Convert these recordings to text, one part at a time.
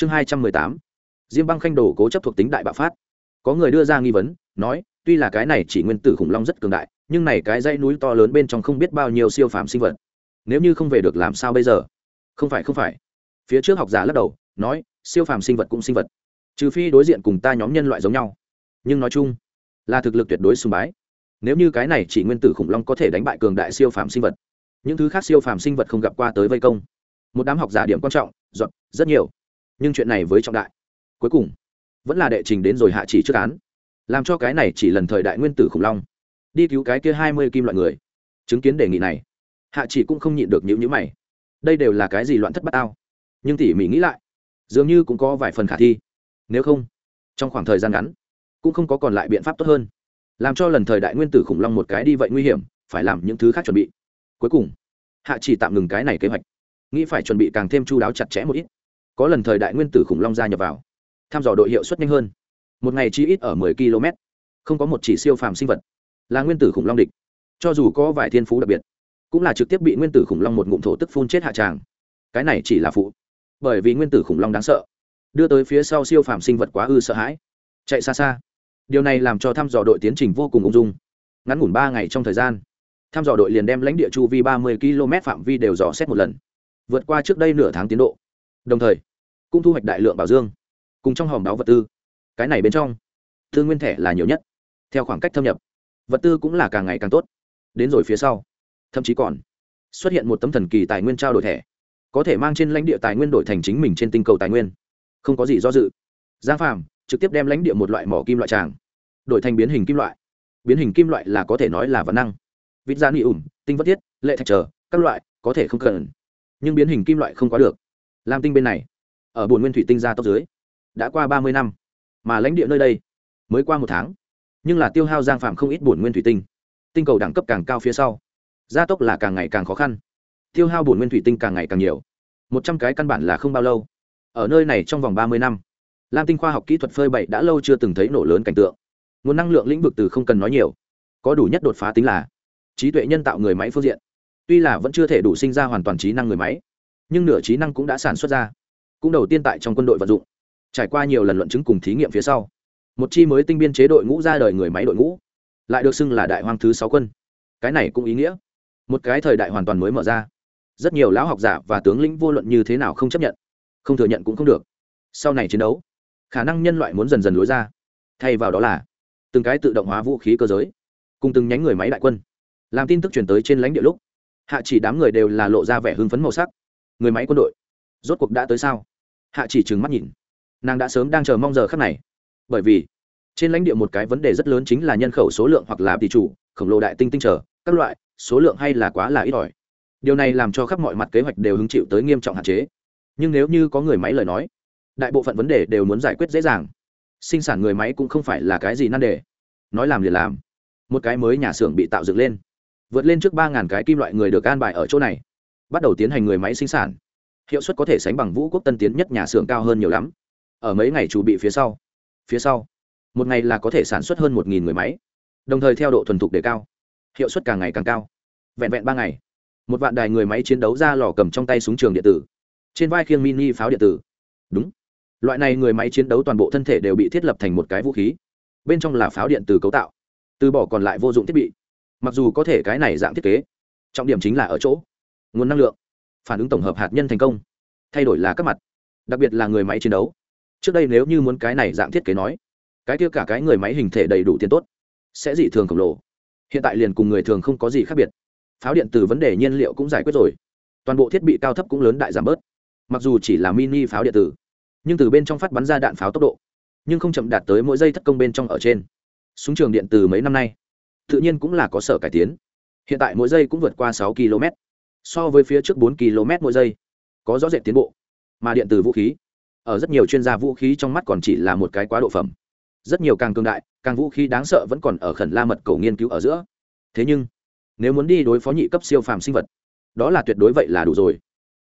chương hai trăm mười tám. Diêm băng khanh đồ cố chấp thuộc tính đại bạo phát. Có người đưa ra nghi vấn, nói, tuy là cái này chỉ nguyên tử khủng long rất cường đại, nhưng này cái dãy núi to lớn bên trong không biết bao nhiêu siêu phàm sinh vật. Nếu như không về được làm sao bây giờ? Không phải không phải. Phía trước học giả lắc đầu, nói, siêu phàm sinh vật cũng sinh vật. Trừ phi đối diện cùng ta nhóm nhân loại giống nhau. Nhưng nói chung, là thực lực tuyệt đối sùng bái. Nếu như cái này chỉ nguyên tử khủng long có thể đánh bại cường đại siêu phàm sinh vật, những thứ khác siêu phàm sinh vật không gặp qua tới vây công. Một đám học giả điểm quan trọng, dọn, rất nhiều nhưng chuyện này với trọng đại. Cuối cùng, vẫn là đệ trình đến rồi hạ chỉ trước án. Làm cho cái này chỉ lần thời đại nguyên tử khủng long. Đi cứu cái kia hai mươi kim loại người. Chứng kiến đề nghị này, hạ chỉ cũng không nhịn được những nhữ mày. Đây đều là cái gì loạn thất bát ao nhưng tỉ mỉ nghĩ lại, dường như cũng có vài phần khả thi. Nếu không, trong khoảng thời gian ngắn, cũng không có còn lại biện pháp tốt hơn. Làm cho lần thời đại nguyên tử khủng long một cái đi vậy nguy hiểm, phải làm những thứ khác chuẩn bị. Cuối cùng, hạ chỉ tạm ngừng cái này kế hoạch. Nghĩ phải chuẩn bị càng thêm chu đáo chặt chẽ một ít có lần thời đại nguyên tử khủng long gia nhập vào. Tham dò đội hiệu suất nhanh hơn. Một ngày chi ít ở 10 km. Không có một chỉ siêu phàm sinh vật. Là nguyên tử khủng long địch. Cho dù có vài thiên phú đặc biệt, cũng là trực tiếp bị nguyên tử khủng long một ngụm thổ tức phun chết hạ tràng. Cái này chỉ là phụ. Bởi vì nguyên tử khủng long đáng sợ, đưa tới phía sau siêu phàm sinh vật quá ư sợ hãi. Chạy xa xa. Điều này làm cho thăm dò đội tiến trình vô cùng ung dung. Ngắn ngủn ba ngày trong thời gian thăm dò đội liền đem lãnh địa chu vi ba mươi km phạm vi đều dò xét một lần. Vượt qua trước đây nửa tháng tiến độ. Đồng thời cũng thu hoạch đại lượng bảo dương cùng trong hòm đáo vật tư. Cái này bên trong thư nguyên thẻ là nhiều nhất, theo khoảng cách thâm nhập, vật tư cũng là càng ngày càng tốt. Đến rồi phía sau, thậm chí còn xuất hiện một tấm thần kỳ tài nguyên trao đổi thẻ, có thể mang trên lãnh địa tài nguyên đổi thành chính mình trên tinh cầu tài nguyên. Không có gì do dự. Giang phàm trực tiếp đem lãnh địa một loại mỏ kim loại tràng đổi thành biến hình kim loại. Biến hình kim loại là có thể nói là văn năng. Vít da ni ủng, tinh vất thiết, lệ thạch trở, các loại, có thể không cần. Nhưng biến hình kim loại không quá được. Làm tinh bên này ở bồn nguyên thủy tinh ra tốc dưới. Đã qua ba mươi năm, mà lãnh địa nơi đây mới qua một tháng, nhưng là tiêu hao giang phạm không ít buồn nguyên thủy tinh. Tinh cầu đẳng cấp càng cao phía sau, gia tốc là càng ngày càng khó khăn. Tiêu hao buồn nguyên thủy tinh càng ngày càng nhiều. Một trăm cái căn bản là không bao lâu. Ở nơi này trong vòng ba mươi năm, lam tinh khoa học kỹ thuật phơi bậy đã lâu chưa từng thấy nổ lớn cảnh tượng. Nguồn năng lượng lĩnh vực từ không cần nói nhiều. Có đủ nhất đột phá tính là trí tuệ nhân tạo người máy phương diện. Tuy là vẫn chưa thể đủ sinh ra hoàn toàn trí năng người máy, nhưng nửa trí năng cũng đã sản xuất ra cũng đầu tiên tại trong quân đội vận dụng. Trải qua nhiều lần luận chứng cùng thí nghiệm phía sau, một chi mới tinh biên chế đội ngũ ra đời người máy đội ngũ, lại được xưng là đại hoang thứ sáu quân. Cái này cũng ý nghĩa. Một cái thời đại hoàn toàn mới mở ra. Rất nhiều lão học giả và tướng lĩnh vô luận như thế nào không chấp nhận, không thừa nhận cũng không được. Sau này chiến đấu, khả năng nhân loại muốn dần dần lối ra. Thay vào đó là, từng cái tự động hóa vũ khí cơ giới, cùng từng nhánh người máy đại quân. Làm tin tức truyền tới trên lãnh địa lúc, hạ chỉ đám người đều là lộ ra vẻ hưng phấn màu sắc. Người máy quân đội, rốt cuộc đã tới sao? Hạ chỉ trừng mắt nhìn. Nàng đã sớm đang chờ mong giờ khắc này. Bởi vì, trên lãnh địa một cái vấn đề rất lớn chính là nhân khẩu số lượng hoặc là tỷ chủ, khổng lồ đại tinh tinh trở các loại, số lượng hay là quá là ít ỏi. Điều này làm cho khắp mọi mặt kế hoạch đều hứng chịu tới nghiêm trọng hạn chế. Nhưng nếu như có người máy lời nói, đại bộ phận vấn đề đều muốn giải quyết dễ dàng. Sinh sản người máy cũng không phải là cái gì nan đề. Nói làm liền làm. Một cái mới nhà xưởng bị tạo dựng lên. Vượt lên trước ba ngàn cái kim loại người được an bài ở chỗ này. Bắt đầu tiến hành người máy sinh sản hiệu suất có thể sánh bằng vũ quốc tân tiến nhất nhà xưởng cao hơn nhiều lắm. Ở mấy ngày chuẩn bị phía sau phía sau, một ngày là có thể sản xuất hơn một nghìn người máy, đồng thời theo độ thuần thục đề cao, hiệu suất càng ngày càng cao. Vẹn vẹn ba ngày, một vạn đài người máy chiến đấu ra lò cầm trong tay súng trường điện tử, trên vai khiêng mini pháo điện tử. Đúng, loại này người máy chiến đấu toàn bộ thân thể đều bị thiết lập thành một cái vũ khí, bên trong là pháo điện tử cấu tạo, từ bỏ còn lại vô dụng thiết bị. Mặc dù có thể cái này dạng thiết kế, trọng điểm chính là ở chỗ, nguồn năng lượng phản ứng tổng hợp hạt nhân thành công, thay đổi là các mặt, đặc biệt là người máy chiến đấu. Trước đây nếu như muốn cái này dạng thiết kế nói, cái kia cả cái người máy hình thể đầy đủ tiền tốt, sẽ dị thường khổng lồ. Hiện tại liền cùng người thường không có gì khác biệt. Pháo điện từ vấn đề nhiên liệu cũng giải quyết rồi. Toàn bộ thiết bị cao thấp cũng lớn đại giảm bớt. Mặc dù chỉ là mini pháo điện tử, nhưng từ bên trong phát bắn ra đạn pháo tốc độ, nhưng không chậm đạt tới mỗi giây thất công bên trong ở trên. Súng trường điện từ mấy năm nay, tự nhiên cũng là có sở cải tiến. Hiện tại mỗi giây cũng vượt qua sáu km so với phía trước bốn km mỗi giây, có rõ rệt tiến bộ, mà điện từ vũ khí, ở rất nhiều chuyên gia vũ khí trong mắt còn chỉ là một cái quá độ phẩm. Rất nhiều càng cường đại, càng vũ khí đáng sợ vẫn còn ở khẩn la mật cầu nghiên cứu ở giữa. Thế nhưng, nếu muốn đi đối phó nhị cấp siêu phàm sinh vật, đó là tuyệt đối vậy là đủ rồi.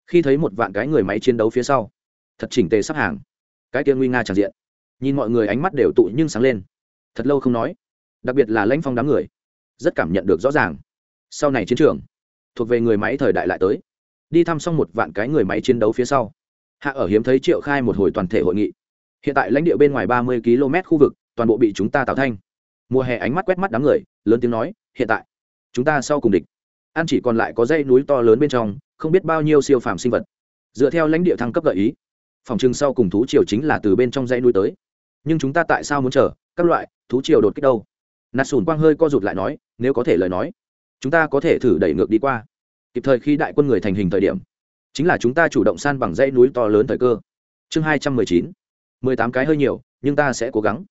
Khi thấy một vạn cái người máy chiến đấu phía sau, thật chỉnh tề sắp hàng. Cái kia nguy nga tràn diện. Nhìn mọi người ánh mắt đều tụ nhưng sáng lên. Thật lâu không nói. Đặc biệt là lãnh phong đám người, rất cảm nhận được rõ ràng. Sau này chiến trường thuộc về người máy thời đại lại tới. Đi thăm xong một vạn cái người máy chiến đấu phía sau, hạ ở hiếm thấy triệu khai một hồi toàn thể hội nghị. Hiện tại lãnh địa bên ngoài ba mươi km khu vực, toàn bộ bị chúng ta tạo thanh mùa hè ánh mắt quét mắt đám người, lớn tiếng nói, hiện tại, chúng ta sau cùng địch. Ăn chỉ còn lại có dãy núi to lớn bên trong, không biết bao nhiêu siêu phàm sinh vật. Dựa theo lãnh địa thăng cấp gợi ý, phòng trưng sau cùng thú triều chính là từ bên trong dãy núi tới. Nhưng chúng ta tại sao muốn chờ? Các loại, thú triều đột kích đâu? Nạt sùn quang hơi co rụt lại nói, nếu có thể lời nói chúng ta có thể thử đẩy ngược đi qua. Kịp thời khi đại quân người thành hình thời điểm, chính là chúng ta chủ động san bằng dãy núi to lớn thời cơ. Chương hai trăm mười chín, mười tám cái hơi nhiều, nhưng ta sẽ cố gắng.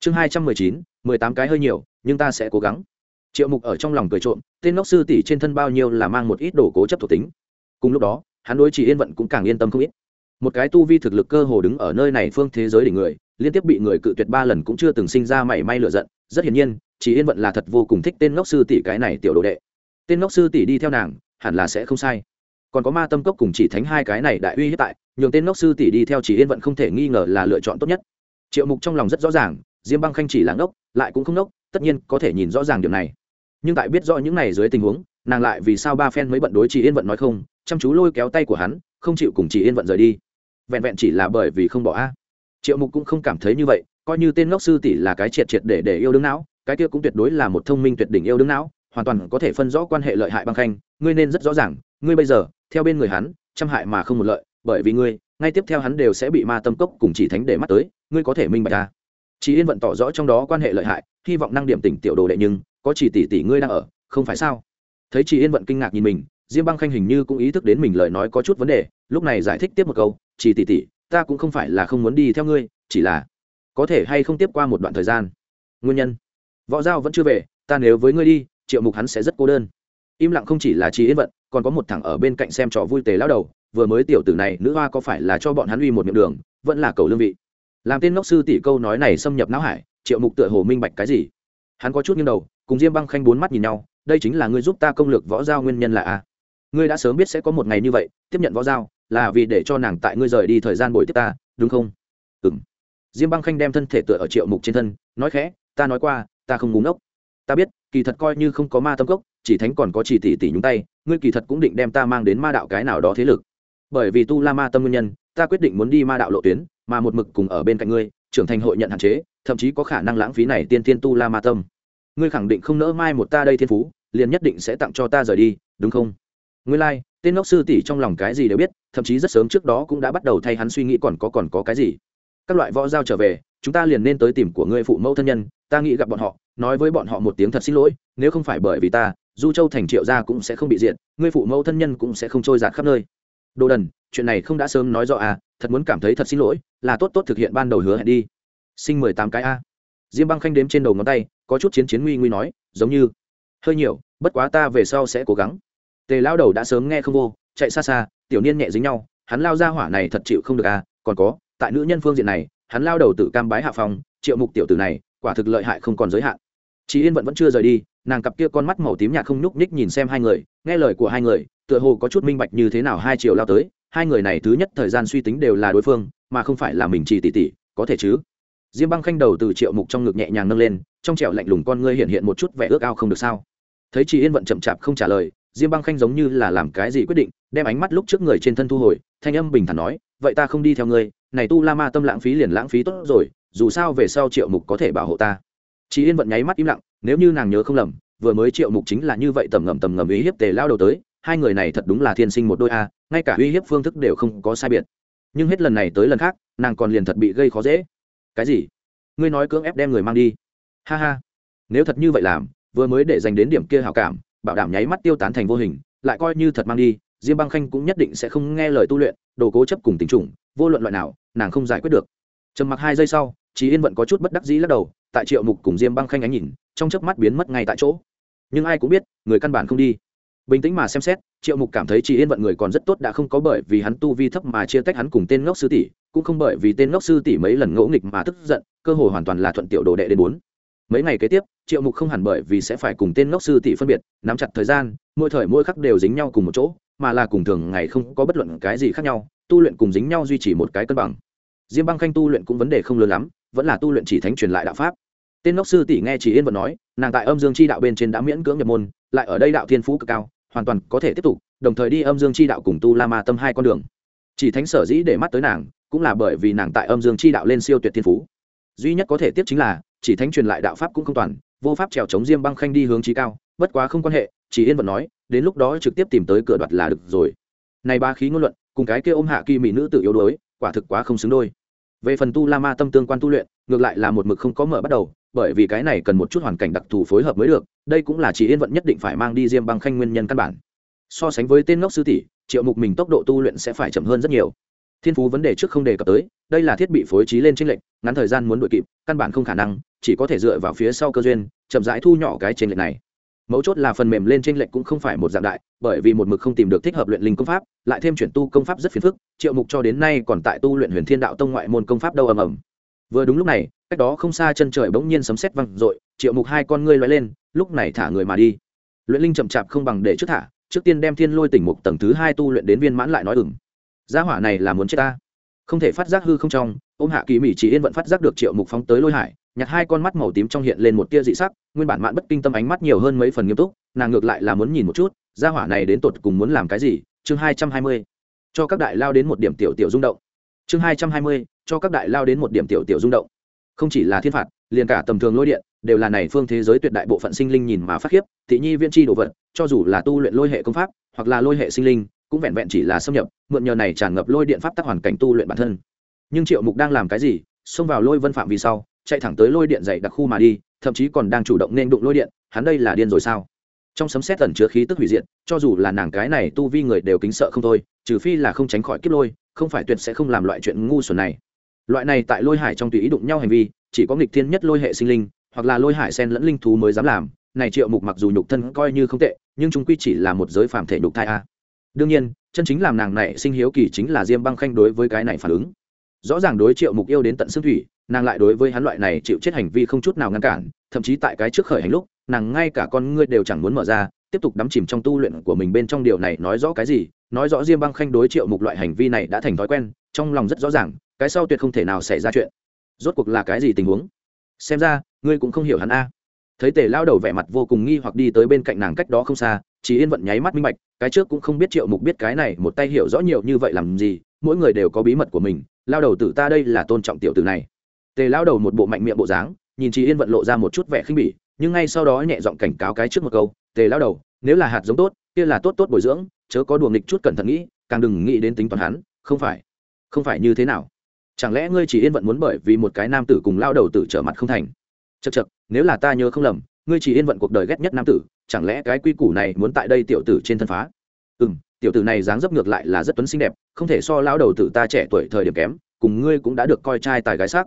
Chương hai trăm mười chín, mười tám cái hơi nhiều, nhưng ta sẽ cố gắng. Triệu mục ở trong lòng cười trộm, tên ngốc sư tỷ trên thân bao nhiêu là mang một ít đồ cố chấp thuộc tính. Cùng lúc đó, hắn đối chỉ yên vận cũng càng yên tâm không ít. Một cái tu vi thực lực cơ hồ đứng ở nơi này phương thế giới đỉnh người, liên tiếp bị người cự tuyệt ba lần cũng chưa từng sinh ra mảy may lựa giận. Rất hiển nhiên chỉ yên vận là thật vô cùng thích tên ngốc sư tỷ cái này tiểu đồ đệ. Tên ngốc sư tỷ đi theo nàng, hẳn là sẽ không sai. Còn có ma tâm cốc cùng chỉ thánh hai cái này đại uy hiếp tại, nhường tên ngốc sư tỷ đi theo chỉ yên vận không thể nghi ngờ là lựa chọn tốt nhất. Triệu mục trong lòng rất rõ ràng, diêm băng khanh chỉ là ngốc, lại cũng không ngốc, tất nhiên có thể nhìn rõ ràng điều này. Nhưng tại biết rõ những này dưới tình huống, nàng lại vì sao ba phen mới bận đối chỉ yên vận nói không, chăm chú lôi kéo tay của hắn, không chịu cùng chỉ yên vận rời đi. Vẹn vẹn chỉ là bởi vì không bỏ a. Triệu mục cũng không cảm thấy như vậy, coi như tên ngốc sư tỷ là cái triệt triệt để để yêu đương não cái kia cũng tuyệt đối là một thông minh tuyệt đỉnh yêu đương não, hoàn toàn có thể phân rõ quan hệ lợi hại băng khanh, ngươi nên rất rõ ràng, ngươi bây giờ, theo bên người hắn trăm hại mà không một lợi, bởi vì ngươi, ngay tiếp theo hắn đều sẽ bị ma tâm cốc cùng chỉ thánh để mắt tới, ngươi có thể minh bạch ta. Chỉ yên vận tỏ rõ trong đó quan hệ lợi hại, hy vọng năng điểm tỉnh tiểu đồ đệ nhưng, có chỉ tỷ tỷ ngươi đang ở, không phải sao? Thấy chị yên vận kinh ngạc nhìn mình, diêm băng khanh hình như cũng ý thức đến mình lời nói có chút vấn đề, lúc này giải thích tiếp một câu, chỉ tỷ tỷ, ta cũng không phải là không muốn đi theo ngươi, chỉ là có thể hay không tiếp qua một đoạn thời gian. Nguyên nhân võ giao vẫn chưa về, ta nếu với ngươi đi, triệu mục hắn sẽ rất cô đơn. Im lặng không chỉ là chị yên vận, còn có một thằng ở bên cạnh xem trò vui tề lao đầu, vừa mới tiểu tử này, nữ hoa có phải là cho bọn hắn uy một miệng đường, vẫn là cầu lương vị. Làm tên ngốc sư tỷ câu nói này xâm nhập não hải, triệu mục tựa hồ minh bạch cái gì. Hắn có chút nghiêng đầu, cùng diêm băng khanh bốn mắt nhìn nhau, đây chính là ngươi giúp ta công lược võ giao nguyên nhân là a. Ngươi đã sớm biết sẽ có một ngày như vậy, tiếp nhận võ giao, là vì để cho nàng tại ngươi rời đi thời gian bồi tiếp ta, đúng không? Ừ m diêm băng khanh đem thân thể tựa ở triệu mục trên thân, nói khẽ, ta nói qua ta không ngúng ốc ta biết kỳ thật coi như không có ma tâm cốc chỉ thánh còn có chỉ tỷ tỷ nhúng tay ngươi kỳ thật cũng định đem ta mang đến ma đạo cái nào đó thế lực. Bởi vì tu la ma tâm nguyên nhân ta quyết định muốn đi ma đạo lộ tuyến mà một mực cùng ở bên cạnh ngươi trưởng thành hội nhận hạn chế thậm chí có khả năng lãng phí này tiên tiên tu la ma tâm. Ngươi khẳng định không nỡ mai một ta đây thiên phú liền nhất định sẽ tặng cho ta rời đi đúng không? Ngươi lai、like, tên ngốc sư tỷ trong lòng cái gì đều biết thậm chí rất sớm trước đó cũng đã bắt đầu thay hắn suy nghĩ còn có còn có cái gì các loại võ giao trở về, chúng ta liền nên tới tìm của ngươi phụ mẫu thân nhân, ta nghĩ gặp bọn họ, nói với bọn họ một tiếng thật xin lỗi, nếu không phải bởi vì ta, du châu thành triệu gia cũng sẽ không bị diện ngươi phụ mẫu thân nhân cũng sẽ không trôi giạt khắp nơi. Đồ đần, chuyện này không đã sớm nói rõ à thật muốn cảm thấy thật xin lỗi, là tốt tốt thực hiện ban đầu hứa hẹn đi. Sinh mười tám cái a. Diêm băng khanh đếm trên đầu ngón tay, có chút chiến chiến nguy nguy nói, giống như, hơi nhiều, bất quá ta về sau sẽ cố gắng. Tề lao đầu đã sớm nghe không vô, chạy xa xa, tiểu niên nhẹ dính nhau, hắn lao ra hỏa này thật chịu không được à còn có tại nữ nhân phương diện này, hắn lao đầu tự cam bái hạ phòng triệu mục tiểu tử này, quả thực lợi hại không còn giới hạn. Chị yên vẫn vẫn chưa rời đi, nàng cặp kia con mắt màu tím nhạt không nhúc nhích nhìn xem hai người, nghe lời của hai người, tựa hồ có chút minh bạch như thế nào hai triệu lao tới, hai người này thứ nhất thời gian suy tính đều là đối phương, mà không phải là mình chỉ tỷ tỷ có thể chứ? Diêm băng khanh đầu từ triệu mục trong ngực nhẹ nhàng nâng lên, trong trẻo lạnh lùng con ngươi hiện hiện một chút vẻ ước ao không được sao? Thấy chị yên vận chậm chạp không trả lời, diêm băng khanh giống như là làm cái gì quyết định, đem ánh mắt lúc trước người trên thân thu hồi, thanh âm bình thản nói vậy ta không đi theo ngươi, này tu la ma tâm lãng phí liền lãng phí tốt rồi, dù sao về sau triệu mục có thể bảo hộ ta. Chị yên vận nháy mắt im lặng, nếu như nàng nhớ không lầm, vừa mới triệu mục chính là như vậy tầm ngầm tầm ngầm ý hiếp tề lao đầu tới, hai người này thật đúng là thiên sinh một đôi a, ngay cả uy hiếp phương thức đều không có sai biệt. Nhưng hết lần này tới lần khác, nàng còn liền thật bị gây khó dễ. Cái gì? Ngươi nói cưỡng ép đem người mang đi? Ha ha. Nếu thật như vậy làm, vừa mới để dành đến điểm kia hào cảm, bảo đảm nháy mắt tiêu tán thành vô hình, lại coi như thật mang đi, diêm băng khanh cũng nhất định sẽ không nghe lời tu luyện đồ cố chấp cùng tình trùng, vô luận loại nào, nàng không giải quyết được. Trầm mặc hai giây sau chị yên vẫn có chút bất đắc dĩ lắc đầu, tại triệu mục cùng diêm băng khanh ánh nhìn, trong chớp mắt biến mất ngay tại chỗ. Nhưng ai cũng biết, người căn bản không đi. Bình tĩnh mà xem xét, triệu mục cảm thấy chị yên vận người còn rất tốt đã không có bởi vì hắn tu vi thấp mà chia tách hắn cùng tên ngốc sư tỷ, cũng không bởi vì tên ngốc sư tỷ mấy lần ngỗ nghịch mà tức giận, cơ hội hoàn toàn là thuận tiểu đồ đệ đến bốn. Mấy ngày kế tiếp, triệu mục không hẳn bởi vì sẽ phải cùng tên ngốc sư tỷ phân biệt, nắm chặt thời gian, mỗi thời mỗi khắc đều dính nhau cùng một chỗ mà là cùng thường ngày không có bất luận cái gì khác nhau, tu luyện cùng dính nhau duy trì một cái cân bằng. Diêm băng khanh tu luyện cũng vấn đề không lớn lắm, vẫn là tu luyện chỉ thánh truyền lại đạo pháp. Tên ngốc sư tỷ nghe chỉ yên vận nói, nàng tại âm dương chi đạo bên trên đã miễn cưỡng nhập môn, lại ở đây đạo thiên phú cực cao, hoàn toàn có thể tiếp tục, đồng thời đi âm dương chi đạo cùng tu la ma tâm hai con đường. Chỉ thánh sở dĩ để mắt tới nàng, cũng là bởi vì nàng tại âm dương chi đạo lên siêu tuyệt thiên phú. Duy nhất có thể tiếp chính là, chỉ thánh truyền lại đạo pháp cũng không toàn, vô pháp trèo chống diêm băng khanh đi hướng trí cao, bất quá không quan hệ, chỉ yên vẫn nói đến lúc đó trực tiếp tìm tới cửa đoạt là được rồi. Này ba khí ngôn luận, cùng cái kia ôm hạ kỳ mỹ nữ tự yếu đuối, quả thực quá không xứng đôi. Về phần tu la ma tâm tương quan tu luyện, ngược lại là một mực không có mở bắt đầu, bởi vì cái này cần một chút hoàn cảnh đặc thù phối hợp mới được, đây cũng là chỉ yên vận nhất định phải mang đi diêm băng khanh nguyên nhân căn bản. So sánh với tên ngốc sư tỷ, triệu mục mình tốc độ tu luyện sẽ phải chậm hơn rất nhiều. Thiên phú vấn đề trước không đề cập tới, đây là thiết bị phối trí lên tranh lệch, ngắn thời gian muốn đuổi kịp, căn bản không khả năng, chỉ có thể dựa vào phía sau cơ duyên, chậm rãi thu nhỏ cái tranh lệch này mấu chốt là phần mềm lên trên lệch cũng không phải một dạng đại, bởi vì một mực không tìm được thích hợp luyện linh công pháp, lại thêm chuyển tu công pháp rất phiền phức, triệu mục cho đến nay còn tại tu luyện huyền thiên đạo tông ngoại môn công pháp đâu ầm ầm. Vừa đúng lúc này, cách đó không xa chân trời bỗng nhiên sấm sét văng r triệu mục hai con ngươi loay lên, lúc này thả người mà đi. Luyện linh chậm chạp không bằng để trước thả, trước tiên đem thiên lôi tỉnh mục tầng thứ hai tu luyện đến viên mãn lại nói ừng gia hỏa này là muốn chết ta. Không thể phát giác hư không trong, ôm hạ kỳ mỹ chỉ yên vẫn phát giác được triệu mục phóng tới lôi hải, nhặt hai con mắt màu tím trong hiện lên một tia dị sắc nguyên bản mạn bất kinh tâm ánh mắt nhiều hơn mấy phần nghiêm túc, nàng ngược lại là muốn nhìn một chút, gia hỏa này đến tột cùng muốn làm cái gì? Chương hai trăm hai mươi, cho các đại lao đến một điểm tiểu tiểu rung động. Chương hai trăm hai mươi, cho các đại lao đến một điểm tiểu tiểu rung động. Không chỉ là thiên phạt, liền cả tầm thường lôi điện, đều là này phương thế giới tuyệt đại bộ phận sinh linh nhìn mà phát khiếp, thị nhi viên tri đồ vật, cho dù là tu luyện lôi hệ công pháp, hoặc là lôi hệ sinh linh, cũng vẹn vẹn chỉ là xâm nhập, mượn nhờ này tràn ngập lôi điện pháp tắc hoàn cảnh tu luyện bản thân. Nhưng triệu mục đang làm cái gì? Xông vào lôi vân phạm vì sau, chạy thẳng tới lôi điện dày đặc khu mà đi thậm chí còn đang chủ động nên đụng lôi điện, hắn đây là điên rồi sao? Trong sấm xét tẩn chứa khí tức hủy diệt, cho dù là nàng cái này tu vi người đều kính sợ không thôi, trừ phi là không tránh khỏi kiếp lôi, không phải tuyệt sẽ không làm loại chuyện ngu xuẩn này. Loại này tại lôi hải trong tùy ý đụng nhau hành vi, chỉ có nghịch thiên nhất lôi hệ sinh linh, hoặc là lôi hải sen lẫn linh thú mới dám làm, này triệu mục mặc dù nhục thân coi như không tệ, nhưng chúng quy chỉ là một giới phàm thể nhục thai a. Đương nhiên, chân chính làm nàng này sinh hiếu kỳ chính là diêm băng khanh đối với cái này phản ứng. Rõ ràng đối triệu mục yêu đến tận xương thủy nàng lại đối với hắn loại này chịu chết hành vi không chút nào ngăn cản, thậm chí tại cái trước khởi hành lúc, nàng ngay cả con ngươi đều chẳng muốn mở ra, tiếp tục đắm chìm trong tu luyện của mình bên trong điều này nói rõ cái gì? Nói rõ diêm băng khanh đối triệu mục loại hành vi này đã thành thói quen, trong lòng rất rõ ràng, cái sau tuyệt không thể nào xảy ra chuyện. Rốt cuộc là cái gì tình huống? Xem ra, ngươi cũng không hiểu hắn a. Thấy tề lao đầu vẻ mặt vô cùng nghi hoặc đi tới bên cạnh nàng cách đó không xa, chỉ yên vận nháy mắt minh bạch, cái trước cũng không biết triệu mục biết cái này, một tay hiểu rõ nhiều như vậy làm gì, mỗi người đều có bí mật của mình, lao đầu tử ta đây là tôn trọng tiểu tử này tề lao đầu một bộ mạnh miệng bộ dáng, nhìn chị yên vận lộ ra một chút vẻ khinh bỉ, nhưng ngay sau đó nhẹ giọng cảnh cáo cái trước một câu, tề lao đầu, nếu là hạt giống tốt, kia là tốt tốt bồi dưỡng, chớ có đùa nghịch chút cẩn thận nghĩ, càng đừng nghĩ đến tính toán hắn, không phải không phải như thế nào. Chẳng lẽ ngươi chỉ yên vận muốn bởi vì một cái nam tử cùng lao đầu tử trở mặt không thành? Chật chật nếu là ta nhớ không lầm, ngươi chỉ yên vận cuộc đời ghét nhất nam tử, chẳng lẽ cái quy củ này muốn tại đây tiểu tử trên thân phá? Ừ m tiểu tử này dáng dấp ngược lại là rất tuấn xinh đẹp, không thể so lao đầu tử ta trẻ tuổi thời điểm kém, cùng ngươi cũng đã được coi trai tài gái sắc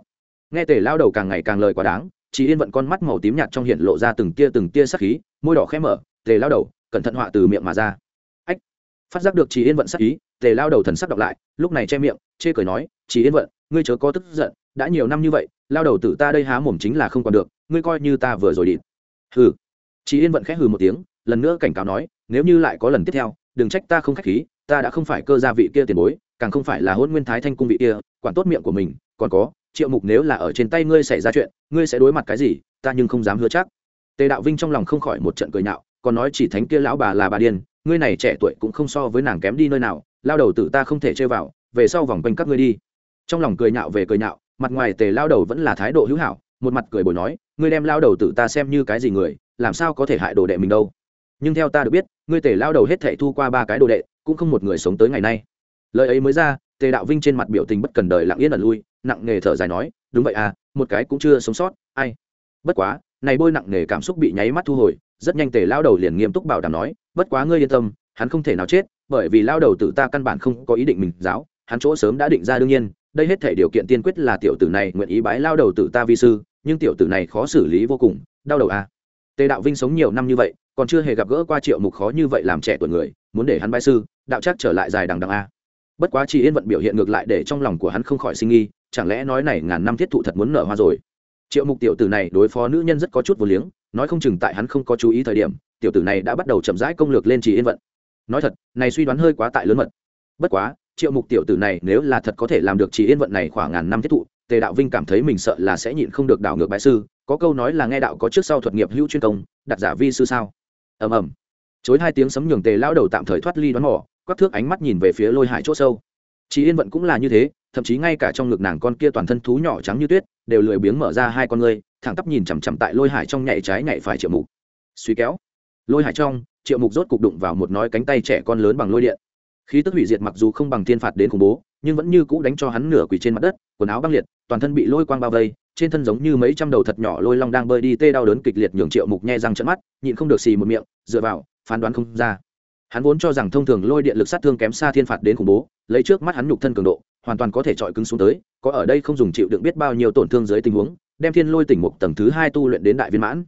nghe tề lao đầu càng ngày càng lời quá đáng chỉ yên vận con mắt màu tím nhạt trong hiện lộ ra từng tia từng tia sắc khí, môi đỏ khẽ mở, tề lao đầu, cẩn thận họa từ miệng mà ra. Ách, phát giác được chỉ yên vận sắc ý, tề lao đầu thần sắc đọc lại, lúc này che miệng, chê cười nói chỉ yên vận, ngươi chớ có tức giận, đã nhiều năm như vậy, lao đầu tử ta đây há mồm chính là không còn được, ngươi coi như ta vừa rồi đi. Hừ. Chỉ yên vận khẽ hừ một tiếng, lần nữa cảnh cáo nói, nếu như lại có lần tiếp theo, đừng trách ta không khách khí, ta đã không phải cơ gia vị kia tiền bối, càng không phải là hôn nguyên thái thanh cung vị kia, quản tốt miệng của mình, còn có triệu mục nếu là ở trên tay ngươi xảy ra chuyện, ngươi sẽ đối mặt cái gì, ta nhưng không dám hứa chắc. Tề đạo vinh trong lòng không khỏi một trận cười nhạo, còn nói chỉ thánh kia lão bà là bà điên, ngươi này trẻ tuổi cũng không so với nàng kém đi nơi nào, lao đầu tử ta không thể chơi vào, về sau vòng quanh các ngươi đi. Trong lòng cười nhạo về cười nhạo, mặt ngoài tề lao đầu vẫn là thái độ hữu hảo, một mặt cười bồi nói, ngươi đem lao đầu tử ta xem như cái gì người, làm sao có thể hại đồ đệ mình đâu. Nhưng theo ta được biết, ngươi tề lao đầu hết thể thu qua ba cái đồ đệ, cũng không một người sống tới ngày nay. Lời ấy mới ra, tề đạo vinh trên mặt biểu tình bất cần đời lặng yên ẩn lui nặng nề thở dài nói, đúng vậy à một cái cũng chưa sống sót, ai bất quá, này bôi nặng nề cảm xúc bị nháy mắt thu hồi, rất nhanh tề lao đầu liền nghiêm túc bảo đảm nói, bất quá ngươi yên tâm, hắn không thể nào chết, bởi vì lao đầu tử ta căn bản không có ý định mình giáo, hắn chỗ sớm đã định ra đương nhiên, đây hết thể điều kiện tiên quyết là tiểu tử này nguyện ý bái lao đầu tử ta vi sư, nhưng tiểu tử này khó xử lý vô cùng, đau đầu à. tề đạo vinh sống nhiều năm như vậy, còn chưa hề gặp gỡ qua triệu mục khó như vậy làm trẻ tuổi người, muốn để hắn bái sư, đạo chắc trở lại dài đằng đằng a bất quá chỉ yên vận biểu hiện ngược lại để trong lòng của hắn không khỏi sinh nghi chẳng lẽ nói này ngàn năm thiết thụ thật muốn nở hoa rồi? Triệu mục tiểu tử này đối phó nữ nhân rất có chút vô liếng, nói không chừng tại hắn không có chú ý thời điểm, tiểu tử này đã bắt đầu chậm rãi công lược lên trì yên vận. Nói thật, này suy đoán hơi quá tại lớn mật. Bất quá, triệu mục tiểu tử này nếu là thật có thể làm được trì yên vận này khoảng ngàn năm thiết thụ, tề đạo vinh cảm thấy mình sợ là sẽ nhịn không được đảo ngược bại sư, có câu nói là nghe đạo có trước sau thuật nghiệp hữu chuyên công, đặt giả vi sư sao? Ầm ầm. Chối hai tiếng sấm nhường tề lao đầu tạm thời thoát ly đoán mỏ quắc thước ánh mắt nhìn về phía lôi hải c h ỗ sâu. Chị yên vận cũng là như thế thậm chí ngay cả trong ngực nàng con kia toàn thân thú nhỏ trắng như tuyết, đều lười biếng mở ra hai con ngươi, thẳng tắp nhìn chằm chằm tại lôi hải trong nhảy trái nhảy phải triệu mục. Suy kéo, lôi hải trong, triệu mục rốt cục đụng vào một nói cánh tay trẻ con lớn bằng lôi điện. Khí tức hủy diệt mặc dù không bằng thiên phạt đến khủng bố, nhưng vẫn như cũ đánh cho hắn nửa quỳ trên mặt đất, quần áo băng liệt, toàn thân bị lôi quang bao vây, trên thân giống như mấy trăm đầu thật nhỏ lôi long đang bơi đi tê đau đớn kịch liệt nhường triệu mục nhe răng trận mắt, nhịn không được xì một miệng, dựa vào, phán đoán không ra. Hắn vốn cho rằng thông thường lôi điện lực sát thương kém xa thiên phạt đến khủng bố, lấy trước mắt hắn nhục thân cường độ hoàn toàn có thể chọi cứng xuống tới, có ở đây không dùng chịu đựng biết bao nhiêu tổn thương dưới tình huống, đem thiên lôi tỉnh mục tầng thứ hai tu luyện đến đại viên mãn.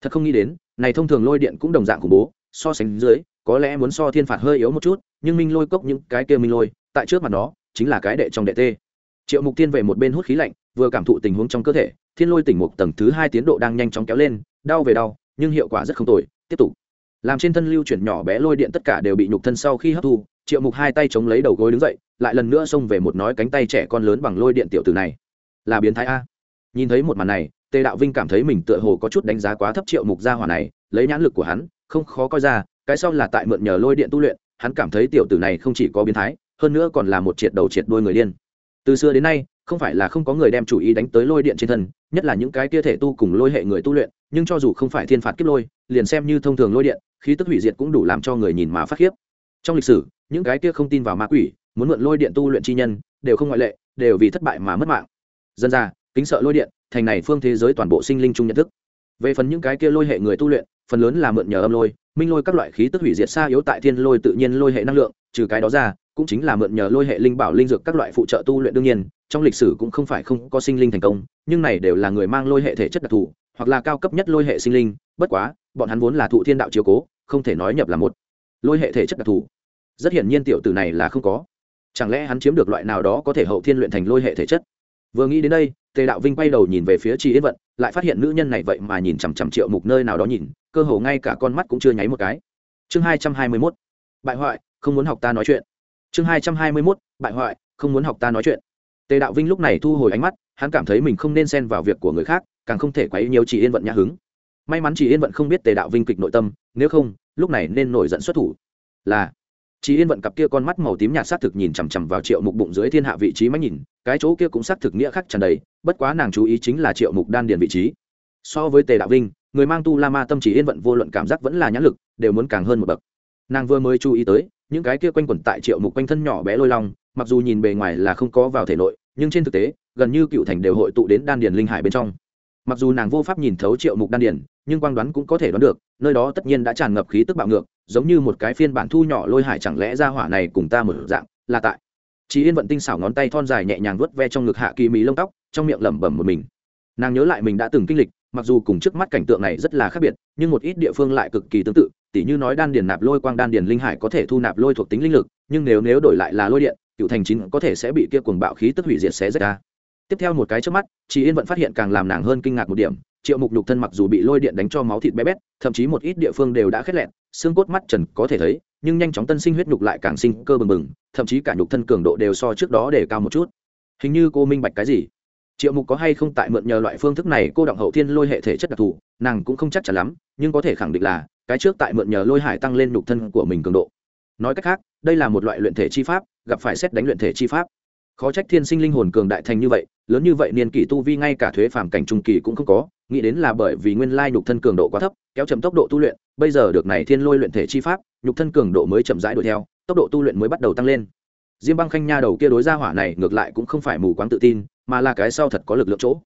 Thật không nghĩ đến, này thông thường lôi điện cũng đồng dạng khủng bố, so sánh dưới, có lẽ muốn so thiên phạt hơi yếu một chút, nhưng minh lôi cốc những cái kia minh lôi, tại trước mặt nó, chính là cái đệ trong đệ tê. Triệu mục tiên về một bên hút khí lạnh, vừa cảm thụ tình huống trong cơ thể, thiên lôi tỉnh mục tầng thứ hai tiến độ đang nhanh chóng kéo lên, đau về đau, nhưng hiệu quả rất không tồi, tiếp tục làm trên thân lưu chuyển nhỏ bé lôi điện tất cả đều bị nhục thân sau khi hấp thu, triệu mục hai tay chống lấy đầu gối đứng dậy, lại lần nữa xông về một nói cánh tay trẻ con lớn bằng lôi điện tiểu tử này. Là biến thái a. Nhìn thấy một màn này, tề đạo vinh cảm thấy mình tựa hồ có chút đánh giá quá thấp triệu mục gia hỏa này, lấy nhãn lực của hắn, không khó coi ra, cái sau là tại mượn nhờ lôi điện tu luyện, hắn cảm thấy tiểu tử này không chỉ có biến thái, hơn nữa còn là một triệt đầu triệt đuôi người điên từ xưa đến nay, không phải là không có người đem chủ ý đánh tới lôi điện trên thân, nhất là những cái kia thể tu cùng lôi hệ người tu luyện, nhưng cho dù không phải thiên phạt kiếp lôi, liền xem như thông thường lôi điện, khí tức hủy diệt cũng đủ làm cho người nhìn mà phát khiếp. Trong lịch sử, những cái kia không tin vào ma quỷ, muốn mượn lôi điện tu luyện chi nhân, đều không ngoại lệ, đều vì thất bại mà mất mạng. Dân ra, kính sợ lôi điện, thành này phương thế giới toàn bộ sinh linh chung nhận thức. Về phần những cái kia lôi hệ người tu luyện, phần lớn là mượn nhờ âm lôi, minh lôi các loại khí tức hủy diệt xa yếu tại thiên lôi tự nhiên lôi hệ năng lượng, trừ cái đó ra cũng chính là mượn nhờ lôi hệ linh bảo linh dược các loại phụ trợ tu luyện đương nhiên, trong lịch sử cũng không phải không có sinh linh thành công, nhưng này đều là người mang lôi hệ thể chất đặc thù, hoặc là cao cấp nhất lôi hệ sinh linh, bất quá, bọn hắn vốn là thụ thiên đạo chiếu cố, không thể nói nhập là một. Lôi hệ thể chất đặc thù? Rất hiển nhiên tiểu tử này là không có. Chẳng lẽ hắn chiếm được loại nào đó có thể hậu thiên luyện thành lôi hệ thể chất? Vừa nghĩ đến đây, tề đạo vinh quay đầu nhìn về phía chị yên vận, lại phát hiện nữ nhân này vậy mà nhìn chằm chằm triệu mục nơi nào đó nhìn, cơ hồ ngay cả con mắt cũng chưa nháy một cái. Chương hai trăm hai mươi mốt. Bại hoại, không muốn học ta nói chuyện chương hai trăm hai mươi mốt, bại hoại, không muốn học ta nói chuyện. Tề đạo vinh lúc này thu hồi ánh mắt, hắn cảm thấy mình không nên xen vào việc của người khác, càng không thể quấy nhiều chị yên vận nhã hứng. May mắn chị yên vận không biết tề đạo vinh kịch nội tâm, nếu không, lúc này nên nổi giận xuất thủ. Là chị yên vận cặp kia con mắt màu tím nhạt xác thực nhìn chằm chằm vào triệu mục bụng dưới thiên hạ vị trí máy nhìn, cái chỗ kia cũng xác thực nghĩa khác tràn đầy, bất quá nàng chú ý chính là triệu mục đan điền vị trí. So với tề đạo vinh, người mang tu la ma tâm chỉ yên vận vô luận cảm giác vẫn là nhãn lực, đều muốn càng hơn một bậc. Nàng vừa mới chú ý tới những cái kia quanh quẩn tại triệu mục quanh thân nhỏ bé lôi long, mặc dù nhìn bề ngoài là không có vào thể nội, nhưng trên thực tế, gần như cựu thành đều hội tụ đến đan điền linh hải bên trong. Mặc dù nàng vô pháp nhìn thấu triệu mục đan điền, nhưng quang đoán cũng có thể đoán được, nơi đó tất nhiên đã tràn ngập khí tức bạo ngược, giống như một cái phiên bản thu nhỏ lôi hải chẳng lẽ ra hỏa này cùng ta một dạng, là tại. Chị yên vận tinh xảo ngón tay thon dài nhẹ nhàng vuốt ve trong ngực hạ kỳ mí lông tóc, trong miệng lẩm bẩm một mình. Nàng nhớ lại mình đã từng kinh lịch, mặc dù cùng trước mắt cảnh tượng này rất là khác biệt, nhưng một ít địa phương lại cực kỳ tương tự tỉ như nói đan điền nạp lôi quang đan điền linh hải có thể thu nạp lôi thuộc tính linh lực, nhưng nếu nếu đổi lại là lôi điện, cựu thành chín có thể sẽ bị kia cuồng bạo khí tức hủy diệt xé rách ra. Tiếp theo một cái trước mắt chị yên vẫn phát hiện càng làm nàng hơn kinh ngạc một điểm, triệu mục nhục thân mặc dù bị lôi điện đánh cho máu thịt bé bét, thậm chí một ít địa phương đều đã khét lẹn, xương cốt mắt trần có thể thấy, nhưng nhanh chóng tân sinh huyết nhục lại càng sinh cơ bừng bừng, thậm chí cả nhục thân cường độ đều so trước đó để cao một chút. Hình như cô minh bạch cái gì? Triệu mục có hay không tại mượn nhờ loại phương thức này cô động hậu thiên lôi hệ thể chất đặc thù, nàng cũng không chắc chắn lắm, nhưng có thể khẳng định là cái trước tại mượn nhờ lôi hải tăng lên nhục thân của mình cường độ. Nói cách khác, đây là một loại luyện thể chi pháp, gặp phải xét đánh luyện thể chi pháp. Khó trách thiên sinh linh hồn cường đại thành như vậy, lớn như vậy niên kỷ tu vi ngay cả thuế phàm cảnh trung kỳ cũng không có, nghĩ đến là bởi vì nguyên lai nhục thân cường độ quá thấp, kéo chậm tốc độ tu luyện, bây giờ được này thiên lôi luyện thể chi pháp, nhục thân cường độ mới chậm rãi đuổi theo, tốc độ tu luyện mới bắt đầu tăng lên. Diêm băng khanh nha đầu kia đối ra hỏa này ngược lại cũng không phải mù quáng tự tin, mà là cái sau thật có lực lượng chỗ.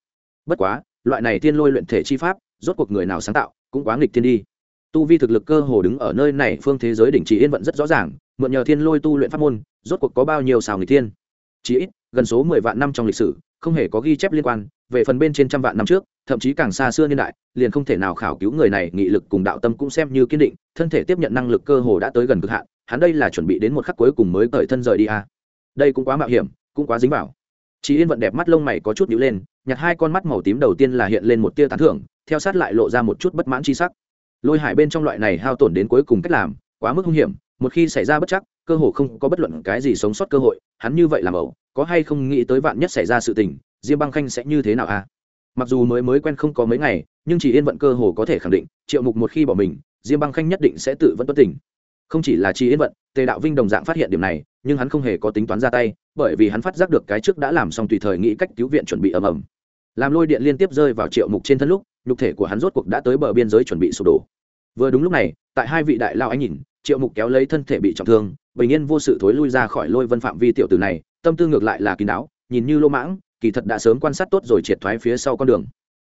Bất quá, loại này thiên lôi luyện thể chi pháp, rốt cuộc người nào sáng tạo, cũng quá nghịch thiên đi tu vi thực lực cơ hồ đứng ở nơi này, phương thế giới đỉnh chỉ yên vận rất rõ ràng, mượn nhờ thiên lôi tu luyện pháp môn, rốt cuộc có bao nhiêu xào người thiên? Chỉ ít, gần số mười vạn năm trong lịch sử, không hề có ghi chép liên quan, về phần bên trên trăm vạn năm trước, thậm chí càng xa xưa niên đại, liền không thể nào khảo cứu người này, nghị lực cùng đạo tâm cũng xem như kiên định, thân thể tiếp nhận năng lực cơ hồ đã tới gần cực hạn, hắn đây là chuẩn bị đến một khắc cuối cùng mới cởi thân rời đi à. đây cũng quá mạo hiểm, cũng quá dính vào. Chị yên vận đẹp mắt lông mày có chút nhíu lên, nhặt hai con mắt màu tím đầu tiên là hiện lên một tia tán thưởng, theo sát lại lộ ra một chút bất mãn chi sắc lôi hải bên trong loại này hao tổn đến cuối cùng cách làm, quá mức hung hiểm, một khi xảy ra bất chắc, cơ hồ không có bất luận cái gì sống sót cơ hội, hắn như vậy làm ẩu, có hay không nghĩ tới vạn nhất xảy ra sự tình, diêm băng khanh sẽ như thế nào à? Mặc dù mới mới quen không có mấy ngày, nhưng chỉ yên vận cơ hồ có thể khẳng định, triệu mục một khi bỏ mình, diêm băng khanh nhất định sẽ tự vẫn tuất tỉnh. không chỉ là chi yên vận, tề đạo vinh đồng dạng phát hiện điểm này, nhưng hắn không hề có tính toán ra tay, bởi vì hắn phát giác được cái trước đã làm xong tùy thời nghĩ cách cứu viện chuẩn bị ầm ầm. Làm lôi điện liên tiếp rơi vào triệu mục trên thân lúc, nhục thể của hắn rốt cuộc đã tới bờ biên giới chuẩn bị sụp đổ vừa đúng lúc này, tại hai vị đại lao anh nhìn, triệu mục kéo lấy thân thể bị trọng thương, bình yên vô sự thối lui ra khỏi lôi vân phạm vi tiểu tử này, tâm tư ngược lại là kín đáo, nhìn như lô mãng, kỳ thật đã sớm quan sát tốt rồi triệt thoái phía sau con đường.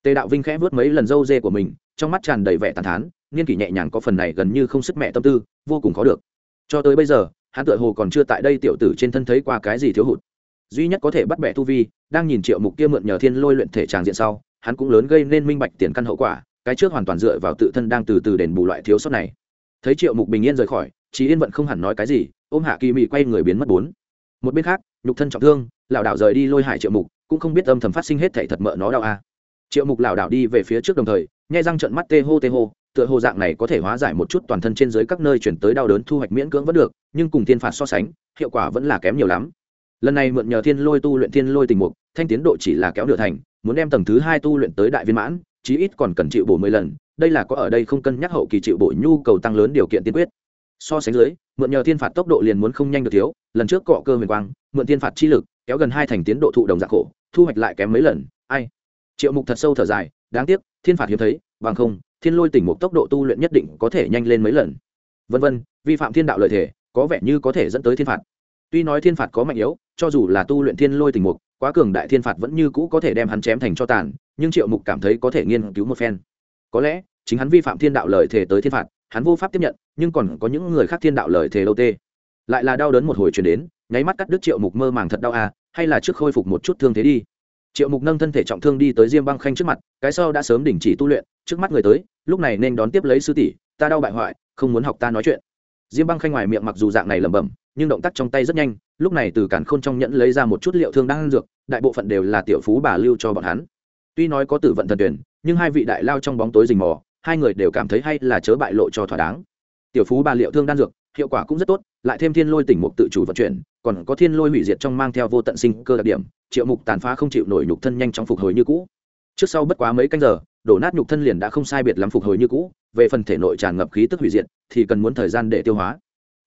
Tề đạo vinh khẽ vớt mấy lần râu dê của mình, trong mắt tràn đầy vẻ tàn thán nghiên kỷ nhẹ nhàng có phần này gần như không sức mẹ tâm tư, vô cùng khó được. Cho tới bây giờ, hắn tựa hồ còn chưa tại đây tiểu tử trên thân thấy qua cái gì thiếu hụt. Duy nhất có thể bắt bẻ tu vi, đang nhìn triệu mục kia mượn nhờ thiên lôi luyện thể tràng diện sau, hắn cũng lớn gây nên minh bạch tiền căn hậu quả cái trước hoàn toàn dựa vào tự thân đang từ từ đền bù loại thiếu sót này. Thấy triệu mục bình yên rời khỏi chị yên vẫn không hẳn nói cái gì, ôm hạ kỳ mị quay người biến mất bốn. Một bên khác, nhục thân trọng thương, lảo đảo rời đi lôi hải triệu mục, cũng không biết âm thầm phát sinh hết thảy thật mợ nó đau a. Triệu mục lảo đảo đi về phía trước đồng thời, nhai răng trận mắt tê hô tê hô, tựa hồ dạng này có thể hóa giải một chút toàn thân trên dưới các nơi chuyển tới đau đớn thu hoạch miễn cưỡng vẫn được, nhưng cùng thiên phạt so sánh, hiệu quả vẫn là kém nhiều lắm. Lần này mượn nhờ thiên lôi tu luyện thiên lôi tình mục, thanh tiến độ chỉ là kéo nửa thành, muốn đem tầng thứ hai tu luyện tới đại viên mãn chí ít còn cần chịu bổ mười lần, đây là có ở đây không cân nhắc hậu kỳ chịu bổ nhu cầu tăng lớn điều kiện tiên quyết. So sánh dưới, mượn nhờ thiên phạt tốc độ liền muốn không nhanh được thiếu, lần trước cọ cơ huyền quang, mượn thiên phạt chi lực, kéo gần hai thành tiến độ thụ đồng dạng khổ, thu hoạch lại kém mấy lần, ai? Triệu mục thật sâu thở dài, đáng tiếc, thiên phạt hiếm thấy, bằng không, thiên lôi tỉnh một tốc độ tu luyện nhất định có thể nhanh lên mấy lần. Vân vân, vi phạm thiên đạo lợi thể, có vẻ như có thể dẫn tới thiên phạt. Tuy nói thiên phạt có mạnh yếu, cho dù là tu luyện thiên lôi tình mục quá cường đại thiên phạt vẫn như cũ có thể đem hắn chém thành cho tàn nhưng triệu mục cảm thấy có thể nghiên cứu một phen. Có lẽ, chính hắn vi phạm thiên đạo lời thể tới thiên phạt, hắn vô pháp tiếp nhận, nhưng còn có những người khác thiên đạo lời thể lâu tê. Lại là đau đớn một hồi chuyển đến, nháy mắt cắt đứt triệu mục mơ màng thật đau à hay là trước khôi phục một chút thương thế đi. Triệu mục nâng thân thể trọng thương đi tới diêm băng khanh trước mặt, cái sau đã sớm đình chỉ tu luyện, trước mắt người tới, lúc này nên đón tiếp lấy sư tỷ, ta đau bại hoại, không muốn học ta nói chuyện. Diêm băng khanh ngoài miệng mặc dù dạng này lẩm bẩm, nhưng động tác trong tay rất nhanh, lúc này từ cản khôn trong nhẫn lấy ra một chút liệu thương đang dược, đại bộ phận đều là tiểu phú bà lưu cho bọn hắn tuy nói có tử vận thần tuyển, nhưng hai vị đại lao trong bóng tối rình mò, hai người đều cảm thấy hay là chớ bại lộ cho thỏa đáng. Tiểu phú bà liệu thương đan dược, hiệu quả cũng rất tốt, lại thêm thiên lôi tỉnh mục tự chủ vận chuyển, còn có thiên lôi hủy diệt trong mang theo vô tận sinh cơ đặc điểm, triệu mục tàn phá không chịu nổi nhục thân nhanh chóng phục hồi như cũ. Trước sau bất quá mấy canh giờ, đổ nát nhục thân liền đã không sai biệt lắm phục hồi như cũ, về phần thể nội tràn ngập khí tức hủy diệt, thì cần muốn thời gian để tiêu hóa.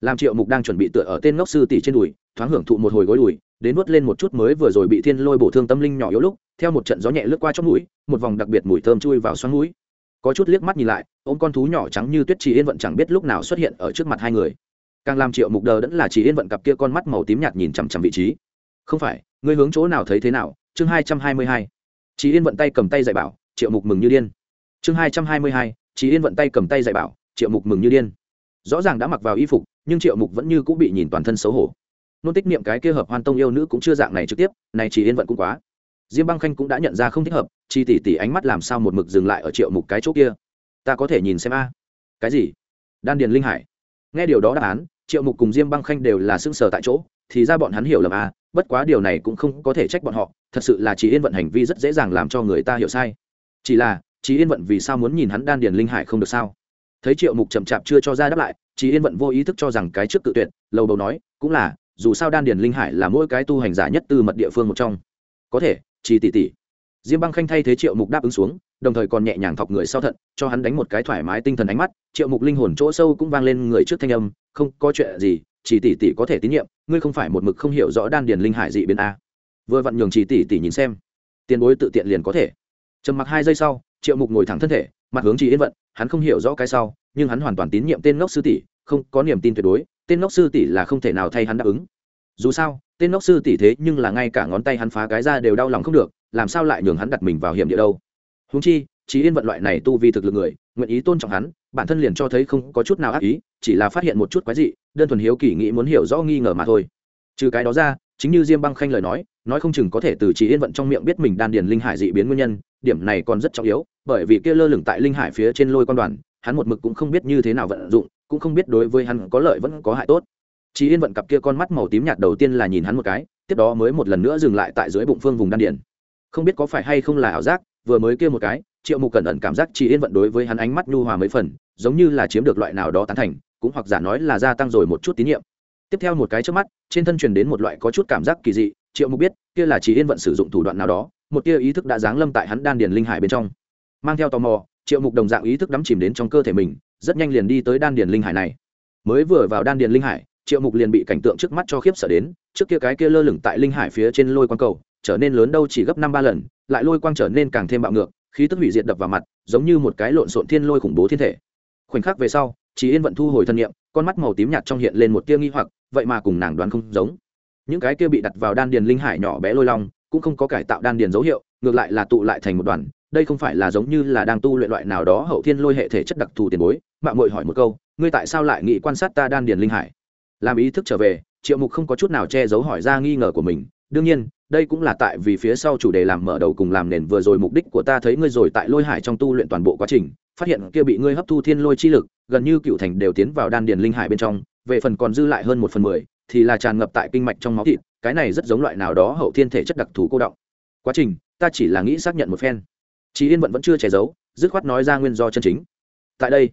Làm triệu mục đang chuẩn bị tựa ở tên ngốc sư tỷ trên đùi, thoáng hưởng thụ một hồi gối đùi đến nuốt lên một chút mới vừa rồi bị thiên lôi bổ thương tâm linh nhỏ yếu lúc, theo một trận gió nhẹ lướt qua trong mũi, một vòng đặc biệt mùi thơm chui vào xoắn mũi. Có chút liếc mắt nhìn lại, ôm con thú nhỏ trắng như tuyết chỉ yên vận chẳng biết lúc nào xuất hiện ở trước mặt hai người. Càng làm triệu mục đờ đẫn là chỉ yên vận cặp kia con mắt màu tím nhạt nhìn chằm chằm vị trí. Không phải, ngươi hướng chỗ nào thấy thế nào? Chương hai trăm hai mươi hai. Chỉ yên vận tay cầm tay dạy bảo, triệu mục mừng như điên. Chương hai trăm hai mươi hai. Chỉ yên vận tay cầm tay dạy bảo, triệu mục mừng như điên. Rõ ràng đã mặc vào y phục, nhưng triệu mục vẫn như cũng bị nhìn toàn thân xấu hổ nôn tích niệm cái kia hợp hoan tông yêu nữ cũng chưa dạng này trực tiếp, này chỉ yên vận cũng quá. Diêm băng khanh cũng đã nhận ra không thích hợp, chi tỷ tỷ ánh mắt làm sao một mực dừng lại ở triệu mục cái chỗ kia. Ta có thể nhìn xem a. Cái gì? Đan điền linh hải. Nghe điều đó đáp án, triệu mục cùng diêm băng khanh đều là xưng sở tại chỗ, thì ra bọn hắn hiểu lầm a, bất quá điều này cũng không có thể trách bọn họ, thật sự là chỉ yên vận hành vi rất dễ dàng làm cho người ta hiểu sai. Chỉ là, chỉ yên vận vì sao muốn nhìn hắn đan điền linh hải không được sao? Thấy triệu mục chậm chạp chưa cho ra đáp lại, chỉ yên vận vô ý thức cho rằng cái trước tự tuyệt, lầu đầu nói, cũng là dù sao đan điền linh hải là mỗi cái tu hành giả nhất từ mật địa phương một trong. Có thể, chỉ tỷ tỷ. Diêm băng khanh thay thế triệu mục đáp ứng xuống, đồng thời còn nhẹ nhàng thọc người sau thận, cho hắn đánh một cái thoải mái tinh thần ánh mắt. Triệu mục linh hồn chỗ sâu cũng vang lên người trước thanh âm, không, có chuyện gì, chỉ tỷ tỷ có thể tín nhiệm, ngươi không phải một mực không hiểu rõ đan điền linh hải dị biến a. Vừa vặn nhường chỉ tỷ tỷ nhìn xem. Tiền bối tự tiện liền có thể. Trầm mặc hai giây sau, triệu mục ngồi thẳng thân thể, mặt hướng chỉ yên vận, hắn không hiểu rõ cái sau, nhưng hắn hoàn toàn tín nhiệm tên ngốc sư tỷ, không có niềm tin tuyệt đối, tên ngốc sư tỷ là không thể nào thay hắn đáp ứng dù sao, tên ngốc sư tỷ thế nhưng là ngay cả ngón tay hắn phá cái ra đều đau lòng không được, làm sao lại nhường hắn đặt mình vào hiểm địa đâu? Húng chi, Chí yên vận loại này tu vi thực lực người, nguyện ý tôn trọng hắn, bản thân liền cho thấy không có chút nào ác ý, chỉ là phát hiện một chút quái dị, đơn thuần hiếu kỳ nghĩ muốn hiểu rõ nghi ngờ mà thôi. Trừ cái đó ra, chính như diêm băng khanh lời nói nói không chừng có thể từ chỉ yên vận trong miệng biết mình đan điền linh hải dị biến nguyên nhân, điểm này còn rất trọng yếu, bởi vì kia lơ lửng tại linh hải phía trên lôi quan đoàn, hắn một mực cũng không biết như thế nào vận dụng, cũng không biết đối với hắn có lợi vẫn có hại tốt chỉ yên vận cặp kia con mắt màu tím nhạt đầu tiên là nhìn hắn một cái, tiếp đó mới một lần nữa dừng lại tại dưới bụng phương vùng đan điền. Không biết có phải hay không là ảo giác, vừa mới kia một cái, triệu mục cẩn ẩn cảm giác chỉ yên vận đối với hắn ánh mắt nhu hòa mấy phần, giống như là chiếm được loại nào đó tán thành, cũng hoặc giả nói là gia tăng rồi một chút tín nhiệm. Tiếp theo một cái trước mắt, trên thân truyền đến một loại có chút cảm giác kỳ dị, triệu mục biết, kia là chỉ yên vận sử dụng thủ đoạn nào đó, một tia ý thức đã giáng lâm tại hắn đan điền linh hải bên trong. Mang theo tò mò, triệu mục đồng dạng ý thức đắm chìm đến trong cơ thể mình, rất nhanh liền đi tới đan điền linh hải này. Mới vừa vào đan điền linh hải triệu mục liền bị cảnh tượng trước mắt cho khiếp sợ đến, trước kia cái kia lơ lửng tại linh hải phía trên lôi quang cầu, trở nên lớn đâu chỉ gấp năm ba lần, lại lôi quang trở nên càng thêm bạo ngược, khí tức hủy diệt đập vào mặt, giống như một cái lộn xộn thiên lôi khủng bố thiên thể. Khoảnh khắc về sau chị yên vận thu hồi thân nhiệm con mắt màu tím nhạt trong hiện lên một tia nghi hoặc, vậy mà cùng nàng đoán không giống. Những cái kia bị đặt vào đan điền linh hải nhỏ bé lôi long, cũng không có cải tạo đan điền dấu hiệu, ngược lại là tụ lại thành một đoàn, đây không phải là giống như là đang tu luyện loại nào đó hậu thiên lôi hệ thể chất đặc thù tiền bối. Mạng mội hỏi một câu, ngươi tại sao lại nghĩ quan sát ta đan điền linh hải? Làm ý thức trở về, triệu mục không có chút nào che giấu hỏi ra nghi ngờ của mình. Đương nhiên, đây cũng là tại vì phía sau chủ đề làm mở đầu cùng làm nền vừa rồi mục đích của ta thấy ngươi rồi tại lôi hải trong tu luyện toàn bộ quá trình, phát hiện kia bị ngươi hấp thu thiên lôi chi lực, gần như cựu thành đều tiến vào đan điền linh hải bên trong, về phần còn dư lại hơn một phần mười, thì là tràn ngập tại kinh mạch trong máu thịt, cái này rất giống loại nào đó hậu thiên thể chất đặc thù cô động. Quá trình, ta chỉ là nghĩ xác nhận một phen. Chị yên vận vẫn chưa che giấu, dứt khoát nói ra nguyên do chân chính. Tại đây,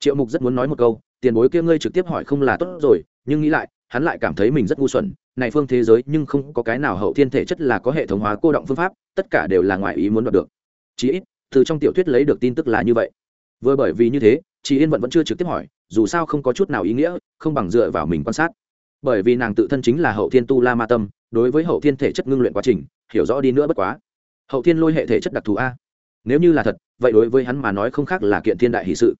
triệu mục rất muốn nói một câu tiền bối kia ngươi trực tiếp hỏi không là tốt rồi, nhưng nghĩ lại, hắn lại cảm thấy mình rất ngu xuẩn, này phương thế giới nhưng không có cái nào hậu thiên thể chất là có hệ thống hóa cô động phương pháp, tất cả đều là ngoài ý muốn đoạt được. Chí ít, từ trong tiểu thuyết lấy được tin tức là như vậy. Vừa bởi vì như thế chị yên vẫn vẫn chưa trực tiếp hỏi, dù sao không có chút nào ý nghĩa, không bằng dựa vào mình quan sát. Bởi vì nàng tự thân chính là hậu thiên tu la ma tâm, đối với hậu thiên thể chất ngưng luyện quá trình, hiểu rõ đi nữa bất quá. Hậu thiên lôi hệ thể chất đặc thù a. Nếu như là thật, vậy đối với hắn mà nói không khác là kiện thiên đại hỷ sự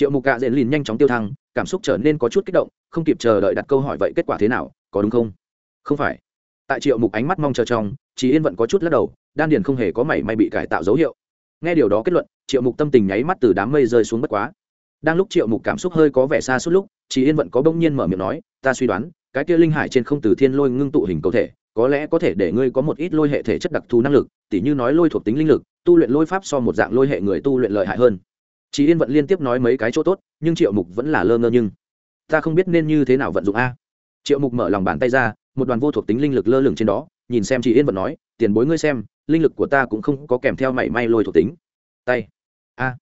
triệu mục cạ dễ lìn nhanh chóng tiêu thăng, cảm xúc trở nên có chút kích động, không kịp chờ đợi đặt câu hỏi vậy kết quả thế nào, có đúng không? Không phải. Tại triệu mục ánh mắt mong chờ trong chị yên vẫn có chút lắc đầu, đan điền không hề có mảy may bị cải tạo dấu hiệu. Nghe điều đó kết luận, triệu mục tâm tình nháy mắt từ đám mây rơi xuống bất quá. Đang lúc triệu mục cảm xúc hơi có vẻ xa suốt lúc chị yên vẫn có bỗng nhiên mở miệng nói, ta suy đoán, cái kia linh hải trên không từ thiên lôi ngưng tụ hình cầu thể, có lẽ có thể để ngươi có một ít lôi hệ thể chất đặc thù năng lực, tỉ như nói lôi thuộc tính linh lực, tu luyện lôi pháp so một dạng lôi hệ người tu luyện lợi hại hơn chị yên vận liên tiếp nói mấy cái chỗ tốt, nhưng triệu mục vẫn là lơ ngơ nhưng, ta không biết nên như thế nào vận dụng a. Triệu mục mở lòng bàn tay ra, một đoàn vô thuộc tính linh lực lơ lửng trên đó, nhìn xem chị yên vận nói, tiền bối ngươi xem, linh lực của ta cũng không có kèm theo mảy may lôi thuộc tính. Tay, a,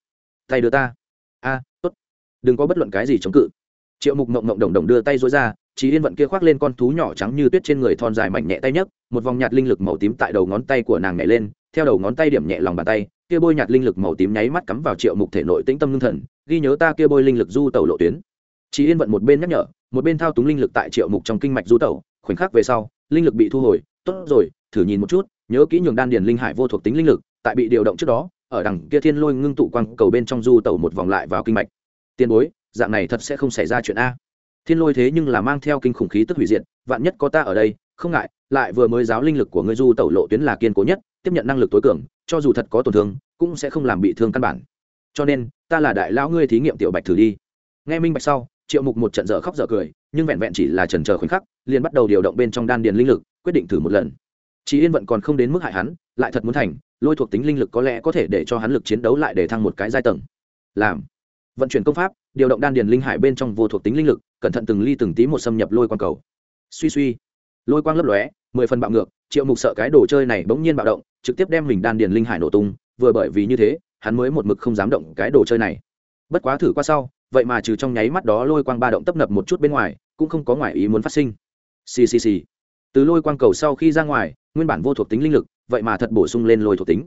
tay đưa ta, a, tốt, đừng có bất luận cái gì chống cự. Triệu mục mộng mộng đồng đồng đưa tay dối ra chị yên vận kia khoác lên con thú nhỏ trắng như tuyết trên người thon dài mảnh nhẹ tay nhấc, một vòng nhạt linh lực màu tím tại đầu ngón tay của nàng nhảy lên, theo đầu ngón tay điểm nhẹ lòng bàn tay kia bôi nhạt linh lực màu tím nháy mắt cắm vào triệu mục thể nội tĩnh tâm ngưng thần, ghi nhớ ta kia bôi linh lực du tẩu lộ tuyến. Chị yên vận một bên nhắc nhở, một bên thao túng linh lực tại triệu mục trong kinh mạch du tẩu, khoảnh khắc về sau, linh lực bị thu hồi, tốt rồi, thử nhìn một chút, nhớ kỹ nhường đan điền linh hải vô thuộc tính linh lực, tại bị điều động trước đó, ở đằng kia thiên lôi ngưng tụ quang cầu bên trong du tẩu một vòng lại vào kinh mạch. Tiền bối, dạng này thật sẽ không xảy ra chuyện a. Thiên lôi thế nhưng là mang theo kinh khủng khí tức hủy diệt, vạn nhất có ta ở đây, không ngại, lại vừa mới giáo linh lực của ngươi du tẩu lộ tuyến là kiên cố nhất tiếp nhận năng lực tối cường, cho dù thật có tổn thương, cũng sẽ không làm bị thương căn bản. Cho nên, ta là đại lão ngươi thí nghiệm tiểu bạch thử đi. Nghe minh bạch sau, triệu mục một trận dở khóc dở cười, nhưng vẹn vẹn chỉ là trần chờ khoảnh khắc, liền bắt đầu điều động bên trong đan điền linh lực, quyết định thử một lần. Chị yên vận còn không đến mức hại hắn, lại thật muốn thành, lôi thuộc tính linh lực có lẽ có thể để cho hắn lực chiến đấu lại để thăng một cái giai tầng. Làm. Vận chuyển công pháp, điều động đan điền linh hải bên trong vô thuộc tính linh lực, cẩn thận từng ly từng tí một xâm nhập lôi quang cầu. Suy suy. Lôi quang lấp lóe, mười phần bạo ngược triệu mục sợ cái đồ chơi này bỗng nhiên bạo động, trực tiếp đem mình đan điền linh hải nổ tung, vừa bởi vì như thế, hắn mới một mực không dám động cái đồ chơi này. Bất quá thử qua sau, vậy mà trừ trong nháy mắt đó lôi quang ba động tấp nập một chút bên ngoài, cũng không có ngoài ý muốn phát sinh. Ccc từ lôi quang cầu sau khi ra ngoài, nguyên bản vô thuộc tính linh lực, vậy mà thật bổ sung lên lôi thuộc tính.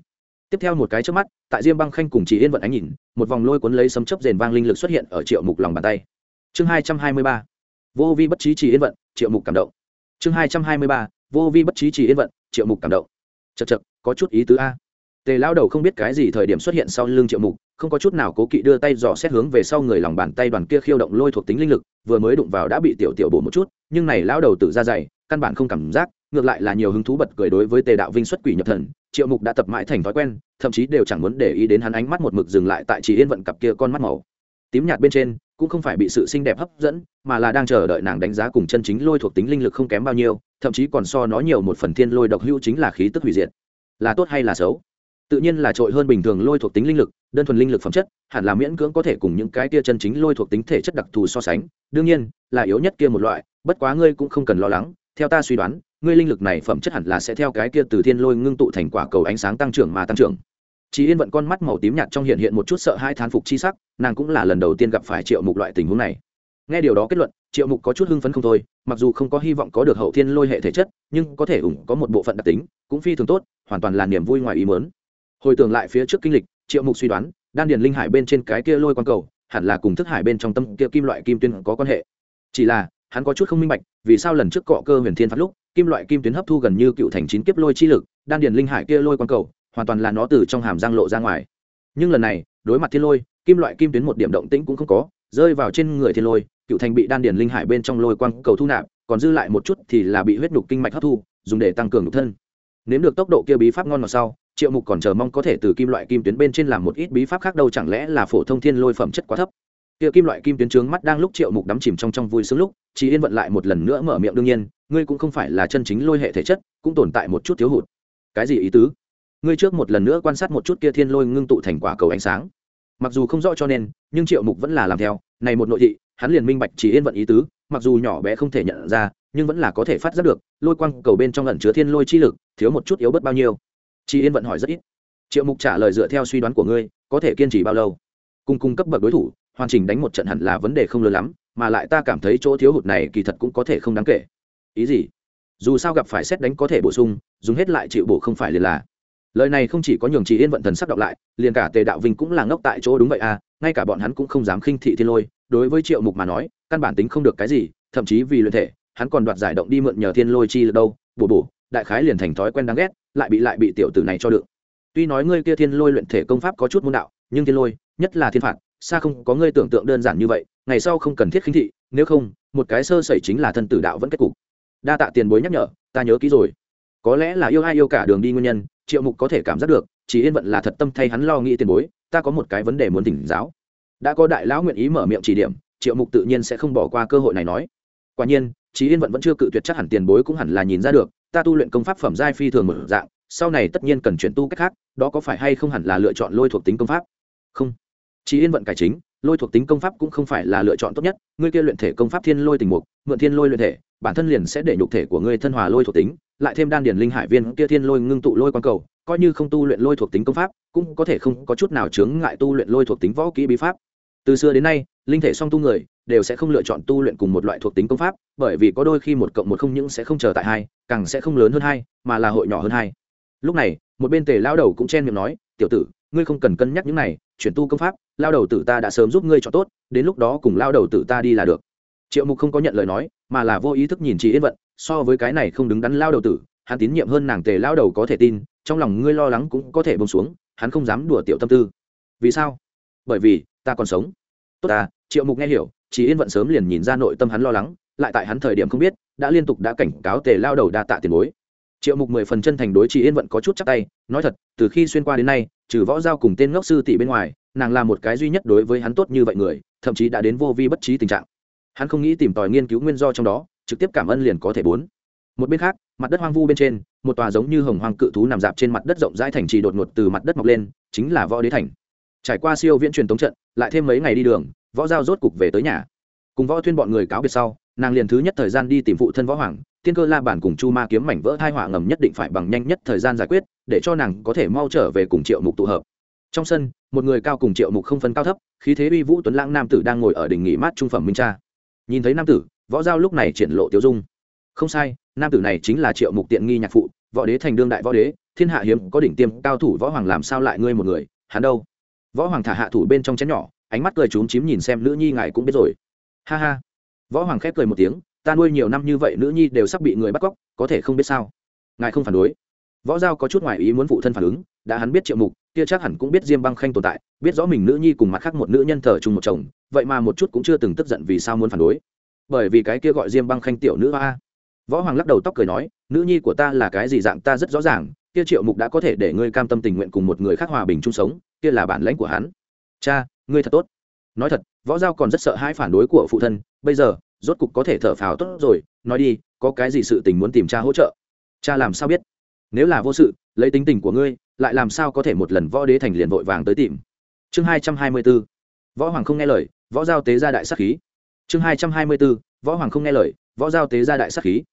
Tiếp theo một cái trước mắt, tại diêm băng khanh cùng chỉ yên vận ánh nhìn, một vòng lôi cuốn lấy sấm chấp rền vang linh lực xuất hiện ở triệu mục lòng bàn tay. Chương hai trăm hai mươi ba. Vô vi bất trí chỉ yên vận, triệu mục cảm động. Chương hai trăm hai mươi ba vô vi bất trí chỉ yên vận, triệu mục cảm động. Chật chật có chút ý tứ a. Tề lao đầu không biết cái gì thời điểm xuất hiện sau lưng triệu mục, không có chút nào cố kỵ đưa tay dò xét hướng về sau người lòng bàn tay đoàn kia khiêu động lôi thuộc tính linh lực, vừa mới đụng vào đã bị tiểu tiểu bổ một chút, nhưng này lao đầu tự ra dày, căn bản không cảm giác, ngược lại là nhiều hứng thú bật cười đối với tề đạo vinh xuất quỷ nhập thần, triệu mục đã tập mãi thành thói quen, thậm chí đều chẳng muốn để ý đến hắn ánh mắt một mực dừng lại tại chỉ yên vận cặp kia con mắt màu. Tím nhạt bên trên cũng không phải bị sự xinh đẹp hấp dẫn, mà là đang chờ đợi nàng đánh giá cùng chân chính lôi thuộc tính linh lực không kém bao nhiêu, thậm chí còn so nó nhiều một phần thiên lôi độc hữu chính là khí tức hủy diệt. Là tốt hay là xấu? Tự nhiên là trội hơn bình thường lôi thuộc tính linh lực, đơn thuần linh lực phẩm chất, hẳn là miễn cưỡng có thể cùng những cái kia chân chính lôi thuộc tính thể chất đặc thù so sánh. Đương nhiên, là yếu nhất kia một loại, bất quá ngươi cũng không cần lo lắng, theo ta suy đoán, ngươi linh lực này phẩm chất hẳn là sẽ theo cái kia từ thiên lôi ngưng tụ thành quả cầu ánh sáng tăng trưởng mà tăng trưởng chị yên vận con mắt màu tím nhạt trong hiện hiện một chút sợ hai thán phục chi sắc, nàng cũng là lần đầu tiên gặp phải triệu mục loại tình huống này. Nghe điều đó kết luận, triệu mục có chút hưng phấn không thôi, mặc dù không có hy vọng có được hậu thiên lôi hệ thể chất, nhưng có thể ủng có một bộ phận đặc tính, cũng phi thường tốt, hoàn toàn là niềm vui ngoài ý mớn hồi tưởng lại phía trước kinh lịch, triệu mục suy đoán, đan điền linh hải bên trên cái kia lôi quang cầu, hẳn là cùng thức hải bên trong tâm kia kim loại kim tuyên có quan hệ. Chỉ là, hắn có chút không minh bạch, vì sao lần trước cọ cơ huyền thiên phát lúc, kim loại kim tuyến hấp thu gần như cựu thành chín kiếp lôi chi lực, đan điền linh hải kia lôi quang cầu hoàn toàn là nó từ trong hàm giang lộ ra ngoài. Nhưng lần này, đối mặt thiên lôi, kim loại kim tuyến một điểm động tĩnh cũng không có, rơi vào trên người thiên lôi, cựu thành bị đan điền linh hải bên trong lôi quang cầu thu nạp, còn dư lại một chút thì là bị huyết nhục kinh mạch hấp thu, dùng để tăng cường nhục thân. Nếm được tốc độ kia bí pháp ngon ngọt sau, triệu mục còn chờ mong có thể từ kim loại kim tuyến bên trên làm một ít bí pháp khác đâu chẳng lẽ là phổ thông thiên lôi phẩm chất quá thấp. Kia kim loại kim tuyến trướng mắt đang lúc triệu mục đắm chìm trong trong vui sướng lúc chỉ yên vận lại một lần nữa mở miệng đương nhiên, ngươi cũng không phải là chân chính lôi hệ thể chất, cũng tồn tại một chút thiếu hụt. Cái gì ý tứ? Ngươi trước một lần nữa quan sát một chút kia thiên lôi ngưng tụ thành quả cầu ánh sáng. Mặc dù không rõ cho nên, nhưng triệu mục vẫn là làm theo, này một nội thị, hắn liền minh bạch chỉ yên vận ý tứ, mặc dù nhỏ bé không thể nhận ra, nhưng vẫn là có thể phát giác được, lôi quang cầu bên trong ẩn chứa thiên lôi chi lực, thiếu một chút yếu bớt bao nhiêu. Chị yên vận hỏi rất ít. Triệu mục trả lời dựa theo suy đoán của ngươi, có thể kiên trì bao lâu? Cùng cung cấp bậc đối thủ, hoàn chỉnh đánh một trận hẳn là vấn đề không lớn lắm, mà lại ta cảm thấy chỗ thiếu hụt này kỳ thật cũng có thể không đáng kể. Ý gì? Dù sao gặp phải xét đánh có thể bổ sung, dùng hết lại chịu bổ không phải liền là lời này không chỉ có nhường chị yên vận thần sắp đọc lại, liền cả tề đạo vinh cũng là ngốc tại chỗ đúng vậy à ngay cả bọn hắn cũng không dám khinh thị thiên lôi, đối với triệu mục mà nói, căn bản tính không được cái gì, thậm chí vì luyện thể, hắn còn đoạt giải động đi mượn nhờ thiên lôi chi được đâu, bổ bổ, đại khái liền thành thói quen đáng ghét, lại bị lại bị tiểu tử này cho được tuy nói ngươi kia thiên lôi luyện thể công pháp có chút môn đạo, nhưng thiên lôi, nhất là thiên phạt, xa không có ngươi tưởng tượng đơn giản như vậy, ngày sau không cần thiết khinh thị, nếu không, một cái sơ sẩy chính là thân tử đạo vẫn kết cục. Đa tạ tiền bối nhắc nhở, ta nhớ kỹ rồi. Có lẽ là yêu ai yêu cả đường đi nguyên nhân triệu mục có thể cảm giác được, chỉ yên vận là thật tâm thay hắn lo nghĩ tiền bối, ta có một cái vấn đề muốn tỉnh giáo. Đã có đại lão nguyện ý mở miệng chỉ điểm, triệu mục tự nhiên sẽ không bỏ qua cơ hội này nói. Quả nhiên, Chỉ yên vận vẫn chưa cự tuyệt chắc hẳn tiền bối cũng hẳn là nhìn ra được, ta tu luyện công pháp phẩm giai phi thường một dạng, sau này tất nhiên cần chuyển tu cách khác, đó có phải hay không hẳn là lựa chọn lôi thuộc tính công pháp? Không. Chỉ yên vận cải chính lôi thuộc tính công pháp cũng không phải là lựa chọn tốt nhất, ngươi kia luyện thể công pháp thiên lôi tình mục, mượn thiên lôi luyện thể, bản thân liền sẽ để nhục thể của ngươi thân hòa lôi thuộc tính, lại thêm đan điển linh hải viên kia thiên lôi ngưng tụ lôi quan cầu, coi như không tu luyện lôi thuộc tính công pháp, cũng có thể không có chút nào chướng ngại tu luyện lôi thuộc tính võ kỹ bí pháp. Từ xưa đến nay, linh thể song tu người đều sẽ không lựa chọn tu luyện cùng một loại thuộc tính công pháp, bởi vì có đôi khi một cộng một không những sẽ không chờ tại hai, càng sẽ không lớn hơn hai, mà là hội nhỏ hơn hai. Lúc này, một bên tề lao đầu cũng chen miệng nói, tiểu tử, ngươi không cần cân nhắc những này chuyển tu công pháp, lao đầu tử ta đã sớm giúp ngươi cho tốt, đến lúc đó cùng lao đầu tử ta đi là được. Triệu mục không có nhận lời nói, mà là vô ý thức nhìn chị yên vận, so với cái này không đứng đắn lao đầu tử, hắn tín nhiệm hơn nàng tề lao đầu có thể tin, trong lòng ngươi lo lắng cũng có thể bông xuống, hắn không dám đùa tiểu tâm tư. Vì sao? Bởi vì, ta còn sống. Tốt ta, triệu mục nghe hiểu chị yên vận sớm liền nhìn ra nội tâm hắn lo lắng, lại tại hắn thời điểm không biết, đã liên tục đã cảnh cáo tề lao đầu đa tạ tiền bối triệu mục mười phần chân thành đối chị yên vận có chút chắc tay, nói thật, từ khi xuyên qua đến nay, trừ võ giao cùng tên ngốc sư tỷ bên ngoài, nàng là một cái duy nhất đối với hắn tốt như vậy người, thậm chí đã đến vô vi bất trí tình trạng. Hắn không nghĩ tìm tòi nghiên cứu nguyên do trong đó, trực tiếp cảm ơn liền có thể bốn. Một bên khác, mặt đất hoang vu bên trên, một tòa giống như hồng hoang cự thú nằm dạp trên mặt đất rộng rãi thành trì đột ngột từ mặt đất mọc lên, chính là võ đế thành. Trải qua siêu viễn truyền tống trận, lại thêm mấy ngày đi đường, võ giao rốt cục về tới nhà. Cùng võ thuyên bọn người cáo biệt sau, nàng liền thứ nhất thời gian đi tìm phụ thân võ hoàng tiên cơ la bản cùng chu ma kiếm mảnh vỡ hai họa ngầm nhất định phải bằng nhanh nhất thời gian giải quyết, để cho nàng có thể mau trở về cùng triệu mục tụ hợp. Trong sân, một người cao cùng triệu mục không phân cao thấp, khí thế uy vũ tuấn lãng nam tử đang ngồi ở đỉnh nghỉ mát trung phẩm minh cha. Nhìn thấy nam tử, võ giao lúc này triển lộ tiêu dung. Không sai, nam tử này chính là triệu mục tiện nghi nhạc phụ, võ đế thành đương đại võ đế, thiên hạ hiếm có đỉnh tiêm, cao thủ võ hoàng làm sao lại ngươi một người, hắn đâu? Võ hoàng thả hạ thủ bên trong chén nhỏ, ánh mắt cười trúng chím nhìn xem nữ nhi ngài cũng biết rồi. Ha ha. Võ hoàng khép cười một tiếng ta nuôi nhiều năm như vậy nữ nhi đều sắp bị người bắt cóc, có thể không biết sao? Ngài không phản đối? Võ giao có chút ngoài ý muốn phụ thân phản ứng, đã hắn biết triệu mục, kia chắc hẳn cũng biết diêm băng khanh tồn tại, biết rõ mình nữ nhi cùng mặt khác một nữ nhân thờ chung một chồng, vậy mà một chút cũng chưa từng tức giận vì sao muốn phản đối. Bởi vì cái kia gọi diêm băng khanh tiểu nữ a võ hoàng lắc đầu tóc cười nói, nữ nhi của ta là cái gì dạng ta rất rõ ràng, kia triệu mục đã có thể để ngươi cam tâm tình nguyện cùng một người khác hòa bình chung sống, kia là bản lãnh của hắn. Cha, ngươi thật tốt. Nói thật, võ giao còn rất sợ hai phản đối của phụ thân, bây giờ rốt cục có thể thở phào tốt rồi, nói đi, có cái gì sự tình muốn tìm cha hỗ trợ? Cha làm sao biết? Nếu là vô sự, lấy tính tình của ngươi, lại làm sao có thể một lần võ đế thành liền vội vàng tới tìm? Chương hai trăm hai mươi b ố võ hoàng không nghe lời, võ giao tế ra đại sắc khí. Chương hai trăm hai mươi b ố võ hoàng không nghe lời, võ giao tế ra đại sắc khí.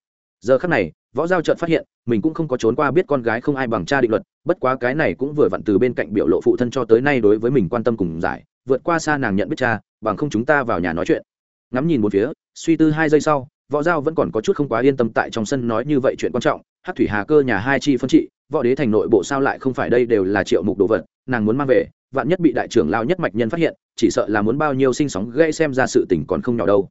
Giờ khắc này, võ giao trợn phát hiện, mình cũng không có trốn qua biết con gái không ai bằng cha định luật, bất quá cái này cũng vừa vặn từ bên cạnh biểu lộ phụ thân cho tới nay đối với mình quan tâm cùng giải, vượt qua xa nàng nhận biết cha, bằng không chúng ta vào nhà nói chuyện ngắm nhìn một phía, suy tư hai giây sau, võ giao vẫn còn có chút không quá yên tâm tại trong sân nói như vậy chuyện quan trọng, hát thủy hà cơ nhà hai chi phân trị, võ đế thành nội bộ sao lại không phải đây đều là triệu mục đồ vật, nàng muốn mang về, vạn nhất bị đại trưởng lao nhất mạch nhân phát hiện, chỉ sợ là muốn bao nhiêu sinh sóng gây xem ra sự tình còn không nhỏ đâu.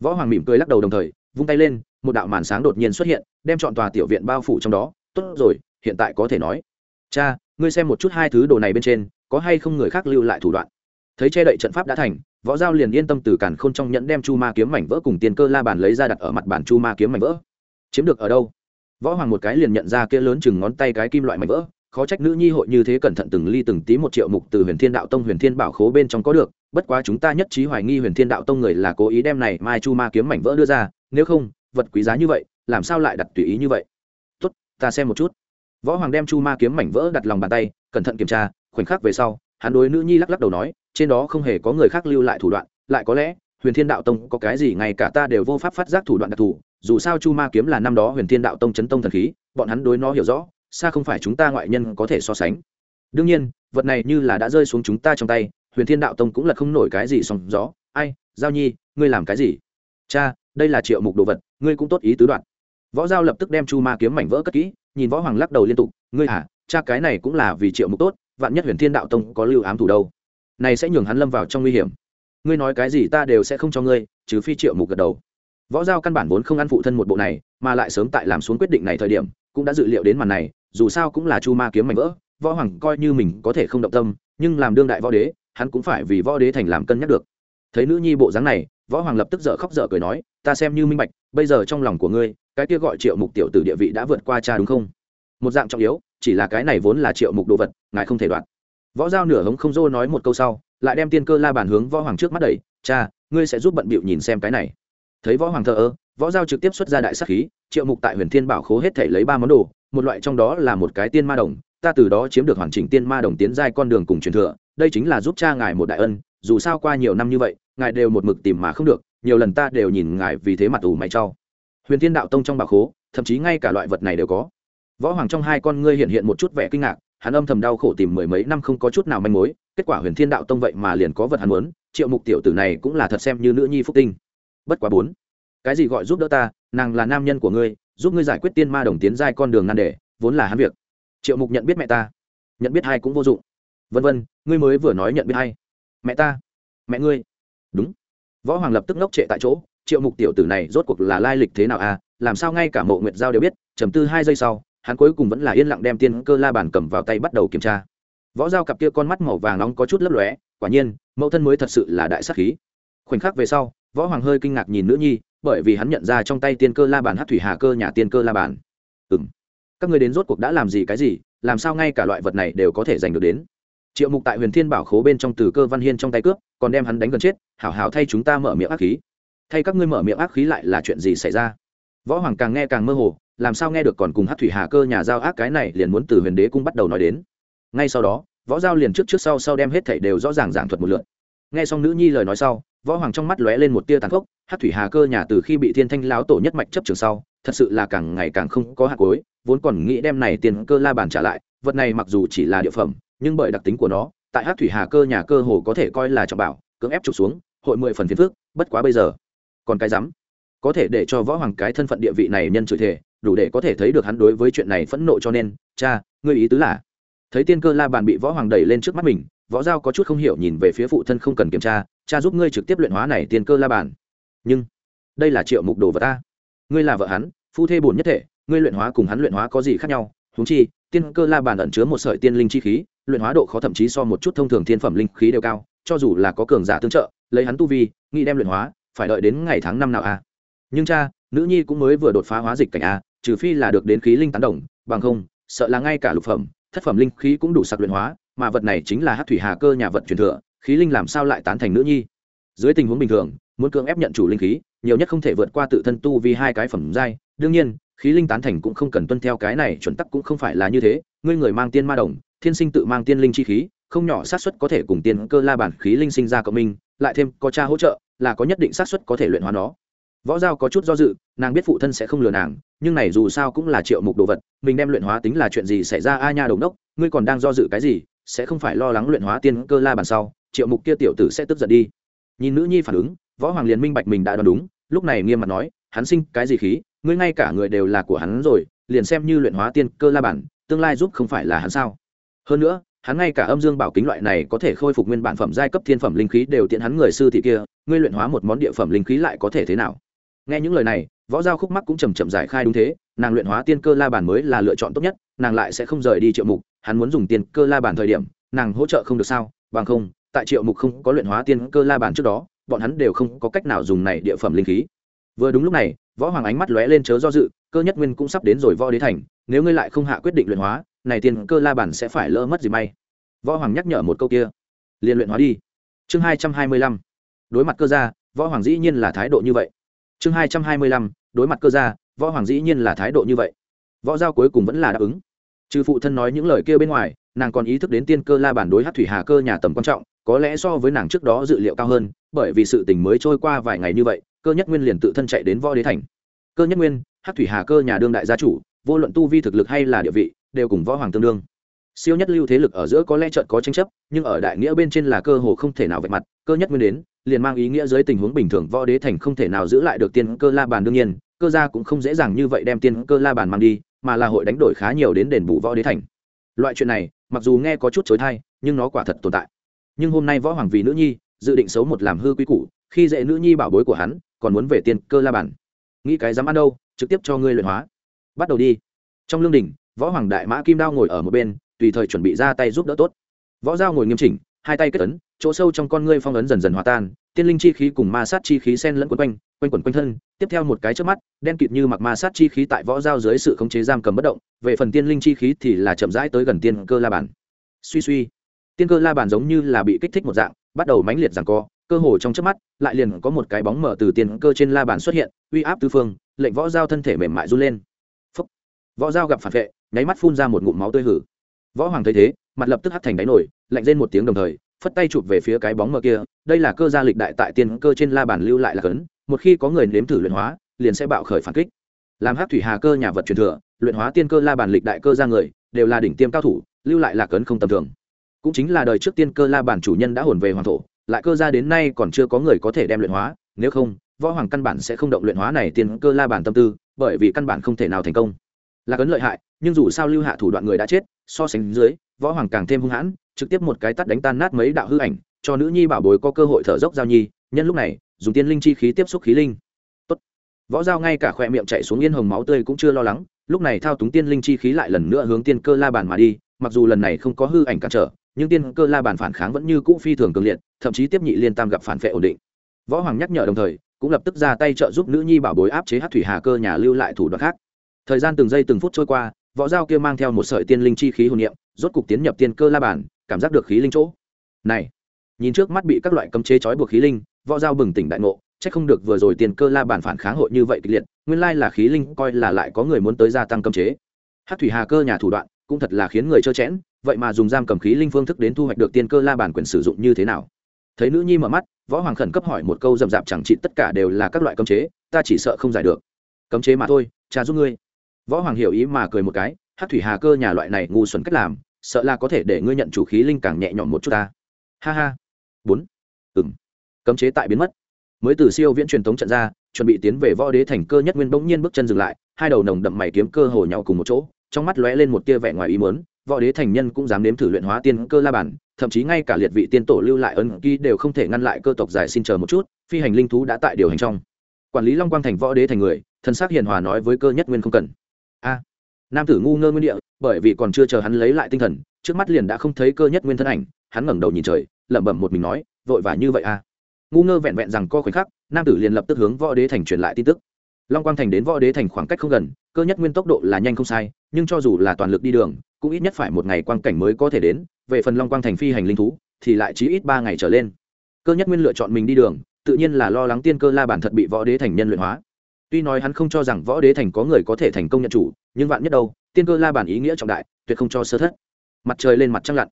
Võ hoàng mỉm cười lắc đầu đồng thời, vung tay lên, một đạo màn sáng đột nhiên xuất hiện, đem chọn tòa tiểu viện bao phủ trong đó, tốt rồi, hiện tại có thể nói. Cha, ngươi xem một chút hai thứ đồ này bên trên, có hay không người khác lưu lại thủ đoạn? Thấy che đậy trận pháp đã thành võ giao liền yên tâm từ cản khôn trong nhẫn đem chu ma kiếm mảnh vỡ cùng tiền cơ la bàn lấy ra đặt ở mặt bản chu ma kiếm mảnh vỡ. Chiếm được ở đâu? Võ hoàng một cái liền nhận ra kia lớn chừng ngón tay cái kim loại mảnh vỡ, khó trách nữ nhi hội như thế cẩn thận từng ly từng tí một triệu mục từ huyền thiên đạo tông huyền thiên bảo khố bên trong có được, bất quá chúng ta nhất trí hoài nghi huyền thiên đạo tông người là cố ý đem này mai chu ma kiếm mảnh vỡ đưa ra, nếu không, vật quý giá như vậy, làm sao lại đặt tùy ý như vậy? Tốt, ta xem một chút. Võ hoàng đem chu ma kiếm mảnh vỡ đặt lòng bàn tay, cẩn thận kiểm tra, khoảnh khắc về sau hắn đối nữ nhi lắc lắc đầu nói, trên đó không hề có người khác lưu lại thủ đoạn, lại có lẽ, huyền thiên đạo tông có cái gì ngay cả ta đều vô pháp phát giác thủ đoạn đặc thù, dù sao chu ma kiếm là năm đó huyền thiên đạo tông chấn tông thần khí, bọn hắn đối nó hiểu rõ, xa không phải chúng ta ngoại nhân có thể so sánh. Đương nhiên, vật này như là đã rơi xuống chúng ta trong tay, huyền thiên đạo tông cũng là không nổi cái gì song gió. Ai, giao nhi, ngươi làm cái gì? Cha, đây là triệu mục đồ vật, ngươi cũng tốt ý tứ đoạn. Võ giao lập tức đem chu ma kiếm mảnh vỡ cất kỹ, nhìn võ hoàng lắc đầu liên tục, ngươi hả? Cha, cái này cũng là vì triệu mục tốt vạn nhất huyền thiên đạo tông có lưu ám thủ đâu, này sẽ nhường hắn lâm vào trong nguy hiểm. Ngươi nói cái gì ta đều sẽ không cho ngươi, trừ phi triệu mục gật đầu. Võ giao căn bản vốn không ăn phụ thân một bộ này, mà lại sớm tại làm xuống quyết định này thời điểm, cũng đã dự liệu đến màn này, dù sao cũng là chu ma kiếm mảnh vỡ, võ hoàng coi như mình có thể không động tâm, nhưng làm đương đại võ đế, hắn cũng phải vì võ đế thành làm cân nhắc được. Thấy nữ nhi bộ dáng này, võ hoàng lập tức dở khóc dở cười nói, ta xem như minh bạch, bây giờ trong lòng của ngươi, cái kia gọi triệu mục tiểu tử địa vị đã vượt qua cha đúng không? Một dạng trọng yếu, chỉ là cái này vốn là triệu mục đồ vật, ngài không thể đoạt. Võ giao nửa hống không dô nói một câu sau, lại đem tiên cơ la bàn hướng võ hoàng trước mắt đẩy, cha, ngươi sẽ giúp bận bịu nhìn xem cái này. Thấy võ hoàng thờ ơ, võ giao trực tiếp xuất ra đại sắc khí, triệu mục tại huyền thiên bảo khố hết thể lấy ba món đồ, một loại trong đó là một cái tiên ma đồng, ta từ đó chiếm được hoàn chỉnh tiên ma đồng tiến giai con đường cùng truyền thừa, đây chính là giúp cha ngài một đại ân, dù sao qua nhiều năm như vậy, ngài đều một mực tìm mà không được, nhiều lần ta đều nhìn ngài vì thế mặt ủ mày trao huyền thiên đạo tông trong bảo khố, thậm chí ngay cả loại vật này đều có võ hoàng trong hai con ngươi hiện hiện một chút vẻ kinh ngạc, hắn âm thầm đau khổ tìm mười mấy năm không có chút nào manh mối, kết quả huyền thiên đạo tông vậy mà liền có vật hắn muốn, triệu mục tiểu tử này cũng là thật xem như nữ nhi phúc tinh. Bất quá bốn, cái gì gọi giúp đỡ ta, nàng là nam nhân của ngươi, giúp ngươi giải quyết tiên ma đồng tiến giai con đường nan đề, vốn là hắn việc. Triệu mục nhận biết mẹ ta, nhận biết hai cũng vô dụng. Vân vân, ngươi mới vừa nói nhận biết hay mẹ ta, mẹ ngươi. Đúng. Võ hoàng lập tức ngốc trệ tại chỗ, triệu mục tiểu tử này rốt cuộc là lai lịch thế nào à làm sao ngay cả mộ nguyệt giao đều biết, trầm tư hai giây sau hắn cuối cùng vẫn là yên lặng đem tiên cơ la bàn cầm vào tay bắt đầu kiểm tra. Võ giao cặp kia con mắt màu vàng nóng có chút lấp lóe, quả nhiên, mẫu thân mới thật sự là đại sắc khí. Khoảnh khắc về sau, võ hoàng hơi kinh ngạc nhìn nữ nhi, bởi vì hắn nhận ra trong tay tiên cơ la bàn hát thủy hà cơ nhà tiên cơ la bàn. Ừ m các người đến rốt cuộc đã làm gì cái gì, làm sao ngay cả loại vật này đều có thể giành được đến? Triệu mục tại huyền thiên bảo khố bên trong từ cơ văn hiên trong tay cướp, còn đem hắn đánh gần chết, hảo hảo thay chúng ta mở miệng ác khí. Thay các ngươi mở miệng ác khí lại là chuyện gì xảy ra? Võ hoàng càng nghe càng mơ hồ làm sao nghe được còn cùng hát thủy hà cơ nhà giao ác cái này liền muốn từ huyền đế cung bắt đầu nói đến. Ngay sau đó, võ giao liền trước trước sau sau đem hết thảy đều rõ ràng giảng thuật một lượt. Nghe xong nữ nhi lời nói sau, võ hoàng trong mắt lóe lên một tia tàn khốc, hát thủy hà cơ nhà từ khi bị thiên thanh láo tổ nhất mạch chấp trường sau, thật sự là càng ngày càng không có hạt cối vốn còn nghĩ đem này tiền cơ la bàn trả lại, vật này mặc dù chỉ là địa phẩm, nhưng bởi đặc tính của nó, tại hát thủy hà cơ nhà cơ hồ có thể coi là trọng bảo, cưỡng ép trục xuống, hội mười phần phiền phước bất quá bây giờ còn cái rắm. Có thể để cho võ hoàng cái thân phận địa vị này nhân chửi thể đủ để có thể thấy được hắn đối với chuyện này phẫn nộ cho nên, cha, ngươi ý tứ là? Thấy tiên cơ la bàn bị võ hoàng đẩy lên trước mắt mình, võ giao có chút không hiểu nhìn về phía phụ thân không cần kiểm tra, cha giúp ngươi trực tiếp luyện hóa này tiên cơ la bàn. Nhưng, đây là triệu mục đồ vật ta. Ngươi là vợ hắn, phu thê bổn nhất thể, ngươi luyện hóa cùng hắn luyện hóa có gì khác nhau? Huống chi, tiên cơ la bàn ẩn chứa một sợi tiên linh chi khí, luyện hóa độ khó thậm chí so một chút thông thường thiên phẩm linh khí đều cao, cho dù là có cường giả tương trợ, lấy hắn tu vi, nghĩ đem luyện hóa, phải đợi đến ngày tháng năm nào a à? nhưng cha, nữ nhi cũng mới vừa đột phá hóa dịch cảnh a trừ phi là được đến khí linh tán đồng, bằng không, sợ là ngay cả lục phẩm, thất phẩm linh khí cũng đủ sạc luyện hóa, mà vật này chính là hát thủy hà cơ nhà vật truyền thừa, khí linh làm sao lại tán thành nữ nhi? Dưới tình huống bình thường, muốn cưỡng ép nhận chủ linh khí, nhiều nhất không thể vượt qua tự thân tu vì hai cái phẩm giai. Đương nhiên, khí linh tán thành cũng không cần tuân theo cái này chuẩn tắc cũng không phải là như thế. Ngươi người mang tiên ma đồng, thiên sinh tự mang tiên linh chi khí, không nhỏ xác suất có thể cùng tiên cơ la bản khí linh sinh ra cộng minh, lại thêm có cha hỗ trợ, là có nhất định xác suất có thể luyện hóa nó võ giao có chút do dự, nàng biết phụ thân sẽ không lừa nàng, nhưng này dù sao cũng là triệu mục đồ vật, mình đem luyện hóa tính là chuyện gì xảy ra a nha đồng đốc, ngươi còn đang do dự cái gì, sẽ không phải lo lắng luyện hóa tiên cơ la bàn sau, triệu mục kia tiểu tử sẽ tức giận đi. Nhìn nữ nhi phản ứng, võ hoàng liền minh bạch mình đã đoán đúng, lúc này nghiêm mặt nói, hắn sinh cái gì khí, ngươi ngay cả người đều là của hắn rồi, liền xem như luyện hóa tiên cơ la bản tương lai giúp không phải là hắn sao? Hơn nữa, hắn ngay cả âm dương bảo kính loại này có thể khôi phục nguyên bản phẩm giai cấp thiên phẩm linh khí đều tiện hắn người sư thị kia, ngươi luyện hóa một món địa phẩm linh khí lại có thể thế nào? Nghe những lời này, võ giao khúc mắc cũng chầm chậm giải khai đúng thế, nàng luyện hóa tiên cơ la bàn mới là lựa chọn tốt nhất, nàng lại sẽ không rời đi triệu mục, hắn muốn dùng tiên cơ la bàn thời điểm, nàng hỗ trợ không được sao? Bằng không, tại triệu mục không có luyện hóa tiên cơ la bàn trước đó, bọn hắn đều không có cách nào dùng này địa phẩm linh khí. Vừa đúng lúc này, võ hoàng ánh mắt lóe lên chớ do dự, cơ nhất nguyên cũng sắp đến rồi võ đế thành, nếu ngươi lại không hạ quyết định luyện hóa, này tiên cơ la bản sẽ phải lỡ mất gì may. Võ hoàng nhắc nhở một câu kia, liền luyện hóa đi. Chương hai trăm hai mươi lăm, đối mặt cơ gia, võ hoàng dĩ nhiên là thái độ như vậy chương hai trăm hai mươi lăm, đối mặt cơ gia, võ hoàng dĩ nhiên là thái độ như vậy. Võ giao cuối cùng vẫn là đáp ứng. Trừ phụ thân nói những lời kia bên ngoài, nàng còn ý thức đến tiên cơ la bản đối hát thủy hà cơ nhà tầm quan trọng, có lẽ so với nàng trước đó dự liệu cao hơn, bởi vì sự tình mới trôi qua vài ngày như vậy, cơ nhất nguyên liền tự thân chạy đến võ đế thành. Cơ nhất nguyên, hát thủy hà cơ nhà đương đại gia chủ, vô luận tu vi thực lực hay là địa vị, đều cùng võ hoàng tương đương. Siêu nhất lưu thế lực ở giữa có lẽ trận có tranh chấp, nhưng ở đại nghĩa bên trên là cơ hồ không thể nào vạch mặt, cơ nhất nguyên đến liền mang ý nghĩa dưới tình huống bình thường võ đế thành không thể nào giữ lại được tiên cơ la bàn đương nhiên, cơ gia cũng không dễ dàng như vậy đem tiên cơ la bàn mang đi, mà là hội đánh đổi khá nhiều đến đền bù võ đế thành. Loại chuyện này, mặc dù nghe có chút chối thai nhưng nó quả thật tồn tại. Nhưng hôm nay võ hoàng vì nữ nhi, dự định xấu một làm hư quy củ, khi dễ nữ nhi bảo bối của hắn, còn muốn về tiên cơ la bàn. Nghĩ cái dám ăn đâu, trực tiếp cho ngươi luyện hóa. Bắt đầu đi. Trong lương đình võ hoàng đại mã kim đao ngồi ở một bên, tùy thời chuẩn bị ra tay giúp đỡ tốt. Võ giao ngồi nghiêm chỉnh, hai tay kết ấn chỗ sâu trong con ngươi phong ấn dần dần hòa tan, tiên linh chi khí cùng ma sát chi khí sen lẫn quấn quanh quanh quẩn quanh thân, tiếp theo một cái trước mắt, đen kịt như mặc ma sát chi khí tại võ giao dưới sự khống chế giam cầm bất động, về phần tiên linh chi khí thì là chậm rãi tới gần tiên cơ la bàn suy suy, tiên cơ la bàn giống như là bị kích thích một dạng, bắt đầu mãnh liệt rằng co, cơ hồ trong trước mắt, lại liền có một cái bóng mở từ tiên cơ trên la bàn xuất hiện, uy áp tư phương, lệnh võ giao thân thể mềm mại run lên Phúc. võ giao gặp phản vệ, nháy mắt phun ra một ngụm máu tươi hử võ hoàng thấy thế, mặt lập tức hắt thành đáy nổi lạnh lên một tiếng đồng thời phất tay chụp về phía cái bóng mờ kia, đây là cơ gia lịch đại tại tiên cơ trên la bàn lưu lại là cấn, một khi có người nếm thử luyện hóa, liền sẽ bạo khởi phản kích. Làm hát thủy hà cơ nhà vật truyền thừa, luyện hóa tiên cơ la bàn lịch đại cơ gia người, đều là đỉnh tiêm cao thủ, lưu lại là cấn không tầm thường. Cũng chính là đời trước tiên cơ la bàn chủ nhân đã hồn về hoàng thổ, lại cơ gia đến nay còn chưa có người có thể đem luyện hóa, nếu không, võ hoàng căn bản sẽ không động luyện hóa này tiên cơ la bàn tâm tư, bởi vì căn bản không thể nào thành công. Là cấn lợi hại, nhưng dù sao lưu hạ thủ đoạn người đã chết, so sánh dưới, võ hoàng càng thêm hung hãn trực tiếp một cái tắt đánh tan nát mấy đạo hư ảnh, cho nữ nhi bảo bối có cơ hội thở dốc giao nhi, nhân lúc này, dùng tiên linh chi khí tiếp xúc khí linh. Tốt. võ giao ngay cả khoe miệng chạy xuống yên hồng máu tươi cũng chưa lo lắng, lúc này thao túng tiên linh chi khí lại lần nữa hướng tiên cơ la bàn mà đi, mặc dù lần này không có hư ảnh cản trở, nhưng tiên cơ la bàn phản kháng vẫn như cũ phi thường cường liệt, thậm chí tiếp nhị liên tam gặp phản vệ ổn định. Võ hoàng nhắc nhở đồng thời, cũng lập tức ra tay trợ giúp nữ nhi bảo bối áp chế hát thủy hà cơ nhà lưu lại thủ đoạn khác. Thời gian từng giây từng phút trôi qua, võ dao kia mang theo một sợi tiên linh chi khí hồn niệm, rốt cục tiến nhập tiên cơ la bàn cảm giác được khí linh chỗ. Này, nhìn trước mắt bị các loại cấm chế trói buộc khí linh, võ dao bừng tỉnh đại ngộ, chắc không được vừa rồi tiền cơ la bản phản kháng hội như vậy kịch liệt, nguyên lai là khí linh coi là lại có người muốn tới gia tăng cấm chế. Hát thủy hà cơ nhà thủ đoạn cũng thật là khiến người trơ chẽn vậy mà dùng giam cầm khí linh phương thức đến thu hoạch được tiên cơ la bản quyền sử dụng như thế nào? Thấy nữ nhi mở mắt, võ hoàng khẩn cấp hỏi một câu rậm rạp chẳng trị tất cả đều là các loại cấm chế, ta chỉ sợ không giải được. Cấm chế mà thôi, cha giúp ngươi. Võ hoàng hiểu ý mà cười một cái, hát thủy hà cơ nhà loại này ngu xuẩn cách làm sợ là có thể để ngươi nhận chủ khí linh càng nhẹ nhõm một chút ta. Ha ha. Bốn. Ừng cấm chế tại biến mất. Mới từ siêu viễn truyền thống trận ra, chuẩn bị tiến về võ đế thành cơ nhất nguyên bỗng nhiên bước chân dừng lại, hai đầu nồng đậm mày kiếm cơ hồ nhau cùng một chỗ, trong mắt lóe lên một tia vẻ ngoài ý muốn. võ đế thành nhân cũng dám nếm thử luyện hóa tiên cơ la bản thậm chí ngay cả liệt vị tiên tổ lưu lại ấn ký đều không thể ngăn lại cơ tộc giải xin chờ một chút, phi hành linh thú đã tại điều hành trong. Quản lý long quang thành võ đế thành người thân xác hiền hòa nói với cơ nhất nguyên không cần. A. Nam tử ngu ngơ nguyên địa bởi vì còn chưa chờ hắn lấy lại tinh thần, trước mắt liền đã không thấy cơ nhất nguyên thân ảnh, hắn ngẩng đầu nhìn trời, lẩm bẩm một mình nói, vội vã như vậy à? ngu ngơ vẹn vẹn rằng co khoảnh khắc, nam tử liền lập tức hướng võ đế thành truyền lại tin tức. Long quang thành đến võ đế thành khoảng cách không gần, cơ nhất nguyên tốc độ là nhanh không sai, nhưng cho dù là toàn lực đi đường, cũng ít nhất phải một ngày quang cảnh mới có thể đến, về phần long quang thành phi hành linh thú, thì lại chỉ ít ba ngày trở lên. Cơ nhất nguyên lựa chọn mình đi đường, tự nhiên là lo lắng tiên cơ la bản thật bị võ đế thành nhân luyện hóa. Tuy nói hắn không cho rằng võ đế thành có người có thể thành công nhận chủ, nhưng vạn nhất đâu tiên cơ la bản ý nghĩa trọng đại, tuyệt không cho sơ thất. Mặt trời lên mặt trăng lặn.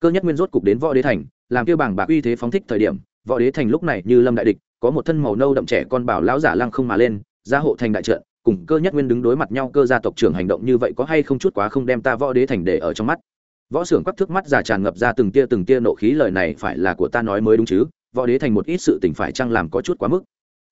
Cơ nhất nguyên rốt cục đến võ đế thành, làm kêu bảng bạc uy thế phóng thích thời điểm, võ đế thành lúc này như lâm đại địch, có một thân màu nâu đậm trẻ con bảo lão giả lăng không mà lên ra hộ thành đại trận, cùng cơ nhất nguyên đứng đối mặt nhau, cơ gia tộc trưởng hành động như vậy có hay không chút quá không đem ta võ đế thành để ở trong mắt. Võ xưởng quắc thước mắt già tràn ngập ra từng tia từng tia nộ khí, lời này phải là của ta nói mới đúng chứ, võ đế thành một ít sự tình phải chăng làm có chút quá mức.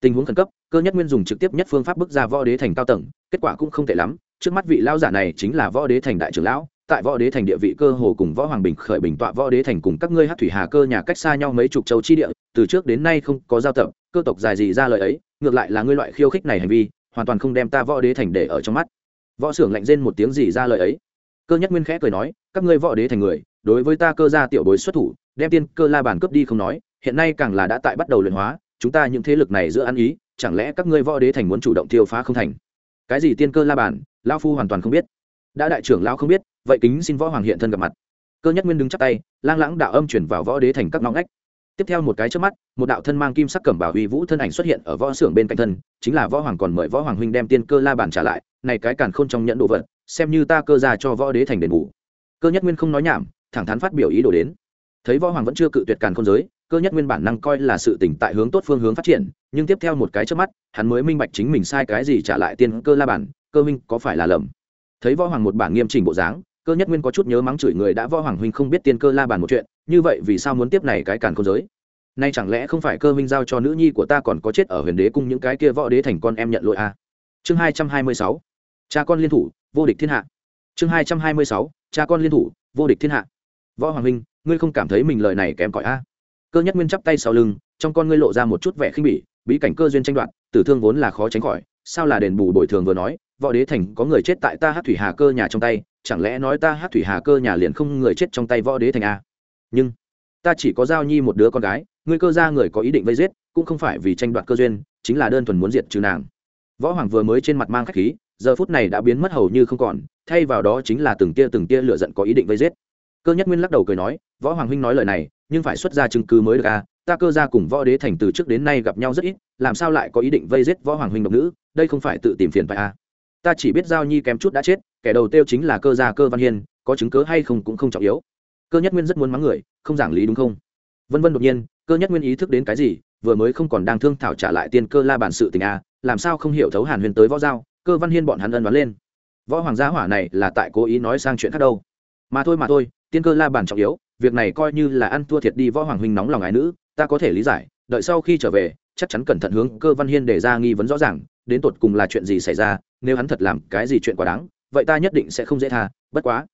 Tình huống khẩn cấp, cơ nhất nguyên dùng trực tiếp nhất phương pháp bước ra võ đế thành cao tầng, kết quả cũng không tệ lắm trước mắt vị lão giả này chính là võ đế thành đại trưởng lão, tại võ đế thành địa vị cơ hồ cùng võ hoàng bình khởi bình tọa võ đế thành cùng các ngươi hát thủy hà cơ nhà cách xa nhau mấy chục châu chi địa, từ trước đến nay không có giao tập, cơ tộc dài gì ra lời ấy, ngược lại là ngươi loại khiêu khích này hành vi, hoàn toàn không đem ta võ đế thành để ở trong mắt. Võ xưởng lạnh rên một tiếng gì ra lời ấy. Cơ nhất nguyên khẽ cười nói, các ngươi võ đế thành người, đối với ta cơ gia tiểu bối xuất thủ, đem tiên cơ la bàn cướp đi không nói, hiện nay càng là đã tại bắt đầu luyện hóa, chúng ta những thế lực này giữa ăn ý, chẳng lẽ các ngươi võ đế thành muốn chủ động tiêu phá không thành? Cái gì tiên cơ la bàn? Lao phu hoàn toàn không biết. Đã đại trưởng lao không biết, vậy kính xin võ hoàng hiện thân gặp mặt. Cơ nhất nguyên đứng chắp tay, lang lãng đạo âm chuyển vào võ đế thành các ngõ ngách. Tiếp theo một cái trước mắt, một đạo thân mang kim sắc cẩm bảo huy vũ thân ảnh xuất hiện ở võ xưởng bên cạnh thân, chính là võ hoàng còn mời võ hoàng huynh đem tiên cơ la bàn trả lại, này cái càn khôn trong nhận đồ vật, xem như ta cơ ra cho võ đế thành đền bù. Cơ nhất nguyên không nói nhảm, thẳng thắn phát biểu ý đồ đến. Thấy võ hoàng vẫn chưa cự tuyệt càn khôn giới, cơ nhất nguyên bản năng coi là sự tỉnh tại hướng tốt phương hướng phát triển, nhưng tiếp theo một cái trước mắt, hắn mới minh bạch chính mình sai cái gì trả lại tiên cơ la bản cơ minh có phải là lầm thấy võ hoàng một bản nghiêm chỉnh bộ dáng, cơ nhất nguyên có chút nhớ mắng chửi người đã võ hoàng huynh không biết tiên cơ la bàn một chuyện, như vậy vì sao muốn tiếp này cái càn không giới nay chẳng lẽ không phải cơ minh giao cho nữ nhi của ta còn có chết ở huyền đế cung những cái kia võ đế thành con em nhận lỗi à? chương hai trăm hai mươi sáu, cha con liên thủ, vô địch thiên hạ chương hai trăm hai mươi sáu, cha con liên thủ, vô địch thiên hạ võ hoàng huynh, ngươi không cảm thấy mình lời này kém cỏi a à? cơ nhất nguyên chắp tay sau lưng, trong con ngươi lộ ra một chút vẻ khinh bỉ, bí cảnh cơ duyên tranh đoạt, tử thương vốn là khó tránh khỏi, sao là đền bù bồi thường vừa nói võ đế thành có người chết tại ta hát thủy hà cơ nhà trong tay, chẳng lẽ nói ta hát thủy hà cơ nhà liền không người chết trong tay võ đế thành a nhưng, ta chỉ có giao nhi một đứa con gái, ngươi cơ ra người có ý định vây giết, cũng không phải vì tranh đoạt cơ duyên, chính là đơn thuần muốn diệt trừ nàng. Võ hoàng vừa mới trên mặt mang khách khí, giờ phút này đã biến mất hầu như không còn, thay vào đó chính là từng tia từng tia lựa giận có ý định vây giết. Cơ nhất nguyên lắc đầu cười nói, võ hoàng huynh nói lời này, nhưng phải xuất ra chứng cứ mới được a ta cơ ra cùng võ đế thành từ trước đến nay gặp nhau rất ít, làm sao lại có ý định vây giết võ hoàng huynh độc nữ? Đây không phải tự tìm phiền phải a ta chỉ biết giao nhi kém chút đã chết, kẻ đầu tiêu chính là cơ gia cơ văn hiên, có chứng cớ hay không cũng không trọng yếu. Cơ nhất nguyên rất muốn mắng người, không giảng lý đúng không? Vân vân đột nhiên, cơ nhất nguyên ý thức đến cái gì, vừa mới không còn đang thương thảo trả lại tiên cơ la bản sự tình a làm sao không hiểu thấu hàn huyền tới võ giao, cơ văn hiên bọn hắn ân đoán lên. Võ hoàng gia hỏa này là tại cố ý nói sang chuyện khác đâu. Mà thôi mà thôi tiên cơ la bản trọng yếu, việc này coi như là ăn thua thiệt đi võ hoàng huynh nóng lòng ái nữ, ta có thể lý giải, đợi sau khi trở về, chắc chắn cẩn thận hướng cơ văn hiên để ra nghi vấn rõ ràng đến tột cùng là chuyện gì xảy ra, nếu hắn thật làm cái gì chuyện quá đáng, vậy ta nhất định sẽ không dễ tha, bất quá.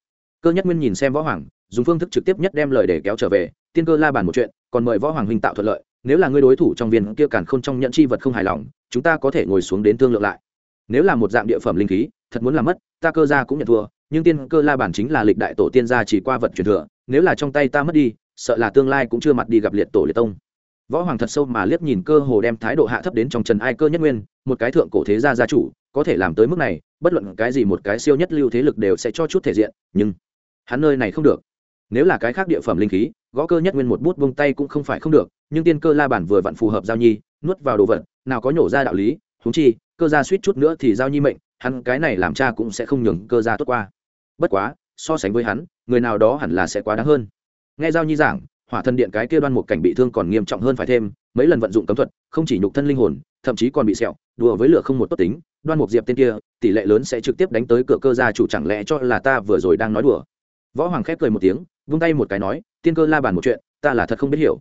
Cơ nhất nguyên nhìn xem võ hoàng, dùng phương thức trực tiếp nhất đem lời để kéo trở về, tiên cơ la bàn một chuyện, còn mời võ hoàng huynh tạo thuận lợi, nếu là người đối thủ trong viên kia càn không trong nhận chi vật không hài lòng, chúng ta có thể ngồi xuống đến thương lượng lại. Nếu là một dạng địa phẩm linh khí, thật muốn làm mất, ta cơ gia cũng nhận thua, nhưng tiên cơ la bản chính là lịch đại tổ tiên gia chỉ qua vật truyền thừa, nếu là trong tay ta mất đi, sợ là tương lai cũng chưa mặt đi gặp liệt tổ liệt tông. Võ hoàng thật sâu mà liếc nhìn cơ hồ đem thái độ hạ thấp đến trong trần ai cơ nhất nguyên một cái thượng cổ thế gia gia chủ, có thể làm tới mức này, bất luận cái gì một cái siêu nhất lưu thế lực đều sẽ cho chút thể diện, nhưng hắn nơi này không được. Nếu là cái khác địa phẩm linh khí, gõ cơ nhất nguyên một bút vung tay cũng không phải không được, nhưng tiên cơ la bản vừa vặn phù hợp giao nhi, nuốt vào đồ vật, nào có nhổ ra đạo lý thúng chi, cơ gia suýt chút nữa thì giao nhi mệnh, hắn cái này làm cha cũng sẽ không nhường cơ gia tốt qua. Bất quá, so sánh với hắn, người nào đó hẳn là sẽ quá đáng hơn. Nghe giao nhi giảng hỏa thần điện cái kia đoan một cảnh bị thương còn nghiêm trọng hơn phải thêm, mấy lần vận dụng cấm thuật, không chỉ nhục thân linh hồn, thậm chí còn bị sẹo, đùa với lửa không một tốt tính, đoan mục diệp tên kia, tỷ lệ lớn sẽ trực tiếp đánh tới cửa cơ gia chủ chẳng lẽ cho là ta vừa rồi đang nói đùa? Võ hoàng khép cười một tiếng, vung tay một cái nói, tiên cơ la bàn một chuyện, ta là thật không biết hiểu.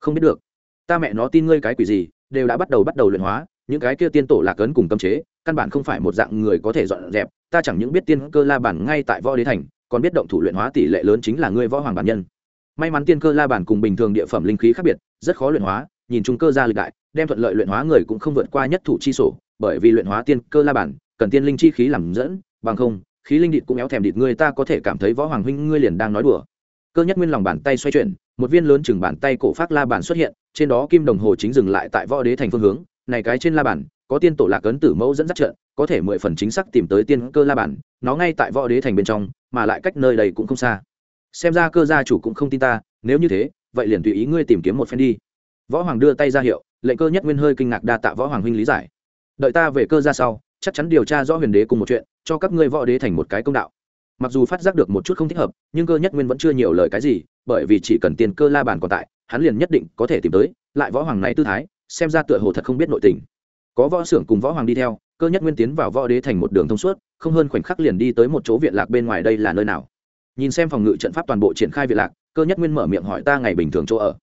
Không biết được. Ta mẹ nó tin ngươi cái quỷ gì, đều đã bắt đầu bắt đầu luyện hóa, những cái kia tiên tổ lạc ấn cùng cấm chế, căn bản không phải một dạng người có thể dọn dẹp, ta chẳng những biết tiên cơ la bản ngay tại võ đế thành, còn biết động thủ luyện hóa tỷ lệ lớn chính là ngươi võ hoàng bản nhân may mắn tiên cơ la bản cùng bình thường địa phẩm linh khí khác biệt, rất khó luyện hóa, nhìn chung cơ ra lịch đại, đem thuận lợi luyện hóa người cũng không vượt qua nhất thủ chi sổ, bởi vì luyện hóa tiên cơ la bản, cần tiên linh chi khí làm dẫn, bằng không, khí linh địch cũng éo thèm địch ngươi ta có thể cảm thấy võ hoàng huynh ngươi liền đang nói đùa. Cơ nhất nguyên lòng bàn tay xoay chuyển, một viên lớn chừng bàn tay cổ phát la bản xuất hiện, trên đó kim đồng hồ chính dừng lại tại võ đế thành phương hướng, này cái trên la bản, có tiên tổ lạc ấn tử mẫu dẫn dắt trận, có thể mười phần chính xác tìm tới tiên cơ la bản, nó ngay tại võ đế thành bên trong, mà lại cách nơi đây cũng không xa xem ra cơ gia chủ cũng không tin ta, nếu như thế, vậy liền tùy ý ngươi tìm kiếm một phen đi. Võ hoàng đưa tay ra hiệu, lệnh cơ nhất nguyên hơi kinh ngạc đa tạ võ hoàng huynh lý giải. Đợi ta về cơ ra sau, chắc chắn điều tra rõ huyền đế cùng một chuyện, cho các ngươi võ đế thành một cái công đạo. Mặc dù phát giác được một chút không thích hợp, nhưng cơ nhất nguyên vẫn chưa nhiều lời cái gì, bởi vì chỉ cần tiền cơ la bàn còn tại, hắn liền nhất định có thể tìm tới, lại võ hoàng này tư thái, xem ra tựa hồ thật không biết nội tình. Có võ xưởng cùng võ hoàng đi theo, cơ nhất nguyên tiến vào võ đế thành một đường thông suốt, không hơn khoảnh khắc liền đi tới một chỗ viện lạc bên ngoài đây là nơi nào nhìn xem phòng ngự trận pháp toàn bộ triển khai viện lạc, cơ nhất nguyên mở miệng hỏi ta ngày bình thường chỗ ở.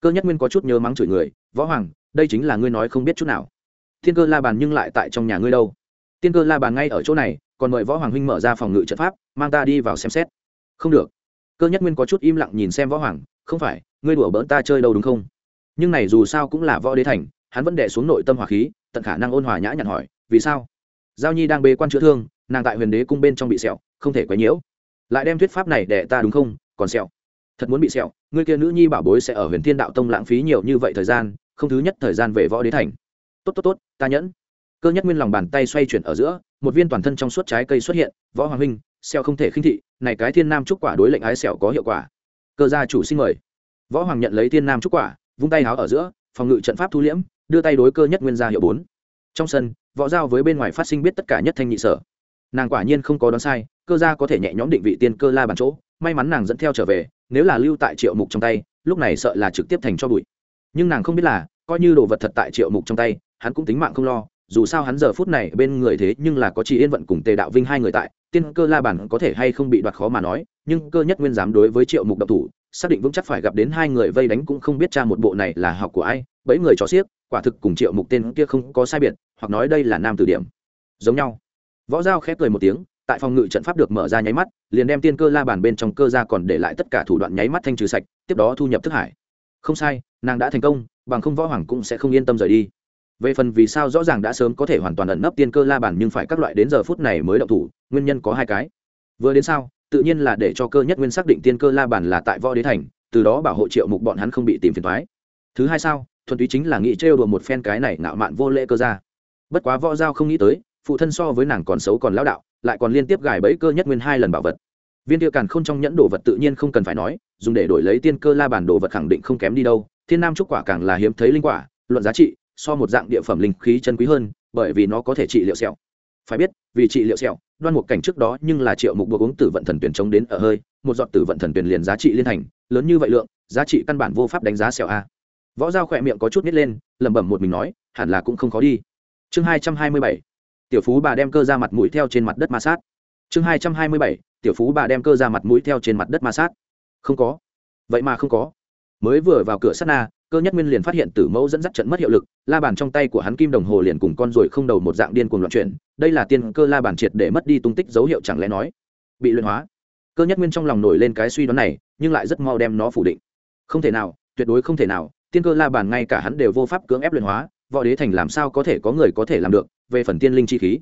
Cơ nhất nguyên có chút nhớ mắng chửi người, võ hoàng, đây chính là ngươi nói không biết chút nào. Thiên cơ la bàn nhưng lại tại trong nhà ngươi đâu? Tiên cơ la bàn ngay ở chỗ này, còn mời võ hoàng huynh mở ra phòng ngự trận pháp, mang ta đi vào xem xét. Không được. Cơ nhất nguyên có chút im lặng nhìn xem võ hoàng, không phải, ngươi đùa bỡn ta chơi đâu đúng không? Nhưng này dù sao cũng là võ đế thành, hắn vẫn đệ xuống nội tâm hỏa khí, tận khả năng ôn hòa nhã nhặn hỏi, vì sao? Giao nhi đang bê quan chữa thương, nàng tại huyền đế cung bên trong bị sẹo, không thể quấy nhiễu lại đem thuyết pháp này để ta đúng không? Còn sẹo. Thật muốn bị sẹo, ngươi kia nữ nhi bảo bối sẽ ở huyền thiên đạo tông lãng phí nhiều như vậy thời gian, không thứ nhất thời gian về võ đế thành. Tốt tốt tốt, ta nhẫn. Cơ nhất nguyên lòng bàn tay xoay chuyển ở giữa, một viên toàn thân trong suốt trái cây xuất hiện, võ hoàng huynh, sẹo không thể khinh thị, này cái thiên nam trúc quả đối lệnh ái sẹo có hiệu quả. Cơ gia chủ xin mời. Võ hoàng nhận lấy thiên nam trúc quả, vung tay háo ở giữa, phòng ngự trận pháp thu liễm, đưa tay đối cơ nhất nguyên ra hiệu bốn. Trong sân, võ giao với bên ngoài phát sinh biết tất cả nhất thanh nhị sở. Nàng quả nhiên không có đoán sai cơ gia có thể nhẹ nhõm định vị tiên cơ la bàn chỗ, may mắn nàng dẫn theo trở về, nếu là lưu tại triệu mục trong tay, lúc này sợ là trực tiếp thành cho bụi. Nhưng nàng không biết là, coi như đồ vật thật tại triệu mục trong tay, hắn cũng tính mạng không lo, dù sao hắn giờ phút này bên người thế nhưng là có chị yên vận cùng tề đạo vinh hai người tại, tiên cơ la bản có thể hay không bị đoạt khó mà nói, nhưng cơ nhất nguyên dám đối với triệu mục độc thủ, xác định vững chắc phải gặp đến hai người vây đánh cũng không biết cha một bộ này là học của ai, bẫy người cho xiếc, quả thực cùng triệu mục tên kia không có sai biệt, hoặc nói đây là nam từ điểm. Giống nhau. Võ giao khép cười một tiếng tại phòng ngự trận pháp được mở ra nháy mắt, liền đem tiên cơ la bàn bên trong cơ ra còn để lại tất cả thủ đoạn nháy mắt thanh trừ sạch, tiếp đó thu nhập thức hải. Không sai, nàng đã thành công, bằng không võ hoàng cũng sẽ không yên tâm rời đi. Về phần vì sao rõ ràng đã sớm có thể hoàn toàn ẩn nấp tiên cơ la bàn nhưng phải các loại đến giờ phút này mới động thủ, nguyên nhân có hai cái. Vừa đến sao tự nhiên là để cho cơ nhất nguyên xác định tiên cơ la bàn là tại võ đế thành, từ đó bảo hộ triệu mục bọn hắn không bị tìm phiền thoái thứ hai sao, thuần túy chính là nghĩ trêu đùa một phen cái này ngạo mạn vô lễ cơ ra bất quá võ giao không nghĩ tới, phụ thân so với nàng còn xấu còn lão đạo lại còn liên tiếp gài bẫy cơ nhất nguyên hai lần bảo vật. Viên tiêu càn không trong nhẫn đồ vật tự nhiên không cần phải nói, dùng để đổi lấy tiên cơ la bàn đồ vật khẳng định không kém đi đâu. Thiên nam trúc quả càng là hiếm thấy linh quả, luận giá trị, so một dạng địa phẩm linh khí chân quý hơn, bởi vì nó có thể trị liệu sẹo. Phải biết, vì trị liệu sẹo, đoan một cảnh trước đó nhưng là triệu mục buộc uống tử vận thần tuyển chống đến ở hơi, một giọt tử vận thần tuyển liền giá trị liên thành, lớn như vậy lượng, giá trị căn bản vô pháp đánh giá sẹo a. Võ dao khỏe miệng có chút nít lên, lẩm bẩm một mình nói, hẳn là cũng không khó đi. Chương hai trăm hai mươi bảy tiểu phú bà đem cơ ra mặt mũi theo trên mặt đất ma sát. Chương hai trăm hai mươi bảy, tiểu phú bà đem cơ ra mặt mũi theo trên mặt đất ma sát. Không có. Vậy mà không có. Mới vừa vào cửa sát na, cơ nhất nguyên liền phát hiện tử mẫu dẫn dắt trận mất hiệu lực, la bàn trong tay của hắn kim đồng hồ liền cùng con ruồi không đầu một dạng điên cuồng loạn chuyển, đây là tiên cơ la bàn triệt để mất đi tung tích dấu hiệu chẳng lẽ nói bị luyện hóa. Cơ nhất nguyên trong lòng nổi lên cái suy đoán này, nhưng lại rất mau đem nó phủ định. Không thể nào, tuyệt đối không thể nào, tiên cơ la bàn ngay cả hắn đều vô pháp cưỡng ép luyện hóa, võ đế thành làm sao có thể có người có thể làm được về phần tiên linh chi khí.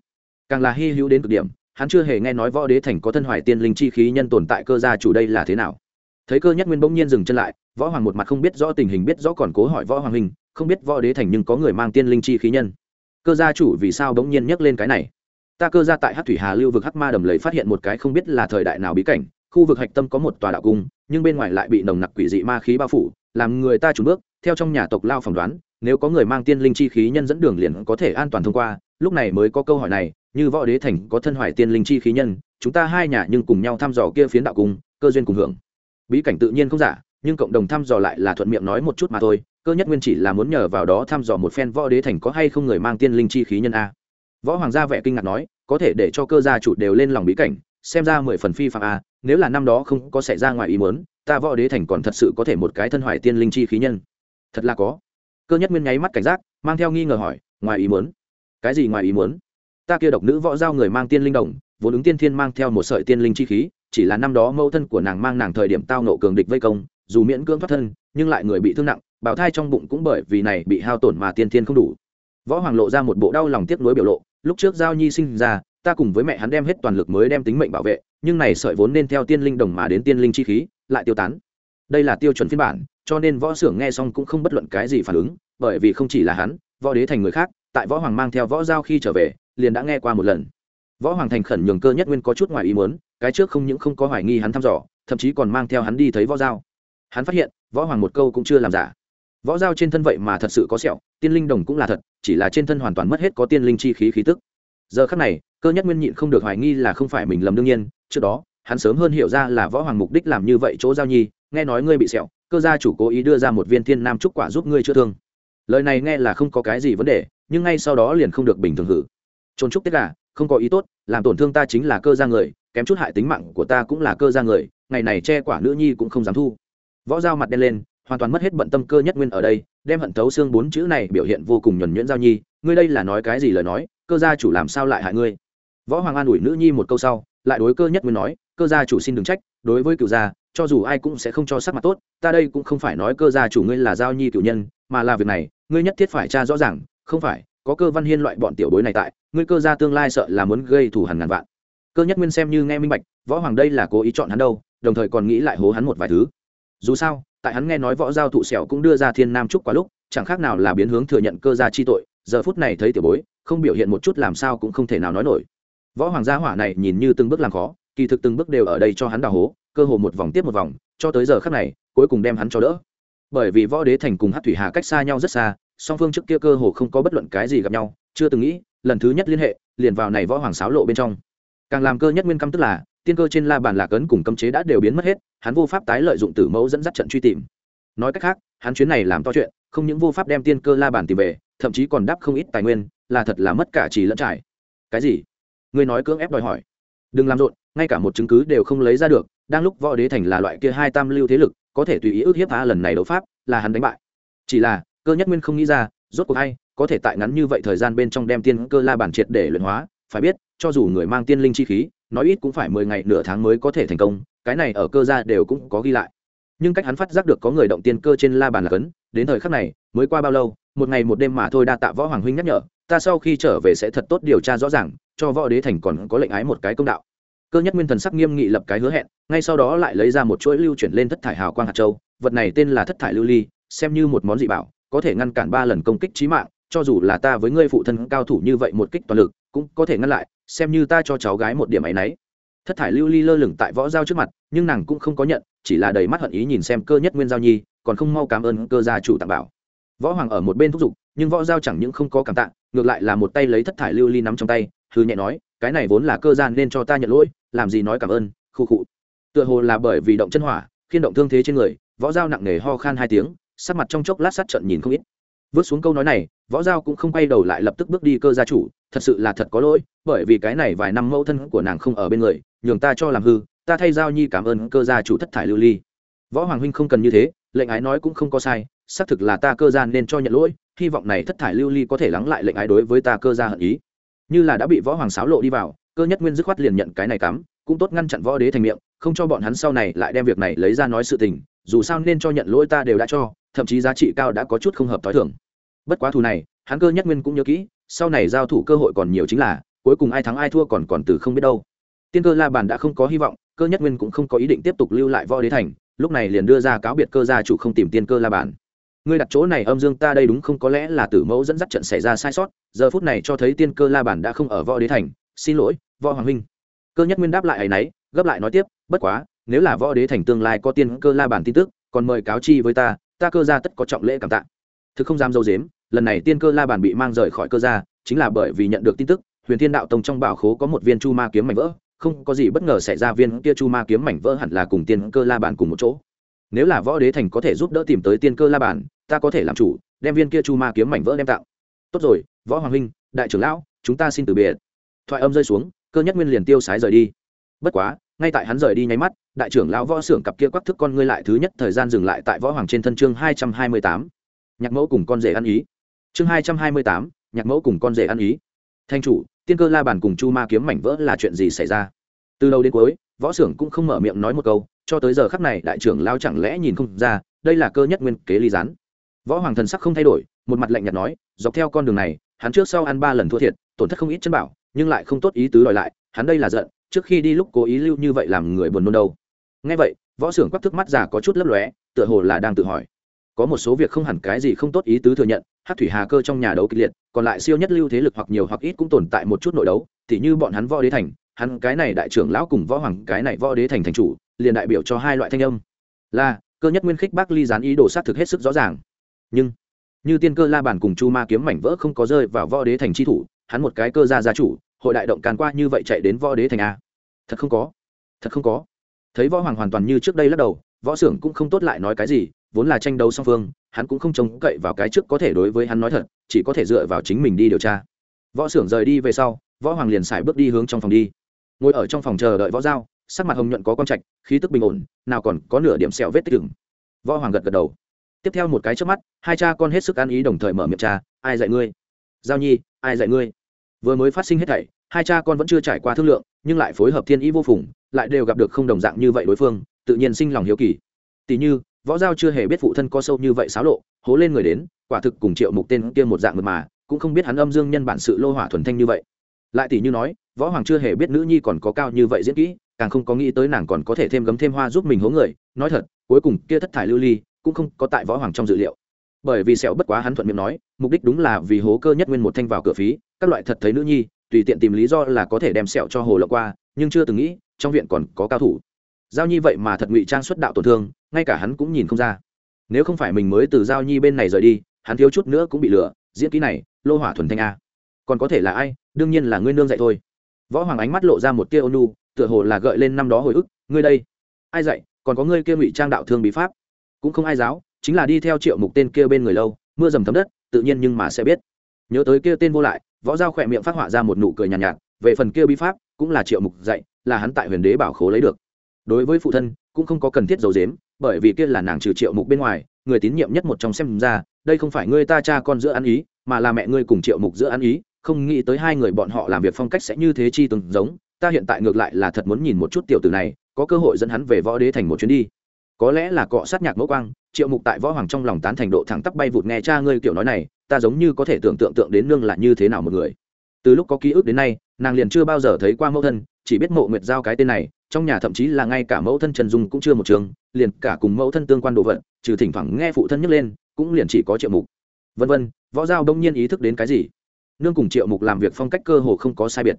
Càng là hy hữu đến cực điểm, hắn chưa hề nghe nói võ đế thành có thân hoài tiên linh chi khí nhân tồn tại cơ gia chủ đây là thế nào. Thấy cơ nhất nguyên bỗng nhiên dừng chân lại, võ hoàng một mặt không biết rõ tình hình biết rõ còn cố hỏi võ hoàng hình không biết võ đế thành nhưng có người mang tiên linh chi khí nhân. Cơ gia chủ vì sao bỗng nhiên nhắc lên cái này? Ta cơ gia tại hát thủy hà lưu vực hắc ma đầm lầy phát hiện một cái không biết là thời đại nào bí cảnh, khu vực hạch tâm có một tòa đạo cung, nhưng bên ngoài lại bị nồng nặc quỷ dị ma khí bao phủ, làm người ta trùn bước, theo trong nhà tộc lao phỏng đoán, nếu có người mang tiên linh chi khí nhân dẫn đường liền có thể an toàn thông qua lúc này mới có câu hỏi này, như võ đế thành có thân hoài tiên linh chi khí nhân, chúng ta hai nhà nhưng cùng nhau thăm dò kia phiến đạo cung, cơ duyên cùng hưởng. Bí cảnh tự nhiên không giả, nhưng cộng đồng thăm dò lại là thuận miệng nói một chút mà thôi, cơ nhất nguyên chỉ là muốn nhờ vào đó thăm dò một phen võ đế thành có hay không người mang tiên linh chi khí nhân a. Võ hoàng gia vẻ kinh ngạc nói, có thể để cho cơ gia chủ đều lên lòng bí cảnh, xem ra mười phần phi phạm a, nếu là năm đó không có xảy ra ngoài ý muốn, ta võ đế thành còn thật sự có thể một cái thân hoài tiên linh chi khí nhân. Thật là có. Cơ nhất nguyên nháy mắt cảnh giác, mang theo nghi ngờ hỏi, ngoài ý muốn? Cái gì ngoài ý muốn? Ta kia độc nữ võ giao người mang tiên linh đồng, vốn ứng tiên thiên mang theo một sợi tiên linh chi khí, chỉ là năm đó mẫu thân của nàng mang nàng thời điểm tao nộ cường địch vây công, dù miễn cưỡng thoát thân, nhưng lại người bị thương nặng bảo thai trong bụng cũng bởi vì này bị hao tổn mà tiên thiên không đủ. Võ hoàng lộ ra một bộ đau lòng tiếc nuối biểu lộ, lúc trước giao nhi sinh ra, ta cùng với mẹ hắn đem hết toàn lực mới đem tính mệnh bảo vệ, nhưng này sợi vốn nên theo tiên linh đồng mà đến tiên linh chi khí, lại tiêu tán. Đây là tiêu chuẩn phiên bản, cho nên võ xưởng nghe xong cũng không bất luận cái gì phản ứng, bởi vì không chỉ là hắn, võ đế thành người khác tại võ hoàng mang theo võ giao khi trở về, liền đã nghe qua một lần. Võ hoàng thành khẩn nhường cơ nhất nguyên có chút ngoài ý muốn, cái trước không những không có hoài nghi hắn thăm dò, thậm chí còn mang theo hắn đi thấy võ giao. Hắn phát hiện, võ hoàng một câu cũng chưa làm giả. Võ giao trên thân vậy mà thật sự có sẹo, tiên linh đồng cũng là thật, chỉ là trên thân hoàn toàn mất hết có tiên linh chi khí khí tức. Giờ khắc này, cơ nhất nguyên nhịn không được hoài nghi là không phải mình lầm đương nhiên, trước đó, hắn sớm hơn hiểu ra là võ hoàng mục đích làm như vậy chỗ giao nhi, nghe nói ngươi bị sẹo, cơ gia chủ cố ý đưa ra một viên thiên nam trúc quả giúp ngươi chữa thương. Lời này nghe là không có cái gì vấn đề nhưng ngay sau đó liền không được bình thường hử. Trốn trúc tiết gà, không có ý tốt, làm tổn thương ta chính là cơ gia người, kém chút hại tính mạng của ta cũng là cơ gia người, ngày này che quả nữ nhi cũng không dám thu. Võ dao mặt đen lên, hoàn toàn mất hết bận tâm cơ nhất nguyên ở đây, đem hận thấu xương bốn chữ này biểu hiện vô cùng nhuẩn nhuyễn giao nhi, ngươi đây là nói cái gì lời nói, cơ gia chủ làm sao lại hại ngươi? Võ hoàng an ủi nữ nhi một câu sau, lại đối cơ nhất nguyên nói, cơ gia chủ xin đừng trách, đối với cựu gia, cho dù ai cũng sẽ không cho sắc mặt tốt, ta đây cũng không phải nói cơ gia chủ ngươi là giao nhi cựu nhân, mà là việc này, ngươi nhất thiết phải tra rõ ràng không phải, có cơ văn hiên loại bọn tiểu bối này tại, ngươi cơ gia tương lai sợ là muốn gây thù hằn ngàn vạn. Cơ nhất nguyên xem như nghe minh bạch, võ hoàng đây là cố ý chọn hắn đâu, đồng thời còn nghĩ lại hố hắn một vài thứ. Dù sao, tại hắn nghe nói võ giao thụ sẹo cũng đưa ra thiên nam trúc quá lúc, chẳng khác nào là biến hướng thừa nhận cơ gia chi tội, giờ phút này thấy tiểu bối, không biểu hiện một chút làm sao cũng không thể nào nói nổi. Võ hoàng gia hỏa này nhìn như từng bước làm khó, kỳ thực từng bước đều ở đây cho hắn đào hố, cơ hồ một vòng tiếp một vòng, cho tới giờ khắc này, cuối cùng đem hắn cho đỡ. Bởi vì võ đế thành cùng hát thủy hà cách xa nhau rất xa song phương trước kia cơ hồ không có bất luận cái gì gặp nhau, chưa từng nghĩ, lần thứ nhất liên hệ, liền vào này võ hoàng sáo lộ bên trong. Càng làm cơ nhất nguyên căm tức là, tiên cơ trên la bàn lạc ấn cùng cấm chế đã đều biến mất hết, hắn vô pháp tái lợi dụng tử mẫu dẫn dắt trận truy tìm. Nói cách khác, hắn chuyến này làm to chuyện, không những vô pháp đem tiên cơ la bàn tìm về, thậm chí còn đắp không ít tài nguyên, là thật là mất cả trì lẫn trải. Cái gì? Ngươi nói cưỡng ép đòi hỏi. Đừng làm rộn, ngay cả một chứng cứ đều không lấy ra được, đang lúc võ đế thành là loại kia hai tam lưu thế lực, có thể tùy ý ước hiếp tha lần này đấu pháp, là hắn đánh bại. Chỉ là cơ nhất nguyên không nghĩ ra, rốt cuộc hay có thể tại ngắn như vậy thời gian bên trong đem tiên cơ la bản triệt để luyện hóa, phải biết, cho dù người mang tiên linh chi khí, nói ít cũng phải mười ngày nửa tháng mới có thể thành công, cái này ở cơ gia đều cũng có ghi lại. Nhưng cách hắn phát giác được có người động tiên cơ trên la bàn là cấn, đến thời khắc này, mới qua bao lâu, một ngày một đêm mà thôi đa tạ võ hoàng huynh nhắc nhở, ta sau khi trở về sẽ thật tốt điều tra rõ ràng, cho võ đế thành còn có lệnh ái một cái công đạo. Cơ nhất nguyên thần sắc nghiêm nghị lập cái hứa hẹn, ngay sau đó lại lấy ra một chuỗi lưu chuyển lên thất thải hào quang hạt châu, vật này tên là thất thải lưu ly, xem như một món dị bảo có thể ngăn cản ba lần công kích trí mạng, cho dù là ta với ngươi phụ thân cao thủ như vậy một kích toàn lực, cũng có thể ngăn lại, xem như ta cho cháu gái một điểm ấy nấy. thất thải lưu ly lơ lửng tại võ giao trước mặt, nhưng nàng cũng không có nhận, chỉ là đầy mắt hận ý nhìn xem cơ nhất nguyên giao nhi, còn không mau cảm ơn cơ gia chủ tặng bảo võ hoàng ở một bên thúc giục, nhưng võ giao chẳng những không có cảm tạ, ngược lại là một tay lấy thất thải lưu ly nắm trong tay hư nhẹ nói, cái này vốn là cơ gian nên cho ta nhận lỗi, làm gì nói cảm ơn, khu khụ tựa hồ là bởi vì động chân hỏa khiên động thương thế trên người, võ giao nặng nề ho khan hai tiếng sắc mặt trong chốc lát sát trận nhìn không ít. Vứt xuống câu nói này, võ giao cũng không quay đầu lại lập tức bước đi cơ gia chủ, thật sự là thật có lỗi, bởi vì cái này vài năm mẫu thân của nàng không ở bên người, nhường ta cho làm hư, ta thay giao nhi cảm ơn cơ gia chủ thất thải lưu ly. Võ hoàng huynh không cần như thế, lệnh ái nói cũng không có sai, xác thực là ta cơ gia nên cho nhận lỗi, hy vọng này thất thải lưu ly có thể lắng lại lệnh ái đối với ta cơ gia hận ý. Như là đã bị võ hoàng sáo lộ đi vào, cơ nhất nguyên dứt khoát liền nhận cái này cắm, cũng tốt ngăn chặn võ đế thành miệng, không cho bọn hắn sau này lại đem việc này lấy ra nói sự tình, dù sao nên cho nhận lỗi ta đều đã cho thậm chí giá trị cao đã có chút không hợp t h o i thưởng bất quá thù này, hắn cơ nhất nguyên cũng nhớ kỹ, sau này giao thủ cơ hội còn nhiều chính là, cuối cùng ai thắng ai thua còn còn từ không biết đâu. Tiên cơ la bàn đã không có hy vọng, cơ nhất nguyên cũng không có ý định tiếp tục lưu lại võ đế thành, lúc này liền đưa ra cáo biệt cơ gia chủ không tìm tiên cơ la bàn. Ngươi đặt chỗ này âm dương ta đây đúng không có lẽ là tử mẫu dẫn dắt trận xảy ra sai sót, giờ phút này cho thấy tiên cơ la bản đã không ở võ đế thành, xin lỗi, võ hoàng huynh. Cơ nhất nguyên đáp lại ấ y n ấ y gấp lại nói tiếp, bất quá, nếu là võ đế thành tương lai có tiên cơ la bản tin tức, còn mời cáo chi với ta ta cơ gia tất có trọng lễ cảm tạ. Thực không dám dâu dếm, lần này tiên cơ la bản bị mang rời khỏi cơ gia, chính là bởi vì nhận được tin tức, huyền thiên đạo tông trong bảo khố có một viên chu ma kiếm mảnh vỡ, không có gì bất ngờ xảy ra viên kia chu ma kiếm mảnh vỡ hẳn là cùng tiên cơ la bản cùng một chỗ. Nếu là võ đế thành có thể giúp đỡ tìm tới tiên cơ la bản ta có thể làm chủ, đem viên kia chu ma kiếm mảnh vỡ đem tạo. Tốt rồi, võ hoàng huynh, đại trưởng lão, chúng ta xin từ biệt. Thoại âm rơi xuống, cơ nhất nguyên liền tiêu sái rời đi bất quá, ngay tại hắn rời đi nháy mắt, đại trưởng lão võ xưởng cặp kia quắc thức con ngươi lại thứ nhất thời gian dừng lại tại võ hoàng trên thân chương hai trăm hai mươi tám. Nhạc mẫu cùng con rể ăn ý. Chương hai trăm hai mươi tám, nhạc mẫu cùng con rể ăn ý. Thanh chủ, tiên cơ la bàn cùng chu ma kiếm mảnh vỡ là chuyện gì xảy ra? Từ đầu đến cuối, võ xưởng cũng không mở miệng nói một câu, cho tới giờ khắc này đại trưởng lao chẳng lẽ nhìn không ra, đây là cơ nhất nguyên kế ly gián. Võ hoàng thần sắc không thay đổi, một mặt lạnh nhạt nói, dọc theo con đường này, hắn trước sau ăn ba lần thua thiệt, tổn thất không ít chân bảo, nhưng lại không tốt ý tứ đòi lại, hắn đây là giận trước khi đi lúc cố ý lưu như vậy làm người buồn nôn đâu. Ngay vậy, võ xưởng quắc thức mắt già có chút lấp lóe, tựa hồ là đang tự hỏi. Có một số việc không hẳn cái gì không tốt ý tứ thừa nhận, hát thủy hà cơ trong nhà đấu kịch liệt, còn lại siêu nhất lưu thế lực hoặc nhiều hoặc ít cũng tồn tại một chút nội đấu t như bọn hắn võ đế thành, hắn cái này đại trưởng lão cùng võ hoàng cái này võ đế thành thành chủ, liền đại biểu cho hai loại thanh âm. Là, cơ nhất nguyên khích bác ly gián ý đồ sát thực hết sức rõ ràng. Nhưng, như tiên cơ la bản cùng chu ma kiếm mảnh vỡ không có rơi vào võ đế thành tri thủ, hắn một cái cơ gia gia chủ hội đại động càn qua như vậy chạy đến võ đế thành a. Thật không có. Thật không có. Thấy võ hoàng hoàn toàn như trước đây lắc đầu, võ xưởng cũng không tốt lại nói cái gì, vốn là tranh đấu song phương, hắn cũng không trông cậy vào cái trước có thể đối với hắn nói thật, chỉ có thể dựa vào chính mình đi điều tra. Võ xưởng rời đi về sau, võ hoàng liền xài bước đi hướng trong phòng đi. Ngồi ở trong phòng chờ đợi võ giao, sắc mặt hồng nhuận có con trạch, khí tức bình ổn, nào còn có nửa điểm sẹo vết tích rừng võ hoàng gật gật đầu. Tiếp theo một cái trước mắt, hai cha con hết sức ăn ý đồng thời mở miệng cha, ai dạy ngươi? Giao nhi, ai dạy ngươi? Vừa mới phát sinh hết thảy, hai cha con vẫn chưa trải qua thương lượng, nhưng lại phối hợp thiên ý vô phùng, lại đều gặp được không đồng dạng như vậy đối phương, tự nhiên sinh lòng hiếu kỳ. Tỷ như, võ giao chưa hề biết phụ thân có sâu như vậy xáo lộ, hố lên người đến, quả thực cùng triệu mục tên kia một dạng mật mà, cũng không biết hắn âm dương nhân bản sự lô hỏa thuần thanh như vậy. Lại tỷ như nói, võ hoàng chưa hề biết nữ nhi còn có cao như vậy diễn kỹ, càng không có nghĩ tới nàng còn có thể thêm gấm thêm hoa giúp mình hố người. Nói thật, cuối cùng kia thất thải lưu ly, cũng không có tại võ hoàng trong dự liệu. Bởi vì sẹo bất quá hắn thuận miệng nói, mục đích đúng là vì hố cơ nhất nguyên một thanh vào cửa phí các loại thật thấy nữ nhi, tùy tiện tìm lý do là có thể đem sẹo cho hồ lộng qua, nhưng chưa từng nghĩ, trong viện còn có cao thủ. Giao nhi vậy mà thật ngụy trang xuất đạo tổn thương, ngay cả hắn cũng nhìn không ra. Nếu không phải mình mới từ giao nhi bên này rời đi, hắn thiếu chút nữa cũng bị lừa, diễn kỹ này, lô hỏa thuần thanh a. Còn có thể là ai, đương nhiên là ngươi nương dạy thôi. Võ hoàng ánh mắt lộ ra một tia ônu tựa hồ là gợi lên năm đó hồi ức, ngươi đây. Ai dạy, còn có ngươi kia ngụy trang đạo thương bí pháp. Cũng không ai giáo, chính là đi theo triệu mục tên kia bên người lâu, mưa dầm thấm đất, tự nhiên nhưng mà sẽ biết. Nhớ tới kia tên vô lại võ giao khỏe miệng phát họa ra một nụ cười nhàn nhạt, nhạt về phần kia bí pháp cũng là triệu mục dạy là hắn tại huyền đế bảo khố lấy được. Đối với phụ thân cũng không có cần thiết giấu dếm bởi vì kia là nàng trừ triệu mục bên ngoài người tín nhiệm nhất một trong xem ra đây không phải ngươi ta cha con giữa ăn ý mà là mẹ ngươi cùng triệu mục giữa ăn ý không nghĩ tới hai người bọn họ làm việc phong cách sẽ như thế chi từng giống ta hiện tại ngược lại là thật muốn nhìn một chút tiểu tử này có cơ hội dẫn hắn về võ đế thành một chuyến đi. Có lẽ là cọ sát nhạc mẫu quang triệu mục tại võ hoàng trong lòng tán thành độ thẳng tắp bay vụt nghe cha ngươi kiểu nói này ta giống như có thể tưởng tượng tượng đến nương là như thế nào một người. Từ lúc có ký ức đến nay, nàng liền chưa bao giờ thấy qua mẫu thân, chỉ biết mộ nguyệt giao cái tên này, trong nhà thậm chí là ngay cả mẫu thân trần dung cũng chưa một trường, liền cả cùng mẫu thân tương quan đồ vật, trừ thỉnh thoảng nghe phụ thân nhấc lên, cũng liền chỉ có triệu mục. Vân vân, võ giao đông nhiên ý thức đến cái gì? Nương cùng triệu mục làm việc phong cách cơ hồ không có sai biệt.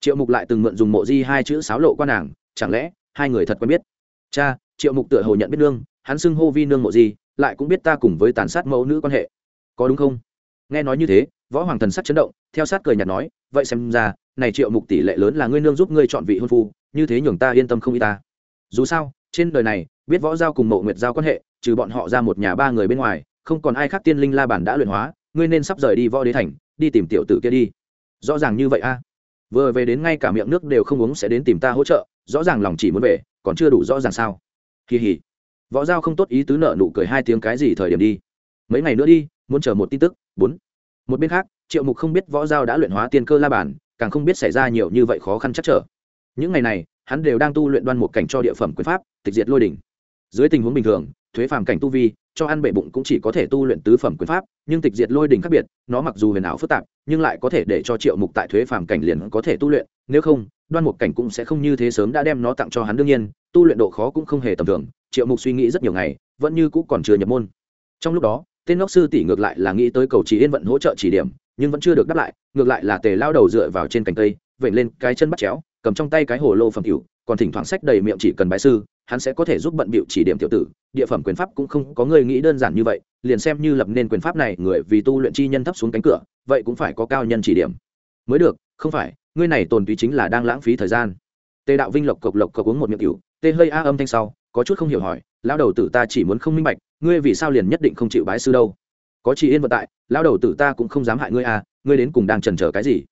Triệu mục lại từng mượn dùng mộ di hai chữ sáo lộ qua nàng, chẳng lẽ hai người thật quen biết? Cha, triệu mục tựa hồ nhận biết nương, hắn xưng hô vi nương mộ di, lại cũng biết ta cùng với tàn sát mẫu nữ quan hệ. Có đúng không? Nghe nói như thế, võ hoàng thần sắc chấn động, theo sát cười nhạt nói, vậy xem ra, này triệu mục tỷ lệ lớn là ngươi nương giúp ngươi chọn vị hôn phu, như thế nhường ta yên tâm không y ta. Dù sao, trên đời này, biết võ giao cùng mộ nguyệt giao quan hệ, trừ bọn họ ra một nhà ba người bên ngoài, không còn ai khác tiên linh la bản đã luyện hóa, ngươi nên sắp rời đi võ đế thành, đi tìm tiểu tử kia đi. Rõ ràng như vậy a. Vừa về đến ngay cả miệng nước đều không uống sẽ đến tìm ta hỗ trợ, rõ ràng lòng chỉ muốn về, còn chưa đủ rõ ràng sao. Kỳ hỉ. Võ giao không tốt ý tứ nợ nụ cười hai tiếng cái gì thời điểm đi. Mấy ngày nữa đi, muốn chờ một tin tức bốn. Một bên khác, triệu mục không biết võ giao đã luyện hóa tiên cơ la bản càng không biết xảy ra nhiều như vậy khó khăn chắc trở. Những ngày này, hắn đều đang tu luyện đoan một cảnh cho địa phẩm quyền pháp, tịch diệt lôi đỉnh. Dưới tình huống bình thường, thuế phàm cảnh tu vi, cho ăn bệ bụng cũng chỉ có thể tu luyện tứ phẩm quyền pháp, nhưng tịch diệt lôi đỉnh khác biệt, nó mặc dù huyền ảo phức tạp, nhưng lại có thể để cho triệu mục tại thuế phàm cảnh liền có thể tu luyện, nếu không, đoan một cảnh cũng sẽ không như thế sớm đã đem nó tặng cho hắn đương nhiên, tu luyện độ khó cũng không hề tầm thường, triệu mục suy nghĩ rất nhiều ngày, vẫn như cũ còn chưa nhập môn. Trong lúc đó tên ngốc sư tỷ ngược lại là nghĩ tới cầu chỉ yên vận hỗ trợ chỉ điểm, nhưng vẫn chưa được đáp lại, ngược lại là tề lao đầu dựa vào trên cành cây vẩy lên cái chân bắt chéo, cầm trong tay cái hồ lô phẩm cửu, còn thỉnh thoảng sách đầy miệng chỉ cần bài sư, hắn sẽ có thể giúp bận bịu chỉ điểm tiểu tử, địa phẩm quyền pháp cũng không có người nghĩ đơn giản như vậy, liền xem như lập nên quyền pháp này, người vì tu luyện chi nhân thấp xuống cánh cửa, vậy cũng phải có cao nhân chỉ điểm. Mới được, không phải, ngươi này tồn túy chính là đang lãng phí thời gian. Tề đạo vinh lộc cộc lộc cộc uống một miệng cửu, tê hơi a âm thanh sau, có chút không hiểu hỏi, lão đầu tử ta chỉ muốn không minh bạch ngươi vì sao liền nhất định không chịu bái sư đâu? Có chỉ yên vận tại, lão đầu tử ta cũng không dám hại ngươi à ngươi đến cùng đang trần chờ cái gì?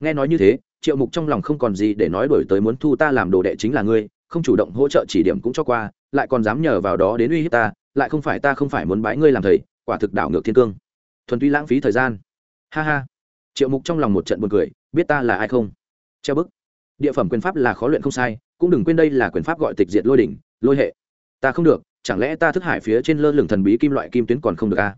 Nghe nói như thế, triệu mục trong lòng không còn gì để nói đổi tới muốn thu ta làm đồ đệ chính là ngươi, không chủ động hỗ trợ chỉ điểm cũng cho qua, lại còn dám nhờ vào đó đến uy hiếp ta, lại không phải ta không phải muốn bái ngươi làm thầy, quả thực đảo ngược thiên cương. Thuần túy lãng phí thời gian. Ha ha. Triệu mục trong lòng một trận buồn cười, biết ta là ai không? Treo bức. Địa phẩm quyền pháp là khó luyện không sai, cũng đừng quên đây là quyền pháp gọi tịch diệt lôi đỉnh, lôi hệ. Ta không được chẳng lẽ ta thức hải phía trên lơ lửng thần bí kim loại kim tuyến còn không được à?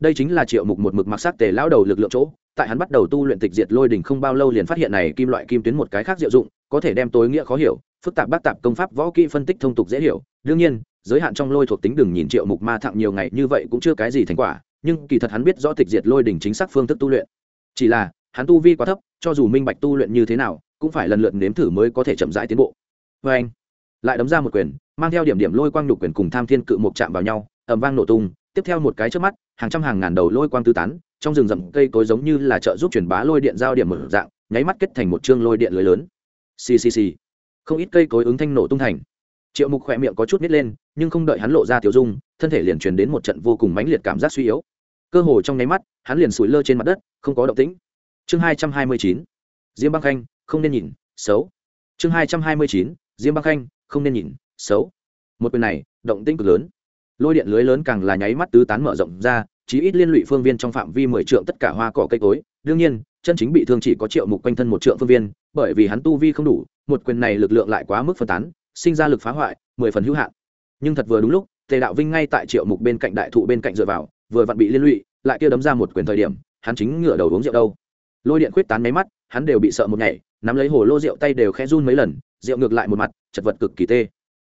đây chính là triệu mục một mực mặc sắc tề lão đầu lực lượng chỗ, tại hắn bắt đầu tu luyện tịch diệt lôi đỉnh không bao lâu liền phát hiện này kim loại kim tuyến một cái khác diệu dụng, có thể đem tối nghĩa khó hiểu, phức tạp bác tạp công pháp võ kỹ phân tích thông tục dễ hiểu. Đương nhiên, giới hạn trong lôi thuộc tính đừng nhìn triệu mục ma thặng nhiều ngày như vậy cũng chưa cái gì thành quả, nhưng kỳ thật hắn biết rõ tịch diệt lôi đỉnh chính xác phương thức tu luyện. Chỉ là, hắn tu vi quá thấp, cho dù minh bạch tu luyện như thế nào, cũng phải lần lượt nếm thử mới có thể chậm rãi tiến bộ. Vê anh lại đấm ra một quyền, mang theo điểm điểm lôi quang nhục quyền cùng tham thiên cự mộc chạm vào nhau ẩm vang nổ tung. Tiếp theo một cái trước mắt, hàng trăm hàng ngàn đầu lôi quang tứ tán, trong rừng rậm cây cối giống như là trợ giúp truyền bá lôi điện giao điểm mở dạng, nháy mắt kết thành một chương lôi điện lưới lớn. Ccc không ít cây cối ứng thanh nổ tung thành. Triệu mục khỏe miệng có chút nít lên, nhưng không đợi hắn lộ ra tiểu dung, thân thể liền truyền đến một trận vô cùng mãnh liệt cảm giác suy yếu. Cơ hồ trong nháy mắt, hắn liền sủi lơ trên mặt đất, không có động tĩnh. Chương hai trăm hai mươi chín. Diêm băng khanh, không nên nhìn, xấu. Chương hai trăm hai mươi chín. Diêm băng khanh không nên nhìn, xấu. Một quyền này, động tĩnh cực lớn. Lôi điện lưới lớn càng là nháy mắt tứ tán mở rộng ra, chí ít liên lụy phương viên trong phạm vi mười trượng tất cả hoa cỏ cây cối. Đương nhiên, chân chính bị thương chỉ có triệu mục quanh thân một trượng phương viên, bởi vì hắn tu vi không đủ, một quyền này lực lượng lại quá mức phân tán, sinh ra lực phá hoại, mười phần hữu hạn. Nhưng thật vừa đúng lúc, tề đạo vinh ngay tại triệu mục bên cạnh đại thụ bên cạnh dựa vào, vừa vặn bị liên lụy, lại kia đấm ra một quyền thời điểm, hắn chính ngửa đầu uống rượu đâu. Lôi điện khuyết tán mấy mắt, hắn đều bị sợ một nhảy nắm lấy hồ lô rượu tay đều khẽ run mấy lần, rượu ngược lại một mặt, chật vật cực kỳ tê.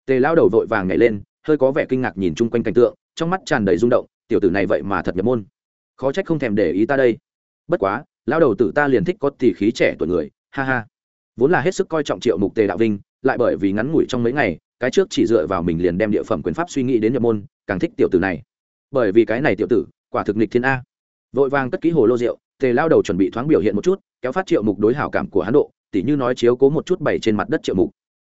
Tề lao đầu vội vàng nhảy lên, hơi có vẻ kinh ngạc nhìn chung quanh cảnh tượng, trong mắt tràn đầy rung động, tiểu tử này vậy mà thật nhập môn. Khó trách không thèm để ý ta đây. Bất quá lao đầu tử ta liền thích có tỷ khí trẻ tuổi người, ha ha. Vốn là hết sức coi trọng triệu mục tề đạo vinh, lại bởi vì ngắn ngủi trong mấy ngày, cái trước chỉ dựa vào mình liền đem địa phẩm quyền pháp suy nghĩ đến nhập môn, càng thích tiểu tử này. Bởi vì cái này tiểu tử, quả thực nịch thiên a. Vội vàng cất ký hồ lô rượu, tề lao đầu chuẩn bị thoáng biểu hiện một chút, kéo phát triệu mục đối hảo cảm của hắn độ tỉ như nói chiếu cố một chút bảy trên mặt đất triệu mục.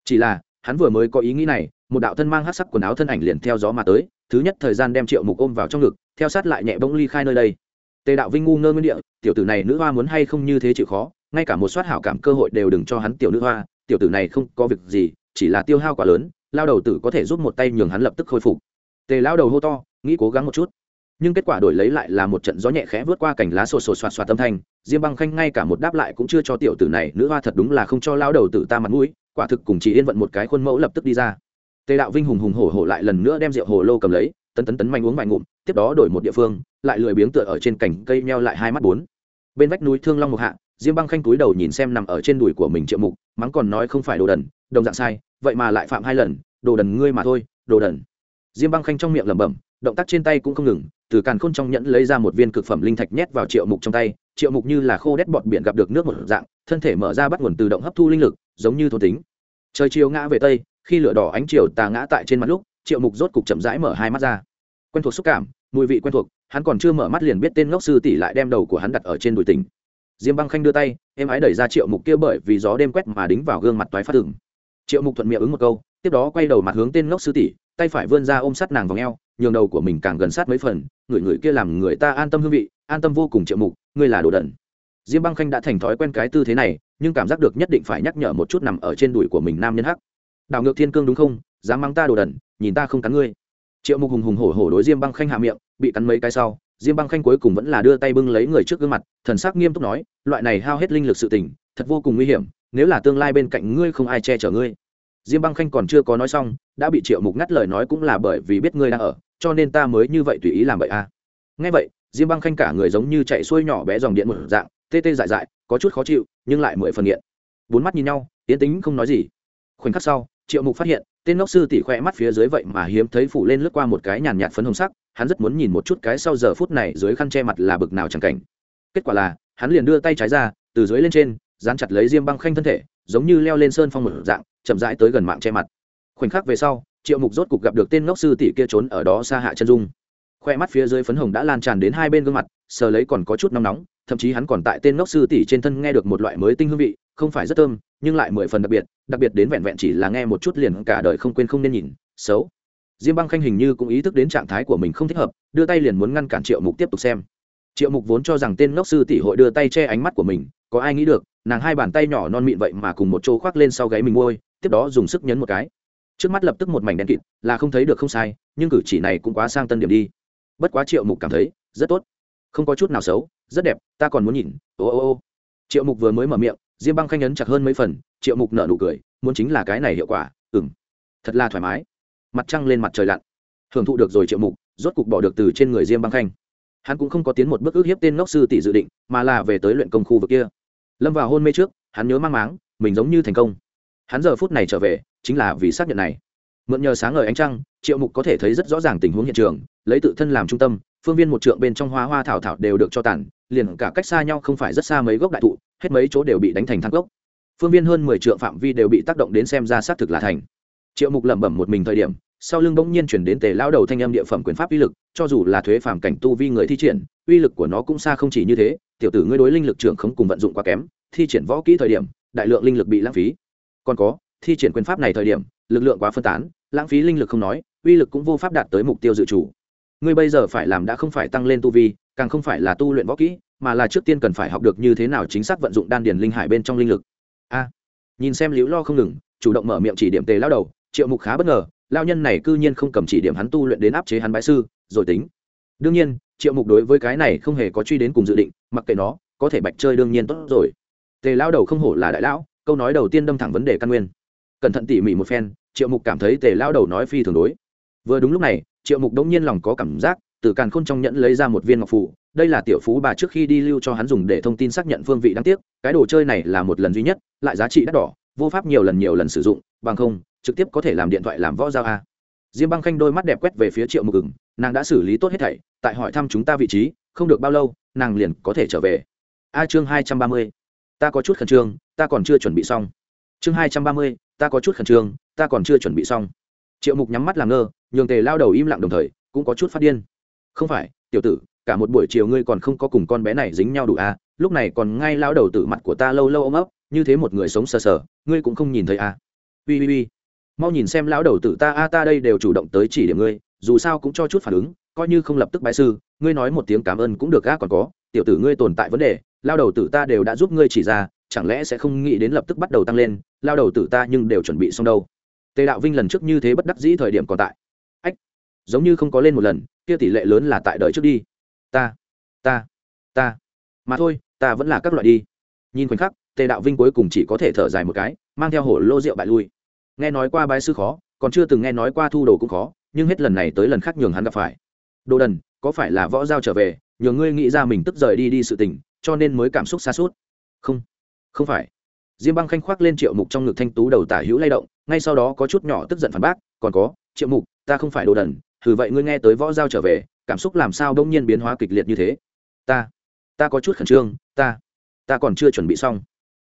Chỉ là, hắn vừa mới có ý nghĩ này, một đạo thân mang hát sắc quần áo thân ảnh liền theo gió mà tới, thứ nhất thời gian đem triệu mục ôm vào trong ngực, theo sát lại nhẹ bỗng ly khai nơi đây. Tề đạo vinh ngu ngơ nguyên địa, tiểu tử này nữ hoa muốn hay không như thế chịu khó, ngay cả một soát hảo cảm cơ hội đều đừng cho hắn tiểu nữ hoa, tiểu tử này không có việc gì, chỉ là tiêu hao quá lớn, lao đầu tử có thể giúp một tay nhường hắn lập tức khôi phục. Tề lao đầu hô to, nghĩ cố gắng một chút nhưng kết quả đổi lấy lại là một trận gió nhẹ khẽ vượt qua cành lá sột sột soạt soạt tâm thanh, diêm băng khanh ngay cả một đáp lại cũng chưa cho tiểu tử này, nữ hoa thật đúng là không cho lao đầu tử ta mặt mũi, quả thực cùng chỉ yên vận một cái khuôn mẫu lập tức đi ra. Tề đạo vinh hùng hùng hổ hổ lại lần nữa đem rượu hồ lô cầm lấy, tấn tấn tấn manh uống vài ngụm, tiếp đó đổi một địa phương, lại lười biếng tựa ở trên cành cây meo lại hai mắt bốn. Bên vách núi thương long một hạ, diêm băng khanh túi đầu nhìn xem nằm ở trên đùi của mình triệu mục, mắng còn nói không phải đồ đần, đồng dạng sai, vậy mà lại phạm hai lần, đồ đần ngươi mà thôi, đồ đần. Diêm băng khanh trong miệng lẩm bẩm, động tác trên tay cũng không ngừng từ càn khôn trong nhẫn lấy ra một viên cực phẩm linh thạch nhét vào triệu mục trong tay, triệu mục như là khô đét bọt biển gặp được nước một dạng, thân thể mở ra bắt nguồn tự động hấp thu linh lực, giống như thôn tính. Trời chiều ngã về tây, khi lửa đỏ ánh chiều tà ngã tại trên mặt lúc, triệu mục rốt cục chậm rãi mở hai mắt ra. Quen thuộc xúc cảm, mùi vị quen thuộc, hắn còn chưa mở mắt liền biết tên ngốc sư tỷ lại đem đầu của hắn đặt ở trên đùi tỉnh. Diêm băng khanh đưa tay em ái đẩy ra triệu mục kia bởi vì gió đêm quét mà đính vào gương mặt toái phát tưởng triệu mục thuận miệng ứng một câu, tiếp đó quay đầu mặt hướng tên ngốc sư tỷ, tay phải vươn ra ôm sát nàng vào ngheo nhường đầu của mình càng gần sát mấy phần, người người kia làm người ta an tâm hương vị, an tâm vô cùng triệu mục, ngươi là đồ đẩn diêm băng khanh đã thành thói quen cái tư thế này, nhưng cảm giác được nhất định phải nhắc nhở một chút nằm ở trên đùi của mình nam nhân hắc. Đảo ngược thiên cương đúng không? Dám mắng ta đồ đẩn nhìn ta không cắn ngươi. Triệu mục hùng hùng hổ hổ đối diêm băng khanh hạ miệng, bị cắn mấy cái sau, diêm băng khanh cuối cùng vẫn là đưa tay bưng lấy người trước gương mặt, thần sắc nghiêm túc nói, loại này hao hết linh lực sự tình, thật vô cùng nguy hiểm, nếu là tương lai bên cạnh ngươi không ai che chở ngươi. Diêm băng khanh còn chưa có nói xong, đã bị triệu mục ngắt lời nói cũng là bởi vì biết ngươi đang ở cho nên ta mới như vậy tùy ý làm vậy à. Ngay vậy, diêm băng khanh cả người giống như chạy xuôi nhỏ bé dòng điện một dạng, tê tê dại dại, có chút khó chịu, nhưng lại mười phần nghiện. Bốn mắt nhìn nhau, yến tính không nói gì. Khoảnh khắc sau, triệu mục phát hiện, tên ngốc sư tỉ khoe mắt phía dưới vậy mà hiếm thấy phủ lên lướt qua một cái nhàn nhạt phấn hồng sắc, hắn rất muốn nhìn một chút cái sau giờ phút này dưới khăn che mặt là bực nào chẳng cảnh. Kết quả là, hắn liền đưa tay trái ra, từ dưới lên trên, dán chặt lấy diêm băng khanh thân thể, giống như leo lên sơn phong một dạng, chậm rãi tới gần mạng che mặt. Khoảnh khắc về sau triệu mục rốt cục gặp được tên ngốc sư tỷ kia trốn ở đó xa hạ chân dung. Khoe mắt phía dưới phấn hồng đã lan tràn đến hai bên gương mặt, sờ lấy còn có chút nóng nóng, thậm chí hắn còn tại tên ngốc sư tỷ trên thân nghe được một loại mới tinh hương vị, không phải rất thơm, nhưng lại mười phần đặc biệt đặc biệt đến vẹn vẹn chỉ là nghe một chút liền cả đời không quên không nên nhìn, xấu. Diêm băng khanh hình như cũng ý thức đến trạng thái của mình không thích hợp, đưa tay liền muốn ngăn cản triệu mục tiếp tục xem. Triệu mục vốn cho rằng tên ngốc sư tỷ hội đưa tay che ánh mắt của mình, có ai nghĩ được, nàng hai bàn tay nhỏ non mịn vậy mà cùng một chỗ khoác lên sau gáy mình môi, tiếp đó dùng sức nhấn một cái trước mắt lập tức một mảnh đen kịt, là không thấy được không sai, nhưng cử chỉ này cũng quá sang tân điểm đi. Bất quá triệu mục cảm thấy, rất tốt. Không có chút nào xấu, rất đẹp, ta còn muốn nhìn, ô ô ô. Triệu mục vừa mới mở miệng, diêm băng khanh ấn chặt hơn mấy phần, triệu mục nở nụ cười, muốn chính là cái này hiệu quả ừ m thật là thoải mái. Mặt trăng lên mặt trời lặn. Hưởng thụ được rồi triệu mục, rốt cục bỏ được từ trên người diêm băng khanh. Hắn cũng không có tiến một bước ước hiếp tên ngốc sư tỷ dự định, mà là về tới luyện công khu vực kia. Lâm vào hôn mê trước, hắn nhớ mang máng, mình giống như thành công hắn giờ phút này trở về, chính là vì xác nhận này. Mượn nhờ sáng ngời ánh trăng, triệu mục có thể thấy rất rõ ràng tình huống hiện trường, lấy tự thân làm trung tâm, phương viên một trượng bên trong hoa hoa thảo thảo đều được cho tản, liền cả cách xa nhau không phải rất xa mấy gốc đại thụ, hết mấy chỗ đều bị đánh thành thang gốc phương viên hơn mười trượng phạm vi đều bị tác động đến xem ra xác thực là thành. Triệu mục lẩm bẩm một mình thời điểm, sau lưng bỗng nhiên chuyển đến tề lao đầu thanh âm địa phẩm quyền pháp uy lực, cho dù là thuế phàm cảnh tu vi người thi triển, uy lực của nó cũng xa không chỉ như thế, tiểu tử ngươi đối linh lực trưởng không cùng vận dụng quá kém, thi triển võ kỹ thời điểm, đại lượng linh lực bị lãng phí còn có, thi triển quyền pháp này thời điểm, lực lượng quá phân tán, lãng phí linh lực không nói, uy lực cũng vô pháp đạt tới mục tiêu dự chủ ngươi bây giờ phải làm đã không phải tăng lên tu vi, càng không phải là tu luyện võ kỹ, mà là trước tiên cần phải học được như thế nào chính xác vận dụng đan điền linh hải bên trong linh lực. A. Nhìn xem liễu lo không ngừng, chủ động mở miệng chỉ điểm tề lao đầu, triệu mục khá bất ngờ, lao nhân này cư nhiên không cầm chỉ điểm hắn tu luyện đến áp chế hắn bái sư, rồi tính. Đương nhiên, triệu mục đối với cái này không hề có truy đến cùng dự định, mặc kệ nó, có thể bạch chơi đương nhiên tốt rồi. Tề lao đầu không hổ là đại lão câu nói đầu tiên đâm thẳng vấn đề căn nguyên. Cẩn thận tỉ mỉ một phen, triệu mục cảm thấy tề lao đầu nói phi thường đối. Vừa đúng lúc này, triệu mục đống nhiên lòng có cảm giác, từ càn khôn trong nhẫn lấy ra một viên ngọc phủ, đây là tiểu phú bà trước khi đi lưu cho hắn dùng để thông tin xác nhận phương vị đáng tiếc, cái đồ chơi này là một lần duy nhất, lại giá trị đắt đỏ, vô pháp nhiều lần nhiều lần sử dụng, bằng không, trực tiếp có thể làm điện thoại làm võ giao a. Diêm băng khanh đôi mắt đẹp quét về phía triệu mục ừng nàng đã xử lý tốt hết thảy, tại hỏi thăm chúng ta vị trí, không được bao lâu, nàng liền có thể trở về. A chương hai trăm ba mươi, ta có chút khẩn trương ta còn chưa chuẩn bị xong. Chương hai trăm ba mươi, ta có chút khẩn trương, ta còn chưa chuẩn bị xong. Triệu mục nhắm mắt làm ngơ, nhường tề lao đầu im lặng đồng thời, cũng có chút phát điên. Không phải, tiểu tử, cả một buổi chiều ngươi còn không có cùng con bé này dính nhau đủ à? Lúc này còn ngay lao đầu tử mặt của ta lâu lâu ôm ấp, như thế một người sống sờ sờ, ngươi cũng không nhìn thấy à? Ui ui ui mau nhìn xem lão đầu tử ta, a, ta đây đều chủ động tới chỉ điểm ngươi, dù sao cũng cho chút phản ứng, coi như không lập tức bái sư, ngươi nói một tiếng cảm ơn cũng được a, còn có, tiểu tử ngươi tồn tại vấn đề, lao đầu tử ta đều đã giúp ngươi chỉ ra chẳng lẽ sẽ không nghĩ đến lập tức bắt đầu tăng lên, lao đầu tử ta nhưng đều chuẩn bị xong đâu. Tề đạo vinh lần trước như thế bất đắc dĩ thời điểm còn tại. Ách, giống như không có lên một lần, kia tỷ lệ lớn là tại đời trước đi. Ta ta ta. Mà thôi, ta vẫn là các loại đi. Nhìn khoảnh khắc, tề đạo vinh cuối cùng chỉ có thể thở dài một cái, mang theo hổ lô rượu bại lui. Nghe nói qua bái sư khó, còn chưa từng nghe nói qua thu đồ cũng khó, nhưng hết lần này tới lần khác nhường hắn gặp phải. Đồ đần, có phải là võ giao trở về nhường ngươi nghĩ ra mình tức rời đi đi sự tình, cho nên mới cảm xúc xa suốt. Không không phải. Diêm băng khanh khoác lên triệu mục trong ngực thanh tú đầu tả hữu lay động, ngay sau đó có chút nhỏ tức giận phản bác, còn có, triệu mục, ta không phải đồ đần, thử vậy ngươi nghe tới võ giao trở về, cảm xúc làm sao đông nhiên biến hóa kịch liệt như thế? Ta ta có chút khẩn trương, ta ta còn chưa chuẩn bị xong.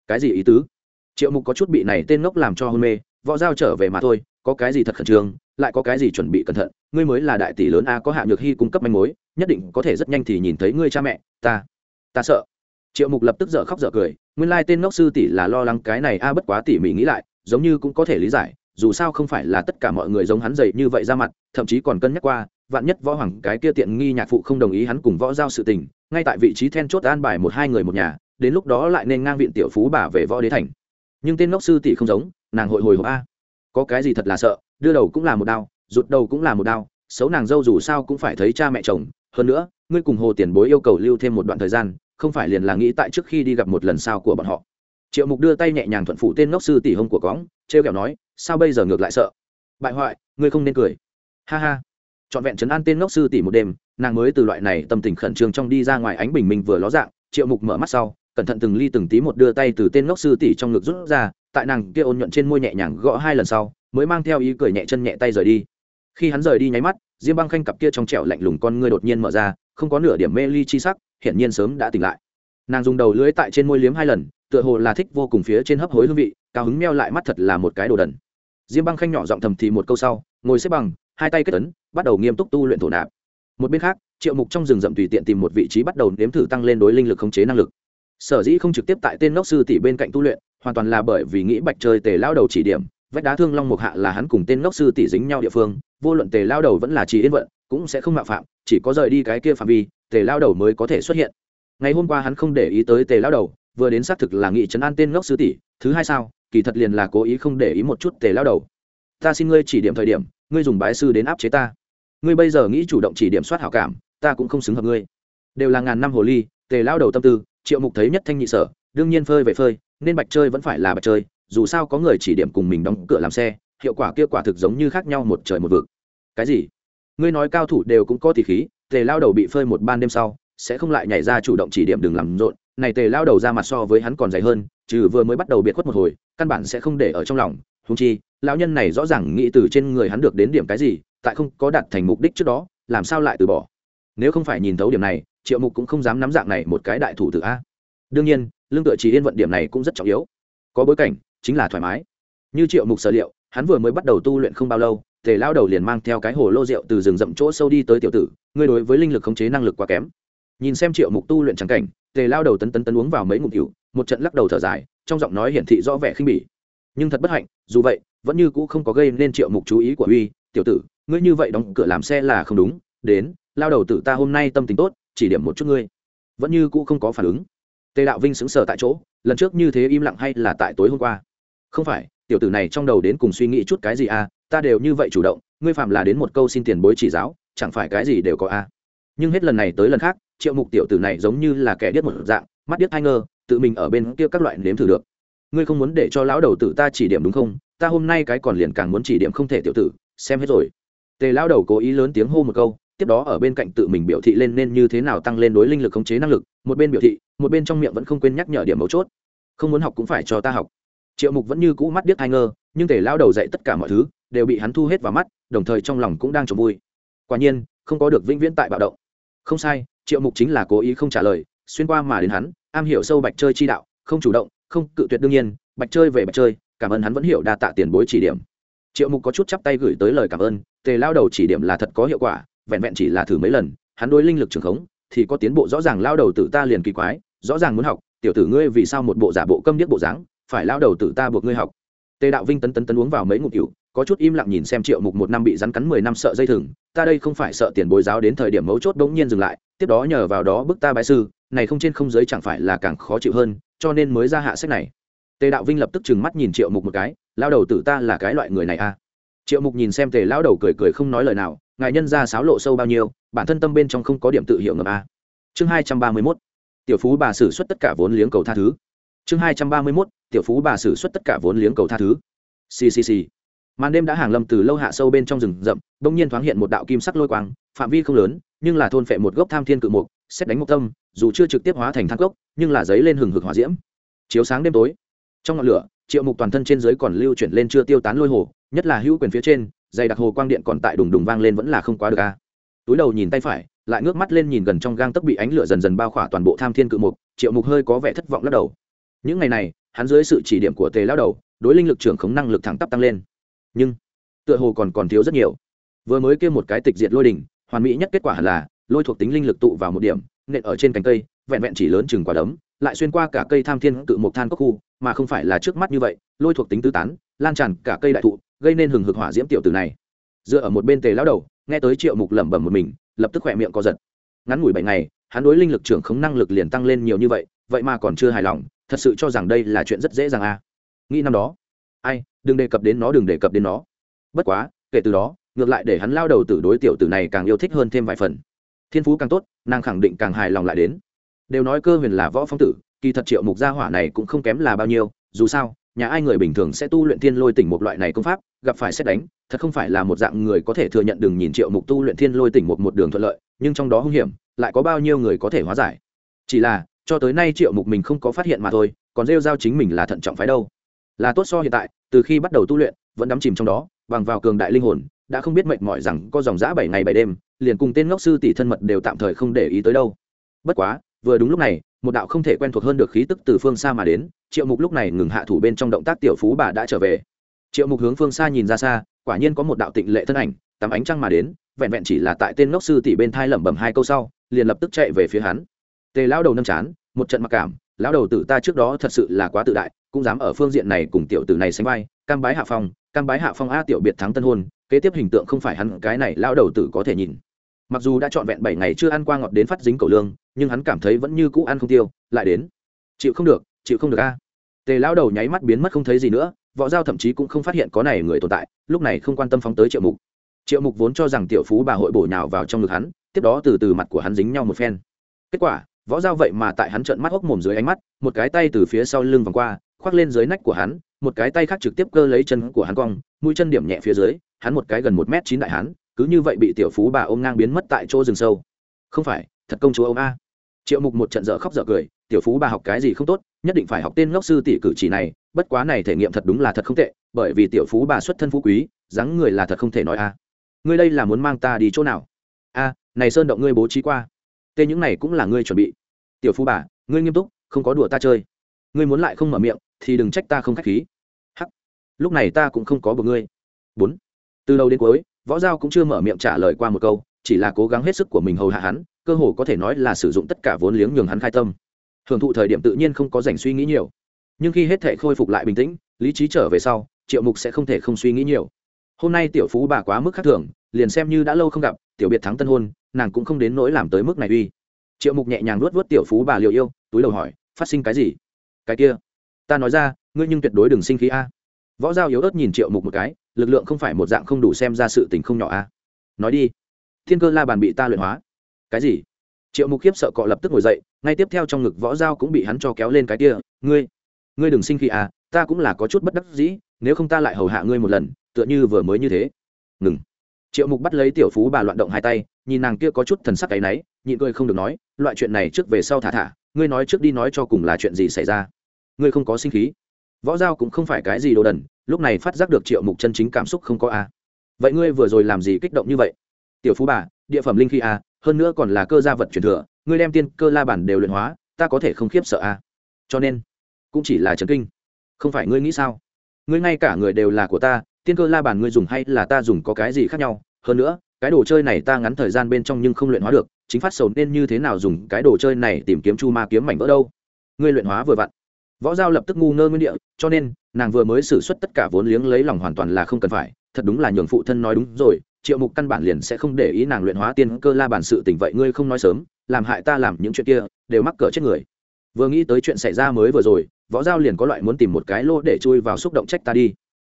Cái gì ý tứ? Triệu mục có chút bị này tên ngốc làm cho hôn mê, võ giao trở về mà thôi, có cái gì thật khẩn trương, lại có cái gì chuẩn bị cẩn thận, ngươi mới là đại tỷ lớn a, có hạ nhược hy cung cấp manh mối, nhất định có thể rất nhanh thì nhìn thấy ngươi cha mẹ, ta ta sợ triệu mục lập tức dở khóc dở cười, nguyên lai tên ngốc sư tỷ là lo lắng cái này, a, bất quá tỉ mỉ nghĩ lại, giống như cũng có thể lý giải, dù sao không phải là tất cả mọi người giống hắn dậy như vậy ra mặt, thậm chí còn cân nhắc qua, vạn nhất võ hoàng cái kia tiện nghi nhạc phụ không đồng ý hắn cùng võ giao sự tình, ngay tại vị trí then chốt an bài một hai người một nhà, đến lúc đó lại nên ngang viện tiểu phú bà về võ đế thành. Nhưng tên ngốc sư tỷ không giống, nàng hội hồi hộp a. Có cái gì thật là sợ, đưa đầu cũng là một đau, rụt đầu cũng là một đau, xấu nàng dâu dù sao cũng phải thấy cha mẹ chồng. Hơn nữa, ngươi cùng hồ tiền bối yêu cầu lưu thêm một đoạn thời gian không phải liền là nghĩ tại trước khi đi gặp một lần sao của bọn họ. Triệu mục đưa tay nhẹ nhàng thuận phụ tên ngốc sư tỷ hông của cóng t r e o kẹo nói, sao bây giờ ngược lại sợ? Bại hoại, ngươi không nên cười. Ha ha. Trọn vẹn chấn an tên ngốc sư tỷ một đêm, nàng mới từ loại này tâm tình khẩn trương trong đi ra ngoài ánh bình minh vừa ló dạng, triệu mục mở mắt sau, cẩn thận từng ly từng tí một đưa tay từ tên ngốc sư tỷ trong ngực rút ra, tại nàng kia ôn nhuận trên môi nhẹ nhàng gõ hai lần sau, mới mang theo ý cười nhẹ chân nhẹ tay rời đi. Khi hắn rời đi nháy mắt, diêm băng khanh cặp kia trong trẻo lạnh lùng con ngươi đột nhiên mở ra, không có nửa điểm mê ly chi sắc hiển nhiên sớm đã tỉnh lại. Nàng dùng đầu lưới tại trên môi liếm hai lần, tựa hồ là thích vô cùng phía trên hấp hối hương vị, cao hứng meo lại mắt thật là một cái đồ đần. Diêm băng khanh nhỏ giọng thầm thì một câu sau, ngồi xếp bằng, hai tay kết ấn, bắt đầu nghiêm túc tu luyện thổ nạp. Một bên khác, triệu mục trong rừng rậm tùy tiện tìm một vị trí bắt đầu nếm thử tăng lên đối linh lực khống chế năng lực. Sở dĩ không trực tiếp tại tên ngốc sư tỷ bên cạnh tu luyện, hoàn toàn là bởi vì nghĩ bạch chơi tề lao đầu chỉ điểm, vách đá thương long mục hạ là hắn cùng tên ngốc sư tỷ dính nhau địa phương, vô luận tề lao đầu vẫn là chỉ yên vận, cũng sẽ không mạo phạm, chỉ có rời đi cái kia phạm vi tề lao đầu mới có thể xuất hiện. Ngày hôm qua hắn không để ý tới tề lao đầu, vừa đến xác thực là nghị trấn an tên ngốc sư tỷ, thứ hai sao, kỳ thật liền là cố ý không để ý một chút tề lao đầu. Ta xin ngươi chỉ điểm thời điểm, ngươi dùng bái sư đến áp chế ta. Ngươi bây giờ nghĩ chủ động chỉ điểm soát hảo cảm, ta cũng không xứng hợp ngươi. Đều là ngàn năm hồ ly, tề lao đầu tâm tư, triệu mục thấy nhất thanh nhị sở, đương nhiên phơi về phơi, nên bạch chơi vẫn phải là bạch chơi, dù sao có người chỉ điểm cùng mình đóng cửa làm xe, hiệu quả kia quả thực giống như khác nhau một trời một vực. Cái gì? Ngươi nói cao thủ đều cũng có tỷ khí tề lao đầu bị phơi một ban đêm sau, sẽ không lại nhảy ra chủ động chỉ điểm đừng làm rộn. Này tề lao đầu ra mặt so với hắn còn dày hơn, trừ vừa mới bắt đầu biệt khuất một hồi, căn bản sẽ không để ở trong lòng. Húng chi, lão nhân này rõ ràng nghĩ từ trên người hắn được đến điểm cái gì, tại không có đạt thành mục đích trước đó, làm sao lại từ bỏ? Nếu không phải nhìn thấu điểm này, triệu mục cũng không dám nắm dạng này một cái đại thủ tự a. Đương nhiên, lương tựa chỉ yên vận điểm này cũng rất trọng yếu. Có bối cảnh, chính là thoải mái. Như triệu mục sở liệu hắn vừa mới bắt đầu tu luyện không bao lâu, tề lao đầu liền mang theo cái hồ lô rượu từ rừng rậm chỗ sâu đi tới tiểu tử, ngươi đối với linh lực khống chế năng lực quá kém. Nhìn xem triệu mục tu luyện trắng cảnh, tề lao đầu tấn tấn tấn uống vào mấy ngụm cựu một trận lắc đầu thở dài, trong giọng nói hiển thị rõ vẻ khinh bỉ. Nhưng thật bất hạnh, dù vậy, vẫn như cũ không có gây nên triệu mục chú ý của uy, tiểu tử, ngươi như vậy đóng cửa làm xe là không đúng, đến, lao đầu tử ta hôm nay tâm tình tốt, chỉ điểm một chút ngươi. Vẫn như cũ không có phản ứng. Tề đạo vinh sững sờ tại chỗ, lần trước như thế im lặng hay là tại tối hôm qua? Không phải tiểu tử này trong đầu đến cùng suy nghĩ chút cái gì à ta đều như vậy chủ động, ngươi phạm là đến một câu xin tiền bối chỉ giáo, chẳng phải cái gì đều có à. Nhưng hết lần này tới lần khác, triệu mục tiểu tử này giống như là kẻ điếc một dạng, mắt điếc hai ngơ tự mình ở bên kia các loại nếm thử được. Ngươi không muốn để cho lão đầu tử ta chỉ điểm đúng không? Ta hôm nay cái còn liền càng muốn chỉ điểm không thể tiểu tử, xem hết rồi. Tề lão đầu cố ý lớn tiếng hô một câu, tiếp đó ở bên cạnh tự mình biểu thị lên nên như thế nào tăng lên đối linh lực khống chế năng lực, một bên biểu thị, một bên trong miệng vẫn không quên nhắc nhở điểm mấu chốt. Không muốn học cũng phải cho ta học triệu mục vẫn như cũ mắt điếc hai ngơ, nhưng tề lao đầu dạy tất cả mọi thứ, đều bị hắn thu hết vào mắt, đồng thời trong lòng cũng đang trộm vui. Quả nhiên, không có được vĩnh viễn tại bạo động. Không sai, triệu mục chính là cố ý không trả lời, xuyên qua mà đến hắn, am hiểu sâu bạch chơi chi đạo, không chủ động, không cự tuyệt đương nhiên, bạch chơi về bạch chơi, cảm ơn hắn vẫn hiểu đa tạ tiền bối chỉ điểm. Triệu mục có chút chắp tay gửi tới lời cảm ơn, tề lao đầu chỉ điểm là thật có hiệu quả, vẹn vẹn chỉ là thử mấy lần, hắn đối linh lực trường khống, thì có tiến bộ rõ ràng lao đầu tự ta liền kỳ quái, rõ ràng muốn học, tiểu tử ngươi vì sao một bộ giả bộ câm điếc bộ dáng phải lao đầu tự ta buộc ngươi học. Tề đạo vinh tấn tấn tấn uống vào mấy ngụm cựu có chút im lặng nhìn xem triệu mục một năm bị rắn cắn mười năm sợ dây thừng, ta đây không phải sợ tiền bối giáo đến thời điểm mấu chốt bỗng nhiên dừng lại, tiếp đó nhờ vào đó bức ta bái sư, này không trên không giới chẳng phải là càng khó chịu hơn, cho nên mới ra hạ sách này. Tề đạo vinh lập tức trừng mắt nhìn triệu mục một cái lao đầu tử ta là cái loại người này à? Triệu mục nhìn xem tề lao đầu cười cười không nói lời nào, ngài nhân ra sáo lộ sâu bao nhiêu, bản thân tâm bên trong không có điểm tự hiệu ngầm a chương hai trăm ba mươi mốt. Tiểu phú bà xử suất tất cả vốn liếng cầu tha thứ chương hai trăm ba mươi mốt, tiểu phú bà xử suất tất cả vốn liếng cầu tha thứ. Ccc màn đêm đã hàng lâm từ lâu hạ sâu bên trong rừng rậm, bỗng nhiên thoáng hiện một đạo kim sắc lôi quang, phạm vi không lớn, nhưng là thôn phệ một gốc tham thiên cự mục, xét đánh mục tâm, dù chưa trực tiếp hóa thành thang gốc nhưng là giấy lên hừng hực hỏa diễm. Chiếu sáng đêm tối, trong ngọn lửa, triệu mục toàn thân trên dưới còn lưu chuyển lên chưa tiêu tán lôi hồ, nhất là hữu quyền phía trên, dày đặc hồ quang điện còn tại đùng đùng vang lên vẫn là không quá được a. Túi đầu nhìn tay phải, lại ngước mắt lên nhìn gần trong gang tấc bị ánh lửa dần dần bao khỏa toàn bộ tham thiên cự mục, triệu mục hơi có vẻ thất vọng lắc đầu những ngày này, hắn dưới sự chỉ điểm của tề lao đầu, đối linh lực trưởng khống năng lực thẳng tắp tăng lên. Nhưng, tựa hồ còn còn thiếu rất nhiều. Vừa mới kêu một cái tịch diệt lôi đỉnh, hoàn mỹ nhất kết quả là, lôi thuộc tính linh lực tụ vào một điểm, nện ở trên cành cây, vẹn vẹn chỉ lớn chừng quả đấm, lại xuyên qua cả cây tham thiên cự một than cốc khu, mà không phải là trước mắt như vậy, lôi thuộc tính tứ tán, lan tràn cả cây đại thụ, gây nên hừng hực hỏa diễm tiểu từ này. Dựa ở một bên tề lão đầu, nghe tới triệu mục lẩm bẩm một mình, lập tức khỏe miệng co giật. Ngắn ngủi bảy ngày, hắn đối linh lực trưởng khống năng lực liền tăng lên nhiều như vậy vậy mà còn chưa hài lòng thật sự cho rằng đây là chuyện rất dễ dàng à. Nghĩ năm đó, ai, đừng đề cập đến nó, đừng đề cập đến nó. Bất quá, kể từ đó, ngược lại để hắn lao đầu từ đối tiểu tử này càng yêu thích hơn thêm vài phần. Thiên phú càng tốt, nàng khẳng định càng hài lòng lại đến. Đều nói cơ huyền là võ phong tử, kỳ thật triệu mục gia hỏa này cũng không kém là bao nhiêu, dù sao, nhà ai người bình thường sẽ tu luyện thiên lôi tỉnh một loại này công pháp, gặp phải xét đánh, thật không phải là một dạng người có thể thừa nhận đừng nhìn triệu mục tu luyện thiên lôi tỉnh một một đường thuận lợi, nhưng trong đó hung hiểm, lại có bao nhiêu người có thể hóa giải. Chỉ là cho tới nay triệu mục mình không có phát hiện mà thôi, còn rêu giao chính mình là thận trọng phái đâu. Là tốt so hiện tại, từ khi bắt đầu tu luyện, vẫn đắm chìm trong đó, bằng vào cường đại linh hồn, đã không biết mệt mỏi rằng có dòng giã bảy ngày bảy đêm, liền cùng tên ngốc sư tỷ thân mật đều tạm thời không để ý tới đâu. Bất quá, vừa đúng lúc này, một đạo không thể quen thuộc hơn được khí tức từ phương xa mà đến, triệu mục lúc này ngừng hạ thủ bên trong động tác tiểu phú bà đã trở về. Triệu mục hướng phương xa nhìn ra xa, quả nhiên có một đạo tịnh lệ thân ảnh, tắm ánh trăng mà đến, vẹn vẹn chỉ là tại tên ngốc sư tỷ bên thai lẩm bẩm hai câu sau, liền lập tức chạy về phía hắn tề lao đầu nâm chán, một trận mặc cảm, lão đầu tử ta trước đó thật sự là quá tự đại, cũng dám ở phương diện này cùng tiểu tử này sánh vai, cam bái hạ phong, cam bái hạ phong a tiểu biệt thắng tân hôn, kế tiếp hình tượng không phải hắn, cái này lão đầu tử có thể nhìn. Mặc dù đã trọn vẹn bảy ngày chưa ăn qua ngọt đến phát dính cầu lương, nhưng hắn cảm thấy vẫn như cũ ăn không tiêu, lại đến. Chịu không được, chịu không được a. Tề lão đầu nháy mắt biến mất không thấy gì nữa, võ giao thậm chí cũng không phát hiện có này người tồn tại, lúc này không quan tâm phóng tới triệu mục. Triệu mục vốn cho rằng tiểu phú bà hội bổ nhào vào trong ngực hắn, tiếp đó từ từ mặt của hắn dính nhau một phen. Kết quả võ dao vậy mà tại hắn trợn mắt hốc mồm dưới ánh mắt, một cái tay từ phía sau lưng vòng qua, khoác lên dưới nách của hắn, một cái tay khác trực tiếp cơ lấy chân của hắn cong, mũi chân điểm nhẹ phía dưới, hắn một cái gần một m chín đại hắn, cứ như vậy bị tiểu phú bà ôm ngang biến mất tại chỗ rừng sâu. Không phải, thật công chúa ông a. Triệu mục một trận dở khóc dở cười, tiểu phú bà học cái gì không tốt, nhất định phải học tên ngốc sư tỷ cử chỉ này, bất quá này thể nghiệm thật đúng là thật không tệ, bởi vì tiểu phú bà xuất thân phú quý, dáng người là thật không thể nói a. Ngươi đây là muốn mang ta đi chỗ nào? A, này sơn động ngươi bố trí qua. Tên những này cũng là ngươi chuẩn bị tiểu phú bà, ngươi nghiêm túc, không có đùa ta chơi. Ngươi muốn lại không mở miệng, thì đừng trách ta không k h á c h khí. Hắc, lúc này ta cũng không có bờ ngươi. Bốn, từ đầu đến cuối, võ giao cũng chưa mở miệng trả lời qua một câu, chỉ là cố gắng hết sức của mình hầu hạ hắn, cơ hồ có thể nói là sử dụng tất cả vốn liếng nhường hắn khai tâm. Hưởng thụ thời điểm tự nhiên không có dành suy nghĩ nhiều. Nhưng khi hết thể khôi phục lại bình tĩnh, lý trí trở về sau, triệu mục sẽ không thể không suy nghĩ nhiều. Hôm nay tiểu phú bà quá mức khác thường, liền xem như đã lâu không gặp, tiểu biệt thắng tân hôn, nàng cũng không đến nỗi làm tới mức này uy triệu mục nhẹ nhàng luốt vớt tiểu phú bà liệu yêu, túi đầu hỏi, phát sinh cái gì? Cái kia, ta nói ra, ngươi nhưng tuyệt đối đừng sinh khí a. Võ giao yếu ớt nhìn triệu mục một cái, lực lượng không phải một dạng không đủ xem ra sự tình không nhỏ a. Nói đi, thiên cơ la bàn bị ta luyện hóa. Cái gì? Triệu mục khiếp sợ cọ lập tức ngồi dậy, ngay tiếp theo trong ngực võ giao cũng bị hắn cho kéo lên cái kia, ngươi ngươi đừng sinh khi à ta cũng là có chút bất đắc dĩ, nếu không ta lại hầu hạ ngươi một lần, tựa như vừa mới như thế. Ngừng. Triệu mục bắt lấy tiểu phú bà loạn động hai tay nhìn nàng kia có chút thần sắc cái náy, nhịn cười không được nói, loại chuyện này trước về sau thả thả, ngươi nói trước đi nói cho cùng là chuyện gì xảy ra. Ngươi không có sinh khí. Võ giao cũng không phải cái gì đồ đần, lúc này phát giác được triệu mục chân chính cảm xúc không có a. Vậy ngươi vừa rồi làm gì kích động như vậy? Tiểu phú bà, địa phẩm linh khi a, hơn nữa còn là cơ gia vật truyền thừa, ngươi đem tiên cơ la bản đều luyện hóa, ta có thể không khiếp sợ a. Cho nên, cũng chỉ là trấn kinh. Không phải ngươi nghĩ sao? Ngươi ngay cả người đều là của ta, tiên cơ la bản ngươi dùng hay là ta dùng có cái gì khác nhau? Hơn nữa cái đồ chơi này ta ngắn thời gian bên trong nhưng không luyện hóa được, chính phát sầu nên như thế nào dùng cái đồ chơi này tìm kiếm chu ma kiếm mảnh vỡ đâu? Ngươi luyện hóa vừa vặn. Võ giao lập tức ngu ngơ nguyên địa, cho nên, nàng vừa mới xử suất tất cả vốn liếng lấy lòng hoàn toàn là không cần phải, thật đúng là nhường phụ thân nói đúng rồi, triệu mục căn bản liền sẽ không để ý nàng luyện hóa tiên cơ la bản sự tình vậy ngươi không nói sớm, làm hại ta làm những chuyện kia, đều mắc cỡ chết người. Vừa nghĩ tới chuyện xảy ra mới vừa rồi, võ giao liền có loại muốn tìm một cái lô để chui vào xúc động trách ta đi.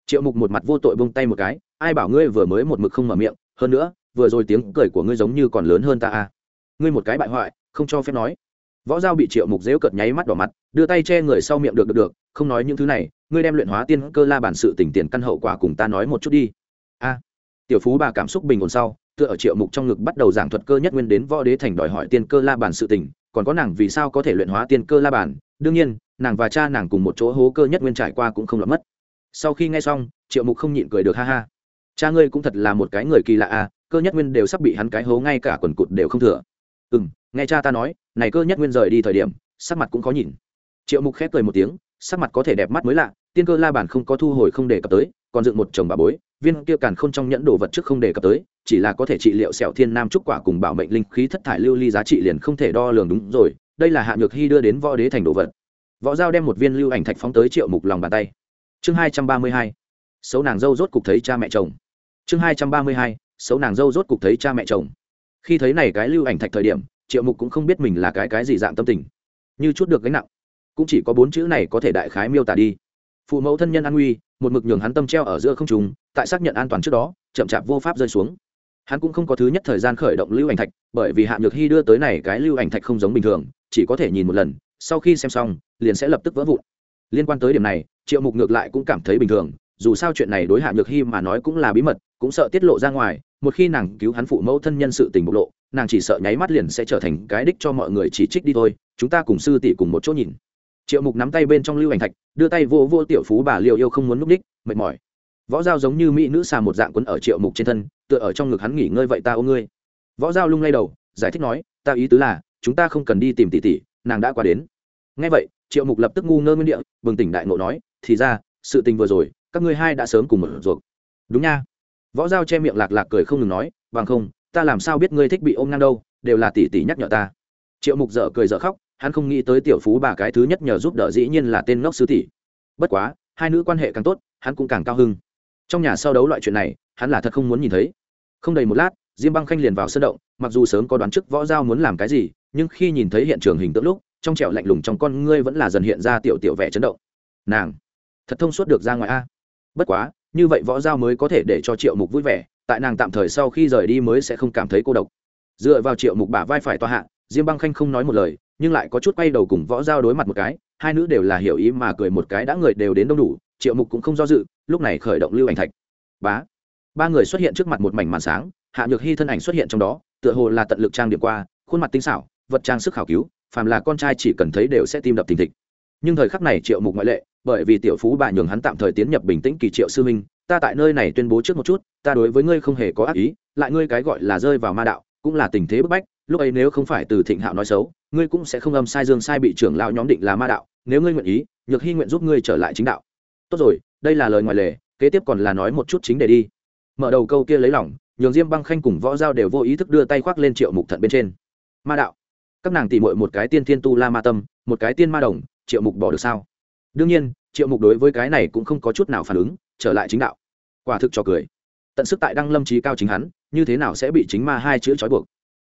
Triệu mục một mặt vô tội bông tay một cái, ai bảo ngươi vừa mới một mực không mở miệng hơn nữa, vừa rồi tiếng cười của ngươi giống như còn lớn hơn ta à. Ngươi một cái bại hoại, không cho phép nói. Võ giao bị triệu mục dễu cợt nháy mắt đỏ mặt, đưa tay che người sau miệng được được được, không nói những thứ này, ngươi đem luyện hóa tiên cơ la bản sự tỉnh tiền căn hậu quả cùng ta nói một chút đi. A. Tiểu phú bà cảm xúc bình ổn sau, tựa ở triệu mục trong ngực bắt đầu giảng thuật cơ nhất nguyên đến võ đế thành đòi hỏi tiên cơ la bản sự tỉnh, còn có nàng vì sao có thể luyện hóa tiên cơ la bản. Đương nhiên, nàng và cha nàng cùng một chỗ hố cơ nhất nguyên trải qua cũng không lọt mất. Sau khi nghe xong, triệu mục không nhịn cười được, ha ha cha ngươi cũng thật là một cái người kỳ lạ à cơ nhất nguyên đều sắp bị hắn cái hố ngay cả quần cụt đều không thừa. Ừ m nghe cha ta nói, này cơ nhất nguyên rời đi thời điểm, sắc mặt cũng khó nhìn. Triệu mục khép cười một tiếng, sắc mặt có thể đẹp mắt mới lạ, tiên cơ la bản không có thu hồi không đề cập tới, còn dựng một chồng bà bối, viên kia càn không trong nhẫn đồ vật trước không đề cập tới, chỉ là có thể trị liệu sẹo thiên nam trúc quả cùng bảo mệnh linh khí thất thải lưu ly giá trị liền không thể đo lường đúng rồi, đây là hạ nhược hy đưa đến võ đế thành đồ vật. Võ giao đem một viên lưu ảnh thạch phóng tới triệu mục lòng bàn tay. Chương hai trăm ba mươi hai, xấu nàng dâu rốt cục thấy cha mẹ chồng chương hai trăm ba mươi hai, xấu nàng dâu rốt cục thấy cha mẹ chồng. Khi thấy này cái lưu ảnh thạch thời điểm, triệu mục cũng không biết mình là cái cái gì dạng tâm tình. Như chút được gánh nặng, cũng chỉ có bốn chữ này có thể đại khái miêu tả đi. Phụ mẫu thân nhân an nguy, một mực nhường hắn tâm treo ở giữa không trùng tại xác nhận an toàn trước đó, chậm chạp vô pháp rơi xuống. Hắn cũng không có thứ nhất thời gian khởi động lưu ảnh thạch, bởi vì hạ nhược hy đưa tới này cái lưu ảnh thạch không giống bình thường, chỉ có thể nhìn một lần, sau khi xem xong, liền sẽ lập tức vỡ vụn. Liên quan tới điểm này, triệu mục ngược lại cũng cảm thấy bình thường, dù sao chuyện này đối hạ nhược hy mà nói cũng là bí mật cũng sợ tiết lộ ra ngoài, một khi nàng cứu hắn phụ mẫu thân nhân sự tình bộc lộ, nàng chỉ sợ nháy mắt liền sẽ trở thành cái đích cho mọi người chỉ trích đi thôi, chúng ta cùng sư tỷ cùng một chỗ nhìn. Triệu mục nắm tay bên trong lưu ảnh thạch, đưa tay vô vô tiểu phú bà liệu yêu không muốn núp ních mệt mỏi. Võ dao giống như mỹ nữ xà một dạng quấn ở triệu mục trên thân, tựa ở trong ngực hắn nghỉ ngơi vậy ta ôm ngươi. Võ dao lung lay đầu, giải thích nói, ta ý tứ là, chúng ta không cần đi tìm tỷ tỷ, nàng đã qua đến. Ngay vậy, triệu mục lập tức ngu ngơ nguyên địa, bừng tỉnh đại ngộ nói, thì ra, sự tình vừa rồi, các ngươi hai đã sớm cùng một ruột đúng nha võ Giao che miệng lạc lạc cười không ngừng nói, bằng không, ta làm sao biết ngươi thích bị ôm ngang đâu, đều là tỷ tỷ nhắc nhở ta. Triệu mục dở cười dở khóc, hắn không nghĩ tới tiểu phú bà cái thứ nhất nhờ giúp đỡ dĩ nhiên là tên ngốc sư tỷ. Bất quá, hai nữ quan hệ càng tốt, hắn cũng càng cao hưng trong nhà sau đấu loại chuyện này, hắn là thật không muốn nhìn thấy. Không đầy một lát, diêm băng khanh liền vào sân động, mặc dù sớm có đoán trước võ giao muốn làm cái gì, nhưng khi nhìn thấy hiện trường hình tượng lúc, trong trẻo lạnh lùng trong con ngươi vẫn là dần hiện ra tiểu tiểu vẻ chấn động. Nàng, thật thông suốt được ra ngoài a. Bất quá như vậy võ giao mới có thể để cho triệu mục vui vẻ, tại nàng tạm thời sau khi rời đi mới sẽ không cảm thấy cô độc. Dựa vào triệu mục bả vai phải tòa hạ, diêm băng khanh không nói một lời, nhưng lại có chút quay đầu cùng võ giao đối mặt một cái, hai nữ đều là hiểu ý mà cười một cái đã người đều đến đông đủ, triệu mục cũng không do dự, lúc này khởi động lưu ảnh thạch. Bá, ba người xuất hiện trước mặt một mảnh màn sáng, hạ nhược hy thân ảnh xuất hiện trong đó, tựa hồ là tận lực trang điểm qua, khuôn mặt tinh xảo, vật trang sức khảo cứu, phàm là con trai chỉ cần thấy đều sẽ tim đập thình thịch nhưng thời khắc này triệu mục ngoại lệ, bởi vì tiểu phú bà nhường hắn tạm thời tiến nhập bình tĩnh kỳ triệu sư minh ta tại nơi này tuyên bố trước một chút, ta đối với ngươi không hề có ác ý, lại ngươi cái gọi là rơi vào ma đạo, cũng là tình thế bức bách, lúc ấy nếu không phải từ thịnh hạo nói xấu, ngươi cũng sẽ không âm sai dương sai bị trưởng lão nhóm định là ma đạo, nếu ngươi nguyện ý, nhược hy nguyện giúp ngươi trở lại chính đạo. Tốt rồi, đây là lời ngoài lề kế tiếp còn là nói một chút chính để đi. Mở đầu câu kia lấy lỏng nhường diêm băng khanh cùng võ giao đều vô ý thức đưa tay khoác lên triệu mục thận bên trên. Ma đạo. Các nàng tỉ mội một cái tiên thiên tu la ma tâm, một cái tiên ma đồng triệu mục bỏ được sao? Đương nhiên, triệu mục đối với cái này cũng không có chút nào phản ứng, trở lại chính đạo. Quả thực cho cười. Tận sức tại đăng lâm trí cao chính hắn, như thế nào sẽ bị chính ma hai chữ trói buộc?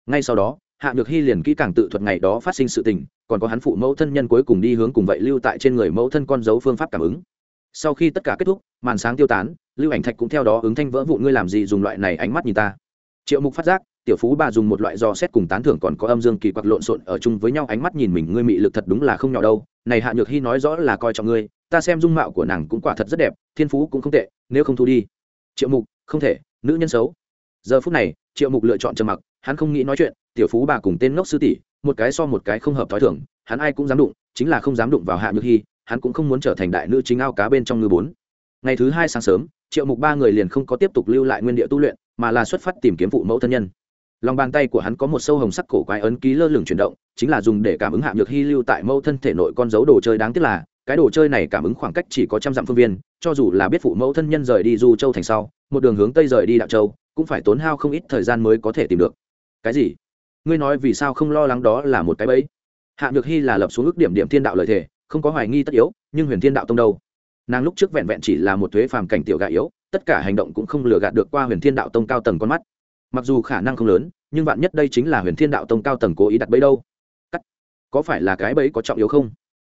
Ngay sau đó, hạ nhược hy liền kỹ càng tự thuật ngày đó phát sinh sự tình, còn có hắn phụ mẫu thân nhân cuối cùng đi hướng cùng vậy lưu tại trên người mẫu thân con dấu phương pháp cảm ứng. Sau khi tất cả kết thúc, màn sáng tiêu tán, lưu ảnh thạch cũng theo đó ứng thanh vỡ vụ ngươi làm gì dùng loại này ánh mắt nhìn ta? Triệu mục phát giác, tiểu phú bà dùng một loại do xét cùng tán thưởng còn có âm dương kỳ quặc lộn xộn ở chung với nhau, ánh mắt nhìn mình, ngươi mị lực thật đúng là không nhỏ đâu này hạ nhược hy nói rõ là coi trọng ngươi, ta xem dung mạo của nàng cũng quả thật rất đẹp, thiên phú cũng không tệ, nếu không thu đi. Triệu mục, không thể, nữ nhân xấu. Giờ phút này, triệu mục lựa chọn trầm mặc, hắn không nghĩ nói chuyện, tiểu phú bà cùng tên ngốc sư tỷ, một cái so một cái không hợp t h ó i thưởng hắn ai cũng dám đụng, chính là không dám đụng vào hạ nhược hy hắn cũng không muốn trở thành đại nữ chính ao cá bên trong ngư bốn. Ngày thứ hai sáng sớm, triệu mục ba người liền không có tiếp tục lưu lại nguyên địa tu luyện, mà là xuất phát tìm kiếm phụ mẫu thân nhân lòng bàn tay của hắn có một sâu hồng sắc cổ quái ấn ký lơ lửng chuyển động, chính là dùng để cảm ứng hạ nhược hy lưu tại mẫu thân thể nội con dấu đồ chơi đáng tiếc là, cái đồ chơi này cảm ứng khoảng cách chỉ có trăm dặm phương viên, cho dù là biết phụ mẫu thân nhân rời đi du châu thành sau, một đường hướng tây rời đi đạo châu, cũng phải tốn hao không ít thời gian mới có thể tìm được. Cái gì? Ngươi nói vì sao không lo lắng đó là một cái bẫy? Hạ nhược hy là lập xuống ước điểm điểm thiên đạo lợi thể không có hoài nghi tất yếu, nhưng huyền thiên đạo tông đâu? Nàng lúc trước vẹn vẹn chỉ là một thuế phàm cảnh tiểu gà yếu, tất cả hành động cũng không lừa gạt được qua huyền thiên đạo tông cao tầng con mắt mặc dù khả năng không lớn, nhưng vạn nhất đây chính là huyền thiên đạo tông cao tầng cố ý đặt bẫy đâu? Cắt. Có phải là cái bẫy có trọng yếu không?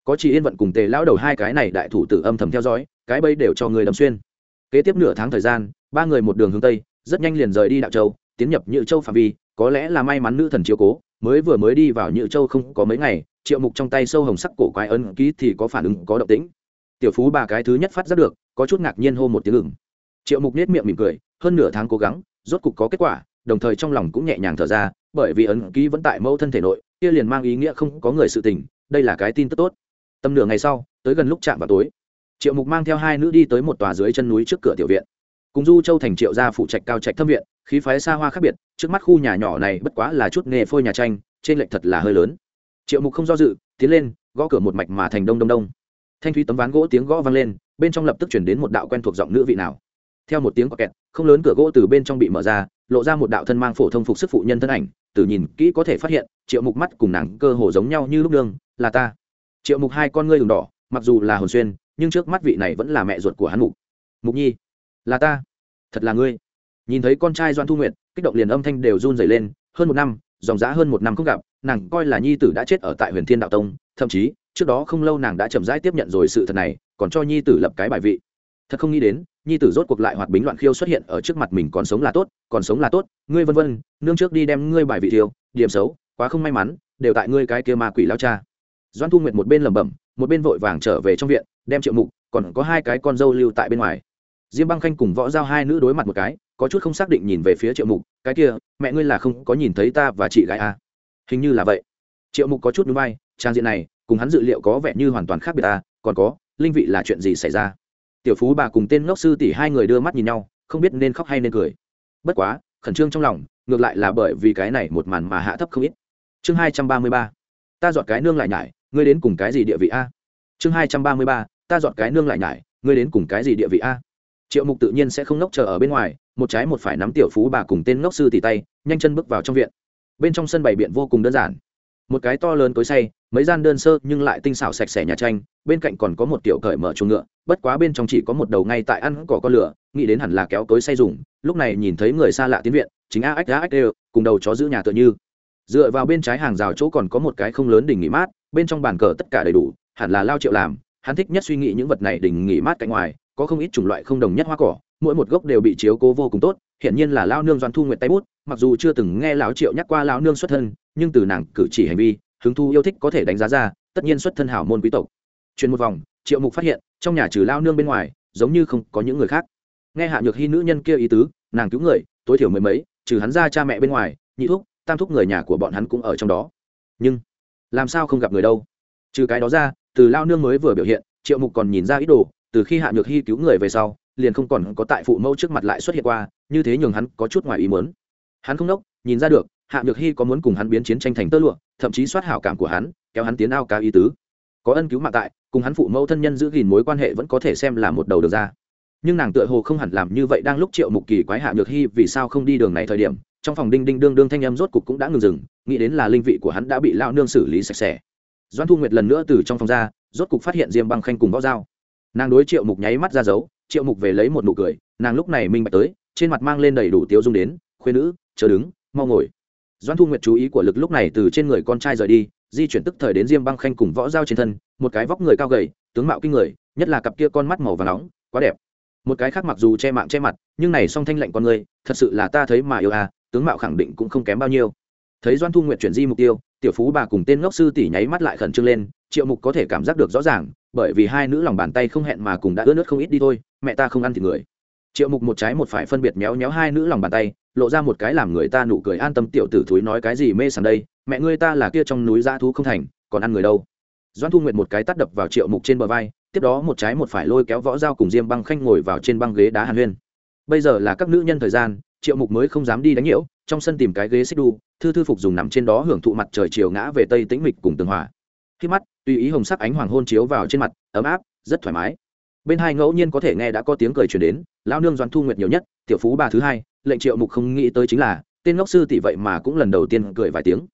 Có chỉ yên vận cùng tề lão đầu hai cái này đại thủ tử âm thầm theo dõi, cái bẫy đều cho người đầm xuyên. Kế tiếp nửa tháng thời gian, ba người một đường hướng tây, rất nhanh liền rời đi đạo châu, tiến nhập nhự châu phạm vi, có lẽ là may mắn nữ thần chiếu cố, mới vừa mới đi vào nhự châu không có mấy ngày, triệu mục trong tay sâu hồng sắc cổ quái ấn ký thì có phản ứng, có động tĩnh. Tiểu phú ba cái thứ nhất phát giác được, có chút ngạc nhiên hô một tiếng ngừng triệu mục nết miệng mỉm cười, hơn nửa tháng cố gắng rốt cục có kết quả, đồng thời trong lòng cũng nhẹ nhàng thở ra, bởi vì ấn ký vẫn tại mẫu thân thể nội, kia liền mang ý nghĩa không có người sự tình, đây là cái tin tức tốt. Tầm nửa ngày sau, tới gần lúc chạm vào tối, triệu mục mang theo hai nữ đi tới một tòa dưới chân núi trước cửa tiểu viện. Cùng du châu thành triệu gia phụ trạch cao trạch thâm viện, khí phái xa hoa khác biệt, trước mắt khu nhà nhỏ này bất quá là chút nghề phôi nhà tranh, trên lệch thật là hơi lớn. Triệu mục không do dự, tiến lên, gõ cửa một mạch mà thành đông đông đông. Thanh thúy tấm ván gỗ tiếng gõ vang lên, bên trong lập tức chuyển đến một đạo quen thuộc giọng nữ vị nào theo một tiếng quạt kẹt, không lớn cửa gỗ từ bên trong bị mở ra, lộ ra một đạo thân mang phổ thông phục sức phụ nhân thân ảnh từ nhìn kỹ có thể phát hiện, triệu mục mắt cùng nàng cơ hồ giống nhau như lúc đương là ta. Triệu mục hai con ngươi đường đỏ, mặc dù là hồn xuyên, nhưng trước mắt vị này vẫn là mẹ ruột của hắn mục. Mục nhi, là ta. Thật là ngươi. Nhìn thấy con trai doan thu nguyện kích động liền âm thanh đều run dày lên, hơn một năm, dòng dã hơn một năm không gặp, nàng coi là nhi tử đã chết ở tại huyền thiên đạo tông, thậm chí, trước đó không lâu nàng đã chậm rãi tiếp nhận rồi sự thật này, còn cho nhi tử lập cái bài vị thật không nghĩ đến, nhi tử rốt cuộc lại hoạt bính loạn khiêu xuất hiện ở trước mặt mình còn sống là tốt, còn sống là tốt. Ngươi vân vân, nương trước đi đem ngươi bài vị thiêu, điểm xấu, quá không may mắn, đều tại ngươi cái kia ma quỷ lao cha. Doan thu nguyệt một bên lẩm bẩm, một bên vội vàng trở về trong viện, đem triệu mục, còn có hai cái con dâu lưu tại bên ngoài. Diêm băng khanh cùng võ giao hai nữ đối mặt một cái, có chút không xác định nhìn về phía triệu mục, cái kia, mẹ ngươi là không có nhìn thấy ta và chị gái a à? hình như là vậy. Triệu mục có chút núi bay trang diện này, cùng hắn dự liệu có vẻ như hoàn toàn khác biệt ta còn có, linh vị là chuyện gì xảy ra? Tiểu phú bà cùng tên ngốc sư tỷ hai người đưa mắt nhìn nhau, không biết nên khóc hay nên cười. Bất quá, khẩn trương trong lòng, ngược lại là bởi vì cái này một màn mà hạ thấp không ít. Chương hai trăm ba mươi ba. Ta dọn cái nương lại nhải, ngươi đến cùng cái gì địa vị a? Chương hai trăm ba mươi ba. Ta dọn cái nương lại nhải, ngươi đến cùng cái gì địa vị a? Triệu mục tự nhiên sẽ không ngốc chờ ở bên ngoài, một trái một phải nắm tiểu phú bà cùng tên ngốc sư tỷ tay, nhanh chân bước vào trong viện. Bên trong sân bày biện vô cùng đơn giản một cái to lớn cối say mấy gian đơn sơ nhưng lại tinh xảo sạch sẽ nhà tranh, bên cạnh còn có một tiểu cởi mở chuồng ngựa, bất quá bên trong chỉ có một đầu ngay tại ăn cỏ con lửa, nghĩ đến hẳn là kéo cối say dùng, lúc này nhìn thấy người xa lạ tiến viện, chính a ách a ách đều, cùng đầu chó giữ nhà tựa như. Dựa vào bên trái hàng rào chỗ còn có một cái không lớn đỉnh nghỉ mát, bên trong bàn cờ tất cả đầy đủ, hẳn là lao triệu làm, hắn thích nhất suy nghĩ những vật này đỉnh nghỉ mát cạnh ngoài, có không ít chủng loại không đồng nhất hoa cỏ, mỗi một gốc đều bị chiếu cố vô cùng tốt hiển nhiên là lao nương doan thu nguyện tay bút, mặc dù chưa từng nghe lão triệu nhắc qua lao nương xuất thân, nhưng từ nàng cử chỉ hành vi, hứng thu yêu thích có thể đánh giá ra, tất nhiên xuất thân hảo môn quý tộc. Chuyển một vòng, triệu mục phát hiện, trong nhà trừ lao nương bên ngoài, giống như không có những người khác. Nghe hạ nhược hy nữ nhân kia ý tứ, nàng cứu người, tối thiểu mười mấy, trừ hắn ra cha mẹ bên ngoài, nhị thúc, tam thúc người nhà của bọn hắn cũng ở trong đó. Nhưng, làm sao không gặp người đâu? Trừ cái đó ra, từ lao nương mới vừa biểu hiện, triệu mục còn nhìn ra ý đồ, từ khi hạ nhược hy cứu người về sau liền không còn có tại phụ mẫu trước mặt lại xuất hiện qua, như thế nhường hắn có chút ngoài ý muốn. Hắn không đốc nhìn ra được, hạ nhược hy có muốn cùng hắn biến chiến tranh thành tơ lụa, thậm chí soát hảo cảm của hắn, kéo hắn tiến ao cá ý tứ. Có ân cứu mạng tại, cùng hắn phụ mẫu thân nhân giữ gìn mối quan hệ vẫn có thể xem là một đầu được ra. Nhưng nàng tựa hồ không hẳn làm như vậy đang lúc triệu mục kỳ quái hạ nhược hy vì sao không đi đường này thời điểm, trong phòng đinh đinh đương đương thanh em rốt cục cũng đã ngừng dừng, nghĩ đến là linh vị của hắn đã bị lao nương xử lý sạch sẽ. Doan thu nguyệt lần nữa từ trong phòng ra, rốt cục phát hiện diêm băng khanh cùng võ dao. Nàng đối triệu mục nháy mắt ra dấu triệu mục về lấy một nụ cười, nàng lúc này minh bạch tới, trên mặt mang lên đầy đủ tiêu dung đến khuyên nữ, chờ đứng, mau ngồi. Doan thu nguyệt chú ý của lực lúc này từ trên người con trai rời đi, di chuyển tức thời đến diêm băng khanh cùng võ dao trên thân, một cái vóc người cao gầy, tướng mạo kinh người, nhất là cặp kia con mắt màu và nóng, quá đẹp. Một cái khác mặc dù che mạng che mặt, nhưng này song thanh lạnh con người, thật sự là ta thấy mà yêu à tướng mạo khẳng định cũng không kém bao nhiêu. Thấy doan thu nguyệt chuyển di mục tiêu, tiểu phú bà cùng tên ngốc sư tỷ nháy mắt lại khẩn trương lên triệu mục có thể cảm giác được rõ ràng, bởi vì hai nữ lòng bàn tay không hẹn mà cùng đã ướt nước không ít đi thôi, mẹ ta không ăn thì người. Triệu mục một trái một phải phân biệt méo méo hai nữ lòng bàn tay, lộ ra một cái làm người ta nụ cười an tâm tiểu tử thúi nói cái gì mê sảng đây, mẹ ngươi ta là kia trong núi dã thú không thành, còn ăn người đâu. Doan thu nguyệt một cái tắt đập vào triệu mục trên bờ vai, tiếp đó một trái một phải lôi kéo võ dao cùng diêm băng khanh ngồi vào trên băng ghế đá hàn huyên. Bây giờ là các nữ nhân thời gian, triệu mục mới không dám đi đánh nhiễu, trong sân tìm cái ghế xích đu, thư thư phục dùng nằm trên đó hưởng thụ mặt trời chiều ngã về tây tĩnh mịch cùng tường hòa khi mắt, tùy ý hồng sắc ánh hoàng hôn chiếu vào trên mặt, ấm áp, rất thoải mái. Bên hai ngẫu nhiên có thể nghe đã có tiếng cười truyền đến, lão nương doan thu nguyệt nhiều nhất, tiểu phú bà thứ hai, lệnh triệu mục không nghĩ tới chính là, tên ngốc sư tỷ vậy mà cũng lần đầu tiên cười vài tiếng.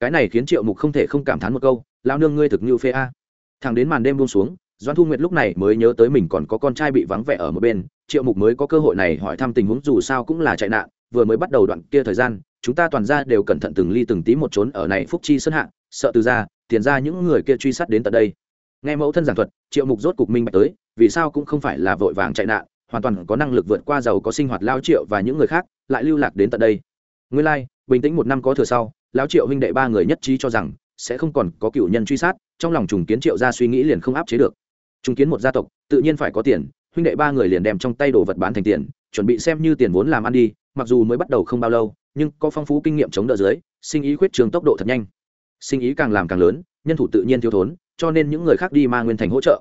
Cái này khiến triệu mục không thể không cảm thán một câu, lão nương ngươi thực như phê a. Thằng đến màn đêm buông xuống doan thu nguyệt lúc này mới nhớ tới mình còn có con trai bị vắng vẻ ở một bên, triệu mục mới có cơ hội này hỏi thăm tình huống dù sao cũng là chạy nạn, vừa mới bắt đầu đoạn kia thời gian, chúng ta toàn ra đều cẩn thận từng ly từng tí một trốn ở này phúc chi sơn hạ, sợ từ ra tiền ra những người kia truy sát đến tận đây. Nghe mẫu thân giảng thuật triệu mục rốt cục minh bạch tới vì sao cũng không phải là vội vàng chạy nạn hoàn toàn có năng lực vượt qua giàu có sinh hoạt lao triệu và những người khác lại lưu lạc đến tận đây. Nguyên lai、like, bình tĩnh một năm có thừa sau lao triệu huynh đệ ba người nhất trí cho rằng sẽ không còn có cựu nhân truy sát trong lòng trùng kiến triệu ra suy nghĩ liền không áp chế được. Trùng kiến một gia tộc tự nhiên phải có tiền huynh đệ ba người liền đem trong tay đồ vật bán thành tiền chuẩn bị xem như tiền vốn làm ăn đi mặc dù mới bắt đầu không bao lâu nhưng có phong phú kinh nghiệm chống đỡ dưới sinh ý khuyết trường tốc độ thật nhanh sinh ý càng làm càng lớn, nhân thủ tự nhiên thiếu thốn, cho nên những người khác đi ma nguyên thành hỗ trợ.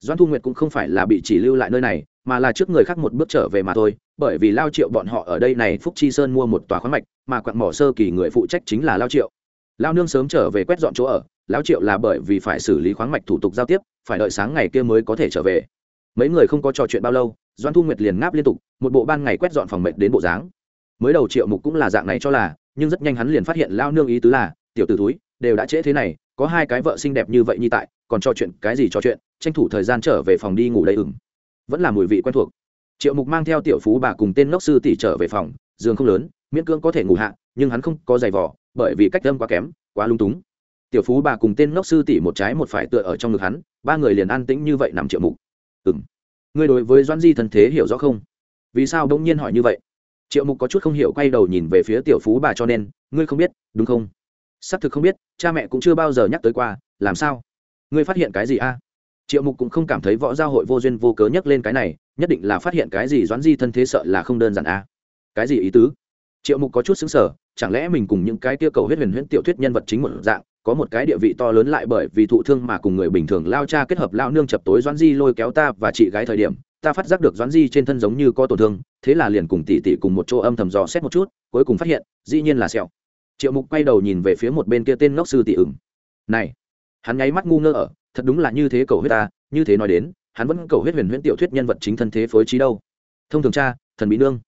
Doan thu nguyệt cũng không phải là bị chỉ lưu lại nơi này, mà là trước người khác một bước trở về mà thôi, bởi vì lao triệu bọn họ ở đây này phúc chi sơn mua một tòa khoáng mạch, mà quặng mỏ sơ kỳ người phụ trách chính là lao triệu. Lao nương sớm trở về quét dọn chỗ ở, lao triệu là bởi vì phải xử lý khoáng mạch thủ tục giao tiếp, phải đợi sáng ngày kia mới có thể trở về. Mấy người không có trò chuyện bao lâu doan thu nguyệt liền ngáp liên tục, một bộ ban ngày quét dọn phòng mệt đến bộ dáng. Mới đầu triệu mục cũng là dạng này cho là, nhưng rất nhanh hắn liền phát hiện lao nương ý tứ là, tiểu t ử túi đều đã trễ thế này, có hai cái vợ xinh đẹp như vậy như tại, còn trò chuyện cái gì trò chuyện, tranh thủ thời gian trở về phòng đi ngủ đầy ửng. vẫn là mùi vị quen thuộc. Triệu mục mang theo tiểu phú bà cùng tên ngốc sư tỷ trở về phòng, giường không lớn, miễn cưỡng có thể ngủ hạ, nhưng hắn không có giày vỏ bởi vì cách âm quá kém, quá lung túng. Tiểu phú bà cùng tên ngốc sư tỷ một trái một phải tựa ở trong ngực hắn, ba người liền an tĩnh như vậy nằm triệu mục. Ừ m ngươi đối với doãn di thân thế hiểu rõ không? Vì sao đông nhiên hỏi như vậy? Triệu mục có chút không hiểu quay đầu nhìn về phía tiểu phú bà cho nên, ngươi không biết, đúng không? Xác thực không biết, cha mẹ cũng chưa bao giờ nhắc tới qua, làm sao? Ngươi phát hiện cái gì a? Triệu mục cũng không cảm thấy võ giao hội vô duyên vô cớ nhắc lên cái này, nhất định là phát hiện cái gì doãn di thân thế sợ là không đơn giản a. Cái gì ý tứ? Triệu mục có chút xứng sở chẳng lẽ mình cùng những cái tiêu cầu huyết huyền huyễn tiểu thuyết nhân vật chính một dạng, có một cái địa vị to lớn lại bởi vì thụ thương mà cùng người bình thường lao cha kết hợp lao nương chập tối doãn di lôi kéo ta và chị gái thời điểm, ta phát giác được doãn di trên thân giống như có tổn thương, thế là liền cùng tỷ tỷ cùng một chỗ âm thầm dò xét một chút, cuối cùng phát hiện, dĩ nhiên là sẹo triệu mục quay đầu nhìn về phía một bên kia tên ngốc sư tỷ ửng. Này, hắn nháy mắt ngu ngơ ở, thật đúng là như thế cầu huyết ta, như thế nói đến, hắn vẫn cầu huyết huyền huyễn tiểu thuyết nhân vật chính thân thế phối trí đâu. Thông thường cha, thần bí nương.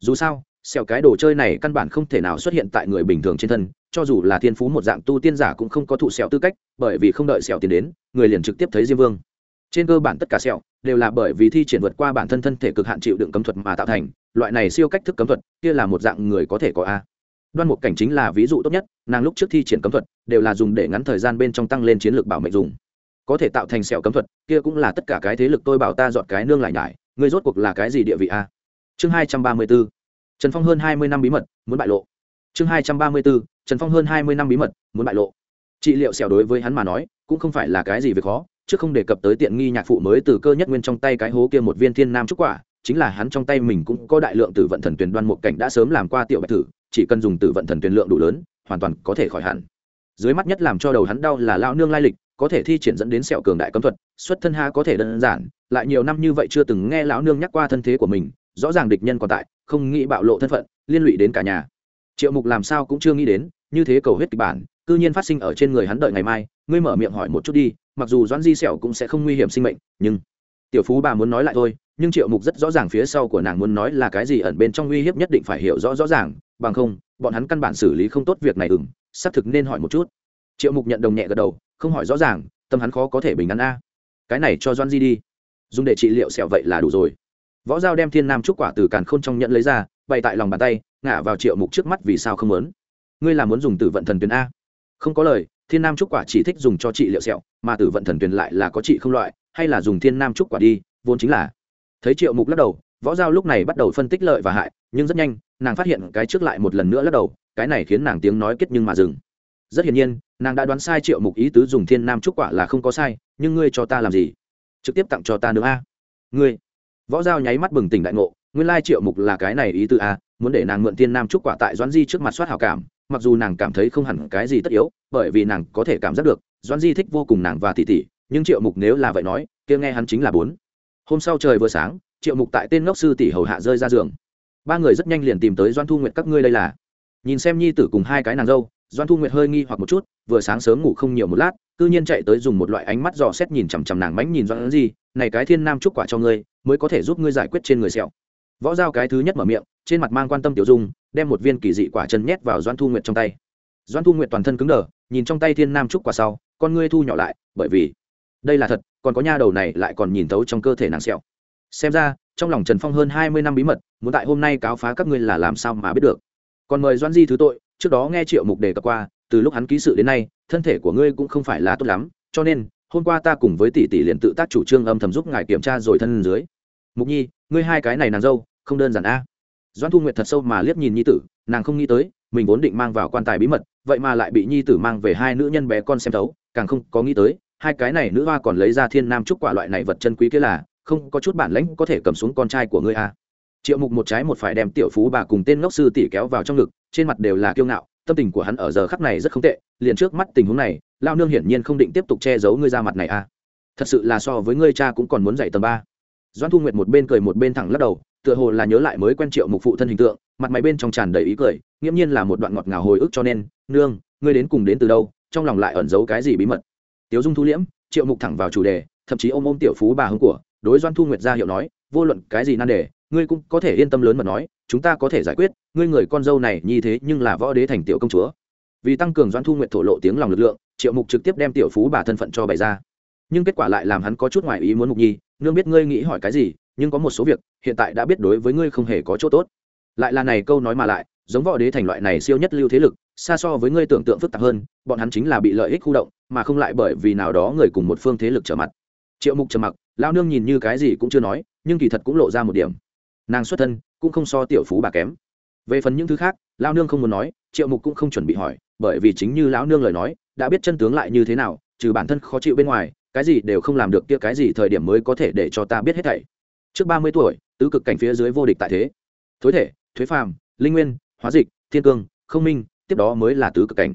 Dù sao sẹo cái đồ chơi này căn bản không thể nào xuất hiện tại người bình thường trên thân, cho dù là thiên phú một dạng tu tiên giả cũng không có thụ sẹo tư cách, bởi vì không đợi sẹo tiến đến, người liền trực tiếp thấy diêm vương. Trên cơ bản tất cả sẹo đều là bởi vì thi triển vượt qua bản thân thân thể cực hạn chịu đựng cấm thuật mà tạo thành, loại này siêu cách thức cấm thuật, kia là một dạng người có thể có a đoan mục cảnh chính là ví dụ tốt nhất, nàng lúc trước thi triển cấm thuật, đều là dùng để ngắn thời gian bên trong tăng lên chiến lược bảo mệnh dùng. Có thể tạo thành sẹo cấm thuật, kia cũng là tất cả cái thế lực tôi bảo ta dọn cái nương lại nhải, ngươi rốt cuộc là cái gì địa vị a? Chương hai trăm ba mươi b ố trần phong hơn hai mươi năm bí mật, muốn bại lộ. Chương hai trăm ba mươi b ố trần phong hơn hai mươi năm bí mật, muốn bại lộ. Trị liệu sẹo đối với hắn mà nói, cũng không phải là cái gì việc khó, chứ không đề cập tới tiện nghi nhạc phụ mới từ cơ nhất nguyên trong tay cái hố kia một viên thiên nam trúc quả, chính là hắn trong tay mình cũng có đại lượng tử vận thần tuyển đoan một cảnh đã sớm làm qua tiểu bạch thử chỉ cần dùng tử vận thần tuyển lượng đủ lớn, hoàn toàn có thể khỏi hẳn. Dưới mắt nhất làm cho đầu hắn đau là lao nương lai lịch, có thể thi triển dẫn đến sẹo cường đại cấm thuật, xuất thân ha có thể đơn giản, lại nhiều năm như vậy chưa từng nghe lão nương nhắc qua thân thế của mình, rõ ràng địch nhân còn tại, không nghĩ bạo lộ thân phận, liên lụy đến cả nhà. Triệu mục làm sao cũng chưa nghĩ đến, như thế cầu huyết kịch bản, cư nhiên phát sinh ở trên người hắn đợi ngày mai, ngươi mở miệng hỏi một chút đi, mặc dù doãn di sẹo cũng sẽ không nguy hiểm sinh mệnh, nhưng tiểu phú bà muốn nói lại thôi, nhưng triệu mục rất rõ ràng phía sau của nàng muốn nói là cái gì ẩn bên trong uy hiếp nhất định phải hiểu rõ rõ ràng bằng không, bọn hắn căn bản xử lý không tốt việc này ừng xác thực nên hỏi một chút. Triệu mục nhận đồng nhẹ gật đầu, không hỏi rõ ràng, tâm hắn khó có thể bình an a. Cái này cho doan di đi. Dùng để trị liệu sẹo vậy là đủ rồi. Võ giao đem thiên nam trúc quả từ càn khôn trong nhận lấy ra, bày tại lòng bàn tay, ngả vào triệu mục trước mắt vì sao không muốn. Ngươi là muốn dùng tử vận thần tuyến a? Không có lời, thiên nam trúc quả chỉ thích dùng cho trị liệu sẹo, mà tử vận thần tuyến lại là có trị không loại, hay là dùng thiên nam trúc quả đi, vốn chính là. Thấy triệu mục lắc đầu võ giao lúc này bắt đầu phân tích lợi và hại, nhưng rất nhanh, nàng phát hiện cái trước lại một lần nữa lắc đầu, cái này khiến nàng tiếng nói kết nhưng mà dừng. Rất hiển nhiên, nàng đã đoán sai triệu mục ý tứ dùng thiên nam trúc quả là không có sai, nhưng ngươi cho ta làm gì? Trực tiếp tặng cho ta nữa a. Ngươi. Võ giao nháy mắt bừng tỉnh đại ngộ, nguyên lai triệu mục là cái này ý tứ a, muốn để nàng mượn thiên nam trúc quả tại doãn di trước mặt soát hảo cảm, mặc dù nàng cảm thấy không hẳn cái gì tất yếu, bởi vì nàng có thể cảm giác được, doãn di thích vô cùng nàng và tỷ tỷ, nhưng triệu mục nếu là vậy nói, kia nghe hắn chính là bốn. Hôm sau trời vừa sáng triệu mục tại tên ngốc sư tỷ hầu hạ rơi ra giường. Ba người rất nhanh liền tìm tới doan thu nguyệt, các ngươi đây là. Nhìn xem nhi tử cùng hai cái nàng dâu, doan thu nguyệt hơi nghi hoặc một chút, vừa sáng sớm ngủ không nhiều một lát, cư nhiên chạy tới dùng một loại ánh mắt dò xét nhìn chằm chằm nàng mánh nhìn doan gì này cái thiên nam chúc quả cho ngươi, mới có thể giúp ngươi giải quyết trên người sẹo. Võ giao cái thứ nhất mở miệng, trên mặt mang quan tâm tiểu dung, đem một viên kỳ dị quả chân nhét vào doan thu nguyệt trong tay. Doan thu nguyệt toàn thân cứng đờ, nhìn trong tay thiên nam trúc quả sau, con ngươi thu nhỏ lại, bởi vì đây là thật, còn có nha đầu này lại còn nhìn thấu trong cơ thể nàng sẹo xem ra, trong lòng trần phong hơn hai mươi năm bí mật, muốn tại hôm nay cáo phá các ngươi là làm sao mà biết được. Còn mời doan di thứ tội, trước đó nghe triệu mục đề cập qua, từ lúc hắn ký sự đến nay, thân thể của ngươi cũng không phải là tốt lắm, cho nên, hôm qua ta cùng với tỷ tỷ liền tự tác chủ trương âm thầm giúp ngài kiểm tra rồi thân dưới. Mục nhi, ngươi hai cái này nàng dâu, không đơn giản a. Doan thu nguyệt thật sâu mà liếc nhìn nhi tử, nàng không nghĩ tới, mình vốn định mang vào quan tài bí mật, vậy mà lại bị nhi tử mang về hai nữ nhân bé con xem thấu, càng không có nghĩ tới, hai cái này nữ hoa còn lấy ra thiên nam trúc quả loại này vật chân quý kia là không có chút bản lãnh có thể cầm xuống con trai của ngươi a triệu mục một trái một phải đem tiểu phú bà cùng tên ngốc sư tỷ kéo vào trong ngực, trên mặt đều là kiêu ngạo, tâm tình của hắn ở giờ khắc này rất không tệ, liền trước mắt tình huống này lao nương hiển nhiên không định tiếp tục che giấu ngươi ra mặt này a thật sự là so với ngươi cha cũng còn muốn dạy tầm ba. Doan thu nguyệt một bên cười một bên thẳng lắc đầu, tựa hồ là nhớ lại mới quen triệu mục phụ thân hình tượng, mặt mày bên trong tràn đầy ý cười, nghiễm nhiên là một đoạn ngọt ngào hồi ức cho nên, nương, ngươi đến cùng đến từ đâu, trong lòng lại ẩn giấu cái gì bí mật? Tiếu dung thu liễm, triệu mục thẳng vào chủ đề, thậm chí ôm ôm tiểu phú bà hưng của đối doan thu nguyệt ra hiệu nói, vô luận cái gì nan đề, ngươi cũng có thể yên tâm lớn mà nói, chúng ta có thể giải quyết, ngươi người con dâu này như thế nhưng là võ đế thành tiểu công chúa. Vì tăng cường doan thu nguyệt thổ lộ tiếng lòng lực lượng, triệu mục trực tiếp đem tiểu phú bà thân phận cho bày ra. Nhưng kết quả lại làm hắn có chút ngoài ý muốn mục nhi, nương biết ngươi nghĩ hỏi cái gì, nhưng có một số việc, hiện tại đã biết đối với ngươi không hề có chỗ tốt. Lại là này câu nói mà lại, giống võ đế thành loại này siêu nhất lưu thế lực, xa so với ngươi tưởng tượng phức tạp hơn, bọn hắn chính là bị lợi ích khu động, mà không lại bởi vì nào đó người cùng một phương thế lực trở mặt. Triệu mục trầm mặc lao nương nhìn như cái gì cũng chưa nói, nhưng kỳ thật cũng lộ ra một điểm. Nàng xuất thân cũng không so tiểu phú bà kém. Về phần những thứ khác lao nương không muốn nói, triệu mục cũng không chuẩn bị hỏi, bởi vì chính như lão nương lời nói, đã biết chân tướng lại như thế nào, trừ bản thân khó chịu bên ngoài, cái gì đều không làm được kia cái gì thời điểm mới có thể để cho ta biết hết thảy. Trước ba mươi tuổi, tứ cực cảnh phía dưới vô địch tại thế. Thối thể thuế phàm, linh nguyên, hóa dịch, thiên cương, không minh, tiếp đó mới là tứ cực cảnh.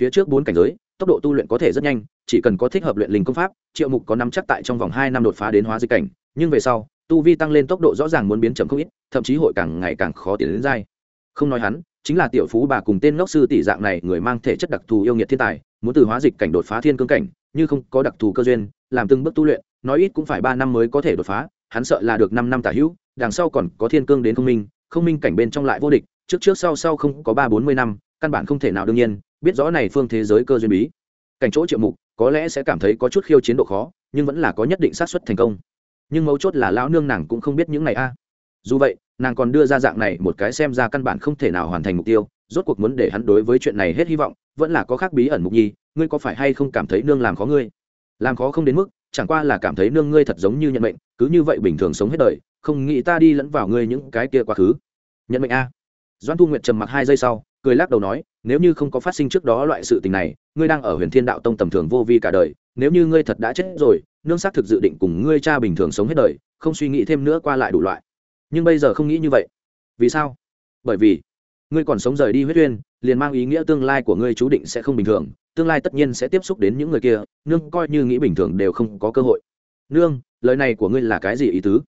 Phía trước bốn cảnh giới tốc độ tu luyện có thể rất nhanh, chỉ cần có thích hợp luyện linh công pháp, triệu mục có năm chắc tại trong vòng hai năm đột phá đến hóa dịch cảnh, nhưng về sau, tu vi tăng lên tốc độ rõ ràng muốn biến chậm không ít, thậm chí hội càng ngày càng khó tiến đến dai không nói hắn, chính là tiểu phú bà cùng tên ngốc sư tỷ dạng này, người mang thể chất đặc thù yêu nghiệt thiên tài, muốn từ hóa dịch cảnh đột phá thiên cương cảnh, như không có đặc thù cơ duyên, làm từng bước tu luyện, nói ít cũng phải ba năm mới có thể đột phá, hắn sợ là được năm năm tả hữu, đằng sau còn có thiên cương đến không minh không minh cảnh bên trong lại vô địch, trước trước sau sau không có ba bốn mươi năm, căn bản không thể nào đương nhiên biết rõ này phương thế giới cơ duyên bí. Cảnh chỗ triệu mục, có lẽ sẽ cảm thấy có chút khiêu chiến độ khó, nhưng vẫn là có nhất định xác suất thành công. Nhưng mấu chốt là lão nương nàng cũng không biết những này a. Dù vậy, nàng còn đưa ra dạng này một cái xem ra căn bản không thể nào hoàn thành mục tiêu, rốt cuộc muốn để hắn đối với chuyện này hết hy vọng, vẫn là có khác bí ẩn mục nhi, ngươi có phải hay không cảm thấy nương làm khó ngươi? Làm khó không đến mức, chẳng qua là cảm thấy nương ngươi thật giống như nhận mệnh, cứ như vậy bình thường sống hết đời, không nghĩ ta đi lẫn vào ngươi những cái kia quá khứ. Nhận mệnh a. Doan thu nguyệt trầm mặc hai giây sau, cười lắc đầu nói nếu như không có phát sinh trước đó loại sự tình này, ngươi đang ở huyền thiên đạo tông tầm thường vô vi cả đời, nếu như ngươi thật đã chết rồi, nương xác thực dự định cùng ngươi cha bình thường sống hết đời, không suy nghĩ thêm nữa qua lại đủ loại. Nhưng bây giờ không nghĩ như vậy. Vì sao? Bởi vì, ngươi còn sống rời đi huyết uyên, liền mang ý nghĩa tương lai của ngươi chú định sẽ không bình thường, tương lai tất nhiên sẽ tiếp xúc đến những người kia, nương coi như nghĩ bình thường đều không có cơ hội. Nương, lời này của ngươi là cái gì ý tứ?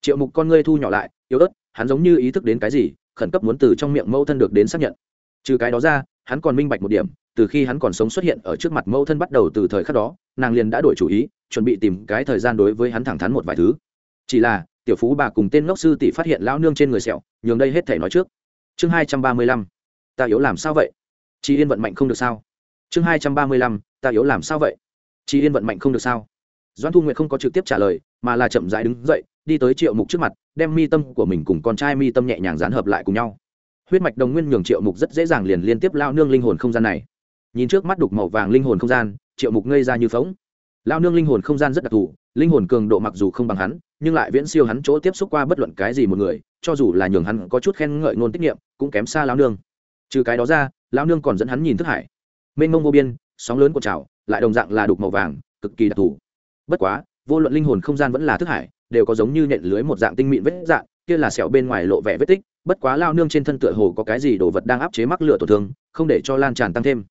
Triệu mục con ngươi thu nhỏ lại, yếu ớt, hắn giống như ý thức đến cái gì, khẩn cấp muốn từ trong miệng mẫu thân được đến xác nhận trừ cái đó ra, hắn còn minh bạch một điểm, từ khi hắn còn sống xuất hiện ở trước mặt mẫu thân bắt đầu từ thời khắc đó, nàng liền đã đổi chủ ý, chuẩn bị tìm cái thời gian đối với hắn thẳng thắn một vài thứ. Chỉ là, tiểu phú bà cùng tên ngốc sư tỷ phát hiện lão nương trên người sẹo, nhường đây hết thể nói trước. Chương hai trăm ba mươi lăm, ta yếu làm sao vậy? Chị yên vận mạnh không được sao? Chương hai trăm ba mươi lăm, ta yếu làm sao vậy? Chị yên vận mạnh không được sao? Doan thu nguyệt không có trực tiếp trả lời, mà là chậm rãi đứng dậy, đi tới triệu mục trước mặt, đem mi tâm của mình cùng con trai mi tâm nhẹ nhàng dán hợp lại cùng nhau huyết mạch đồng nguyên nhường triệu mục rất dễ dàng liền liên tiếp lao nương linh hồn không gian này. Nhìn trước mắt đục màu vàng linh hồn không gian, triệu mục ngây ra như phóng lao nương linh hồn không gian rất đặc thù, linh hồn cường độ mặc dù không bằng hắn, nhưng lại viễn siêu hắn chỗ tiếp xúc qua bất luận cái gì một người, cho dù là nhường hắn có chút khen ngợi ngôn tiết nghiệm cũng kém xa lao nương. Trừ cái đó ra, lao nương còn dẫn hắn nhìn thức hải. Mênh mông vô biên, sóng lớn của trào, lại đồng dạng là đục màu vàng, cực kỳ đặc thù. Bất quá, vô luận linh hồn không gian vẫn là thức hải, đều có giống như nhện lưới một dạng tinh mịn vết dạng, kia là sẹo bên ngoài lộ vẻ vết tích bất quá lao nương trên thân tựa hồ có cái gì đồ vật đang áp chế mắc lửa tổn thương, không để cho lan tràn tăng thêm.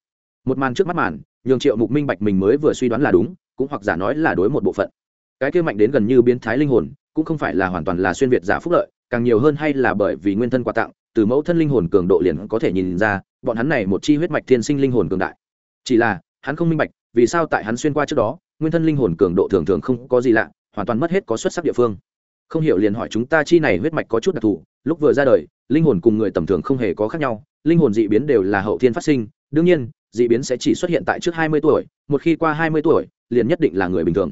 Một màn trước mắt màn, nhường triệu mục minh bạch mình mới vừa suy đoán là đúng, cũng hoặc giả nói là đối một bộ phận. Cái kia mạnh đến gần như biến thái linh hồn, cũng không phải là hoàn toàn là xuyên việt giả phúc lợi, càng nhiều hơn hay là bởi vì nguyên thân quà tặng, từ mẫu thân linh hồn cường độ liền có thể nhìn ra, bọn hắn này một chi huyết mạch thiên sinh linh hồn cường đại. Chỉ là, hắn không minh bạch, vì sao tại hắn xuyên qua trước đó, nguyên thân linh hồn cường độ thường thường không có gì lạ, hoàn toàn mất hết có xuất sắc địa phương không hiểu liền hỏi chúng ta chi này huyết mạch có chút đặc thù, lúc vừa ra đời, linh hồn cùng người tầm thường không hề có khác nhau, linh hồn dị biến đều là hậu thiên phát sinh, đương nhiên, dị biến sẽ chỉ xuất hiện tại trước hai mươi tuổi, một khi qua hai mươi tuổi, liền nhất định là người bình thường.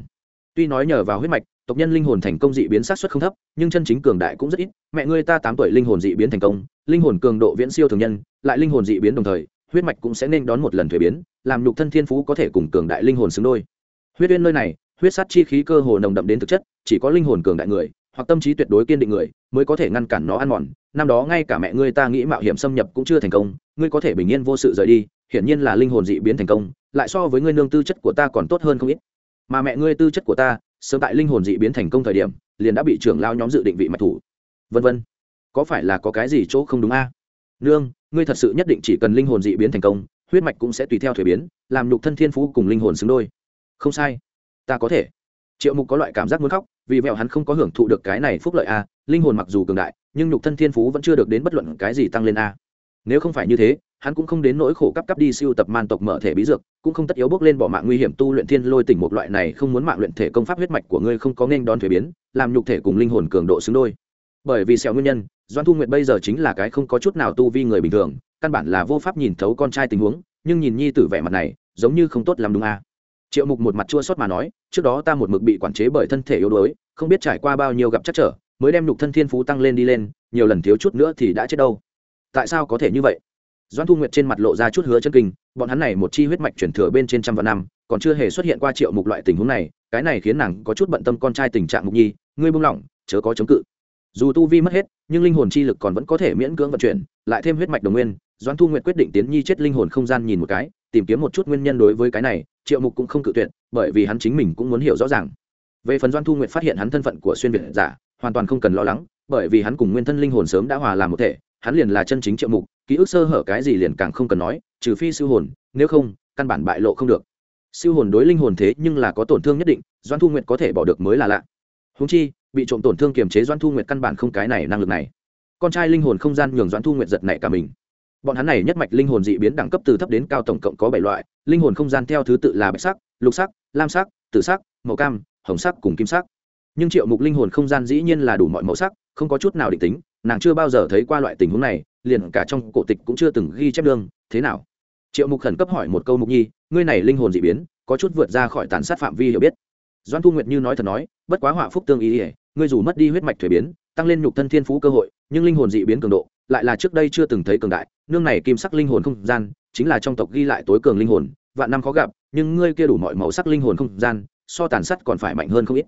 Tuy nói nhờ vào huyết mạch, tộc nhân linh hồn thành công dị biến sát xuất không thấp, nhưng chân chính cường đại cũng rất ít, mẹ ngươi ta tám tuổi linh hồn dị biến thành công, linh hồn cường độ viễn siêu thường nhân, lại linh hồn dị biến đồng thời, huyết mạch cũng sẽ nên đón một lần thuế biến, làm nhục thân thiên phú có thể cùng cường đại linh hồn xứng đôi. Huyết uyên nơi này, huyết sát chi khí cơ hồ nồng đậm đến thực chất, chỉ có linh hồn cường đại người hoặc tâm trí tuyệt đối kiên định người, mới có thể ngăn cản nó ăn mòn. Năm đó ngay cả mẹ ngươi ta nghĩ mạo hiểm xâm nhập cũng chưa thành công, ngươi có thể bình yên vô sự rời đi, hiển nhiên là linh hồn dị biến thành công, lại so với ngươi nương tư chất của ta còn tốt hơn không ít. Mà mẹ ngươi tư chất của ta, sớm tại linh hồn dị biến thành công thời điểm, liền đã bị trưởng lao nhóm dự định vị mạch thủ. Vân vân. Có phải là có cái gì chỗ không đúng a? Nương, ngươi thật sự nhất định chỉ cần linh hồn dị biến thành công, huyết mạch cũng sẽ tùy theo thuế biến, làm nhục thân thiên phú cùng linh hồn xứng đôi. Không sai. Ta có thể triệu mục có loại cảm giác muốn khóc, vì vẹo hắn không có hưởng thụ được cái này phúc lợi a, linh hồn mặc dù cường đại, nhưng nhục thân thiên phú vẫn chưa được đến bất luận cái gì tăng lên a. Nếu không phải như thế, hắn cũng không đến nỗi khổ cấp cấp đi siêu tập man tộc mở thể bí dược, cũng không tất yếu bước lên bỏ mạng nguy hiểm tu luyện thiên lôi tỉnh một loại này không muốn mạng luyện thể công pháp huyết mạch của ngươi không có nên đón thuế biến, làm nhục thể cùng linh hồn cường độ xứng đôi. Bởi vì sẹo nguyên nhân doan thu nguyệt bây giờ chính là cái không có chút nào tu vi người bình thường, căn bản là vô pháp nhìn thấu con trai tình huống, nhưng nhìn nhi tử vẻ mặt này, giống như không tốt làm đúng a triệu mục một mặt chua xót mà nói, trước đó ta một mực bị quản chế bởi thân thể yếu đuối, không biết trải qua bao nhiêu gặp chắc trở, mới đem nhục thân thiên phú tăng lên đi lên, nhiều lần thiếu chút nữa thì đã chết đâu. Tại sao có thể như vậy? Doan thu nguyệt trên mặt lộ ra chút hứa chân kinh, bọn hắn này một chi huyết mạch chuyển thừa bên trên trăm vạn năm, còn chưa hề xuất hiện qua triệu mục loại tình huống này, cái này khiến nàng có chút bận tâm con trai tình trạng mục nhi, ngươi buông lỏng, chớ có chống cự. Dù tu vi mất hết, nhưng linh hồn chi lực còn vẫn có thể miễn cưỡng vận chuyển, lại thêm huyết mạch đồng nguyên doan thu nguyệt quyết định tiến nhi chết linh hồn không gian nhìn một cái, tìm kiếm một chút nguyên nhân đối với cái này triệu mục cũng không cự tuyệt, bởi vì hắn chính mình cũng muốn hiểu rõ ràng. Về phần doan thu nguyệt phát hiện hắn thân phận của xuyên việt giả, hoàn toàn không cần lo lắng, bởi vì hắn cùng nguyên thân linh hồn sớm đã hòa làm một thể, hắn liền là chân chính triệu mục, ký ức sơ hở cái gì liền càng không cần nói, trừ phi siêu hồn, nếu không, căn bản bại lộ không được. Siêu hồn đối linh hồn thế nhưng là có tổn thương nhất định, doan thu nguyệt có thể bỏ được mới là lạ. Húng chi, bị trộm tổn thương kiềm chế doan thu nguyệt căn bản không cái này năng lực này. Con trai linh hồn không gian nhường doan thu nguyệt giật nảy cả mình bọn hắn này nhất mạch linh hồn dị biến đẳng cấp từ thấp đến cao tổng cộng có bảy loại, linh hồn không gian theo thứ tự là bạch sắc, lục sắc, lam sắc, tử sắc, màu cam, hồng sắc cùng kim sắc. Nhưng triệu mục linh hồn không gian dĩ nhiên là đủ mọi màu sắc, không có chút nào định tính, nàng chưa bao giờ thấy qua loại tình huống này, liền cả trong cổ tịch cũng chưa từng ghi chép đương thế nào? Triệu mục khẩn cấp hỏi một câu mục nhi, ngươi này linh hồn dị biến, có chút vượt ra khỏi tàn sát phạm vi hiểu biết. Doan thu nguyệt như nói thật nói, bất quá họa phúc tương ý ỉa ngươi dù mất đi huyết mạch thuế biến, tăng lên nhục thân thiên phú cơ hội, nhưng linh hồn dị biến cường độ lại là trước đây chưa từng thấy cường đại, nương này kim sắc linh hồn không gian, chính là trong tộc ghi lại tối cường linh hồn, vạn năm khó gặp, nhưng ngươi kia đủ mọi màu sắc linh hồn không gian, so tàn sắt còn phải mạnh hơn không ít.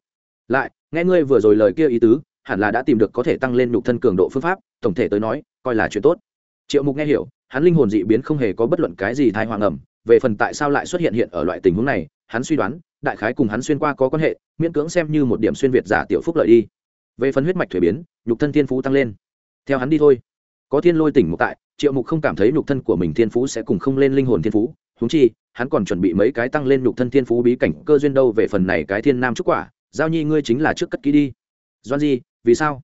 Lại, nghe ngươi vừa rồi lời kia ý tứ, hẳn là đã tìm được có thể tăng lên nhục thân cường độ phương pháp, tổng thể tới nói, coi là chuyện tốt. Triệu mục nghe hiểu, hắn linh hồn dị biến không hề có bất luận cái gì thai hoàng ẩm về phần tại sao lại xuất hiện hiện ở loại tình huống này, hắn suy đoán, đại khái cùng hắn xuyên qua có quan hệ, miễn cưỡng xem như một điểm xuyên việt giả tiểu phúc lợi đi. Về phần huyết mạch thuế biến, nhục thân thiên phú tăng lên. Theo hắn đi thôi có thiên lôi tỉnh mục tại, triệu mục không cảm thấy nhục thân của mình thiên phú sẽ cùng không lên linh hồn thiên phú. Húng chi, hắn còn chuẩn bị mấy cái tăng lên nhục thân thiên phú bí cảnh cơ duyên đâu về phần này cái thiên nam trúc quả. Giao nhi ngươi chính là trước cất ký đi. Doan di, vì sao?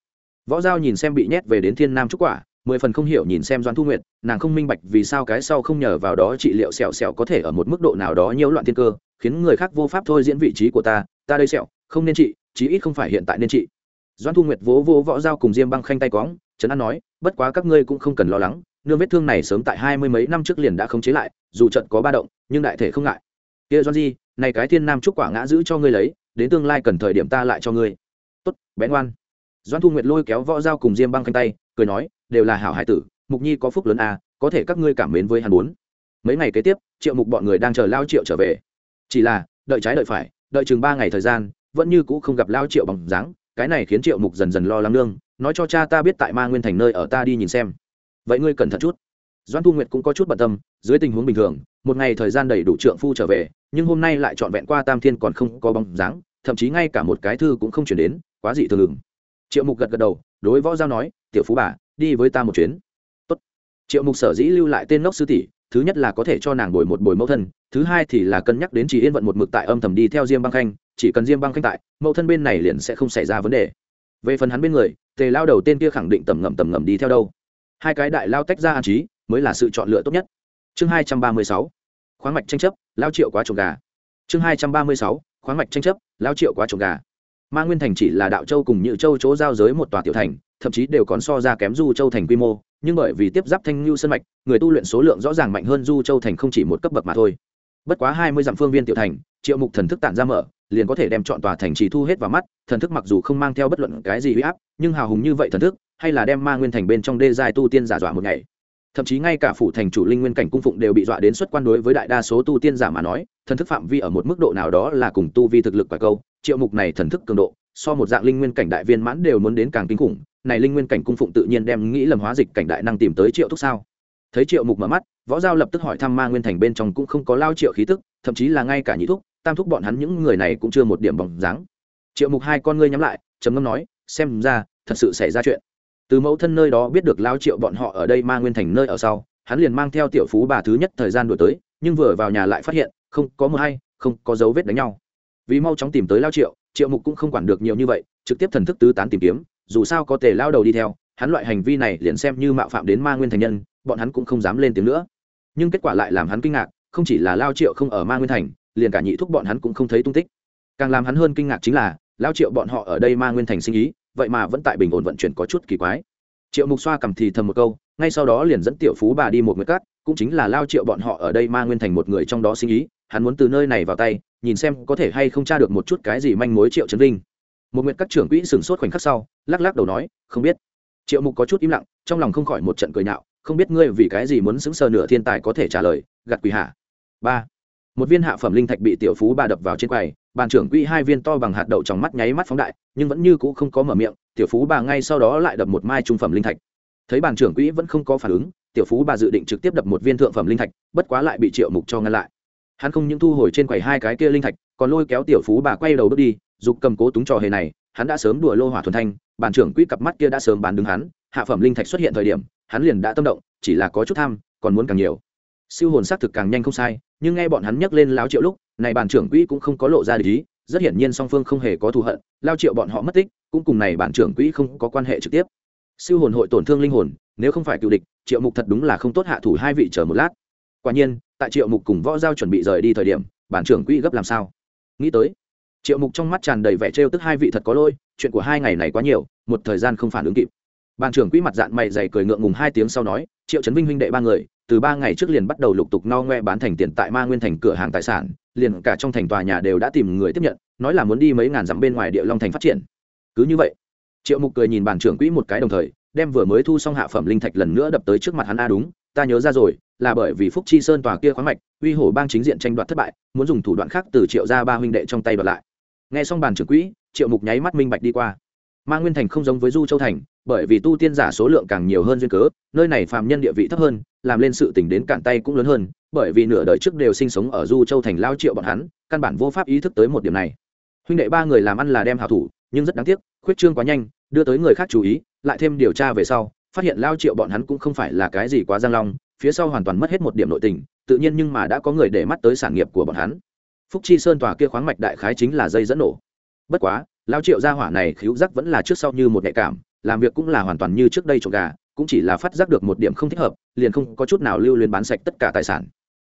Võ giao nhìn xem bị nhét về đến thiên nam trúc quả, mười phần không hiểu nhìn xem doan thu nguyệt, nàng không minh bạch vì sao cái sau không nhờ vào đó trị liệu sẹo sẹo có thể ở một mức độ nào đó nhiễu loạn thiên cơ, khiến người khác vô pháp thôi diễn vị trí của ta ta đây sẹo, không nên trị, chí ít không phải hiện tại nên trị. Doan thu nguyệt vỗ vỗ võ giao cùng diêm băng khanh tay cóng trấn an nói, bất quá các ngươi cũng không cần lo lắng, nương vết thương này sớm tại hai mươi mấy năm trước liền đã không chế lại, dù trận có ba động, nhưng đại thể không ngại. Kia doan di, này cái thiên nam trúc quả ngã giữ cho ngươi lấy, đến tương lai cần thời điểm ta lại cho ngươi. Tốt bén ngoan. Doan thu nguyệt lôi kéo võ dao cùng diêm băng khanh tay, cười nói, đều là hảo hải tử, mục nhi có phúc lớn à có thể các ngươi cảm mến với hắn bốn mấy ngày kế tiếp, triệu mục bọn người đang chờ lao triệu trở về. Chỉ là, đợi trái đợi phải, đợi chừng ba ngày thời gian, vẫn như cũ không gặp lao triệu bằng dáng, cái này khiến triệu mục dần dần lo lắng nương nói cho cha ta biết tại ma nguyên thành nơi ở ta đi nhìn xem. Vậy ngươi cẩn thận chút. Doan thu nguyệt cũng có chút bận tâm, dưới tình huống bình thường, một ngày thời gian đầy đủ trượng phu trở về, nhưng hôm nay lại trọn vẹn qua tam thiên còn không có bóng dáng, thậm chí ngay cả một cái thư cũng không chuyển đến, quá dị thường. Ngừng triệu mục gật gật đầu, đối võ giao nói, tiểu phú bà, đi với ta một chuyến. Tốt. triệu mục sở dĩ lưu lại tên nóc sư tỷ, thứ nhất là có thể cho nàng bồi một bồi mẫu thân, thứ hai thì là cân nhắc đến chỉ yên vận một mực tại âm thầm đi theo diêm băng khanh, chỉ cần diêm băng khanh tại, mẫu thân bên này liền sẽ không xảy ra vấn đề. Về phần hắn bên người tề lao đầu tên kia khẳng định tầm ngầm tầm ngầm đi theo đâu. Hai cái đại lao tách ra an trí, mới là sự chọn lựa tốt nhất. Chương hai trăm ba mươi sáu, khoáng mạch tranh chấp, lao triệu quá trồng gà. Chương hai trăm ba mươi sáu, khoáng mạch tranh chấp, lao triệu quá trồng gà. Ma nguyên thành chỉ là đạo châu cùng nhự châu chỗ giao giới một tòa tiểu thành, thậm chí đều còn so ra kém du châu thành quy mô, nhưng bởi vì tiếp giáp thanh lưu sân mạch, người tu luyện số lượng rõ ràng mạnh hơn du châu thành không chỉ một cấp bậc mà thôi. Bất quá hai mươi dặm phương viên tiểu thành, triệu mục thần thức tản ra mở liền có thể đem chọn tòa thành trì thu hết vào mắt, thần thức mặc dù không mang theo bất luận cái gì huy áp, nhưng hào hùng như vậy thần thức, hay là đem ma nguyên thành bên trong đê dài tu tiên giả dọa một ngày. Thậm chí ngay cả phủ thành chủ linh nguyên cảnh cung phụng đều bị dọa đến xuất quan đối với đại đa số tu tiên giả mà nói, thần thức phạm vi ở một mức độ nào đó là cùng tu vi thực lực quả câu, triệu mục này thần thức cường độ, so một dạng linh nguyên cảnh đại viên mãn đều muốn đến càng kinh khủng, này linh nguyên cảnh cung phụng tự nhiên đem nghĩ lầm hóa dịch cảnh đại năng tìm tới triệu thúc sao? Thấy triệu mục mở mắt, võ giao lập tức hỏi thăm ma nguyên thành bên trong cũng không có lao triệu khí tức, thậm chí là ngay cả nhị thúc tam thúc bọn hắn những người này cũng chưa một điểm bóng dáng. Triệu mục hai con ngươi nhắm lại, trầm ngâm nói, xem ra, thật sự xảy ra chuyện. Từ mẫu thân nơi đó biết được lao triệu bọn họ ở đây ma nguyên thành nơi ở sau, hắn liền mang theo tiểu phú bà thứ nhất thời gian đổi tới, nhưng vừa vào nhà lại phát hiện, không có mưa hay, không có dấu vết đánh nhau. Vì mau chóng tìm tới lao triệu triệu mục cũng không quản được nhiều như vậy, trực tiếp thần thức tứ tán tìm kiếm, dù sao có thể lao đầu đi theo, hắn loại hành vi này liền xem như mạo phạm đến ma nguyên thành nhân, bọn hắn cũng không dám lên tiếng nữa. Nhưng kết quả lại làm hắn kinh ngạc, không chỉ là lao triệu không ở ma nguyên thành liền cả nhị thúc bọn hắn cũng không thấy tung tích. Càng làm hắn hơn kinh ngạc chính là lao triệu bọn họ ở đây ma nguyên thành sinh ý, vậy mà vẫn tại bình ổn vận chuyển có chút kỳ quái. Triệu mục xoa cầm thì thầm một câu, ngay sau đó liền dẫn tiểu phú bà đi một nguyệt cát, cũng chính là lao triệu bọn họ ở đây ma nguyên thành một người trong đó sinh ý, hắn muốn từ nơi này vào tay, nhìn xem có thể hay không tra được một chút cái gì manh mối triệu trấn vinh. Một nguyệt các trưởng quỹ sửng sốt khoảnh khắc sau, lắc lắc đầu nói, không biết. Triệu mục có chút im lặng, trong lòng không khỏi một trận cười nhạo, không biết ngươi vì cái gì muốn xứng sờ nửa thiên tài có thể trả lời, gạt quỷ hạ. Ba một viên hạ phẩm linh thạch bị tiểu phú bà đập vào trên quầy, bàn trưởng quỹ hai viên to bằng hạt đậu trong mắt nháy mắt phóng đại, nhưng vẫn như cũ không có mở miệng, tiểu phú bà ngay sau đó lại đập một mai trung phẩm linh thạch. Thấy bàn trưởng quỹ vẫn không có phản ứng, tiểu phú bà dự định trực tiếp đập một viên thượng phẩm linh thạch, bất quá lại bị triệu mục cho ngăn lại. Hắn không những thu hồi trên quầy hai cái kia linh thạch, còn lôi kéo tiểu phú bà quay đầu bước đi, dục cầm cố túng trò hề này, hắn đã sớm đùa lô hỏa thuần thanh, bàn trưởng quỹ cặp mắt kia đã sớm bán đứng hắn, hạ phẩm linh thạch xuất hiện thời điểm, hắn liền đã tâm động, chỉ là có chút tham, còn muốn càng nhiều siêu hồn xác thực càng nhanh không sai, nhưng nghe bọn hắn nhắc lên lao triệu lúc, này bản trưởng quỹ cũng không có lộ ra lý rất hiển nhiên song phương không hề có thù hận lao triệu bọn họ mất tích, cũng cùng này bản trưởng quỹ không có quan hệ trực tiếp. Siêu hồn hội tổn thương linh hồn, nếu không phải cựu địch, triệu mục thật đúng là không tốt hạ thủ hai vị chờ một lát. Quả nhiên, tại triệu mục cùng võ giao chuẩn bị rời đi thời điểm, bản trưởng quỹ gấp làm sao? Nghĩ tới, triệu mục trong mắt tràn đầy vẻ trêu tức hai vị thật có lôi chuyện của hai ngày này quá nhiều, một thời gian không phản ứng kịp. Bàn trưởng quỹ mặt dạng mày dày cười ngượng ngùng hai tiếng sau nói, triệu trấn vinh huynh đệ ba người từ ba ngày trước liền bắt đầu lục tục no ngoe bán thành tiền tại ma nguyên thành cửa hàng tài sản, liền cả trong thành tòa nhà đều đã tìm người tiếp nhận, nói là muốn đi mấy ngàn dặm bên ngoài địa long thành phát triển. Cứ như vậy, triệu mục cười nhìn bàn trưởng quỹ một cái đồng thời, đem vừa mới thu xong hạ phẩm linh thạch lần nữa đập tới trước mặt hắn, a, đúng, ta nhớ ra rồi, là bởi vì phúc chi sơn tòa kia khoáng mạch, uy hổ bang chính diện tranh đoạt thất bại, muốn dùng thủ đoạn khác từ triệu ra ba huynh đệ trong tay đoạt lại. Nghe xong bàn trưởng quỹ, triệu mục nháy mắt minh bạch đi qua ma nguyên thành không giống với du châu thành, bởi vì tu tiên giả số lượng càng nhiều hơn duyên cớ, nơi này phàm nhân địa vị thấp hơn, làm lên sự tỉnh đến cạn tay cũng lớn hơn, bởi vì nửa đời trước đều sinh sống ở du châu thành lao triệu bọn hắn, căn bản vô pháp ý thức tới một điểm này. Huynh đệ ba người làm ăn là đem hào thủ, nhưng rất đáng tiếc, khuyết trương quá nhanh, đưa tới người khác chú ý, lại thêm điều tra về sau, phát hiện lao triệu bọn hắn cũng không phải là cái gì quá giang long, phía sau hoàn toàn mất hết một điểm nội tình, tự nhiên nhưng mà đã có người để mắt tới sản nghiệp của bọn hắn. Phúc chi sơn tòa kia khoáng mạch đại khái chính là dây dẫn nổ. Bất quá lao triệu gia hỏa này khiếu giác vẫn là trước sau như một nhạy cảm, làm việc cũng là hoàn toàn như trước đây trộm gà, cũng chỉ là phát giác được một điểm không thích hợp, liền không có chút nào lưu luyến bán sạch tất cả tài sản.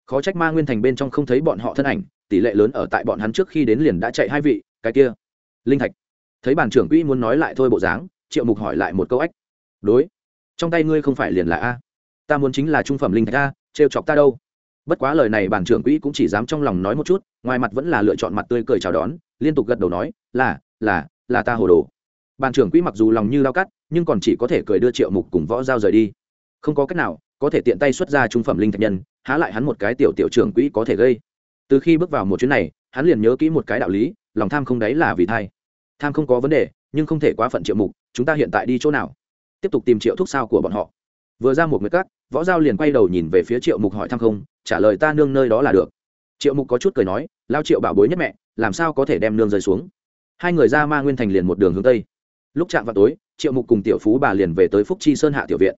Khó trách ma nguyên thành bên trong không thấy bọn họ thân ảnh, tỷ lệ lớn ở tại bọn hắn trước khi đến liền đã chạy hai vị, cái kia. Linh thạch. Thấy bàn trưởng quỹ muốn nói lại thôi bộ dáng, triệu mục hỏi lại một câu ách. Đối. Trong tay ngươi không phải liền là a. Ta muốn chính là trung phẩm linh thạch a, trêu chọc ta đâu? Bất quá lời này bàn trưởng quỹ cũng chỉ dám trong lòng nói một chút, ngoài mặt vẫn là lựa chọn mặt tươi cười chào đón, liên tục gật đầu nói, là là là ta hồ đồ. Bàn trưởng quỹ mặc dù lòng như lao cắt, nhưng còn chỉ có thể cười đưa triệu mục cùng võ giao rời đi. Không có cách nào, có thể tiện tay xuất ra trung phẩm linh thạch nhân, há lại hắn một cái tiểu tiểu trưởng quỹ có thể gây. Từ khi bước vào một chuyến này, hắn liền nhớ kỹ một cái đạo lý, lòng tham không đáy là vì thai. Tham không có vấn đề, nhưng không thể quá phận triệu mục, chúng ta hiện tại đi chỗ nào? Tiếp tục tìm triệu thuốc sao của bọn họ. Vừa ra một người cắt võ giao liền quay đầu nhìn về phía triệu mục hỏi thăm không, trả lời ta nương nơi đó là được. Triệu mục có chút cười nói, lao triệu bảo bối nhất mẹ, làm sao có thể đem nương rơi xuống? Hai người ra ma nguyên thành liền một đường hướng tây. Lúc chạm vào tối, triệu mục cùng tiểu phú bà liền về tới phúc chi sơn hạ tiểu viện.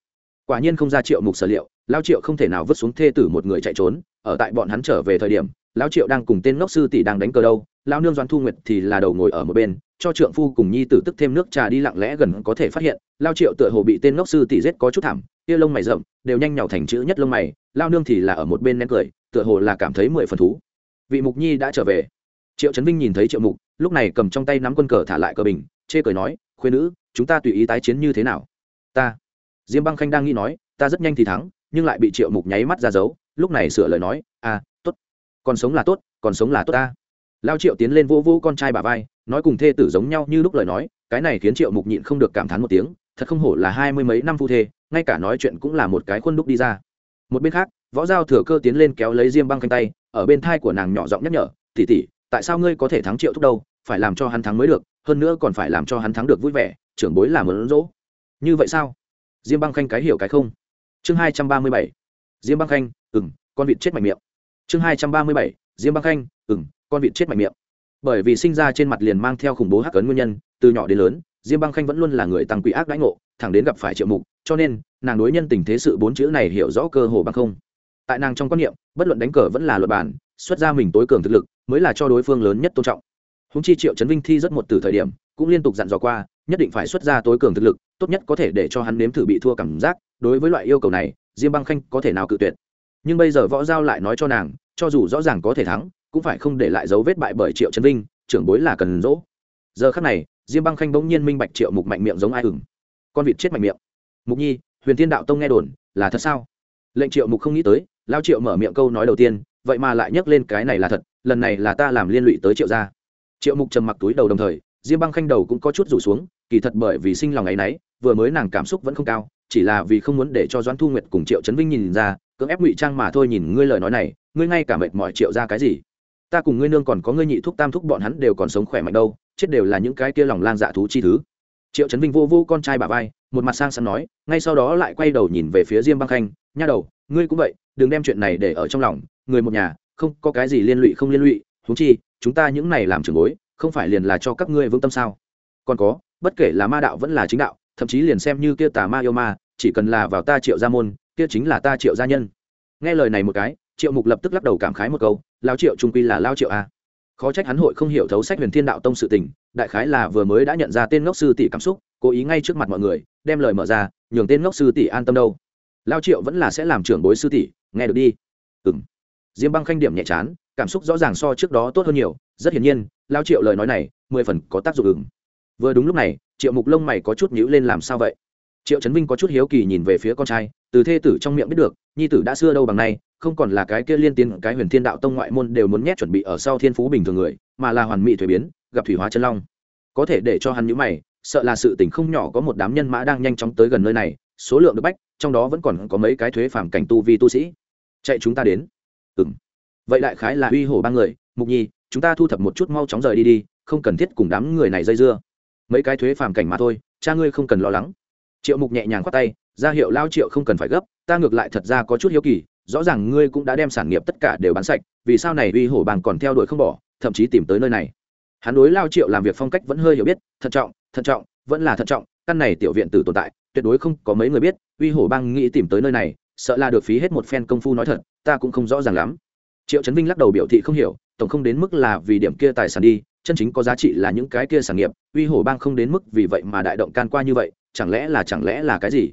Quả nhiên không ra triệu mục sở liệu lao triệu không thể nào vứt xuống thê tử một người chạy trốn, ở tại bọn hắn trở về thời điểm lao triệu đang cùng tên ngốc sư tỷ đang đánh cờ đâu lao nương doan thu nguyệt thì là đầu ngồi ở một bên, cho trượng phu cùng nhi tử tức thêm nước trà đi lặng lẽ gần có thể phát hiện lao triệu tựa hồ bị tên ngốc sư tỷ giết có chút thảm kia lông mày rậm, đều nhanh nhào thành chữ nhất lông mày lao nương thì là ở một bên nén cười, tựa hồ là cảm thấy mười phần thú. Vị mục nhi đã trở về. Triệu trấn vinh nhìn thấy triệu mục lúc này cầm trong tay nắm quân cờ thả lại cờ bình chê cười nói khuyên nữ chúng ta tùy ý tái chiến như thế nào? Ta. Diêm băng khanh đang nghĩ nói ta rất nhanh thì thắng nhưng lại bị triệu mục nháy mắt ra giấu, lúc này sửa lời nói à tốt. Còn sống là tốt còn sống là tốt ta. Lao triệu tiến lên vô vô con trai bà vai nói cùng thê tử giống nhau như lúc lời nói cái này khiến triệu mục nhịn không được cảm thán một tiếng thật không hổ là hai mươi mấy năm phu thê ngay cả nói chuyện cũng là một cái khuôn đúc đi ra. Một bên khác võ giao thừa cơ tiến lên kéo lấy diêm băng canh tay ở bên thai của nàng nhỏ giọng nhắc nhở tỉ tỉ tại sao ngươi có thể thắng triệu thúc đâu, phải làm cho hắn thắng mới được, hơn nữa còn phải làm cho hắn thắng được vui vẻ, trưởng bối làm ơn rỗ. Như vậy sao? Diêm băng khanh cái hiểu cái không? Chương hai trăm ba mươi bảy. Diêm băng khanh ừng con vịt chết mạnh miệng. Chương hai trăm ba mươi bảy. Diêm băng khanh ừng con vịt chết mạnh miệng. Bởi vì sinh ra trên mặt liền mang theo khủng bố hắc ấn nguyên nhân, từ nhỏ đến lớn, diêm băng khanh vẫn luôn là người tăng quỷ ác đãi ngộ, thẳng đến gặp phải triệu mục, cho nên, nàng đối nhân tình thế sự bốn chữ này hiểu rõ cơ hồ bằng không. Tại nàng trong quan niệm, bất luận đánh cờ vẫn là luật bản xuất ra mình tối cường thực lực, mới là cho đối phương lớn nhất tôn trọng. Húng chi triệu trấn vinh thi rất một từ thời điểm, cũng liên tục dặn dò qua, nhất định phải xuất ra tối cường thực lực, tốt nhất có thể để cho hắn nếm thử bị thua cảm giác, đối với loại yêu cầu này, diêm băng khanh có thể nào cự tuyệt. Nhưng bây giờ võ giao lại nói cho nàng, cho dù rõ ràng có thể thắng, cũng phải không để lại dấu vết bại bởi triệu trấn vinh, trưởng bối là cần dỗ. Giờ khắc này, diêm băng khanh bỗng nhiên minh bạch triệu mục mạnh miệng giống ai ừng con vịt chết mạnh miệng. Mục nhi, huyền thiên đạo tông nghe đồn, là thật sao? Lệnh triệu mục không nghĩ tới, lao triệu mở miệng câu nói đầu tiên vậy mà lại nhắc lên cái này là thật, lần này là ta làm liên lụy tới triệu gia. Triệu mục trầm mặc túi đầu đồng thời, diêm băng khanh đầu cũng có chút rủ xuống, kỳ thật bởi vì sinh lòng ấ y n ấ y vừa mới nàng cảm xúc vẫn không cao, chỉ là vì không muốn để cho doãn thu nguyệt cùng triệu trấn vinh nhìn ra, cưỡng ép ngụy trang mà thôi nhìn ngươi lời nói này, ngươi ngay cả mệt mỏi triệu ra cái gì? Ta cùng ngươi nương còn có ngươi nhị thúc tam thúc bọn hắn đều còn sống khỏe mạnh đâu, chết đều là những cái kia lòng lang dạ thú chi thứ. Triệu trấn vinh vô vô con trai bà vai, một mặt sang sẵn nói, ngay sau đó lại quay đầu nhìn về phía diêm băng khanh, nha đầu, ngươi cũng vậy, đừng đem chuyện này để ở trong lòng người một nhà, không có cái gì liên lụy không liên lụy thú chi, chúng ta những này làm trường bối, không phải liền là cho các ngươi vững tâm sao? Còn có, bất kể là ma đạo vẫn là chính đạo, thậm chí liền xem như kia tà ma yêu ma, chỉ cần là vào ta triệu gia môn, kia chính là ta triệu gia nhân. Nghe lời này một cái, triệu mục lập tức lắc đầu cảm khái một câu lao triệu, trung quy là lao triệu a. Khó trách hắn hội không hiểu thấu sách huyền thiên đạo tông sự tình, đại khái là vừa mới đã nhận ra tên ngốc sư tỷ cảm xúc, cố ý ngay trước mặt mọi người, đem lời mở ra, nhường tên ngốc sư tỷ an tâm đâu. Lao triệu vẫn là sẽ làm trưởng bối sư tỷ, nghe được đi. Ừng diêm băng khanh điểm nhẹ chán, cảm xúc rõ ràng so trước đó tốt hơn nhiều, rất hiển nhiên, lao triệu lời nói này, mười phần có tác dụng ứng vừa đúng lúc này, triệu mục lông mày có chút nhữ lên làm sao vậy? Triệu trấn vinh có chút hiếu kỳ nhìn về phía con trai, từ thê tử trong miệng biết được, nhi tử đã xưa đâu bằng nay, không còn là cái kia liên tiến cái huyền thiên đạo tông ngoại môn đều muốn nhét chuẩn bị ở sau thiên phú bình thường người, mà là hoàn mỹ thuế biến, gặp thủy hóa chân long. Có thể để cho hắn nhữ mày, sợ là sự tình không nhỏ có một đám nhân mã đang nhanh chóng tới gần nơi này, số lượng được bách, trong đó vẫn còn có mấy cái thuế phàm cảnh tu vi tu sĩ. Chạy chúng ta đến ừng vậy đại khái là uy hổ ba người. Mục nhi, chúng ta thu thập một chút mau chóng rời đi đi, không cần thiết cùng đám người này dây dưa. Mấy cái thuế phàm cảnh mà thôi, cha ngươi không cần lo lắng. Triệu mục nhẹ nhàng khoát tay, ra hiệu lao triệu không cần phải gấp, ta ngược lại thật ra có chút hiếu kỳ, rõ ràng ngươi cũng đã đem sản nghiệp tất cả đều bán sạch, vì sao này uy hổ bàng còn theo đuổi không bỏ, thậm chí tìm tới nơi này. Hắn đối lao triệu làm việc phong cách vẫn hơi hiểu biết, thận trọng thận trọng, vẫn là thận trọng, căn này tiểu viện tử tồn tại, tuyệt đối không có mấy người biết, uy hổ bang nghĩ tìm tới nơi này sợ là được phí hết một phen công phu nói thật, ta cũng không rõ ràng lắm. Triệu trấn vinh lắc đầu biểu thị không hiểu, tổng không đến mức là vì điểm kia tài sản đi, chân chính có giá trị là những cái kia sản nghiệp, uy hổ bang không đến mức vì vậy mà đại động can qua như vậy, chẳng lẽ là chẳng lẽ là cái gì?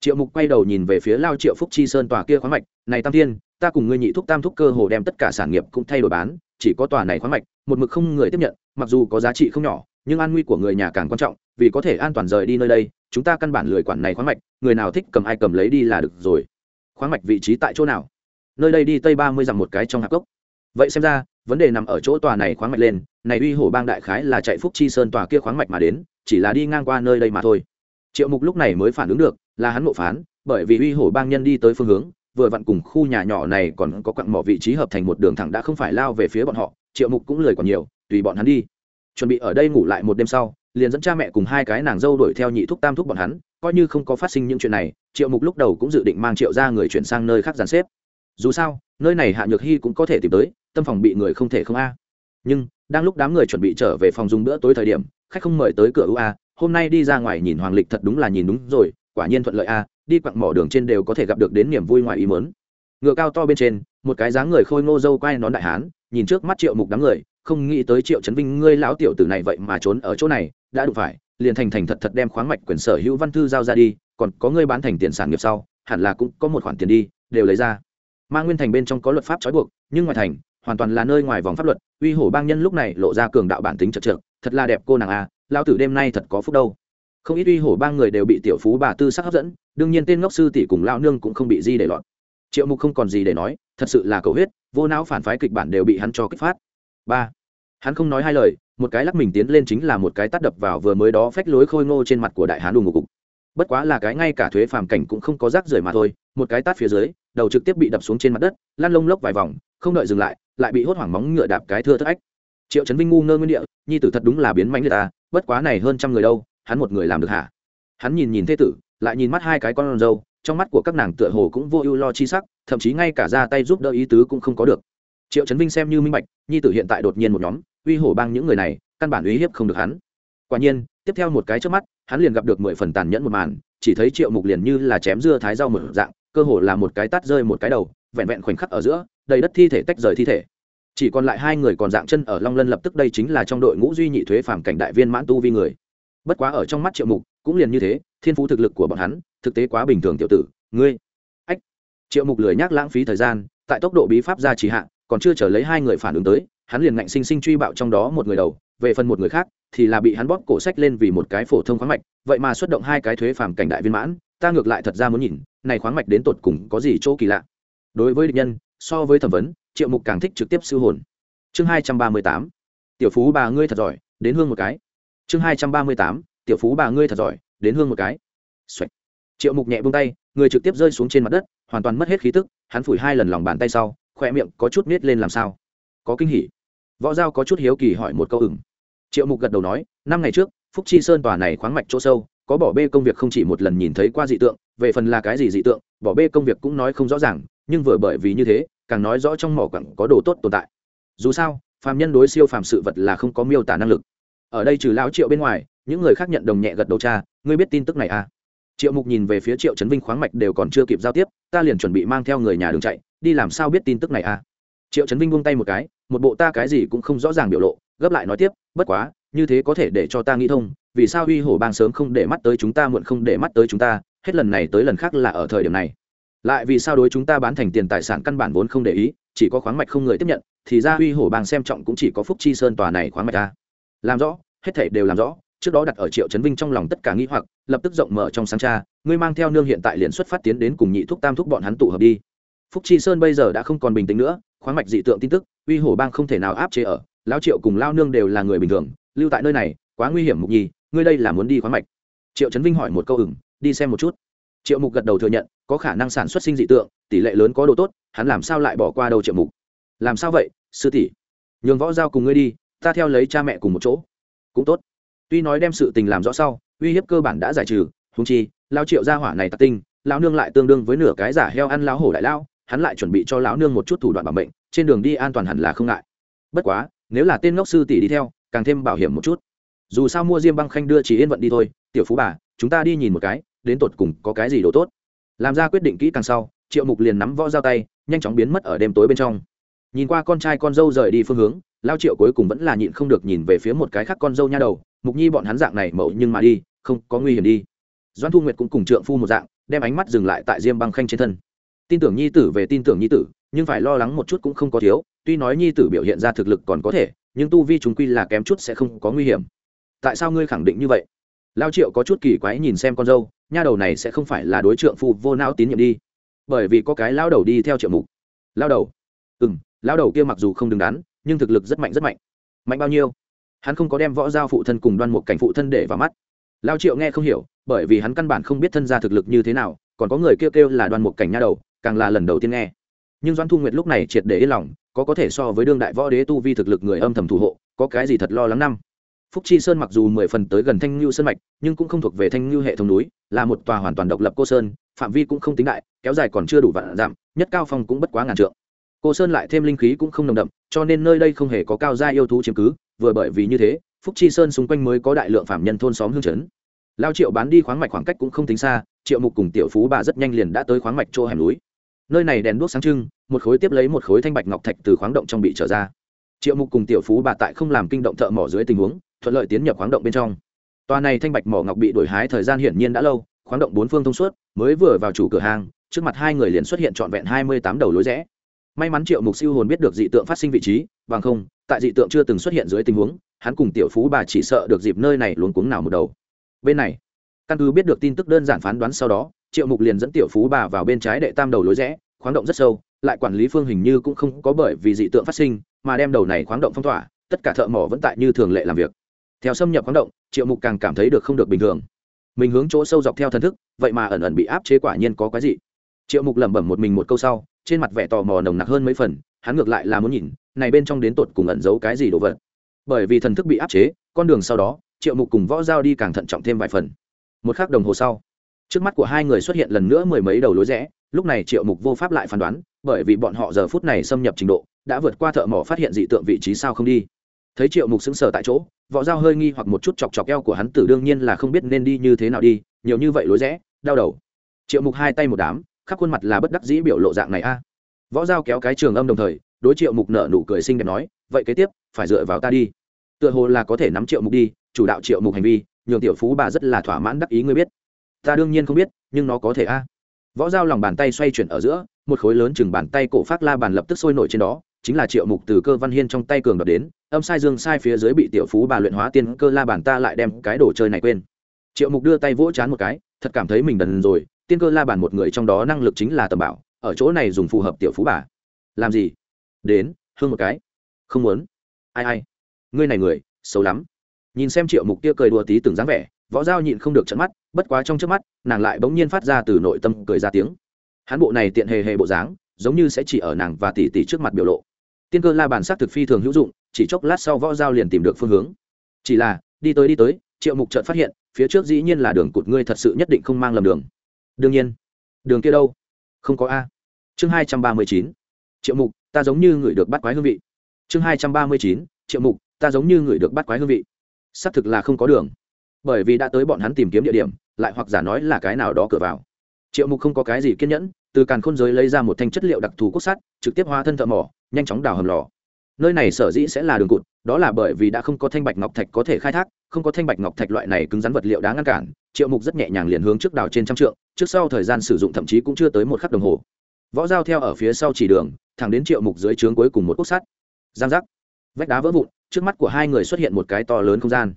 Triệu mục quay đầu nhìn về phía lao triệu phúc chi sơn tòa kia khoáng mạch, này tam thiên, ta cùng ngươi nhị thúc tam thúc cơ hồ đem tất cả sản nghiệp cũng thay đổi bán, chỉ có tòa này khoáng mạch, một mực không người tiếp nhận, mặc dù có giá trị không nhỏ, nhưng an nguy của người nhà càng quan trọng, vì có thể an toàn rời đi nơi đây, chúng ta căn bản lười quản này khoáng mạch, người nào thích cầm ai cầm lấy đi là được rồi khoáng mạch vị trí tại chỗ nào? Nơi đây đi tây ba mươi dặm một cái trong hạp cốc. Vậy xem ra, vấn đề nằm ở chỗ tòa này khoáng mạch lên, này uy hổ bang đại khái là chạy phúc chi sơn tòa kia khoáng mạch mà đến, chỉ là đi ngang qua nơi đây mà thôi. Triệu mục lúc này mới phản ứng được, là hắn ngộ phán, bởi vì uy hổ bang nhân đi tới phương hướng, vừa vặn cùng khu nhà nhỏ này còn có quặng mỏ vị trí hợp thành một đường thẳng đã không phải lao về phía bọn họ, triệu mục cũng lười còn nhiều, tùy bọn hắn đi. Chuẩn bị ở đây ngủ lại một đêm sau liền dẫn cha mẹ cùng hai cái nàng dâu đuổi theo nhị thúc tam thúc bọn hắn, coi như không có phát sinh những chuyện này, triệu mục lúc đầu cũng dự định mang triệu ra người chuyển sang nơi khác dàn xếp. Dù sao, nơi này hạ nhược hy cũng có thể tìm tới, tâm phòng bị người không thể không a. Nhưng, đang lúc đám người chuẩn bị trở về phòng dùng bữa tối thời điểm, khách không mời tới cửa ua hôm nay đi ra ngoài nhìn hoàng lịch thật đúng là nhìn đúng rồi, quả nhiên thuận lợi a, đi quặng mỏ đường trên đều có thể gặp được đến niềm vui ngoài ý mớn ngựa cao to bên trên, một cái dáng người khôi ngô dâu quay nón đại hán, nhìn trước mắt triệu mục đám người, không nghĩ tới triệu chấn vinh, ngươi lão tiểu tử này vậy mà trốn ở chỗ này đã đụng phải, liền thành thành thật thật đem khoáng mạch quyền sở hữu văn thư giao ra đi, còn có ngươi bán thành tiền sản nghiệp sau, hẳn là cũng có một khoản tiền đi, đều lấy ra. Ma nguyên thành bên trong có luật pháp trói buộc, nhưng ngoài thành, hoàn toàn là nơi ngoài vòng pháp luật, uy hổ bang nhân lúc này lộ ra cường đạo bản tính chật trượt, thật là đẹp cô nàng a lao tử đêm nay thật có phúc đâu. Không ít uy hổ bang người đều bị tiểu phú bà tư sắc hấp dẫn, đương nhiên tên ngốc sư tỷ cùng lao nương cũng không bị di để lọt triệu mục không còn gì để nói, thật sự là cầu huyết, vô não phản phái kịch bản đều bị hắn cho kích phát. Ba, hắn không nói hai lời một cái lắc mình tiến lên chính là một cái tát đập vào vừa mới đó phách lối khôi ngô trên mặt của đại hán đù ngục. Cục bất quá là cái ngay cả thuế phàm cảnh cũng không có rác rưởi mà thôi, một cái tát phía dưới, đầu trực tiếp bị đập xuống trên mặt đất, lăn lông lốc vài vòng, không đợi dừng lại lại bị hốt hoảng móng ngựa đạp cái thưa thất ách. Triệu trấn vinh ngu ngơ nguyên địa, nhi tử thật đúng là biến mánh người ta, bất quá này hơn trăm người đâu, hắn một người làm được hả? Hắn nhìn nhìn thế tử, lại nhìn mắt hai cái con râu, trong mắt của các nàng tựa hồ cũng vô ưu lo chi sắc, thậm chí ngay cả ra tay giúp đỡ ý tứ cũng không có được. Triệu trấn vinh xem như minh bạch, nhi tử hiện tại đột nhiên một nhóm uy hổ bang những người này, căn bản uy hiếp không được hắn. Quả nhiên, tiếp theo một cái trước mắt, hắn liền gặp được mười phần tàn nhẫn một màn, chỉ thấy triệu mục liền như là chém dưa thái rau một dạng, cơ hồ là một cái tát rơi một cái đầu, vẹn vẹn khoảnh khắc ở giữa, đầy đất thi thể tách rời thi thể. Chỉ còn lại hai người còn dạng chân ở long lân lập tức đây chính là trong đội ngũ duy nhị thuế phàm cảnh đại viên mãn tu vi người. Bất quá ở trong mắt triệu mục, cũng liền như thế, thiên phú thực lực của bọn hắn, thực tế quá bình thường tiểu tử, ngươi. Ách. Triệu mục lười nhác lãng phí thời gian, tại tốc độ bí pháp ra trì hạ, còn chưa trở lấy hai người phản ứng tới hắn liền ngạnh sinh sinh truy bạo trong đó một người đầu, về phần một người khác, thì là bị hắn bóp cổ sách lên vì một cái phổ thông khoáng mạch. Vậy mà xuất động hai cái thuế phàm cảnh đại viên mãn, ta ngược lại thật ra muốn nhìn, này khoáng mạch đến tột cùng có gì chỗ kỳ lạ. Đối với địch nhân, so với thẩm vấn, triệu mục càng thích trực tiếp sư hồn. Chương hai trăm ba mươi tám, tiểu phú bà ngươi thật giỏi, đến hương một cái. Chương hai trăm ba mươi tám, tiểu phú bà ngươi thật giỏi, đến hương một cái、Xoạch. triệu mục nhẹ bông tay, người trực tiếp rơi xuống trên mặt đất, hoàn toàn mất hết khí tức, hắn phủi hai lần lòng bàn tay sau khoe miệng có chút miết lên làm sao có kinh hỉ. Võ giao có chút hiếu kỳ hỏi một câu ừng triệu mục gật đầu nói, năm ngày trước, phúc chi sơn tòa này khoáng mạch chỗ sâu, có bỏ bê công việc không chỉ một lần nhìn thấy qua dị tượng, về phần là cái gì dị tượng, bỏ bê công việc cũng nói không rõ ràng, nhưng vừa bởi vì như thế, càng nói rõ trong mỏ quặng có đồ tốt tồn tại. Dù sao, phàm nhân đối siêu phàm sự vật là không có miêu tả năng lực. Ở đây trừ lão triệu bên ngoài, những người khác nhận đồng nhẹ gật đầu cha, ngươi biết tin tức này à? Triệu mục nhìn về phía triệu trấn vinh khoáng mạch đều còn chưa kịp giao tiếp, ta liền chuẩn bị mang theo người nhà đường chạy, đi làm sao biết tin tức này à? Triệu trấn vinh buông tay một cái một bộ ta cái gì cũng không rõ ràng biểu lộ, gấp lại nói tiếp, bất quá, như thế có thể để cho ta nghĩ thông, vì sao huy hổ bang sớm không để mắt tới chúng ta muộn không để mắt tới chúng ta, hết lần này tới lần khác là ở thời điểm này. Lại vì sao đối chúng ta bán thành tiền tài sản căn bản vốn không để ý, chỉ có khoáng mạch không người tiếp nhận, thì ra huy hổ bang xem trọng cũng chỉ có phúc chi sơn tòa này khoáng mạch ta làm rõ, hết thể đều làm rõ, trước đó đặt ở triệu trấn vinh trong lòng tất cả nghĩ hoặc, lập tức rộng mở trong sáng tra ngươi mang theo nương hiện tại liền xuất phát tiến đến cùng nhị thúc tam thúc bọn hắn tụ hợp đi. Phúc chi sơn bây giờ đã không còn bình tĩnh nữa, khoáng mạch dị tượng tin tức uy hổ bang không thể nào áp chế ở, lão triệu cùng lao nương đều là người bình thường, lưu tại nơi này, quá nguy hiểm mục nhi, ngươi đây là muốn đi khoáng mạch. Triệu trấn vinh hỏi một câu ừng đi xem một chút. Triệu mục gật đầu thừa nhận, có khả năng sản xuất sinh dị tượng, tỷ lệ lớn có độ tốt, hắn làm sao lại bỏ qua đầu triệu mục? Làm sao vậy, sư tỷ? Nhường võ giao cùng ngươi đi, ta theo lấy cha mẹ cùng một chỗ. Cũng tốt. Tuy nói đem sự tình làm rõ sau, uy hiếp cơ bản đã giải trừ húng chi lao triệu gia hỏa này tạc tinh, lão nương lại tương đương với nửa cái giả heo ăn lão hổ đại lão, hắn lại chuẩn bị cho lão nương một chút thủ đoạn bảo mệnh trên đường đi an toàn hẳn là không ngại. Bất quá, nếu là tên ngốc sư tỷ đi theo, càng thêm bảo hiểm một chút. Dù sao mua diêm băng khanh đưa chỉ yên vận đi thôi, tiểu phú bà, chúng ta đi nhìn một cái, đến tột cùng có cái gì đồ tốt. Làm ra quyết định kỹ càng sau, triệu mục liền nắm võ dao tay, nhanh chóng biến mất ở đêm tối bên trong. Nhìn qua con trai con dâu rời đi phương hướng, lao triệu cuối cùng vẫn là nhịn không được nhìn về phía một cái khác con dâu nha đầu, mục nhi bọn hắn dạng này mậu nhưng mà đi, không có nguy hiểm đi. Doan thu nguyệt cũng cùng trượng phu một dạng, đem ánh mắt dừng lại tại diêm băng khanh trên thân. Tin tưởng nhi tử về tin tưởng nhi tử nhưng phải lo lắng một chút cũng không có thiếu, tuy nói nhi tử biểu hiện ra thực lực còn có thể, nhưng tu vi chúng quy là kém chút sẽ không có nguy hiểm. Tại sao ngươi khẳng định như vậy? Lao triệu có chút kỳ quái nhìn xem con dâu, nha đầu này sẽ không phải là đối trượng phu vô não tín nhiệm đi. Bởi vì có cái lao đầu đi theo triệu mục. Lao đầu? Ừ m lao đầu kia mặc dù không đứng đắn, nhưng thực lực rất mạnh rất mạnh. Mạnh bao nhiêu? Hắn không có đem võ giao phụ thân cùng đoan một cảnh phụ thân để vào mắt. Lao triệu nghe không hiểu, bởi vì hắn căn bản không biết thân gia thực lực như thế nào, còn có người kêu kêu là đoan một cảnh nha đầu, càng là lần đầu tiên nghe nhưng doan thu nguyệt lúc này triệt để yên lòng, có có thể so với đương đại võ đế tu vi thực lực người âm thầm thủ hộ, có cái gì thật lo lắng năm? Phúc chi sơn mặc dù mười phần tới gần thanh lưu sơn mạch, nhưng cũng không thuộc về thanh lưu hệ thống núi, là một tòa hoàn toàn độc lập cô sơn, phạm vi cũng không tính đại, kéo dài còn chưa đủ vạn dặm, nhất cao phong cũng bất quá ngàn trượng. Cô sơn lại thêm linh khí cũng không nồng đậm, cho nên nơi đây không hề có cao gia yêu thú chiếm cứ, vừa bởi vì như thế, phúc chi sơn xung quanh mới có đại lượng phạm nhân thôn xóm hương chấn. Lao triệu bán đi khoáng mạch khoảng cách cũng không tính xa, triệu mục cùng tiểu phú bà rất nhanh liền đã tới khoáng mạch chỗ hẻm núi. Nơi này đèn đuốc sáng trưng một khối tiếp lấy một khối thanh bạch ngọc thạch từ khoáng động trong bị trở ra. Triệu mục cùng tiểu phú bà tại không làm kinh động thợ mỏ dưới tình huống, thuận lợi tiến nhập khoáng động bên trong. Tòa này thanh bạch mỏ ngọc bị đổi hái thời gian hiển nhiên đã lâu, khoáng động bốn phương thông suốt, mới vừa vào chủ cửa hàng, trước mặt hai người liền xuất hiện trọn vẹn hai mươi tám đầu lối rẽ. May mắn triệu mục siêu hồn biết được dị tượng phát sinh vị trí, bằng không, tại dị tượng chưa từng xuất hiện dưới tình huống, hắn cùng tiểu phú bà chỉ sợ được dịp nơi này luống cuống nào một đầu. Bên này, căn cứ biết được tin tức đơn giản phán đoán sau đó, triệu mục liền dẫn tiểu phú bà vào bên trái đệ tam đầu lối rẽ, khoáng động rất sâu lại quản lý phương hình như cũng không có bởi vì dị tượng phát sinh, mà đem đầu này khoáng động phong tỏa, tất cả thợ mỏ vẫn tại như thường lệ làm việc. Theo xâm nhập khoáng động, triệu mục càng cảm thấy được không được bình thường. Mình hướng chỗ sâu dọc theo thần thức, vậy mà ẩn ẩn bị áp chế quả nhiên có cái gì triệu mục lẩm bẩm một mình một câu sau, trên mặt vẻ tò mò nồng nặc hơn mấy phần, hắn ngược lại là muốn nhìn, này bên trong đến tột cùng ẩn giấu cái gì đồ vật. Bởi vì thần thức bị áp chế, con đường sau đó, triệu mục cùng võ giao đi càng thận trọng thêm vài phần. Một k h ắ c đồng hồ sau, trước mắt của hai người xuất hiện lần nữa mười mấy đầu lối rẽ lúc này triệu mục vô pháp lại phán đoán, bởi vì bọn họ giờ phút này xâm nhập trình độ, đã vượt qua thợ mỏ phát hiện dị tượng vị trí sao không đi. Thấy triệu mục xứng sở tại chỗ, võ dao hơi nghi hoặc một chút chọc chọc eo của hắn tử đương nhiên là không biết nên đi như thế nào đi, nhiều như vậy lối rẽ, đau đầu. Triệu mục hai tay một đám, khắp khuôn mặt là bất đắc dĩ biểu lộ dạng này a. Võ dao kéo cái trường âm đồng thời, đối triệu mục nợ nụ cười xinh đẹp nói, vậy kế tiếp, phải dựa vào ta đi. Tựa hồ là có thể nắm triệu mục đi, chủ đạo triệu mục hành vi, nhường tiểu phú bà rất là thỏa mãn đắc ý ngươi biết. Ta đương nhiên không biết, nhưng nó có thể a võ dao lòng bàn tay xoay chuyển ở giữa, một khối lớn chừng bàn tay cổ phát la bàn lập tức sôi nổi trên đó, chính là triệu mục từ cơ văn hiên trong tay cường đập đến, âm sai dương sai phía dưới bị tiểu phú bà luyện hóa tiên cơ la bàn ta lại đem cái đồ chơi này quên. Triệu mục đưa tay vỗ chán một cái, thật cảm thấy mình đần rồi, tiên cơ la bàn một người trong đó năng lực chính là tầm bảo, ở chỗ này dùng phù hợp tiểu phú bà. Làm gì? Đến, hương một cái. Không muốn. Ai ai. Ngươi này người, xấu lắm. Nhìn xem triệu mục kia cười đùa tí từng dáng vẻ, võ dao nhịn không được trận mắt bất quá trong trước mắt, nàng lại bỗng nhiên phát ra từ nội tâm cười ra tiếng. Hãn bộ này tiện hề hề bộ dáng, giống như sẽ chỉ ở nàng và tỷ tỷ trước mặt biểu lộ. Tiên cơ la bàn s á c thực phi thường hữu dụng, chỉ chốc lát sau võ giao liền tìm được phương hướng. Chỉ là, đi tới đi tới, triệu mục trợt phát hiện, phía trước dĩ nhiên là đường cụt ngươi thật sự nhất định không mang lầm đường. Đương nhiên. Đường kia đâu? Không có a. Chương hai trăm ba mươi chín. Triệu mục, ta giống như người được bắt quái hương vị. Chương hai trăm ba mươi chín. Triệu mục, ta giống như người được bắt quái hương vị. Xác thực là không có đường. Bởi vì đã tới bọn hắn tìm kiếm địa điểm lại hoặc giả nói là cái nào đó cửa vào. Triệu mục không có cái gì kiên nhẫn, từ càn khôn giới lấy ra một thanh chất liệu đặc thù cốt sắt, trực tiếp hóa thân thợ mỏ, nhanh chóng đào hầm lò. Nơi này sở dĩ sẽ là đường cụt, đó là bởi vì đã không có thanh bạch ngọc thạch có thể khai thác, không có thanh bạch ngọc thạch loại này cứng rắn vật liệu đáng ngăn cản, triệu mục rất nhẹ nhàng liền hướng trước đào trên trăm trượng, trước sau thời gian sử dụng thậm chí cũng chưa tới một khắc đồng hồ. Võ dao theo ở phía sau chỉ đường, thẳng đến triệu mục dưới trướng cuối cùng một cốt sắt. Giang giác. Vách đá vỡ vụn, trước mắt của hai người xuất hiện một cái to lớn không gian.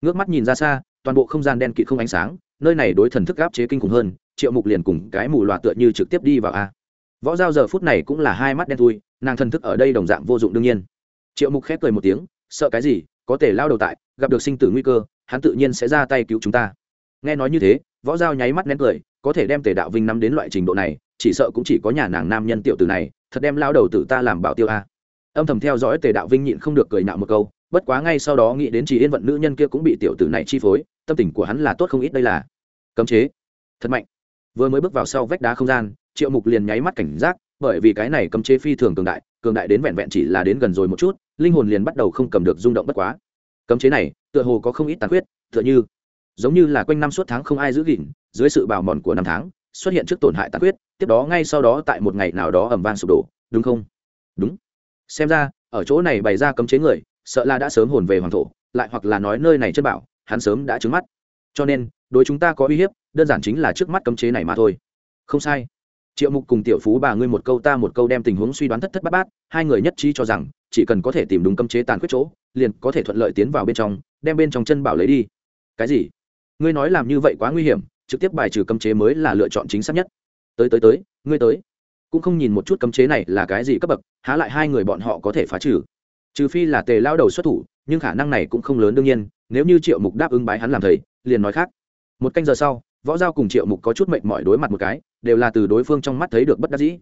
Ngước mắt nhìn ra xa, toàn bộ không gian đen kịt không ánh sáng nơi này đối thần thức áp chế kinh khủng hơn, triệu mục liền cùng cái mù loà tựa như trực tiếp đi vào a. Võ giao giờ phút này cũng là hai mắt đen thui, nàng thần thức ở đây đồng dạng vô dụng đương nhiên. Triệu mục khép cười một tiếng, sợ cái gì, có thể lao đầu tại, gặp được sinh tử nguy cơ, hắn tự nhiên sẽ ra tay cứu chúng ta. Nghe nói như thế, võ giao nháy mắt nén cười, có thể đem tề đạo vinh nắm đến loại trình độ này, chỉ sợ cũng chỉ có nhà nàng nam nhân tiểu tử này, thật đem lao đầu tử ta làm bảo tiêu a. Âm thầm theo dõi tề đạo vinh nhịn không được cười nạo một câu bất quá ngay sau đó nghĩ đến chỉ yên vận nữ nhân kia cũng bị tiểu tử này chi phối, tâm tình của hắn là tốt không ít đây là. Cấm chế. Thật mạnh. Vừa mới bước vào sau vách đá không gian, triệu mục liền nháy mắt cảnh giác, bởi vì cái này cấm chế phi thường cường đại cường đại đến vẹn vẹn chỉ là đến gần rồi một chút, linh hồn liền bắt đầu không cầm được rung động bất quá. Cấm chế này, tựa hồ có không ít tàn khuyết, tựa như, giống như là quanh năm suốt tháng không ai giữ gìn, dưới sự bào mòn của năm tháng, xuất hiện trước tổn hại tàn khuyết, tiếp đó ngay sau đó tại một ngày nào đó ẩm vang sụp đổ, đúng không? Đúng. Xem ra, ở chỗ này bày ra cấm chế người sợ là đã sớm hồn về hoàng thổ, lại hoặc là nói nơi này chân bảo, hắn sớm đã trứng mắt. Cho nên, đối chúng ta có uy hiếp, đơn giản chính là trước mắt cấm chế này mà thôi. Không sai. Triệu mục cùng tiểu phú bà ngươi một câu ta một câu đem tình huống suy đoán thất thất bát bát, hai người nhất trí cho rằng, chỉ cần có thể tìm đúng cấm chế tàn khuyết chỗ, liền có thể thuận lợi tiến vào bên trong, đem bên trong chân bảo lấy đi. Cái gì? Ngươi nói làm như vậy quá nguy hiểm, trực tiếp bài trừ cấm chế mới là lựa chọn chính xác nhất. Tới tới tới, ngươi tới. Cũng không nhìn một chút cấm chế này là cái gì cấp bậc, há lại hai người bọn họ có thể phá trừ trừ phi là tề lao đầu xuất thủ, nhưng khả năng này cũng không lớn đương nhiên, nếu như triệu mục đáp ứng bái hắn làm thầy, liền nói khác. Một canh giờ sau, võ giao cùng triệu mục có chút mệnh mỏi đối mặt một cái, đều là từ đối phương trong mắt thấy được bất đắc dĩ.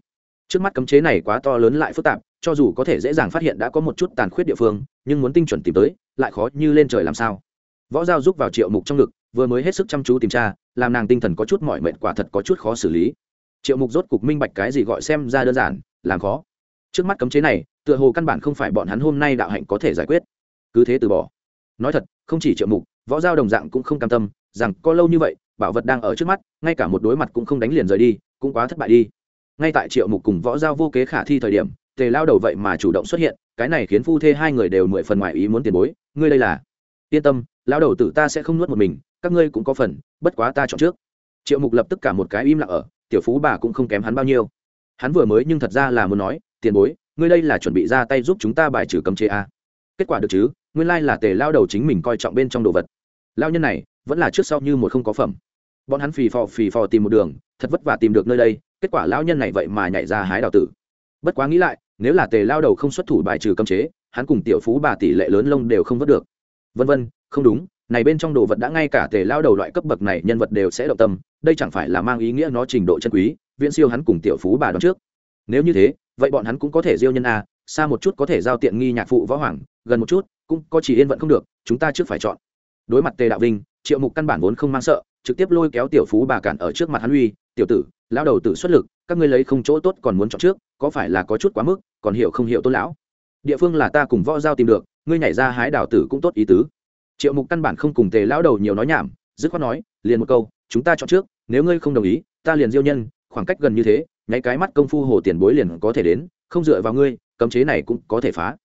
Trước mắt cấm chế này quá to lớn lại phức tạp, cho dù có thể dễ dàng phát hiện đã có một chút tàn khuyết địa phương, nhưng muốn tinh chuẩn tìm tới, lại khó như lên trời làm sao. Võ giao giúp vào triệu mục trong ngực, vừa mới hết sức chăm chú tìm tra, làm nàng tinh thần có chút mọi mệnh quả thật có chút khó xử lý. Triệu mục rốt cục minh bạch cái gì gọi xem ra đơn giản, làm khó. Trước mắt cấm chế này tựa hồ căn bản không phải bọn hắn hôm nay đạo hạnh có thể giải quyết. Cứ thế từ bỏ. Nói thật, không chỉ triệu mục, võ giao đồng dạng cũng không cam tâm, rằng có lâu như vậy, bảo vật đang ở trước mắt, ngay cả một đối mặt cũng không đánh liền rời đi, cũng quá thất bại đi. Ngay tại triệu mục cùng võ giao vô kế khả thi thời điểm, tề lao đầu vậy mà chủ động xuất hiện, cái này khiến phu thê hai người đều mười phần ngoài ý muốn tiền bối, ngươi đây là? Yên tâm, lao đầu tử ta sẽ không nuốt một mình, các ngươi cũng có phần, bất quá ta chọn trước. Triệu mục lập tức cả một cái im lặng ở, tiểu phú bà cũng không kém hắn bao nhiêu. Hắn vừa mới nhưng thật ra là muốn nói, tiền bối ngươi đây là chuẩn bị ra tay giúp chúng ta bài trừ cấm chế a kết quả được chứ, nguyên lai là tề lao đầu chính mình coi trọng bên trong đồ vật. Lao nhân này, vẫn là trước sau như một không có phẩm. Bọn hắn phì phò phì phò tìm một đường, thật vất vả tìm được nơi đây, kết quả lao nhân này vậy mà nhảy ra hái đào tử. Bất quá nghĩ lại, nếu là tề lao đầu không xuất thủ bài trừ cấm chế, hắn cùng tiểu phú bà tỷ lệ lớn lông đều không vớt được. Vân vân, không đúng, này bên trong đồ vật đã ngay cả tề lao đầu loại cấp bậc này nhân vật đều sẽ động tâm, đây chẳng phải là mang ý nghĩa nó trình độ chân quý, viễn siêu hắn cùng tiểu phú bà đón trước. Nếu như thế vậy bọn hắn cũng có thể diêu nhân a, xa một chút có thể giao tiện nghi nhạc phụ võ hoàng, gần một chút, cũng có chỉ yên vận không được, chúng ta trước phải chọn. Đối mặt tề đạo vinh, triệu mục căn bản vốn không mang sợ, trực tiếp lôi kéo tiểu phú bà cản ở trước mặt hắn uy, tiểu tử, lão đầu tử xuất lực, các ngươi lấy không chỗ tốt còn muốn chọn trước, có phải là có chút quá mức, còn hiểu không hiểu tôn lão? Địa phương là ta cùng võ giao tìm được, ngươi nhảy ra hái đào tử cũng tốt ý tứ. Triệu mục căn bản không cùng tề lão đầu nhiều nói nhảm, dứt khoát nói, liền một câu, chúng ta chọn trước, nếu ngươi không đồng ý, ta liền diêu nhân, khoảng cách gần như thế nháy cái mắt công phu hồ tiền bối liền có thể đến, không dựa vào ngươi, cấm chế này cũng có thể phá.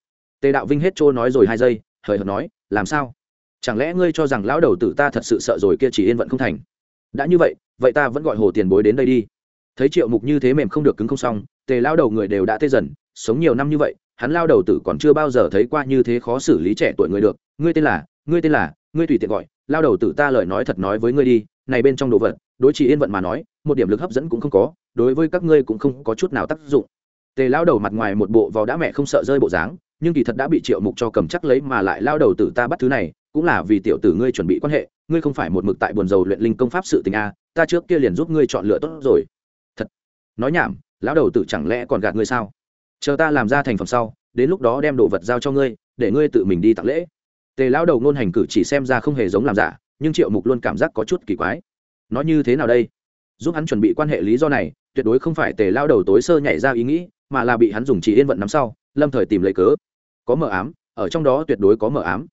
Tề đạo vinh hết trôi nói rồi hai giây, hời hợt nói, làm sao? Chẳng lẽ ngươi cho rằng lão đầu tử ta thật sự sợ rồi kia chỉ yên vận không thành? Đã như vậy vậy ta vẫn gọi hồ tiền bối đến đây đi. Thấy triệu mục như thế mềm không được cứng không xong, tề lao đầu người đều đã tê dần, sống nhiều năm như vậy, hắn lao đầu tử còn chưa bao giờ thấy qua như thế khó xử lý trẻ tuổi người được. Ngươi tên là, ngươi tên là, ngươi tùy tiện gọi lao đầu tử ta lời nói thật nói với ngươi đi này bên trong đồ vật, đối chỉ yên vận mà nói, một điểm lực hấp dẫn cũng không có, đối với các ngươi cũng không có chút nào tác dụng. Tề lao đầu mặt ngoài một bộ vào đã mẹ không sợ rơi bộ dáng, nhưng kỳ thật đã bị triệu mục cho cầm chắc lấy mà lại lao đầu tử ta bắt thứ này, cũng là vì tiểu tử ngươi chuẩn bị quan hệ, ngươi không phải một mực tại buồn dầu luyện linh công pháp sự tình a, ta trước kia liền giúp ngươi chọn lựa tốt rồi. Thật. Nói nhảm, lão đầu tử chẳng lẽ còn gạt ngươi sao? Chờ ta làm ra thành phẩm sau, đến lúc đó đem đồ vật giao cho ngươi, để ngươi tự mình đi tặng lễ. Tề lão đầu ngôn hành cử chỉ xem ra không hề giống làm giả nhưng triệu mục luôn cảm giác có chút kỳ quái. Nói như thế nào đây? Giúp hắn chuẩn bị quan hệ lý do này, tuyệt đối không phải tề lao đầu tối sơ nhảy ra ý nghĩ, mà là bị hắn dùng chỉ yên vận nắm sau, lâm thời tìm lấy cớ. Có mờ ám, ở trong đó tuyệt đối có mờ ám.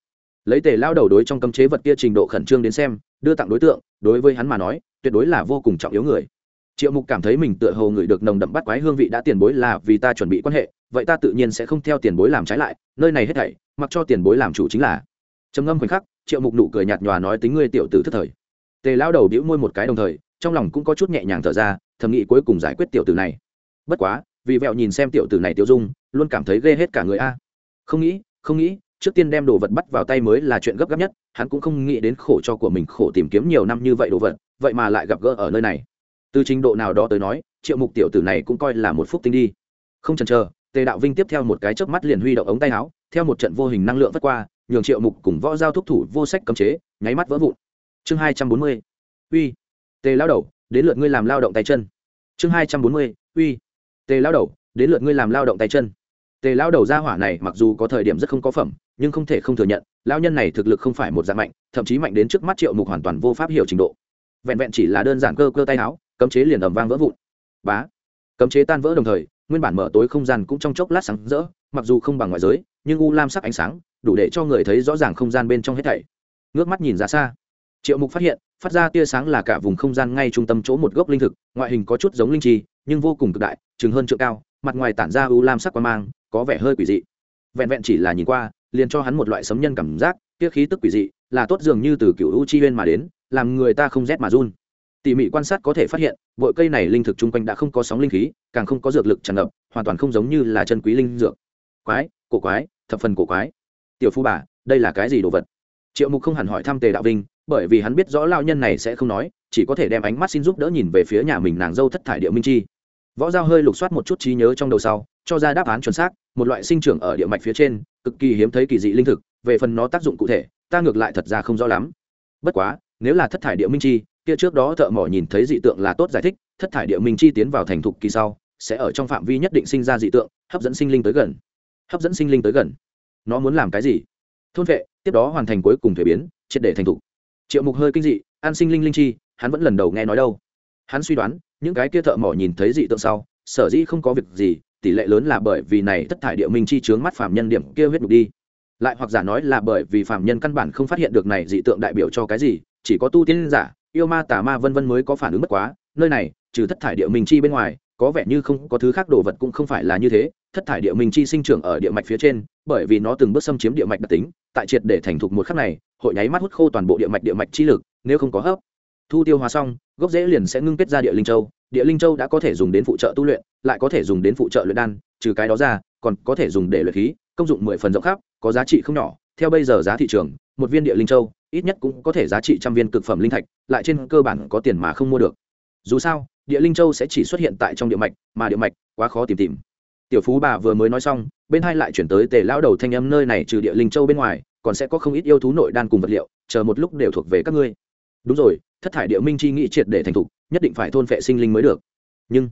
Lấy tề lao đầu đối trong cấm chế vật kia trình độ khẩn trương đến xem, đưa tặng đối tượng, đối với hắn mà nói, tuyệt đối là vô cùng trọng yếu người. Triệu mục cảm thấy mình tựa hồ người được nồng đậm bắt quái hương vị đã tiền bối là vì ta chuẩn bị quan hệ, vậy ta tự nhiên sẽ không theo tiền bối làm trái lại, nơi này hết thảy, mặc cho tiền bối làm chủ chính là. Trầm ngâm khoảnh khắc triệu mục nụ cười nhạt nhòa nói tính ngươi tiểu tử thất thời. Tề lao đầu đĩu môi một cái đồng thời, trong lòng cũng có chút nhẹ nhàng thở ra, thầm nghĩ cuối cùng giải quyết tiểu tử này. Bất quá, vì vẹo nhìn xem tiểu tử này tiêu dung, luôn cảm thấy ghê hết cả người a. Không nghĩ không nghĩ, trước tiên đem đồ vật bắt vào tay mới là chuyện gấp gáp nhất, hắn cũng không nghĩ đến khổ cho của mình khổ tìm kiếm nhiều năm như vậy đồ vật, vậy mà lại gặp gỡ ở nơi này. Từ trình độ nào đó tới nói, triệu mục tiểu tử này cũng coi là một phúc tinh đi. Không chần chờ, tề đạo vinh tiếp theo một cái chớp mắt liền huy động ống tay áo, theo một trận vô hình năng lượng vất qua nhường triệu mục cùng võ giao thúc thủ vô sách cấm chế, nháy mắt vỡ vụn. Chương hai trăm bốn mươi, uy, tề lao đầu, đến lượt ngươi làm lao động tay chân. Chương hai trăm bốn mươi, uy, tề lao đầu, đến lượt ngươi làm lao động tay chân. Tề lao đầu ra hỏa này mặc dù có thời điểm rất không có phẩm, nhưng không thể không thừa nhận, lao nhân này thực lực không phải một dạng mạnh, thậm chí mạnh đến trước mắt triệu mục hoàn toàn vô pháp hiểu trình độ. Vẹn vẹn chỉ là đơn giản cơ cơ tay áo, cấm chế liền ầm vang vỡ vụn. Bá, cấm chế tan vỡ đồng thời, nguyên bản mở tối không gian cũng trong chốc lát sáng rỡ, mặc dù không bằng ngoại giới, nhưng u lam sắc ánh sáng đủ để cho người thấy rõ ràng không gian bên trong hết thảy. Ngước mắt nhìn ra xa, triệu mục phát hiện, phát ra tia sáng là cả vùng không gian ngay trung tâm chỗ một gốc linh thực, ngoại hình có chút giống linh trì nhưng vô cùng cực đại, chừng hơn trượng cao, mặt ngoài tản ra u lam sắc quang mang, có vẻ hơi quỷ dị. Vẹn vẹn chỉ là nhìn qua, liền cho hắn một loại sấm nhân cảm giác, tia khí tức quỷ dị, là tốt dường như từ cựu u chi huyên mà đến, làm người ta không rét mà run. Tỉ mỉ quan sát có thể phát hiện bội cây này linh thực chung quanh đã không có sóng linh khí, càng không có dược lực tràn ngập, hoàn toàn không giống như là chân quý linh dược. Quái, cổ quái, thập phần cổ quái tiểu phu bà, đây là cái gì đồ vật? Triệu mục không hẳn hỏi thăm tề đạo vinh, bởi vì hắn biết rõ lao nhân này sẽ không nói, chỉ có thể đem ánh mắt xin giúp đỡ nhìn về phía nhà mình nàng dâu thất thải địa minh chi. Võ giao hơi lục soát một chút trí nhớ trong đầu sau, cho ra đáp án chuẩn xác, một loại sinh trưởng ở địa mạch phía trên, cực kỳ hiếm thấy kỳ dị linh thực, về phần nó tác dụng cụ thể, ta ngược lại thật ra không rõ lắm. Bất quá, nếu là thất thải địa minh chi, kia trước đó thợ mỏ nhìn thấy dị tượng là tốt giải thích, thất thải địa minh chi tiến vào thành thục kỳ sau, sẽ ở trong phạm vi nhất định sinh ra dị tượng, hấp dẫn sinh linh tới gần. Hấp dẫn sinh linh tới gần nó muốn làm cái gì? Thôn vệ, tiếp đó hoàn thành cuối cùng thuế biến, triệt để thành thục. Triệu mục hơi kinh dị, an sinh linh linh chi, hắn vẫn lần đầu nghe nói đâu. Hắn suy đoán, những cái kia thợ mỏ nhìn thấy dị tượng sau, sở dĩ không có việc gì, tỷ lệ lớn là bởi vì này thất thải địa minh chi chướng mắt phạm nhân điểm kia huyết mục đi. Lại hoặc giả nói là bởi vì phạm nhân căn bản không phát hiện được này dị tượng đại biểu cho cái gì, chỉ có tu tiên giả, yêu ma tà ma vân vân mới có phản ứng bất quá, nơi này, trừ thất thải địa minh chi bên ngoài có vẻ như không có thứ khác đồ vật cũng không phải là như thế, thất thải địa minh chi sinh trưởng ở địa mạch phía trên, bởi vì nó từng bước xâm chiếm địa mạch đặc tính, tại triệt để thành thục một khắc này, hội nháy mắt hút khô toàn bộ địa mạch địa mạch chi lực, nếu không có hấp. Thu tiêu hóa xong, gốc rễ liền sẽ ngưng kết ra địa linh châu, địa linh châu đã có thể dùng đến phụ trợ tu luyện, lại có thể dùng đến phụ trợ luyện đan, trừ cái đó ra, còn có thể dùng để luyện khí, công dụng mười phần rộng khắp, có giá trị không nhỏ. Theo bây giờ giá thị trường, một viên địa linh châu, ít nhất cũng có thể giá trị trăm viên cực phẩm linh thạch, lại trên cơ bản có tiền mà không mua được. Dù sao địa linh châu sẽ chỉ xuất hiện tại trong địa mạch, mà địa mạch quá khó tìm tìm. Tiểu phú bà vừa mới nói xong, bên hai lại chuyển tới tề lão đầu thanh âm nơi này trừ địa linh châu bên ngoài, còn sẽ có không ít yêu thú nội đan cùng vật liệu, chờ một lúc đều thuộc về các ngươi. Đúng rồi, thất thải địa minh chi nghĩ triệt để thành thục, nhất định phải thôn phệ sinh linh mới được. Nhưng,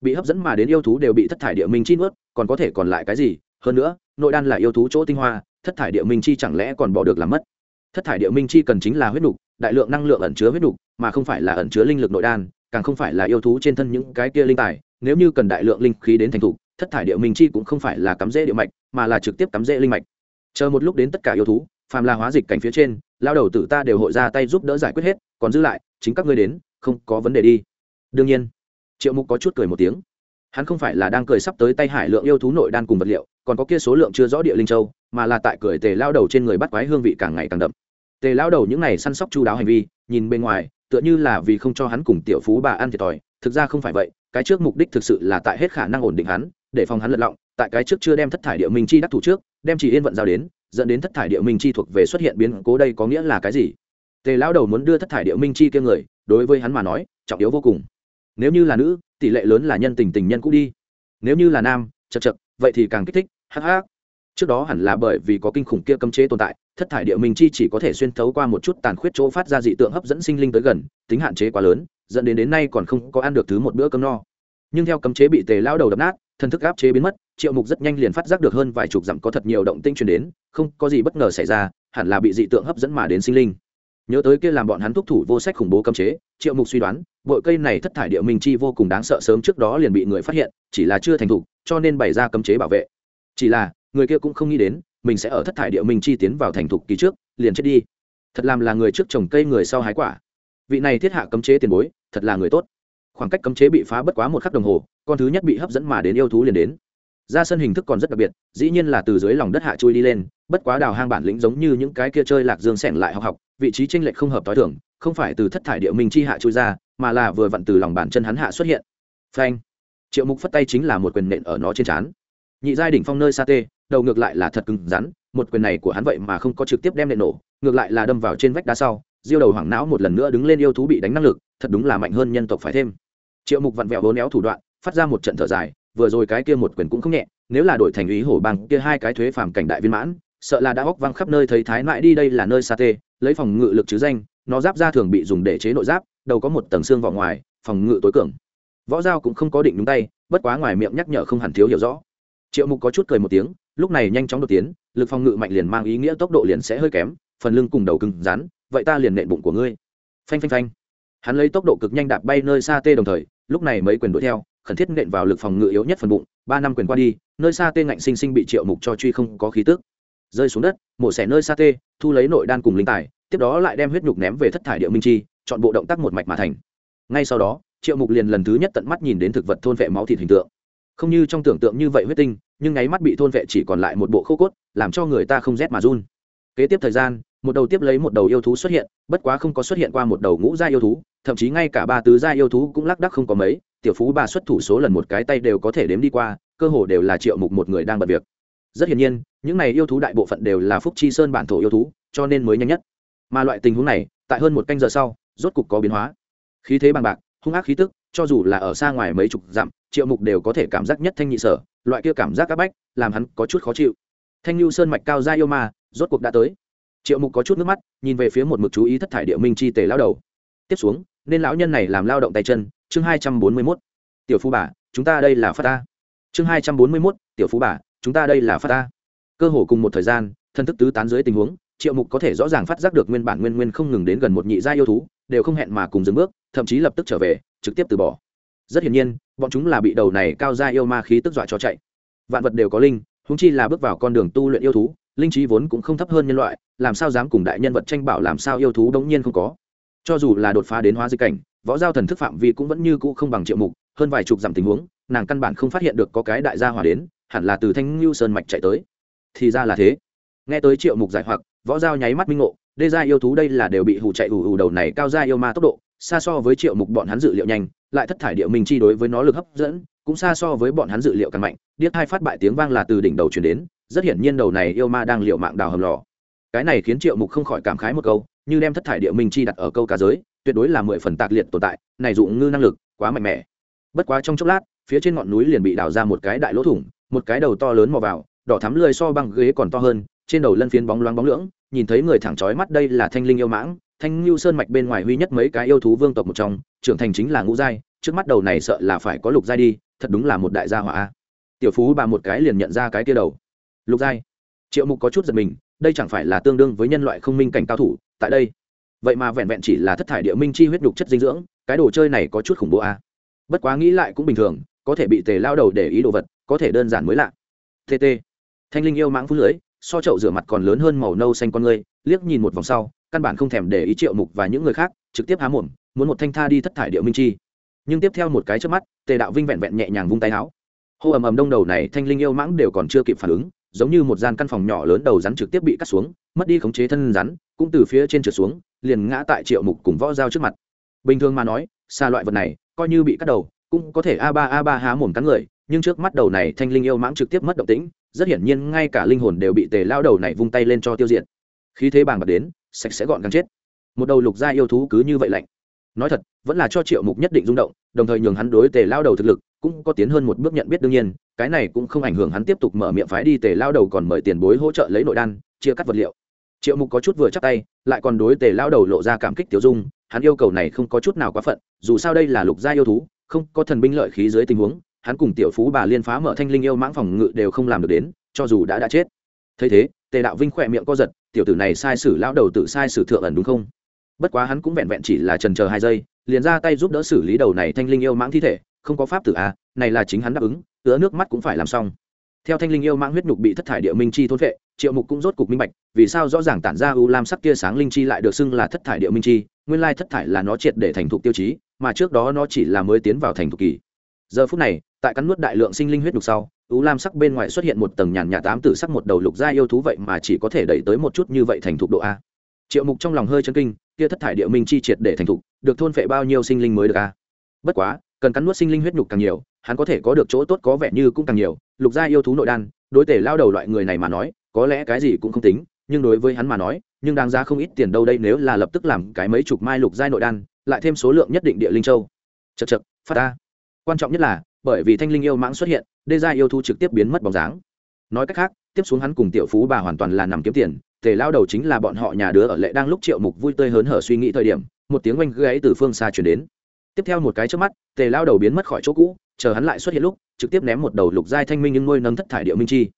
bị hấp dẫn mà đến yêu thú đều bị thất thải địa minh chi nuốt, còn có thể còn lại cái gì? Hơn nữa, nội đan là yêu thú chỗ tinh hoa, thất thải địa minh chi chẳng lẽ còn bỏ được làm mất? Thất thải địa minh chi cần chính là huyết nục, đại lượng năng lượng ẩn chứa huyết nục, mà không phải là ẩn chứa linh lực nội đan càng không phải là yêu thú trên thân những cái kia linh tài, nếu như cần đại lượng linh khí đến thành thục, thất thải địa minh chi cũng không phải là cắm rễ địa mạch, mà là trực tiếp cắm rễ linh mạch. Chờ một lúc đến tất cả yêu thú, phàm là hóa dịch cảnh phía trên, lao đầu tử ta đều hội ra tay giúp đỡ giải quyết hết, còn giữ lại, chính các ngươi đến, không có vấn đề đi. Đương nhiên, triệu mục có chút cười một tiếng. Hắn không phải là đang cười sắp tới tay hải lượng yêu thú nội đan cùng vật liệu, còn có kia số lượng chưa rõ địa linh châu, mà là tại cười tề lao đầu trên người bắt quái hương vị càng ngày càng đậm. Tề lao đầu những n à y săn sóc chu đáo hành vi, nhìn bên ngoài tựa như là vì không cho hắn cùng tiểu phú bà ăn thiệt thòi, thực ra không phải vậy, cái trước mục đích thực sự là tại hết khả năng ổn định hắn, để phòng hắn lật lọng, tại cái trước chưa đem thất thải địa minh chi đắc thủ trước, đem chỉ yên vận giao đến, dẫn đến thất thải địa minh chi thuộc về xuất hiện biến cố đây có nghĩa là cái gì? Tề lão đầu muốn đưa thất thải địa minh chi kia người, đối với hắn mà nói, trọng yếu vô cùng. Nếu như là nữ, tỷ lệ lớn là nhân tình tình nhân cũ đi. Nếu như là nam, chật chật, vậy thì càng kích thích, hắc hắc. Trước đó hẳn là bởi vì có kinh khủng kia cấm chế tồn tại thất thải địa minh chi chỉ có thể xuyên thấu qua một chút tàn khuyết chỗ phát ra dị tượng hấp dẫn sinh linh tới gần, tính hạn chế quá lớn, dẫn đến đến nay còn không có ăn được thứ một bữa cơm no. Nhưng theo cấm chế bị tề lao đầu đập nát, thần thức áp chế biến mất, triệu mục rất nhanh liền phát giác được hơn vài chục dặm có thật nhiều động tinh truyền đến, không có gì bất ngờ xảy ra, hẳn là bị dị tượng hấp dẫn mà đến sinh linh. Nhớ tới kia làm bọn hắn thúc thủ vô sách khủng bố cấm chế, triệu mục suy đoán, bội cây này thất thải địa minh chi vô cùng đáng sợ sớm trước đó liền bị người phát hiện, chỉ là chưa thành thục, cho nên bày ra cấm chế bảo vệ. Chỉ là, người kia cũng không nghĩ đến mình sẽ ở thất thải địa minh chi tiến vào thành thục kỳ trước, liền chết đi. Thật làm là người trước trồng cây người sau hái quả. Vị này thiết hạ cấm chế tiền bối, thật là người tốt. Khoảng cách cấm chế bị phá bất quá một khắc đồng hồ, con thứ nhất bị hấp dẫn mà đến yêu thú liền đến. Ra sân hình thức còn rất đặc biệt, dĩ nhiên là từ dưới lòng đất hạ chui đi lên, bất quá đào hang bản lĩnh giống như những cái kia chơi lạc dương sẻn lại học học, vị trí tranh lệch không hợp t h i thưởng không phải từ thất thải địa minh chi hạ chui ra, mà là vừa vặn từ lòng bàn chân hắn hạ xuất hiện. Phanh. Triệu mục phất tay chính là một quyền nện ở nó trên trán. Nhị giai đỉnh phong nơi sa tê đầu ngược lại là thật cứng rắn, một quyền này của hắn vậy mà không có trực tiếp đem nện nổ, ngược lại là đâm vào trên vách đá sau, diêu đầu hoảng não một lần nữa đứng lên yêu thú bị đánh năng lực, thật đúng là mạnh hơn nhân tộc phải thêm. Triệu mục vặn vẹo hố néo thủ đoạn, phát ra một trận thở dài, vừa rồi cái kia một quyền cũng không nhẹ, nếu là đổi thành ý hổ bằng kia hai cái thuế phàm cảnh đại viên mãn, sợ là đã hóc văng khắp nơi thấy thái mãi đi đây là nơi xa tê, lấy phòng ngự lực chứ danh, nó giáp ra thường bị dùng để chế nội giáp, đầu có một tầng xương vào ngoài, phòng ngự tối cường. Võ dao cũng không có định đúng tay, bất quá ngoài miệng nhắc nhở không hẳn thiếu hiểu rõ. Triệu mục có chút cười một tiếng lúc này nhanh chóng đột tiến, lực phòng ngự mạnh liền mang ý nghĩa tốc độ liền sẽ hơi kém, phần lưng cùng đầu cứng rắn, vậy ta liền nện bụng của ngươi. Phanh phanh phanh. Hắn lấy tốc độ cực nhanh đạp bay nơi xa tê đồng thời, lúc này mấy quyền đuổi theo, khẩn thiết nện vào lực phòng ngự yếu nhất phần bụng, ba năm quyền qua đi, nơi xa tê ngạnh sinh sinh bị triệu mục cho truy không có khí tức. Rơi xuống đất, mổ xẻ nơi xa tê, thu lấy nội đan cùng linh tài, tiếp đó lại đem huyết nhục ném về thất thải địa minh chi, chọn bộ động tác một mạch mà thành. Ngay sau đó, triệu mục liền lần thứ nhất tận mắt nhìn đến thực vật thôn vệ máu thịt hình tượng. Không như trong tưởng tượng như vậy huyết tinh nhưng ngáy mắt bị thôn vệ chỉ còn lại một bộ khô cốt, làm cho người ta không rét mà run. Kế tiếp thời gian, một đầu tiếp lấy một đầu yêu thú xuất hiện, bất quá không có xuất hiện qua một đầu ngũ gia yêu thú, thậm chí ngay cả ba tứ gia yêu thú cũng lác đắc không có mấy, tiểu phú bà xuất thủ số lần một cái tay đều có thể đếm đi qua, cơ hồ đều là triệu mục một người đang bật việc. Rất hiển nhiên, những này yêu thú đại bộ phận đều là phúc chi sơn bản thổ yêu thú, cho nên mới nhanh nhất. Mà loại tình huống này, tại hơn một canh giờ sau, rốt cục có biến hóa. Khí thế bằng bạc, hung ác khí tức, cho dù là ở xa ngoài mấy chục dặm, triệu mục đều có thể cảm giác nhất thanh nhị sở loại kia cảm giác áp bách, làm hắn có chút khó chịu. Thanh lưu sơn mạch cao gia yêu ma, rốt cuộc đã tới. Triệu mục có chút nước mắt, nhìn về phía một mực chú ý thất thải địa minh chi tề lao đầu. Tiếp xuống, nên lão nhân này làm lao động tay chân, chương hai trăm bốn mươi mốt. Tiểu phú bà, chúng ta đây là phát ta. Chương hai trăm bốn mươi mốt, tiểu phú bà, chúng ta đây là phát ta. Cơ hồ cùng một thời gian thân thức tứ tán dưới tình huống, triệu mục có thể rõ ràng phát giác được nguyên bản nguyên nguyên không ngừng đến gần một nhị gia yêu thú, đều không hẹn mà cùng dừng bước, thậm chí lập tức trở về, trực tiếp từ bỏ rất hiển nhiên, bọn chúng là bị đầu này cao ra yêu ma khí tức dọa cho chạy. Vạn vật đều có linh húng chi là bước vào con đường tu luyện yêu thú, linh trí vốn cũng không thấp hơn nhân loại, làm sao dám cùng đại nhân vật tranh bảo làm sao yêu thú đống nhiên không có. Cho dù là đột phá đến hóa dịch cảnh, võ giao thần thức phạm vi cũng vẫn như cũ không bằng triệu mục, hơn vài chục dặm tình huống, nàng căn bản không phát hiện được có cái đại gia hỏa đến, hẳn là từ thanh lưu sơn mạch chạy tới. Thì ra là thế. Nghe tới triệu mục giải hoặc, võ giao nháy mắt minh ngộ, đê gia yêu thú đây là đều bị hù chạy ủ ủ đầu này cao gia yêu ma tốc độ xa so với triệu mục bọn hắn dự liệu nhanh, lại thất thải địa minh chi đối với nó lực hấp dẫn, cũng xa so với bọn hắn dự liệu càng mạnh. Điếc hai phát bại tiếng vang là từ đỉnh đầu chuyển đến, rất hiển nhiên đầu này yêu ma đang liệu mạng đào hầm lò. Cái này khiến triệu mục không khỏi cảm khái một câu, như đem thất thải địa minh chi đặt ở câu cá giới, tuyệt đối là mười phần tạc liệt tồn tại, này dụng ngư năng lực quá mạnh mẽ. Bất quá trong chốc lát, phía trên ngọn núi liền bị đào ra một cái đại lỗ thủng, một cái đầu to lớn mò vào, đỏ thắm lười so băng ghế còn to hơn, trên đầu lân phiến bóng loáng bóng lưỡng, nhìn thấy người thẳng trói mắt đây là thanh linh yêu mãng thanh lưu sơn mạch bên ngoài huy nhất mấy cái yêu thú vương tộc một trong, trưởng thành chính là ngũ giai, trước mắt đầu này sợ là phải có lục giai đi, thật đúng là một đại gia hỏa tiểu phú bà một cái liền nhận ra cái kia đầu. Lục giai. Triệu mục có chút giật mình, đây chẳng phải là tương đương với nhân loại không minh cảnh cao thủ, tại đây. Vậy mà vẹn vẹn chỉ là thất thải địa minh chi huyết nhục chất dinh dưỡng, cái đồ chơi này có chút khủng bố a. Bất quá nghĩ lại cũng bình thường, có thể bị tề lao đầu để ý đồ vật, có thể đơn giản mới lạ. Tt thanh linh yêu mãng phú lưới, so chậu rửa mặt còn lớn hơn màu nâu xanh con người, liếc nhìn một vòng sau căn bản không thèm để ý triệu mục và những người khác, trực tiếp há mồm, muốn một thanh tha đi thất thải địa minh chi. Nhưng tiếp theo một cái trước mắt, tề đạo vinh vẹn vẹn nhẹ nhàng vung tay áo. Hô ầm ầm đông đầu này thanh linh yêu mãng đều còn chưa kịp phản ứng, giống như một gian căn phòng nhỏ lớn đầu rắn trực tiếp bị cắt xuống, mất đi khống chế thân rắn, cũng từ phía trên trượt xuống, liền ngã tại triệu mục cùng võ dao trước mặt. Bình thường mà nói, xa loại vật này, coi như bị cắt đầu, cũng có thể a ba a ba há mồm cắn người, nhưng trước mắt đầu này thanh linh yêu mãng trực tiếp mất động tĩnh, rất hiển nhiên ngay cả linh hồn đều bị tề lao đầu này vung tay lên cho tiêu diệt. Khí thế bàng bạc đến sạch sẽ gọn gàng chết. Một đầu lục gia yêu thú cứ như vậy lạnh. Nói thật, vẫn là cho triệu mục nhất định rung động, đồng thời nhường hắn đối tề lao đầu thực lực cũng có tiến hơn một bước nhận biết đương nhiên, cái này cũng không ảnh hưởng hắn tiếp tục mở miệng phái đi tề lao đầu còn mời tiền bối hỗ trợ lấy nội đan, chia cắt vật liệu. Triệu mục có chút vừa chắc tay, lại còn đối tề lao đầu lộ ra cảm kích tiểu dung, hắn yêu cầu này không có chút nào quá phận, dù sao đây là lục gia yêu thú, không có thần binh lợi khí dưới tình huống, hắn cùng tiểu phú bà liên phá mở thanh linh yêu mãng phòng ngự đều không làm được đến, cho dù đã đã chết thấy thế, tề đạo vinh khỏe miệng co giật, tiểu tử này sai sử, lão đầu tự sai sử thượng ẩn đúng không? Bất quá hắn cũng vẹn vẹn chỉ là trần chờ hai giây, liền ra tay giúp đỡ xử lý đầu này thanh linh yêu mãng thi thể, không có pháp tử à này là chính hắn đáp ứng, ứa nước mắt cũng phải làm xong. Theo thanh linh yêu mãng huyết nhục bị thất thải địa minh chi thôn vệ, triệu mục cũng rốt cục minh bạch, vì sao rõ ràng tản ra u lam sắc kia sáng linh chi lại được xưng là thất thải địa minh chi, nguyên lai thất thải là nó triệt để thành thục tiêu chí, mà trước đó nó chỉ là mới tiến vào thành thục kỳ. Giờ phút này, tại cắn nuốt đại lượng sinh linh huyết nhục sau u lam sắc bên ngoài xuất hiện một tầng nhàn nhạt tám tử sắc một đầu lục gia yêu thú vậy mà chỉ có thể đẩy tới một chút như vậy thành thục độ a. Triệu mục trong lòng hơi chân kinh, kia thất thải địa minh chi triệt để thành thục, được thôn phệ bao nhiêu sinh linh mới được a. Bất quá, cần cắn nuốt sinh linh huyết nhục càng nhiều, hắn có thể có được chỗ tốt có vẻ như cũng càng nhiều, lục gia yêu thú nội đan, đối tể lao đầu loại người này mà nói, có lẽ cái gì cũng không tính, nhưng đối với hắn mà nói, nhưng đáng giá không ít tiền đâu đây nếu là lập tức làm cái mấy chục mai lục gia nội đan, lại thêm số lượng nhất định địa linh châu. Chật chật phát ta quan trọng nhất là bởi vì thanh linh yêu mãng xuất hiện, đê gia yêu thu trực tiếp biến mất bóng dáng. Nói cách khác, tiếp xuống hắn cùng tiểu phú bà hoàn toàn là nằm kiếm tiền, tề lao đầu chính là bọn họ nhà đứa ở lệ đang lúc triệu mục vui tươi hớn hở suy nghĩ thời điểm, một tiếng oanh gáy từ phương xa chuyển đến. Tiếp theo một cái trước mắt, tề lao đầu biến mất khỏi chỗ cũ, chờ hắn lại xuất hiện lúc, trực tiếp ném một đầu lục giai thanh minh nhưng ngôi nâng thất thải điệu minh chi.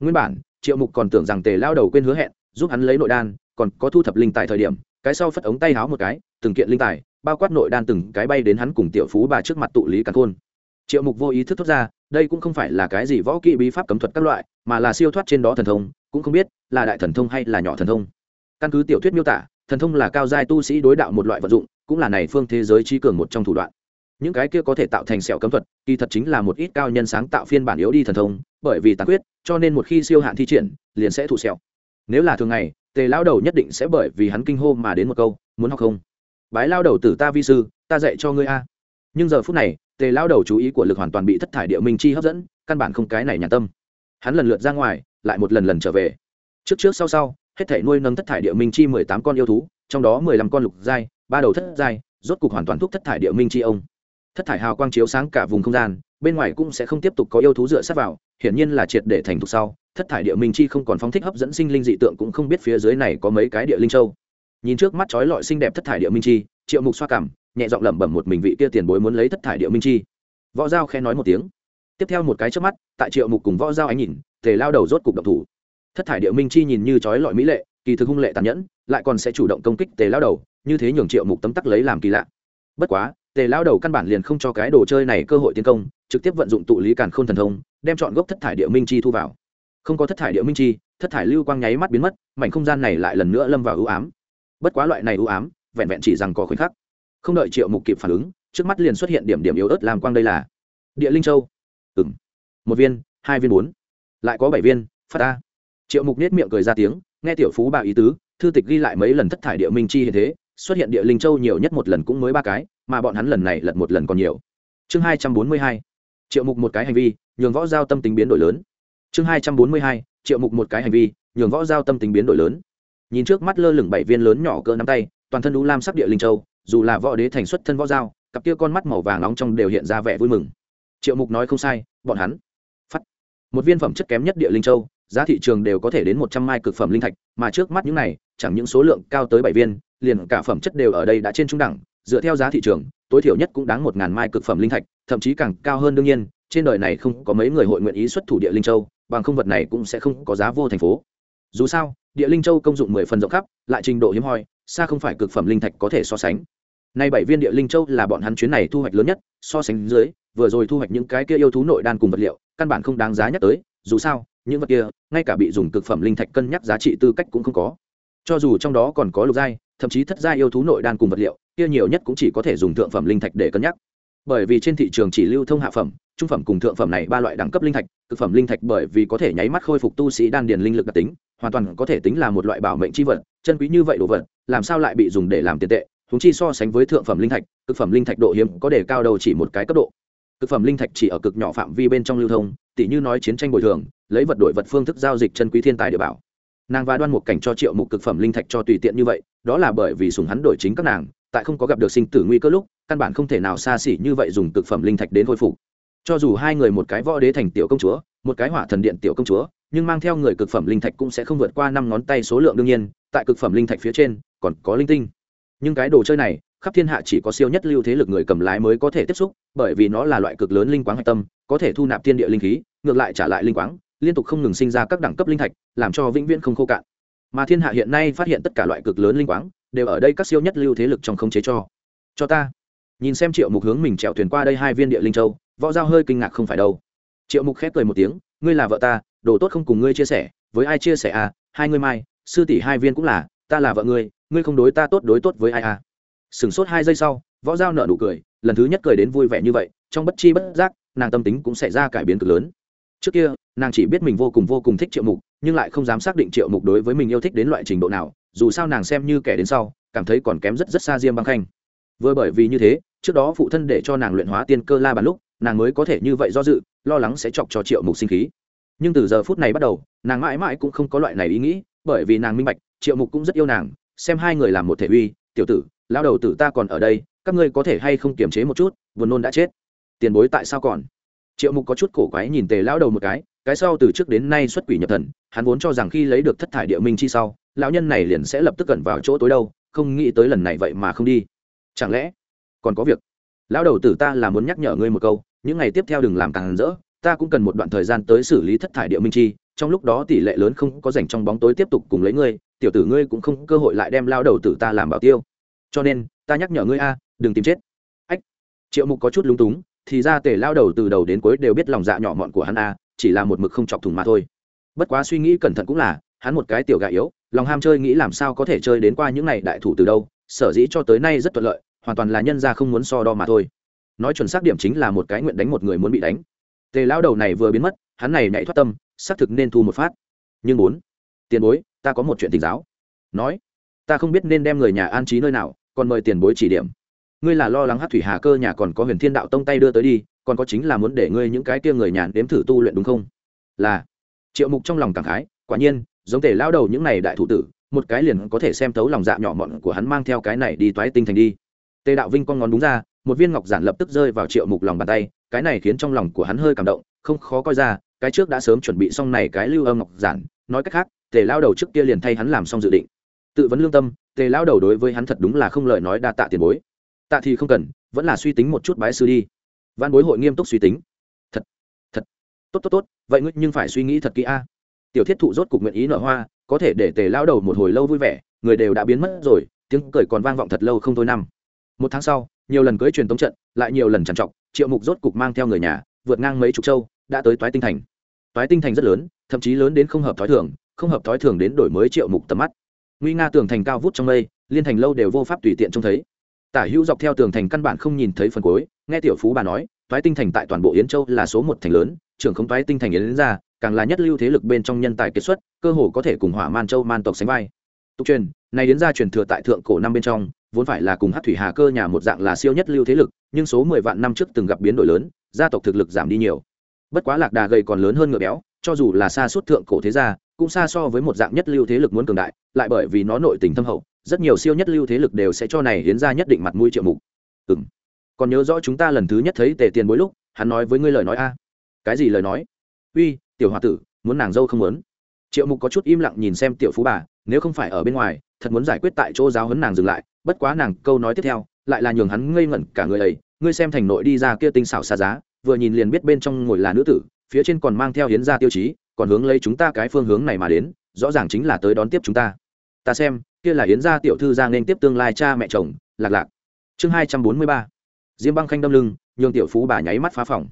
Nguyên bản, triệu mục còn tưởng rằng tề lao đầu quên hứa hẹn, giúp hắn lấy nội đan, còn có thu thập linh tài thời điểm, cái sau phất ống tay háo một cái, từng kiện linh tài, bao quát nội đan từng cái bay đến hắn cùng tiểu phú bà trước mặt tụ lý càn khôn triệu mục vô ý thức thốt ra, đây cũng không phải là cái gì võ kỹ bí pháp cấm thuật các loại, mà là siêu thoát trên đó thần thông, cũng không biết là đại thần thông hay là nhỏ thần thông. Căn cứ tiểu thuyết miêu tả, thần thông là cao giai tu sĩ đối đạo một loại vận dụng, cũng là này phương thế giới trí cường một trong thủ đoạn. Những cái kia có thể tạo thành sẹo cấm thuật, kỳ thật chính là một ít cao nhân sáng tạo phiên bản yếu đi thần thông, bởi vì tàn quyết cho nên một khi siêu hạn thi triển, liền sẽ thụ sẹo. Nếu là thường ngày, tề lao đầu nhất định sẽ bởi vì hắn kinh hô mà đến một câu, muốn học không? Bái lao đầu tử ta vi sư, ta dạy cho ngươi a. Nhưng giờ phút này tề lao đầu chú ý của lực hoàn toàn bị thất thải địa minh chi hấp dẫn, căn bản không cái này nhà tâm. Hắn lần lượt ra ngoài, lại một lần lần trở về. Trước trước sau sau, hết thể nuôi nâng thất thải địa minh chi mười tám con yêu thú, trong đó mười lăm con lục giai, ba đầu thất giai, rốt cục hoàn toàn thúc thất thải địa minh chi ông. Thất thải hào quang chiếu sáng cả vùng không gian, bên ngoài cũng sẽ không tiếp tục có yêu thú dựa sát vào, hiển nhiên là triệt để thành thục sau. Thất thải địa minh chi không còn phóng thích hấp dẫn sinh linh dị tượng cũng không biết phía dưới này có mấy cái địa linh châu. Nhìn trước mắt trói lọi xinh đẹp thất thải địa minh chi, triệu mục xoa cảm nhẹ giọng lẩm bẩm một mình vị kia tiền bối muốn lấy thất thải địa minh chi. Võ giao khe nói một tiếng. Tiếp theo một cái trước mắt, tại triệu mục cùng võ giao ánh nhìn, tề lao đầu rốt cục động thủ. Thất thải địa minh chi nhìn như trói lọi mỹ lệ, kỳ thực hung lệ tàn nhẫn, lại còn sẽ chủ động công kích tề lao đầu, như thế nhường triệu mục tấm tắc lấy làm kỳ lạ. Bất quá, tề lao đầu căn bản liền không cho cái đồ chơi này cơ hội tiến công, trực tiếp vận dụng tụ lý càn k h ô n thần thông, đem chọn gốc thất thải địa minh chi thu vào. Không có thất thải địa minh chi, thất thải lưu quang nháy mắt biến mất, mảnh không gian này lại lần nữa lâm vào ưu ám. Bất quá loại này ưu ám, vẹn vẹn chỉ rằng có khoảnh khắc không đợi triệu mục kịp phản ứng, trước mắt liền xuất hiện điểm điểm yếu ớt làm quang đây là. Địa linh châu. Ừ m một viên, hai viên bốn. Lại có bảy viên, phát ta triệu mục nết miệng cười ra tiếng, nghe tiểu phú bà ý tứ, thư tịch ghi lại mấy lần thất thải địa minh chi hiện thế, xuất hiện địa linh châu nhiều nhất một lần cũng mới ba cái, mà bọn hắn lần này lật một lần còn nhiều. Chương hai trăm bốn mươi hai. Triệu mục một cái hành vi, nhường võ giao tâm tính biến đổi lớn. Chương hai trăm bốn mươi hai. Triệu mục một cái hành vi, nhường võ giao tâm tính biến đổi lớn. Nhìn trước mắt lơ lửng bảy viên lớn nhỏ cỡ nắm tay, toàn thân đũ lam sắc địa linh châu dù là võ đế thành xuất thân võ giao, cặp kia con mắt màu vàng nóng trong đều hiện ra vẻ vui mừng. Triệu mục nói không sai, bọn hắn. Phát một viên phẩm chất kém nhất địa linh châu, giá thị trường đều có thể đến một trăm mai cực phẩm linh thạch, mà trước mắt những này, chẳng những số lượng cao tới bảy viên, liền cả phẩm chất đều ở đây đã trên trung đẳng, dựa theo giá thị trường, tối thiểu nhất cũng đáng một ngàn mai cực phẩm linh thạch, thậm chí càng cao hơn đương nhiên, trên đời này không có mấy người hội nguyện ý xuất thủ địa linh châu, bằng không vật này cũng sẽ không có giá vô thành phố. Dù sao địa linh châu công dụng mười phần rộng khắp, lại trình độ hiếm hoi, xa không phải cực phẩm linh thạch có thể so sánh. Nay bảy viên địa linh châu là bọn hắn chuyến này thu hoạch lớn nhất, so sánh dưới, vừa rồi thu hoạch những cái kia yêu thú nội đan cùng vật liệu, căn bản không đáng giá nhắc tới, dù sao, những vật kia, ngay cả bị dùng cực phẩm linh thạch cân nhắc giá trị tư cách cũng không có. Cho dù trong đó còn có lục giai, thậm chí thất giai yêu thú nội đan cùng vật liệu, kia nhiều nhất cũng chỉ có thể dùng thượng phẩm linh thạch để cân nhắc. Bởi vì trên thị trường chỉ lưu thông hạ phẩm trung phẩm cùng thượng phẩm này ba loại đẳng cấp linh thạch thực phẩm linh thạch bởi vì có thể nháy mắt khôi phục tu sĩ đan điền linh lực đặc tính, hoàn toàn có thể tính là một loại bảo mệnh chi vật, chân quý như vậy đồ vật, làm sao lại bị dùng để làm tiền tệ chúng chi so sánh với thượng phẩm linh thạch thực phẩm linh thạch độ hiếm có đề cao đầu chỉ một cái cấp độ. Thực phẩm linh thạch chỉ ở cực nhỏ phạm vi bên trong lưu thông tỷ như nói chiến tranh bồi thường, lấy vật đổi vật phương thức giao dịch chân quý thiên tài địa bảo. Nàng và đoan một cảnh cho triệu mục cực phẩm linh thạch cho tùy tiện như vậy, đó là bởi vì sùng hắn đổi chính các nàng, tại không có gặp được sinh tử nguy cơ lúc, căn bản không thể nào xa xỉ như vậy dùng cực phẩm linh thạch đến khôi phục cho dù hai người một cái võ đế thành tiểu công chúa, một cái hỏa thần điện tiểu công chúa, nhưng mang theo người cực phẩm linh thạch cũng sẽ không vượt qua năm ngón tay số lượng đương nhiên, tại cực phẩm linh thạch phía trên, còn có linh tinh. Nhưng cái đồ chơi này, khắp thiên hạ chỉ có siêu nhất lưu thế lực người cầm lái mới có thể tiếp xúc, bởi vì nó là loại cực lớn linh quáng hạch tâm, có thể thu nạp thiên địa linh khí, ngược lại trả lại linh quáng, liên tục không ngừng sinh ra các đẳng cấp linh thạch, làm cho vĩnh viễn không khô cạn. Mà thiên hạ hiện nay phát hiện tất cả loại cực lớn linh quáng, đều ở đây các siêu nhất lưu thế lực trong không chế cho. Cho ta. Nhìn xem triệu mục hướng mình trèo thuyền qua đây hai viên địa linh châu võ giao hơi kinh ngạc không phải đâu. Triệu mục khép cười một tiếng, ngươi là vợ ta, đồ tốt không cùng ngươi chia sẻ, với ai chia sẻ à? Hai ngươi mai, sư tỷ hai viên cũng là, ta là vợ ngươi ngươi không đối ta tốt đối tốt với ai à? Sửng sốt hai giây sau, võ giao nợ nụ cười, lần thứ nhất cười đến vui vẻ như vậy, trong bất chi bất giác, nàng tâm tính cũng xảy ra cải biến cực lớn. Trước kia, nàng chỉ biết mình vô cùng vô cùng thích triệu mục, nhưng lại không dám xác định triệu mục đối với mình yêu thích đến loại trình độ nào, dù sao nàng xem như kẻ đến sau, cảm thấy còn kém rất rất xa diêm băng khanh. Vừa bởi vì như thế, trước đó phụ thân để cho nàng luyện hóa tiên cơ la bàn lúc nàng mới có thể như vậy do dự, lo lắng sẽ chọc cho triệu mục sinh khí. Nhưng từ giờ phút này bắt đầu, nàng mãi mãi cũng không có loại này ý nghĩ, bởi vì nàng minh bạch, triệu mục cũng rất yêu nàng, xem hai người làm một thể uy, tiểu tử lao đầu tử ta còn ở đây, các ngươi có thể hay không kiềm chế một chút, buồn nôn đã chết. Tiền bối tại sao còn? Triệu mục có chút cổ quái nhìn tề lão đầu một cái cái sau từ trước đến nay xuất quỷ nhập thần, hắn vốn cho rằng khi lấy được thất thải địa minh chi sau, lão nhân này liền sẽ lập tức cẩn vào chỗ tối đâu, không nghĩ tới lần này vậy mà không đi. Chẳng lẽ còn có việc? Lão đầu tử ta là muốn nhắc nhở ngươi một câu những ngày tiếp theo đừng làm càng rỡ, ta cũng cần một đoạn thời gian tới xử lý thất thải địa minh chi, trong lúc đó tỷ lệ lớn không có dành trong bóng tối tiếp tục cùng lấy ngươi, tiểu tử ngươi cũng không cơ hội lại đem lao đầu tử ta làm bảo tiêu. Cho nên, ta nhắc nhở ngươi a, đừng tìm chết. Ách, triệu mục có chút lúng túng, thì ra tề lao đầu từ đầu đến cuối đều biết lòng dạ nhỏ mọn của hắn a, chỉ là một mực không chọc thùng mà thôi. Bất quá suy nghĩ cẩn thận cũng là, hắn một cái tiểu gà yếu, lòng ham chơi nghĩ làm sao có thể chơi đến qua những này đại thủ từ đâu, sở dĩ cho tới nay rất thuận lợi, hoàn toàn là nhân ra không muốn so đo mà thôi nói chuẩn xác điểm chính là một cái nguyện đánh một người muốn bị đánh. Tề lao đầu này vừa biến mất, hắn này nhảy thoát tâm, xác thực nên thu một phát. Nhưng bốn tiền bối, ta có một chuyện tình giáo. Nói, ta không biết nên đem người nhà an trí nơi nào, còn mời tiền bối chỉ điểm. Ngươi là lo lắng hát thủy hà cơ nhà còn có huyền thiên đạo tông tay đưa tới đi, còn có chính là muốn để ngươi những cái kia người nhàn đếm thử tu luyện đúng không? Là, triệu mục trong lòng cảm khái, quả nhiên, giống tề lao đầu những này đại thủ tử, một cái liền có thể xem thấu lòng dạ nhỏ mọn của hắn mang theo cái này đi toái tinh thành đi. Tề đạo vinh con ngón đúng ra một viên ngọc giản lập tức rơi vào triệu mục lòng bàn tay, cái này khiến trong lòng của hắn hơi cảm động, không khó coi ra, cái trước đã sớm chuẩn bị xong này cái lưu âm ngọc giản, nói cách khác, tề lao đầu trước kia liền thay hắn làm xong dự định. Tự vấn lương tâm, tề lao đầu đối với hắn thật đúng là không lời nói đa tạ tiền bối. Tạ thì không cần, vẫn là suy tính một chút bái sư đi. Văn bối hội nghiêm túc suy tính. Thật thật. Tốt tốt tốt, vậy ngươi nhưng phải suy nghĩ thật kỹ a. Tiểu thiết thụ rốt cục nguyện ý nở hoa, có thể để tề lao đầu một hồi lâu vui vẻ, người đều đã biến mất rồi, tiếng cười còn vang vọng thật lâu không thôi năm. Một tháng sau nhiều lần cưới truyền tống trận, lại nhiều lần trằn trọc, triệu mục rốt cục mang theo người nhà, vượt ngang mấy chục châu, đã tới toái tinh thành. Toái tinh thành rất lớn, thậm chí lớn đến không hợp thói thường, không hợp thói thường đến đổi mới triệu mục tầm mắt. Nguy nga tường thành cao vút trong mây, liên thành lâu đều vô pháp tùy tiện trông thấy. Tả hữu dọc theo tường thành căn bản không nhìn thấy phần cuối, nghe tiểu phú bà nói, toái tinh thành tại toàn bộ yến châu là số một thành lớn, trưởng không toái tinh thành yến ra, càng là nhất lưu thế lực bên trong nhân tài kết xuất, cơ hồ có thể cùng hỏa man châu man tộc sánh vai. Tục truyền này đến ra truyền thừa tại thượng cổ năm bên trong vốn phải là cùng hát thủy hà cơ nhà một dạng là siêu nhất lưu thế lực, nhưng số mười vạn năm trước từng gặp biến đổi lớn, gia tộc thực lực giảm đi nhiều. Bất quá lạc đà gầy còn lớn hơn ngựa béo, cho dù là xa suốt thượng cổ thế gia, cũng xa so với một dạng nhất lưu thế lực muốn cường đại, lại bởi vì nó nội tình thâm hậu, rất nhiều siêu nhất lưu thế lực đều sẽ cho này hiến ra nhất định mặt mũi triệu mục. Ừ m còn nhớ rõ chúng ta lần thứ nhất thấy tề tiền bối lúc, hắn nói với ngươi lời nói a. Cái gì lời nói? Uy, tiểu h o a tử, muốn nàng dâu không muốn. Triệu mục có chút im lặng nhìn xem tiểu phú bà nếu không phải ở bên ngoài, thật muốn giải quyết tại chỗ giáo hấn nàng dừng lại, bất quá nàng câu nói tiếp theo, lại là nhường hắn ngây ngẩn cả người ấy, ngươi xem thành nội đi ra kia tinh xảo xa giá, vừa nhìn liền biết bên trong ngồi là nữ tử, phía trên còn mang theo hiến ra tiêu chí, còn hướng lấy chúng ta cái phương hướng này mà đến, rõ ràng chính là tới đón tiếp chúng ta. Ta xem, kia là hiến gia tiểu thư ra nên tiếp tương lai cha mẹ chồng, lạc lạc. Chương hai trăm bốn mươi ba, diêm băng khanh đâm lưng, nhường tiểu phú bà nháy mắt phá phòng.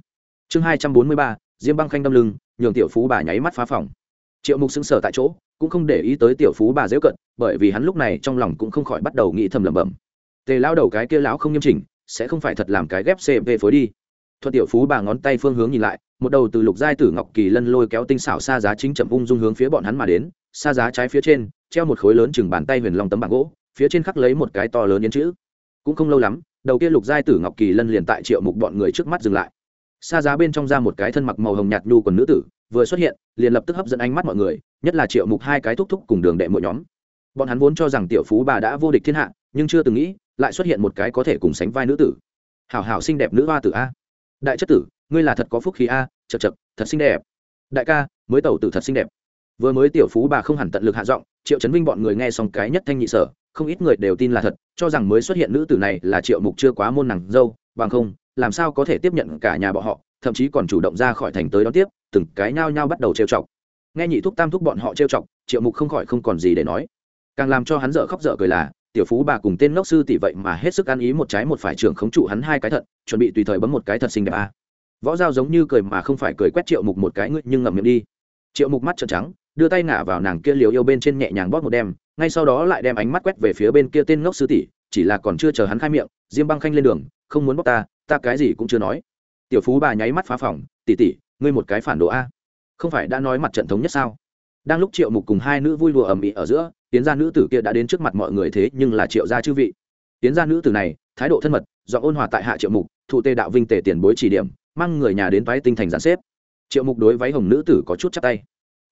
Chương hai trăm bốn mươi ba, diêm băng khanh đâm lưng, nhường tiểu phú bà nháy mắt phá phòng triệu mục xứng sở tại chỗ, cũng không để ý tới tiểu phú bà dễu cận, bởi vì hắn lúc này trong lòng cũng không khỏi bắt đầu nghĩ thầm lẩm bẩm. Tề lao đầu cái kia lão không nghiêm chỉnh, sẽ không phải thật làm cái ghép cv phối đi. Thuận tiểu phú bà ngón tay phương hướng nhìn lại, một đầu từ lục giai tử ngọc kỳ lân lôi kéo tinh xảo xa giá chính chậm ung dung hướng phía bọn hắn mà đến, xa giá trái phía trên, treo một khối lớn chừng bàn tay huyền long tấm bảng gỗ, phía trên khắc lấy một cái to lớn yến chữ. Cũng không lâu lắm, đầu kia lục giai tử ngọc kỳ lân liền tại triệu mục bọn người trước mắt dừng lại. Xa giá bên trong ra một cái thân mặc màu hồng nhạt nhu quần nữ tử vừa xuất hiện, liền lập tức hấp dẫn ánh mắt mọi người, nhất là triệu mục hai cái thúc thúc cùng đường đệ mỗi nhóm. Bọn hắn vốn cho rằng tiểu phú bà đã vô địch thiên hạ, nhưng chưa từng nghĩ, lại xuất hiện một cái có thể cùng sánh vai nữ tử. Hảo hảo xinh đẹp nữ hoa tử a. Đại chất tử, ngươi là thật có phúc khí a, chật chật, thật xinh đẹp. Đại ca, mới tẩu tử thật xinh đẹp. Vừa mới tiểu phú bà không hẳn tận lực hạ giọng, triệu chấn vinh bọn người nghe xong cái nhất thanh nhị sở, không ít người đều tin là thật, cho rằng mới xuất hiện nữ tử này là triệu mục chưa quá môn nàng dâu, bằng không, làm sao có thể tiếp nhận cả nhà bọn họ thậm chí còn chủ động ra khỏi thành tới đón tiếp, từng cái nhao nhao bắt đầu trêu chọc. Nghe nhị thúc tam thúc bọn họ trêu chọc, triệu mục không khỏi không còn gì để nói. Càng làm cho hắn dở khóc dở cười là, tiểu phú bà cùng tên ngốc sư tỷ vậy mà hết sức ăn ý một trái một phải trưởng khống trụ hắn hai cái thận chuẩn bị tùy thời bấm một cái thật xinh đẹp a võ dao giống như cười mà không phải cười quét triệu mục một cái ngươi nhưng ngậm miệng đi. Triệu mục mắt trợn trắng, đưa tay ngả vào nàng kia liều yêu bên trên nhẹ nhàng bóp một đem ngay sau đó lại đem ánh mắt quét về phía bên kia tên ngốc sư tỷ, chỉ là còn chưa chờ hắn khai miệng, diêm băng khanh lên đường, không muốn bóp ta ta cái gì cũng chưa nói tiểu phú bà nháy mắt phá phòng, tỷ tỷ, ngươi một cái phản đồ a. Không phải đã nói mặt trận thống nhất sao? Đang lúc triệu mục cùng hai nữ vui đùa ầm ĩ ở giữa tiến gia nữ tử kia đã đến trước mặt mọi người thế nhưng là triệu gia chư vị. Tiến gia nữ tử này, thái độ thân mật do ôn hòa tại hạ triệu mục thụ tê đạo vinh tề tiền bối chỉ điểm, mang người nhà đến váy tinh thành gián xếp. Triệu mục đối váy hồng nữ tử có chút chắc tay.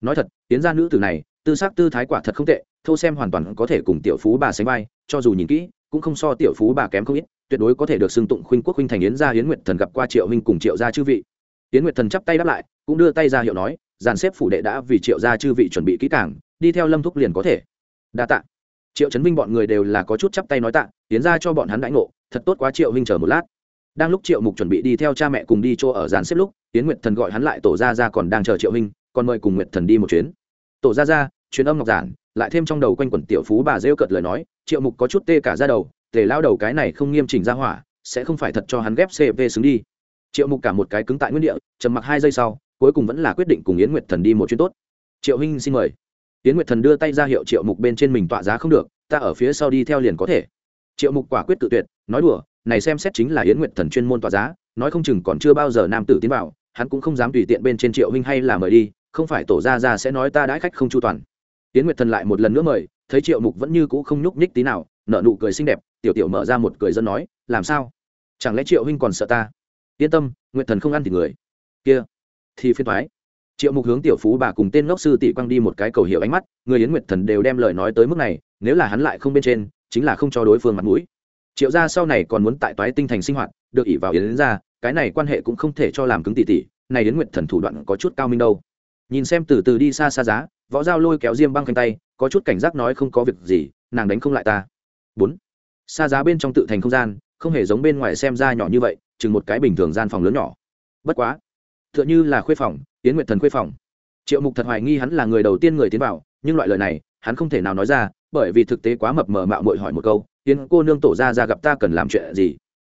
Nói thật tiến gia nữ tử này, tư xác tư thái quả thật không tệ, thô xem hoàn toàn có thể cùng tiểu phú bà sánh vai, cho dù nhìn kỹ, cũng không so tiểu phú bà kém không ít tuyệt đối có thể được xưng tụng khuynh quốc khuynh thành yến gia yến nguyệt thần gặp qua triệu huynh cùng triệu gia chư vị. Yến nguyệt thần chắp tay đáp lại, cũng đưa tay ra hiệu nói dàn xếp phủ đệ đã vì triệu gia chư vị chuẩn bị kỹ càng, đi theo lâm thúc liền có thể. Đa tạ. Triệu chấn vinh bọn người đều là có chút chắp tay nói tạ, yến ra cho bọn hắn đãi ngộ, thật tốt quá triệu huynh chờ một lát. Đang lúc triệu mục chuẩn bị đi theo cha mẹ cùng đi chỗ ở dàn xếp lúc, yến nguyệt thần gọi hắn lại tổ ra ra còn đang chờ triệu huynh, còn mời cùng nguyệt thần đi một chuyến. Tổ ra ra chuyến âm ngọc giản, lại thêm trong đầu quanh quẩn tiểu phú bà rêu cợt lời nói, triệu mục có chút tê cả ra đầu tề lao đầu cái này không nghiêm chỉnh ra hỏa, sẽ không phải thật cho hắn ghép cv xứng đi. Triệu mục cả một cái cứng tại nguyên địa, trầm mặc hai giây sau, cuối cùng vẫn là quyết định cùng yến nguyệt thần đi một chuyến tốt. Triệu hinh xin mời. Yến nguyệt thần đưa tay ra hiệu triệu mục bên trên mình tọa giá không được, ta ở phía sau đi theo liền có thể. Triệu mục quả quyết tự tuyệt, nói đùa, này xem xét chính là yến nguyệt thần chuyên môn tọa giá, nói không chừng còn chưa bao giờ nam tử tiến vào, hắn cũng không dám tùy tiện bên trên triệu huynh hay là mời đi, không phải tổ ra ra sẽ nói ta đãi khách không chu toàn. Yến nguyệt thần lại một lần nữa mời, thấy triệu mục vẫn như cũ không nhúc nhích tí nào nợ nụ cười xinh đẹp tiểu tiểu mở ra một cười dân nói, làm sao? Chẳng lẽ triệu huynh còn sợ ta? Yên tâm, nguyệt thần không ăn thì người. Kia, thì phiên thoái triệu mục hướng tiểu phú bà cùng tên ngốc sư tỷ quăng đi một cái cầu hiệu ánh mắt, người yến nguyệt thần đều đem lời nói tới mức này, nếu là hắn lại không bên trên, chính là không cho đối phương mặt mũi. Triệu gia sau này còn muốn tại toái tinh thành sinh hoạt, được ỉ vào yến ra cái này quan hệ cũng không thể cho làm cứng tỷ tỷ này yến nguyệt thần thủ đoạn có chút cao minh đâu. Nhìn xem từ từ đi xa xa giá, võ dao lôi kéo diêm băng canh tay, có chút cảnh giác nói không có việc gì, nàng đánh không lại ta. Bốn xa giá bên trong tự thành không gian, không hề giống bên ngoài xem ra nhỏ như vậy, chừng một cái bình thường gian phòng lớn nhỏ. Bất quá t h ư ợ n h ư là khuê phòng, yến nguyệt thần khuê phòng. Triệu mục thật hoài nghi hắn là người đầu tiên người tiến vào, nhưng loại lời này, hắn không thể nào nói ra, bởi vì thực tế quá mập mờ mạo mội hỏi một câu tiến cô nương tổ ra ra gặp ta cần làm chuyện gì?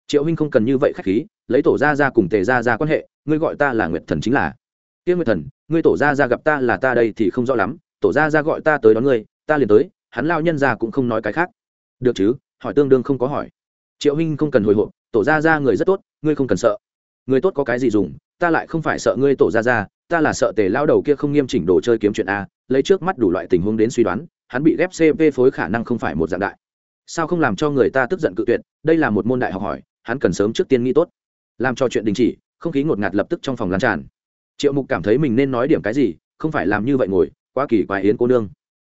Triệu huynh không cần như vậy khách khí, lấy tổ gia ra cùng tề gia ra quan hệ, ngươi gọi ta là nguyệt thần chính là. Tiên nguyệt thần, ngươi tổ gia ra gặp ta là ta đây thì không rõ lắm, tổ gia ra gọi ta tới đón ngươi, ta liền tới, hắn lao nhân ra cũng không nói cái khác. Được chứ? Hỏi tương đương không có hỏi. Triệu huynh không cần hồi hộp, tổ gia ra người rất tốt, ngươi không cần sợ. Người tốt có cái gì dùng, ta lại không phải sợ ngươi tổ gia ra ta là sợ tề lao đầu kia không nghiêm chỉnh đồ chơi kiếm chuyện a, lấy trước mắt đủ loại tình huống đến suy đoán, hắn bị ghép cp phối khả năng không phải một dạng đại. Sao không làm cho người ta tức giận cự tuyệt, đây là một môn đại học hỏi, hắn cần sớm trước tiên nghĩ tốt. Làm cho chuyện đình chỉ, không khí ngột ngạt lập tức trong phòng lan tràn. Triệu mục cảm thấy mình nên nói điểm cái gì, không phải làm như vậy ngồi, quá kỳ quái yến cô nương.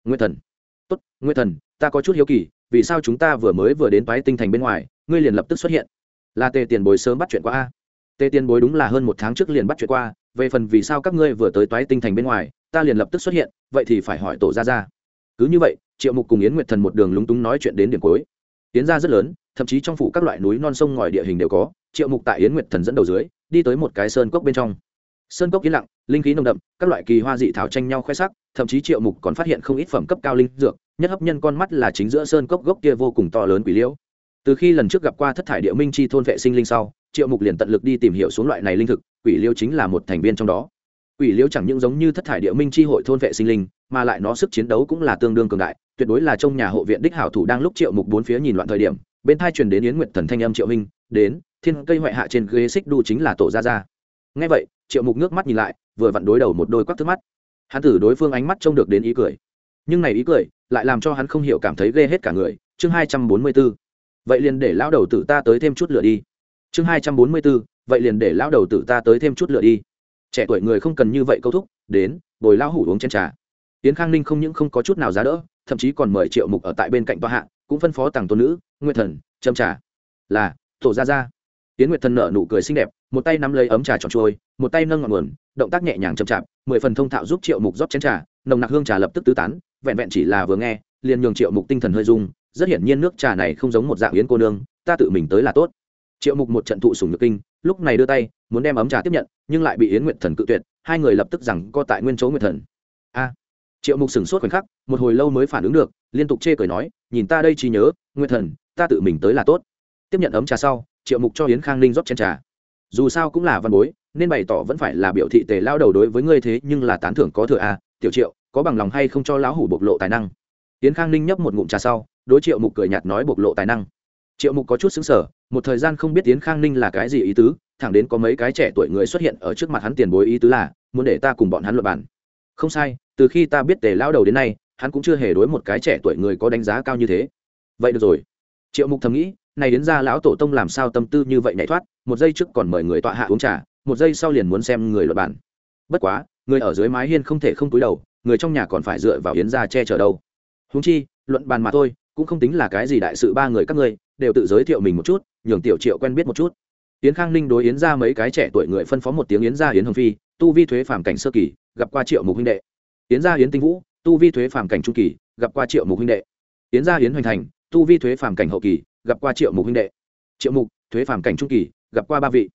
Nguyên thần. Tốt nguyên thần, ta có chút hiếu kỳ vì sao chúng ta vừa mới vừa đến toái tinh thành bên ngoài, ngươi liền lập tức xuất hiện? Là tề tiền bối sớm bắt chuyện qua a. Tề tiền bối đúng là hơn một tháng trước liền bắt chuyện qua, về phần vì sao các ngươi vừa tới toái tinh thành bên ngoài, ta liền lập tức xuất hiện, vậy thì phải hỏi tổ ra ra cứ như vậy, triệu mục cùng yến nguyệt thần một đường lúng túng nói chuyện đến điểm cuối. Yến ra rất lớn, thậm chí trong phủ các loại núi non sông ngòi địa hình đều có, triệu mục tại yến nguyệt thần dẫn đầu dưới, đi tới một cái sơn cốc bên trong. Sơn cốc yên lặng, linh khí nồng đậm, các loại kỳ hoa dị thảo tranh nhau khoe sắc, thậm chí triệu mục còn phát hiện không ít phẩm cấp cao linh dược nhất hấp nhân con mắt là chính giữa sơn cốc gốc kia vô cùng to lớn quỷ liễu. Từ khi lần trước gặp qua thất thải địa minh chi thôn vệ sinh linh sau, triệu mục liền tận lực đi tìm hiểu xuống loại này linh thực, quỷ liễu chính là một thành viên trong đó. Quỷ liễu chẳng những giống như thất thải địa minh chi hội thôn vệ sinh linh, mà lại nó sức chiến đấu cũng là tương đương cường đại, tuyệt đối là trong nhà hộ viện đích hảo thủ đang lúc triệu mục bốn phía nhìn loạn thời điểm, bên thai truyền đến yến nguyệt thần thanh âm triệu minh, đến, thiên cây hoại hạ trên ghế xích đu chính là tổ gia gia. Ngay vậy, triệu mục nước mắt nhìn lại, vừa vặn đối đầu một đôi quắc thức mắt. Hắn tử đối phương ánh mắt trông được đến ý cười nhưng này ý cười lại làm cho hắn không hiểu cảm thấy ghê hết cả người. Chương hai trăm bốn mươi b ố vậy liền để lão đầu tử ta tới thêm chút lửa đi. Chương hai trăm bốn mươi b ố vậy liền để lão đầu tử ta tới thêm chút lửa đi. Trẻ tuổi người không cần như vậy câu thúc. Đến, bồi lão hủ uống chen trà. Tiến khang ninh không những không có chút nào giá đỡ, thậm chí còn mời triệu mục ở tại bên cạnh toa hạ, cũng phân phó tàng tôn nữ, nguyệt thần, châm trà. Là, tổ ra ra tiến nguyệt thần nở nụ cười xinh đẹp, một tay nắm lấy ấm trà tròn trôi, một tay nâng ngọn nguồn, động tác nhẹ nhàng chậm chạp, mười phần thông thạo giúp triệu mục rót chén trà, nồng nặc hương trà lập tức tứ tán vẹn vẹn chỉ là vừa nghe, liền nhường triệu mục tinh thần hơi rung, rất hiển nhiên nước trà này không giống một dạng yến cô nương, ta tự mình tới là tốt. Triệu mục một trận thụ sùng nhược kinh, lúc này đưa tay, muốn đem ấm trà tiếp nhận, nhưng lại bị yến nguyện thần cự tuyệt, hai người lập tức rằng co tại nguyên chỗ nguyện thần. A! Triệu mục sửng sốt khoảnh khắc, một hồi lâu mới phản ứng được, liên tục chê cười nói, nhìn ta đây chỉ nhớ nguyện thần, ta tự mình tới là tốt. Tiếp nhận ấm trà sau, triệu mục cho yến khang ninh rót chén trà. Dù sao cũng là văn bối, nên bày tỏ vẫn phải là biểu thị tề lao đầu đối với ngươi thế, nhưng là tán thưởng có thừa à tiểu triệu có bằng lòng hay không cho lão hủ bộc lộ tài năng. Tiến khang ninh nhấp một ngụm trà sau, đối triệu mục cười nhạt nói bộc lộ tài năng. Triệu mục có chút xứng sở một thời gian không biết tiến khang ninh là cái gì ý tứ, thẳng đến có mấy cái trẻ tuổi người xuất hiện ở trước mặt hắn tiền bối ý tứ là, muốn để ta cùng bọn hắn luật bản không sai, từ khi ta biết tề lao đầu đến nay, hắn cũng chưa hề đối một cái trẻ tuổi người có đánh giá cao như thế. Vậy được rồi. Triệu mục thầm nghĩ, này đến ra lão tổ tông làm sao tâm tư như vậy nhảy thoát, một giây trước còn mời người tọa hạ uống trà, một giây sau liền muốn xem người luật bản bất quá, người ở dưới mái hiên không thể không túi đầu người trong nhà còn phải dựa vào yến gia che chở đâu. Húng chi, luận bàn mà thôi, cũng không tính là cái gì đại sự ba người các ngươi, đều tự giới thiệu mình một chút, nhường tiểu triệu quen biết một chút. Yến khang ninh đối yến ra mấy cái trẻ tuổi người phân phó một tiếng yến gia yến hồng phi, tu vi thuế phàm cảnh sơ kỳ, gặp qua triệu mục huynh đệ. Yến gia yến tinh vũ, tu vi thuế phàm cảnh trung kỳ, gặp qua triệu mục huynh đệ. Yến gia yến hoành thành, tu vi thuế phàm cảnh hậu kỳ, gặp qua triệu mục huynh đệ. Triệu mục, thuế phàm cảnh trung kỳ, gặp qua ba vị.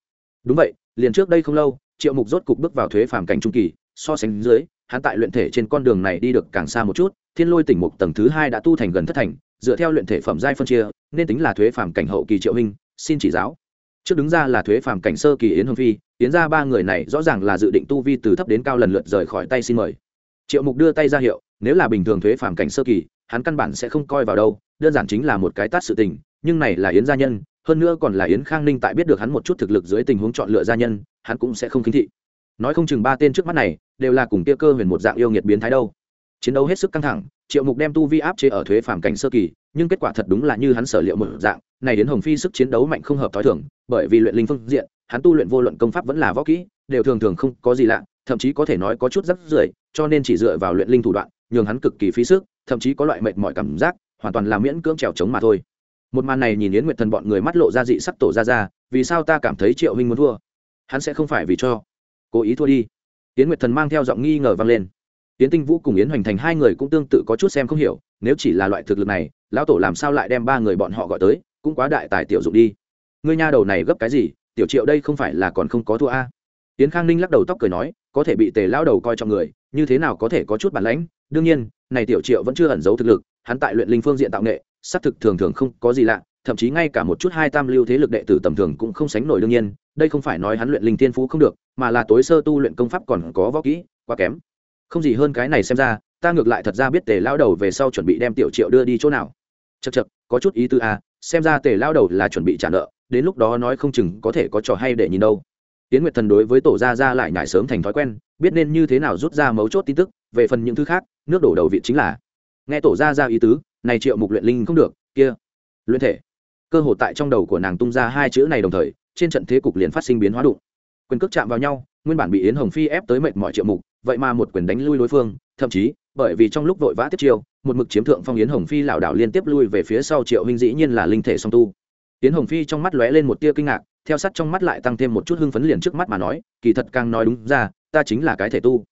Đúng vậy, liền trước đây không lâu, triệu mục rốt cục bước vào thuế phàm cảnh trung kỳ, so sánh dưới hắn tại luyện thể trên con đường này đi được càng xa một chút, thiên lôi tỉnh mục tầng thứ hai đã tu thành gần thất thành, dựa theo luyện thể phẩm giai phân chia, nên tính là thuế phàm cảnh hậu kỳ triệu hình xin chỉ giáo. Trước đứng ra là thuế phàm cảnh sơ kỳ yến hồng phi tiến ra ba người này rõ ràng là dự định tu vi từ thấp đến cao lần lượt rời khỏi tay xin mời. Triệu mục đưa tay ra hiệu, nếu là bình thường thuế phàm cảnh sơ kỳ, hắn căn bản sẽ không coi vào đâu, đơn giản chính là một cái tát sự tình, nhưng này là yến gia nhân, hơn nữa còn là yến khang ninh tại biết được hắn một chút thực lực dưới tình huống chọn lựa gia nhân, hắn cũng sẽ không khinh thị nói không chừng ba tên trước mắt này đều là cùng kia cơ huyền một dạng yêu nghiệt biến thái đâu. Chiến đấu hết sức căng thẳng, triệu mục đem tu vi áp chế ở thuế phản cảnh sơ kỳ, nhưng kết quả thật đúng là như hắn sở liệu một dạng, này đến hồng phi sức chiến đấu mạnh không hợp t h ó i thường, bởi vì luyện linh phương diện, hắn tu luyện vô luận công pháp vẫn là võ kỹ, đều thường thường không có gì lạ, thậm chí có thể nói có chút rắc rưởi, cho nên chỉ dựa vào luyện linh thủ đoạn, nhường hắn cực kỳ phí sức, thậm chí có loại mệt mỏi cảm giác, hoàn toàn là miễn cưỡng trèo trống mà thôi. Một màn này nhìn yến nguyệt thần bọn người mắt lộ ra dị sắc tổ ra ra, vì sao ta cảm thấy triệu huynh muốn thua? Hắn sẽ không phải vì cho cố ý thua đi. Yến nguyệt thần mang theo giọng nghi ngờ vang lên. Yến tinh vũ cùng yến hoành thành hai người cũng tương tự có chút xem không hiểu, nếu chỉ là loại thực lực này, lão tổ làm sao lại đem ba người bọn họ gọi tới, cũng quá đại tài tiểu dụng đi. Ngươi nha đầu này gấp cái gì, tiểu triệu đây không phải là còn không có thua a? Yến khang ninh lắc đầu tóc cười nói, có thể bị tề lão đầu coi trọng người, như thế nào có thể có chút bản lãnh? Đương nhiên, này tiểu triệu vẫn chưa ẩn giấu thực lực, hắn tại luyện linh phương diện tạo nghệ, xác thực thường thường không có gì lạ, thậm chí ngay cả một chút hai tam lưu thế lực đệ tử tầm thường cũng không sánh nổi đương nhiên đây không phải nói hắn luyện linh thiên phú không được, mà là tối sơ tu luyện công pháp còn có võ kỹ, quá kém. Không gì hơn cái này xem ra, ta ngược lại thật ra biết tề lao đầu về sau chuẩn bị đem tiểu triệu đưa đi chỗ nào. Chật chật có chút ý tư à? xem ra tề lao đầu là chuẩn bị trả nợ, đến lúc đó nói không chừng có thể có trò hay để nhìn đâu. Tiến nguyệt thần đối với tổ gia gia lại nhải sớm thành thói quen, biết nên như thế nào rút ra mấu chốt tin tức, về phần những thứ khác, nước đổ đầu vị chính là, nghe tổ gia gia ý tứ, này triệu mục luyện linh không được, kia, luyện thể. Cơ hội tại trong đầu của nàng tung ra hai chữ này đồng thời trên trận thế cục liền phát sinh biến hóa đụng. Quyền cước chạm vào nhau, nguyên bản bị yến hồng phi ép tới mệt mỏi triệu mục, vậy mà một quyền đánh lui đối phương, thậm chí, bởi vì trong lúc vội vã tiếp chiêu, một mực chiếm thượng phong yến hồng phi lảo đảo liên tiếp lui về phía sau triệu huynh dĩ nhiên là linh thể song tu. Yến hồng phi trong mắt lóe lên một tia kinh ngạc, theo sát trong mắt lại tăng thêm một chút hưng phấn liền trước mắt mà nói, kỳ thật càng nói đúng ra, ta chính là cái thể tu.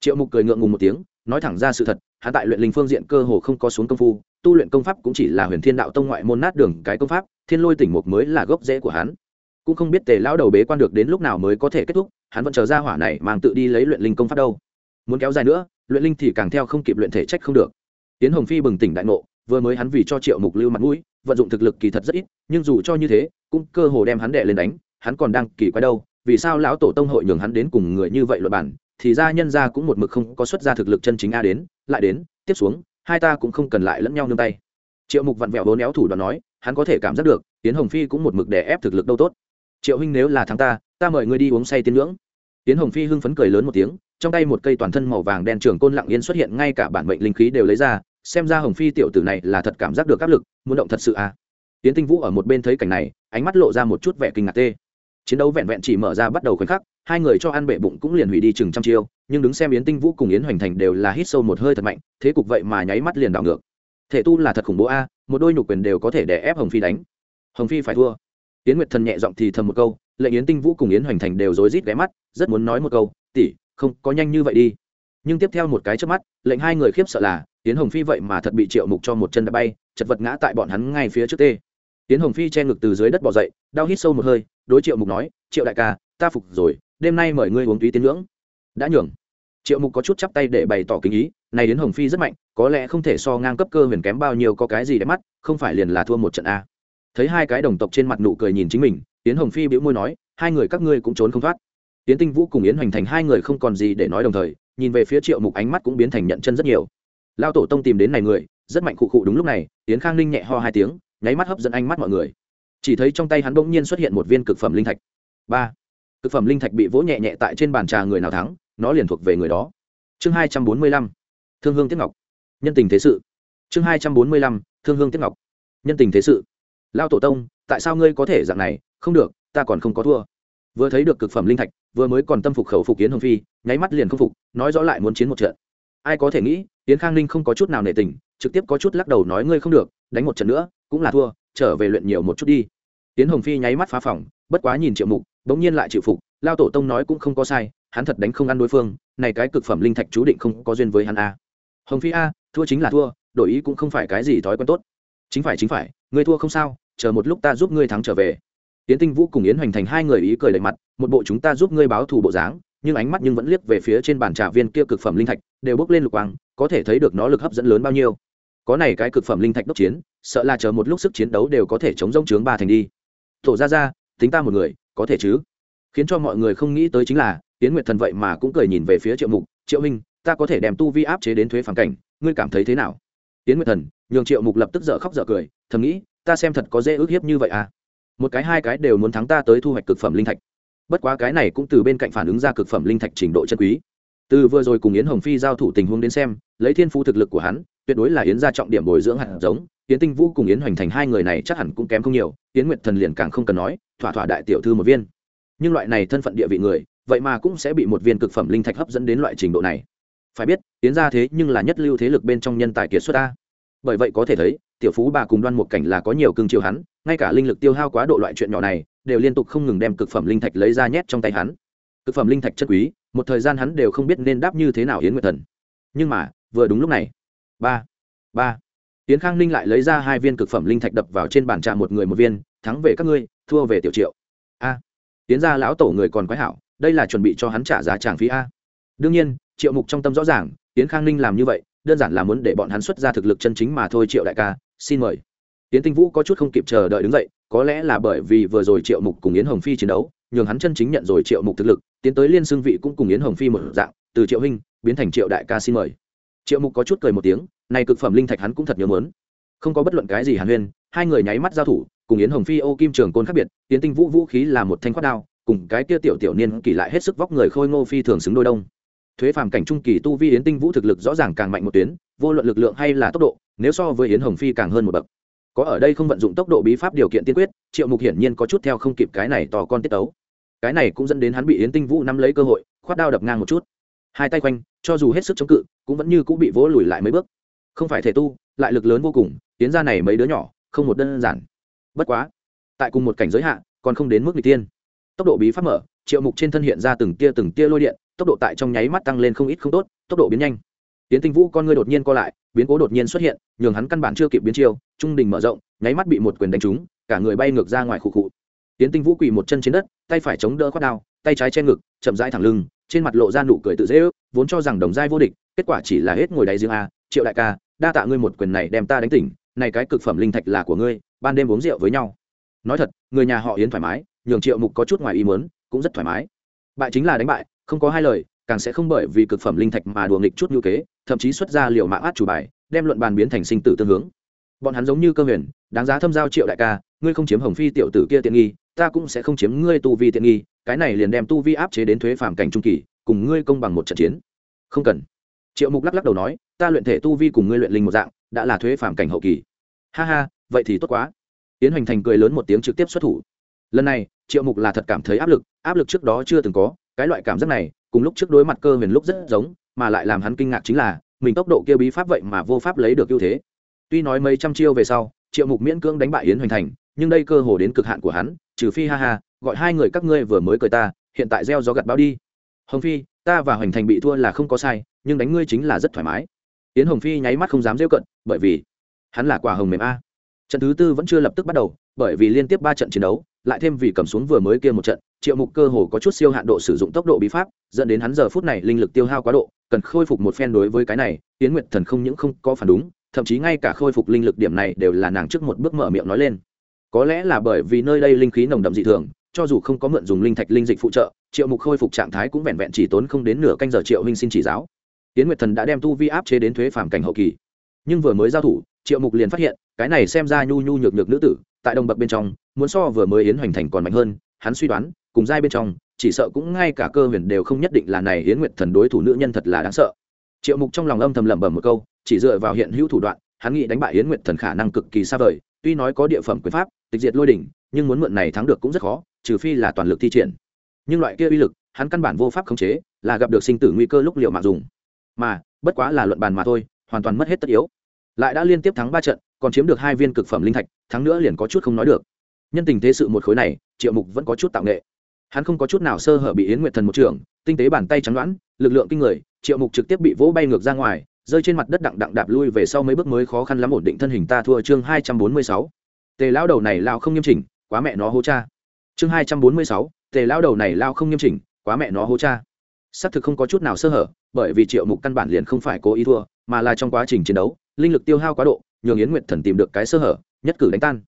Triệu mục cười ngượng ngùng một tiếng, nói thẳng ra sự thật, hắn tại luyện linh phương diện cơ hồ không có xuống công phu, tu luyện công pháp cũng chỉ là huyền thiên đạo tông ngoại môn nát đường cái công pháp, thiên lôi tỉnh mục mới là gốc rễ của hắn cũng không biết tề lão đầu bế quan được đến lúc nào mới có thể kết thúc, hắn vẫn chờ ra hỏa này mang tự đi lấy luyện linh công pháp đâu. Muốn kéo dài nữa, luyện linh thì càng theo không kịp luyện thể trách không được. Tiến hồng phi bừng tỉnh đại ngộ, vừa mới hắn vì cho triệu mục lưu mặt mũi, vận dụng thực lực kỳ thật rất ít, nhưng dù cho như thế, cũng cơ hồ đem hắn đệ lên đánh, hắn còn đang kỳ quái đâu, vì sao lão tổ tông hội nhường hắn đến cùng người như vậy luật bản thì ra nhân ra cũng một mực không có xuất ra thực lực chân chính a đến, lại đến, tiếp xuống, hai ta cũng không cần lại lẫn nhau nương tay. Triệu mục vặn vẹo bốn éo thủ đoạn nói, hắn có thể cảm giác được, tiến hồng phi cũng một mực đè ép thực lực đâu tốt triệu huynh nếu là thắng ta ta mời ngươi đi uống say tiên ngưỡng. Tiến hồng phi hưng phấn cười lớn một tiếng, trong tay một cây toàn thân màu vàng đen trường côn lặng yên xuất hiện ngay cả bản mệnh linh khí đều lấy ra, xem ra hồng phi tiểu tử này là thật cảm giác được áp lực, muốn động thật sự à? Tiến tinh vũ ở một bên thấy cảnh này, ánh mắt lộ ra một chút vẻ kinh ngạc tê. Chiến đấu vẹn vẹn chỉ mở ra bắt đầu khoảnh khắc, hai người cho ăn bệ bụng cũng liền hủy đi chừng trăm chiêu, nhưng đứng xem yến tinh vũ cùng yến hoành thành đều là hít sâu một hơi thật mạnh, thế cục vậy mà nháy mắt liền đảo ngược. Thể tu là thật khủng bố a, một đôi nhục quyền đều có thể đè ép hồng phi đánh. Hồng phi phải thua yến nguyệt thần nhẹ giọng thì thầm một câu lệnh yến tinh vũ cùng yến hoành thành đều rối rít ghé mắt, rất muốn nói một câu, tỷ, không, có nhanh như vậy đi. Nhưng tiếp theo một cái trước mắt, lệnh hai người khiếp sợ là, yến hồng phi vậy mà thật bị triệu mục cho một chân đã bay, chật vật ngã tại bọn hắn ngay phía trước tê. Yến hồng phi che ngực từ dưới đất bỏ dậy, đau hít sâu một hơi, đối triệu mục nói, triệu đại ca, ta phục rồi, đêm nay mời ngươi uống túy tiến ngưỡng. Đã nhường. Triệu mục có chút chắp tay để bày tỏ kính ý, này đến hồng phi rất mạnh, có lẽ không thể so ngang cấp cơ huyền kém bao nhiêu có cái gì để mắt, không phải liền là thua một trận a thấy hai cái đồng tộc trên mặt nụ cười nhìn chính mình tiến hồng phi bĩu môi nói, hai người các ngươi cũng trốn không thoát. Tiến tinh vũ cùng yến hoành thành hai người không còn gì để nói đồng thời, nhìn về phía triệu mục ánh mắt cũng biến thành nhận chân rất nhiều. Lao tổ tông tìm đến này người, rất mạnh khụ khụ đúng lúc này tiến khang ninh nhẹ ho hai tiếng, nháy mắt hấp dẫn ánh mắt mọi người. Chỉ thấy trong tay hắn bỗng nhiên xuất hiện một viên cực phẩm linh thạch. Ba. Cực phẩm linh thạch bị vỗ nhẹ nhẹ tại trên bàn trà người nào thắng, nó liền thuộc về người đó. Chương hai trăm bốn mươi lăm. Thương hương tiết ngọc. Nhân tình thế sự. Chương hai trăm bốn mươi lăm. Thương hương tiết ngọc. Nhân tình thế sự lao tổ tông, tại sao ngươi có thể dạng này? Không được, ta còn không có thua. Vừa thấy được cực phẩm linh thạch, vừa mới còn tâm phục khẩu phục kiến hồng phi, nháy mắt liền không phục, nói rõ lại muốn chiến một trận. Ai có thể nghĩ tiến khang ninh không có chút nào nể tình, trực tiếp có chút lắc đầu nói ngươi không được, đánh một trận nữa, cũng là thua, trở về luyện nhiều một chút đi. Tiến hồng phi nháy mắt phá phòng, bất quá nhìn triệu mục, bỗng nhiên lại chịu phục lao tổ tông nói cũng không có sai, hắn thật đánh không ăn đối phương, này cái cực phẩm linh thạch chú định không có duyên với hắn a. Hồng phi a, thua chính là thua, đổi ý cũng không phải cái gì thói quen tốt. Chính phải chính phải, ngươi thua không sao chờ một lúc ta giúp ngươi thắng trở về. Tiến tinh vũ cùng yến hoành thành hai người ý cười đầy mặt, một bộ chúng ta giúp ngươi báo thù bộ dáng, nhưng ánh mắt nhưng vẫn liếc về phía trên bàn trà viên kia cực phẩm linh thạch, đều bốc lên lục quang, có thể thấy được nó lực hấp dẫn lớn bao nhiêu. Có này cái cực phẩm linh thạch đốc chiến, sợ là chờ một lúc sức chiến đấu đều có thể chống rông trướng ba thành đi. Tổ ra ra, tính ta một người, có thể chứ? Khiến cho mọi người không nghĩ tới chính là tiến nguyệt thần vậy mà cũng cười nhìn về phía triệu mục, triệu minh ta có thể đem tu vi áp chế đến thuế phản cảnh, ngươi cảm thấy thế nào? Tiến nguyệt thần, nhường triệu mục lập tức dở khóc dở cười, thầm nghĩ ta xem thật có dễ ước hiếp như vậy à? Một cái hai cái đều muốn thắng ta tới thu hoạch cực phẩm linh thạch. Bất quá cái này cũng từ bên cạnh phản ứng ra cực phẩm linh thạch trình độ chân quý. Từ vừa rồi cùng yến hồng phi giao thủ tình huống đến xem, lấy thiên phu thực lực của hắn, tuyệt đối là yến ra trọng điểm bồi dưỡng hạt giống. Yến tinh vũ cùng yến hoành thành hai người này chắc hẳn cũng kém không nhiều, yến nguyệt thần liền càng không cần nói, thỏa thỏa đại tiểu thư một viên. Nhưng loại này thân phận địa vị người, vậy mà cũng sẽ bị một viên cực phẩm linh thạch hấp dẫn đến loại trình độ này. Phải biết, yến ra thế nhưng là nhất lưu thế lực bên trong nhân tài kiệt xuất ta bởi vậy có thể thấy tiểu phú bà cùng đoan một cảnh là có nhiều cương chiều hắn ngay cả linh lực tiêu hao quá độ loại chuyện nhỏ này đều liên tục không ngừng đem cực phẩm linh thạch lấy ra nhét trong tay hắn. Cực phẩm linh thạch chất quý một thời gian hắn đều không biết nên đáp như thế nào yến nguyệt thần. Nhưng mà vừa đúng lúc này. Ba ba. Yến khang ninh lại lấy ra hai viên cực phẩm linh thạch đập vào trên bàn trà một người một viên thắng về các ngươi thua về tiểu triệu. A. À, yến ra lão tổ người còn quái hảo đây là chuẩn bị cho hắn trả giá tràng phí a. Đương nhiên triệu mục trong tâm rõ ràng yến khang ninh làm như vậy đơn giản là muốn để bọn hắn xuất ra thực lực chân chính mà thôi triệu đại ca xin mời. Tiến tinh vũ có chút không kịp chờ đợi đứng dậy, có lẽ là bởi vì vừa rồi triệu mục cùng yến hồng phi chiến đấu, nhường hắn chân chính nhận rồi triệu mục thực lực, tiến tới liên xương vị cũng cùng yến hồng phi một dạng, từ triệu huynh biến thành triệu đại ca xin mời. Triệu mục có chút cười một tiếng, này cực phẩm linh thạch hắn cũng thật nhớ mớn. Không có bất luận cái gì hàn huyên, hai người nháy mắt giao thủ, cùng yến hồng phi ô kim trường côn khác biệt tiến tinh vũ vũ khí là một thanh khoát đao, cùng cái kia tiểu tiểu niên kỳ lại hết sức vóc người khôi ngô phi thường xứng đôi đông. Thuế phàm cảnh trung kỳ tu vi yến tinh vũ thực lực rõ ràng càng mạnh một tuyến, vô luận lực lượng hay là tốc độ nếu so với yến hồng phi càng hơn một bậc, có ở đây không vận dụng tốc độ bí pháp điều kiện tiên quyết, triệu mục hiển nhiên có chút theo không kịp cái này tò con tiết tấu. Cái này cũng dẫn đến hắn bị yến tinh vũ nắm lấy cơ hội, khoát đao đập ngang một chút. Hai tay quanh, cho dù hết sức chống cự, cũng vẫn như cũng bị vỗ lùi lại mấy bước. Không phải thể tu, lại lực lớn vô cùng tiến ra này mấy đứa nhỏ, không một đơn giản. Bất quá, tại cùng một cảnh giới hạn còn không đến mức người tiên. Tốc độ bí pháp mở, triệu mục trên thân hiện ra từng tia từng tia lôi điện, tốc độ tại trong nháy mắt tăng lên không ít không tốt, tốc độ biến nhanh. Tiến tinh vũ con ngươi đột nhiên co lại biến cố đột nhiên xuất hiện, nhường hắn căn bản chưa kịp biến chiêu, trung đình mở rộng, nháy mắt bị một quyền đánh trúng, cả người bay ngược ra ngoài khụ khụ. Tiến tinh vũ quỳ một chân trên đất, tay phải chống đỡ khoát đao, tay trái che ngực, chậm rãi thẳng lưng, trên mặt lộ ra nụ cười tự dễ ước, vốn cho rằng đồng giai vô địch, kết quả chỉ là hết ngồi đáy riêng a, triệu đại ca, đa tạ ngươi một quyền này đem ta đánh tỉnh, này cái cực phẩm linh thạch là của ngươi, ban đêm uống rượu với nhau. Nói thật, người nhà họ yến thoải mái, nhường triệu mục có chút ngoài ý muốn, cũng rất thoải mái. Bại chính là đánh bại, không có hai lời càng sẽ không bởi vì cực phẩm linh thạch mà đùa nghịch chút ngữ kế, thậm chí xuất ra liều mạng át chủ bài, đem luận bàn biến thành sinh tử tương hướng. Bọn hắn giống như cơ huyền, đáng giá thâm giao triệu đại ca, ngươi không chiếm hồng phi tiểu tử kia tiện nghi, ta cũng sẽ không chiếm ngươi tu vi tiện nghi, cái này liền đem tu vi áp chế đến thuế phàm cảnh trung kỳ, cùng ngươi công bằng một trận chiến. Không cần. Triệu mục lắc lắc đầu nói, ta luyện thể tu vi cùng ngươi luyện linh một dạng, đã là thuế phàm cảnh hậu kỳ. Ha ha, vậy thì tốt quá. Tiến hoành thành cười lớn một tiếng trực tiếp xuất thủ. Lần này, triệu mục là thật cảm thấy áp lực áp lực trước đó chưa từng có, cái loại cảm giác này cùng lúc trước đối mặt cơ huyền lúc rất giống, mà lại làm hắn kinh ngạc chính là, mình tốc độ kia bí pháp vậy mà vô pháp lấy được ưu thế. Tuy nói mấy trăm chiêu về sau, triệu mục miễn cưỡng đánh bại yến hoành thành, nhưng đây cơ hồ đến cực hạn của hắn, trừ phi ha ha, gọi hai người các ngươi vừa mới cười ta, hiện tại gieo gió gặt bão đi. Hồng phi, ta và hoành thành bị thua là không có sai, nhưng đánh ngươi chính là rất thoải mái. Yến hồng phi nháy mắt không dám rêu cận, bởi vì hắn là quả hồng mềm a. Trận thứ tư vẫn chưa lập tức bắt đầu, bởi vì liên tiếp ba trận chiến đấu lại thêm vì cầm xuống vừa mới kia một trận, triệu mục cơ hồ có chút siêu hạn độ sử dụng tốc độ bí pháp, dẫn đến hắn giờ phút này linh lực tiêu hao quá độ, cần khôi phục một phen đối với cái này tiến nguyệt thần không những không có phản đúng, thậm chí ngay cả khôi phục linh lực điểm này đều là nàng trước một bước mở miệng nói lên. Có lẽ là bởi vì nơi đây linh khí nồng đậm dị thường, cho dù không có mượn dùng linh thạch linh dịch phụ trợ, triệu mục khôi phục trạng thái cũng vẹn vẹn chỉ tốn không đến nửa canh giờ triệu huynh xin chỉ giáo. Tiến nguyệt thần đã đem tu vi áp chế đến thuế phàm cảnh hậu kỳ. Nhưng vừa mới giao thủ, triệu mục liền phát hiện, cái này xem ra nhu nhu nhược nhược nữ tử, tại đồng bậc bên trong muốn so vừa mới yến hoành thành còn mạnh hơn, hắn suy đoán, cùng giai bên trong, chỉ sợ cũng ngay cả cơ huyền đều không nhất định là này yến nguyệt thần đối thủ nữ nhân thật là đáng sợ. Triệu mục trong lòng âm thầm lẩm bẩm một câu, chỉ dựa vào hiện hữu thủ đoạn, hắn nghĩ đánh bại yến nguyệt thần khả năng cực kỳ xa vời, tuy nói có địa phẩm quyền pháp, tịch diệt lôi đỉnh, nhưng muốn mượn này thắng được cũng rất khó, trừ phi là toàn lực thi triển. Nhưng loại kia uy lực, hắn căn bản vô pháp khống chế, là gặp được sinh tử nguy cơ lúc liệu mạng dùng. Mà, bất quá là luận bàn mà thôi, hoàn toàn mất hết tất yếu. Lại đã liên tiếp thắng ba trận, còn chiếm được hai viên cực phẩm linh thạch, thắng nữa liền có chút không nói được nhân tình thế sự một khối này, triệu mục vẫn có chút tạo nghệ. Hắn không có chút nào sơ hở bị yến nguyệt thần một trường, tinh tế bàn tay trắng đoán lực lượng kinh người, triệu mục trực tiếp bị vỗ bay ngược ra ngoài, rơi trên mặt đất đặng đặng đạp lui về sau mấy bước mới khó khăn lắm ổn định thân hình ta thua chương hai trăm bốn mươi sáu. Tề lão đầu này lao không nghiêm chỉnh, quá mẹ nó hô cha. Chương hai trăm bốn mươi sáu, tề lão đầu này lao không nghiêm chỉnh, quá mẹ nó hô cha. Xác thực không có chút nào sơ hở, bởi vì triệu mục căn bản liền không phải cố ý thua, mà là trong quá trình chiến đấu, linh lực tiêu hao quá độ, nhường yến nguyệt thần tìm được cái sơ hở, nhất cử đánh tan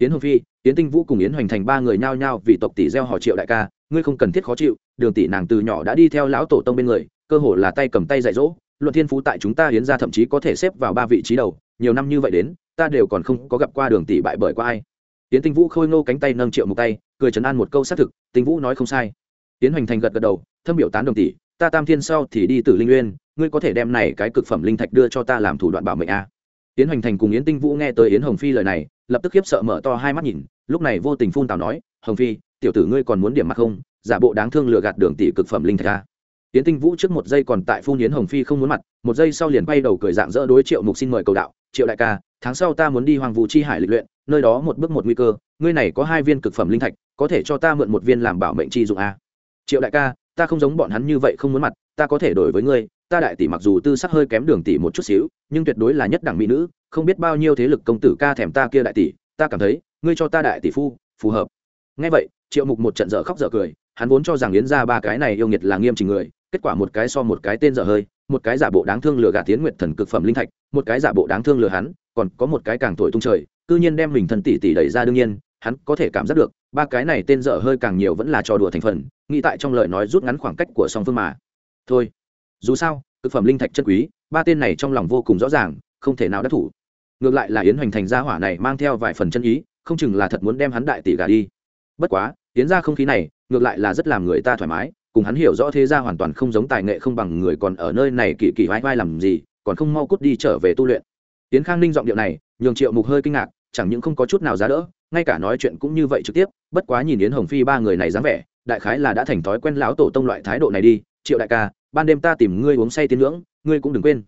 yến hồng phi, yến tinh vũ cùng yến hoành thành ba người nhao nhao vì tộc tỷ gieo họ triệu đại ca, ngươi không cần thiết khó chịu, đường tỷ nàng từ nhỏ đã đi theo lão tổ tông bên người, cơ hồ là tay cầm tay dạy dỗ, luận thiên phú tại chúng ta yến ra thậm chí có thể xếp vào ba vị trí đầu, nhiều năm như vậy đến, ta đều còn không có gặp qua đường tỷ bại bởi qua ai. Yến tinh vũ khôi ngô cánh tay nâng triệu một tay, cười chấn an một câu xác thực, tinh vũ nói không sai. Yến hoành thành gật gật đầu, thâm biểu tán đồng tỷ, ta tam thiên sau thì đi từ linh uyên, ngươi có thể đem này cái cực phẩm linh thạch đưa cho ta làm thủ đoạn bảo mệnh a. Yến hoành thành cùng yến tinh vũ nghe tới yến hồng phi lời này lập tức khiếp sợ mở to hai mắt nhìn, lúc này vô tình phun tào nói, hồng phi, tiểu tử ngươi còn muốn điểm mặt không? Giả bộ đáng thương lừa gạt đường tỷ cực phẩm linh thạch a. Tiến tinh vũ trước một giây còn tại phun yến hồng phi không muốn mặt, một giây sau liền bay đầu cười dạng dỡ đối triệu mục xin mời cầu đạo, triệu đại ca, tháng sau ta muốn đi hoàng vũ chi hải lịch luyện, nơi đó một bước một nguy cơ, ngươi này có hai viên cực phẩm linh thạch, có thể cho ta mượn một viên làm bảo mệnh chi dụng a. Triệu đại ca, ta không giống bọn hắn như vậy không muốn mặt, ta có thể đổi với ngươi, ta đại tỷ mặc dù tư sắc hơi kém đường tỷ một chút xíu, nhưng tuyệt đối là nhất đẳng mỹ nữ không biết bao nhiêu thế lực công tử ca thèm ta kia đại tỷ, ta cảm thấy, ngươi cho ta đại tỷ phu, phù hợp. Ngay vậy, triệu mục một trận dở khóc dở cười, hắn vốn cho rằng yến ra ba cái này yêu nghiệt là nghiêm chỉnh người, kết quả một cái so một cái tên dở hơi, một cái giả bộ đáng thương lừa gạt tiến nguyệt thần cực phẩm linh thạch, một cái giả bộ đáng thương lừa hắn, còn có một cái càng thổi tung trời, cư nhiên đem mình thân tỷ tỷ đẩy ra đương nhiên, hắn có thể cảm giác được, ba cái này tên dở hơi càng nhiều vẫn là trò đùa thành phần, nghĩ tại trong lời nói rút ngắn khoảng cách của song phương mà. Thôi, dù sao, cực phẩm linh thạch chân quý, ba tên này trong lòng vô cùng rõ ràng, không thể nào đắc thủ ngược lại là yến hoành thành gia hỏa này mang theo vài phần chân ý, không chừng là thật muốn đem hắn đại tỷ gà đi. Bất quá, yến ra không khí này, ngược lại là rất làm người ta thoải mái, cùng hắn hiểu rõ thế gia hoàn toàn không giống tài nghệ không bằng người còn ở nơi này kỳ kỳ vai vai làm gì, còn không mau cút đi trở về tu luyện. Yến khang ninh giọng điệu này, nhường triệu mục hơi kinh ngạc, chẳng những không có chút nào giá đỡ, ngay cả nói chuyện cũng như vậy trực tiếp, bất quá nhìn yến hồng phi ba người này dáng vẻ, đại khái là đã thành thói quen lão tổ tông loại thái độ này đi. Triệu đại ca, ban đêm ta tìm ngươi uống say tiến ngưỡng, ngươi cũng đừng quên.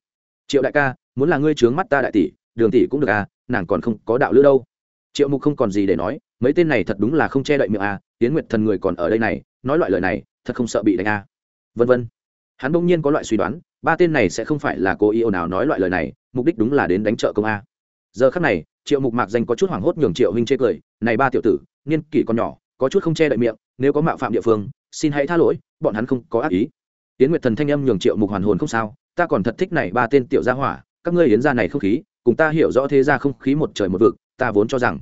Triệu đại ca, muốn là ngươi trướng mắt ta đại tỷ đường tỷ cũng được à nàng còn không có đạo lữ đâu. Triệu mục không còn gì để nói, mấy tên này thật đúng là không che đậy miệng à tiến nguyệt thần người còn ở đây này, nói loại lời này, thật không sợ bị đánh à. Vân vân. Hắn bỗng nhiên có loại suy đoán, ba tên này sẽ không phải là cố ý ồn ào nói loại lời này, mục đích đúng là đến đánh trợ công a giờ khắc này, triệu mục mạc danh có chút hoảng hốt nhường triệu huynh chê cười, này ba tiểu tử, niên kỷ còn nhỏ, có chút không che đậy miệng, nếu có mạo phạm địa phương, xin hãy tha lỗi, bọn hắn không có ác ý. Tiến nguyệt thần thanh âm nhường triệu mục hoàn hồn không sao, ta còn thật thích này ba tên tiểu gia hỏa, các ngươi yến gia này không khí cùng ta hiểu rõ thế ra không khí một trời một vực, ta vốn cho rằng,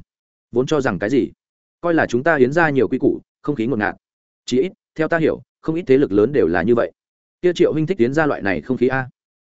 vốn cho rằng cái gì? Coi là chúng ta hiến ra nhiều quy củ, không khí ngột ngạt. Chỉ ít, theo ta hiểu, không ít thế lực lớn đều là như vậy. Kia triệu huynh thích tiến gia loại này không khí a?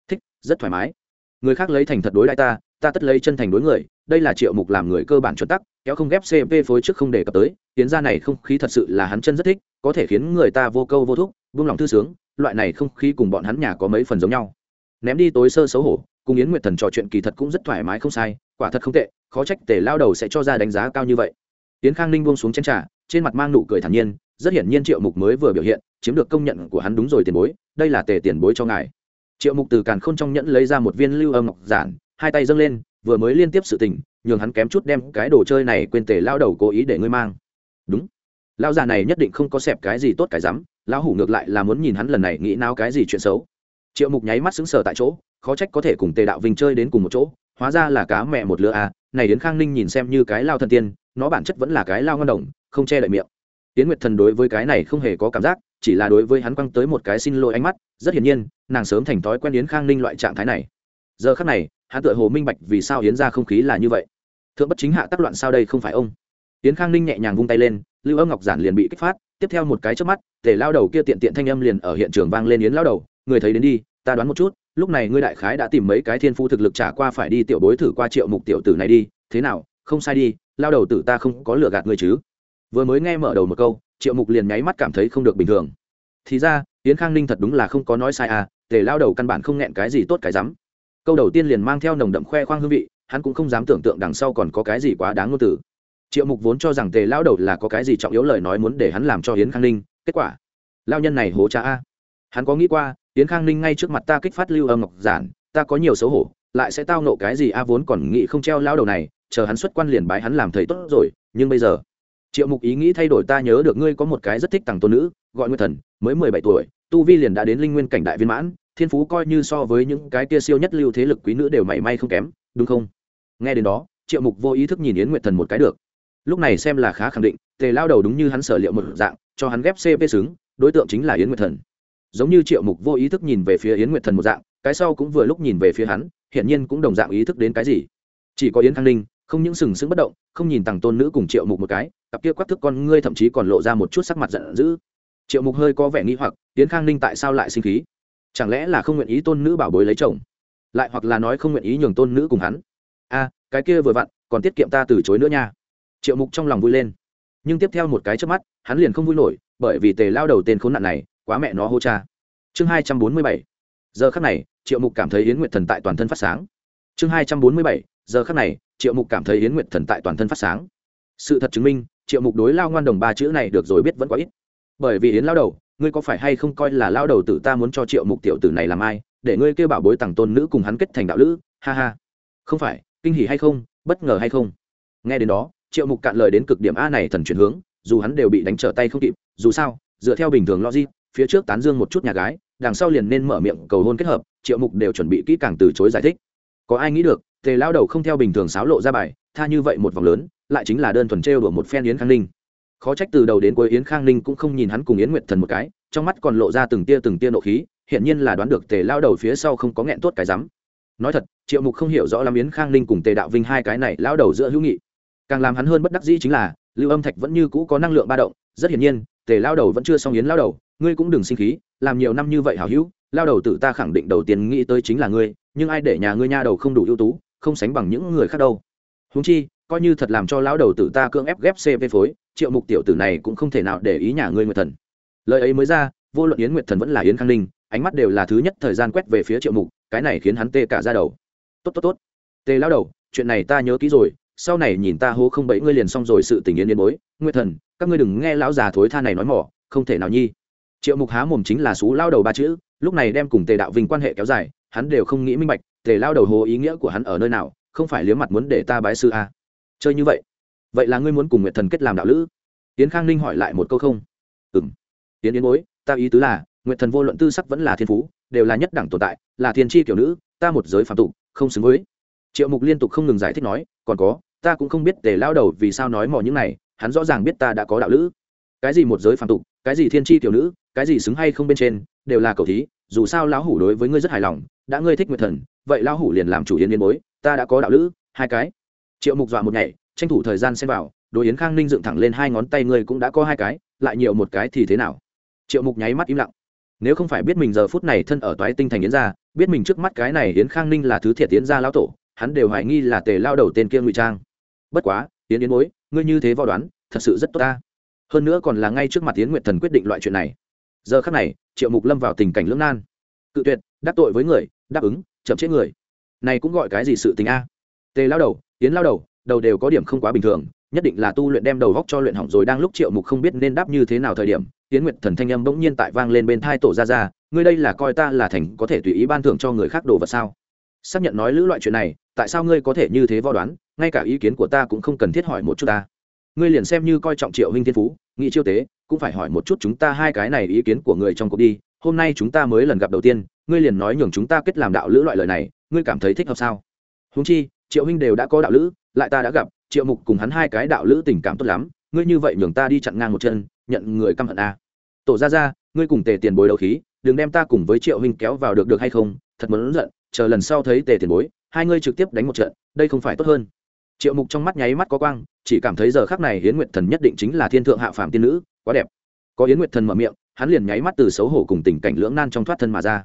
Thích, rất thoải mái. Người khác lấy thành thật đối đại ta ta tất lấy chân thành đối người, đây là triệu mục làm người cơ bản chuẩn tắc, kéo không ghép cp phối trước không đề cập tới tiến gia này không khí thật sự là hắn chân rất thích, có thể khiến người ta vô câu vô thúc vung lòng thư sướng, loại này không khí cùng bọn hắn nhà có mấy phần giống nhau. Ném đi tối sơ xấu hổ cùng yến nguyệt thần trò chuyện kỳ thật cũng rất thoải mái không sai, quả thật không tệ, khó trách tề lao đầu sẽ cho ra đánh giá cao như vậy. Yến khang ninh buông xuống chén trà, trên mặt mang nụ cười thản nhiên, rất hiển nhiên triệu mục mới vừa biểu hiện, chiếm được công nhận của hắn đúng rồi tiền bối, đây là tề tiền bối cho ngài. Triệu mục từ càn k h ô n trong nhẫn lấy ra một viên lưu âm ngọc giản, hai tay dâng lên, vừa mới liên tiếp sự tình, nhường hắn kém chút đem cái đồ chơi này quên tề lao đầu cố ý để ngươi mang. Đúng. Lao già này nhất định không có xẹp cái gì tốt cái rắm, lão hủ ngược lại là muốn nhìn hắn lần này nghĩ nao cái gì chuyện xấu. Triệu mục nháy mắt xứng sờ tại chỗ khó trách có thể cùng tề đạo vinh chơi đến cùng một chỗ, hóa ra là cá mẹ một lứa à này đến khang ninh nhìn xem như cái lao thần tiên, nó bản chất vẫn là cái lao ngon đồng, không che đậy miệng. Tiến nguyệt thần đối với cái này không hề có cảm giác, chỉ là đối với hắn quăng tới một cái xin lỗi ánh mắt, rất hiển nhiên, nàng sớm thành thói quen yến khang ninh loại trạng thái này. Giờ khắc này, hắn tựa hồ minh bạch vì sao yến ra không khí là như vậy. Thượng bất chính hạ tác loạn sao đây không phải ông? Yến khang ninh nhẹ nhàng vung tay lên, lưu âm ngọc giản liền bị kích phát, tiếp theo một cái trước mắt, tề lao đầu kia tiện tiện thanh âm liền ở hiện trường vang lên yến lao đầu, người thấy đến đi, ta đoán một chút lúc này ngươi đại khái đã tìm mấy cái thiên phu thực lực trả qua phải đi tiểu bối thử qua triệu mục tiểu tử này đi, thế nào, không sai đi, lao đầu tử ta không có lừa gạt ngươi chứ. Vừa mới nghe mở đầu một câu, triệu mục liền nháy mắt cảm thấy không được bình thường. Thì ra, yến khang ninh thật đúng là không có nói sai à tề lao đầu căn bản không nghẹn cái gì tốt cái rắm. Câu đầu tiên liền mang theo nồng đậm khoe khoang hương vị, hắn cũng không dám tưởng tượng đằng sau còn có cái gì quá đáng ngôn từ. Triệu mục vốn cho rằng tề lao đầu là có cái gì trọng yếu lời nói muốn để hắn làm cho yến khang ninh, kết quả, lao nhân này hố cha a. Hắn có nghĩ qua yến khang ninh ngay trước mặt ta kích phát lưu âm ngọc giản, ta có nhiều xấu hổ, lại sẽ tao nộ cái gì a vốn còn nghĩ không treo lao đầu này, chờ hắn xuất quan liền bái hắn làm thầy tốt rồi, nhưng bây giờ, triệu mục ý nghĩ thay đổi ta nhớ được ngươi có một cái rất thích tằng tôn nữ, gọi nguyên thần, mới mười bảy tuổi, tu vi liền đã đến linh nguyên cảnh đại viên mãn, thiên phú coi như so với những cái kia siêu nhất lưu thế lực quý nữ đều mảy may không kém, đúng không? Nghe đến đó, triệu mục vô ý thức nhìn yến nguyệt thần một cái được. Lúc này xem là khá khẳng định, tề lao đầu đúng như hắn sở liệu một dạng, cho hắn ghép cp xứng, đối tượng chính là yến nguyệt thần giống như triệu mục vô ý thức nhìn về phía yến nguyệt thần một dạng, cái sau cũng vừa lúc nhìn về phía hắn, hiển nhiên cũng đồng dạng ý thức đến cái gì. Chỉ có yến khang ninh, không những sừng sững bất động, không nhìn tằng tôn nữ cùng triệu mục một cái, cặp kia quắc thức con ngươi thậm chí còn lộ ra một chút sắc mặt giận dữ. Triệu mục hơi có vẻ nghi hoặc, yến khang ninh tại sao lại sinh khí? Chẳng lẽ là không nguyện ý tôn nữ bảo bối lấy chồng? Lại hoặc là nói không nguyện ý nhường tôn nữ cùng hắn? A, cái kia vừa vặn, còn tiết kiệm ta từ chối nữa nha. Triệu mục trong lòng vui lên. Nhưng tiếp theo một cái trước mắt, hắn liền không vui nổi, bởi vì tề lao đầu tên khốn nạn này quá mẹ nó hô cha. Chương hai trăm bốn mươi bảy. Giờ khắc này, triệu mục cảm thấy yến nguyệt thần tại toàn thân phát sáng. Chương hai trăm bốn mươi bảy. Giờ khắc này, triệu mục cảm thấy yến nguyệt thần tại toàn thân phát sáng. Sự thật chứng minh, triệu mục đối lao ngoan đồng ba chữ này được rồi biết vẫn quá ít. Bởi vì yến lao đầu, ngươi có phải hay không coi là lao đầu tử ta muốn cho triệu mục tiểu tử này làm ai, để ngươi kêu bảo bối tặng tôn nữ cùng hắn kết thành đạo lữ? Ha ha. Không phải, kinh hỉ hay không, bất ngờ hay không? Nghe đến đó, triệu mục cạn lời đến cực điểm a này thần chuyển hướng, dù hắn đều bị đánh trở tay không kịp, dù sao, dựa theo bình thường logic phía trước tán dương một chút nhà gái, đằng sau liền nên mở miệng cầu hôn kết hợp, triệu mục đều chuẩn bị kỹ càng từ chối giải thích. Có ai nghĩ được, tề lao đầu không theo bình thường xáo lộ ra bài, tha như vậy một vòng lớn, lại chính là đơn thuần trêu đùa một phen yến khang ninh. Khó trách từ đầu đến cuối yến khang ninh cũng không nhìn hắn cùng yến nguyệt thần một cái, trong mắt còn lộ ra từng tia từng tia nộ khí hiện nhiên là đoán được tề lao đầu phía sau không có nghẹn tốt cái rắm. Nói thật, triệu mục không hiểu rõ làm yến khang ninh cùng tề đạo vinh hai cái này lão đầu giữa hữu nghị. Càng làm hắn hơn bất đắc dĩ chính là, lưu âm thạch vẫn như cũ có năng lượng ba động, rất hiển nhiên tề lao đầu vẫn chưa xong yến lao đầu, ngươi cũng đừng sinh khí, làm nhiều năm như vậy hảo hữu, lao đầu tự ta khẳng định đầu tiên nghĩ tới chính là ngươi, nhưng ai để nhà ngươi nha đầu không đủ ưu tú, không sánh bằng những người khác đâu. Húng chi, coi như thật làm cho lão đầu tử ta cưỡng ép ghép cv phối, triệu mục tiểu tử này cũng không thể nào để ý nhà ngươi nguyệt thần. Lời ấy mới ra, vô luận yến nguyệt thần vẫn là yến khang ninh, ánh mắt đều là thứ nhất thời gian quét về phía triệu mục, cái này khiến hắn tê cả ra đầu. Tốt tốt tốt. Tê lao đầu, chuyện này ta nhớ kỹ rồi sau này nhìn ta hố không bẫy ngươi liền xong rồi sự tình yên yên bối. Nguyệt thần, các ngươi đừng nghe lão già thối tha này nói mỏ, không thể nào nhi. Triệu mục há mồm chính là xú lao đầu ba chữ, lúc này đem cùng tề đạo vinh quan hệ kéo dài, hắn đều không nghĩ minh bạch, tề lao đầu hồ ý nghĩa của hắn ở nơi nào, không phải liếm mặt muốn để ta bái sư a chơi như vậy vậy là ngươi muốn cùng nguyệt thần kết làm đạo lữ? Tiến khang ninh hỏi lại một câu không. Ừ m tiến yến bối, ta ý tứ là, nguyệt thần vô luận tư sắc vẫn là thiên phú, đều là nhất đẳng tồn tại, là thiên tri kiểu nữ, ta một giới phạm tục, không xứng với. Triệu mục liên tục không ngừng giải thích nói, còn có ta cũng không biết tề lao đầu vì sao nói mò những này, hắn rõ ràng biết ta đã có đạo lữ. Cái gì một giới phản tục, cái gì thiên tri tiểu nữ, cái gì xứng hay không bên trên, đều là cầu thí, dù sao lão hủ đối với ngươi rất hài lòng, đã ngươi thích nguyệt thần, vậy lão hủ liền làm chủ yến yên bối, ta đã có đạo lữ, hai cái. Triệu mục dọa một ngày tranh thủ thời gian xem vào, đối yến khang ninh dựng thẳng lên hai ngón tay ngươi cũng đã có hai cái, lại nhiều một cái thì thế nào? Triệu mục nháy mắt im lặng. Nếu không phải biết mình giờ phút này thân ở toái tinh thành yến gia, biết mình trước mắt cái này yến khang ninh là thứ thiệt yến gia lão tổ, hắn đều hoài nghi là tề lao đầu tên kia ngụy trang bất quá, yến yến bối ngươi như thế vò đoán, thật sự rất tốt ta. Hơn nữa còn là ngay trước mặt tiến nguyện thần quyết định loại chuyện này. Giờ khắc này, triệu mục lâm vào tình cảnh lưỡng nan. Cự tuyệt, đắc tội với người, đáp ứng, chậm chết người. Này cũng gọi cái gì sự tình a? Tề lao đầu tiến lao đầu đầu đều có điểm không quá bình thường, nhất định là tu luyện đem đầu góc cho luyện hỏng rồi. Đang lúc triệu mục không biết nên đáp như thế nào thời điểm tiến nguyện thần thanh âm bỗng nhiên tại vang lên bên thai tổ ra ra, ngươi đây là coi ta là thành có thể tùy ý ban thưởng cho người khác đồ vật sao? Xác nhận nói lữ loại chuyện này, tại sao ngươi có thể như thế vo đoán ngay cả ý kiến của ta cũng không cần thiết hỏi một chút ta. Ngươi liền xem như coi trọng triệu huynh thiên phú, nghị chiêu tế, cũng phải hỏi một chút chúng ta hai cái này ý kiến của người trong cuộc đi. Hôm nay chúng ta mới lần gặp đầu tiên, ngươi liền nói nhường chúng ta kết làm đạo lữ loại lời này, ngươi cảm thấy thích hợp sao? Húng chi, triệu huynh đều đã có đạo lữ, lại ta đã gặp, triệu mục cùng hắn hai cái đạo lữ tình cảm tốt lắm, ngươi như vậy nhường ta đi chặn ngang một chân, nhận người căm hận a à. tổ ra ra ngươi cùng tề tiền bối đầu khí, đừng đem ta cùng với triệu huynh kéo vào được được hay không, thật muốn giận, chờ lần sau thấy tề tiền bối, hai ngươi trực tiếp đánh một trận, đây không phải tốt hơn triệu mục trong mắt nháy mắt có quang, chỉ cảm thấy giờ khác này hiến nguyệt thần nhất định chính là thiên thượng hạ phàm tiên nữ, quá đẹp. Có hiến nguyệt thần mở miệng, hắn liền nháy mắt từ xấu hổ cùng tình cảnh lưỡng nan trong thoát thân mà ra.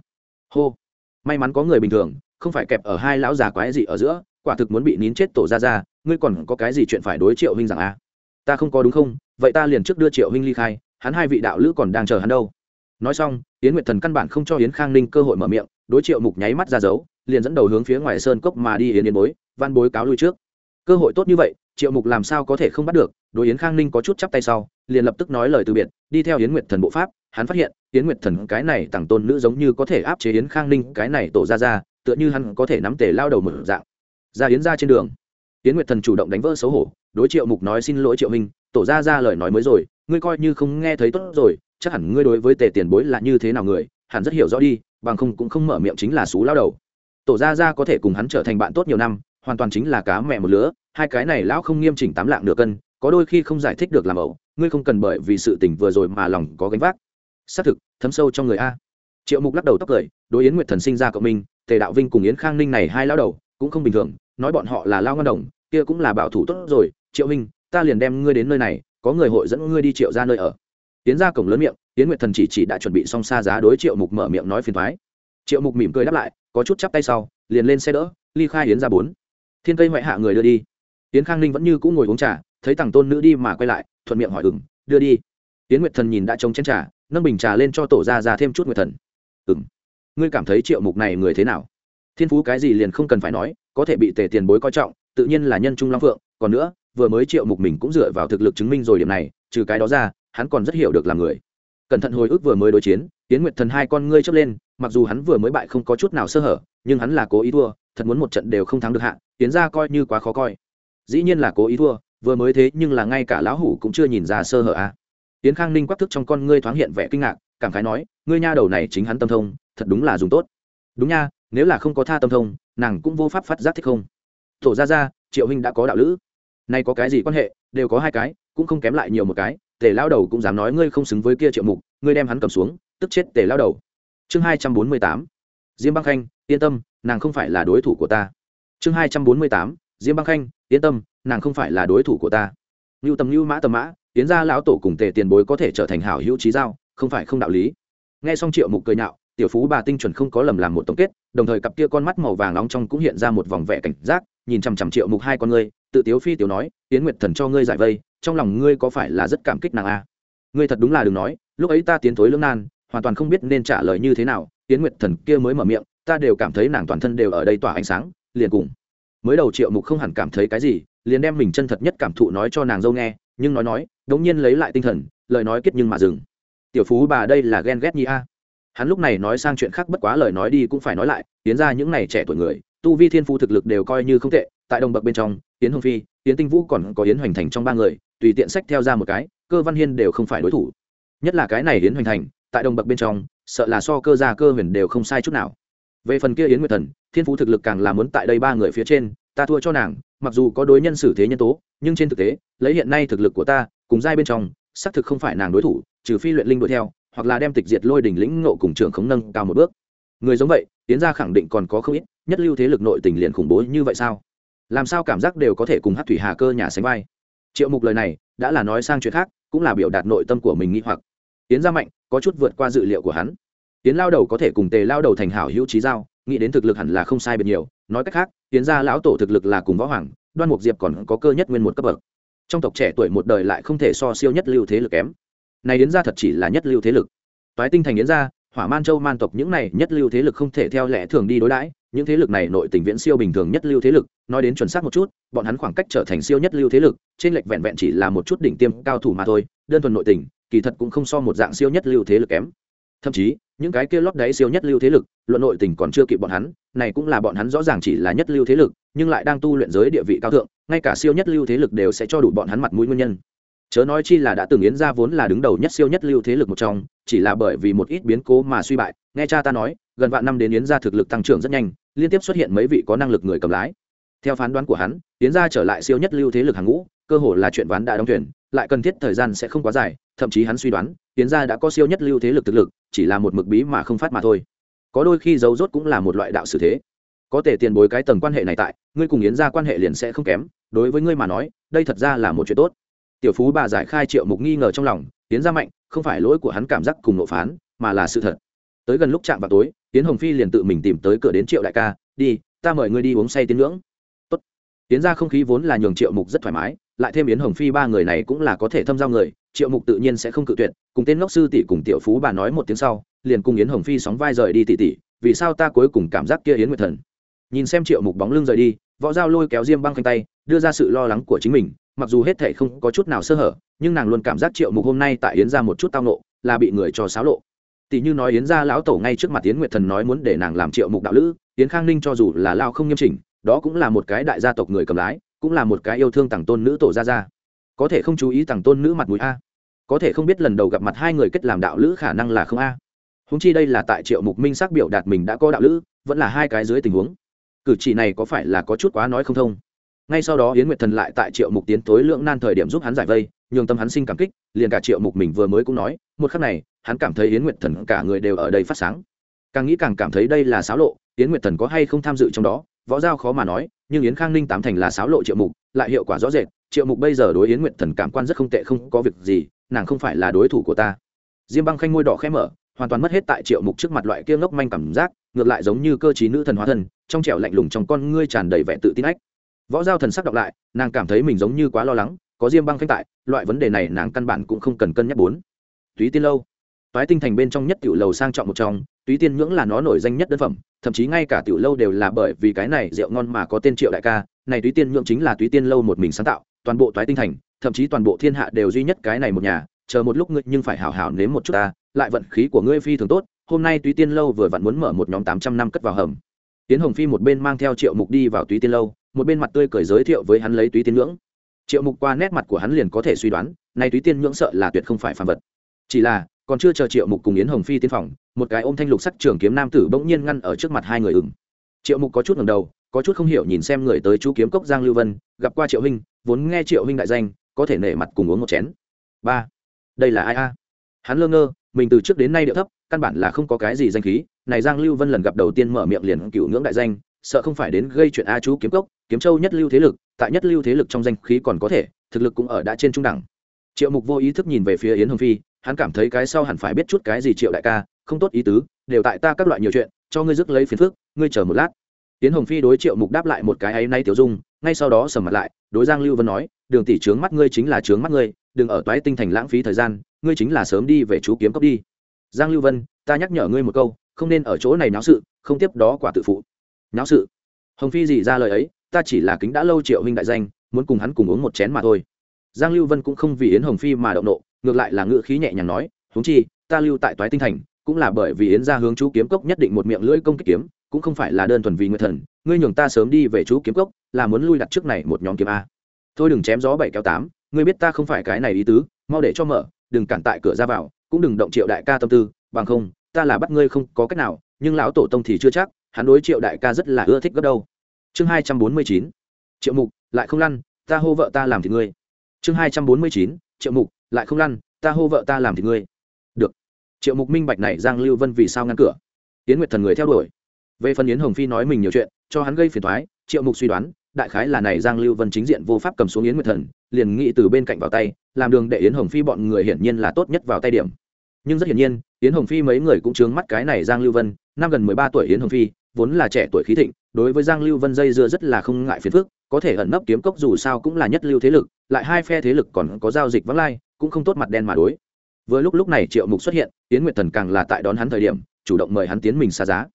Hô! May mắn có người bình thường, không phải kẹp ở hai lão già quái gì ở giữa, quả thực muốn bị nín chết tổ ra ra ngươi còn có cái gì chuyện phải đối triệu huynh rằng a ta không có đúng không? Vậy ta liền trước đưa triệu huynh ly khai, hắn hai vị đạo lữ còn đang chờ hắn đâu. Nói xong yến nguyệt thần căn bản không cho yến khang ninh cơ hội mở miệng, đối triệu mục nháy mắt ra dấu, liền dẫn đầu hướng phía ngoài sơn cốc mà đi yến yến bối văn bối cáo lui trước cơ hội tốt như vậy, triệu mục làm sao có thể không bắt được? Đối yến khang ninh có chút chắp tay sau, liền lập tức nói lời từ biệt, đi theo yến nguyệt thần bộ pháp, hắn phát hiện, yến nguyệt thần cái này tặng tôn nữ giống như có thể áp chế yến khang ninh, cái này tổ ra ra, tựa như hắn có thể nắm tể lao đầu mở dạng. Ra yến ra trên đường. Yến nguyệt thần chủ động đánh vỡ xấu hổ, đối triệu mục nói xin lỗi triệu minh, tổ ra ra lời nói mới rồi, ngươi coi như không nghe thấy tốt rồi, chắc hẳn ngươi đối với tề tiền bối là như thế nào người, hẳn rất hiểu rõ đi, bằng không cũng không mở miệng chính là xú lao đầu. Tổ ra ra có thể cùng hắn trở thành bạn tốt nhiều năm hoàn toàn chính là cá mẹ một lứa, hai cái này lão không nghiêm chỉnh tám lạng nửa cân, có đôi khi không giải thích được làm ẩu, ngươi không cần bởi vì sự tình vừa rồi mà lòng có gánh vác. Xác thực, thấm sâu trong người a. Triệu mục lắc đầu tóc cười, đối yến nguyệt thần sinh ra cộng minh, tề đạo vinh cùng yến khang ninh này hai lao đầu, cũng không bình thường, nói bọn họ là lao ngân đồng, kia cũng là bảo thủ tốt rồi. Triệu minh, ta liền đem ngươi đến nơi này, có người hội dẫn ngươi đi triệu ra nơi ở. Tiến ra cổng lớn miệng, yến nguyệt thần chỉ chỉ đã chuẩn bị xong xa giá đối triệu mục mở miệng nói phiền thoái. Triệu mục mỉm cười đáp lại, có chút chắp tay sau, liền lên xe đỡ, ly khai yến ra bốn thiên cây ngoại hạ người đưa đi. Tiến khang ninh vẫn như cũ ngồi uống trà, thấy tằng tôn nữ đi mà quay lại, thuận miệng hỏi ừng đưa đi. Tiến nguyệt thần nhìn đã trống chén trà, nâng bình trà lên cho tổ ra ra thêm chút nguyệt thần. Ừng ngươi cảm thấy triệu mục này người thế nào? Thiên phú cái gì liền không cần phải nói, có thể bị tề tiền bối coi trọng, tự nhiên là nhân trung long phượng, còn nữa, vừa mới triệu mục mình cũng dựa vào thực lực chứng minh rồi điểm này, trừ cái đó ra, hắn còn rất hiểu được làm người. Cẩn thận hồi ức vừa mới đối chiến tiến nguyệt thần hai con ngươi chớp lên, mặc dù hắn vừa mới bại không có chút nào sơ hở, nhưng hắn là cố ý thua, thật muốn một trận đều không thắng được hạ tiến ra coi như quá khó coi. Dĩ nhiên là cố ý thua, vừa mới thế nhưng là ngay cả lão hủ cũng chưa nhìn ra sơ hở a à. tiến khang ninh quắc thức trong con ngươi thoáng hiện vẻ kinh ngạc, cảm khái nói, ngươi nha đầu này chính hắn tâm thông, thật đúng là dùng tốt. Đúng nha, nếu là không có tha tâm thông, nàng cũng vô pháp phát giác thích không. Tổ ra ra triệu huynh đã có đạo lữ. Nay có cái gì quan hệ, đều có hai cái, cũng không kém lại nhiều một cái, tề lao đầu cũng dám nói ngươi không xứng với kia triệu mục, ngươi đem hắn cầm xuống, tức chết tề lao đầu. Chương hai trăm bốn mươi tám. Diêm băng khanh, yên tâm, nàng không phải là đối thủ của ta chương hai trăm bốn mươi tám, diêm băng khanh, yên tâm, nàng không phải là đối thủ của ta. Ngưu tầm ngưu mã, tầm mã tiến ra lão tổ cùng tề tiền bối có thể trở thành hảo hữu trí giao, không phải không đạo lý. Nghe xong triệu mục cười nhạo, tiểu phú bà tinh chuẩn không có lầm làm một tổng kết, đồng thời cặp kia con mắt màu vàng nóng trong cũng hiện ra một vòng vẻ cảnh giác, nhìn chằm chằm triệu mục hai con ngươi, tự tiếu phi tiểu nói tiến nguyệt thần cho ngươi giải vây, trong lòng ngươi có phải là rất cảm kích nàng a? Ngươi thật đúng là đừng nói, lúc ấy ta tiến thối lưỡng nan, hoàn toàn không biết nên trả lời như thế nào tiến nguyệt thần kia mới mở miệng, ta đều cảm thấy nàng toàn thân đều ở đây tỏa ánh sáng liền cùng. Mới đầu triệu mục không hẳn cảm thấy cái gì, liền đem mình chân thật nhất cảm thụ nói cho nàng dâu nghe, nhưng nói nói, đống nhiên lấy lại tinh thần, lời nói kết nhưng mà dừng. Tiểu phú, bà đây là ghen ghét nhi a. Hắn lúc này nói sang chuyện khác bất quá lời nói đi cũng phải nói lại, tiến ra những này trẻ tuổi người, tu vi thiên phu thực lực đều coi như không tệ, tại đồng bậc bên trong tiến hồng phi tiến tinh vũ còn có yến hoành thành trong ba người, tùy tiện sách theo ra một cái, cơ văn hiên đều không phải đối thủ. Nhất là cái này yến hoành thành, tại đồng bậc bên trong, sợ là so cơ gia cơ huyền đều không sai chút nào. Về phần kia yến nguyệt thần thiên phú thực lực càng là muốn tại đây ba người phía trên, ta thua cho nàng, mặc dù có đối nhân xử thế nhân tố, nhưng trên thực tế, lấy hiện nay thực lực của ta, cùng giai bên trong, xác thực không phải nàng đối thủ, trừ phi luyện linh đuổi theo, hoặc là đem tịch diệt lôi đỉnh lĩnh ngộ cùng trường khống nâng cao một bước. Người giống vậy, tiến ra khẳng định còn có không ít, nhất lưu thế lực nội tình liền khủng bố như vậy sao? Làm sao cảm giác đều có thể cùng hát thủy hà cơ nhà sánh vai? Triệu mục lời này, đã là nói sang chuyện khác, cũng là biểu đạt nội tâm của mình nghĩ hoặc. Tiến ra mạnh, có chút vượt qua dự liệu của hắn. Tiến lao đầu có thể cùng tề lao đầu thành hảo hữu trí giao nghĩ đến thực lực hẳn là không sai biệt nhiều, nói cách khác, tiến ra lão tổ thực lực là cùng võ hoàng, đoan mục diệp còn có cơ nhất nguyên một cấp bậc. Trong tộc trẻ tuổi một đời lại không thể so siêu nhất lưu thế lực kém. Này đến gia thật chỉ là nhất lưu thế lực. Toái tinh thành đến gia, hỏa man châu man tộc những này nhất lưu thế lực không thể theo lẽ thường đi đối đãi, những thế lực này nội tình viễn siêu bình thường nhất lưu thế lực, nói đến chuẩn xác một chút, bọn hắn khoảng cách trở thành siêu nhất lưu thế lực, trên lệch vẹn vẹn chỉ là một chút đỉnh tiêm cao thủ mà thôi, đơn thuần nội tình, kỳ thật cũng không so một dạng siêu nhất lưu thế lực kém. Thậm chí những cái kia lót đáy siêu nhất lưu thế lực, luận nội tình còn chưa kịp bọn hắn, này cũng là bọn hắn rõ ràng chỉ là nhất lưu thế lực, nhưng lại đang tu luyện giới địa vị cao thượng, ngay cả siêu nhất lưu thế lực đều sẽ cho đủ bọn hắn mặt mũi nguyên nhân. Chớ nói chi là đã từng yến ra vốn là đứng đầu nhất siêu nhất lưu thế lực một trong, chỉ là bởi vì một ít biến cố mà suy bại, nghe cha ta nói, gần vạn năm đến yến ra thực lực tăng trưởng rất nhanh, liên tiếp xuất hiện mấy vị có năng lực người cầm lái. Theo phán đoán của hắn, yến ra trở lại siêu nhất lưu thế lực hàng ngũ, cơ hồ là chuyện ván đã đóng thuyền, lại cần thiết thời gian sẽ không quá dài, thậm chí hắn suy đoán yến gia đã có siêu nhất lưu thế lực thực lực, chỉ là một mực bí mà không phát mà thôi. Có đôi khi dấu rốt cũng là một loại đạo sự thế. Có thể tiền bối cái tầng quan hệ này tại, ngươi cùng yến gia quan hệ liền sẽ không kém, đối với ngươi mà nói, đây thật ra là một chuyện tốt. Tiểu phú bà giải khai triệu mục nghi ngờ trong lòng tiến gia mạnh, không phải lỗi của hắn cảm giác cùng nội phán, mà là sự thật. Tới gần lúc chạm vào tối tiến hồng phi liền tự mình tìm tới cửa đến triệu đại ca, đi, ta mời ngươi đi uống say tiến ngưỡng tiến ra không khí vốn là nhường triệu mục rất thoải mái, lại thêm yến hồng phi ba người này cũng là có thể thâm giao người, triệu mục tự nhiên sẽ không cự tuyệt, cùng tên ngốc sư tỷ cùng tiểu phú bà nói một tiếng sau, liền cùng yến hồng phi sóng vai rời đi tỷ tỷ vì sao ta cuối cùng cảm giác kia yến nguyệt thần? Nhìn xem triệu mục bóng lưng rời đi, võ dao lôi kéo diêm băng khanh tay, đưa ra sự lo lắng của chính mình, mặc dù hết thể không có chút nào sơ hở, nhưng nàng luôn cảm giác triệu mục hôm nay tại yến ra một chút tao nộ là bị người cho xáo lộ. Tỷ như nói yến ra lão tổ ngay trước mặt yến nguyệt thần nói muốn để nàng làm triệu mục đạo lữ, yến khang ninh cho dù là lao không nghiêm chỉnh đó cũng là một cái đại gia tộc người cầm lái, cũng là một cái yêu thương tàng tôn nữ tổ gia gia. Có thể không chú ý tàng tôn nữ mặt mũi a. Có thể không biết lần đầu gặp mặt hai người kết làm đạo lữ khả năng là không a. Húng chi đây là tại triệu mục minh xác biểu đạt mình đã có đạo lữ, vẫn là hai cái dưới tình huống. Cử chỉ này có phải là có chút quá nói không thông? Ngay sau đó yến nguyệt thần lại tại triệu mục tiến tối lượng nan thời điểm giúp hắn giải vây, nhường tâm hắn sinh cảm kích, liền cả triệu mục mình vừa mới cũng nói, một khắc này, hắn cảm thấy yến nguyệt thần cả người đều ở đây phát sáng. Càng nghĩ càng cảm thấy đây là xáo lộ, yến nguyệt thần có hay không tham dự trong đó võ giao khó mà nói, nhưng yến khang ninh tám thành là sáo lộ triệu mục, lại hiệu quả rõ rệt. Triệu mục bây giờ đối yến nguyệt thần cảm quan rất không tệ, không có việc gì, nàng không phải là đối thủ của ta. Diêm băng khanh ngôi đỏ khẽ mở, hoàn toàn mất hết tại triệu mục trước mặt loại kia ngốc manh cảm giác, ngược lại giống như cơ t nữ thần hóa thân, trong trẻo lạnh lùng trong con ngươi tràn đầy vẻ tự tin ách. Võ giao thần sắc đọc lại, nàng cảm thấy mình giống như quá lo lắng, có diêm băng khanh tại, loại vấn đề này nàng căn bản cũng không cần cân nhắc bốn. Túy tiên lâu. Toái tinh thành bên trong nhất tiểu lầu sang trọng một trong túy tiên nhưỡng là nó nổi danh nhất đơn phẩm, thậm chí ngay cả tiểu lâu đều là bởi vì cái này rượu ngon mà có tên triệu đại ca. Này túy tiên nhưỡng chính là túy tiên lâu một mình sáng tạo, toàn bộ toái tinh thành, thậm chí toàn bộ thiên hạ đều duy nhất cái này một nhà. Chờ một lúc ngươi nhưng phải hảo hảo nếm một chút ta, lại vận khí của ngươi phi thường tốt. Hôm nay túy tiên lâu vừa vặn muốn mở một nhóm tám trăm năm cất vào hầm. Tiến hồng phi một bên mang theo triệu mục đi vào túy tiên lâu, một bên mặt tươi cười giới thiệu với hắn lấy túy tiên ngưỡng triệu mục qua nét mặt của hắn liền có thể suy đoán nay túy tiên ngưỡng sợ là tuyệt không phải phàm vật. Chỉ là còn chưa chờ triệu mục cùng yến hồng phi tiến phòng, một cái ôm thanh lục sắc trường kiếm nam tử bỗng nhiên ngăn ở trước mặt hai người ừng triệu mục có chút ngầm đầu, có chút không hiểu nhìn xem người tới chú kiếm cốc giang lưu vân, gặp qua triệu huynh, vốn nghe triệu huynh đại danh, có thể nể mặt cùng uống một chén. Ba, đây là ai a? Hắn lơ ngơ, mình từ trước đến nay điệu thấp, căn bản là không có cái gì danh khí, này giang lưu vân lần gặp đầu tiên mở miệng liền cựu ngưỡng đại danh, sợ không phải đến gây chuyện a chú kiếm cốc, kiếm châu nhất lưu thế lực, tại nhất lưu thế lực trong danh khí còn có thể, thực lực cũng ở đã trên trung đẳng. Triệu mục vô ý thức nhìn về phía yến hồng phi hắn cảm thấy cái sau hẳn phải biết chút cái gì triệu đại ca, không tốt ý tứ, đều tại ta các loại nhiều chuyện, cho ngươi dứt lấy phiền phức, ngươi chờ một lát. Yến hồng phi đối triệu mục đáp lại một cái ấy nay tiểu dung, ngay sau đó sầm mặt lại, đối giang lưu vân nói, đường tỷ trướng mắt ngươi chính là trướng mắt ngươi, đừng ở toái tinh thành lãng phí thời gian, ngươi chính là sớm đi về chú kiếm cốc đi. Giang lưu vân, ta nhắc nhở ngươi một câu, không nên ở chỗ này náo sự, không tiếp đó quả tự phụ. Náo sự? Hồng phi gì ra lời ấy, ta chỉ là kính đã lâu triệu huynh đại danh, muốn cùng hắn cùng uống một chén mà thôi. Giang lưu vân cũng không vì yến hồng phi mà động nộ ngược lại là ngựa khí nhẹ nhàng nói, huống chi, ta lưu tại toái tinh thành, cũng là bởi vì yến ra hướng chú kiếm cốc nhất định một miệng lưỡi công kích kiếm, cũng không phải là đơn thuần vì nguyệt thần, ngươi nhường ta sớm đi về chú kiếm cốc, là muốn lui đặt trước này một nhóm kiếm a. Thôi đừng chém gió bảy kéo tám, ngươi biết ta không phải cái này ý tứ, mau để cho mở, đừng cản tại cửa ra vào, cũng đừng động triệu đại ca tâm tư, bằng không, ta là bắt ngươi không có cách nào, nhưng lão tổ tông thì chưa chắc, hắn đối triệu đại ca rất là ưa thích gấp đâu. Chương hai trăm bốn mươi chín, triệu mục, lại không lăn, ta hô vợ ta làm thì ngươi. Chương hai trăm bốn mươi chín, triệu mục lại không lăn, ta hô vợ ta làm thì ngươi. Được. Triệu mục minh bạch này giang lưu vân vì sao ngăn cửa? Yến nguyệt thần người theo đuổi. Về phần yến hồng phi nói mình nhiều chuyện, cho hắn gây phiền thoái triệu mục suy đoán, đại khái là này giang lưu vân chính diện vô pháp cầm xuống yến nguyệt thần, liền nghĩ từ bên cạnh vào tay, làm đường để yến hồng phi bọn người hiển nhiên là tốt nhất vào tay điểm. Nhưng rất hiển nhiên, yến hồng phi mấy người cũng chướng mắt cái này giang lưu vân, năm gần mười ba tuổi yến hồng phi, vốn là trẻ tuổi khí thịnh, đối với giang lưu vân dây dưa rất là không ngại phiền phức, có thể ẩn nấp kiếm cốc dù sao cũng là nhất lưu thế lực, lại hai phe thế lực còn có giao dịch vắng lai cũng không tốt mặt đen mà đối. Vừa lúc lúc này triệu mục xuất hiện, yến nguyệt thần càng là tại đón hắn thời điểm, chủ động mời hắn tiến mình xa giá.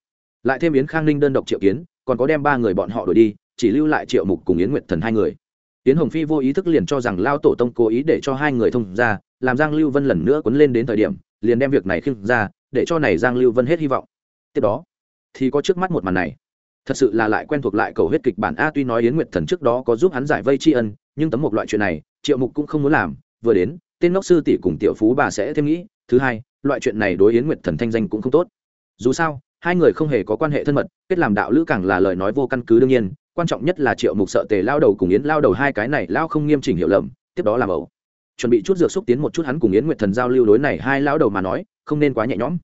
Lại thêm yến khang ninh đơn độc triệu kiến, còn có đem ba người bọn họ đổi đi, chỉ lưu lại triệu mục cùng yến nguyệt thần hai người. Yến hồng phi vô ý thức liền cho rằng lao tổ tông cố ý để cho hai người thông ra, làm giang lưu vân lần nữa quấn lên đến thời điểm, liền đem việc này khinh ra, để cho này giang lưu vân hết hy vọng. Tiếp đó, thì có trước mắt một màn này. Thật sự là lại quen thuộc lại cầu huyết kịch bản a, tuy nói yến nguyệt thần trước đó có giúp hắn giải vây tri ân, nhưng tấm một loại chuyện này, triệu mục cũng không muốn làm. Vừa đến tên ngốc sư tỷ cùng tiểu phú bà sẽ thêm nghĩ, thứ hai, loại chuyện này đối yến nguyệt thần thanh danh cũng không tốt. Dù sao, hai người không hề có quan hệ thân mật, kết làm đạo lữ càng là lời nói vô căn cứ đương nhiên, quan trọng nhất là triệu mục sợ tề lao đầu cùng yến lao đầu hai cái này lao không nghiêm chỉnh hiểu lầm, tiếp đó làm ẩu. Chuẩn bị chút dược xúc tiến một chút hắn cùng yến nguyệt thần giao lưu đối này hai lao đầu mà nói, không nên quá nhẹ nhõm.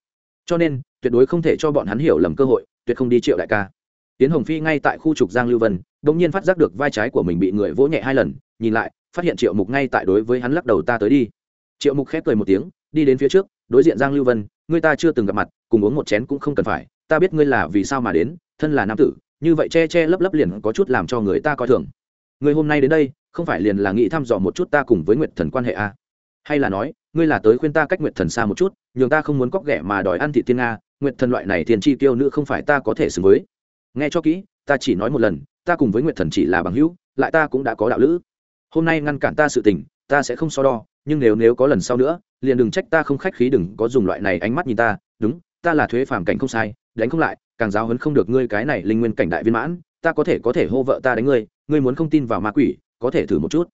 Cho nên, tuyệt đối không thể cho bọn hắn hiểu lầm cơ hội, tuyệt không đi triệu đại ca. Tiến hồng phi ngay tại khu trục giang lưu vân đ ỗ n g nhiên phát giác được vai trái của mình bị người vỗ nhẹ hai lần, nhìn lại phát hiện triệu mục ngay tại đối với hắn lắc đầu ta tới đi. Triệu mục khép cười một tiếng, đi đến phía trước, đối diện giang lưu vân, ngươi ta chưa từng gặp mặt, cùng uống một chén cũng không cần phải, ta biết ngươi là vì sao mà đến, thân là nam tử, như vậy che che lấp lấp liền có chút làm cho người ta coi thường. Người hôm nay đến đây, không phải liền là nghĩ thăm dò một chút ta cùng với nguyệt thần quan hệ à? hay là nói, ngươi là tới khuyên ta cách nguyệt thần xa một chút, nhường ta không muốn cóc ghẻ mà đòi ăn thị tiên nga, nguyệt thần loại này tiền chi tiêu nữ không phải ta có thể xứng với. Nghe cho kỹ, ta chỉ nói một lần, ta cùng với nguyệt thần chỉ là bằng hữu, lại ta cũng đã có đạo lữ hôm nay ngăn cản ta sự tình, ta sẽ không so đo, nhưng nếu nếu có lần sau nữa, liền đừng trách ta không khách khí, đừng có dùng loại này ánh mắt nhìn ta. Đúng, ta là thuế phàm cảnh không sai, đánh không lại, càng giáo hấn không được ngươi cái này linh nguyên cảnh đại viên mãn, ta có thể có thể hô vợ ta đánh ngươi ngươi muốn không tin vào ma quỷ, có thể thử một chút.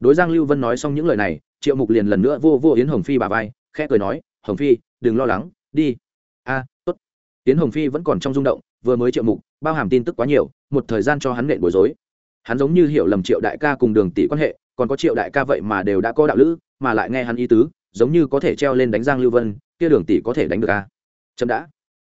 Đối giang lưu vân nói xong những lời này, triệu mục liền lần nữa vô vô yến hồng phi bà vai, khẽ cười nói, hồng phi, đừng lo lắng, đi. A, tốt. Yến hồng phi vẫn còn trong rung động, vừa mới triệu mục, bao hàm tin tức quá nhiều, một thời gian cho hắn nện bối rối hắn giống như hiểu lầm triệu đại ca cùng đường tỷ quan hệ, còn có triệu đại ca vậy mà đều đã có đạo lữ, mà lại nghe hắn ý tứ, giống như có thể treo lên đánh giang lưu vân, kia đường tỷ có thể đánh được a chậm đã.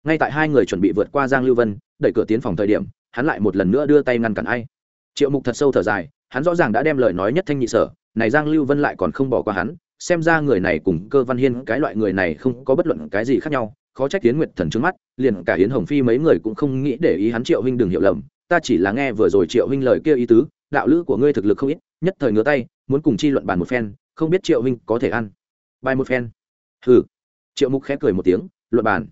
Ngay tại hai người chuẩn bị vượt qua giang lưu vân, đẩy cửa tiến phòng thời điểm, hắn lại một lần nữa đưa tay ngăn cản ai. Triệu mục thật sâu thở dài, hắn rõ ràng đã đem lời nói nhất thanh nhị sở, này giang lưu vân lại còn không bỏ qua hắn, xem ra người này cùng cơ văn hiên, cái loại người này không có bất luận cái gì khác nhau, khó trách tiến nguyệt thần trước mắt, liền cả hiến hồng phi mấy người cũng không nghĩ để ý hắn triệu huynh đừng hiểu lầm ta chỉ là nghe vừa rồi triệu huynh lời kia ý tứ, đạo lữ của ngươi thực lực không ít, nhất thời ngứa tay, muốn cùng chi luận bàn một phen, không biết triệu huynh có thể ăn. Bài một phen. Hừ. Triệu mục khẽ cười một tiếng, luận bàn.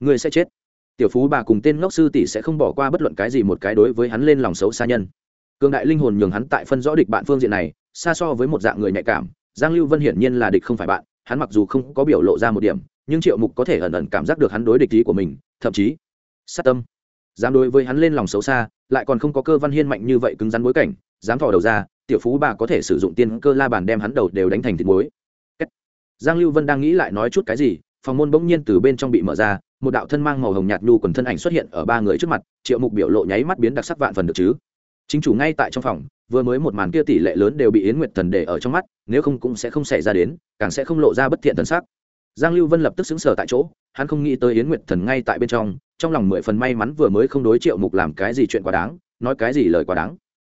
Ngươi sẽ chết. Tiểu phú bà cùng tên ngốc sư tỷ sẽ không bỏ qua bất luận cái gì một cái đối với hắn lên lòng xấu xa nhân. Cường đại linh hồn nhường hắn tại phân rõ địch bạn phương diện này, xa so với một dạng người nhạy cảm, giang lưu vân hiển nhiên là địch không phải bạn, hắn mặc dù không có biểu lộ ra một điểm, nhưng triệu mục có thể ẩn ẩn cảm giác được hắn đối địch ý của mình, thậm chí sát tâm. Dám đối với hắn lên lòng xấu xa lại còn không có cơ văn hiên mạnh như vậy cứng rắn bối cảnh, dám thò đầu ra, tiểu phú bà có thể sử dụng tiên cơ la bàn đem hắn đầu đều đánh thành thịt muối. Giang lưu vân đang nghĩ lại nói chút cái gì, phòng môn bỗng nhiên từ bên trong bị mở ra, một đạo thân mang màu hồng nhạt nhu quần thân ảnh xuất hiện ở ba người trước mặt, triệu mục biểu lộ nháy mắt biến đặc sắc vạn phần được chứ. Chính chủ ngay tại trong phòng, vừa mới một màn kia tỷ lệ lớn đều bị yến nguyệt thần để ở trong mắt, nếu không cũng sẽ không xảy ra đến, càng sẽ không lộ ra bất thiện thần sắc. Giang lưu vân lập tức xứng sở tại chỗ, hắn không nghĩ tới yến nguyệt thần ngay tại bên trong trong lòng mười phần may mắn vừa mới không đối triệu mục làm cái gì chuyện quá đáng, nói cái gì lời quá đáng.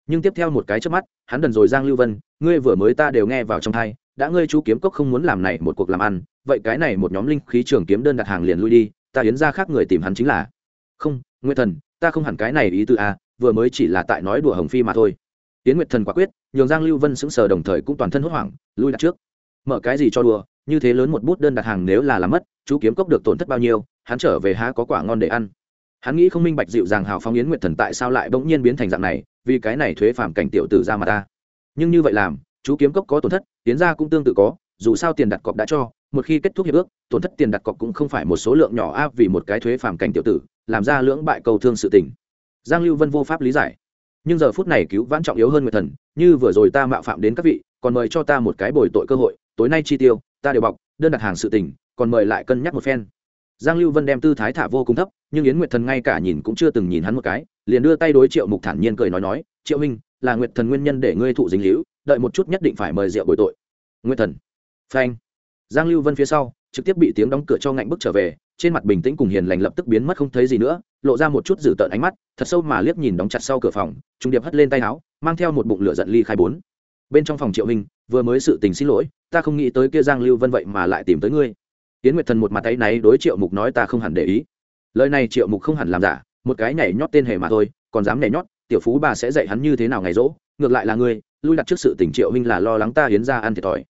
Nhưng tiếp theo một cái trước mắt, hắn đần rồi giang lưu vân, ngươi vừa mới ta đều nghe vào trong thai, đã ngươi chú kiếm cốc không muốn làm này một cuộc làm ăn, vậy cái này một nhóm linh khí trường kiếm đơn đặt hàng liền lui đi, ta yến ra khác người tìm hắn chính là. Không nguyên thần, ta không hẳn cái này ý tư a vừa mới chỉ là tại nói đùa hồng phi mà thôi. Tiến nguyệt thần quả quyết, nhường giang lưu vân sững sờ đồng thời cũng toàn thân hốt hoảng, lui đặt trước. Mở cái gì cho đùa, như thế lớn một bút đơn đặt hàng nếu là làm mất chú kiếm cốc được tổn thất bao nhiêu, hắn trở về há có quả ngon để ăn. Hắn nghĩ không minh bạch dịu dàng hào phóng yến nguyệt thần tại sao lại bỗng nhiên biến thành dạng này, vì cái này thuế phạm cảnh tiểu tử ra mà ta. Nhưng như vậy làm, chú kiếm cốc có tổn thất tiến ra cũng tương tự có, dù sao tiền đặt cọc đã cho, một khi kết thúc hiệp ước, tổn thất tiền đặt cọc cũng không phải một số lượng nhỏ áp vì một cái thuế phạm cảnh tiểu tử, làm ra lưỡng bại cầu thương sự tình. Giang lưu vân vô pháp lý giải. Nhưng giờ phút này cứu vãn trọng yếu hơn nguyệt thần, như vừa rồi ta mạo phạm đến các vị, còn mời cho ta một cái bồi tội cơ hội, tối nay chi tiêu, ta đều bọc, đơn đặt hàng sự tình còn mời lại cân nhắc một phen. Giang lưu vân đem tư thái thả vô cùng thấp, nhưng yến nguyệt thần ngay cả nhìn cũng chưa từng nhìn hắn một cái, liền đưa tay đối triệu mục thản nhiên cười nói nói, triệu minh là nguyệt thần nguyên nhân để ngươi thụ dính hữu đợi một chút nhất định phải mời rượu bồi tội. Nguyệt thần? Phanh. Giang lưu vân phía sau, trực tiếp bị tiếng đóng cửa cho ngạnh bức trở về, trên mặt bình tĩnh cùng hiền lành lập tức biến mất không thấy gì nữa, lộ ra một chút dữ tợn ánh mắt, thật sâu mà liếc nhìn đóng chặt sau cửa phòng, trung điệp hất lên tay áo, mang theo một bụng lửa giận ly khai bốn. Bên trong phòng triệu minh vừa mới sự tình xin lỗi, ta không nghĩ tới kia giang lưu vân vậy mà lại tìm tới ngươi yến nguyệt thần một mặt tay náy đối triệu mục nói ta không hẳn để ý. Lời này triệu mục không hẳn làm giả, một cái nhảy nhót tên hề mà thôi, còn dám nhảy nhót, tiểu phú bà sẽ dạy hắn như thế nào ngày rỗ, ngược lại là ngươi, lui đặt trước sự tình triệu minh là lo lắng ta hiến ra ăn thiệt thòi.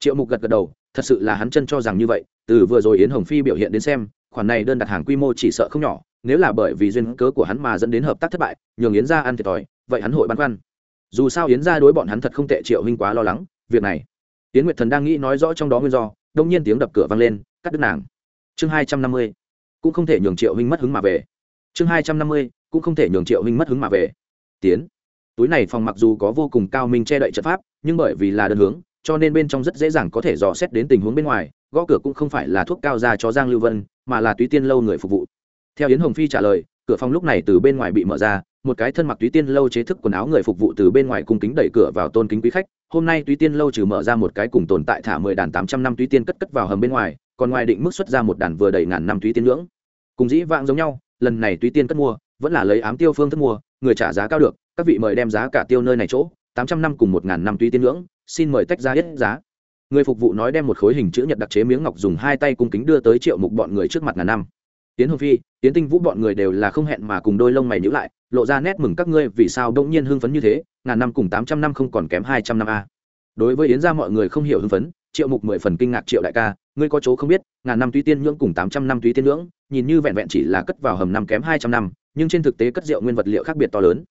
Triệu mục gật gật đầu, thật sự là hắn chân cho rằng như vậy, từ vừa rồi yến hồng phi biểu hiện đến xem, khoản này đơn đặt hàng quy mô chỉ sợ không nhỏ, nếu là bởi vì duyên cớ của hắn mà dẫn đến hợp tác thất bại, nhường yến ra ăn thiệt thòi, vậy hắn hội băn khoăn. Dù sao yến ra đối bọn hắn thật không tệ, triệu huynh quá lo lắng, việc này. Yến nguyệt thần đang nghĩ nói rõ trong đó nguyên do, đông nhiên tiếng đập cửa vang lên cắt đứt nàng. Chương hai trăm năm mươi, cũng không thể nhường triệu huynh mất hứng mà về. Chương hai trăm năm mươi, cũng không thể nhường triệu huynh mất hứng mà về. Tiến. Túi này phòng mặc dù có vô cùng cao minh che đậy trận pháp, nhưng bởi vì là đơn hướng, cho nên bên trong rất dễ dàng có thể dò xét đến tình huống bên ngoài, gõ cửa cũng không phải là thuốc cao ra cho giang lưu vân, mà là túy tiên lâu người phục vụ. Theo yến hồng phi trả lời, cửa phòng lúc này từ bên ngoài bị mở ra, một cái thân mặc túy tiên lâu chế thức quần áo người phục vụ từ bên ngoài cung kính đẩy cửa vào tôn kính quý khách. Hôm nay túy tiên lâu trừ mở ra một cái cùng tồn tại thả mười đàn tám trăm năm túy tiên cất cất vào hầm bên ngoài còn ngoài định mức xuất ra một đàn vừa đầy ngàn năm túy tiên ngưỡng. Cùng dĩ vãng giống nhau, lần này túy tiên cất mua, vẫn là lấy ám tiêu phương thức mua, người trả giá cao được, các vị mời đem giá cả tiêu nơi này chỗ, tám trăm năm cùng một ngàn năm túy tiên ngưỡng, xin mời tách ra hết giá. Người phục vụ nói đem một khối hình chữ nhật đặc chế miếng ngọc dùng hai tay cung kính đưa tới triệu mục bọn người trước mặt ngàn năm. Tiến hồng phi, tiến tinh vũ bọn người đều là không hẹn mà cùng đôi lông mày nhữ lại, lộ ra nét mừng các ngươi vì sao đông nhiên hưng phấn như thế, ngàn năm cùng tám trăm năm không còn kém hai trăm năm a. Đối với yến gia mọi người không hiểu hưng phấn triệu mục mười phần kinh ngạc triệu đại ca, ngươi có chỗ không biết, ngàn năm túy tiên nhưỡng cùng tám trăm năm túy tiên nhưỡng, nhìn như vẹn vẹn chỉ là cất vào hầm năm kém hai trăm năm, nhưng trên thực tế cất rượu nguyên vật liệu khác biệt to lớn.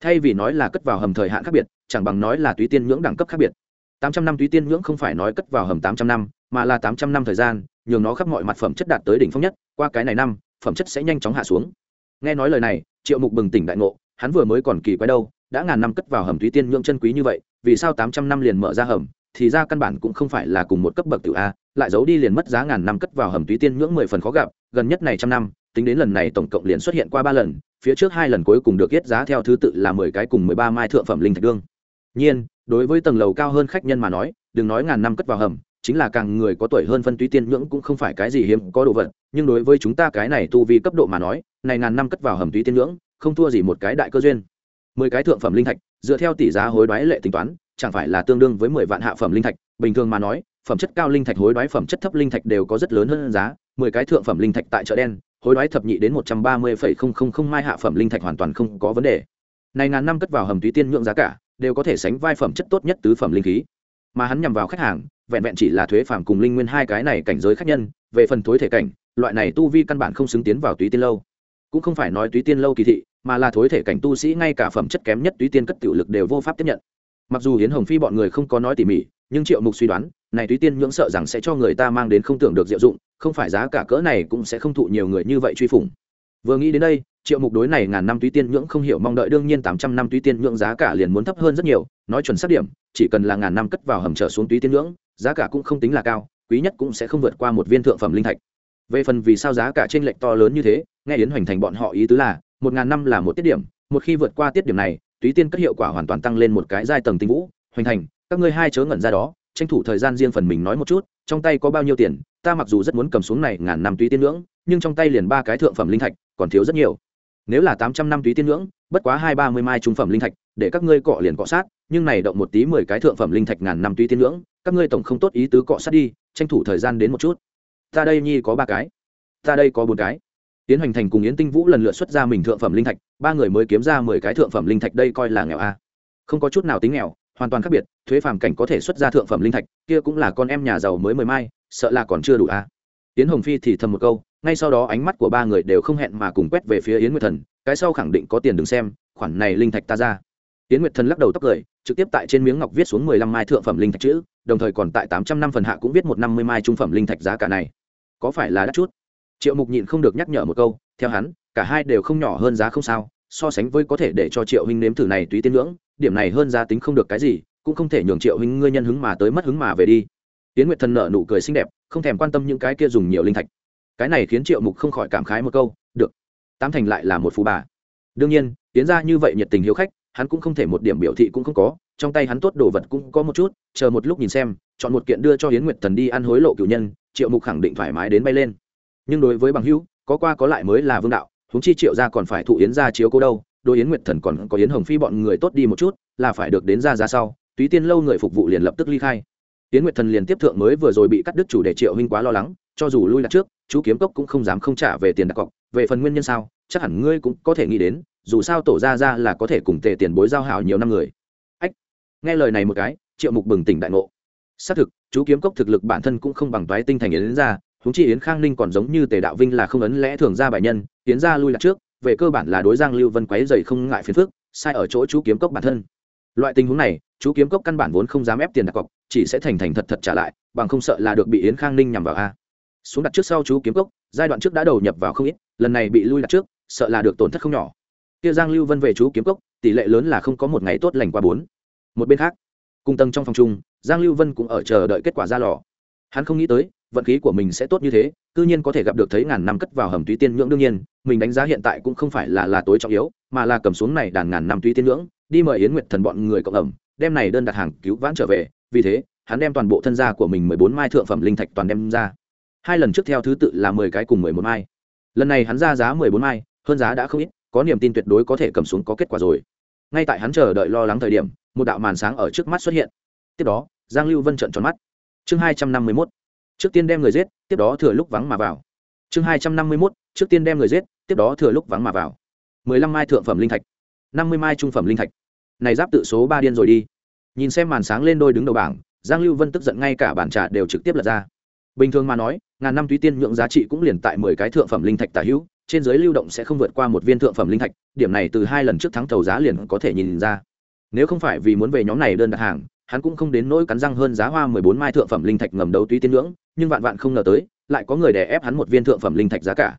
Thay vì nói là cất vào hầm thời hạn khác biệt, chẳng bằng nói là túy tiên nhưỡng đẳng cấp khác biệt. Tám trăm năm túy tiên nhưỡng không phải nói cất vào hầm tám trăm năm, mà là tám trăm năm thời gian, nhường nó khắp mọi mặt phẩm chất đạt tới đỉnh phong nhất, qua cái này năm, phẩm chất sẽ nhanh chóng hạ xuống. Nghe nói lời này, triệu mục bừng tỉnh đại ngộ, hắn vừa mới còn kỳ quái đâu, đã ngàn năm cất vào hầm túy tiên nhưỡng chân quý như vậy, vì sao tám trăm năm liền mở ra hầm? Thì ra căn bản cũng không phải là cùng một cấp bậc tiểu a, lại giấu đi liền mất giá ngàn năm cất vào hầm túy tiên nhưỡng mười phần khó gặp, gần nhất này trăm năm, tính đến lần này tổng cộng liền xuất hiện qua ba lần, phía trước hai lần cuối cùng được yết giá theo thứ tự là mười cái cùng mười ba mai thượng phẩm linh thạch đương. Nhiên, đối với tầng lầu cao hơn khách nhân mà nói, đừng nói ngàn năm cất vào hầm, chính là càng người có tuổi hơn phân túy tiên nhưỡng cũng không phải cái gì hiếm có đồ vật, nhưng đối với chúng ta cái này tu vi cấp độ mà nói, này ngàn năm cất vào hầm túy tiên nhưỡng không thua gì một cái đại cơ duyên. Mười cái thượng phẩm linh thạch, dựa theo tỷ giá hối đoái lệ tính toán chẳng phải là tương đương với mười vạn hạ phẩm linh thạch. Bình thường mà nói, phẩm chất cao linh thạch hối đoái phẩm chất thấp linh thạch đều có rất lớn hơn giá. Mười cái thượng phẩm linh thạch tại chợ đen, hối đoái thập nhị đến một trăm ba mươi phẩy không không không mai hạ phẩm linh thạch hoàn toàn không có vấn đề. Này ngàn năm cất vào hầm túy tiên nhượng giá cả, đều có thể sánh vai phẩm chất tốt nhất tứ phẩm linh khí. Mà hắn nhằm vào khách hàng, vẹn vẹn chỉ là thuế phàm cùng linh nguyên hai cái này cảnh giới khách nhân, về phần thối thể cảnh, loại này tu vi căn bản không xứng tiến vào túy tiên lâu. Cũng không phải nói túy tiên lâu kỳ thị, mà là thối thể cảnh tu sĩ ngay cả phẩm chất kém nhất túy tiên cất tiểu lực đều vô pháp tiếp nhận mặc dù hiến hồng phi bọn người không có nói tỉ mỉ, nhưng triệu mục suy đoán, này túy tiên nhưỡng sợ rằng sẽ cho người ta mang đến không tưởng được diệu dụng, không phải giá cả cỡ này cũng sẽ không thụ nhiều người như vậy truy phủng. Vừa nghĩ đến đây, triệu mục đối này ngàn năm túy tiên nhưỡng không hiểu mong đợi, đương nhiên tám trăm năm túy tiên nhưỡng giá cả liền muốn thấp hơn rất nhiều, nói chuẩn xác điểm, chỉ cần là ngàn năm cất vào hầm trở xuống túy tiên nhưỡng, giá cả cũng không tính là cao, quý nhất cũng sẽ không vượt qua một viên thượng phẩm linh thạch. Về phần vì sao giá cả trên lệch to lớn như thế, nghe yến hoành thành bọn họ ý tứ là, một ngàn năm là một tiết điểm, một khi vượt qua tiết điểm này túy tiên cất hiệu quả hoàn toàn tăng lên một cái giai tầng tinh vũ, hoành thành, các ngươi hai chớ ngẩn ra đó, tranh thủ thời gian riêng phần mình nói một chút, trong tay có bao nhiêu tiền, ta mặc dù rất muốn cầm xuống này ngàn năm túy tiên ngưỡng, nhưng trong tay liền ba cái thượng phẩm linh thạch, còn thiếu rất nhiều. Nếu là tám trăm năm túy tiên ngưỡng, bất quá hai ba mươi mai trung phẩm linh thạch, để các ngươi cọ liền cọ sát, nhưng này động một tí mười cái thượng phẩm linh thạch ngàn năm túy tiên ngưỡng, các ngươi tổng không tốt ý tứ cọ sát đi, tranh thủ thời gian đến một chút. Ta đây nhi có ba cái, ta đây có bốn cái. Tiến hành thành cùng yến tinh vũ lần lượt xuất ra mình thượng phẩm linh thạch ba người mới kiếm ra mười cái thượng phẩm linh thạch đây coi là nghèo a. Không có chút nào tính nghèo, hoàn toàn khác biệt, thuế phàm cảnh có thể xuất ra thượng phẩm linh thạch, kia cũng là con em nhà giàu mới mười mai, sợ là còn chưa đủ a. Yến hồng phi thì thầm một câu, ngay sau đó ánh mắt của ba người đều không hẹn mà cùng quét về phía yến nguyệt thần, cái sau khẳng định có tiền đừng xem, khoản này linh thạch ta ra. Yến nguyệt thần lắc đầu tóc cười, trực tiếp tại trên miếng ngọc viết xuống mười lăm mai thượng phẩm linh thạch chữ, đồng thời còn tại tám trăm năm phần hạ cũng viết một năm mươi mai trung phẩm linh thạch giá cả này. Có phải là đắt chút? Triệu mục nhịn không được nhắc nhở một câu, theo hắn cả hai đều không nhỏ hơn giá không sao, so sánh với có thể để cho triệu huynh nếm thử này tùy tiên ngưỡng, điểm này hơn giá tính không được cái gì, cũng không thể nhường triệu huynh ngươi nhân hứng mà tới mất hứng mà về đi. Tiến nguyệt thần nợ nụ cười xinh đẹp, không thèm quan tâm những cái kia dùng nhiều linh thạch. Cái này khiến triệu mục không khỏi cảm khái một câu, được, tám thành lại là một phú bà. Đương nhiên, tiến ra như vậy nhiệt tình hiếu khách, hắn cũng không thể một điểm biểu thị cũng không có, trong tay hắn tốt đồ vật cũng có một chút, chờ một lúc nhìn xem, chọn một kiện đưa cho hiến nguyệt thần đi ăn hối lộ cựu nhân, triệu mục khẳng định thoải mái đến bay lên. Nhưng đối với bằng hữu, có qua có lại mới là vương đạo huống chi triệu gia còn phải thụ yến gia chiếu cố đâu đôi yến nguyệt thần còn có yến hồng phi bọn người tốt đi một chút, là phải được đến ra ra sau, túy tiên lâu người phục vụ liền lập tức ly khai. Yến nguyệt thần liền tiếp thượng mới vừa rồi bị cắt đứt chủ đề triệu huynh quá lo lắng, cho dù lui đặt trước, chú kiếm cốc cũng không dám không trả về tiền đặt cọc. Về phần nguyên nhân sao, chắc hẳn ngươi cũng có thể nghĩ đến, dù sao tổ ra ra là có thể cùng tề tiền bối giao hảo nhiều năm người. Ách, nghe lời này một cái, triệu mục bừng tỉnh đại ngộ. Xác thực, chú kiếm cốc thực lực bản thân cũng không bằng toái tinh thành yến ra huống chi yến khang ninh còn giống như tề đạo vinh là không ấn lẽ thường ra bài nhân yến ra lui đặt trước về cơ bản là đối giang lưu vân quấy dày không ngại phiền phức, sai ở chỗ chú kiếm cốc bản thân. Loại tình huống này chú kiếm cốc căn bản vốn không dám ép tiền đặt cọc chỉ sẽ thành thành thật thật trả lại bằng không sợ là được bị yến khang ninh nhằm vào a. Xuống đặt trước sau chú kiếm cốc giai đoạn trước đã đầu nhập vào không ít lần này bị lui đặt trước sợ là được tổn thất không nhỏ. Kia giang lưu vân về chú kiếm cốc tỷ lệ lớn là không có một ngày tốt lành qua bốn. Một bên khác cung tầng trong phòng chung giang lưu vân cũng ở chờ đợi kết quả ra lò. Hắn không nghĩ tới vận khí của mình sẽ tốt như thế, cư nhiên có thể gặp được thấy ngàn năm cất vào hầm túy tiên nhưỡng đương nhiên, mình đánh giá hiện tại cũng không phải là là tối trọng yếu, mà là cầm xuống này đàn ngàn năm túy tiên nhưỡng, đi mời yến nguyệt thần bọn người cộng ẩm, đem này đơn đặt hàng cứu vãn trở về, vì thế, hắn đem toàn bộ thân gia của mình mười bốn mai thượng phẩm linh thạch toàn đem ra. Hai lần trước theo thứ tự là mười cái cùng mười một mai. Lần này hắn ra giá mười bốn mai, hơn giá đã không ít, có niềm tin tuyệt đối có thể cầm xuống có kết quả rồi. Ngay tại hắn chờ đợi lo lắng thời điểm, một đạo màn sáng ở trước mắt xuất hiện. Tiếp đó, giang lưu vân trận tròn mắt. Chương hai trăm năm mươi mốt trước tiên đem người giết, tiếp đó thừa lúc vắng mà vào. Chương hai trăm năm mươi mốt, trước tiên đem người giết, tiếp đó thừa lúc vắng mà vào. mười lăm mai thượng phẩm linh thạch. năm mươi mai trung phẩm linh thạch. Này giáp tự số ba điên rồi đi. Nhìn xem màn sáng lên đôi đứng đầu bảng, giang lưu vân tức giận ngay cả bản trà đều trực tiếp lật ra. Bình thường mà nói, ngàn năm túy tiên nhượng giá trị cũng liền tại mười cái thượng phẩm linh thạch tả hữu, trên giới lưu động sẽ không vượt qua một viên thượng phẩm linh thạch, điểm này từ hai lần trước thắng thầu giá liền có thể nhìn ra. Nếu không phải vì muốn về nhóm này đơn đặt hàng hắn cũng không đến nỗi cắn răng hơn giá hoa mười bốn mai thượng phẩm linh thạch ngầm đấu túy tiên ngưỡng nhưng vạn vạn không ngờ tới, lại có người đè ép hắn một viên thượng phẩm linh thạch giá cả.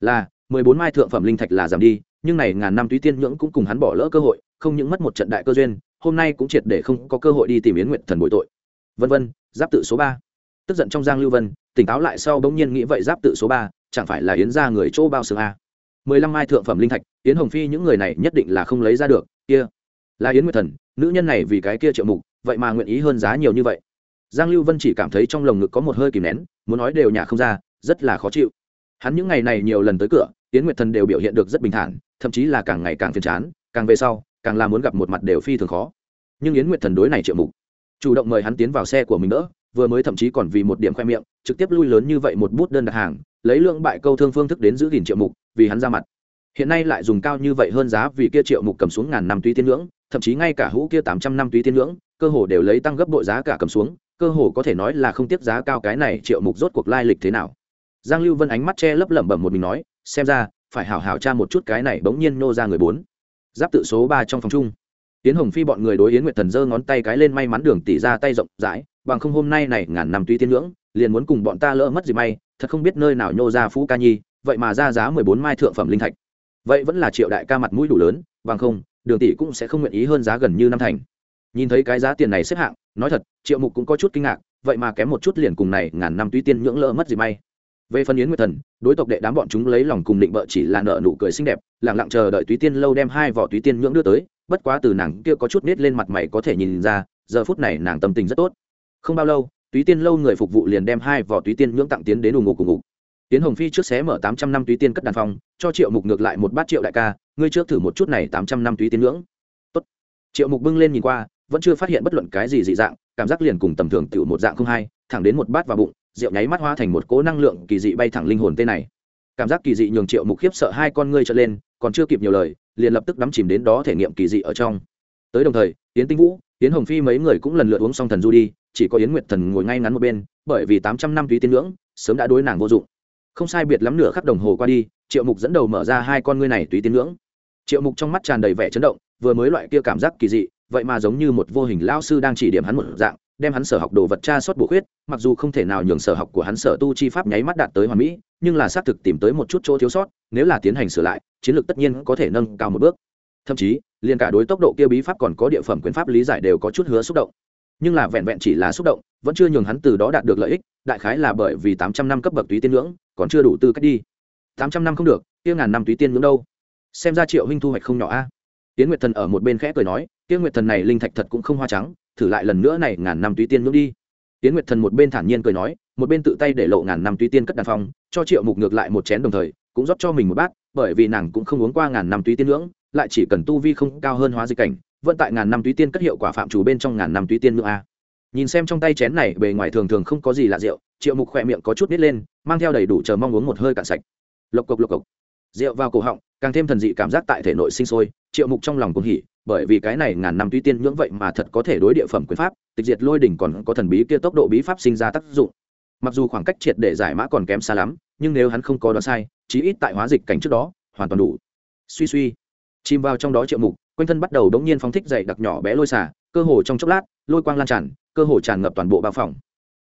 Là, mười bốn mai thượng phẩm linh thạch là giảm đi, nhưng này ngàn năm túy tiên ngưỡng cũng cùng hắn bỏ lỡ cơ hội, không những mất một trận đại cơ duyên, hôm nay cũng triệt để không có cơ hội đi tìm yến nguyện thần bội tội. Vân vân, giáp tự số ba. Tức giận trong giang lưu vân, tỉnh táo lại sau bỗng nhiên nghĩ vậy giáp tự số ba, chẳng phải là yến gia người chỗ bao xương a? mười lăm mai thượng phẩm linh thạch, yến hồng phi những người này nhất định là không lấy ra được, kia. Là yến nguyệt thần, nữ nhân này vì cái kia triệu mục vậy mà nguyện ý hơn giá nhiều như vậy. Giang lưu vân chỉ cảm thấy trong lồng ngực có một hơi kìm nén, muốn nói đều nhà không ra, rất là khó chịu. Hắn những ngày này nhiều lần tới cửa tiến nguyệt thần đều biểu hiện được rất bình thản, thậm chí là càng ngày càng phiền chán, càng về sau, càng là muốn gặp một mặt đều phi thường khó. Nhưng yến nguyệt thần đối này triệu mục. Chủ động mời hắn tiến vào xe của mình nữa vừa mới thậm chí còn vì một điểm khoe miệng, trực tiếp lui lớn như vậy một bút đơn đặt hàng, lấy lượng bại câu thương phương thức đến giữ gìn triệu mục, vì hắn ra mặt. Hiện nay lại dùng cao như vậy hơn giá vì kia triệu mục cầm xuống ngàn năm tuy tiên ngưỡng thậm chí ngay cả hũ kia tám trăm năm túy tiên ngưỡng cơ hồ đều lấy tăng gấp bội giá cả cầm xuống, cơ hồ có thể nói là không tiếc giá cao cái này triệu mục rốt cuộc lai lịch thế nào. Giang lưu vân ánh mắt che lấp lẩm bẩm một mình nói, xem ra, phải hảo hảo tra một chút cái này bỗng nhiên nô ra người bốn. Giáp tự số ba trong phòng chung. Tiến hồng phi bọn người đối yến nguyệt thần giơ ngón tay cái lên may mắn đường tỷ ra tay rộng rãi, bằng không hôm nay này ngàn năm túy tiên ngưỡng liền muốn cùng bọn ta lỡ mất gì may, thật không biết nơi nào nhô ra phú ca nhi, vậy mà ra giá mười bốn mai thượng phẩm linh thạch. Vậy vẫn là triệu đại ca mặt mũi đủ lớn, bằng không đường tỷ cũng sẽ không nguyện ý hơn giá gần như năm thành. Nhìn thấy cái giá tiền này xếp hạng, nói thật, triệu mục cũng có chút kinh ngạc, vậy mà kém một chút liền cùng này ngàn năm túy tiên nhưỡng lỡ mất gì may. Về phần yến nguyệt thần, đối tộc đệ đám bọn chúng lấy lòng cùng định bợ chỉ là nợ nụ cười xinh đẹp lẳng lặng chờ đợi túy tiên lâu đem hai vỏ túy tiên nhưỡng đưa tới, bất quá từ nàng kia có chút nết lên mặt mày có thể nhìn ra, giờ phút này nàng tâm tình rất tốt. Không bao lâu, túy tiên lâu người phục vụ liền đem hai vỏ túy tiên nhưỡng tặng tiến đến ủng ngục cùng ngục tiến hồng phi trước xé mở tám trăm năm túy tiên cất đàn phong cho triệu mục ngược lại một bát triệu đại ca, ngươi trước thử một chút này tám trăm năm túy tiên nhưỡng Tốt. triệu mục bưng lên nhìn qua, vẫn chưa phát hiện bất luận cái gì dị dạng, cảm giác liền cùng tầm thường tiểu một dạng không hay, thẳng đến một bát vào bụng, rượu nháy mắt hóa thành một cỗ năng lượng kỳ dị bay thẳng linh hồn tên này. Cảm giác kỳ dị nhường triệu mục khiếp sợ hai con ngươi trở lên, còn chưa kịp nhiều lời, liền lập tức đắm chìm đến đó thể nghiệm kỳ dị ở trong. Tới đồng thời, yến tinh vũ, yến hồng phi mấy người cũng lần lượt uống xong thần du đi, chỉ có yến nguyệt thần ngồi ngay ngắn một bên, bởi vì tám trăm năm túy tiên ngưỡng, sớm đã đối nàng vô dụng không sai biệt lắm nửa khắc đồng hồ qua đi, triệu mục dẫn đầu mở ra hai con ngươi này tùy tiến ngưỡng. Triệu mục trong mắt tràn đầy vẻ chấn động, vừa mới loại kia cảm giác kỳ dị, vậy mà giống như một vô hình lao sư đang chỉ điểm hắn một dạng, đem hắn sở học đồ vật tra xuất bổ khuyết, mặc dù không thể nào nhường sở học của hắn sở tu chi pháp nháy mắt đạt tới hoàn mỹ, nhưng là xác thực tìm tới một chút chỗ thiếu sót, nếu là tiến hành sửa lại, chiến lược tất nhiên có thể nâng cao một bước. Thậm chí, liền cả đối tốc độ kia bí pháp còn có địa phẩm quyền pháp lý giải đều có chút hứa xúc động. Nhưng là vẹn vẹn chỉ là xúc động, vẫn chưa nhường hắn từ đó đạt được lợi ích đại khái là bởi vì tám trăm năm cấp bậc túy tiên ngưỡng, còn chưa đủ tư cách đi. Tám trăm năm không được, kia ngàn năm túy tiên ngưỡng đâu? Xem ra triệu huynh thu hoạch không nhỏ a. Tiến nguyệt thần ở một bên khẽ cười nói kia nguyệt thần này linh thạch thật cũng không hoa trắng, thử lại lần nữa này ngàn năm túy tiên ngưỡng đi. Tiến nguyệt thần một bên thản nhiên cười nói, một bên tự tay để lộ ngàn năm túy tiên cất đàn phong cho triệu mục ngược lại một chén đồng thời, cũng rót cho mình một bát, bởi vì nàng cũng không uống qua ngàn năm túy tiên ngưỡng, lại chỉ cần tu vi không cao hơn hóa dịch cảnh, vận tại ngàn năm túy tiên cất hiệu quả phạm chủ bên trong ngàn năm túy tiên ngưỡng a nhìn xem trong tay chén này bề ngoài thường thường không có gì lạ rượu, triệu mục khỏe miệng có chút nít lên, mang theo đầy đủ chờ mong uống một hơi cạn sạch. Lộc cộc lộc cộc. Rượu vào cổ họng, càng thêm thần dị cảm giác tại thể nội sinh sôi, triệu mục trong lòng cũng hỉ, bởi vì cái này ngàn năm tuy tiên nhưỡng vậy mà thật có thể đối địa phẩm quyền pháp, tịch diệt lôi đỉnh còn có thần bí kia tốc độ bí pháp sinh ra tác dụng. Mặc dù khoảng cách triệt để giải mã còn kém xa lắm, nhưng nếu hắn không có đoán sai, chí ít tại hóa dịch cảnh trước đó, hoàn toàn đủ. Suy suy. Chìm vào trong đó triệu mục, quanh thân bắt đầu đống nhiên phóng thích dày đặc nhỏ bé lôi xả cơ hồ trong chốc lát, lôi quang lan tràn, cơ hồ tràn ngập toàn bộ bao phòng.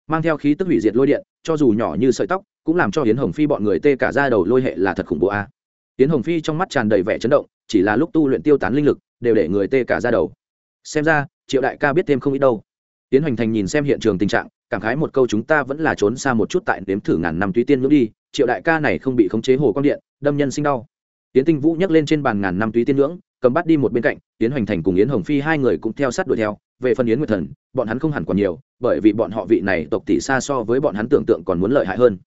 Mang theo khí tức hủy diệt lôi điện, cho dù nhỏ như sợi tóc, cũng làm cho hiến hồng phi bọn người tê cả ra đầu lôi hệ là thật khủng bố a. À. Hiến hồng phi trong mắt tràn đầy vẻ chấn động, chỉ là lúc tu luyện tiêu tán linh lực, đều để người tê cả ra đầu. Xem ra, triệu đại ca biết thêm không ít đâu. Tiến hoành thành nhìn xem hiện trường tình trạng, cảm khái một câu chúng ta vẫn là trốn xa một chút tại nếm thử ngàn năm túy tiên ngưỡng đi, triệu đại ca này không bị khống chế hồ quang điện, đâm nhân sinh đau. Tiến tinh vũ nhấc lên trên bàn ngàn năm túy tiên ngưỡng cầm bắt đi một bên cạnh tiến hoành thành cùng yến hồng phi hai người cũng theo sát đuổi theo. Về phần yến nguyệt thần, bọn hắn không hẳn còn nhiều, bởi vì bọn họ vị này tộc tỷ xa so với bọn hắn tưởng tượng còn muốn lợi hại hơn.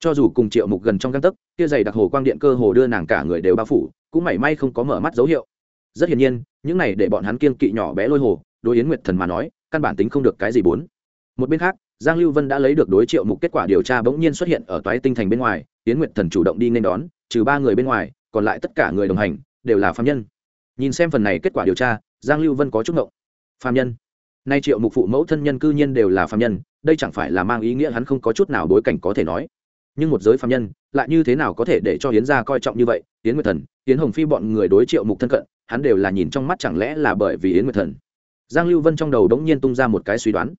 Cho dù cùng triệu mục gần trong găng tấc, kia dày đặc hồ quang điện cơ hồ đưa nàng cả người đều bao phủ, cũng mảy may không có mở mắt dấu hiệu. Rất hiển nhiên, những này để bọn hắn kiên kỵ nhỏ bé lôi hồ, đối yến nguyệt thần mà nói, căn bản tính không được cái gì bốn. Một bên khác, giang lưu vân đã lấy được đối triệu mục kết quả điều tra bỗng nhiên xuất hiện ở toái tinh thành bên ngoài, yến nguyệt thần chủ động đi nên đón, trừ ba người bên ngoài, còn lại tất cả người đồng hành, đều là phạm nhân nhìn xem phần này kết quả điều tra, giang lưu vân có chút ngộng. Phạm nhân. Nay triệu mục phụ mẫu thân nhân cư nhiên đều là phạm nhân, đây chẳng phải là mang ý nghĩa hắn không có chút nào bối cảnh có thể nói. Nhưng một giới phạm nhân, lại như thế nào có thể để cho hiến gia coi trọng như vậy? Hiến nguyệt thần hiến hồng phi bọn người đối triệu mục thân cận, hắn đều là nhìn trong mắt chẳng lẽ là bởi vì yến nguyệt thần. Giang lưu vân trong đầu đống nhiên tung ra một cái suy đoán.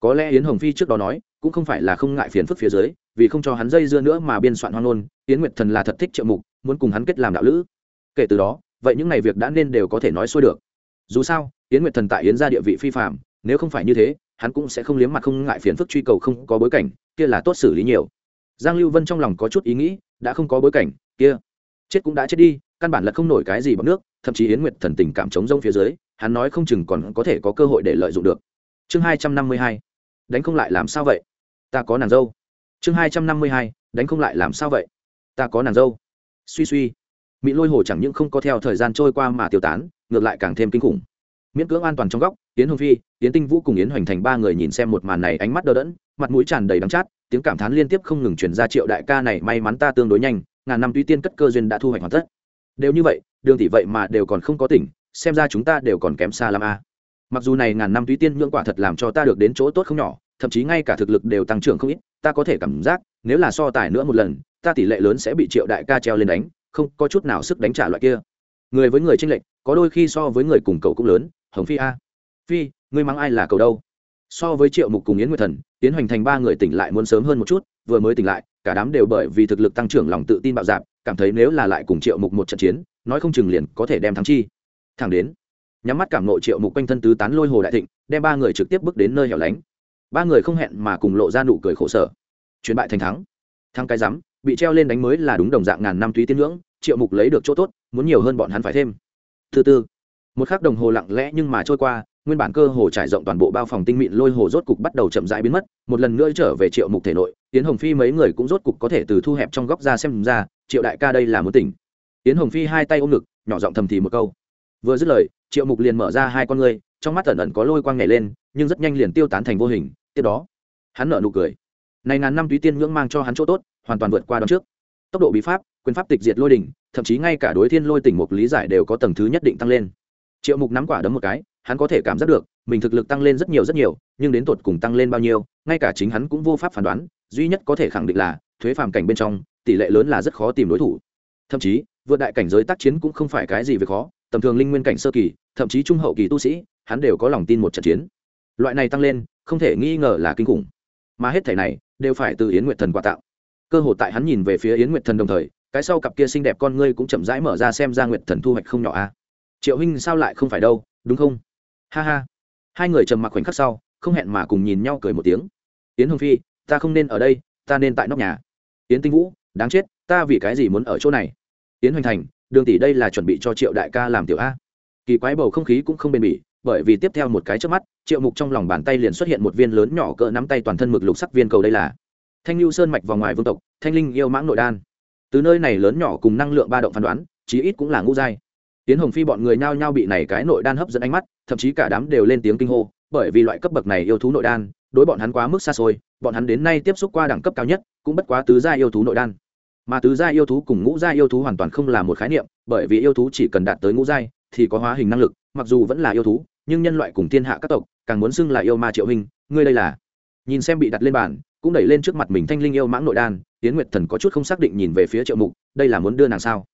Có lẽ yến hồng phi trước đó nói, cũng không phải là không ngại phiền phức phía dưới, vì không cho hắn dây dưa nữa mà biên soạn hoang ngôn, yến nguyệt thần là thật thích triệu mục, muốn cùng hắn kết làm đạo lữ. Kể từ đó vậy những ngày việc đã nên đều có thể nói xuôi được. Dù sao, yến nguyệt thần tại yến gia địa vị phi phạm nếu không phải như thế, hắn cũng sẽ không liếm mặt không ngại phiền phức truy cầu không có bối cảnh, kia là tốt xử lý nhiều. Giang lưu vân trong lòng có chút ý nghĩ, đã không có bối cảnh, kia chết cũng đã chết đi, căn bản là không nổi cái gì bằng nước, thậm chí yến nguyệt thần tình cảm chống rông phía dưới, hắn nói không chừng còn có thể có cơ hội để lợi dụng được. Chương hai trăm năm mươi hai, đánh không lại làm sao vậy? Ta có nàng dâu. Chương hai trăm năm mươi hai, đánh không lại làm sao vậy? Ta có nàng dâu. Suy suy mỹ lôi hồ chẳng những không có theo thời gian trôi qua mà tiêu tán, ngược lại càng thêm kinh khủng. Miễn cưỡng an toàn trong góc, yến hồng phi, yến tinh vũ cùng yến hoành thành ba người nhìn xem một màn này, ánh mắt đờ đẫn, mặt mũi tràn đầy đắng chát, tiếng cảm thán liên tiếp không ngừng chuyển ra triệu đại ca này may mắn ta tương đối nhanh, ngàn năm tuy tiên cất cơ duyên đã thu hoạch hoàn tất. Đều như vậy, đường tỷ vậy mà đều còn không có tỉnh, xem ra chúng ta đều còn kém xa lắm a. Mặc dù này ngàn năm tuy tiên nhưỡng quả thật làm cho ta được đến chỗ tốt không nhỏ, thậm chí ngay cả thực lực đều tăng trưởng không ít, ta có thể cảm giác, nếu là so tài nữa một lần, ta tỷ lệ lớn sẽ bị triệu đại ca treo lên đánh không có chút nào sức đánh trả loại kia. Người với người tranh lệch, có đôi khi so với người cùng cậu cũng lớn, hồng phi a. Phi, ngươi mắng ai là cậu đâu? So với triệu mục cùng yến nguyệt thần tiến hoành thành ba người tỉnh lại muốn sớm hơn một chút, vừa mới tỉnh lại, cả đám đều bởi vì thực lực tăng trưởng lòng tự tin bạo dạp cảm thấy nếu là lại cùng triệu mục một trận chiến, nói không chừng liền có thể đem thắng chi. Thẳng đến, nhắm mắt cảm nộ triệu mục quanh thân tứ tán lôi hồ đại thịnh, đem ba người trực tiếp bước đến nơi hẻo lánh. Ba người không hẹn mà cùng lộ ra nụ cười khổ sở. Chuyển bại thành thắng. Thắng cái rắm bị treo lên đánh mới là đúng đồng dạng ngàn năm túy tiên ngưỡng, triệu mục lấy được chỗ tốt, muốn nhiều hơn bọn hắn phải thêm. Thứ tư một khắc đồng hồ lặng lẽ nhưng mà trôi qua, nguyên bản cơ hồ trải rộng toàn bộ bao phòng tinh mịn lôi hồ rốt cục bắt đầu chậm rãi biến mất, một lần nữa trở về triệu mục thể nội, yến hồng phi mấy người cũng rốt cục có thể từ thu hẹp trong góc ra xem ra, triệu đại ca đây là một tỉnh. Yến hồng phi hai tay ôm ngực, nhỏ giọng thầm thì một câu. Vừa dứt lời, triệu mục liền mở ra hai con ngươi, trong mắt ẩn ẩn có lôi quang nhảy lên, nhưng rất nhanh liền tiêu tán thành vô hình, tiếp đó, hắn nở nụ cười này ngàn năm túy tiên ngưỡng mang cho hắn chỗ tốt, hoàn toàn vượt qua đón trước. Tốc độ bí pháp, quyền pháp tịch diệt lôi đỉnh, thậm chí ngay cả đối thiên lôi tỉnh mục lý giải đều có tầng thứ nhất định tăng lên. Triệu mục nắm quả đấm một cái, hắn có thể cảm giác được, mình thực lực tăng lên rất nhiều rất nhiều, nhưng đến tột cùng tăng lên bao nhiêu, ngay cả chính hắn cũng vô pháp phán đoán, duy nhất có thể khẳng định là, thuế phàm cảnh bên trong, tỷ lệ lớn là rất khó tìm đối thủ. Thậm chí, vượt đại cảnh giới tác chiến cũng không phải cái gì về khó, tầm thường linh nguyên cảnh sơ kỳ, thậm chí trung hậu kỳ tu sĩ, hắn đều có lòng tin một trận chiến. Loại này tăng lên, không thể nghi ngờ là kinh khủng. Mà hết thể này đều phải từ yến nguyệt thần quà tạo. Cơ hội tại hắn nhìn về phía yến nguyệt thần đồng thời, cái sau cặp kia xinh đẹp con ngươi cũng chậm rãi mở ra xem ra nguyệt thần thu hoạch không nhỏ a. Triệu huynh sao lại không phải đâu, đúng không? Ha ha. Hai người trầm mặc khoảnh khắc sau, không hẹn mà cùng nhìn nhau cười một tiếng. Yến hồng phi, ta không nên ở đây, ta nên tại nóc nhà. Yến tinh vũ, đáng chết, ta vì cái gì muốn ở chỗ này? Yến hoành thành, đường tỷ đây là chuẩn bị cho triệu đại ca làm tiểu a. Kỳ quái bầu không khí cũng không bền bỉ bởi vì tiếp theo một cái trước mắt, triệu mục trong lòng bàn tay liền xuất hiện một viên lớn nhỏ cỡ nắm tay toàn thân mực lục sắc viên cầu đây là. Thanh lưu sơn mạch vào ngoài vương tộc, thanh linh yêu mãng nội đan. Từ nơi này lớn nhỏ cùng năng lượng ba động phán đoán, chí ít cũng là ngũ giai. Tiến hồng phi bọn người nhao nhao bị này cái nội đan hấp dẫn ánh mắt, thậm chí cả đám đều lên tiếng kinh hô, bởi vì loại cấp bậc này yêu thú nội đan, đối bọn hắn quá mức xa xôi, bọn hắn đến nay tiếp xúc qua đẳng cấp cao nhất, cũng bất quá tứ gia yêu thú nội đan. Mà tứ gia yêu thú cùng ngũ gia yêu thú hoàn toàn không là một khái niệm, bởi vì yêu thú chỉ cần đạt tới ngũ giai thì có hóa hình năng lực, mặc dù vẫn là yêu thú nhưng nhân loại cùng thiên hạ các tộc càng muốn xưng là yêu ma triệu hình ngươi đây là. Nhìn xem bị đặt lên bàn, cũng đẩy lên trước mặt mình thanh linh yêu mãng nội đan tiến nguyệt thần có chút không xác định nhìn về phía triệu mục, đây là muốn đưa nàng sao?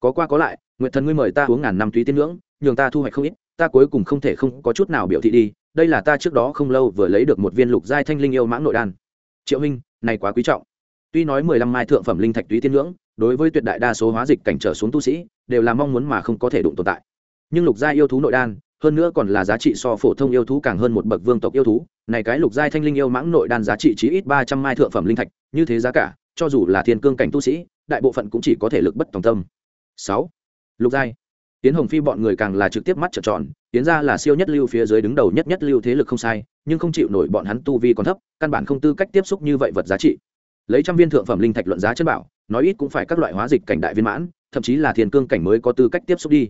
Có qua có lại, nguyệt thần ngươi mời ta uống ngàn năm túy tiên ngưỡng, nhường ta thu hoạch không ít, ta cuối cùng không thể không có chút nào biểu thị đi, đây là ta trước đó không lâu vừa lấy được một viên lục giai thanh linh yêu mãng nội đan. Triệu hình này quá quý trọng. Tuy nói mười lăm mai thượng phẩm linh thạch túy tiên ngưỡng, đối với tuyệt đại đa số hóa dịch cảnh trở xuống tu sĩ, đều là mong muốn mà không có thể đụng tồn tại. Nhưng lục gia yêu thú nội đan hơn nữa còn là giá trị so phổ thông yêu thú càng hơn một bậc vương tộc yêu thú, này cái lục giai thanh linh yêu mãng nội đan giá trị chí ít ba trăm mai thượng phẩm linh thạch, như thế giá cả, cho dù là thiên cương cảnh tu sĩ, đại bộ phận cũng chỉ có thể lực bất tòng tâm. Sáu, lục giai. Tiến hồng phi bọn người càng là trực tiếp mắt trợn tròn, tiến ra là siêu nhất lưu phía dưới đứng đầu nhất nhất lưu thế lực không sai, nhưng không chịu nổi bọn hắn tu vi còn thấp, căn bản không tư cách tiếp xúc như vậy vật giá trị. Lấy trăm viên thượng phẩm linh thạch luận giá chân bảo, nói ít cũng phải các loại hóa dịch cảnh đại viên mãn, thậm chí là thiên cương cảnh mới có tư cách tiếp xúc đi.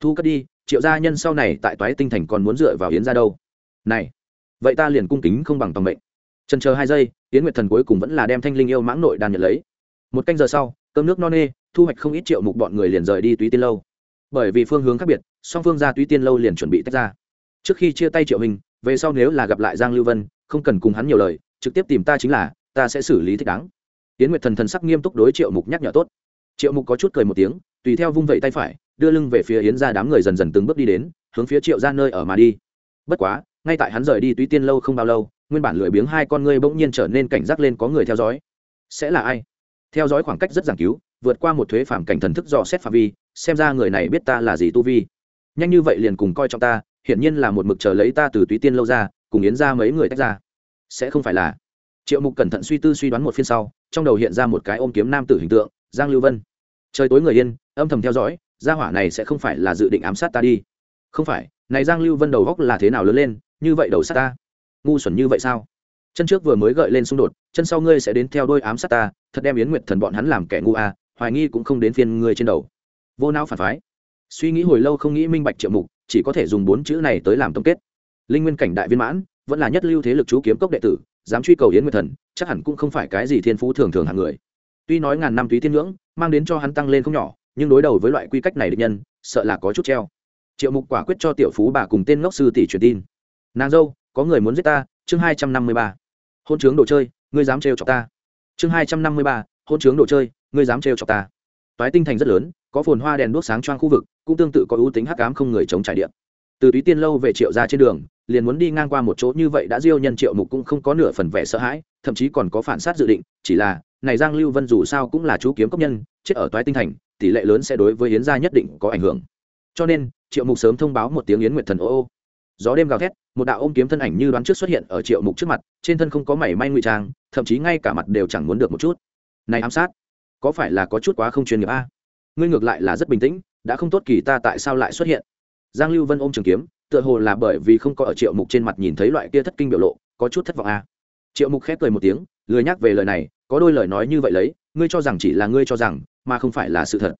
Thu cất đi triệu gia nhân sau này tại toái tinh thành còn muốn dựa vào yến ra đâu. Này, vậy ta liền cung kính không bằng tòng mệnh. Trần chờ hai giây, yến nguyệt thần cuối cùng vẫn là đem thanh linh yêu mãng nội đàn nhận lấy. Một canh giờ sau, cơm nước no nê, thu hoạch không ít triệu mục bọn người liền rời đi túy tiên lâu. Bởi vì phương hướng khác biệt, song phương ra túy tiên lâu liền chuẩn bị tách ra. Trước khi chia tay triệu hình, về sau nếu là gặp lại giang lưu vân, không cần cùng hắn nhiều lời, trực tiếp tìm ta chính là, ta sẽ xử lý thích đáng. Yến nguyệt thần thần sắc nghiêm túc đối triệu mục nhắc nhở tốt. Triệu mục có chút cười một tiếng, tùy theo vung vẩy tay phải đưa lưng về phía yến ra đám người dần dần từng bước đi đến, hướng phía triệu ra nơi ở mà đi. Bất quá, ngay tại hắn rời đi túy tiên lâu không bao lâu, nguyên bản lười biếng hai con ngươi bỗng nhiên trở nên cảnh giác lên có người theo dõi. Sẽ là ai? Theo dõi khoảng cách rất giảng cứu, vượt qua một thuế phạm cảnh thần thức dò xét phạm vi, xem ra người này biết ta là gì tu vi. Nhanh như vậy liền cùng coi trọng ta, hiển nhiên là một mực chờ lấy ta từ túy tiên lâu ra, cùng yến ra mấy người tách ra. Sẽ không phải là. Triệu mục cẩn thận suy tư suy đoán một phiên sau, trong đầu hiện ra một cái ôm kiếm nam tử hình tượng, giang lưu vân. Trời tối người yên, âm thầm theo dõi gia hỏa này sẽ không phải là dự định ám sát ta đi. Không phải, này giang lưu vân đầu góc là thế nào lớn lên, như vậy đầu sát ta? Ngu xuẩn như vậy sao? Chân trước vừa mới gợi lên xung đột, chân sau ngươi sẽ đến theo đôi ám sát ta, thật đem yến nguyệt thần bọn hắn làm kẻ ngu à hoài nghi cũng không đến phiên ngươi trên đầu. Vô não phản phái. Suy nghĩ hồi lâu không nghĩ minh bạch triệu mục, chỉ có thể dùng bốn chữ này tới làm tổng kết. Linh nguyên cảnh đại viên mãn, vẫn là nhất lưu thế lực chú kiếm cốc đệ tử, dám truy cầu yến nguyệt thần, chắc hẳn cũng không phải cái gì thiên phú thường thường hạng người. Tuy nói ngàn năm túy tiên ngưỡng, mang đến cho hắn tăng lên không nhỏ nhưng đối đầu với loại quy cách này định nhân, sợ là có chút treo. Triệu mục quả quyết cho tiểu phú bà cùng tên ngốc sư tỷ truyền tin. Nàng dâu, có người muốn giết ta? Chương hai trăm năm mươi ba. Hôn chướng đồ chơi, ngươi dám trêu chọc ta. Chương hai trăm năm mươi ba, hôn chướng đồ chơi, ngươi dám trêu chọc ta. Toái tinh thành rất lớn, có phồn hoa đèn đuốc sáng choang khu vực, cũng tương tự có ưu tính hắc ám không người chống trải điện từ túy tiên lâu về triệu ra trên đường, liền muốn đi ngang qua một chỗ như vậy đã diêu nhân triệu mục cũng không có nửa phần vẻ sợ hãi, thậm chí còn có phản sát dự định, chỉ là, này giang lưu vân dù sao cũng là chú kiếm cốc nhân, chết ở toái tinh thành tỷ lệ lớn sẽ đối với yến gia nhất định có ảnh hưởng. Cho nên, triệu mục sớm thông báo một tiếng yến nguyệt thần ô ô. Gió đêm gào thét, một đạo ôm kiếm thân ảnh như đoán trước xuất hiện ở triệu mục trước mặt, trên thân không có mảy may ngụy trang, thậm chí ngay cả mặt đều chẳng muốn được một chút. Này ám sát, có phải là có chút quá không chuyên nghiệp a? Ngươi ngược lại là rất bình tĩnh, đã không tốt kỳ ta tại sao lại xuất hiện? Giang lưu vân ôm trường kiếm, tựa hồ là bởi vì không có ở triệu mục trên mặt nhìn thấy loại kia thất kinh biểu lộ, có chút thất vọng a. À. triệu mục khép cười một tiếng, lười nhắc về lời này, có đôi lời nói như vậy lấy, ngươi cho rằng chỉ là ngươi cho rằng mà không phải là sự thật.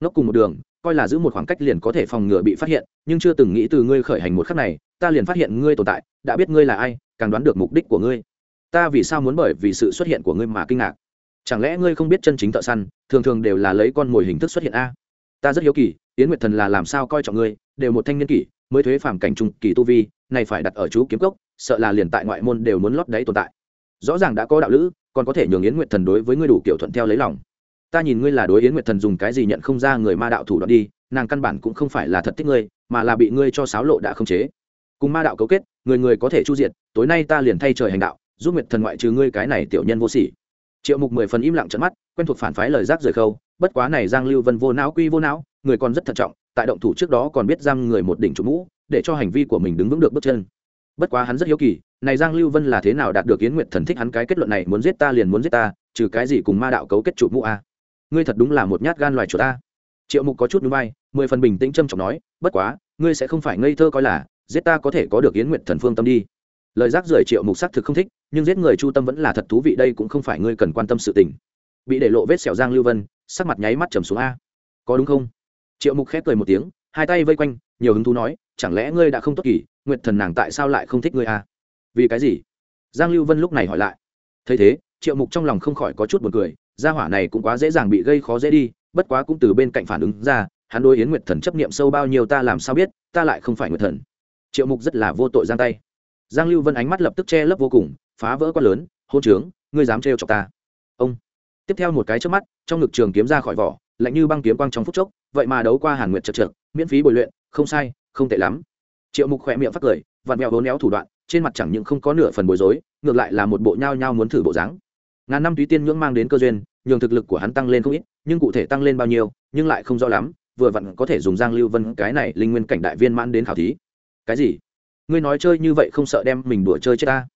Nó cùng một đường, coi là giữ một khoảng cách liền có thể phòng ngừa bị phát hiện, nhưng chưa từng nghĩ từ ngươi khởi hành một khắc này, ta liền phát hiện ngươi tồn tại, đã biết ngươi là ai, càng đoán được mục đích của ngươi. Ta vì sao muốn bởi vì sự xuất hiện của ngươi mà kinh ngạc? Chẳng lẽ ngươi không biết chân chính thợ săn, thường thường đều là lấy con mồi hình thức xuất hiện a? Ta rất hiếu kỳ, yến nguyệt thần là làm sao coi trọng ngươi, đều một thanh niên kỷ, mới thuế phàm cảnh trung kỳ tu vi, này phải đặt ở chú kiếm cốc, sợ là liền tại ngoại môn đều muốn lót đáy tồn tại. Rõ ràng đã có đạo lữ, còn có thể nhường yến nguyệt thần đối với ngươi đủ kiểu thuận theo lấy lòng ta nhìn ngươi là đối yến nguyệt thần dùng cái gì nhận không ra người ma đạo thủ đoạn đi, nàng căn bản cũng không phải là thật thích ngươi, mà là bị ngươi cho sáo lộ đã không chế. Cùng ma đạo cấu kết, người người có thể chu diệt, tối nay ta liền thay trời hành đạo, giúp nguyệt thần ngoại trừ ngươi cái này tiểu nhân vô sỉ. Triệu mục mười phần im lặng trận mắt, quen thuộc phản phái lời rác rời khâu, bất quá này giang lưu vân vô não quy vô não, người còn rất thận trọng, tại động thủ trước đó còn biết giam người một đỉnh trụ mũ, để cho hành vi của mình đứng vững được bước chân. Bất quá hắn rất hiếu kỳ, này giang lưu vân là thế nào đạt được yến nguyệt thần thích hắn cái kết luận này, muốn giết ta liền muốn giết ta, trừ cái gì cùng ma đạo cấu kết trụ mũ a? Ngươi thật đúng là một nhát gan loài chuột ta. Triệu mục có chút núi bay mười phần bình tĩnh trâm trọng nói, bất quá, ngươi sẽ không phải ngây thơ coi là, giết ta có thể có được yến nguyệt thần phương tâm đi. Lời rác rưởi triệu mục xác thực không thích, nhưng giết người chu tâm vẫn là thật thú vị, đây cũng không phải ngươi cần quan tâm sự tình. Bị để lộ vết sẹo giang lưu vân, sắc mặt nháy mắt trầm xuống a. Có đúng không? Triệu mục khép cười một tiếng, hai tay vây quanh, nhiều hứng thú nói, chẳng lẽ ngươi đã không tốt kỳ, nguyệt thần nàng tại sao lại không thích ngươi a? Vì cái gì? Giang lưu vân lúc này hỏi lại. Thấy thế, triệu mục trong lòng không khỏi có chút buồn cười gia hỏa này cũng quá dễ dàng bị gây khó dễ đi, bất quá cũng từ bên cạnh phản ứng ra, hắn đôi yến nguyệt thần chấp niệm sâu bao nhiêu ta làm sao biết, ta lại không phải nguyệt thần. Triệu mục rất là vô tội giang tay. Giang lưu vân ánh mắt lập tức che lấp vô cùng, phá vỡ quá lớn, hôn trướng, ngươi dám trêu chọc ta? Ông. Tiếp theo một cái trước mắt, trong ngực trường kiếm ra khỏi vỏ, lạnh như băng kiếm quang trong phút chốc, vậy mà đấu qua hàn nguyệt chật trượt miễn phí bồi luyện, không sai, không tệ lắm. Triệu mục khỏe miệng phát cười, vặn mẹo vốn éo thủ đoạn, trên mặt chẳng những không có nửa phần bối rối, ngược lại là một bộ nhao nhao muốn thử bộ dáng ngàn năm túy tiên nhưỡng mang đến cơ duyên, nhường thực lực của hắn tăng lên không ít, nhưng cụ thể tăng lên bao nhiêu, nhưng lại không rõ lắm, vừa vặn có thể dùng giang lưu vân cái này linh nguyên cảnh đại viên mãn đến khảo thí. Cái gì? Ngươi nói chơi như vậy không sợ đem mình đùa chơi chết ta?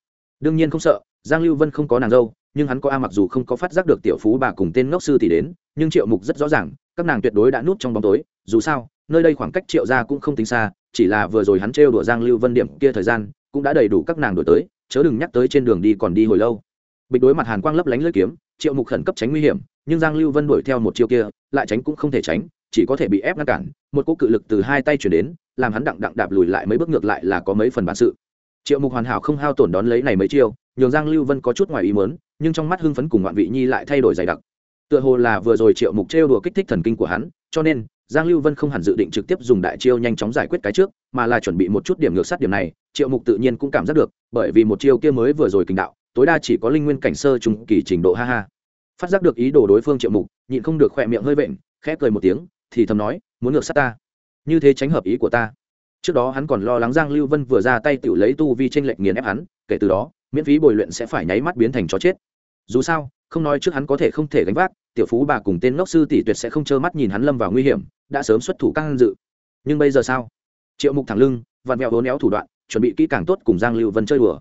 Đương nhiên không sợ, giang lưu vân không có nàng dâu, nhưng hắn có a mặc dù không có phát giác được tiểu phú bà cùng tên ngốc sư tỷ đến, nhưng triệu mục rất rõ ràng, các nàng tuyệt đối đã núp trong bóng tối, dù sao, nơi đây khoảng cách triệu ra cũng không tính xa, chỉ là vừa rồi hắn trêu đùa giang lưu vân điểm kia thời gian, cũng đã đầy đủ các nàng đổi tới, chớ đừng nhắc tới trên đường đi còn đi hồi lâu bịch đối mặt hàn quang lấp lánh lưỡi kiếm, triệu mục khẩn cấp tránh nguy hiểm, nhưng giang lưu vân đuổi theo một chiêu kia, lại tránh cũng không thể tránh, chỉ có thể bị ép ngăn cản. Một cỗ cự lực từ hai tay chuyển đến, làm hắn đặng đặng đạp lùi lại mấy bước ngược lại là có mấy phần bản sự. Triệu mục hoàn hảo không hao tổn đón lấy này mấy chiêu, nhường giang lưu vân có chút ngoài ý mớn nhưng trong mắt hưng phấn cùng ngoạn vị nhi lại thay đổi dày đặc. Tựa hồ là vừa rồi triệu mục trêu đùa kích thích thần kinh của hắn, cho nên, giang lưu vân không hẳn dự định trực tiếp dùng đại chiêu nhanh chóng giải quyết cái trước, mà là chuẩn bị một chút điểm ngược sát điểm này. Triệu mục tự nhiên cũng cảm giác được, bởi vì một chiêu kia mới vừa rồi kinh đạo tối đa chỉ có linh nguyên cảnh sơ trung kỳ trình độ ha ha. Phát giác được ý đồ đối phương triệu mục, nhịn không được khỏe miệng hơi vện, khẽ cười một tiếng, thì thầm nói, muốn ngược sát ta. Như thế tránh hợp ý của ta. Trước đó hắn còn lo lắng giang lưu vân vừa ra tay tự lấy tu vi tranh lệch nghiền ép hắn, kể từ đó, miễn phí bồi luyện sẽ phải nháy mắt biến thành chó chết. Dù sao, không nói trước hắn có thể không thể gánh vác, tiểu phú bà cùng tên ngốc sư tỷ tuyệt sẽ không trơ mắt nhìn hắn lâm vào nguy hiểm, đã sớm xuất thủ căng dự. Nhưng bây giờ sao? Triệu mục thẳng lưng, vặn mẹo hố néo thủ đoạn, chuẩn bị kỹ càng tốt cùng giang lưu vân chơi đùa.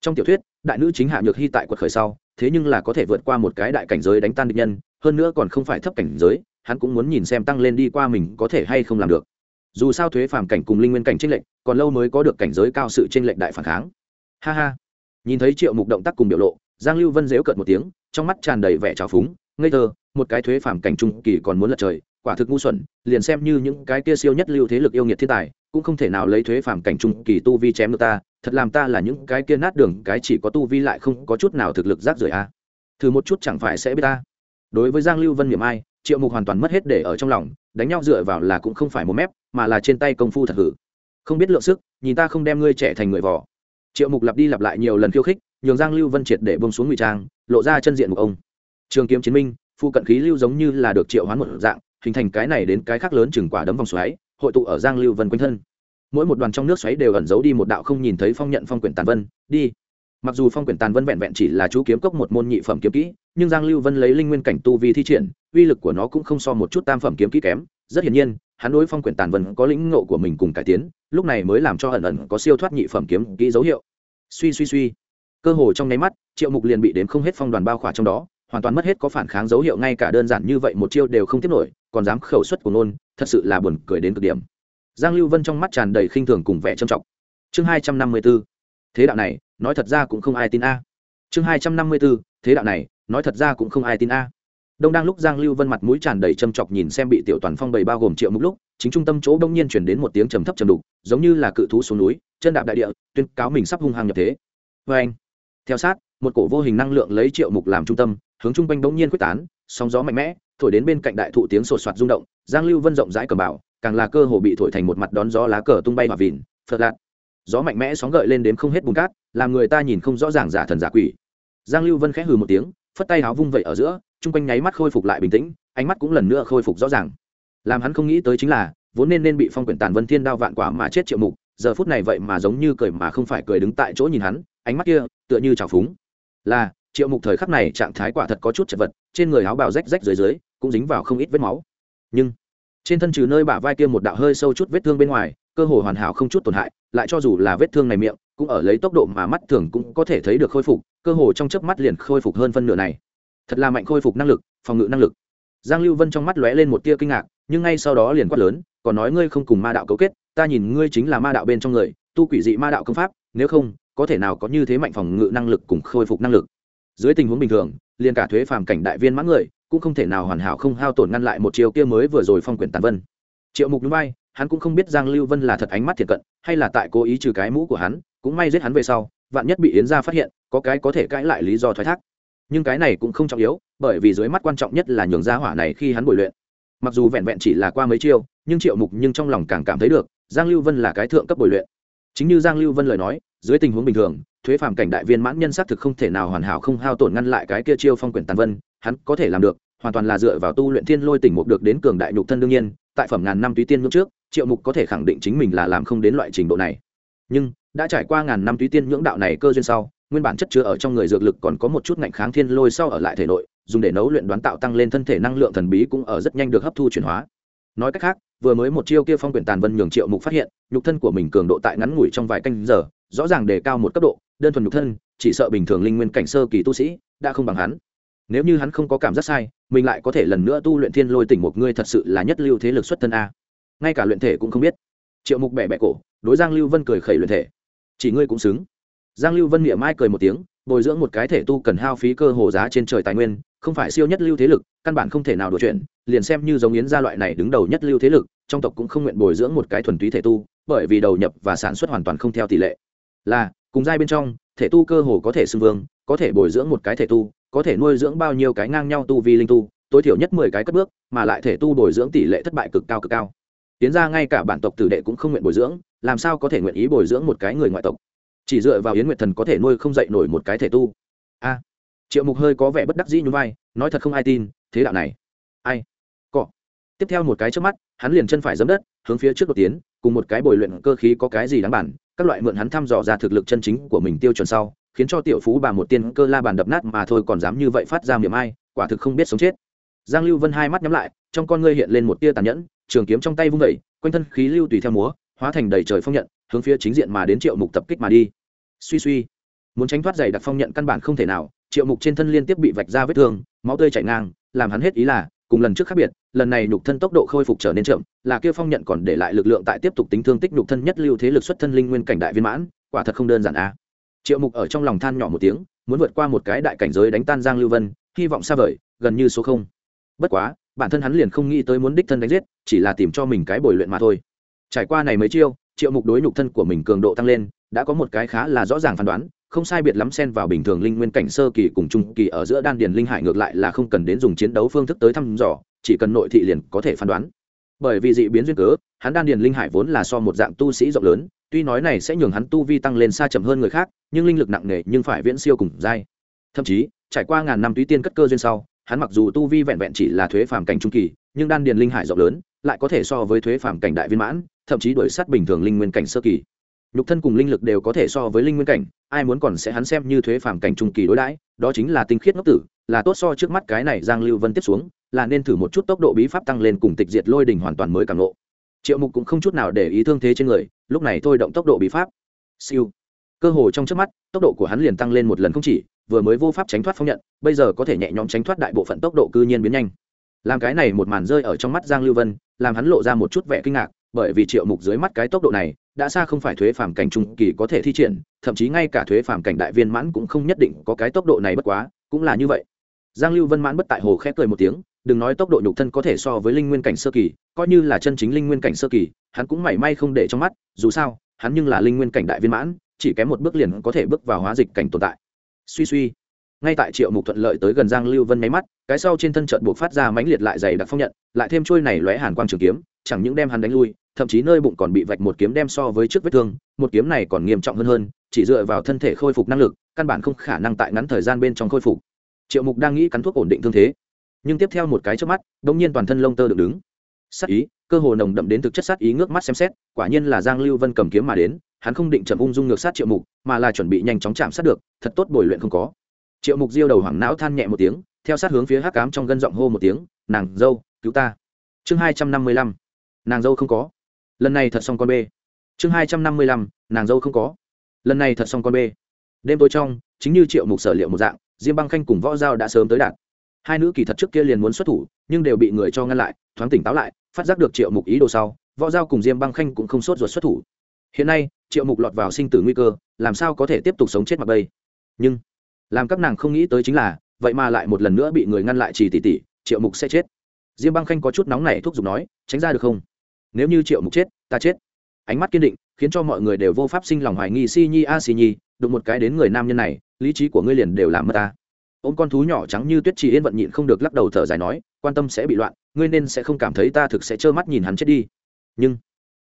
Trong tiểu thuyết đại nữ chính hạ nhược hy tại quật khởi sau, thế nhưng là có thể vượt qua một cái đại cảnh giới đánh tan địch nhân, hơn nữa còn không phải thấp cảnh giới, hắn cũng muốn nhìn xem tăng lên đi qua mình có thể hay không làm được. Dù sao thuế phàm cảnh cùng linh nguyên cảnh tranh lệch, còn lâu mới có được cảnh giới cao sự tranh lệch đại phản kháng. Ha ha. Nhìn thấy triệu mục động tác cùng biểu lộ, giang lưu vân dếu cợt một tiếng, trong mắt tràn đầy vẻ trào phúng, ngây thơ, một cái thuế phàm cảnh trung kỳ còn muốn lật trời, quả thực ngu xuẩn, liền xem như những cái kia siêu nhất lưu thế lực yêu nghiệt thiên tài cũng không thể nào lấy thuế phàm cảnh trung kỳ tu vi chém được ta, thật làm ta là những cái kia nát đường, cái chỉ có tu vi lại không có chút nào thực lực rác rưởi a. Thử một chút chẳng phải sẽ biết ta. Đối với giang lưu vân miệng ai, triệu mục hoàn toàn mất hết để ở trong lòng, đánh nhau dựa vào là cũng không phải một mép, mà là trên tay công phu thật hử. Không biết lượng sức, nhìn ta không đem ngươi trẻ thành người vỏ triệu mục lặp đi lặp lại nhiều lần khiêu khích, nhường giang lưu vân triệt để bông xuống ngụy trang, lộ ra chân diện một ông. Trường kiếm chiến minh phụ cận khí lưu giống như là được triệu hoán một dạng, hình thành cái này đến cái khác lớn chừng quả đấm vòng xoáy hội tụ ở giang lưu vân quanh thân. Mỗi một đoàn trong nước xoáy đều ẩn giấu đi một đạo không nhìn thấy phong nhận phong quyển tàn vân, đi. Mặc dù phong quyển tàn vân vẹn vẹn chỉ là chú kiếm cốc một môn nhị phẩm kiếm kỹ, nhưng giang lưu vân lấy linh nguyên cảnh tu vi thi triển, uy lực của nó cũng không so một chút tam phẩm kiếm kỹ kém. Rất hiển nhiên, hắn đối phong quyển tàn vân có lĩnh ngộ của mình cùng cải tiến, lúc này mới làm cho ẩn ẩn có siêu thoát nhị phẩm kiếm kỹ dấu hiệu. Suy suy suy. Cơ hồ trong nháy mắt, triệu mục liền bị đến không hết phong đoàn bao khỏa trong đó hoàn toàn mất hết có phản kháng dấu hiệu, ngay cả đơn giản như vậy một chiêu đều không tiếp nổi, còn dám khẩu suất của nôn thật sự là buồn cười đến cực điểm. Giang lưu vân trong mắt tràn đầy khinh thường cùng vẻ trầm trọng. Chương hai trăm năm mươi b ố thế đạo này, nói thật ra cũng không ai tin a. Chương hai trăm năm mươi b ố thế đạo này, nói thật ra cũng không ai tin a. Đông đang lúc giang lưu vân mặt mũi tràn đầy châm chọc nhìn xem bị tiểu toàn phong bầy bao gồm triệu mục lúc, chính trung tâm chỗ đông nhiên chuyển đến một tiếng trầm thấp trầm đục, giống như là cự thú xuống núi, chân đạp đại địa, tuyên cáo mình sắp hung hăng nhập thế. Vê anh theo sát, một cổ vô hình năng lượng lấy triệu mục làm trung tâm hướng chung quanh bỗng nhiên quyết tán, sóng gió mạnh mẽ, thổi đến bên cạnh đại thụ tiếng sột soạt rung động, giang lưu vân rộng rãi cờ bảo, càng là cơ hồ bị thổi thành một mặt đón gió lá cờ tung bay hòa vìn phật lạt. Gió mạnh mẽ sóng gợi lên đến không hết bùn cát, làm người ta nhìn không rõ ràng giả thần giả quỷ. Giang lưu vân khẽ hừ một tiếng, phất tay áo vung vậy ở giữa, chung quanh nháy mắt khôi phục lại bình tĩnh, ánh mắt cũng lần nữa khôi phục rõ ràng. Làm hắn không nghĩ tới chính là, vốn nên nên bị phong quyển tàn vân thiên đao vạn quả mà chết triệu mục, giờ phút này vậy mà giống như cười mà không phải cười đứng tại chỗ nhìn hắn, ánh mắt kia tựa như trào phúng. Là triệu mục thời khắc này trạng thái quả thật có chút chật vật, trên người áo bào rách rách dưới dưới, cũng dính vào không ít vết máu. Nhưng, trên thân trừ nơi bả vai kia một đạo hơi sâu chút vết thương bên ngoài, cơ hồ hoàn hảo không chút tổn hại, lại cho dù là vết thương này miệng, cũng ở lấy tốc độ mà mắt thường cũng có thể thấy được khôi phục, cơ hồ trong chớp mắt liền khôi phục hơn phân nửa này. Thật là mạnh khôi phục năng lực, phòng ngự năng lực. Giang lưu vân trong mắt lóe lên một tia kinh ngạc, nhưng ngay sau đó liền quát lớn, còn nói ngươi không cùng ma đạo cấu kết, ta nhìn ngươi chính là ma đạo bên trong người, tu quỷ dị ma đạo công pháp, nếu không, có thể nào có như thế mạnh phòng ngự năng lực cùng khôi phục năng lực? Dưới tình huống bình thường, liền cả thuế phàm cảnh đại viên mãn người cũng không thể nào hoàn hảo không hao tổn ngăn lại một chiều kia mới vừa rồi phong quyển tàn vân. Triệu mục núi bay hắn cũng không biết giang lưu vân là thật ánh mắt thiệt cận, hay là tại cố ý trừ cái mũ của hắn, cũng may giết hắn về sau, vạn nhất bị yến gia phát hiện, có cái có thể cãi lại lý do thoái thác. Nhưng cái này cũng không trọng yếu, bởi vì dưới mắt quan trọng nhất là nhường gia hỏa này khi hắn bồi luyện. Mặc dù vẹn vẹn chỉ là qua mấy chiêu, nhưng triệu mục nhưng trong lòng càng cảm thấy được, giang lưu vân là cái thượng cấp bồi luyện. Chính như giang lưu vân lời nói dưới tình huống bình thường, thuế phàm cảnh đại viên mãn nhân xác thực không thể nào hoàn hảo không hao tổn ngăn lại cái kia chiêu phong quyển tàn vân, hắn có thể làm được, hoàn toàn là dựa vào tu luyện thiên lôi tỉnh mục được đến cường đại nhục thân đương nhiên, tại phẩm ngàn năm túy tiên ngưỡng trước, triệu mục có thể khẳng định chính mình là làm không đến loại trình độ này. Nhưng, đã trải qua ngàn năm túy tiên nhưỡng đạo này cơ duyên sau, nguyên bản chất chứa ở trong người dược lực còn có một chút ngạnh kháng thiên lôi sau ở lại thể nội, dùng để nấu luyện đoán tạo tăng lên thân thể năng lượng thần bí cũng ở rất nhanh được hấp thu chuyển hóa. Nói cách khác, vừa mới một chiêu kia phong quyển tàn vân nhường triệu mục phát hiện, nhục thân của mình cường độ tại ngắn ngủi trong vài canh giờ rõ ràng đề cao một cấp độ, đơn thuần nhục thân, chỉ sợ bình thường linh nguyên cảnh sơ kỳ tu sĩ đã không bằng hắn. Nếu như hắn không có cảm giác sai, mình lại có thể lần nữa tu luyện thiên lôi tỉnh một ngươi thật sự là nhất lưu thế lực xuất thân a. Ngay cả luyện thể cũng không biết. Triệu mục bẻ bẻ cổ, đối giang lưu vân cười khẩy luyện thể. Chỉ ngươi cũng xứng. Giang lưu vân miệng mai cười một tiếng, bồi dưỡng một cái thể tu cần hao phí cơ hồ giá trên trời tài nguyên, không phải siêu nhất lưu thế lực, căn bản không thể nào đổi chuyện, liền xem như giống yến gia loại này đứng đầu nhất lưu thế lực, trong tộc cũng không nguyện bồi dưỡng một cái thuần túy thể tu, bởi vì đầu nhập và sản xuất hoàn toàn không theo tỷ lệ là, cùng giai bên trong, thể tu cơ hồ có thể xưng vương, có thể bồi dưỡng một cái thể tu, có thể nuôi dưỡng bao nhiêu cái ngang nhau tu vi linh tu, tối thiểu nhất mười cái cất bước, mà lại thể tu bồi dưỡng tỷ lệ thất bại cực cao cực cao. Tiến ra ngay cả bản tộc tử đệ cũng không nguyện bồi dưỡng, làm sao có thể nguyện ý bồi dưỡng một cái người ngoại tộc? Chỉ dựa vào yến nguyệt thần có thể nuôi không dậy nổi một cái thể tu. A. Triệu mục hơi có vẻ bất đắc dĩ như vai, nói thật không ai tin, thế đạo này. Ai? Cọ. Tiếp theo một cái trước mắt, hắn liền chân phải giấm đất, hướng phía trước đột tiến, cùng một cái bồi luyện cơ khí có cái gì đáng bản các loại mượn hắn thăm dò ra thực lực chân chính của mình tiêu chuẩn sau, khiến cho tiểu phú bà một tiên cơ la bàn đập nát mà thôi còn dám như vậy phát ra miệng ai, quả thực không biết sống chết. Giang lưu vân hai mắt nhắm lại, trong con ngươi hiện lên một tia tàn nhẫn, trường kiếm trong tay vung vẩy quanh thân khí lưu tùy theo múa, hóa thành đầy trời phong nhận, hướng phía chính diện mà đến triệu mục tập kích mà đi. Suy suy, muốn tránh thoát giày đặc phong nhận căn bản không thể nào, triệu mục trên thân liên tiếp bị vạch ra vết thương, máu tươi chảy ngang, làm hắn hết ý là, cùng lần trước khác biệt, lần này nhục thân tốc độ khôi phục trở nên chậm là kia phong nhận còn để lại lực lượng tại tiếp tục tính thương tích nhục thân nhất lưu thế lực xuất thân linh nguyên cảnh đại viên mãn, quả thật không đơn giản a à. triệu mục ở trong lòng than nhỏ một tiếng, muốn vượt qua một cái đại cảnh giới đánh tan giang lưu vân, hy vọng xa vời, gần như số không. Bất quá, bản thân hắn liền không nghĩ tới muốn đích thân đánh giết, chỉ là tìm cho mình cái bồi luyện mà thôi. Trải qua này mấy chiêu, triệu mục đối nhục thân của mình cường độ tăng lên, đã có một cái khá là rõ ràng phán đoán, không sai biệt lắm xen vào bình thường linh nguyên cảnh sơ kỳ cùng trung kỳ ở giữa đan điền linh hải ngược lại là không cần đến dùng chiến đấu phương thức tới thăm dò, chỉ cần nội thị liền có thể phán đoán bởi vì dị biến duyên cớ, hắn đan điền linh hải vốn là so một dạng tu sĩ rộng lớn, tuy nói này sẽ nhường hắn tu vi tăng lên xa chậm hơn người khác, nhưng linh lực nặng nề nhưng phải viễn siêu cùng dai. Thậm chí, trải qua ngàn năm túy tiên cất cơ duyên sau, hắn mặc dù tu vi vẹn vẹn chỉ là thuế phàm cảnh trung kỳ, nhưng đan điền linh hải rộng lớn, lại có thể so với thuế phàm cảnh đại viên mãn, thậm chí đổi sát bình thường linh nguyên cảnh sơ kỳ. Nhục thân cùng linh lực đều có thể so với linh nguyên cảnh, ai muốn còn sẽ hắn xem như thuế phàm cảnh trung kỳ đối đãi, đó chính là tinh khiết ngốc tử, là tốt so trước mắt cái này giang lưu vân tiếp xuống là nên thử một chút tốc độ bí pháp tăng lên cùng tịch diệt lôi đình hoàn toàn mới càng lộ. Triệu mục cũng không chút nào để ý thương thế trên người, lúc này thôi động tốc độ bí pháp. Siêu. Cơ hồ trong trước mắt, tốc độ của hắn liền tăng lên một lần không chỉ, vừa mới vô pháp tránh thoát phong nhận, bây giờ có thể nhẹ nhõm tránh thoát đại bộ phận tốc độ cư nhiên biến nhanh. Làm cái này một màn rơi ở trong mắt giang lưu vân, làm hắn lộ ra một chút vẻ kinh ngạc, bởi vì triệu mục dưới mắt cái tốc độ này, đã xa không phải thuế phàm cảnh trung kỳ có thể thi triển, thậm chí ngay cả thuế phàm cảnh đại viên mãn cũng không nhất định có cái tốc độ này bất quá, cũng là như vậy. Giang lưu vân mãn bất tại hồ khẽ cười một tiếng đừng nói tốc độ nhục thân có thể so với linh nguyên cảnh sơ kỳ, coi như là chân chính linh nguyên cảnh sơ kỳ, hắn cũng mảy may không để trong mắt, dù sao, hắn nhưng là linh nguyên cảnh đại viên mãn, chỉ kém một bước liền có thể bước vào hóa dịch cảnh tồn tại. Suy suy. Ngay tại triệu mục thuận lợi tới gần giang lưu vân nháy mắt, cái sau trên thân trận buộc phát ra mãnh liệt lại dày đặc phong nhận, lại thêm trôi này lóe hàn quang trường kiếm, chẳng những đem hắn đánh lui, thậm chí nơi bụng còn bị vạch một kiếm đem so với trước vết thương, một kiếm này còn nghiêm trọng hơn hơn, chỉ dựa vào thân thể khôi phục năng lực, căn bản không khả năng tại ngắn thời gian bên trong khôi phục. Triệu mục đang nghĩ cắn thuốc ổn định thương thế nhưng tiếp theo một cái trước mắt đ ỗ n g nhiên toàn thân lông tơ được đứng. Sát ý, cơ hồ nồng đậm đến thực chất sát ý ngước mắt xem xét, quả nhiên là giang lưu vân cầm kiếm mà đến, hắn không định chậm ung dung ngược sát triệu mục, mà là chuẩn bị nhanh chóng chạm sát được, thật tốt bồi luyện không có. Triệu mục diêu đầu hoảng não than nhẹ một tiếng, theo sát hướng phía hắc cám trong gân giọng hô một tiếng, nàng dâu, cứu ta. Chương hai trăm năm mươi lăm, nàng dâu không có. Lần này thật xong con bê. Chương hai trăm năm mươi lăm, nàng dâu không có. Lần này thật xong con bê. Đêm tối trong, chính như triệu mục sở liệu một dạng, diêm băng khanh cùng võ giao đã sớm tới đạt hai nữ kỳ thật trước kia liền muốn xuất thủ, nhưng đều bị người cho ngăn lại, thoáng tỉnh táo lại, phát giác được triệu mục ý đồ sau, võ giao cùng diêm băng khanh cũng không sốt ruột xuất thủ. Hiện nay, triệu mục lọt vào sinh tử nguy cơ, làm sao có thể tiếp tục sống chết mặt bây? Nhưng, làm các nàng không nghĩ tới chính là, vậy mà lại một lần nữa bị người ngăn lại chỉ tỷ tỷ, triệu mục sẽ chết. Diêm băng khanh có chút nóng này thúc giục nói, tránh ra được không? Nếu như triệu mục chết, ta chết. Ánh mắt kiên định, khiến cho mọi người đều vô pháp sinh lòng hoài nghi si nhi, a si nhi, đụng một cái đến người nam nhân này, lý trí của ngươi liền đều làm mất ta ôm con thú nhỏ trắng như tuyết trì yên vận nhịn không được lắc đầu thở dài nói, quan tâm sẽ bị loạn, ngươi nên sẽ không cảm thấy ta thực sẽ trơ mắt nhìn hắn chết đi. Nhưng,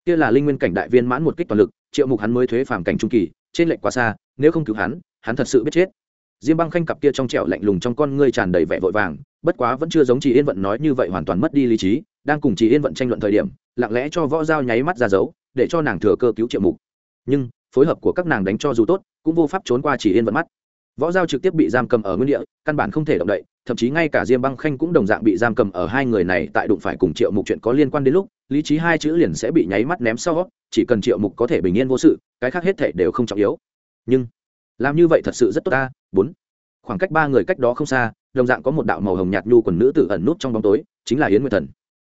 kia là linh nguyên cảnh đại viên mãn một kích toàn lực, triệu mục hắn mới thuế phàm cảnh trung kỳ, trên lệnh quá xa, nếu không cứu hắn hắn thật sự biết chết. Diêm băng khanh cặp kia trong trẻo lạnh lùng trong con ngươi tràn đầy vẻ vội vàng, bất quá vẫn chưa giống chị yên vận nói như vậy hoàn toàn mất đi lý trí, đang cùng chị yên vận tranh luận thời điểm, lặng lẽ cho võ dao nháy mắt ra giấu để cho nàng thừa cơ cứu triệu mục. Nhưng, phối hợp của các nàng đánh cho dù tốt, cũng vô pháp trốn qua chị yên vận mắt võ giao trực tiếp bị giam cầm ở nguyên địa, căn bản không thể động đậy, thậm chí ngay cả diêm băng khanh cũng đồng dạng bị giam cầm ở hai người này tại đụng phải cùng triệu mục chuyện có liên quan đến lúc, lý trí hai chữ liền sẽ bị nháy mắt ném sau, chỉ cần triệu mục có thể bình yên vô sự, cái khác hết thể đều không trọng yếu. Nhưng, làm như vậy thật sự rất tốt ta, bốn. Khoảng cách ba người cách đó không xa, đồng dạng có một đạo màu hồng nhạt nhu quần nữ tự ẩn nút trong bóng tối, chính là yến nguyệt thần.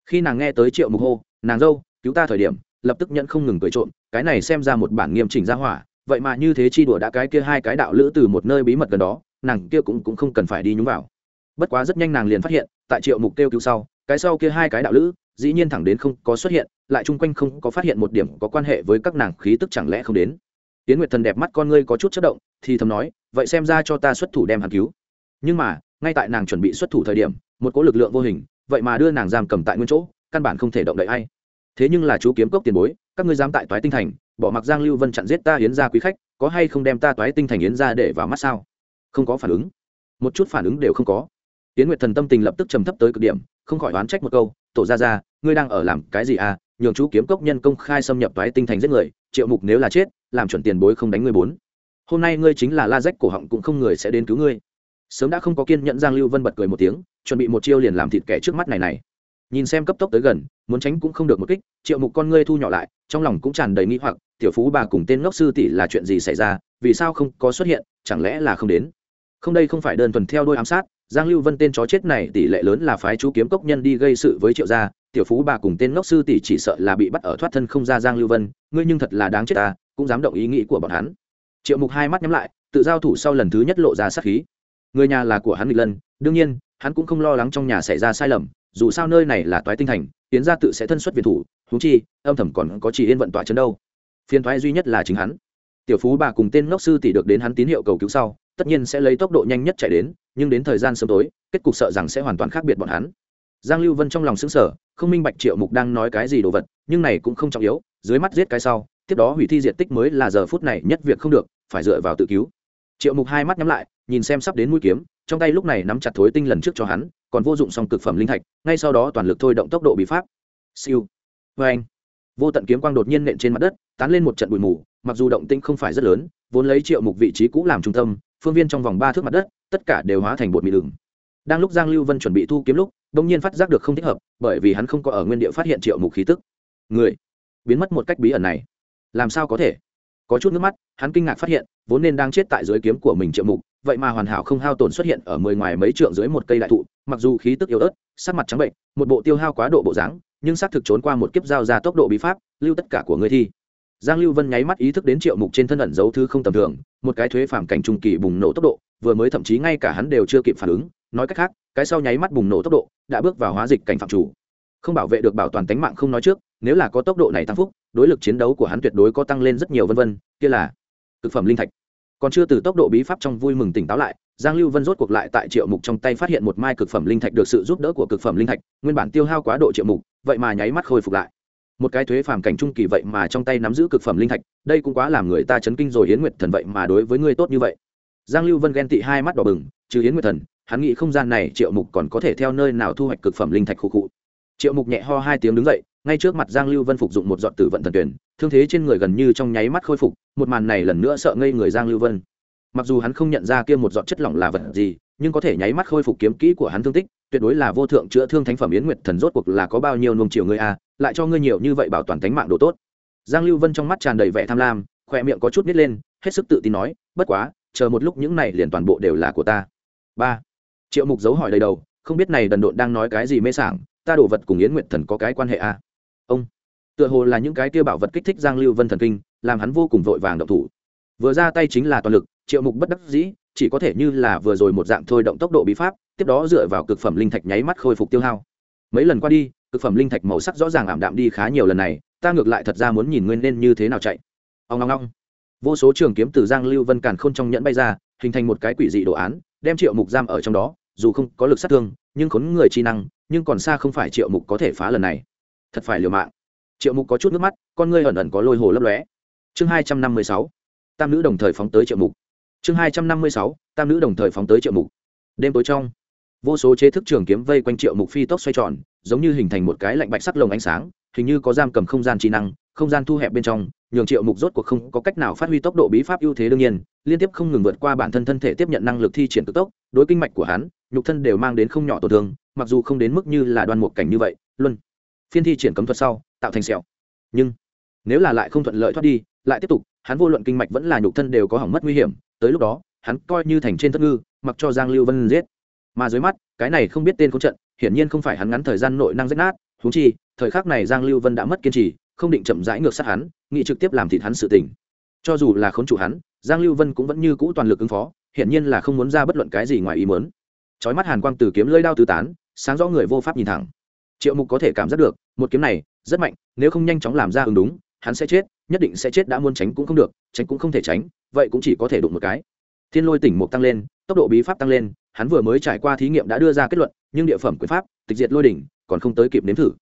Khi nàng nghe tới triệu mục hô, nàng dâu, cứu ta thời điểm, lập tức nhận không ngừng cười trộm, cái này xem ra một bản nghiêm chỉnh ra hỏa vậy mà như thế chi đùa đã cái kia hai cái đạo lữ từ một nơi bí mật gần đó, nàng kia cũng cũng không cần phải đi nhúng vào. Bất quá rất nhanh nàng liền phát hiện, tại triệu mục kêu cứu sau, cái sau kia hai cái đạo lữ, dĩ nhiên thẳng đến không có xuất hiện, lại chung quanh không có phát hiện một điểm có quan hệ với các nàng khí tức chẳng lẽ không đến. Tiến nguyệt thần đẹp mắt con ngươi có chút chất động, thì thầm nói, vậy xem ra cho ta xuất thủ đem hắn cứu. Nhưng mà, ngay tại nàng chuẩn bị xuất thủ thời điểm, một cỗ lực lượng vô hình, vậy mà đưa nàng giam cầm tại nguyên chỗ, căn bản không thể động đậy ai. Thế nhưng là chú kiếm cốc tiền bối, các ngươi dám tại toái tinh thành bỏ mặc giang lưu vân chặn giết ta Yến ra quý khách, có hay không đem ta toái tinh thành yến ra để vào mắt sao? Không có phản ứng. Một chút phản ứng đều không có. Yến nguyệt thần tâm tình lập tức trầm thấp tới cực điểm, không khỏi oán trách một câu, tổ ra ra ngươi đang ở làm cái gì à? Nhường chú kiếm cốc nhân công khai xâm nhập toái tinh thành giết người, triệu mục nếu là chết, làm chuẩn tiền bối không đánh ngươi bốn. Hôm nay ngươi chính là la rách cổ họng cũng không người sẽ đến cứu ngươi. Sớm đã không có kiên nhẫn, giang lưu vân bật cười một tiếng, chuẩn bị một chiêu liền làm thịt kẻ trước mắt này này. Nhìn xem cấp tốc tới gần muốn tránh cũng không được một kích, triệu mục con ngươi thu nhỏ lại, trong lòng cũng tràn đầy nghi hoặc, tiểu phú bà cùng tên ngốc sư tỷ là chuyện gì xảy ra? Vì sao không có xuất hiện? Chẳng lẽ là không đến? Không đây không phải đơn thuần theo đôi ám sát, giang lưu vân tên chó chết này tỷ lệ lớn là phái chú kiếm cốc nhân đi gây sự với triệu gia, tiểu phú bà cùng tên ngốc sư tỷ chỉ sợ là bị bắt ở thoát thân không ra giang lưu vân, ngươi nhưng thật là đáng chết ta, cũng dám động ý nghĩ của bọn hắn. Triệu mục hai mắt nhắm lại, tự giao thủ sau lần thứ nhất lộ ra sát khí. Người nhà là của hắn nghịch lân, đương nhiên, hắn cũng không lo lắng trong nhà xảy ra sai lầm, dù sao nơi này là toái tinh thành tiến gia tự sẽ thân xuất việt thủ húng chi, âm thầm còn có chỉ yên vận tỏa chấn đâu. Phiền thoái duy nhất là chính hắn. Tiểu phú bà cùng tên ngốc sư tỷ được đến hắn tín hiệu cầu cứu sau, tất nhiên sẽ lấy tốc độ nhanh nhất chạy đến, nhưng đến thời gian sớm tối, kết cục sợ rằng sẽ hoàn toàn khác biệt bọn hắn. Giang lưu vân trong lòng xứng sở không minh bạch triệu mục đang nói cái gì đồ vật, nhưng này cũng không trọng yếu, dưới mắt giết cái sau, tiếp đó hủy thi diện tích mới là giờ phút này nhất việc không được, phải dựa vào tự cứu. Triệu mục hai mắt nhắm lại, nhìn xem sắp đến mũi kiếm, trong tay lúc này nắm chặt thối tinh lần trước cho hắn còn vô dụng song cực phẩm linh thạch, ngay sau đó toàn lực thôi động tốc độ bị pháp. Siêu. Vê anh, vô tận kiếm quang đột nhiên nện trên mặt đất, tán lên một trận bụi mù, mặc dù động tĩnh không phải rất lớn, vốn lấy triệu mục vị trí cũ làm trung tâm, phương viên trong vòng ba thước mặt đất, tất cả đều hóa thành bột mì đường. Đang lúc giang lưu vân chuẩn bị thu kiếm lúc đông nhiên phát giác được không thích hợp, bởi vì hắn không có ở nguyên địa phát hiện triệu mục khí tức. Người, biến mất một cách bí ẩn này. Làm sao có thể? Có chút nước mắt, hắn kinh ngạc phát hiện, vốn nên đang chết tại dưới kiếm của mình triệu mục vậy mà hoàn hảo không hao tổn xuất hiện ở mười ngoài mấy trượng dưới một cây đại thụ, mặc dù khí tức yếu ớt, sắc mặt trắng bệnh, một bộ tiêu hao quá độ bộ dáng, nhưng xác thực trốn qua một kiếp dao ra tốc độ bí pháp, lưu tất cả của người thi. Giang lưu vân nháy mắt ý thức đến triệu mục trên thân ẩn dấu thứ không tầm thường, một cái thuế phản cảnh trung kỳ bùng nổ tốc độ, vừa mới thậm chí ngay cả hắn đều chưa kịp phản ứng, nói cách khác, cái sau nháy mắt bùng nổ tốc độ, đã bước vào hóa dịch cảnh phạm chủ. Không bảo vệ được bảo toàn tính mạng không nói trước, nếu là có tốc độ này tăng phúc, đối lực chiến đấu của hắn tuyệt đối có tăng lên rất nhiều vân vân, kia là thực phẩm linh thạch còn chưa từ tốc độ bí pháp trong vui mừng tỉnh táo lại, giang lưu vân rốt cuộc lại tại triệu mục trong tay phát hiện một mai cực phẩm linh thạch được sự giúp đỡ của cực phẩm linh thạch, nguyên bản tiêu hao quá độ triệu mục, vậy mà nháy mắt khôi phục lại. Một cái thuế phàm cảnh trung kỳ vậy mà trong tay nắm giữ cực phẩm linh thạch, đây cũng quá làm người ta chấn kinh rồi hiến nguyệt thần vậy mà đối với ngươi tốt như vậy. Giang lưu vân ghen tị hai mắt đỏ bừng, trừ hiến nguyệt thần, hắn nghĩ không gian này triệu mục còn có thể theo nơi nào thu hoạch cực phẩm linh thạch khụ cụ triệu mục nhẹ ho hai tiếng đứng dậy, ngay trước mặt giang lưu vân phục dụng một dọn tử vận thần tuyển thương thế trên người gần như trong nháy mắt khôi phục, một màn này lần nữa sợ ngây người giang lưu vân. Mặc dù hắn không nhận ra kia một giọt chất lỏng là vật gì, nhưng có thể nháy mắt khôi phục kiếm kỹ của hắn thương tích, tuyệt đối là vô thượng chữa thương thánh phẩm yến nguyệt thần rốt cuộc là có bao nhiêu nông chiều ngươi a, lại cho ngươi nhiều như vậy bảo toàn thánh mạng độ tốt. Giang lưu vân trong mắt tràn đầy vẻ tham lam, khỏe miệng có chút nít lên, hết sức tự tin nói, bất quá, chờ một lúc những này liền toàn bộ đều là của ta. Ba. Triệu mục dấu hỏi đầy đầu, không biết này đần độn đang nói cái gì mê sảng, ta đổ vật cùng yến nguyệt thần có cái quan hệ a? Ông tựa hồ là những cái kia bảo vật kích thích giang lưu vân thần kinh, làm hắn vô cùng vội vàng động thủ. Vừa ra tay chính là toàn lực, triệu mục bất đắc dĩ, chỉ có thể như là vừa rồi một dạng thôi động tốc độ bí pháp, tiếp đó dựa vào cực phẩm linh thạch nháy mắt khôi phục tiêu hao. Mấy lần qua đi, cực phẩm linh thạch màu sắc rõ ràng ảm đạm đi khá nhiều lần này, ta ngược lại thật ra muốn nhìn nguyên nên như thế nào chạy. Ông ngong ngong vô số trường kiếm từ giang lưu vân càn khôn trong nhẫn bay ra, hình thành một cái quỷ dị đồ án, đem triệu mục giam ở trong đó, dù không có lực sát thương, nhưng khốn người chi năng, nhưng còn xa không phải triệu mục có thể phá lần này. Thật phải liều mạng triệu mục có chút nước mắt, con ngươi ẩn ẩn có lôi hồ lấp lóe. Chương hai trăm năm mươi sáu, tam nữ đồng thời phóng tới triệu mục. Chương hai trăm năm mươi sáu, tam nữ đồng thời phóng tới triệu mục. Đêm tối trong, vô số chế thức trường kiếm vây quanh triệu mục phi tốc xoay tròn, giống như hình thành một cái lạnh bạch sắc lồng ánh sáng, hình như có giam cầm không gian trí năng, không gian thu hẹp bên trong, nhường triệu mục rốt cuộc không có cách nào phát huy tốc độ bí pháp ưu thế đương nhiên, liên tiếp không ngừng vượt qua bản thân thân thể tiếp nhận năng lực thi triển cực tốc, đối kinh mạch của hắn, nhục thân đều mang đến không nhỏ tổn thương, mặc dù không đến mức như là đoan một cảnh như vậy, luân phiên thi triển cấm thuật sau tạo thành sẹo. Nhưng, nếu là lại không thuận lợi thoát đi, lại tiếp tục, hắn vô luận kinh mạch vẫn là nhục thân đều có hỏng mất nguy hiểm, tới lúc đó, hắn coi như thành trên thất ngư, mặc cho giang lưu vân giết. Mà dưới mắt, cái này không biết tên có trận, hiển nhiên không phải hắn ngắn thời gian nội năng rách nát húng chi, thời khắc này giang lưu vân đã mất kiên trì, không định chậm rãi ngược sát hắn nghị trực tiếp làm thịt hắn sự tình. Cho dù là khốn chủ hắn, giang lưu vân cũng vẫn như cũ toàn lực ứng phó, hiển nhiên là không muốn ra bất luận cái gì ngoài ý muốn. Chói mắt hàn quang từ kiếm lưỡi đao tứ tán, sáng rõ người vô pháp nhìn thẳng. Triệu mục có thể cảm giác được, một kiếm này rất mạnh, nếu không nhanh chóng làm ra ứng đúng, hắn sẽ chết, nhất định sẽ chết, đã muốn tránh cũng không được, tránh cũng không thể tránh, vậy cũng chỉ có thể đụng một cái. Thiên lôi tỉnh mục tăng lên, tốc độ bí pháp tăng lên, hắn vừa mới trải qua thí nghiệm đã đưa ra kết luận, nhưng địa phẩm quyền pháp, tịch diệt lôi đỉnh, còn không tới kịp nếm thử.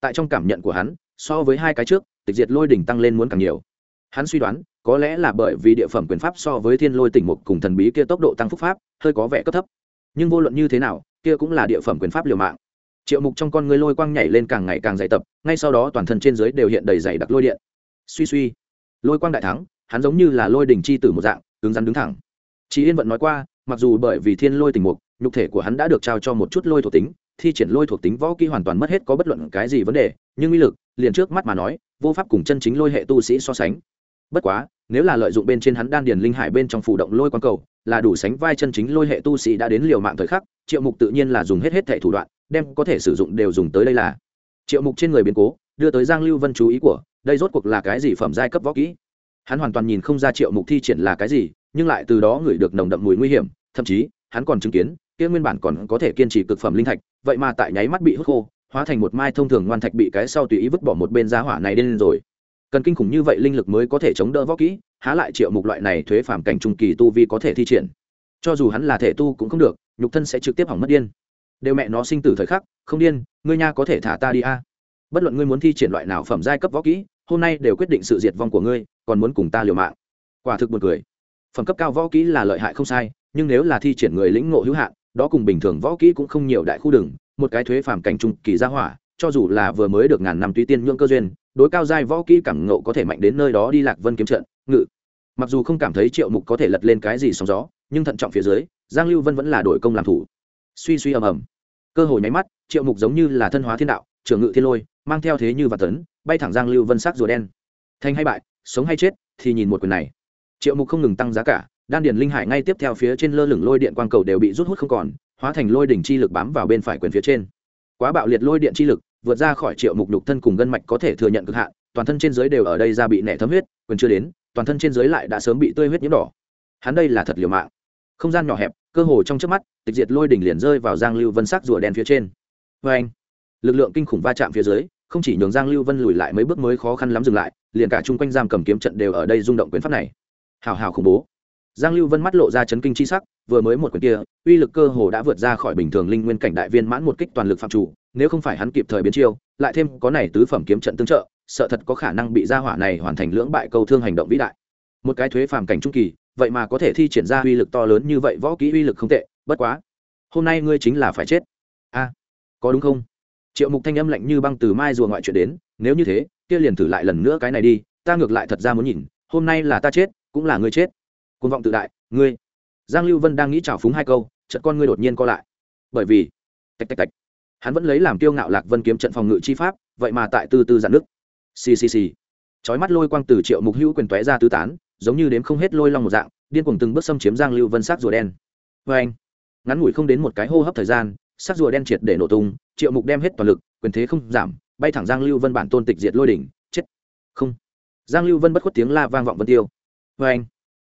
Tại trong cảm nhận của hắn, so với hai cái trước, tịch diệt lôi đỉnh tăng lên muốn càng nhiều. Hắn suy đoán, có lẽ là bởi vì địa phẩm quyền pháp so với thiên lôi tỉnh mục cùng thần bí kia tốc độ tăng phúc pháp, hơi có vẻ cấp thấp. Nhưng vô luận như thế nào, kia cũng là địa phẩm quyền pháp liều mạng triệu mục trong con ngươi lôi quang nhảy lên càng ngày càng dày tập, ngay sau đó toàn thân trên dưới đều hiện đầy dày đặc lôi điện. Suy suy, lôi quang đại thắng, hắn giống như là lôi đỉnh chi tử một dạng, cứng rắn đứng thẳng. Chị yên vận nói qua, mặc dù bởi vì thiên lôi tình mục, nhục thể của hắn đã được trao cho một chút lôi thuộc tính, thi triển lôi thuộc tính võ kỹ hoàn toàn mất hết có bất luận cái gì vấn đề, nhưng uy lực, liền trước mắt mà nói, vô pháp cùng chân chính lôi hệ tu sĩ so sánh. Bất quá, nếu là lợi dụng bên trên hắn đan điền linh hải bên trong phủ động lôi quang cầu, là đủ sánh vai chân chính lôi hệ tu sĩ đã đến liều mạng thời khắc, triệu mục tự nhiên là dùng hết hết thẻ thủ đoạn đem có thể sử dụng đều dùng tới đây là. Triệu mục trên người biến cố, đưa tới giang lưu vân chú ý của, đây rốt cuộc là cái gì phẩm giai cấp võ kỹ? Hắn hoàn toàn nhìn không ra triệu mục thi triển là cái gì, nhưng lại từ đó ngửi được nồng đậm mùi nguy hiểm, thậm chí, hắn còn chứng kiến, kia nguyên bản còn có thể kiên trì cực phẩm linh thạch, vậy mà tại nháy mắt bị hút khô, hóa thành một mai thông thường ngoan thạch bị cái sau tùy ý vứt bỏ một bên giá hỏa này lên rồi. Cần kinh khủng như vậy linh lực mới có thể chống đỡ võ kỹ, há lại triệu mục loại này thuế phàm cảnh trung kỳ tu vi có thể thi triển. Cho dù hắn là thể tu cũng không được, nhục thân sẽ trực tiếp hỏng mất điên đều mẹ nó sinh tử thời khắc, không điên, ngươi nha có thể thả ta đi a. Bất luận ngươi muốn thi triển loại nào phẩm giai cấp võ kỹ, hôm nay đều quyết định sự diệt vong của ngươi, còn muốn cùng ta liều mạng. Quả thực một cười. Phẩm cấp cao võ kỹ là lợi hại không sai, nhưng nếu là thi triển người lĩnh ngộ hữu hạn, đó cùng bình thường võ kỹ cũng không nhiều đại khu đừng một cái thuế phàm cảnh trung kỳ gia hỏa, cho dù là vừa mới được ngàn năm tùy tiên nhượng cơ duyên, đối cao giai võ kỹ cảm ngộ có thể mạnh đến nơi đó đi lạc vân kiếm trận, ngự. Mặc dù không cảm thấy triệu mục có thể lật lên cái gì sóng gió, nhưng thận trọng phía dưới, giang lưu vân vẫn là đổi công làm thủ suy suy ầm ầm. Cơ hội nháy mắt, triệu mục giống như là thân hóa thiên đạo trường ngự thiên lôi, mang theo thế như và tấn, bay thẳng giang lưu vân sắc rùa đen. Thành hay bại, sống hay chết, thì nhìn một quyền này. Triệu mục không ngừng tăng giá cả, đan điền linh hải ngay tiếp theo phía trên lơ lửng lôi điện quang cầu đều bị rút hút không còn, hóa thành lôi đỉnh chi lực bám vào bên phải quyền phía trên. Quá bạo liệt lôi điện chi lực, vượt ra khỏi triệu mục nhục thân cùng gân mạch có thể thừa nhận cực hạn, toàn thân trên dưới đều ở đây ra bị nẻ thấm huyết, quyền chưa đến, toàn thân trên dưới lại đã sớm bị tươi huyết nhiễm đỏ. Hắn đây là thật liều mạng. Không gian nhỏ hẹp cơ hồ trong trước mắt, tịch diệt lôi đỉnh liền rơi vào giang lưu vân sắc rùa đen phía trên. Vê anh, lực lượng kinh khủng va chạm phía dưới, không chỉ nhường giang lưu vân lùi lại mấy bước mới khó khăn lắm dừng lại, liền cả chung quanh giam cầm kiếm trận đều ở đây rung động quyền pháp này. Hào hào khủng bố. Giang lưu vân mắt lộ ra chấn kinh chi sắc, vừa mới một quyền kia, uy lực cơ hồ đã vượt ra khỏi bình thường linh nguyên cảnh đại viên mãn một kích toàn lực phạm chủ, nếu không phải hắn kịp thời biến chiêu, lại thêm có này tứ phẩm kiếm trận tương trợ, sợ thật có khả năng bị gia hỏa này hoàn thành lưỡng bại câu thương hành động vĩ đại. Một cái thuế phàm cảnh trung kỳ vậy mà có thể thi triển ra uy lực to lớn như vậy, võ kỹ uy lực không tệ, bất quá. Hôm nay ngươi chính là phải chết. A, có đúng không? Triệu mục thanh âm lạnh như băng từ mai rùa ngoại chuyện đến, nếu như thế, kia liền thử lại lần nữa cái này đi, ta ngược lại thật ra muốn nhìn, hôm nay là ta chết, cũng là ngươi chết. Côn vọng tự đại, ngươi. Giang lưu vân đang nghĩ trào phúng hai câu trận con ngươi đột nhiên co lại. Bởi vì, tạch tạch tạch, hắn vẫn lấy làm kiêu ngạo lạc vân kiếm trận phòng ngự chi pháp, vậy mà tại tư tư giãn nước ccc chói mắt lôi quang từ triệu mục hữu quyền tóe ra tứ tán giống như đếm không hết lôi long một dạng, điên cuồng từng bước xâm chiếm giang lưu vân sắc rùa đen. Vê anh, ngắn ngủi không đến một cái hô hấp thời gian sắc rùa đen triệt để nổ tung, triệu mục đem hết toàn lực, quyền thế không giảm, bay thẳng giang lưu vân bản tôn tịch diệt lôi đỉnh, chết. Không. Giang lưu vân bất khuất tiếng la vang vọng vân tiêu. Vê anh,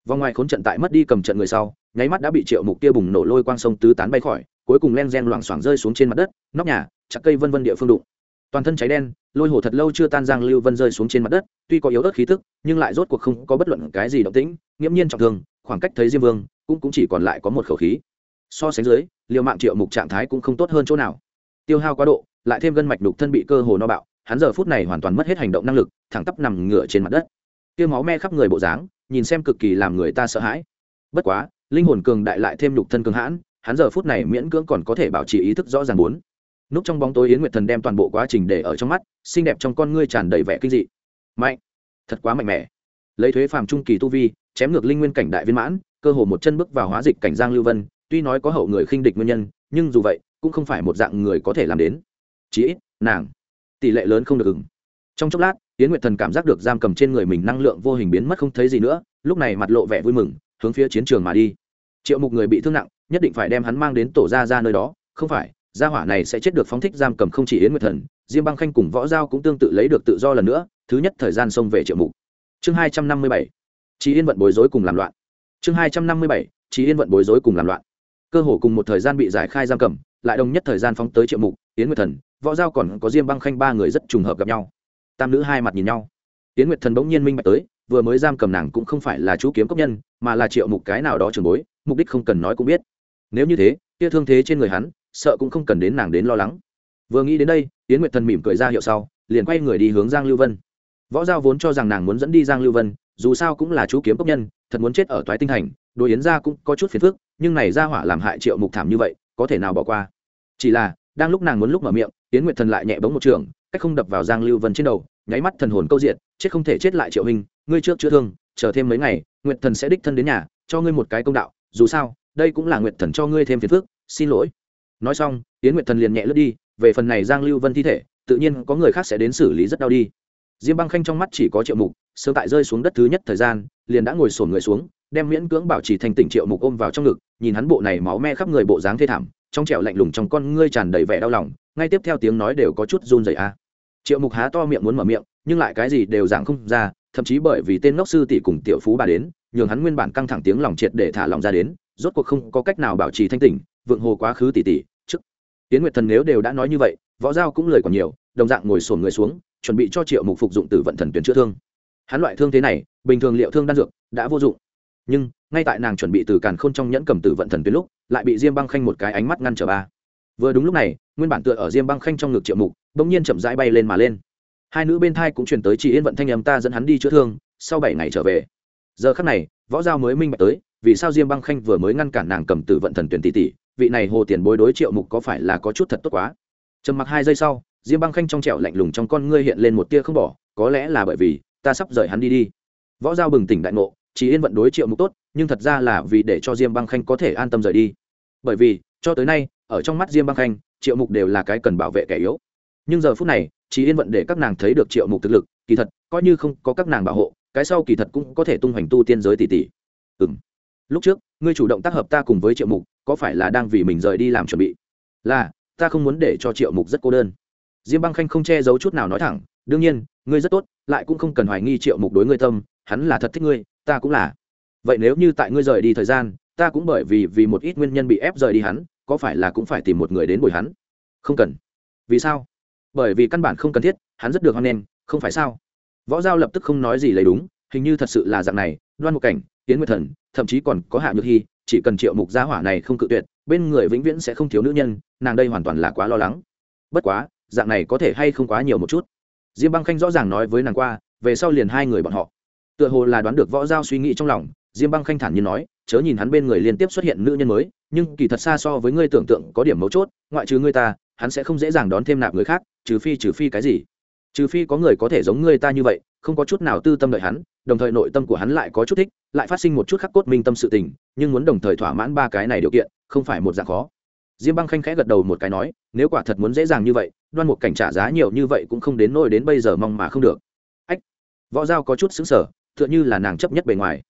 vòng ngoài khốn trận tại mất đi cầm trận người sau, nháy mắt đã bị triệu mục kia bùng nổ lôi quang sông tứ tán bay khỏi, cuối cùng len gen loảng xoảng rơi xuống trên mặt đất, nóc nhà, chặt cây vân vân địa phương đụng toàn thân cháy đen lôi hồ thật lâu chưa tan giang lưu vân rơi xuống trên mặt đất tuy có yếu ớt khí tức nhưng lại rốt cuộc không có bất luận cái gì động tĩnh nghiễm nhiên trọng thương khoảng cách thấy diêm vương cũng, cũng chỉ còn lại có một khẩu khí. So sánh dưới liều mạng triệu mục trạng thái cũng không tốt hơn chỗ nào. Tiêu hao quá độ lại thêm gân mạch đục thân bị cơ hồ no bạo hắn giờ phút này hoàn toàn mất hết hành động năng lực thẳng tắp nằm ngửa trên mặt đất. Tiêu máu me khắp người bộ dáng nhìn xem cực kỳ làm người ta sợ hãi. Bất quá linh hồn cường đại lại thêm đục thân cường hãn hắn giờ phút này miễn cưỡng còn có thể bảo trì ý thức rõ ràng muốn núp trong bóng tối yến nguyệt thần đem toàn bộ quá trình để ở trong mắt, xinh đẹp trong con ngươi tràn đầy vẻ kinh dị. Mạnh. Thật quá mạnh mẽ. Lấy thuế phàm trung kỳ tu vi, chém ngược linh nguyên cảnh đại viên mãn, cơ hồ một chân bước vào hóa dịch cảnh giang lưu vân, tuy nói có hậu người khinh địch nguyên nhân, nhưng dù vậy, cũng không phải một dạng người có thể làm đến. Chí ít, nàng, tỷ lệ lớn không được ứng. Trong chốc lát, yến nguyệt thần cảm giác được giam cầm trên người mình năng lượng vô hình biến mất không thấy gì nữa, lúc này mặt lộ vẻ vui mừng, hướng phía chiến trường mà đi. Triệu mục người bị thương nặng, nhất định phải đem hắn mang đến tổ ra ra nơi đó, không phải gia hỏa này sẽ chết được phóng thích giam cầm không chỉ yến nguyệt thần, diêm băng khanh cùng võ giao cũng tương tự lấy được tự do lần nữa, thứ nhất thời gian xông về triệu mục. Chương hai trăm năm mươi bảy chị yên vận bối rối cùng làm loạn. Chương hai trăm năm mươi bảy chị yên vận bối rối cùng làm loạn. Cơ hồ cùng một thời gian bị giải khai giam cầm, lại đồng nhất thời gian phóng tới triệu mục, yến nguyệt thần, võ giao còn có diêm băng khanh ba người rất trùng hợp gặp nhau. Tam nữ hai mặt nhìn nhau. Yến nguyệt thần bỗng nhiên minh bạch tới, vừa mới giam cầm nàng cũng không phải là chú kiếm cốc nhân, mà là triệu mục cái nào đó trường bối, mục đích không cần nói cũng biết. Nếu như thế, kia thương thế trên người hắn sợ cũng không cần đến nàng đến lo lắng. Vừa nghĩ đến đây, yến nguyệt thần mỉm cười ra hiệu sau, liền quay người đi hướng giang lưu vân. Võ giao vốn cho rằng nàng muốn dẫn đi giang lưu vân, dù sao cũng là chú kiếm cốc nhân, thật muốn chết ở toái tinh thành đối yến gia cũng có chút phiền phức, nhưng này ra hỏa làm hại triệu mục thảm như vậy, có thể nào bỏ qua? Chỉ là, đang lúc nàng muốn lúc mở miệng, yến nguyệt thần lại nhẹ bóng một trường, cách không đập vào giang lưu vân trên đầu, nháy mắt thần hồn câu diện, chết không thể chết lại triệu hình ngươi trước chữa thương, chờ thêm mấy ngày, nguyệt thần sẽ đích thân đến nhà, cho ngươi một cái công đạo, dù sao, đây cũng là nguyệt thần cho ngươi thêm phiền phức, xin lỗi nói xong, yến nguyệt thần liền nhẹ lướt đi, về phần này giang lưu vân thi thể, tự nhiên có người khác sẽ đến xử lý rất đau đi. Diêm băng khanh trong mắt chỉ có triệu mục, sớm tại rơi xuống đất thứ nhất thời gian, liền đã ngồi sổn người xuống, đem miễn cưỡng bảo trì thành tỉnh triệu mục ôm vào trong ngực, nhìn hắn bộ này máu me khắp người bộ dáng thê thảm, trong trẻo lạnh lùng trong con ngươi tràn đầy vẻ đau lòng, ngay tiếp theo tiếng nói đều có chút run rẩy a. Triệu mục há to miệng muốn mở miệng, nhưng lại cái gì đều giảng không ra, thậm chí bởi vì tên ngốc sư tỷ cùng tiểu phú bà đến, nhường hắn nguyên bản căng thẳng tiếng lòng triệt để thả lòng ra đến, rốt cuộc không có cách nào bảo trì thanh tỉnh vượng hồ quá khứ tỷ tỷ trước. Tiến nguyệt thần nếu đều đã nói như vậy, võ giao cũng lời còn nhiều, đồng dạng ngồi sổn người xuống, chuẩn bị cho triệu mục phục dụng từ vận thần tuyến chữa thương. Hắn loại thương thế này, bình thường liệu thương đan dược, đã vô dụng. Nhưng, ngay tại nàng chuẩn bị từ càn khôn trong nhẫn cầm tử vận thần tuyến lúc, lại bị diêm băng khanh một cái ánh mắt ngăn trở ba. Vừa đúng lúc này, nguyên bản tựa ở diêm băng khanh trong ngực triệu mục, bỗng nhiên chậm rãi bay lên mà lên. Hai nữ bên thai cũng truyền tới chị yên vận thanh âm ta dẫn hắn đi chữa thương, sau bảy ngày trở về. Giờ khắc này, võ giao mới minh bạch tới, vì sao diêm băng khanh vừa mới ngăn cản nàng cầm tử vận thần tuyển tỷ tỷ vị này hồ tiền bối đối triệu mục có phải là có chút thật tốt quá? Trầm mặc hai giây sau, diêm băng khanh trong trẻo lạnh lùng trong con ngươi hiện lên một tia không bỏ, có lẽ là bởi vì, ta sắp rời hắn đi đi. Võ giao bừng tỉnh đại ngộ, chỉ yên vận đối triệu mục tốt, nhưng thật ra là vì để cho diêm băng khanh có thể an tâm rời đi. Bởi vì, cho tới nay, ở trong mắt diêm băng khanh, triệu mục đều là cái cần bảo vệ kẻ yếu. Nhưng giờ phút này, chỉ yên vận để các nàng thấy được triệu mục thực lực, kỳ thật, coi như không có các nàng bảo hộ, cái sau kỳ thật cũng có thể tung hoành tu tiên giới tỷ tỷ. Ừ m lúc trước, ngươi chủ động tác hợp ta cùng với triệu mục có phải là đang vì mình rời đi làm chuẩn bị? Là, ta không muốn để cho triệu mục rất cô đơn. Diêm băng khanh không che giấu chút nào nói thẳng, đương nhiên, ngươi rất tốt, lại cũng không cần hoài nghi triệu mục đối ngươi tâm, hắn là thật thích ngươi, ta cũng là. Vậy nếu như tại ngươi rời đi thời gian, ta cũng bởi vì vì một ít nguyên nhân bị ép rời đi hắn, có phải là cũng phải tìm một người đến bồi hắn? Không cần. Vì sao? Bởi vì căn bản không cần thiết, hắn rất được hoan nghênh, không phải sao? Võ giao lập tức không nói gì lấy đúng, hình như thật sự là dạng này, đoan một cảnh tiến nguyệt thần, thậm chí còn có hạ nhược hy chỉ cần triệu mục gia hỏa này không cự tuyệt, bên người vĩnh viễn sẽ không thiếu nữ nhân, nàng đây hoàn toàn là quá lo lắng. Bất quá, dạng này có thể hay không quá nhiều một chút. Diêm băng khanh rõ ràng nói với nàng qua, về sau liền hai người bọn họ. Tựa hồ là đoán được võ giao suy nghĩ trong lòng, diêm băng khanh thản nhiên nói, chớ nhìn hắn bên người liên tiếp xuất hiện nữ nhân mới, nhưng kỳ thật xa so với ngươi tưởng tượng có điểm mấu chốt, ngoại trừ ngươi ta, hắn sẽ không dễ dàng đón thêm nạp người khác, trừ phi trừ phi cái gì. Trừ phi có người có thể giống ngươi ta như vậy, không có chút nào tư tâm đợi hắn đồng thời nội tâm của hắn lại có chút thích, lại phát sinh một chút khắc cốt minh tâm sự tình, nhưng muốn đồng thời thỏa mãn ba cái này điều kiện, không phải một dạng khó. Diêm băng khanh khẽ gật đầu một cái nói, nếu quả thật muốn dễ dàng như vậy, đoan một cảnh trả giá nhiều như vậy cũng không đến nỗi đến bây giờ mong mà không được. Ách, võ giao có chút xứng sở tựa như là nàng chấp nhất bề ngoài.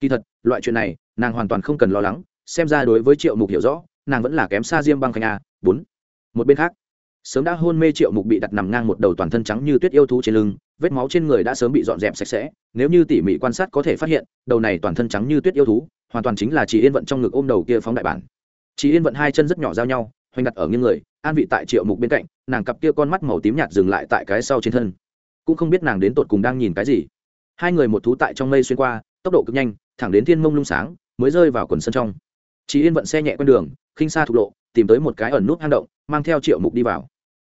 Kỳ thật, loại chuyện này, nàng hoàn toàn không cần lo lắng, xem ra đối với triệu mục hiểu rõ, nàng vẫn là kém xa diêm băng khanh a, bốn. Một bên khác, sớm đã hôn mê triệu mục bị đặt nằm ngang một đầu toàn thân trắng như tuyết yêu thú trên lưng vết máu trên người đã sớm bị dọn dẹp sạch sẽ, nếu như tỉ mỉ quan sát có thể phát hiện, đầu này toàn thân trắng như tuyết yêu thú, hoàn toàn chính là chị yên vận trong ngực ôm đầu kia phóng đại bản. Chị yên vận hai chân rất nhỏ giao nhau, hoành đặt ở nghiêng người, an vị tại triệu mục bên cạnh, nàng cặp kia con mắt màu tím nhạt dừng lại tại cái sau trên thân. Cũng không biết nàng đến tột cùng đang nhìn cái gì. Hai người một thú tại trong mây xuyên qua, tốc độ cực nhanh, thẳng đến thiên mông lung sáng, mới rơi vào quần sân trong. Chị yên vận xe nhẹ quen đường, khinh xa thục lộ, tìm tới một cái ẩn nút hang động, mang theo triệu mục đi vào.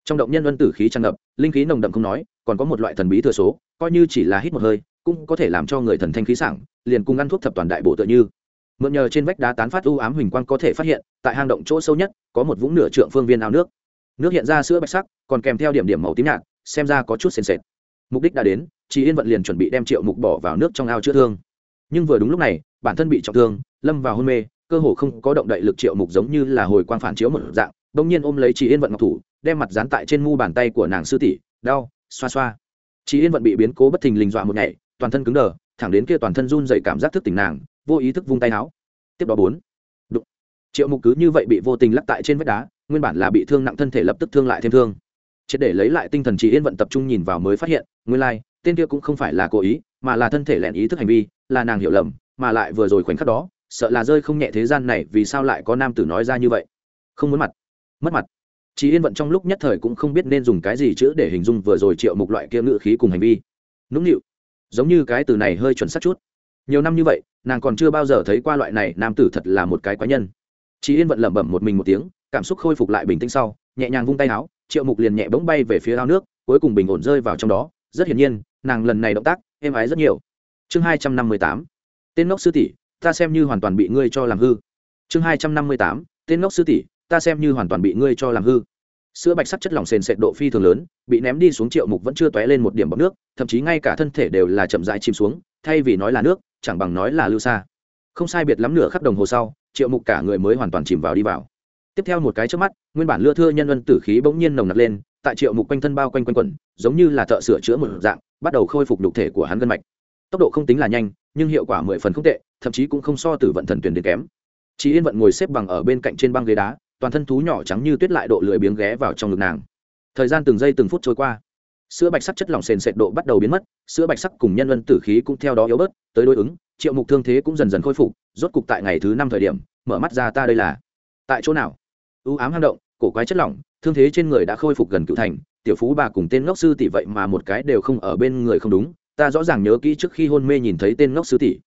Trong động nhân luân tử khí tràn ngập, linh khí nồng đậm không nói còn có một loại thần bí thừa số, coi như chỉ là hít một hơi, cũng có thể làm cho người thần thanh khí sảng, liền cùng ăn thuốc thập toàn đại bổ tựa như. Mượn nhờ trên vách đá tán phát u ám huỳnh quang có thể phát hiện, tại hang động chỗ sâu nhất, có một vũng nửa trượng phương viên ao nước. Nước hiện ra sữa bạch sắc, còn kèm theo điểm điểm màu tím nhạt, xem ra có chút sền sệt. Mục đích đã đến chị yên vận liền chuẩn bị đem triệu mục bỏ vào nước trong ao chữa thương. Nhưng vừa đúng lúc này, bản thân bị trọng thương, lâm vào hôn mê, cơ hồ không có động đậy lực triệu mục giống như là hồi quang phản chiếu một dạng, bỗng nhiên ôm lấy chị yên vận ngọc thủ, đem mặt dán tại trên mu bàn tay của nàng sư tỷ, đau xoa xoa. Chị yên vận bị biến cố bất thình lình dọa một ngày toàn thân cứng đờ, thẳng đến kia toàn thân run dậy cảm giác thức tỉnh nàng, vô ý thức vung tay áo tiếp đó bốn. Đụng. Triệu mục cứ như vậy bị vô tình lắc tại trên vách đá, nguyên bản là bị thương nặng thân thể lập tức thương lại thêm thương. Triệt để lấy lại tinh thần chị yên vận tập trung nhìn vào mới phát hiện, nguyên lai, tên kia cũng không phải là cố ý, mà là thân thể lẻn ý thức hành vi, là nàng hiểu lầm, mà lại vừa rồi khoảnh khắc đó, sợ là rơi không nhẹ thế gian này vì sao lại có nam tử nói ra như vậy. Không muốn mặt. Mất mặt chị yên vận trong lúc nhất thời cũng không biết nên dùng cái gì chữ để hình dung vừa rồi triệu mục loại kia ngự khí cùng hành vi. Nũng nịu, giống như cái từ này hơi chuẩn xác chút. Nhiều năm như vậy, nàng còn chưa bao giờ thấy qua loại này nam tử thật là một cái quái nhân. Chị yên vận lẩm bẩm một mình một tiếng, cảm xúc khôi phục lại bình tĩnh sau, nhẹ nhàng vung tay áo, triệu mục liền nhẹ bỗng bay về phía ao nước, cuối cùng bình ổn rơi vào trong đó. Rất hiển nhiên, nàng lần này động tác, êm ái rất nhiều. Chương hai trăm năm mươi tám, tên ngốc sư tỷ, ta xem như hoàn toàn bị ngươi cho làm hư. Chương hai trăm năm mươi tám, tên ngốc sư tỷ ta xem như hoàn toàn bị ngươi cho làm hư. Sữa bạch sắc chất lỏng sền sệt độ phi thường lớn, bị ném đi xuống triệu mục vẫn chưa t lên một điểm bọc nước, thậm chí ngay cả thân thể đều là chậm rãi chìm xuống, thay vì nói là nước, chẳng bằng nói là lưu xa. Không sai biệt lắm nửa khắc đồng hồ sau, triệu mục cả người mới hoàn toàn chìm vào đi vào. Tiếp theo một cái trước mắt, nguyên bản lưa thưa nhân ân tử khí bỗng nhiên nồng nặc lên, tại triệu mục quanh thân bao quanh quanh quẩn, giống như là thợ sửa chữa một dạng, bắt đầu khôi phục đục thể của hắn gân mạch. Tốc độ không tính là nhanh, nhưng hiệu quả mười phần không tệ, thậm chí cũng không so từ vận thần tuyển đến kém. Chị yên vận ngồi xếp bằng ở bên cạnh trên băng ghế đá toàn thân thú nhỏ trắng như tuyết lại độ lười biếng ghé vào trong ngực nàng. Thời gian từng giây từng phút trôi qua. Sữa bạch sắc chất lỏng sền sệt độ bắt đầu biến mất, sữa bạch sắc cùng nhân luân tử khí cũng theo đó yếu bớt, tới đối ứng, triệu mục thương thế cũng dần dần khôi phục, rốt cục tại ngày thứ năm thời điểm, mở mắt ra ta đây là. Tại chỗ nào? U ám hang động, cổ quái chất lỏng, thương thế trên người đã khôi phục gần cựu thành, tiểu phú bà cùng tên ngốc sư tỷ vậy mà một cái đều không ở bên người không đúng, ta rõ ràng nhớ kỹ trước khi hôn mê nhìn thấy tên ngốc sư tỷ.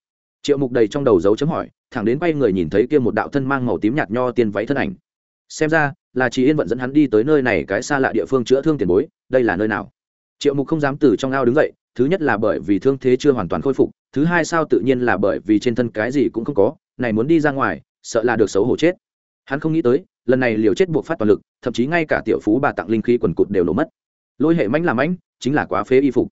Triệu mục đầy trong đầu dấu chấm hỏi, thẳng đến quay người nhìn thấy kia một đạo thân mang màu tím nhạt nho tiên váy thân ảnh xem ra, là chị yên vận dẫn hắn đi tới nơi này cái xa lạ địa phương chữa thương tiền bối, đây là nơi nào? Triệu mục không dám từ trong ao đứng dậy, thứ nhất là bởi vì thương thế chưa hoàn toàn khôi phục, thứ hai sao tự nhiên là bởi vì trên thân cái gì cũng không có, này muốn đi ra ngoài, sợ là được xấu hổ chết. Hắn không nghĩ tới, lần này liều chết buộc phát toàn lực, thậm chí ngay cả tiểu phú bà tặng linh khí quần cụt đều nổ mất. Lôi hệ mãnh làm mãnh, chính là quá phế y phục.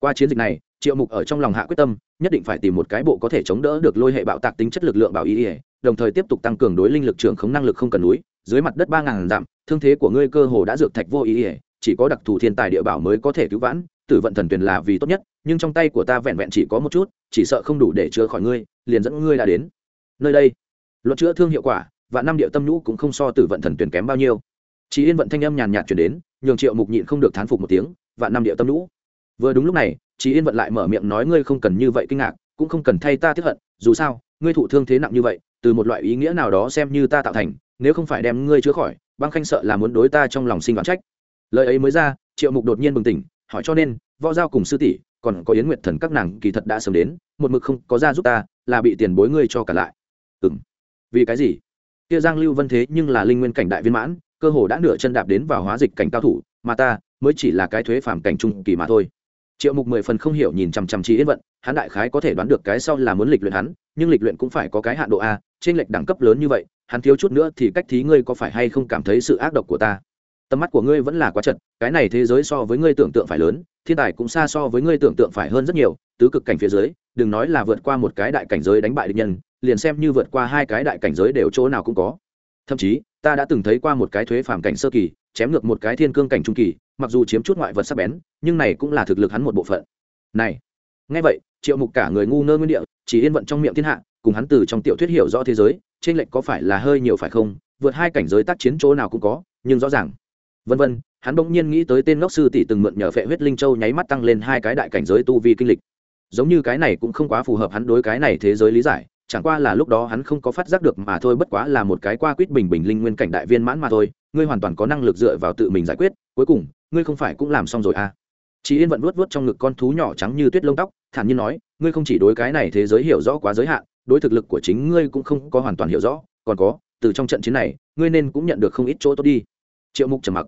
Qua chiến dịch này, triệu mục ở trong lòng hạ quyết tâm, nhất định phải tìm một cái bộ có thể chống đỡ được lôi hệ bạo tạc tính chất lực lượng bảo y, đồng thời tiếp tục tăng cường đối linh lực trưởng khống năng lực không cần núi dưới mặt đất ba ngàn dặm, thương thế của ngươi cơ hồ đã dược thạch vô ý ỉa, chỉ có đặc thù thiên tài địa bảo mới có thể cứu vãn, tử vận thần tuyền là vì tốt nhất, nhưng trong tay của ta vẹn vẹn chỉ có một chút, chỉ sợ không đủ để chữa khỏi ngươi, liền dẫn ngươi đã đến. Nơi đây, luật chữa thương hiệu quả và năm điệu tâm nhũ cũng không so tử vận thần tuyền kém bao nhiêu. Chị yên vận thanh âm nhàn nhạt chuyển đến, nhường triệu mục nhịn không được thán phục một tiếng, và năm điệu tâm lũ vừa đúng lúc này chị yên vận lại mở miệng nói, ngươi không cần như vậy kinh ngạc, cũng không cần thay ta tiếp hận, dù sao, ngươi thụ thương thế nặng như vậy, từ một loại ý nghĩa nào đó xem như ta tạo thành nếu không phải đem ngươi chữa khỏi, băng khanh sợ là muốn đối ta trong lòng sinh đoán trách. Lời ấy mới ra, triệu mục đột nhiên bừng tỉnh, hỏi cho nên, võ giao cùng sư tỷ, còn có yến nguyệt thần các nàng kỳ thật đã sớm đến, một mực không có ra giúp ta, là bị tiền bối ngươi cho cả lại. Ừ m vì cái gì? Kia giang lưu vân thế nhưng là linh nguyên cảnh đại viên mãn, cơ hồ đã nửa chân đạp đến vào hóa dịch cảnh cao thủ, mà ta, mới chỉ là cái thuế phàm cảnh trung kỳ mà thôi. Triệu mục mười phần không hiểu nhìn chằm chằm trí yến vận, hắn đại khái có thể đoán được cái sau là muốn lịch luyện hắn, nhưng lịch luyện cũng phải có cái hạn độ a, trên lệch đẳng cấp lớn như vậy hắn thiếu chút nữa thì cách thí ngươi có phải hay không cảm thấy sự ác độc của ta? Tầm mắt của ngươi vẫn là quá chật, cái này thế giới so với ngươi tưởng tượng phải lớn, thiên tài cũng xa so với ngươi tưởng tượng phải hơn rất nhiều, tứ cực cảnh phía dưới, đừng nói là vượt qua một cái đại cảnh giới đánh bại địch nhân, liền xem như vượt qua hai cái đại cảnh giới đều chỗ nào cũng có. Thậm chí, ta đã từng thấy qua một cái thuế phàm cảnh sơ kỳ, chém ngược một cái thiên cương cảnh trung kỳ, mặc dù chiếm chút ngoại vật sắc bén, nhưng này cũng là thực lực hắn một bộ phận. Này ngay vậy, triệu mục cả người ngu ngơ nguyên địa, chỉ yên vận trong miệng thiên hạ, cùng hắn từ trong tiểu thuyết hiểu rõ thế giới trên lệnh có phải là hơi nhiều phải không? Vượt hai cảnh giới tác chiến chỗ nào cũng có, nhưng rõ ràng. Vân vân, hắn bỗng nhiên nghĩ tới tên ngốc sư tỷ từng mượn nhờ phệ huyết linh châu nháy mắt tăng lên hai cái đại cảnh giới tu vi kinh lịch. Giống như cái này cũng không quá phù hợp hắn đối cái này thế giới lý giải, chẳng qua là lúc đó hắn không có phát giác được mà thôi, bất quá là một cái qua quýt bình bình linh nguyên cảnh đại viên mãn mà thôi, ngươi hoàn toàn có năng lực dựa vào tự mình giải quyết, cuối cùng, ngươi không phải cũng làm xong rồi à? Chị yên vận vuốt vuốt trong ngực con thú nhỏ trắng như tuyết lông tóc, thản nhiên nói, ngươi không chỉ đối cái này thế giới hiểu rõ quá giới hạn đối thực lực của chính ngươi cũng không có hoàn toàn hiểu rõ, còn có, từ trong trận chiến này, ngươi nên cũng nhận được không ít chỗ tốt đi. Triệu mục trầm mặc.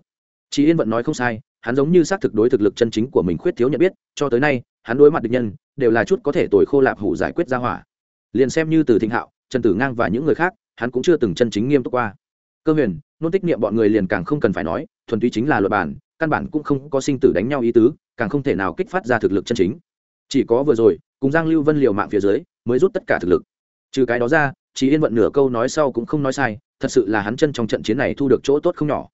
Chị yên vận nói không sai, hắn giống như xác thực đối thực lực chân chính của mình khuyết thiếu nhận biết, cho tới nay, hắn đối mặt địch nhân, đều là chút có thể tồi khô lạp hủ giải quyết ra hỏa. Liền xem như từ thịnh hạo, trần tử ngang và những người khác, hắn cũng chưa từng chân chính nghiêm túc qua. Cơ huyền, nôn tích niệm bọn người liền càng không cần phải nói, thuần túy chính là luật bản, căn bản cũng không có sinh tử đánh nhau ý tứ, càng không thể nào kích phát ra thực lực chân chính. Chỉ có vừa rồi, cùng giang lưu vân liều mạng phía dưới, mới rút tất cả thực lực trừ cái đó ra chỉ yên vận nửa câu nói sau cũng không nói sai, thật sự là hắn chân trong trận chiến này thu được chỗ tốt không nhỏ.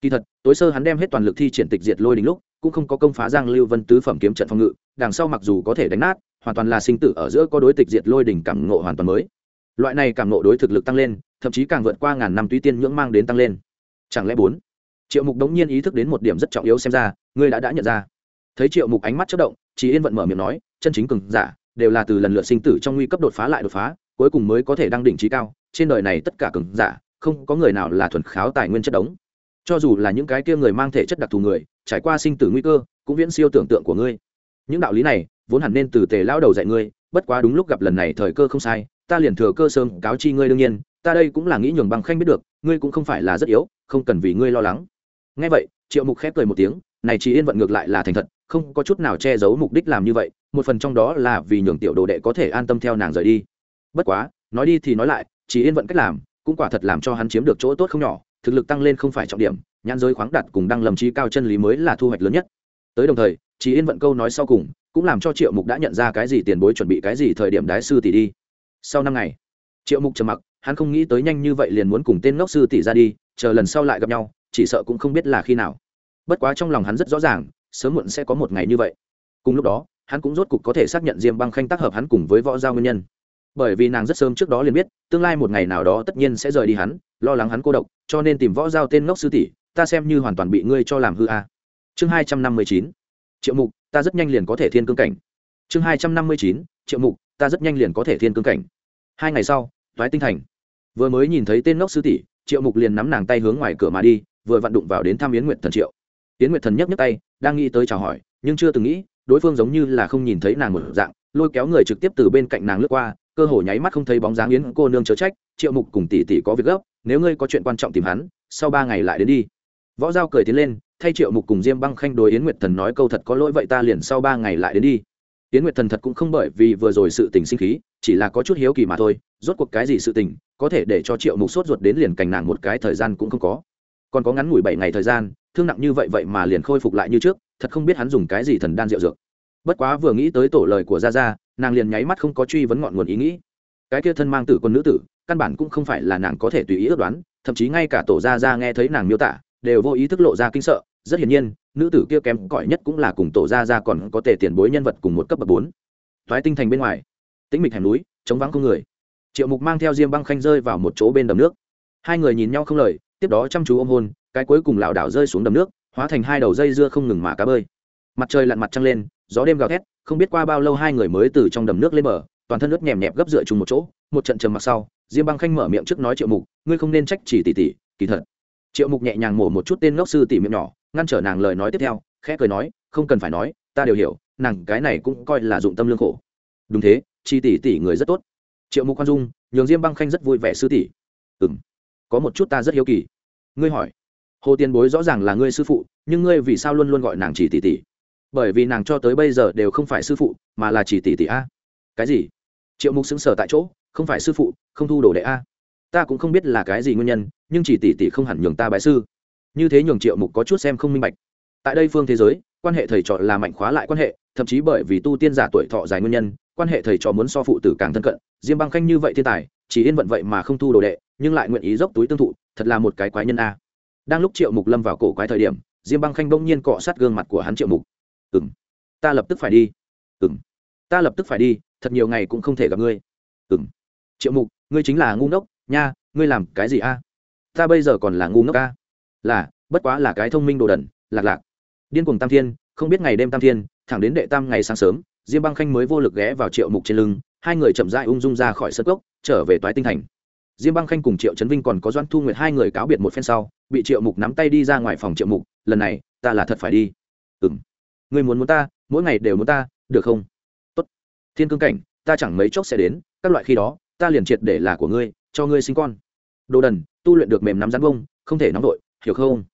Kỳ thật, tối sơ hắn đem hết toàn lực thi triển tịch diệt lôi đình lúc, cũng không có công phá giang lưu vân tứ phẩm kiếm trận phòng ngự, đằng sau mặc dù có thể đánh nát, hoàn toàn là sinh tử ở giữa có đối tịch diệt lôi đỉnh cảm ngộ hoàn toàn mới. Loại này cảm ngộ đối thực lực tăng lên, thậm chí càng vượt qua ngàn năm tuy tiên nhưỡng mang đến tăng lên. Chẳng lẽ bốn? Triệu mục đống nhiên ý thức đến một điểm rất trọng yếu xem ra, ngươi đã đã nhận ra. Thấy triệu mục ánh mắt chất động chỉ yên vận mở miệng nói, chân chính cường giả, đều là từ lần lượt sinh tử trong nguy cấp đột phá lại đột phá cuối cùng mới có thể đăng đỉnh trí cao, trên đời này tất cả cường giả, không có người nào là thuần kháo tài nguyên chất đống. Cho dù là những cái kia người mang thể chất đặc thù người, trải qua sinh tử nguy cơ, cũng viễn siêu tưởng tượng của ngươi. Những đạo lý này, vốn hẳn nên từ tề lao đầu dạy ngươi, bất quá đúng lúc gặp lần này thời cơ không sai, ta liền thừa cơ sớm cáo chi ngươi đương nhiên, ta đây cũng là nghĩ nhường bằng khanh biết được, ngươi cũng không phải là rất yếu, không cần vì ngươi lo lắng. Ngay vậy, triệu mục khép cười một tiếng, này chỉ yên vận ngược lại là thành thật, không có chút nào che giấu mục đích làm như vậy, một phần trong đó là vì nhường tiểu đồ đệ có thể an tâm theo nàng rời đi bất quá, nói đi thì nói lại chỉ yên vận cách làm, cũng quả thật làm cho hắn chiếm được chỗ tốt không nhỏ, thực lực tăng lên không phải trọng điểm, nhãn giới khoáng đặt cùng đăng lầm trí cao chân lý mới là thu hoạch lớn nhất. Tới đồng thời chỉ yên vận câu nói sau cùng, cũng làm cho triệu mục đã nhận ra cái gì tiền bối chuẩn bị cái gì thời điểm đái sư tỷ đi. Sau năm ngày, triệu mục trầm mặc, hắn không nghĩ tới nhanh như vậy liền muốn cùng tên ngốc sư tỷ ra đi, chờ lần sau lại gặp nhau, chỉ sợ cũng không biết là khi nào. Bất quá trong lòng hắn rất rõ ràng, sớm muộn sẽ có một ngày như vậy. Cùng lúc đó, hắn cũng rốt cục có thể xác nhận diêm băng khanh tác hợp hắn cùng với võ giao nguyên nhân bởi vì nàng rất sớm trước đó liền biết, tương lai một ngày nào đó tất nhiên sẽ rời đi hắn, lo lắng hắn cô độc, cho nên tìm võ giao tên ngốc sư tỷ, ta xem như hoàn toàn bị ngươi cho làm hư a. Chương hai trăm năm mươi chín, triệu mục, ta rất nhanh liền có thể thiên cương cảnh. Chương hai trăm năm mươi chín, triệu mục, ta rất nhanh liền có thể thiên cương cảnh. Hai ngày sau thoái tinh thành. Vừa mới nhìn thấy tên ngốc sư tỷ, triệu mục liền nắm nàng tay hướng ngoài cửa mà đi, vừa vặn đụng vào đến thăm yến nguyệt thần triệu. Yến nguyệt thần nhấc nhấc tay, đang nghĩ tới chào hỏi, nhưng chưa từng nghĩ, đối phương giống như là không nhìn thấy nàng một dạng, lôi kéo người trực tiếp từ bên cạnh nàng lướt qua cơ hồ nháy mắt không thấy bóng dáng yến cô nương chớ trách, triệu mục cùng tỷ tỷ có việc gấp, nếu ngươi có chuyện quan trọng tìm hắn, sau ba ngày lại đến đi. Võ giao cười tiến lên, thay triệu mục cùng diêm băng khanh đối yến nguyệt thần nói câu thật có lỗi vậy ta liền sau ba ngày lại đến đi. Yến nguyệt thần thật cũng không bởi vì vừa rồi sự tình sinh khí, chỉ là có chút hiếu kỳ mà thôi, rốt cuộc cái gì sự tình, có thể để cho triệu mục sốt ruột đến liền cành nàng một cái thời gian cũng không có. Còn có ngắn ngủi bảy ngày thời gian, thương nặng như vậy vậy mà liền khôi phục lại như trước, thật không biết hắn dùng cái gì thần đan rượu dược bất quá vừa nghĩ tới tổ lời của gia gia, nàng liền nháy mắt không có truy vấn ngọn nguồn ý nghĩ. Cái kia thân mang tử quân nữ tử, căn bản cũng không phải là nàng có thể tùy ý ước đoán, thậm chí ngay cả tổ gia gia nghe thấy nàng miêu tả, đều vô ý thức lộ ra kinh sợ. Rất hiển nhiên, nữ tử kia kém cỏi nhất cũng là cùng tổ gia gia còn có thể tiền bối nhân vật cùng một cấp bậc bốn. Thoái tinh thành bên ngoài, tĩnh mịch hẻm núi chống vắng không người. Triệu mục mang theo diêm băng khanh rơi vào một chỗ bên đầm nước. Hai người nhìn nhau không lời, tiếp đó chăm chú ôm hôn, cái cuối cùng lảo đảo rơi xuống đầm nước, hóa thành hai đầu dây dưa không ngừng mà cá bơi mặt trời lặn mặt trăng lên, gió đêm gào thét, không biết qua bao lâu hai người mới từ trong đầm nước lên bờ, toàn thân ướt nhèm nhẹp gấp dựa chung một chỗ, một trận trầm mặc sau, diêm băng khanh mở miệng trước nói triệu mục, ngươi không nên trách chỉ tỷ tỷ, kỳ thật. Triệu mục nhẹ nhàng mổ một chút tên ngốc sư tỷ miệng nhỏ, ngăn trở nàng lời nói tiếp theo, khẽ cười nói, không cần phải nói, ta đều hiểu, nàng cái này cũng coi là dụng tâm lương khổ. Đúng thế, chi tỷ tỷ người rất tốt. Triệu mục quan dung, nhường diêm băng khanh rất vui vẻ, sư tỷ. Ừ m có một chút ta rất hiếu kỳ. Ngươi hỏi. Hồ tiền bối rõ ràng là ngươi sư phụ, nhưng ngươi vì sao luôn luôn gọi nàng chỉ tỷ tỷ? Bởi vì nàng cho tới bây giờ đều không phải sư phụ, mà là chỉ tỷ tỷ a. Cái gì? Triệu mục xứng sở tại chỗ, không phải sư phụ, không thu đồ đệ a. Ta cũng không biết là cái gì nguyên nhân, nhưng chỉ tỷ tỷ không hẳn nhường ta bái sư. Như thế nhường triệu mục có chút xem không minh bạch. Tại đây phương thế giới, quan hệ thầy trò là mạnh khóa lại quan hệ, thậm chí bởi vì tu tiên giả tuổi thọ dài nguyên nhân, quan hệ thầy trò muốn so phụ tử càng thân cận. Diêm băng khanh như vậy thiên tài, chỉ yên vận vậy mà không thu đồ đệ, nhưng lại nguyện ý dốc túi tương thụ, thật là một cái quái nhân a. Đang lúc triệu mục lâm vào cổ quái thời điểm, diêm băng khanh bỗng nhiên cọ sát gương mặt của hắn triệu mục ừng ta lập tức phải đi. Ừng ta lập tức phải đi, thật nhiều ngày cũng không thể gặp ngươi. Ừng triệu mục, ngươi chính là ngu ngốc, nha, ngươi làm cái gì a? Ta bây giờ còn là ngu ngốc a. Là, bất quá là cái thông minh đồ đần, lạc lạc. Điên cuồng tam thiên, không biết ngày đêm tam thiên, thẳng đến đệ tam ngày sáng sớm, diêm băng khanh mới vô lực ghé vào triệu mục trên lưng, hai người chậm dại ung dung ra khỏi sân gốc trở về toái tinh thành. Diêm băng khanh cùng triệu trấn vinh còn có doan thu nguyệt hai người cáo biệt một phen sau, bị triệu mục nắm tay đi ra ngoài phòng triệu mục, lần này, ta là thật phải đi. Ừng Ngươi muốn muốn ta, mỗi ngày đều muốn ta, được không? Tốt. Thiên cương cảnh, ta chẳng mấy chốc sẽ đến, các loại khi đó, ta liền triệt để là của ngươi, cho ngươi sinh con. Đồ đần, tu luyện được mềm nắm rắn bông, không thể nóng vội, hiểu không?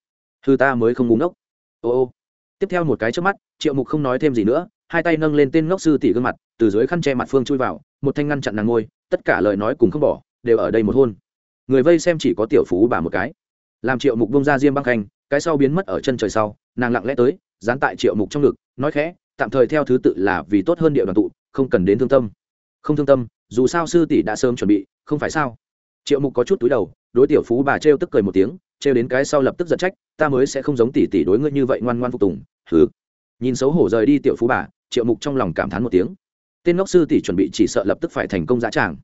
Thư ta mới không ngúng ngốc. Ô ô. Tiếp theo một cái trước mắt, triệu mục không nói thêm gì nữa, hai tay nâng lên tên ngốc sư tỷ gương mặt, từ dưới khăn che mặt phương chui vào, một thanh ngăn chặn nàng ngôi, tất cả lời nói cùng không bỏ, đều ở đây một hôn. Người vây xem chỉ có tiểu phú bà một cái. Làm triệu mục bông ra diêm băng khanh, cái sau biến mất ở chân trời sau, nàng lặng lẽ tới dán tại triệu mục trong ngực, nói khẽ, tạm thời theo thứ tự là vì tốt hơn địa đoàn tụ, không cần đến thương tâm. Không thương tâm, dù sao sư tỷ đã sớm chuẩn bị, không phải sao? Triệu mục có chút túi đầu, đối tiểu phú bà trêu tức cười một tiếng, trêu đến cái sau lập tức giận trách, ta mới sẽ không giống tỷ tỷ đối ngươi như vậy ngoan ngoan phục tùng thứ nhìn xấu hổ rời đi tiểu phú bà, triệu mục trong lòng cảm thán một tiếng. Tên ngốc sư tỷ chuẩn bị chỉ sợ lập tức phải thành công dã tràng.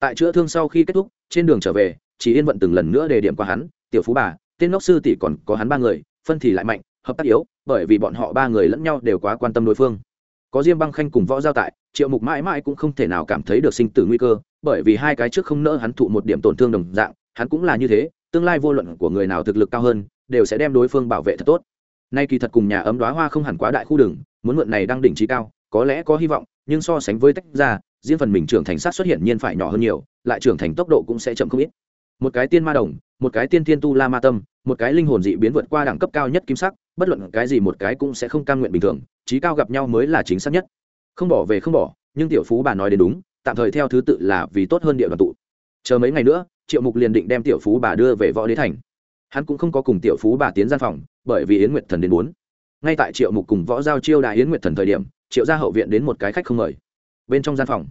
Tại chữa thương sau khi kết thúc, trên đường trở về, chỉ yên vận từng lần nữa đề điểm qua hắn, tiểu phú bà, tên ngốc sư tỷ còn có hắn ba người, phân thì lại mạnh, hợp tác yếu bởi vì bọn họ ba người lẫn nhau đều quá quan tâm đối phương. Có diêm băng khanh cùng võ giao tại, triệu mục mãi mãi cũng không thể nào cảm thấy được sinh tử nguy cơ, bởi vì hai cái trước không nỡ hắn thụ một điểm tổn thương đồng dạng, hắn cũng là như thế, tương lai vô luận của người nào thực lực cao hơn, đều sẽ đem đối phương bảo vệ thật tốt. Nay kỳ thật cùng nhà ấm đoá hoa không hẳn quá đại khu đường, muốn mượn này đang đỉnh trí cao, có lẽ có hy vọng, nhưng so sánh với tách ra, riêng phần mình trưởng thành sát xuất hiện nhiên phải nhỏ hơn nhiều, lại trưởng thành tốc độ cũng sẽ chậm không ít. Một cái tiên ma đồng, một cái tiên tiên tu la ma tâm, một cái linh hồn dị biến vượt qua đẳng cấp cao nhất kim sắc bất luận cái gì một cái cũng sẽ không cam nguyện bình thường, trí cao gặp nhau mới là chính xác nhất. Không bỏ về không bỏ, nhưng tiểu phú bà nói đến đúng, tạm thời theo thứ tự là vì tốt hơn địa đoàn tụ. Chờ mấy ngày nữa, triệu mục liền định đem tiểu phú bà đưa về võ đế thành. Hắn cũng không có cùng tiểu phú bà tiến gian phòng, bởi vì yến nguyệt thần đến muốn. Ngay tại triệu mục cùng võ giao chiêu đại yến nguyệt thần thời điểm, triệu ra hậu viện đến một cái khách không mời. Bên trong gian phòng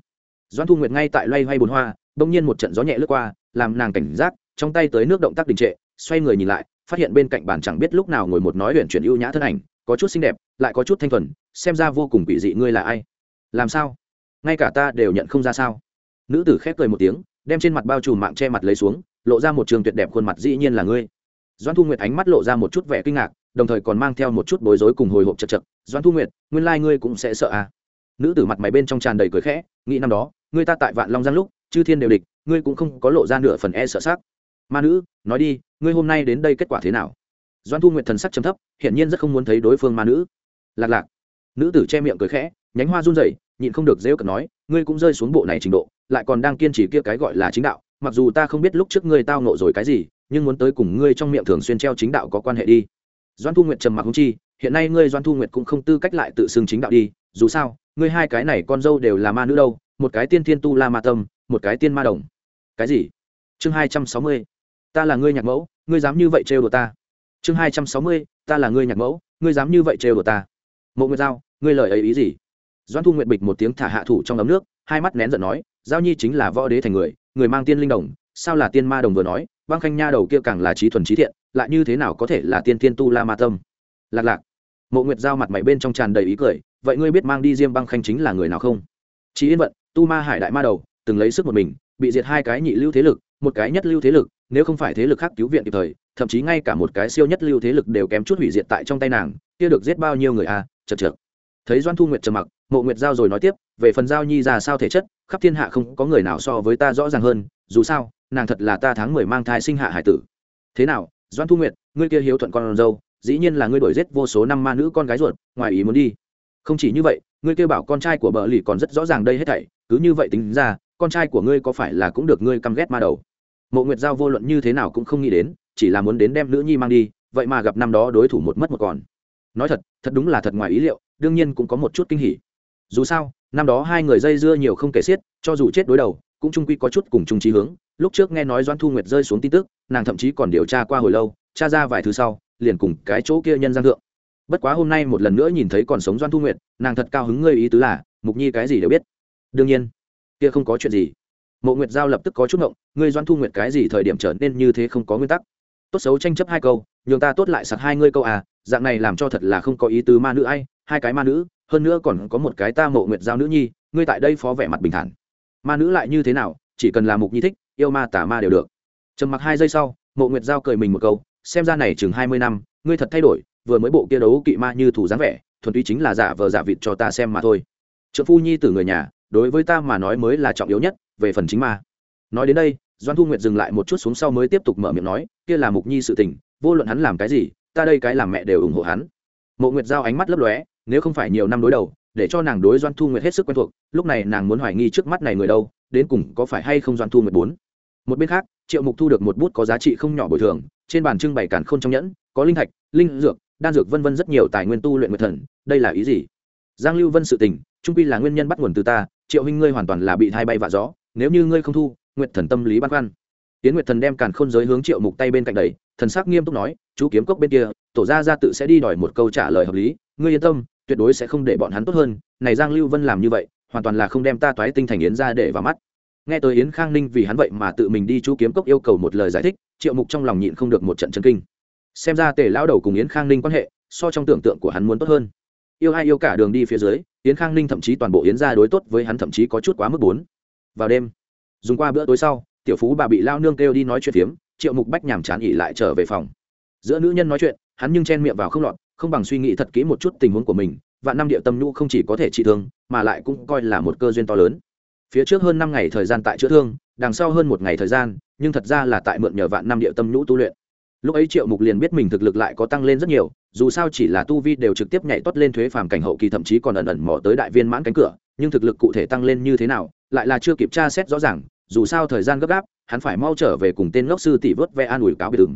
doan thu nguyệt ngay tại loay hoay bồn hoa, bỗng nhiên một trận gió nhẹ lướt qua, làm nàng cảnh giác, trong tay tới nước động tác đình trệ, xoay người nhìn lại phát hiện bên cạnh bàn chẳng biết lúc nào ngồi một nói huyện chuyển ưu nhã thân ảnh, có chút xinh đẹp, lại có chút thanh thuần, xem ra vô cùng quỷ dị ngươi là ai? Làm sao? Ngay cả ta đều nhận không ra sao? Nữ tử khép cười một tiếng, đem trên mặt bao trùm mạng che mặt lấy xuống, lộ ra một trường tuyệt đẹp khuôn mặt dĩ nhiên là ngươi. Doan thu nguyệt ánh mắt lộ ra một chút vẻ kinh ngạc, đồng thời còn mang theo một chút bối rối cùng hồi hộp chật chật. Doan thu nguyệt, nguyên lai、like、ngươi cũng sẽ sợ à? Nữ tử mặt mày bên trong tràn đầy cười khẽ, nghĩ năm đó, ngươi ta tại vạn long giang lúc, chư thiên đều địch, ngươi cũng không có lộ ra nửa phần e sợ sắc ma nữ, nói đi, ngươi hôm nay đến đây kết quả thế nào? Doan thu nguyện thần sắc chấm thấp, hiển nhiên rất không muốn thấy đối phương ma nữ. Lạc lạc. Nữ tử che miệng cười khẽ, nhánh hoa run rẩy, nhịn không được dễ cận nói, ngươi cũng rơi xuống bộ này trình độ, lại còn đang kiên trì kia cái gọi là chính đạo, mặc dù ta không biết lúc trước ngươi tao nộ rồi cái gì, nhưng muốn tới cùng ngươi trong miệng thường xuyên treo chính đạo có quan hệ đi. Doan thu nguyệt trầm mặc hung chi, hiện nay ngươi doan thu nguyệt cũng không tư cách lại tự xưng chính đạo đi, dù sao, ngươi hai cái này con dâu đều là ma nữ đâu, một cái tiên thiên tu la ma tâm, một cái tiên ma đồng. Cái gì? Chương hai trăm sáu mươi ta là ngươi nhạc mẫu, ngươi dám như vậy trêu đồ ta. Chương hai trăm sáu mươi, ta là ngươi nhạc mẫu, ngươi dám như vậy trêu đồ ta. Mộ nguyệt giao, ngươi lời ấy ý gì? Doan thu nguyệt bịch một tiếng thả hạ thủ trong ấm nước, hai mắt nén giận nói, giao nhi chính là võ đế thành người người mang tiên linh đồng, sao là tiên ma đồng vừa nói, băng khanh nha đầu kia càng là trí thuần trí thiện, lại như thế nào có thể là tiên tiên tu la ma tâm? Lạc lạc. Mộ nguyệt giao mặt mày bên trong tràn đầy ý cười, vậy ngươi biết mang đi diêm băng khanh chính là người nào không? Chỉ yên vận, tu ma hải đại ma đầu, từng lấy sức một mình, bị diệt hai cái nhị lưu thế lực một cái nhất lưu thế lực, nếu không phải thế lực khác cứu viện kịp thời, thậm chí ngay cả một cái siêu nhất lưu thế lực đều kém chút hủy diệt tại trong tay nàng, kia được giết bao nhiêu người à chật chật thấy doan thu nguyệt trầm mặc, mộ nguyệt giao rồi nói tiếp, về phần giao nhi ra sao thể chất, khắp thiên hạ không có người nào so với ta rõ ràng hơn, dù sao, nàng thật là ta tháng mười mang thai sinh hạ hải tử. Thế nào, doan thu nguyệt, ngươi kia hiếu thuận con dâu, dĩ nhiên là ngươi đổi giết vô số năm ma nữ con gái ruột, ngoài ý muốn đi. Không chỉ như vậy, ngươi kêu bảo con trai của bờ lì còn rất rõ ràng đây hết thảy, cứ như vậy tính ra, con trai của ngươi có phải là cũng được ngươi căm ghét ma đầu? Mộ nguyệt giao vô luận như thế nào cũng không nghĩ đến, chỉ là muốn đến đem nữ nhi mang đi, vậy mà gặp năm đó đối thủ một mất một còn. Nói thật thật đúng là thật ngoài ý liệu, đương nhiên cũng có một chút kinh hỉ. Dù sao, năm đó hai người dây dưa nhiều không kể xiết, cho dù chết đối đầu, cũng trung quy có chút cùng chung trí hướng. Lúc trước nghe nói doan thu nguyệt rơi xuống tin tức, nàng thậm chí còn điều tra qua hồi lâu, tra ra vài thứ sau, liền cùng cái chỗ kia nhân gian thượng. Bất quá hôm nay một lần nữa nhìn thấy còn sống doan thu nguyệt, nàng thật cao hứng ngơi ý tứ là, mục nhi cái gì đều biết. Đương nhiên, kia không có chuyện gì mộ nguyệt giao lập tức có chút ngộng, ngươi doan thu nguyệt cái gì thời điểm trở nên như thế không có nguyên tắc? Tốt xấu tranh chấp hai câu, nhường ta tốt lại sặc hai ngươi câu à dạng này làm cho thật là không có ý tứ ma nữ ai, hai cái ma nữ, hơn nữa còn có một cái ta mộ nguyệt giao nữ nhi, ngươi tại đây phó vẻ mặt bình thản. Ma nữ lại như thế nào, chỉ cần là mục nhi thích, yêu ma tả ma đều được. Trầm mặc hai giây sau, mộ nguyệt giao cười mình một câu, xem ra này chừng hai mươi năm, ngươi thật thay đổi, vừa mới bộ kia đấu kỵ ma như thủ dáng vẻ, thuần túy chính là giả vờ giả vịt cho ta xem mà thôi. Trợ phu nhi từ người nhà, đối với ta mà nói mới là trọng yếu nhất về phần chính ma. Nói đến đây doan thu nguyệt dừng lại một chút xuống sau mới tiếp tục mở miệng nói, kia là mục nhi sự tình, vô luận hắn làm cái gì, ta đây cái làm mẹ đều ủng hộ hắn. Mộ nguyệt giao ánh mắt lấp lóe, nếu không phải nhiều năm đối đầu, để cho nàng đối doan thu nguyệt hết sức quen thuộc, lúc này nàng muốn hoài nghi trước mắt này người đâu, đến cùng có phải hay không doan thu nguyệt bốn? Một bên khác, triệu mục thu được một bút có giá trị không nhỏ bồi thường, trên bàn trưng bày càn k h ô n trong nhẫn, có linh thạch, linh dược, đan dược vân vân rất nhiều tài nguyên tu luyện nguyệt thần, đây là ý gì? Giang lưu vân sự tình, trung quy là nguyên nhân bắt nguồn từ ta, triệu huynh ngươi hoàn toàn là bị thai bay vạ gió nếu như ngươi không thu, nguyệt thần tâm lý băn khoăn. Tiến nguyệt thần đem càn khôn giới hướng triệu mục tay bên cạnh đầy thần sắc nghiêm túc nói, chú kiếm cốc bên kia, tổ gia gia tự sẽ đi đòi một câu trả lời hợp lý. Ngươi yên tâm, tuyệt đối sẽ không để bọn hắn tốt hơn. Này giang lưu vân làm như vậy, hoàn toàn là không đem ta toái tinh thành yến ra để vào mắt. Nghe tới yến khang ninh vì hắn vậy mà tự mình đi chú kiếm cốc yêu cầu một lời giải thích, triệu mục trong lòng nhịn không được một trận chân kinh. Xem ra tề lão đầu cùng yến khang ninh quan hệ, so trong tưởng tượng của hắn muốn tốt hơn. Yêu ai yêu cả đường đi phía dưới, yến khang ninh thậm chí toàn bộ yến ra đối tốt với hắn thậm chí có chút quá mức bốn vào đêm. Dùng qua bữa tối sau, tiểu phú bà bị lao nương kêu đi nói chuyện phiếm, triệu mục bách nhàm chán ỉ lại trở về phòng. Giữa nữ nhân nói chuyện, hắn nhưng chen miệng vào không lọt, không bằng suy nghĩ thật kỹ một chút tình huống của mình và năm địa tâm nhu không chỉ có thể trị thương, mà lại cũng coi là một cơ duyên to lớn. Phía trước hơn năm ngày thời gian tại chữa thương, đằng sau hơn một ngày thời gian, nhưng thật ra là tại mượn nhờ vạn năm địa tâm nhũ tu luyện. Lúc ấy triệu mục liền biết mình thực lực lại có tăng lên rất nhiều, dù sao chỉ là tu vi đều trực tiếp nhảy tót lên thuế phàm cảnh hậu kỳ thậm chí còn ẩn ẩn mò tới đại viên mãn cánh cửa, nhưng thực lực cụ thể tăng lên như thế nào lại là chưa kịp tra xét rõ ràng, dù sao thời gian gấp gáp, hắn phải mau trở về cùng tên ngốc sư tỷ vớt ve an ủi cáo biệt ứng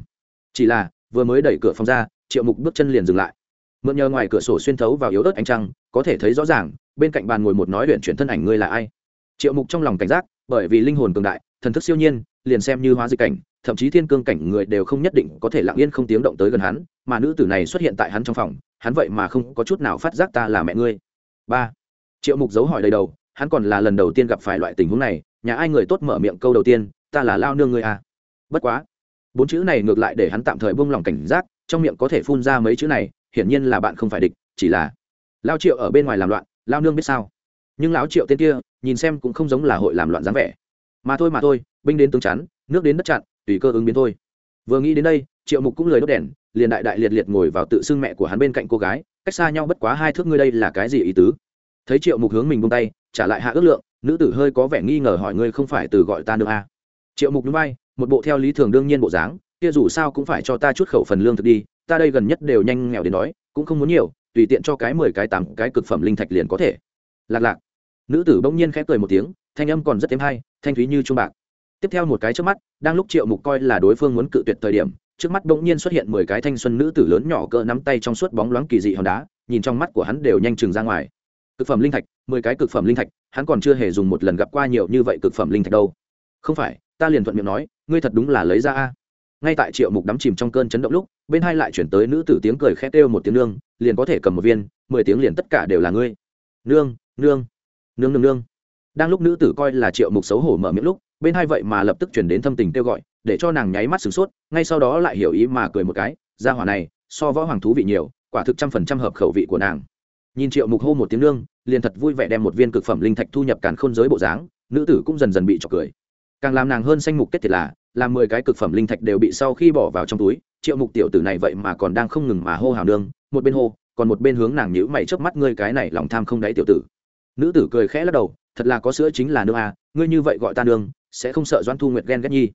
chỉ là, vừa mới đẩy cửa phòng ra, triệu mục bước chân liền dừng lại. Mượn nhờ ngoài cửa sổ xuyên thấu vào yếu ớt ánh trăng, có thể thấy rõ ràng, bên cạnh bàn ngồi một nói luyện chuyển thân ảnh ngươi là ai. Triệu mục trong lòng cảnh giác, bởi vì linh hồn cường đại, thần thức siêu nhiên, liền xem như hóa dịch cảnh, thậm chí thiên cương cảnh người đều không nhất định có thể lặng yên không tiếng động tới gần hắn, mà nữ tử này xuất hiện tại hắn trong phòng, hắn vậy mà không có chút nào phát giác ta là mẹ ngươi. Ba. Triệu mục dấu hỏi đầy đầu hắn còn là lần đầu tiên gặp phải loại tình huống này, nhà ai người tốt mở miệng câu đầu tiên, ta là lao nương ngươi à. Bất quá, bốn chữ này ngược lại để hắn tạm thời buông lòng cảnh giác, trong miệng có thể phun ra mấy chữ này, hiển nhiên là bạn không phải địch, chỉ là lao triệu ở bên ngoài làm loạn, lao nương biết sao? Nhưng lão triệu tên kia, nhìn xem cũng không giống là hội làm loạn dáng vẻ. Mà thôi mà thôi, binh đến tướng chắn, nước đến đất chặn, tùy cơ ứng biến thôi. Vừa nghĩ đến đây, triệu mục cũng lời đốt đèn, liền đại đại liệt liệt ngồi vào tự xưng mẹ của hắn bên cạnh cô gái, cách xa nhau bất quá hai thước, ngươi đây là cái gì ý tứ? Thấy triệu mục hướng mình buông tay trả lại hạ ước lượng, nữ tử hơi có vẻ nghi ngờ hỏi ngươi không phải từ gọi ta được à. triệu mục núi bay một bộ theo lý thường đương nhiên bộ dáng, kia dù sao cũng phải cho ta chút khẩu phần lương thực đi, ta đây gần nhất đều nhanh nghèo đến đói, cũng không muốn nhiều, tùy tiện cho cái mười cái tám cái cực phẩm linh thạch liền có thể. Lạc lạc. Nữ tử bỗng nhiên khẽ cười một tiếng, thanh âm còn rất êm hay, thanh thúy như chuông bạc. Tiếp theo một cái trước mắt, đang lúc triệu mục coi là đối phương muốn cự tuyệt thời điểm, trước mắt bỗng nhiên xuất hiện mười cái thanh xuân nữ tử lớn nhỏ cỡ nắm tay trong suốt bóng loáng kỳ dị hòn đá, nhìn trong mắt của hắn đều nhanh chừng ra ngoài cực phẩm linh thạch, mười cái cực phẩm linh thạch, hắn còn chưa hề dùng một lần gặp qua nhiều như vậy cực phẩm linh thạch đâu. Không phải, ta liền thuận miệng nói, ngươi thật đúng là lấy ra a. Ngay tại triệu mục đắm chìm trong cơn chấn động lúc, bên hai lại chuyển tới nữ tử tiếng cười khét kêu một tiếng nương, liền có thể cầm một viên, mười tiếng liền tất cả đều là ngươi. Nương nương nương nương nương. Đang lúc nữ tử coi là triệu mục xấu hổ mở miệng lúc, bên hai vậy mà lập tức chuyển đến thâm tình kêu gọi, để cho nàng nháy mắt sửng sốt, ngay sau đó lại hiểu ý mà cười một cái, ra hỏa này, so võ hoàng thú vị nhiều, quả thực trăm phần trăm hợp khẩu vị của nàng nhìn triệu mục hô một tiếng nương, liền thật vui vẻ đem một viên cực phẩm linh thạch thu nhập càn khôn giới bộ dáng, nữ tử cũng dần dần bị trọc cười. Càng làm nàng hơn sanh mục kết thiệt là, làm mười cái cực phẩm linh thạch đều bị sau khi bỏ vào trong túi, triệu mục tiểu tử này vậy mà còn đang không ngừng mà hô hào nương, một bên hô, còn một bên hướng nàng nhữ mày trước mắt, ngươi cái này lòng tham không đáy tiểu tử. Nữ tử cười khẽ lắc đầu, thật là có sữa chính là nương à ngươi như vậy gọi ta nương, sẽ không sợ doan thu nguyệt ghen ghét nhi.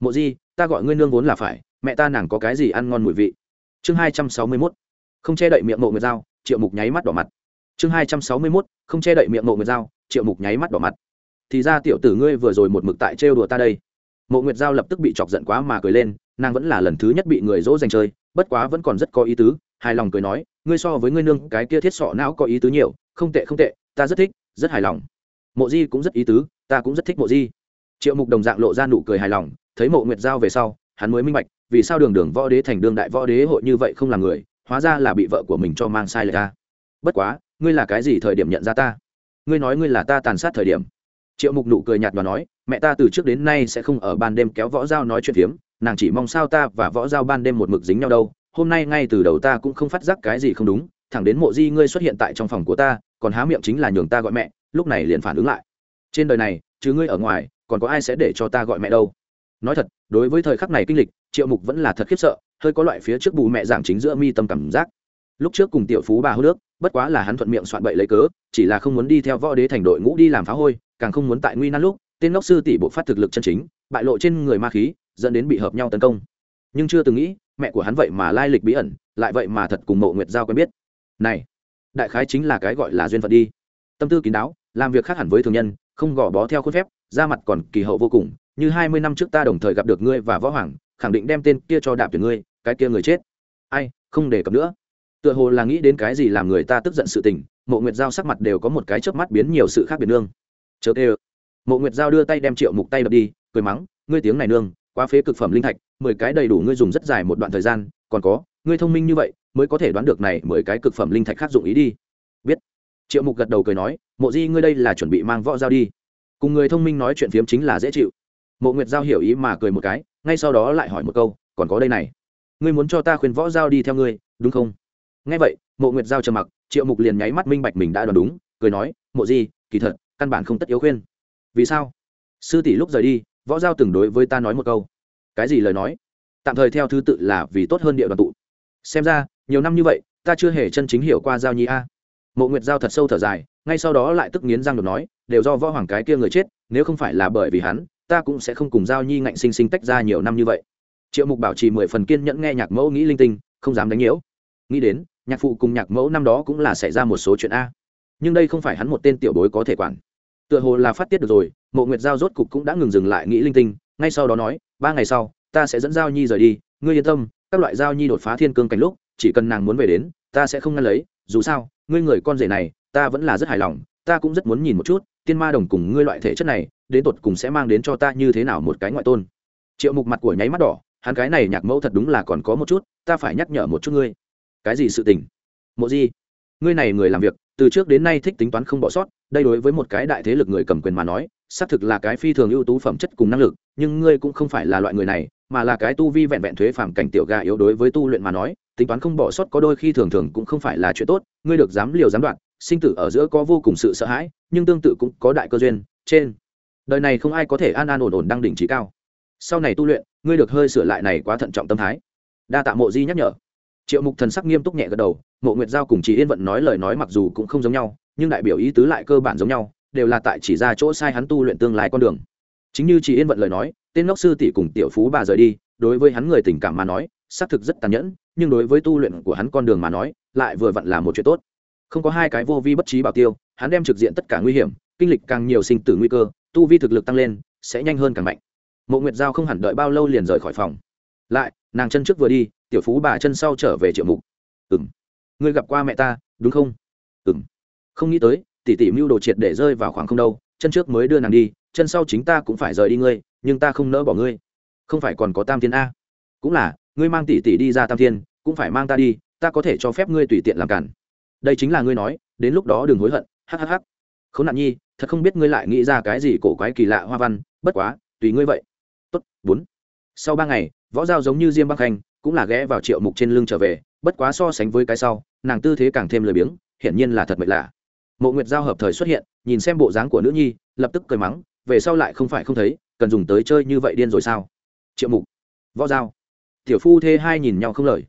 Mộ di, ta gọi ngươi nương vốn là phải, mẹ ta nàng có cái gì ăn ngon mùi vị. Chương hai trăm sáu mươi mốt. Không che đậy miệng mộ nguyệt dao triệu mục nháy mắt đỏ mặt. Chương hai trăm sáu mươi mốt, không che đậy miệng mộ nguyệt dao triệu mục nháy mắt đỏ mặt. Thì ra tiểu tử ngươi vừa rồi một mực tại trêu đùa ta đây. Mộ nguyệt giao lập tức bị chọc giận quá mà cười lên, nàng vẫn là lần thứ nhất bị người dỗ dành chơi, bất quá vẫn còn rất có ý tứ, hài lòng cười nói, ngươi so với ngươi nương cái kia thiết sọ não có ý tứ nhiều, không tệ không tệ, ta rất thích, rất hài lòng. Mộ di cũng rất ý tứ, ta cũng rất thích mộ di. Triệu mục đồng dạng lộ ra nụ cười hài lòng, thấy mộ nguyệt giao về sau, hắn mới minh bạch, vì sao đường đường võ đế thành đương đại võ đế hội như vậy không là người hóa ra là bị vợ của mình cho mang sai lệch ta bất quá, ngươi là cái gì thời điểm nhận ra ta? Ngươi nói ngươi là ta tàn sát thời điểm. Triệu mục nụ cười nhạt và nói, mẹ ta từ trước đến nay sẽ không ở ban đêm kéo võ giao nói chuyện phiếm, nàng chỉ mong sao ta và võ giao ban đêm một mực dính nhau đâu, hôm nay ngay từ đầu ta cũng không phát giác cái gì không đúng, thẳng đến mộ di ngươi xuất hiện tại trong phòng của ta, còn há miệng chính là nhường ta gọi mẹ, lúc này liền phản ứng lại. Trên đời này chứ ngươi ở ngoài, còn có ai sẽ để cho ta gọi mẹ đâu? Nói thật, đối với thời khắc này kinh lịch triệu mục vẫn là thật khiếp sợ, hơi có loại phía trước bù mẹ giảng chính giữa mi tâm cảm giác. Lúc trước cùng tiểu phú bà hô nước, bất quá là hắn thuận miệng soạn bậy lấy cớ, chỉ là không muốn đi theo võ đế thành đội ngũ đi làm phá hôi, càng không muốn tại nguy nan lúc, tên ngốc sư tỷ bộ phát thực lực chân chính, bại lộ trên người ma khí, dẫn đến bị hợp nhau tấn công. Nhưng chưa từng nghĩ, mẹ của hắn vậy mà lai lịch bí ẩn, lại vậy mà thật cùng mộ nguyệt giao quen biết. Này, đại khái chính là cái gọi là duyên phận đi. Tâm tư kín đáo, làm việc khác hẳn với thường nhân, không gò bó theo khuôn phép ra mặt còn kỳ hậu vô cùng, như hai mươi năm trước ta đồng thời gặp được ngươi và võ hoàng khẳng định đem tên kia cho đạp tuyển ngươi, cái kia người chết. Ai, không đề cập nữa. Tựa hồ là nghĩ đến cái gì làm người ta tức giận sự tình, mộ nguyệt giao sắc mặt đều có một cái chớp mắt biến nhiều sự khác biệt nương. Chớ kê mộ nguyệt giao đưa tay đem triệu mục tay đập đi, cười mắng, ngươi tiếng này nương, quá phế cực phẩm linh thạch, mười cái đầy đủ ngươi dùng rất dài một đoạn thời gian, còn có, ngươi thông minh như vậy, mới có thể đoán được này mười cái cực phẩm linh thạch khác dụng ý đi. Biết. Triệu mục gật đầu cười nói, mộ di, ngươi đây là chuẩn bị mang võ giao đi. Cùng người thông minh nói chuyện phiếm chính là dễ chịu. Mộ nguyệt giao hiểu ý mà cười một cái ngay sau đó lại hỏi một câu, còn có đây này, ngươi muốn cho ta khuyên võ giao đi theo ngươi, đúng không? Ngay vậy, mộ nguyệt giao trầm mặc, triệu mục liền nháy mắt minh bạch mình đã đoán đúng, cười nói, mộ di, kỳ thật, căn bản không tất yếu khuyên. Vì sao? Sư tỷ lúc rời đi, võ giao từng đối với ta nói một câu. Cái gì lời nói? Tạm thời theo thứ tự là vì tốt hơn địa đoàn tụ. Xem ra, nhiều năm như vậy, ta chưa hề chân chính hiểu qua giao nhi a. Mộ nguyệt giao thật sâu thở dài, ngay sau đó lại tức nghiến răng được nói, đều do võ hoàng cái kia người chết, nếu không phải là bởi vì hắn ta cũng sẽ không cùng giao nhi ngạnh sinh sinh tách ra nhiều năm như vậy. Triệu mục bảo trì mười phần kiên nhẫn nghe nhạc mẫu nghĩ linh tinh, không dám đánh nhiễu. Nghĩ đến, nhạc phụ cùng nhạc mẫu năm đó cũng là xảy ra một số chuyện a. Nhưng đây không phải hắn một tên tiểu bối có thể quản. Tựa hồ là phát tiết được rồi, mộ nguyệt giao rốt cục cũng đã ngừng dừng lại nghĩ linh tinh, ngay sau đó nói, ba ngày sau, ta sẽ dẫn giao nhi rời đi, ngươi yên tâm, các loại giao nhi đột phá thiên cương cảnh lúc, chỉ cần nàng muốn về đến, ta sẽ không ngăn lấy, dù sao, ngươi người con rể này, ta vẫn là rất hài lòng, ta cũng rất muốn nhìn một chút, tiên ma đồng cùng ngươi loại thể chất này đến tột cùng sẽ mang đến cho ta như thế nào một cái ngoại tôn? Triệu mục mặt của nháy mắt đỏ, hắn cái này nhạc mẫu thật đúng là còn có một chút, ta phải nhắc nhở một chút ngươi. Cái gì sự tình? Mộ gì ngươi này người làm việc, từ trước đến nay thích tính toán không bỏ sót, đây đối với một cái đại thế lực người cầm quyền mà nói, xác thực là cái phi thường ưu tú phẩm chất cùng năng lực, nhưng ngươi cũng không phải là loại người này, mà là cái tu vi vẹn vẹn thuế phàm cảnh tiểu gà yếu đối với tu luyện mà nói, tính toán không bỏ sót có đôi khi thường thường cũng không phải là chuyện tốt, ngươi được dám liều dám đoạn, sinh tử ở giữa có vô cùng sự sợ hãi, nhưng tương tự cũng có đại cơ duyên, trên đời này không ai có thể an an ổn ổn đăng đỉnh trí cao. Sau này tu luyện, ngươi được hơi sửa lại này quá thận trọng tâm thái. Đa tạ mộ di nhắc nhở. Triệu mục thần sắc nghiêm túc nhẹ gật đầu, mộ nguyệt giao cùng chị yên vận nói lời nói mặc dù cũng không giống nhau, nhưng đại biểu ý tứ lại cơ bản giống nhau, đều là tại chỉ ra chỗ sai hắn tu luyện tương lai con đường. Chính như chị yên vận lời nói, tên ngốc sư tỷ cùng tiểu phú bà rời đi, đối với hắn người tình cảm mà nói, xác thực rất tàn nhẫn, nhưng đối với tu luyện của hắn con đường mà nói, lại vừa vặn là một chuyện tốt. Không có hai cái vô vi bất trí bảo tiêu, hắn đem trực diện tất cả nguy hiểm, kinh lịch càng nhiều sinh tử nguy cơ tu vi thực lực tăng lên, sẽ nhanh hơn càng mạnh. Mộ nguyệt giao không hẳn đợi bao lâu liền rời khỏi phòng. Lại, nàng chân trước vừa đi, tiểu phú bà chân sau trở về triệu mục. Ừ m ngươi gặp qua mẹ ta, đúng không? Ừ m không nghĩ tới tỉ tỉ mưu đồ triệt để rơi vào khoảng không đâu, chân trước mới đưa nàng đi, chân sau chính ta cũng phải rời đi ngươi, nhưng ta không nỡ bỏ ngươi. Không phải còn có tam thiên a? Cũng là, ngươi mang tỷ tỷ đi ra tam thiên, cũng phải mang ta đi, ta có thể cho phép ngươi tùy tiện làm cản. Đây chính là ngươi nói, đến lúc đó đừng hối hận hhh khốn nạn nhi thật không biết ngươi lại nghĩ ra cái gì cổ quái kỳ lạ hoa văn, bất quá, tùy ngươi vậy. Tốt, bốn. Sau ba ngày, võ giao giống như diêm băng khanh, cũng là ghé vào triệu mục trên lưng trở về, bất quá so sánh với cái sau, nàng tư thế càng thêm lười biếng, hiển nhiên là thật mệt lạ. Mộ nguyệt giao hợp thời xuất hiện, nhìn xem bộ dáng của nữ nhi, lập tức cười mắng, về sau lại không phải không thấy, cần dùng tới chơi như vậy điên rồi sao? Triệu mục. Võ giao. Tiểu phu thê hai nhìn nhau không lời.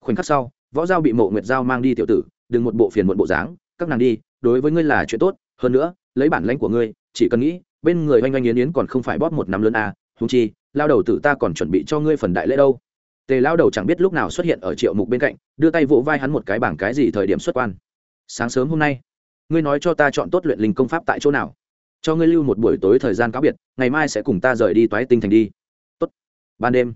Khoảnh khắc sau, võ giao bị mộ nguyệt giao mang đi tiểu tử, đừng một bộ phiền muộn bộ dáng, các nàng đi, đối với ngươi là chuyện tốt, hơn nữa lấy bản lãnh của ngươi chỉ cần nghĩ bên người oanh oanh yến yến còn không phải bóp một năm lớn à, húng chi lao đầu tử ta còn chuẩn bị cho ngươi phần đại lễ đâu. Tề lao đầu chẳng biết lúc nào xuất hiện ở triệu mục bên cạnh đưa tay vỗ vai hắn một cái bảng cái gì thời điểm xuất quan. Sáng sớm hôm nay ngươi nói cho ta chọn tốt luyện linh công pháp tại chỗ nào? Cho ngươi lưu một buổi tối thời gian cáo biệt ngày mai sẽ cùng ta rời đi toái tinh thành đi. Tốt. Ban đêm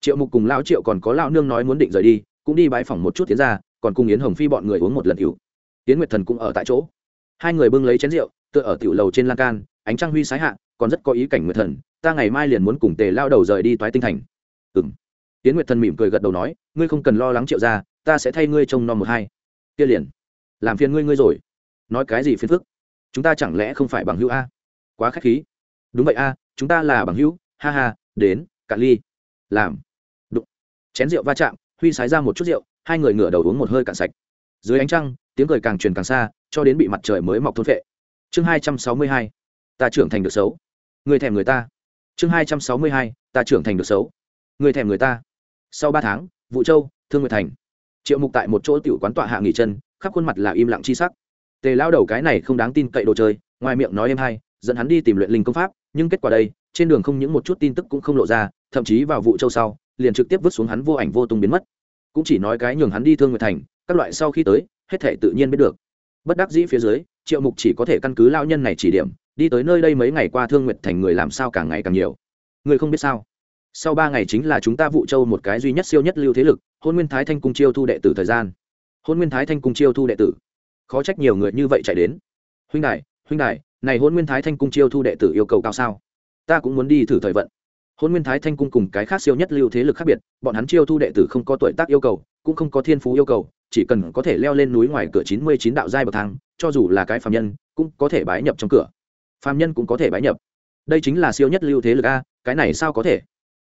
triệu mục cùng lão triệu còn có lão nương nói muốn định rời đi cũng đi bãi phòng một chút tiến ra còn cùng yến hồng phi bọn người uống một lần cựu yến nguyệt thần cũng ở tại chỗ hai người bưng lấy chén rượu, tựa ở tiểu lầu trên lan can, ánh trăng huy sái hạ, còn rất có ý cảnh nguyệt thần, ta ngày mai liền muốn cùng tề lao đầu rời đi toái tinh thành. Ừng tiến nguyệt thần mỉm cười gật đầu nói, ngươi không cần lo lắng triệu ra ta sẽ thay ngươi trông nom một hai. Kia liền. Làm phiền ngươi ngươi rồi. Nói cái gì phiền phức? Chúng ta chẳng lẽ không phải bằng hữu a? Quá k h á c h khí. Đúng vậy a, chúng ta là bằng hữu. Ha ha, đến, cạn ly. Làm. Đụng. Chén rượu va chạm, huy sái ra một chút rượu, hai người ngửa đầu uống một hơi cạn sạch. Dưới ánh trăng, tiếng cười càng truyền càng xa cho đến bị mặt trời mới mọc thôn phệ. Chương hai trăm sáu mươi hai, ta trưởng thành được xấu. Người thèm người ta. Chương hai trăm sáu mươi hai, ta trưởng thành được xấu. Người thèm người ta. Sau ba tháng, vũ châu, thương nguyệt thành. Triệu mục tại một chỗ tiểu quán tọa hạ nghỉ chân, khắp khuôn mặt là im lặng chi sắc. Tề lao đầu cái này không đáng tin cậy đồ chơi, ngoài miệng nói em hay, dẫn hắn đi tìm luyện linh công pháp, nhưng kết quả đây, trên đường không những một chút tin tức cũng không lộ ra, thậm chí vào vụ châu sau, liền trực tiếp vứt xuống hắn vô ảnh vô tung biến mất. Cũng chỉ nói cái nhường hắn đi thương nguyệt thành, các loại sau khi tới, hết thể tự nhiên biết được bất đắc dĩ phía dưới, triệu mục chỉ có thể căn cứ lao nhân này chỉ điểm, đi tới nơi đây mấy ngày qua thương nguyệt thành người làm sao càng ngày càng nhiều. Người không biết sao? Sau ba ngày chính là chúng ta vụ châu một cái duy nhất siêu nhất lưu thế lực, hôn nguyên thái thanh cung chiêu thu đệ tử thời gian. Hôn nguyên thái thanh cung chiêu thu đệ tử. Khó trách nhiều người như vậy chạy đến. Huynh đại huynh đại này hôn nguyên thái thanh cung chiêu thu đệ tử yêu cầu cao sao? Ta cũng muốn đi thử thời vận. Hôn nguyên thái thanh cung cùng cái khác siêu nhất lưu thế lực khác biệt, bọn hắn chiêu thu đệ tử không có tuổi tác yêu cầu cũng không có thiên phú yêu cầu, chỉ cần có thể leo lên núi ngoài cửa chín mươi chín đạo giai bậc thang, cho dù là cái phạm nhân, cũng có thể bái nhập trong cửa. Phạm nhân cũng có thể bái nhập. Đây chính là siêu nhất lưu thế lực a, cái này sao có thể?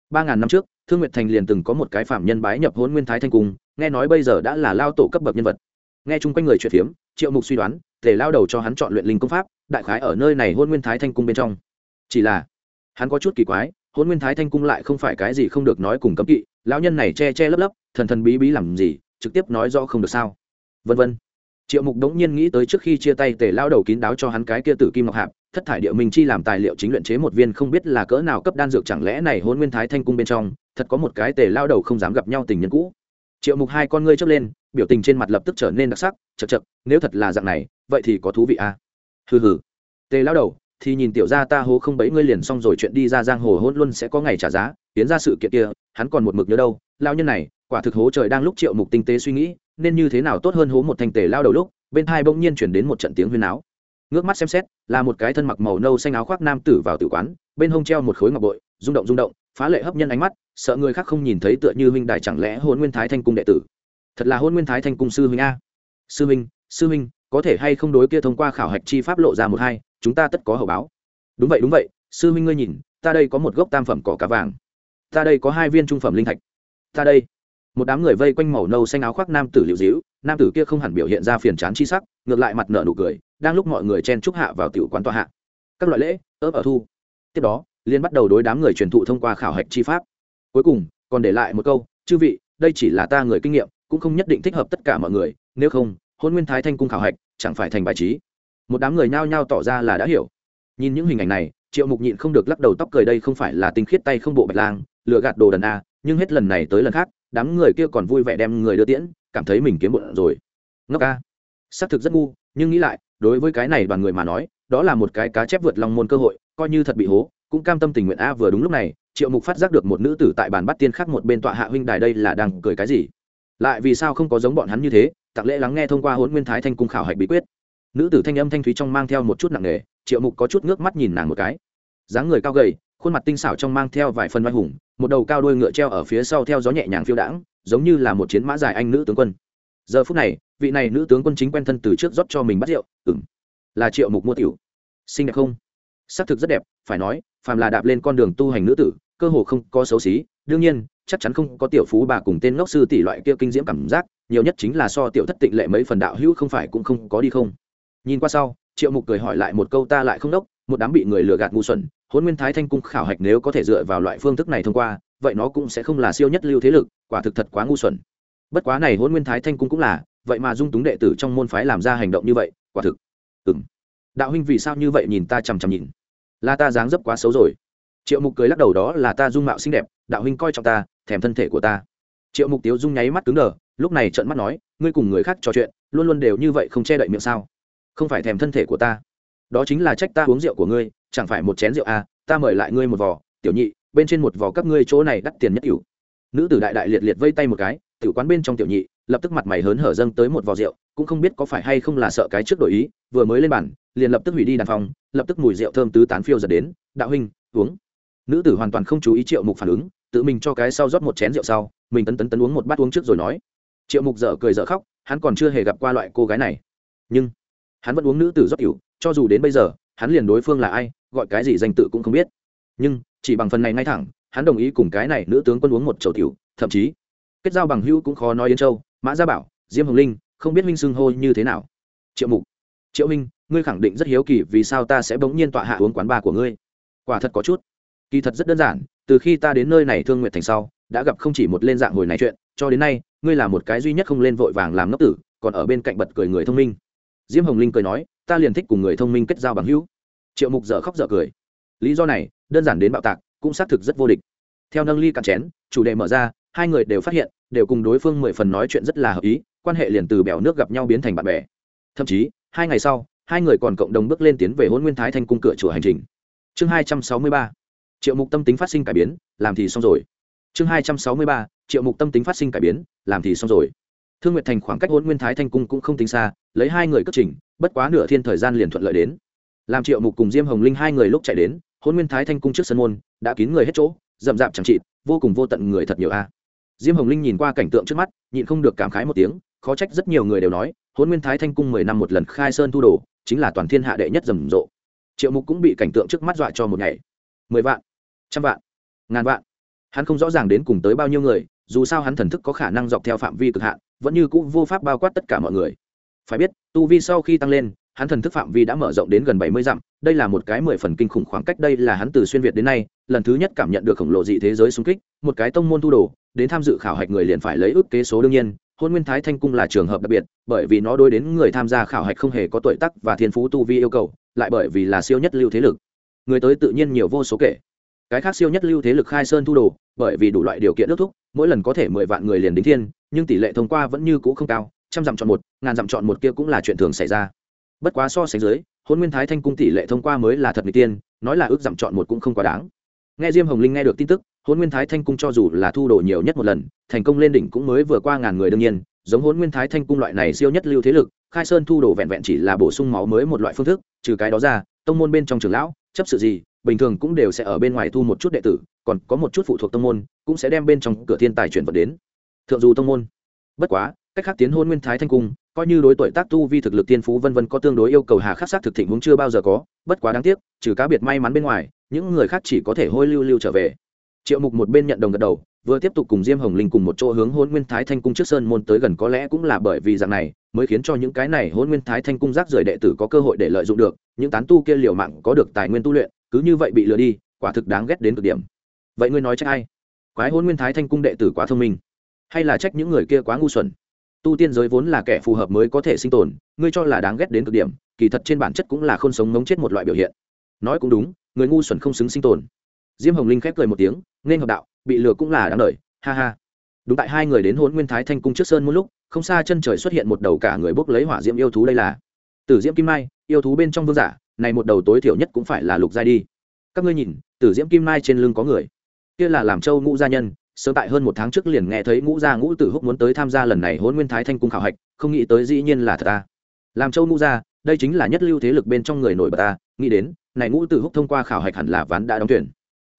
Ba ngàn năm trước, thương nguyệt thành liền từng có một cái phạm nhân bái nhập hôn nguyên thái thanh cung, nghe nói bây giờ đã là lao tổ cấp bậc nhân vật. Nghe chung quanh người chuyện phiếm, triệu mục suy đoán thể lao đầu cho hắn chọn luyện linh công pháp, đại khái ở nơi này hôn nguyên thái thanh cung bên trong. Chỉ là, hắn có chút kỳ quái hôn nguyên thái thanh cung lại không phải cái gì không được nói cùng cấm kỵ lão nhân này che che lấp lấp, thần thần bí bí làm gì, trực tiếp nói rõ không được sao? Vân vân. Triệu mục đống nhiên nghĩ tới trước khi chia tay tề lao đầu kín đáo cho hắn cái kia tử kim ngọc hạp, thất thải địa minh chi làm tài liệu chính luyện chế một viên không biết là cỡ nào cấp đan dược chẳng lẽ này hôn nguyên thái thanh cung bên trong, thật có một cái tề lao đầu không dám gặp nhau tình nhân cũ. Triệu mục hai con ngươi chớp lên, biểu tình trên mặt lập tức trở nên đặc sắc, chật chật, nếu thật là dạng này, vậy thì có thú vị à? Hừ hừ. Tề lao đầu thì nhìn tiểu gia ta hố không bấy ngươi liền xong rồi, chuyện đi ra giang hồ hôn luôn sẽ có ngày trả giá, tiến ra sự kiện kia, hắn còn một mực nhớ đâu. Lao nhân này, quả thực hố trời đang lúc triệu mục tinh tế suy nghĩ, nên như thế nào tốt hơn hố một thành tề lao đầu lúc, bên hai bỗng nhiên chuyển đến một trận tiếng huyên áo ngước mắt xem xét, là một cái thân mặc màu nâu xanh áo khoác nam tử vào tử quán, bên hông treo một khối ngọc bội, rung động rung động, phá lệ hấp nhân ánh mắt, sợ người khác không nhìn thấy tựa như huynh đài chẳng lẽ hôn nguyên thái thanh cung đệ tử. Thật là hôn nguyên thái thanh cung sư huynh a. Sư huynh sư huynh có thể hay không đối kia thông qua khảo hạch chi pháp lộ ra một hai, chúng ta tất có hậu báo. Đúng vậy đúng vậy, sư huynh ngươi nhìn, ta đây có một gốc tam phẩm cỏ cá vàng. Ta đây có hai viên trung phẩm linh thạch. Ta đây. Một đám người vây quanh màu nâu xanh áo khoác nam tử liệu dĩu nam tử kia không hẳn biểu hiện ra phiền chán chi sắc, ngược lại mặt nở nụ cười, đang lúc mọi người chen trúc hạ vào tiểu quán tòa hạ. Các loại lễ ớp ở thu. Tiếp đó liên bắt đầu đối đám người truyền thụ thông qua khảo hạch chi pháp. Cuối cùng, còn để lại một câu, chư vị, đây chỉ là ta người kinh nghiệm, cũng không nhất định thích hợp tất cả mọi người, nếu không hôn nguyên thái thanh cung khảo hạch, chẳng phải thành bài trí. Một đám người nhao nhao tỏ ra là đã hiểu. Nhìn những hình ảnh này, triệu mục nhịn không được lắc đầu tóc cười đây không phải là tinh khiết tay không bộ bạch lang lựa gạt đồ đần a, nhưng hết lần này tới lần khác, đám người kia còn vui vẻ đem người đưa tiễn, cảm thấy mình kiếm bụng rồi. Ngốc a. Xác thực rất ngu, nhưng nghĩ lại, đối với cái này đoàn người mà nói, đó là một cái cá chép vượt long môn cơ hội, coi như thật bị hố, cũng cam tâm tình nguyện a, vừa đúng lúc này, triệu mục phát giác được một nữ tử tại bàn bắt tiên khác một bên tọa hạ huynh đài đây là đang cười cái gì lại vì sao không có giống bọn hắn như thế, tặc lễ lắng nghe thông qua hôn nguyên thái thanh cung khảo hạch bí quyết. Nữ tử thanh âm thanh thúy trong mang theo một chút nặng nề, triệu mục có chút nước mắt nhìn nàng một cái. Dáng người cao gầy, khuôn mặt tinh xảo trong mang theo vài phần oai hùng, một đầu cao đuôi ngựa treo ở phía sau theo gió nhẹ nhàng phiêu đãng, giống như là một chiến mã dài anh nữ tướng quân. Giờ phút này, vị này nữ tướng quân chính quen thân từ trước rót cho mình bắt rượu ừng là triệu mục mua tiểu. Xinh đẹp không? Xác thực rất đẹp, phải nói, phàm là đạp lên con đường tu hành nữ tử cơ hồ không có xấu xí, đương nhiên, chắc chắn không có tiểu phú bà cùng tên ngốc sư tỷ loại kia kinh diễm cảm giác, nhiều nhất chính là so tiểu thất tịnh lệ mấy phần đạo hữu không phải cũng không có đi không. Nhìn qua sau, triệu mục cười hỏi lại một câu ta lại không đốc, một đám bị người lừa gạt ngu xuẩn hôn nguyên thái thanh cung khảo hạch nếu có thể dựa vào loại phương thức này thông qua, vậy nó cũng sẽ không là siêu nhất lưu thế lực, quả thực thật quá ngu xuẩn. Bất quá này hôn nguyên thái thanh cung cũng là, vậy mà dung túng đệ tử trong môn phái làm ra hành động như vậy, quả thực. Ừ m đạo huynh vì sao như vậy nhìn ta chằm chằm nhìn? Là ta dáng dấp quá xấu rồi triệu mục cười lắc đầu, đó là ta dung mạo xinh đẹp, đạo huynh coi trọng ta, thèm thân thể của ta. Triệu mục tiếu dung nháy mắt cứng đờ, lúc này trợn mắt nói, ngươi cùng người khác trò chuyện, luôn luôn đều như vậy không che đậy miệng sao? Không phải thèm thân thể của ta. Đó chính là trách ta uống rượu của ngươi, chẳng phải một chén rượu à ta mời lại ngươi một vò, tiểu nhị, bên trên một vò các ngươi chỗ này đắt tiền nhất cửu. Nữ tử đại đại liệt liệt vây tay một cái, tiểu quán bên trong tiểu nhị, lập tức mặt mày hớn hở dâng tới một vò rượu, cũng không biết có phải hay không là sợ cái trước đổi ý, vừa mới lên bàn, liền lập tức hủy đi đàn phòng, lập tức mùi rượu thơm tứ tán phiêu giật đến, đạo huynh, uống nữ tử hoàn toàn không chú ý triệu mục phản ứng, tự mình cho cái sau rót một chén rượu sau, mình tấn tấn tấn uống một bát uống trước rồi nói. Triệu mục dở cười dở khóc, hắn còn chưa hề gặp qua loại cô gái này. Nhưng, hắn vẫn uống nữ tử rót cửu cho dù đến bây giờ, hắn liền đối phương là ai, gọi cái gì danh tự cũng không biết. Nhưng, chỉ bằng phần này ngay thẳng, hắn đồng ý cùng cái này nữ tướng quân uống một chầu tiểu, thậm chí, kết giao bằng hữu cũng khó nói đến châu, mã gia bảo, diêm hồng linh, không biết minh xưng hô như thế nào. Triệu mục, triệu minh, ngươi khẳng định rất hiếu kỳ vì sao ta sẽ bỗng nhiên tọa hạ uống quán ba của ngươi. Quả thật có chút kỳ thật rất đơn giản, từ khi ta đến nơi này thương nguyện thành sau, đã gặp không chỉ một lên dạng hồi này chuyện, cho đến nay, ngươi là một cái duy nhất không lên vội vàng làm ngốc tử, còn ở bên cạnh bật cười người thông minh. Diêm hồng linh cười nói, ta liền thích cùng người thông minh kết giao bằng hữu. Triệu mục dở khóc dở cười. Lý do này, đơn giản đến bạo tạc, cũng xác thực rất vô địch. Theo nâng ly cạn chén, chủ đề mở ra, hai người đều phát hiện, đều cùng đối phương mười phần nói chuyện rất là hợp ý, quan hệ liền từ bèo nước gặp nhau biến thành bạn bè. Thậm chí, hai ngày sau, hai người còn cộng đồng bước lên tiến về hôn nguyên thái thanh cung cửa chùa hành trình. Chương hai trăm sáu mươi ba triệu mục tâm tính phát sinh cải biến, làm thì xong rồi. Chương hai trăm sáu mươi ba, triệu mục tâm tính phát sinh cải biến, làm thì xong rồi. Thương nguyệt thành khoảng cách hôn nguyên thái thanh cung cũng không tính xa, lấy hai người cất trình, bất quá nửa thiên thời gian liền thuận lợi đến. Làm triệu mục cùng diêm hồng linh hai người lúc chạy đến hôn nguyên thái thanh cung trước sân môn, đã kín người hết chỗ, rậm rạp chẳng trị vô cùng vô tận người thật nhiều a. À. Diêm hồng linh nhìn qua cảnh tượng trước mắt, nhịn không được cảm khái một tiếng, khó trách rất nhiều người đều nói hôn nguyên thái thanh cung mười năm một lần khai sơn thu đồ, chính là toàn thiên hạ đệ nhất rầm rộ. Triệu mục cũng bị cảnh tượng trước mắt dọa cho một ngày. mười vạn trăm vạn. Ngàn vạn. Hắn không rõ ràng đến cùng tới bao nhiêu người, dù sao hắn thần thức có khả năng dọc theo phạm vi cực hạn, vẫn như cũng vô pháp bao quát tất cả mọi người. Phải biết, tu vi sau khi tăng lên, hắn thần thức phạm vi đã mở rộng đến gần bảy mươi dặm, đây là một cái mười phần kinh khủng khoảng cách, đây là hắn từ xuyên việt đến nay, lần thứ nhất cảm nhận được khổng lồ dị thế giới xung kích, một cái tông môn thu đồ, đến tham dự khảo hạch người liền phải lấy ước kế số đương nhiên, hôn nguyên thái thanh cung là trường hợp đặc biệt, bởi vì nó đối đến người tham gia khảo hạch không hề có tuổi tắc và thiên phú tu vi yêu cầu, lại bởi vì là siêu nhất lưu thế lực. Người tới tự nhiên nhiều vô số kể cái khác siêu nhất lưu thế lực khai sơn thu đồ, bởi vì đủ loại điều kiện ước thúc, mỗi lần có thể mười vạn người liền đính thiên, nhưng tỷ lệ thông qua vẫn như cũ không cao, trăm dặm chọn một, ngàn dặm chọn một kia cũng là chuyện thường xảy ra. Bất quá so sánh dưới hôn nguyên thái thanh cung tỷ lệ thông qua mới là thật người tiên nói là ước dặm chọn một cũng không quá đáng. Nghe diêm hồng linh nghe được tin tức hôn nguyên thái thanh cung cho dù là thu đồ nhiều nhất một lần, thành công lên đỉnh cũng mới vừa qua ngàn người đương nhiên, giống hôn nguyên thái thanh cung loại này siêu nhất lưu thế lực, khai sơn thu đồ vẹn vẹn chỉ là bổ sung máu mới một loại phương thức, trừ cái đó ra, tông môn bên trong trường lão, chấp sự gì bình thường cũng đều sẽ ở bên ngoài thu một chút đệ tử, còn có một chút phụ thuộc tông môn, cũng sẽ đem bên trong cửa thiên tài chuyển vật đến. Thượng dù tông môn. Bất quá, cách khác tiến hôn nguyên thái thanh cung, coi như đối tuổi tác tu vi thực lực tiên phú vân vân có tương đối yêu cầu hà khắc sát thực thịnh huống chưa bao giờ có, bất quá đáng tiếc, trừ cá biệt may mắn bên ngoài, những người khác chỉ có thể hôi lưu lưu trở về. Triệu mục một bên nhận đồng gật đầu, vừa tiếp tục cùng diêm hồng linh cùng một chỗ hướng hôn nguyên thái thanh cung trước sơn môn tới gần có lẽ cũng là bởi vì dạng này, mới khiến cho những cái này hôn nguyên thái thanh cung rác rời đệ tử có cơ hội để lợi dụng được, những tán tu kia liều mạng có được tài nguyên tu luyện cứ như vậy bị lừa đi, quả thực đáng ghét đến cực điểm. Vậy ngươi nói trách ai? Quái hôn nguyên thái thanh cung đệ tử quá thông minh. Hay là trách những người kia quá ngu xuẩn? Tu tiên giới vốn là kẻ phù hợp mới có thể sinh tồn, ngươi cho là đáng ghét đến cực điểm, kỳ thật trên bản chất cũng là không sống ngống chết một loại biểu hiện. Nói cũng đúng, người ngu xuẩn không xứng sinh tồn. Diêm hồng linh khép cười một tiếng, nên hợp đạo, bị lừa cũng là đáng đời, ha ha. Đúng tại hai người đến hôn nguyên thái thanh cung trước sơn một lúc, không xa chân trời xuất hiện một đầu cả người bốc lấy hỏa diễm yêu thú đây là. Tử diễm kim mai, yêu thú bên trong vương giả này một đầu tối thiểu nhất cũng phải là lục giai đi. Các ngươi nhìn, tử diễm kim mai trên lưng có người. Kia là làm châu ngũ gia nhân, sớm tại hơn một tháng trước liền nghe thấy ngũ gia ngũ tử húc muốn tới tham gia lần này hôn nguyên thái thanh cung khảo hạch, không nghĩ tới dĩ nhiên là thật ta. Làm châu ngũ gia, đây chính là nhất lưu thế lực bên trong người nổi bật ta, nghĩ đến, này ngũ tử húc thông qua khảo hạch hẳn là ván đã đóng tuyển.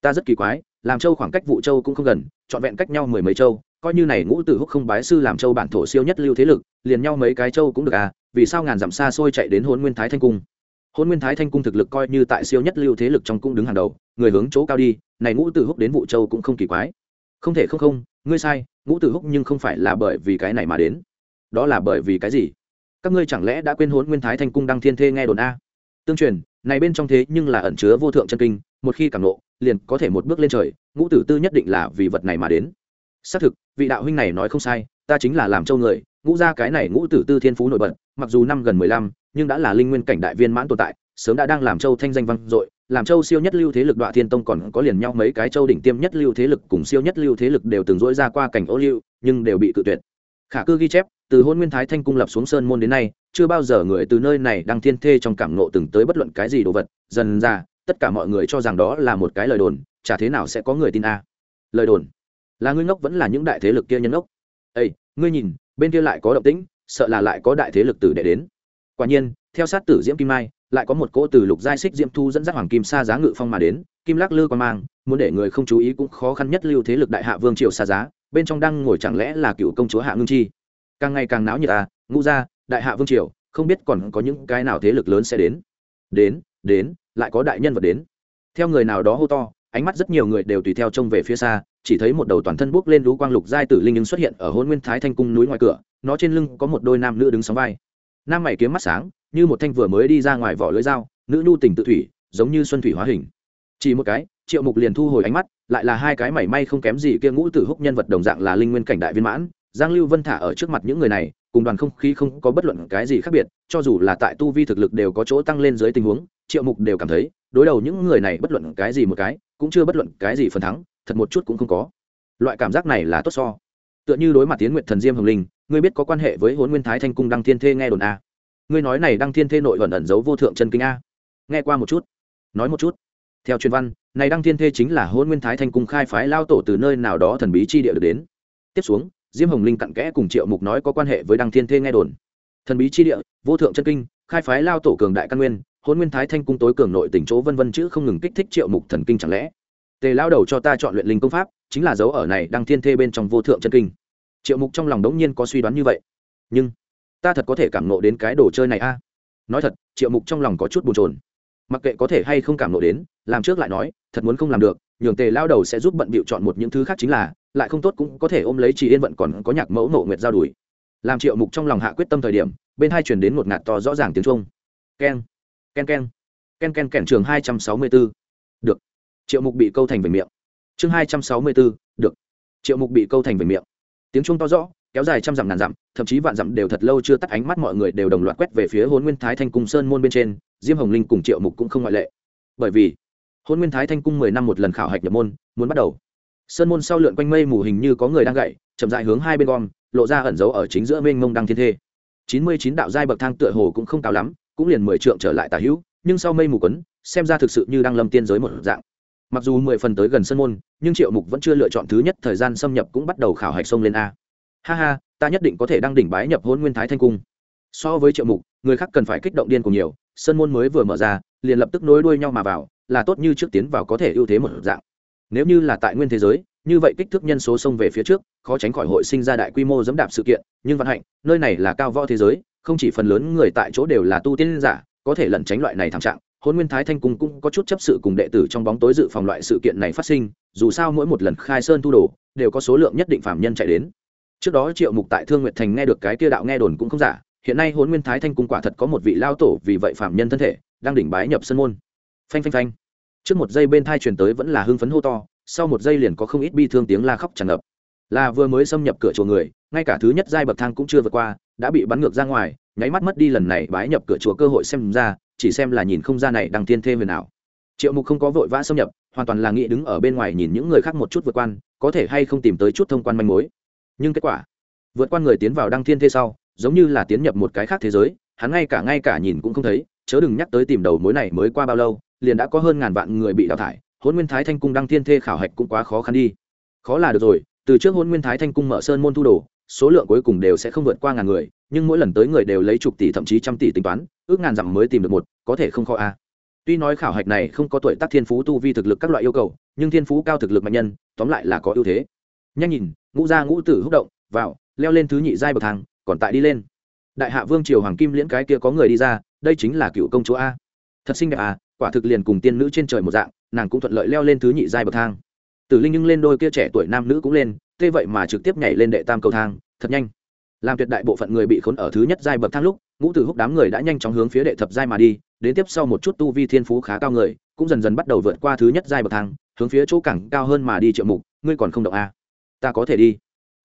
Ta rất kỳ quái, làm châu khoảng cách vụ châu cũng không gần, trọn vẹn cách nhau mười mấy châu, coi như này ngũ tử húc không bái sư làm châu bản thổ siêu nhất lưu thế lực, liền nhau mấy cái châu cũng được à vì sao ngàn dặm xa xôi chạy đến hôn nguyên thái thanh cung? Hôn nguyên thái thanh cung thực lực coi như tại siêu nhất lưu thế lực trong cung đứng hàng đầu, người hướng chỗ cao đi, này ngũ tử húc đến vụ châu cũng không kỳ quái. Không thể không không, ngươi sai, ngũ tử húc nhưng không phải là bởi vì cái này mà đến. Đó là bởi vì cái gì? Các ngươi chẳng lẽ đã quên hôn nguyên thái thanh cung đăng thiên thê nghe đồn a? Tương truyền, này bên trong thế nhưng là ẩn chứa vô thượng chân kinh, một khi cảm nộ liền có thể một bước lên trời, ngũ tử tư nhất định là vì vật này mà đến. Xác thực, vị đạo huynh này nói không sai, ta chính là làm châu người, ngũ ra cái này ngũ tử tư thiên phú nổi bật, mặc dù năm gần mười lăm nhưng đã là linh nguyên cảnh đại viên mãn tồn tại, sớm đã đang làm châu thanh danh vang dội, làm châu siêu nhất lưu thế lực đoạn thiên tông còn có liền nhau mấy cái châu đỉnh tiêm nhất lưu thế lực cùng siêu nhất lưu thế lực đều từng dỗi ra qua cảnh ô lưu nhưng đều bị cự tuyệt. Khả cư ghi chép, từ hôn nguyên thái thanh cung lập xuống sơn môn đến nay, chưa bao giờ người từ nơi này đang thiên thê trong cảm nộ từng tới bất luận cái gì đồ vật, dần ra, tất cả mọi người cho rằng đó là một cái lời đồn, chả thế nào sẽ có người tin a. Lời đồn? Là ngươi ngốc vẫn là những đại thế lực kia nhân ngốc? Ây ngươi nhìn, bên kia lại có động tĩnh, sợ là lại có đại thế lực tử để đến quả nhiên, theo sát tử diễm kim mai, lại có một cỗ từ lục giai xích diễm thu dẫn dắt hoàng kim sa giá ngự phong mà đến, kim lắc lư quan mang, muốn để người không chú ý cũng khó khăn nhất lưu thế lực đại hạ vương triều xa giá, bên trong đang ngồi chẳng lẽ là cựu công chúa hạ ngưng chi? Càng ngày càng náo nhiệt à ngũ gia, đại hạ vương triều, không biết còn có những cái nào thế lực lớn sẽ đến. Đến đến, lại có đại nhân vật đến. Theo người nào đó hô to, ánh mắt rất nhiều người đều tùy theo trông về phía xa, chỉ thấy một đầu toàn thân bước lên lũ quang lục giai tử linh nhưng xuất hiện ở hôn nguyên thái thanh cung núi ngoài cửa, nó trên lưng có một đôi nam nữ đứng sóng vai nam mày kiếm mắt sáng, như một thanh vừa mới đi ra ngoài vỏ lưỡi dao, nữ nhu tình tự thủy, giống như xuân thủy hóa hình. Chỉ một cái, triệu mục liền thu hồi ánh mắt, lại là hai cái mảy may không kém gì kia ngũ tử húc nhân vật đồng dạng là linh nguyên cảnh đại viên mãn, giang lưu vân thả ở trước mặt những người này, cùng đoàn không khí không có bất luận cái gì khác biệt, cho dù là tại tu vi thực lực đều có chỗ tăng lên dưới tình huống, triệu mục đều cảm thấy, đối đầu những người này bất luận cái gì một cái, cũng chưa bất luận cái gì phần thắng, thật một chút cũng không có. Loại cảm giác này là tốt so. Tựa như đối mặt tiến nguyện thần diêm hồng linh ngươi biết có quan hệ với hôn nguyên thái thanh cung đăng thiên thê nghe đồn a ngươi nói này đăng thiên thê nội ẩn ẩn giấu vô thượng chân kinh a nghe qua một chút. Nói một chút. Theo truyền văn, này đăng thiên thê chính là hôn nguyên thái thanh cung khai phái lao tổ từ nơi nào đó thần bí chi địa được đến. Tiếp xuống, diêm hồng linh cặn kẽ cùng triệu mục nói có quan hệ với đăng thiên thê nghe đồn. Thần bí chi địa, vô thượng chân kinh, khai phái lao tổ cường đại căn nguyên hôn nguyên thái thanh cung tối cường nội tỉnh chỗ vân vân chữ không ngừng kích thích triệu mục thần kinh chẳng lẽ? Tề lao đầu cho ta chọn luyện linh công pháp, chính là dấu ở này đăng thiên thê bên trong vô thượng chân kinh triệu mục trong lòng đống nhiên có suy đoán như vậy. Nhưng, ta thật có thể cảm nộ đến cái đồ chơi này a. Nói thật, triệu mục trong lòng có chút bồn chồn. Mặc kệ có thể hay không cảm nộ đến, làm trước lại nói, thật muốn không làm được, nhường tề lao đầu sẽ giúp bận bịu chọn một những thứ khác chính là, lại không tốt cũng có thể ôm lấy chị yên vận còn có nhạc mẫu nộ nguyệt giao đuổi làm triệu mục trong lòng hạ quyết tâm thời điểm, bên hai chuyển đến một ngạt to rõ ràng tiếng trung keng ken ken ken ken kẻn trường hai trăm sáu mươi b ố được. Triệu mục bị câu thành về miệng. Chương hai trăm sáu mươi b ố được. Triệu mục bị câu thành về miệng tiếng trung to rõ, kéo dài trăm dặm ngàn dặm, thậm chí vạn dặm đều thật lâu chưa tắt ánh mắt mọi người đều đồng loạt quét về phía hôn nguyên thái thanh cung sơn môn bên trên, diêm hồng linh cùng triệu mục cũng không ngoại lệ. Bởi vì hôn nguyên thái thanh cung mười năm một lần khảo hạch nhập môn, muốn bắt đầu. Sơn môn sau lượn quanh mây mù hình như có người đang gậy, chậm dại hướng hai bên gom, lộ ra ẩn dấu ở chính giữa mênh mông đăng thiên thê. Chín mươi chín đạo giai bậc thang tựa hồ cũng không cao lắm, cũng liền mười trượng trở lại tà hữu, nhưng sau mây mù quấn, xem ra thực sự như đang lâm tiên giới một dạng mặc dù mười phần tới gần sân môn, nhưng triệu mục vẫn chưa lựa chọn thứ nhất, thời gian xâm nhập cũng bắt đầu khảo hạch sông lên a. Ha ha, ta nhất định có thể đăng đỉnh bái nhập hôn nguyên thái thanh cung. So với triệu mục, người khác cần phải kích động điên cùng nhiều, sân môn mới vừa mở ra, liền lập tức nối đuôi nhau mà vào, là tốt như trước tiến vào có thể ưu thế một dạng. Nếu như là tại nguyên thế giới, như vậy kích thước nhân số sông về phía trước, khó tránh khỏi hội sinh ra đại quy mô dẫm đạp sự kiện, nhưng vận hạnh, nơi này là cao võ thế giới, không chỉ phần lớn người tại chỗ đều là tu tiên giả, có thể lẩn tránh loại này thảm trạng hôn nguyên thái thanh cung cũng có chút chấp sự cùng đệ tử trong bóng tối dự phòng loại sự kiện này phát sinh, dù sao mỗi một lần khai sơn thu đồ, đều có số lượng nhất định phạm nhân chạy đến. Trước đó triệu mục tại thương nguyệt thành nghe được cái kia đạo nghe đồn cũng không giả, hiện nay hôn nguyên thái thanh cung quả thật có một vị lao tổ, vì vậy phạm nhân thân thể, đang đỉnh bái nhập sân môn. Phanh phanh phanh. Trước một giây bên thai truyền tới vẫn là hưng phấn hô to, sau một giây liền có không ít bi thương tiếng la khóc tràn ngập. Là vừa mới xâm nhập cửa chùa người, ngay cả thứ nhất giai bậc thang cũng chưa vượt qua, đã bị bắn ngược ra ngoài, nháy mắt mất đi lần này bái nhập cửa chùa cơ hội xem ra chỉ xem là nhìn không ra này đăng tiên thê về nào triệu mục không có vội vã xâm nhập, hoàn toàn là nghĩ đứng ở bên ngoài nhìn những người khác một chút vượt quan, có thể hay không tìm tới chút thông quan manh mối. Nhưng kết quả, vượt qua người tiến vào đăng thiên thế sau, giống như là tiến nhập một cái khác thế giới, hắn ngay cả ngay cả nhìn cũng không thấy, chớ đừng nhắc tới tìm đầu mối này mới qua bao lâu, liền đã có hơn ngàn vạn người bị đào thải hôn nguyên thái thanh cung đăng thiên thê khảo hạch cũng quá khó khăn đi. Khó là được rồi, từ trước hôn nguyên thái thanh cung mở sơn môn thu đồ số lượng cuối cùng đều sẽ không vượt qua ngàn người, nhưng mỗi lần tới người đều lấy chục tỷ thậm chí trăm tỷ tính toán, ước ngàn dặm mới tìm được một, có thể không khó a. Tuy nói khảo hạch này không có tuổi tác thiên phú tu vi thực lực các loại yêu cầu, nhưng thiên phú cao thực lực mạnh nhân, tóm lại là có ưu thế. Nhanh nhìn, ngũ gia ngũ tử húc động, vào, leo lên thứ nhị giai bậc thang, còn tại đi lên. Đại hạ vương triều hoàng kim liễn cái kia có người đi ra, đây chính là cựu công chúa a. Thật xinh đẹp à quả thực liền cùng tiên nữ trên trời một dạng, nàng cũng thuận lợi leo lên thứ nhị giai bậc thang tử linh nhưng lên đôi kia trẻ tuổi nam nữ cũng lên tê vậy mà trực tiếp nhảy lên đệ tam cầu thang, thật nhanh làm tuyệt đại bộ phận người bị khốn ở thứ nhất giai bậc thang lúc, ngũ tử húc đám người đã nhanh chóng hướng phía đệ thập giai mà đi, đến tiếp sau một chút tu vi thiên phú khá cao người, cũng dần dần bắt đầu vượt qua thứ nhất giai bậc thang, hướng phía chỗ cảng cao hơn mà đi triệu mục, ngươi còn không động a à? ta có thể đi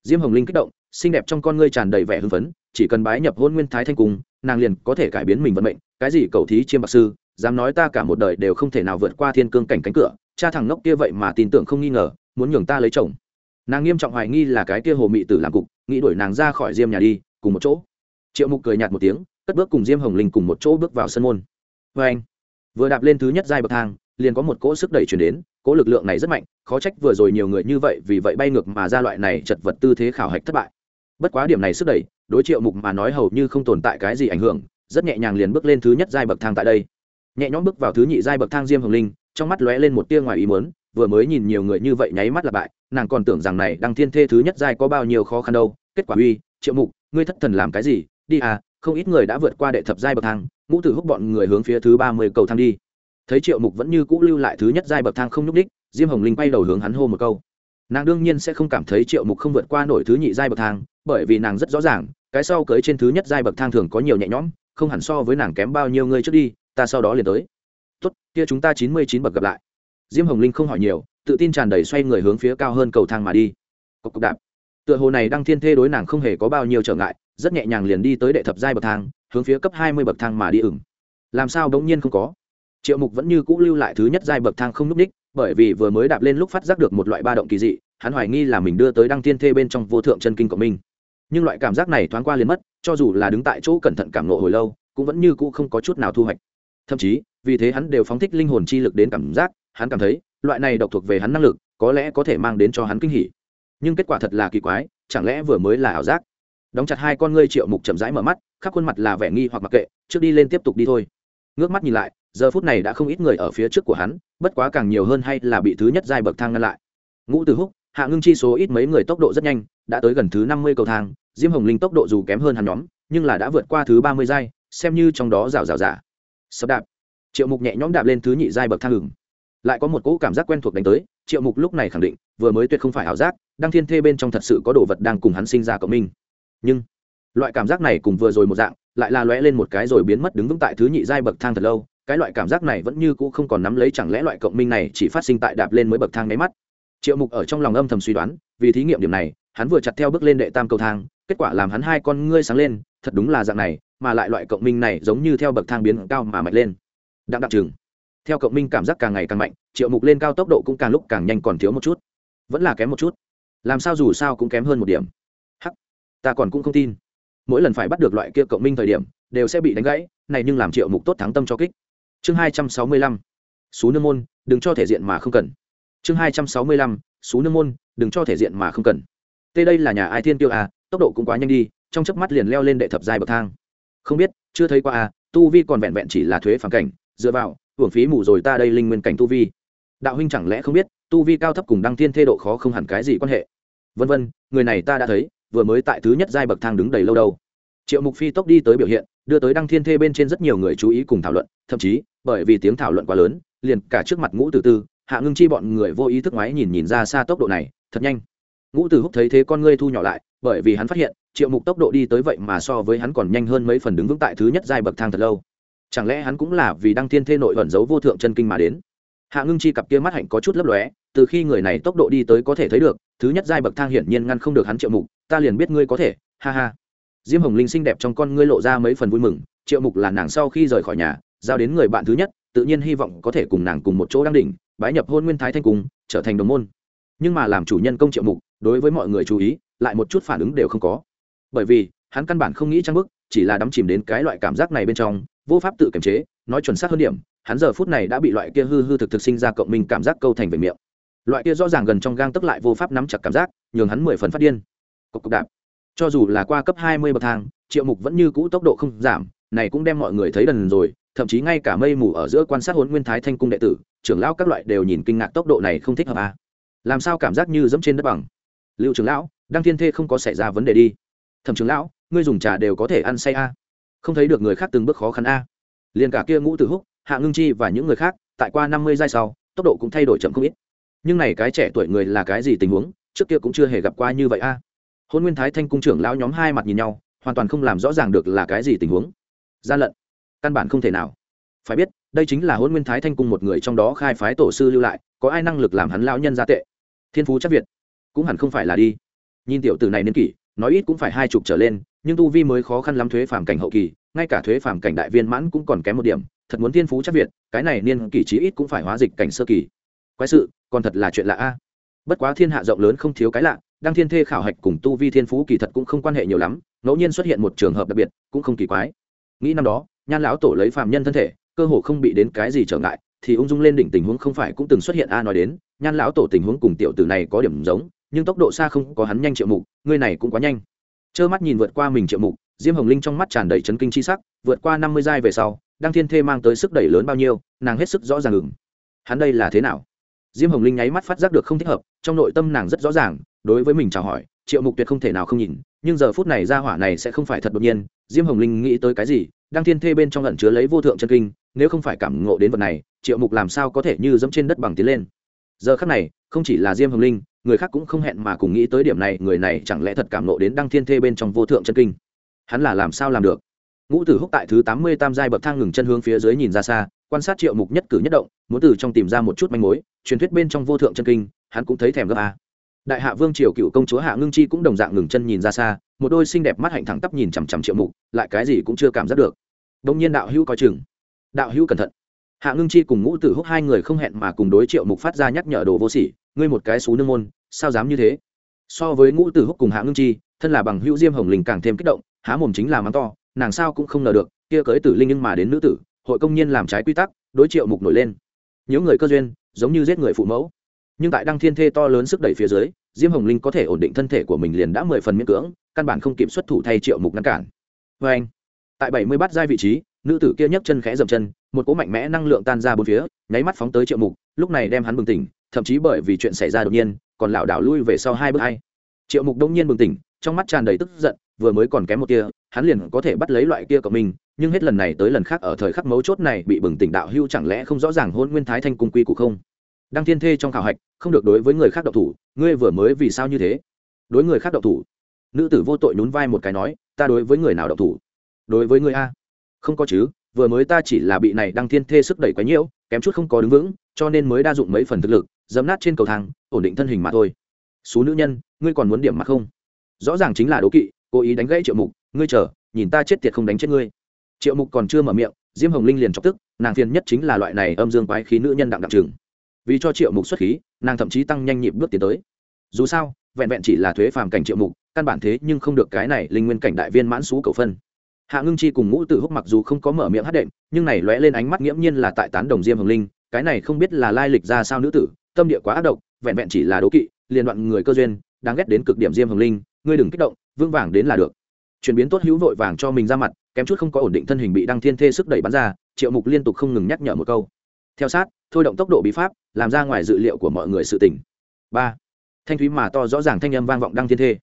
diêm hồng linh kích động, xinh đẹp trong con ngươi tràn đầy vẻ hưng phấn, chỉ cần bái nhập hôn nguyên thái thanh cung, nàng liền có thể cải biến mình vận mệnh, cái gì cầu thí chiêm bạc sư, dám nói ta cả một đời đều không thể nào vượt qua thiên cương cảnh cánh cửa cha thằng ngốc kia vậy mà tin tưởng không nghi ngờ, muốn nhường ta lấy chồng. Nàng nghiêm trọng hoài nghi là cái kia hồ mị tử làm cục, nghĩ đuổi nàng ra khỏi diêm nhà đi, cùng một chỗ. Triệu mục cười nhạt một tiếng, cất bước cùng diêm hồng linh cùng một chỗ bước vào sân môn. Vê anh, vừa đạp lên thứ nhất giai bậc thang, liền có một cỗ sức đẩy chuyển đến, cỗ lực lượng này rất mạnh, khó trách vừa rồi nhiều người như vậy vì vậy bay ngược mà ra loại này chật vật tư thế khảo hạch thất bại. Bất quá điểm này sức đẩy, đối triệu mục mà nói hầu như không tồn tại cái gì ảnh hưởng, rất nhẹ nhàng liền bước lên thứ nhất giai bậc thang tại đây. Nhẹ nhõm bước vào thứ nhị giai bậc thang diêm hồng linh trong mắt lóe lên một tia ngoài ý muốn, vừa mới nhìn nhiều người như vậy nháy mắt là bại, nàng còn tưởng rằng này đăng thiên thê thứ nhất giai có bao nhiêu khó khăn đâu, kết quả uy, triệu mục, ngươi thất thần làm cái gì? Đi à không ít người đã vượt qua đệ thập giai bậc thang, ngũ tử húc bọn người hướng phía thứ ba mươi cầu thang đi. Thấy triệu mục vẫn như cũ lưu lại thứ nhất giai bậc thang không nhúc đích diêm hồng linh quay đầu hướng hắn hô một câu. Nàng đương nhiên sẽ không cảm thấy triệu mục không vượt qua nổi thứ nhị giai bậc thang, bởi vì nàng rất rõ ràng, cái sau cưới trên thứ nhất giai bậc thang thường có nhiều nhẹ nhõm, không hẳn so với nàng kém bao nhiêu người trước đi, ta sau đó liền tới tốt, kia chúng ta chín mươi chín bậc gặp lại. Diêm hồng linh không hỏi nhiều, tự tin tràn đầy xoay người hướng phía cao hơn cầu thang mà đi. Cộc cộc đạp. Tựa hồ này đăng thiên thê đối nàng không hề có bao nhiêu trở ngại, rất nhẹ nhàng liền đi tới đệ thập giai bậc thang, hướng phía cấp hai mươi bậc thang mà đi ửng. Làm sao đống nhiên không có? Triệu mục vẫn như cũ lưu lại thứ nhất giai bậc thang không n ú c ních, bởi vì vừa mới đạp lên lúc phát giác được một loại ba động kỳ dị, hắn hoài nghi là mình đưa tới đăng thiên thê bên trong vô thượng chân kinh của mình. Nhưng loại cảm giác này thoáng qua liền mất, cho dù là đứng tại chỗ cẩn thận cảm nộ hồi lâu, cũng vẫn như cũ không có chút nào thu hoạch. Thậm chí vì thế hắn đều phóng thích linh hồn chi lực đến cảm giác, hắn cảm thấy, loại này độc thuộc về hắn năng lực, có lẽ có thể mang đến cho hắn kinh hỉ. Nhưng kết quả thật là kỳ quái, chẳng lẽ vừa mới là ảo giác? Đóng chặt hai con ngươi triệu mục chậm rãi mở mắt, khắp khuôn mặt là vẻ nghi hoặc mặc kệ, trước đi lên tiếp tục đi thôi. Ngước mắt nhìn lại, giờ phút này đã không ít người ở phía trước của hắn, bất quá càng nhiều hơn hay là bị thứ nhất giai bậc thang ngăn lại. Ngũ từ húc, hạ ngưng chi số ít mấy người tốc độ rất nhanh, đã tới gần thứ năm mươi cầu thang, diêm hồng linh tốc độ dù kém hơn hắn nhóm, nhưng là đã vượt qua thứ ba mươi giai, xem như trong đó rào rào giả sập đạp triệu mục nhẹ nhõm đạp lên thứ nhị giai bậc thang ngừng lại có một cỗ cảm giác quen thuộc đánh tới, triệu mục lúc này khẳng định, vừa mới tuyệt không phải ảo giác, đăng thiên thê bên trong thật sự có đồ vật đang cùng hắn sinh ra cộng minh. Nhưng, loại cảm giác này cùng vừa rồi một dạng, lại là lóe lên một cái rồi biến mất đứng vững tại thứ nhị giai bậc thang thật lâu. Cái loại cảm giác này vẫn như cũ không còn nắm lấy chẳng lẽ loại cộng minh này chỉ phát sinh tại đạp lên mới bậc thang máy mắt. Triệu mục ở trong lòng âm thầm suy đoán, vì thí nghiệm điểm này, hắn vừa chặt theo bước lên đệ tam cầu thang, kết quả làm hắn hai con ngươi sáng lên, thật đúng là dạng này, mà lại loại cộng minh này giống như theo bậc thang biến cao mà mạnh lên đặng đặng chừng theo cộng minh cảm giác càng ngày càng mạnh, triệu mục lên cao tốc độ cũng càng lúc càng nhanh còn thiếu một chút. Vẫn là kém một chút. Làm sao dù sao cũng kém hơn một điểm. Hắc, ta còn cũng không tin. Mỗi lần phải bắt được loại kia cộng minh thời điểm, đều sẽ bị đánh gãy, này nhưng làm triệu mục tốt thắng tâm cho kích. Chương hai trăm sáu mươi lăm xú nương môn, đừng cho thể diện mà không cần. Chương hai trăm sáu mươi lăm xú nương môn, đừng cho thể diện mà không cần. Tê đây là nhà ai thiên tiêu à tốc độ cũng quá nhanh đi, trong chớp mắt liền leo lên đệ thập giai bậc thang. Không biết, chưa thấy qua à tu vi còn vẹn vẹn chỉ là thuế phản cảnh dựa vào, hưởng phí mù rồi ta đây linh nguyên cảnh tu vi. Đạo huynh chẳng lẽ không biết, tu vi cao thấp cùng đăng thiên thê độ khó không hẳn cái gì quan hệ? Vân vân, người này ta đã thấy, vừa mới tại thứ nhất giai bậc thang đứng đầy lâu đâu. Triệu mục phi tốc đi tới biểu hiện, đưa tới đăng thiên thê bên trên rất nhiều người chú ý cùng thảo luận, thậm chí, bởi vì tiếng thảo luận quá lớn, liền cả trước mặt ngũ từ tư, hạ ngưng chi bọn người vô ý thức ngoái nhìn nhìn ra xa tốc độ này, thật nhanh. Ngũ từ húc thấy thế con ngươi thu nhỏ lại, bởi vì hắn phát hiện, triệu mục tốc độ đi tới vậy mà so với hắn còn nhanh hơn mấy phần đứng vững tại thứ nhất giai bậc thang thật lâu chẳng lẽ hắn cũng là vì đăng thiên thê nội ẩn giấu vô thượng chân kinh mà đến? Hạ ngưng chi cặp kia mắt hạnh có chút lấp lóe, từ khi người này tốc độ đi tới có thể thấy được, thứ nhất giai bậc thang hiển nhiên ngăn không được hắn triệu mục, ta liền biết ngươi có thể, ha ha. Diêm hồng linh xinh đẹp trong con ngươi lộ ra mấy phần vui mừng, triệu mục là nàng sau khi rời khỏi nhà, giao đến người bạn thứ nhất, tự nhiên hy vọng có thể cùng nàng cùng một chỗ đang đỉnh, bái nhập hôn nguyên thái thanh cùng trở thành đồng môn. Nhưng mà làm chủ nhân công triệu mục, đối với mọi người chú ý, lại một chút phản ứng đều không có. Bởi vì, hắn căn bản không nghĩ trang bức chỉ là đắm chìm đến cái loại cảm giác này bên trong vô pháp tự kiềm chế, nói chuẩn xác hơn điểm, hắn giờ phút này đã bị loại kia hư hư thực thực sinh ra cộng minh cảm giác câu thành về miệng. Loại kia rõ ràng gần trong gang tức lại vô pháp nắm chặt cảm giác, nhường hắn mười phần phát điên. Cộc cộc đạp. Cho dù là qua cấp hai mươi bậc thang, triệu mục vẫn như cũ tốc độ không giảm, này cũng đem mọi người thấy đần rồi, thậm chí ngay cả mây mù ở giữa quan sát huấn nguyên thái thanh cung đệ tử, trưởng lão các loại đều nhìn kinh ngạc tốc độ này không thích hợp à. làm sao cảm giác như dẫm trên đất bằng? Lưu trưởng lão, đăng thiên thê không có xảy ra vấn đề đi. Thẩm trưởng lão, ngươi dùng trà đều có thể ăn say a à không thấy được người khác từng bước khó khăn a. Liền cả kia ngũ tử húc, hạ ngưng chi và những người khác, tại qua năm mươi giai sau, tốc độ cũng thay đổi chậm không ít. Nhưng này cái trẻ tuổi người là cái gì tình huống, trước kia cũng chưa hề gặp qua như vậy a. Hôn nguyên thái thanh cung trưởng lão nhóm hai mặt nhìn nhau, hoàn toàn không làm rõ ràng được là cái gì tình huống. Gian lận. Căn bản không thể nào. Phải biết, đây chính là hôn nguyên thái thanh cung một người trong đó khai phái tổ sư lưu lại, có ai năng lực làm hắn lão nhân ra tệ? Thiên phú chắc việt. Cũng hẳn không phải là đi. Nhìn tiểu tử này niên kỷ, nói ít cũng phải hai chục trở lên nhưng tu vi mới khó khăn lắm thuế phàm cảnh hậu kỳ, ngay cả thuế phàm cảnh đại viên mãn cũng còn kém một điểm, thật muốn thiên phú chắc việt, cái này niên kỷ chí ít cũng phải hóa dịch cảnh sơ kỳ. Quái sự, còn thật là chuyện lạ a. Bất quá thiên hạ rộng lớn không thiếu cái lạ đăng thiên thê khảo hạch cùng tu vi thiên phú kỳ thật cũng không quan hệ nhiều lắm, ngẫu nhiên xuất hiện một trường hợp đặc biệt, cũng không kỳ quái. Nghĩ năm đó, nhan lão tổ lấy phàm nhân thân thể, cơ hồ không bị đến cái gì trở ngại, thì ung dung lên đỉnh tình huống không phải cũng từng xuất hiện a nói đến, nhan lão tổ tình huống cùng tiểu tử này có điểm giống, nhưng tốc độ xa không có hắn nhanh triệu mục ngươi này cũng quá nhanh trơ mắt nhìn vượt qua mình triệu mục, diêm hồng linh trong mắt tràn đầy chấn kinh chi sắc, vượt qua năm mươi giai về sau, đăng thiên thê mang tới sức đẩy lớn bao nhiêu, nàng hết sức rõ ràng ngừng hắn đây là thế nào? Diêm hồng linh nháy mắt phát giác được không thích hợp, trong nội tâm nàng rất rõ ràng, đối với mình chào hỏi, triệu mục tuyệt không thể nào không nhìn, nhưng giờ phút này ra hỏa này sẽ không phải thật đột nhiên, diêm hồng linh nghĩ tới cái gì, đăng thiên thê bên trong lẩn chứa lấy vô thượng chân kinh, nếu không phải cảm ngộ đến vật này, triệu mục làm sao có thể như dẫm trên đất bằng tiến lên? Giờ khắc này, không chỉ là diêm hồng linh người khác cũng không hẹn mà cùng nghĩ tới điểm này, người này chẳng lẽ thật cảm ngộ đến đăng thiên thê bên trong vô thượng chân kinh? Hắn là làm sao làm được? Ngũ tử húc tại thứ tám mươi tam giai bậc thang ngừng chân hướng phía dưới nhìn ra xa, quan sát triệu mục nhất cử nhất động, muốn từ trong tìm ra một chút manh mối, truyền thuyết bên trong vô thượng chân kinh, hắn cũng thấy thèm gấp a. Đại hạ vương triều cựu công chúa hạ ngưng chi cũng đồng dạng ngừng chân nhìn ra xa, một đôi xinh đẹp mắt hạnh thẳng tắp nhìn chằm chằm triệu mục, lại cái gì cũng chưa cảm giác được. Đông nhiên đạo hữu coi chừng. Đạo hữu cẩn thận. Hạ ngưng chi cùng ngũ tử húc hai người không hẹn mà cùng đối triệu mục phát ra nhắc nhở đồ vô sỉ ngươi một cái xú nương môn, sao dám như thế? So với ngũ tử húc cùng hạ ngưng chi, thân là bằng hữu diêm hồng linh càng thêm kích động, há mồm chính là mắng to, nàng sao cũng không ngờ được, kia cưới tử linh nhưng mà đến nữ tử, hội công nhiên làm trái quy tắc, đối triệu mục nổi lên. Những người cơ duyên, giống như giết người phụ mẫu. Nhưng tại đăng thiên thê to lớn sức đẩy phía dưới, diêm hồng linh có thể ổn định thân thể của mình liền đã mười phần miễn cưỡng, căn bản không kiểm xuất thủ thay triệu mục ngăn cản. Vê anh, tại bảy mươi bát giai vị trí, nữ tử kia nhấc chân khẽ dậm chân, một cỗ mạnh mẽ năng lượng tan ra bốn phía, nháy mắt phóng tới triệu mục, lúc này đem hắn bừng tỉnh thậm chí bởi vì chuyện xảy ra đột nhiên, còn lảo đảo lui về sau hai bước hai. Triệu mục đông nhiên bừng tỉnh, trong mắt tràn đầy tức giận, vừa mới còn kém một kia hắn liền có thể bắt lấy loại kia của mình, nhưng hết lần này tới lần khác ở thời khắc mấu chốt này bị bừng tỉnh đạo hưu chẳng lẽ không rõ ràng hôn nguyên thái thanh cung quy cụ không? Đăng thiên thê trong khảo hạch, không được đối với người khác độc thủ, ngươi vừa mới vì sao như thế? Đối người khác độc thủ. Nữ tử vô tội nhún vai một cái nói, ta đối với người nào độc thủ? Đối với người a? Không có chứ, vừa mới ta chỉ là bị này đăng thiên thê sức đẩy quá nhiễu kém chút không có đứng vững, cho nên mới đa dụng mấy phần thực lực dấm nát trên cầu thang, ổn định thân hình mà thôi. Số nữ nhân, ngươi còn muốn điểm mặt không? Rõ ràng chính là đố kỵ, cố ý đánh gãy triệu mục, ngươi chờ, nhìn ta chết tiệt không đánh chết ngươi. Triệu mục còn chưa mở miệng, diêm hồng linh liền chọc tức, nàng phiền nhất chính là loại này âm dương quái khí nữ nhân đặng đặc trừng vì cho triệu mục xuất khí, nàng thậm chí tăng nhanh nhịp bước tiến tới. Dù sao, vẹn vẹn chỉ là thuế phàm cảnh triệu mục, căn bản thế nhưng không được cái này linh nguyên cảnh đại viên mãn xú cầu phân. Hạ ngưng chi cùng ngũ tử húc mặc dù không có mở miệng hát đệm, nhưng này lóe lên ánh mắt nghiễm nhiên là tại tán đồng diêm hồng linh, cái này không biết là lai lịch ra sao nữ tử tâm địa quá ác độc, vẹn vẹn chỉ là đố kỵ, liền đoạn người cơ duyên, đáng ghét đến cực điểm diêm hồng linh, ngươi đừng kích động vương vàng đến là được. Chuyển biến tốt hữu vội vàng cho mình ra mặt, kém chút không có ổn định thân hình bị đăng thiên thê sức đẩy bắn ra, triệu mục liên tục không ngừng nhắc nhở một câu. Theo sát, thôi động tốc độ bí pháp, làm ra ngoài dự liệu của mọi người sự tỉnh ba. Thanh thúy mà to rõ ràng thanh âm vang vọng đăng thiên thê.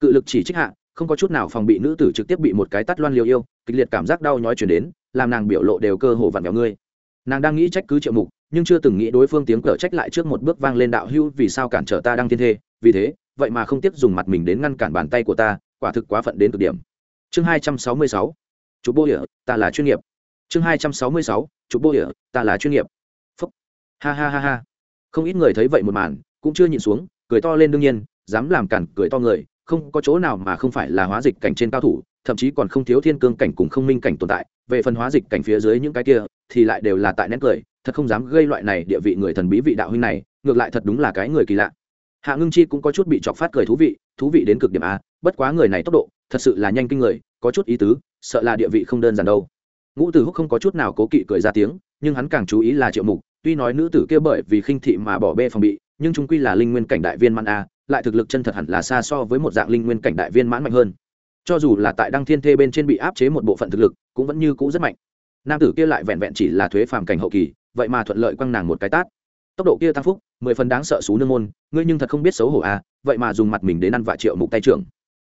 Cự lực chỉ trích hạ, không có chút nào phòng bị nữ tử trực tiếp bị một cái tắt loan liều yêu, kịch liệt cảm giác đau nhói chuyển đến, làm nàng biểu lộ đều cơ hồ vặn vẹo ngươi. Nàng đang nghĩ trách cứ triệu mục nhưng chưa từng nghĩ đối phương tiếng cờ trách lại trước một bước vang lên đạo hưu vì sao cản trở ta đăng thiên thê, vì thế, vậy mà không tiếp dùng mặt mình đến ngăn cản bàn tay của ta, quả thực quá phận đến cực điểm. Chương hai trăm sáu mươi sáu, chú bô địa ta là chuyên nghiệp. Chương hai trăm sáu mươi sáu, chú bô địa ta là chuyên nghiệp. Phúc. Ha ha ha ha. Không ít người thấy vậy một màn, cũng chưa nhịn xuống, cười to lên đương nhiên, dám làm cản cười to người, không có chỗ nào mà không phải là hóa dịch cảnh trên cao thủ, thậm chí còn không thiếu thiên cương cảnh cùng không minh cảnh tồn tại. Về phần hóa dịch cảnh phía dưới những cái kia, thì lại đều là tại nét cười thật không dám gây loại này địa vị người thần bí vị đạo huynh này, ngược lại thật đúng là cái người kỳ lạ. Hạ ngưng chi cũng có chút bị chọc phát cười thú vị thú vị đến cực điểm a, bất quá người này tốc độ, thật sự là nhanh kinh người, có chút ý tứ, sợ là địa vị không đơn giản đâu. Ngũ tử húc không có chút nào cố kỵ cười ra tiếng, nhưng hắn càng chú ý là triệu mục, tuy nói nữ tử kia bởi vì khinh thị mà bỏ bê phòng bị, nhưng chúng quy là linh nguyên cảnh đại viên mãn a, lại thực lực chân thật hẳn là xa so với một dạng linh nguyên cảnh đại viên mãn mạnh hơn. Cho dù là tại đăng thiên thê bên trên bị áp chế một bộ phận thực lực, cũng vẫn như cũ rất mạnh. Nam tử kia lại vẹn vẹn chỉ là thuế phàm cảnh hậu kỳ vậy mà thuận lợi quăng nàng một cái tát. Tốc độ kia tăng phúc, mười phần đáng sợ xú nương môn, ngươi nhưng thật không biết xấu hổ à vậy mà dùng mặt mình đến ăn vạ triệu mục tay trưởng.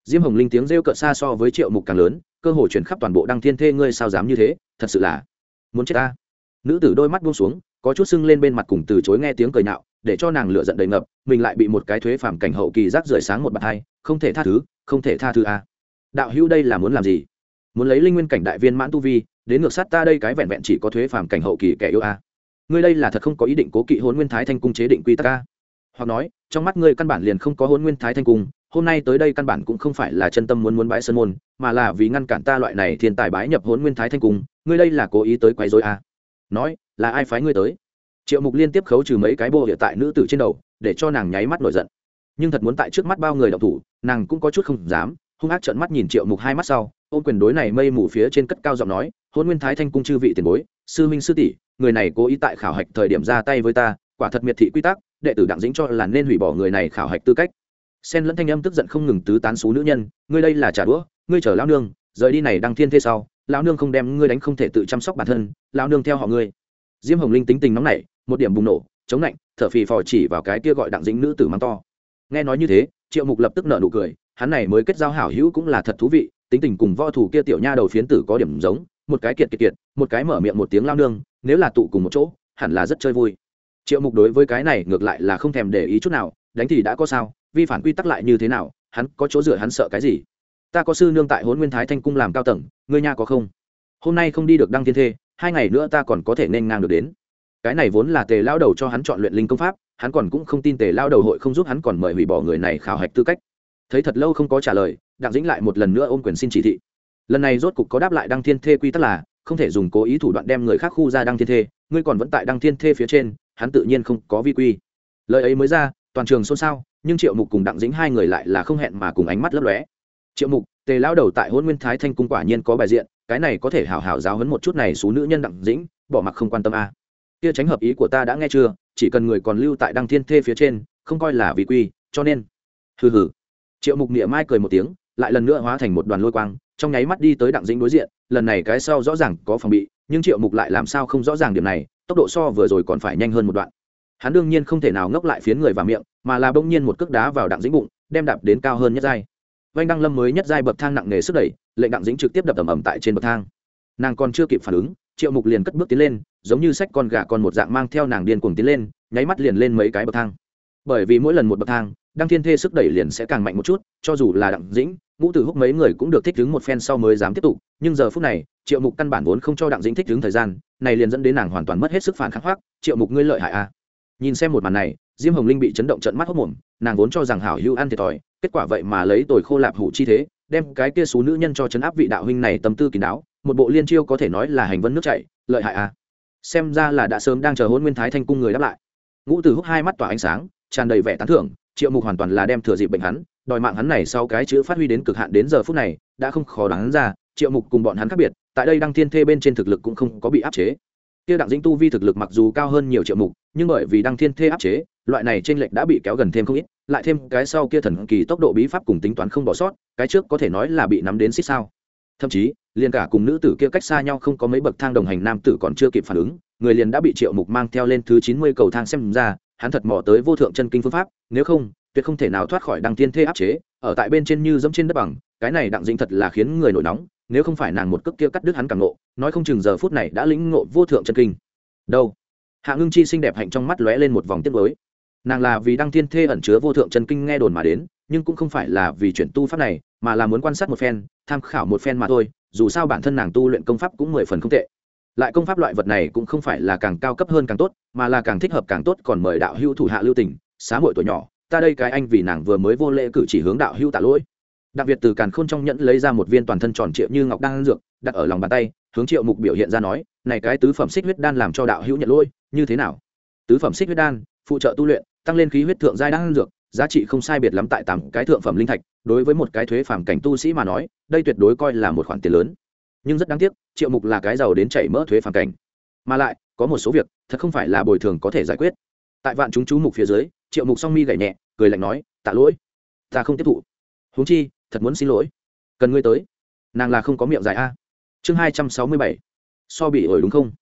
Diêm hồng linh tiếng rêu cợt xa so với triệu mục càng lớn, cơ hồ chuyển khắp toàn bộ đăng thiên thê ngươi sao dám như thế, thật sự là muốn chết ta. Nữ tử đôi mắt buông xuống, có chút sưng lên bên mặt cùng từ chối nghe tiếng cười nạo để cho nàng lựa giận đầy ngập, mình lại bị một cái thuế phàm cảnh hậu kỳ rác rưởi sáng một bàn hai, không thể tha thứ, không thể tha thứ à. đạo hữu đây là muốn làm gì? Muốn lấy linh nguyên cảnh đại viên mãn tu vi, đến ngược sát ta đây cái vẹn vẹn chỉ có thuế phàm cảnh hậu kỳ kẻ yêu a ngươi đây là thật không có ý định cố kỵ hôn nguyên thái thanh cung chế định quy tắc a? Hoặc nói, trong mắt ngươi căn bản liền không có hôn nguyên thái thanh cung, hôm nay tới đây căn bản cũng không phải là chân tâm muốn muốn bái sơn môn, mà là vì ngăn cản ta loại này thiên tài bái nhập hôn nguyên thái thanh cung, ngươi đây là cố ý tới quấy rối a? Nói, là ai phái ngươi tới? Triệu mục liên tiếp khấu trừ mấy cái bộ hiện tại nữ tử trên đầu, để cho nàng nháy mắt nổi giận. Nhưng thật muốn tại trước mắt bao người đọc thủ, nàng cũng có chút không dám, hung ác trợn mắt nhìn triệu mục hai mắt sau, ôm quyền đối này mây mù phía trên cất cao giọng nói hôn nguyên thái thanh cung chư vị tiền bối, sư minh sư tỷ, người này cố ý tại khảo hạch thời điểm ra tay với ta, quả thật miệt thị quy tắc, đệ tử đặng dĩnh cho là nên hủy bỏ người này khảo hạch tư cách. Sen lẫn thanh âm tức giận không ngừng tứ tán xú nữ nhân, ngươi đây là trả đũa, ngươi chở lão nương, rời đi này đăng thiên thế sau, lão nương không đem ngươi đánh không thể tự chăm sóc bản thân, lão nương theo họ ngươi. Diêm hồng linh tính tình nóng nảy, một điểm bùng nổ, chống lạnh, thở phì phò chỉ vào cái kia gọi đặng dĩnh nữ tử mắng to. Nghe nói như thế, triệu mục lập tức nở nụ cười, hắn này mới kết giao hảo hữu cũng là thật thú vị, tính tình cùng võ thủ kia tiểu nha đầu phiến tử có điểm giống một cái kiệt kiệt kiệt, một cái mở miệng một tiếng lao nương, nếu là tụ cùng một chỗ, hẳn là rất chơi vui. Triệu mục đối với cái này ngược lại là không thèm để ý chút nào, đánh thì đã có sao, vi phản quy tắc lại như thế nào, hắn có chỗ dựa hắn sợ cái gì? Ta có sư nương tại hôn nguyên thái thanh cung làm cao tầng, ngươi nha có không? Hôm nay không đi được đăng thiên thê, hai ngày nữa ta còn có thể nên ngang được đến. Cái này vốn là tề lao đầu cho hắn chọn luyện linh công pháp, hắn còn cũng không tin tề lao đầu hội không giúp hắn còn mời hủy bỏ người này khảo hạch tư cách. Thấy thật lâu không có trả lời, đặng dĩnh lại một lần nữa ôm quyền xin chỉ thị lần này rốt cục có đáp lại đăng thiên thê quy tắc là, không thể dùng cố ý thủ đoạn đem người khác khu ra đăng thiên thê, ngươi còn vẫn tại đăng thiên thê phía trên, hắn tự nhiên không có vi quy. Lời ấy mới ra, toàn trường xôn xao, nhưng triệu mục cùng đặng dĩnh hai người lại là không hẹn mà cùng ánh mắt lấp lóe. Triệu mục, tề lao đầu tại hôn nguyên thái thanh cung quả nhiên có bài diện, cái này có thể hảo hảo giáo hấn một chút này số nữ nhân đặng dĩnh, bỏ mặc không quan tâm a. Kia tránh hợp ý của ta đã nghe chưa, chỉ cần người còn lưu tại đăng thiên thê phía trên, không coi là vì quy, cho nên. Hừ hừ. Triệu mục niệm mai cười một tiếng, lại lần nữa hóa thành một đoàn lôi quang trong nháy mắt đi tới đặng dĩnh đối diện, lần này cái sau rõ ràng có phòng bị, nhưng triệu mục lại làm sao không rõ ràng điểm này, tốc độ so vừa rồi còn phải nhanh hơn một đoạn. Hắn đương nhiên không thể nào ngốc lại phiến người vào miệng, mà là bỗng nhiên một cước đá vào đặng dĩnh bụng, đem đạp đến cao hơn nhất giai. Vanh đăng lâm mới nhất giai bậc thang nặng nề sức đẩy, lệnh đặng dĩnh trực tiếp đập ầm ầm tại trên bậc thang. Nàng còn chưa kịp phản ứng, triệu mục liền cất bước tiến lên, giống như sách con gà con một dạng mang theo nàng điên cuồng tiến lên, nháy mắt liền lên mấy cái bậc thang. Bởi vì mỗi lần một bậc thang, đăng thiên thê sức đẩy liền sẽ càng mạnh một chút, cho dù là đặng dĩnh ngũ tử húc mấy người cũng được thích đứng một phen sau mới dám tiếp tục, nhưng giờ phút này, triệu mục căn bản vốn không cho đặng dĩnh thích đứng thời gian, này liền dẫn đến nàng hoàn toàn mất hết sức phản kháng hoác triệu mục ngươi lợi hại a à. nhìn xem một màn này, diêm hồng linh bị chấn động trận mắt hốc mồm nàng vốn cho rằng hảo hữu ăn thiệt thòi, kết quả vậy mà lấy tồi khô lạp hủ chi thế, đem cái kia số nữ nhân cho chấn áp vị đạo huynh này tâm tư kín đáo, một bộ liên chiêu có thể nói là hành vân nước chảy, lợi hại à xem ra là đã sớm đang chờ hôn nguyên thái thanh cung người đáp lại ngũ tử húc hai mắt tỏa ánh sáng, tràn đầy vẻ tán thưởng, triệu mục hoàn toàn là đem thừa dịp bệnh hắn đòi mạng hắn này sau cái chữ phát huy đến cực hạn đến giờ phút này, đã không khó đoán ra, triệu mục cùng bọn hắn khác biệt, tại đây đăng thiên thê bên trên thực lực cũng không có bị áp chế. Tiêu đặng dĩnh tu vi thực lực mặc dù cao hơn nhiều triệu mục, nhưng bởi vì đăng thiên thê áp chế, loại này trên lệch đã bị kéo gần thêm không ít, lại thêm cái sau kia thần kỳ tốc độ bí pháp cùng tính toán không bỏ sót, cái trước có thể nói là bị nắm đến xích sao. Thậm chí, liền cả cùng nữ tử kia cách xa nhau không có mấy bậc thang đồng hành nam tử còn chưa kịp phản ứng, người liền đã bị triệu mục mang theo lên thứ chín mươi cầu thang xem ra, hắn thật mò tới vô thượng chân kinh phương pháp, nếu không tuyệt không thể nào thoát khỏi đăng tiên thê áp chế, ở tại bên trên như dẫm trên đất bằng, cái này đặng dĩnh thật là khiến người nổi nóng, nếu không phải nàng một cước kia cắt đứt hắn càng nộ nói không chừng giờ phút này đã lĩnh ngộ vô thượng chân kinh. Đâu? Hạ ngưng chi xinh đẹp hạnh trong mắt lóe lên một vòng tiết mới nàng là vì đăng thiên thê ẩn chứa vô thượng chân kinh nghe đồn mà đến, nhưng cũng không phải là vì chuyển tu pháp này, mà là muốn quan sát một phen, tham khảo một phen mà thôi, dù sao bản thân nàng tu luyện công pháp cũng mười phần không tệ. Lại công pháp loại vật này cũng không phải là càng cao cấp hơn càng tốt, mà là càng thích hợp càng tốt còn mời đạo hữu thủ hạ lưu tình, xá hội tuổi nhỏ ta đây cái anh vì nàng vừa mới vô lễ cử chỉ hướng đạo hữu tạ lỗi. Đặc biệt từ càn khôn trong nhẫn lấy ra một viên toàn thân tròn triệu như ngọc đan dược, đặt ở lòng bàn tay, hướng triệu mục biểu hiện ra nói, này cái tứ phẩm xích huyết đan làm cho đạo hữu nhận lỗi, như thế nào? Tứ phẩm xích huyết đan, phụ trợ tu luyện, tăng lên khí huyết thượng giai đan dược, giá trị không sai biệt lắm tại tám cái thượng phẩm linh thạch, đối với một cái thuế phàm cảnh tu sĩ mà nói, đây tuyệt đối coi là một khoản tiền lớn. Nhưng rất đáng tiếc, triệu mục là cái giàu đến chảy mỡ thuế phàm cảnh. Mà lại, có một số việc, thật không phải là bồi thường có thể giải quyết. Tại vạn chúng chú mục phía dưới, triệu mục song mi gảy nhẹ cười lạnh nói, tạ lỗi, ta không tiếp thụ. Huống chi, thật muốn xin lỗi. Cần ngươi tới. Nàng là không có miệng dài a. Chương hai trăm sáu mươi bảy, so bị ổi đúng không?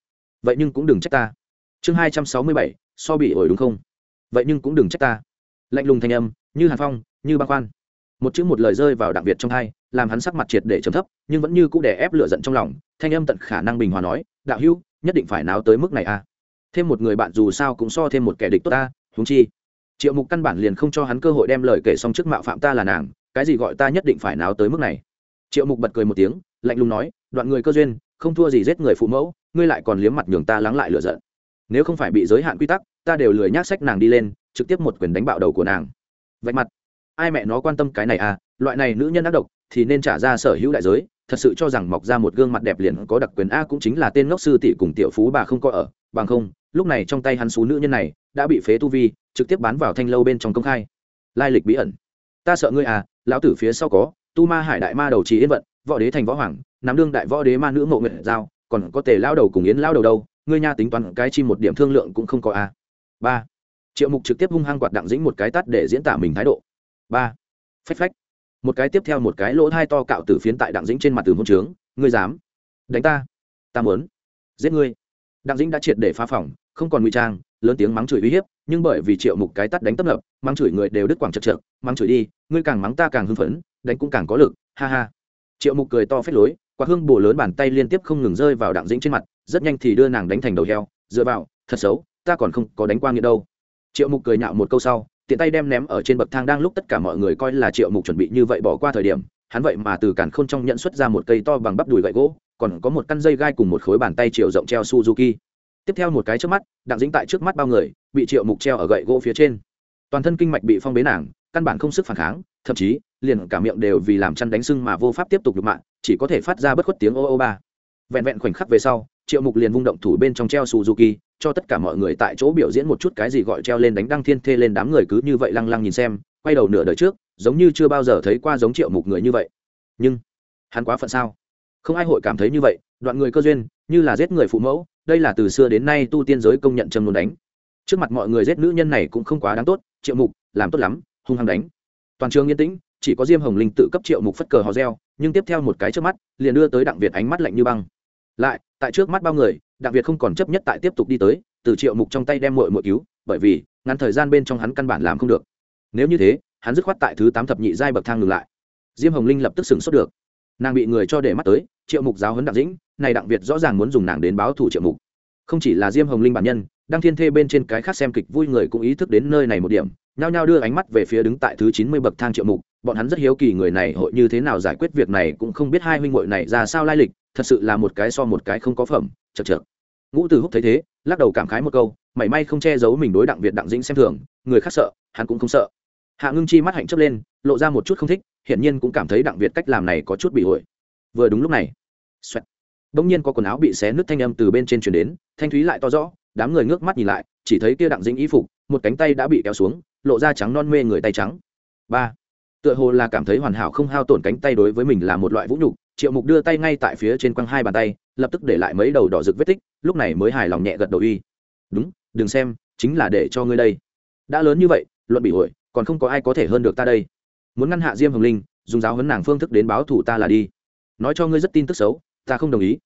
Vậy nhưng cũng đừng trách ta. Chương hai trăm sáu mươi bảy, so bị ổi đúng không? Vậy nhưng cũng đừng trách ta. Lạnh lùng thanh âm, như hàn phong, như băng khoan. Một chữ một lời rơi vào đặng biệt trong hai, làm hắn sắc mặt triệt để trầm thấp, nhưng vẫn như cũng để ép lửa giận trong lòng, thanh âm tận khả năng bình hòa nói, đạo hữu, nhất định phải náo tới mức này a. Thêm một người bạn dù sao cũng so thêm một kẻ địch tốt ta húng chi triệu mục căn bản liền không cho hắn cơ hội đem lời kể xong trước mạo phạm ta là nàng, cái gì gọi ta nhất định phải náo tới mức này. Triệu mục bật cười một tiếng, lạnh lùng nói, đoạn người cơ duyên, không thua gì giết người phụ mẫu, ngươi lại còn liếm mặt nhường ta lắng lại lựa giận. Nếu không phải bị giới hạn quy tắc, ta đều lười nhác sách nàng đi lên, trực tiếp một quyền đánh bạo đầu của nàng. Vạch mặt. Ai mẹ nó quan tâm cái này à loại này nữ nhân ác độc, thì nên trả ra sở hữu đại giới, thật sự cho rằng mọc ra một gương mặt đẹp liền có đặc quyền a cũng chính là tên ngốc sư tỷ cùng tiểu phú bà không có ở, bằng không, lúc này trong tay hắn xú nữ nhân này, đã bị phế tu vi trực tiếp bán vào thanh lâu bên trong công khai. Lai lịch bí ẩn. Ta sợ ngươi à lão tử phía sau có, tu ma hải đại ma đầu trì yên vận, võ đế thành võ hoàng nắm đương đại võ đế ma nữ ngộ nguyện giao, còn có tề lao đầu cùng yến lao đầu đâu, ngươi nha tính toán cái chi một điểm thương lượng cũng không có à? ba. Triệu mục trực tiếp hung hăng quạt đặng dĩnh một cái tắt để diễn tả mình thái độ. Ba. Phách phách. Một cái tiếp theo một cái lỗ thai to cạo từ phiến tại đặng dĩnh trên mặt từ hôn trướng, ngươi dám. Đánh ta. Ta muốn. Giết ngươi. Đặng dĩnh đã triệt để phá phòng, không còn ngụy trang, lớn tiếng mắng chửi uy hiếp nhưng bởi vì triệu mục cái tắt đánh tấp nập, mắng chửi người đều đứt quảng chật trượt, mắng chửi đi, ngươi càng mắng ta càng hưng phấn, đánh cũng càng có lực, ha ha. Triệu mục cười to phết lối quả hương bổ lớn bàn tay liên tiếp không ngừng rơi vào đặng dĩnh trên mặt, rất nhanh thì đưa nàng đánh thành đầu heo, dựa vào, thật xấu, ta còn không có đánh qua nghĩa đâu. Triệu mục cười nhạo một câu sau, tiện tay đem ném ở trên bậc thang đang lúc tất cả mọi người coi là triệu mục chuẩn bị như vậy bỏ qua thời điểm, hắn vậy mà từ cản k h ô n trong nhận xuất ra một cây to bằng bắp đùi gậy gỗ, còn có một căn dây gai cùng một khối bàn tay triệu rộng treo suzuki. Tiếp theo một cái trước mắt, đặng dính tại trước mắt bao người bị triệu mục treo ở gậy gỗ phía trên. Toàn thân kinh mạch bị phong bế nàng, căn bản không sức phản kháng, thậm chí, liền cả miệng đều vì làm chăn đánh sưng mà vô pháp tiếp tục được mạng chỉ có thể phát ra bất khuất tiếng ô ô ba. Vẹn vẹn khoảnh khắc về sau, triệu mục liền vung động thủ bên trong treo suzuki, cho tất cả mọi người tại chỗ biểu diễn một chút cái gì gọi treo lên đánh đăng thiên thê lên đám người cứ như vậy lăng lăng nhìn xem, quay đầu nửa đời trước, giống như chưa bao giờ thấy qua giống triệu mục người như vậy. Nhưng, hắn quá phận sao? Không ai hội cảm thấy như vậy, đoạn người cơ duyên, như là giết người phụ mẫu, đây là từ xưa đến nay tu tiên giới công nhận châm luôn đánh trước mặt mọi người giết nữ nhân này cũng không quá đáng tốt, triệu mục, làm tốt lắm, hung hăng đánh. Toàn trường yên tĩnh, chỉ có diêm hồng linh tự cấp triệu mục phất cờ hò reo, nhưng tiếp theo một cái trước mắt, liền đưa tới đặng việt ánh mắt lạnh như băng. Lại, tại trước mắt bao người, đặng việt không còn chấp nhất tại tiếp tục đi tới, từ triệu mục trong tay đem mội mội cứu, bởi vì, ngắn thời gian bên trong hắn căn bản làm không được. Nếu như thế, hắn dứt khoát tại thứ tám thập nhị giai bậc thang ngừng lại. Diêm hồng linh lập tức sửng sốt được. Nàng bị người cho để mắt tới, triệu mục giáo huấn đặng dĩnh, này đặng việt rõ ràng muốn dùng nàng đến báo thủ triệu mục. Không chỉ là diêm hồng linh bản nhân đang thiên thê bên trên cái khác xem kịch vui người cũng ý thức đến nơi này một điểm, nhao nhao đưa ánh mắt về phía đứng tại thứ chín mươi bậc thang triệu mục. Bọn hắn rất hiếu kỳ người này hội như thế nào giải quyết việc này, cũng không biết hai huynh hội này ra sao lai lịch, thật sự là một cái so một cái không có phẩm chật chật ngũ từ húc thấy thế, lắc đầu cảm khái một câu, mảy may không che giấu mình đối đặng việt đặng dĩnh xem thường, người khác sợ, hắn cũng không sợ. Hạ ngưng chi mắt hạnh chấp lên, lộ ra một chút không thích, hiển nhiên cũng cảm thấy đặng việt cách làm này có chút bị ổi vừa đúng lúc này, xoẹt đông nhiên có quần áo bị xé nứt thanh âm từ bên trên truyền đến, thanh thúy lại to rõ, đám người ngước mắt nhìn lại, chỉ thấy kia đặng dĩnh y phục, một cánh tay đã bị kéo xuống, lộ ra trắng non mê người tay trắng. Ba. Tựa hồ là cảm thấy hoàn hảo không hao tổn cánh tay đối với mình là một loại vũ nhục, triệu mục đưa tay ngay tại phía trên quăng hai bàn tay, lập tức để lại mấy đầu đỏ rực vết tích, lúc này mới hài lòng nhẹ gật đầu y. Đúng, đừng xem, chính là để cho ngươi đây. Đã lớn như vậy, luận bị hội, còn không có ai có thể hơn được ta đây. Muốn ngăn hạ diêm hồng linh, dùng giáo huấn nàng phương thức đến báo thủ ta là đi. Nói cho ngươi rất tin tức xấu ta không đồng ý.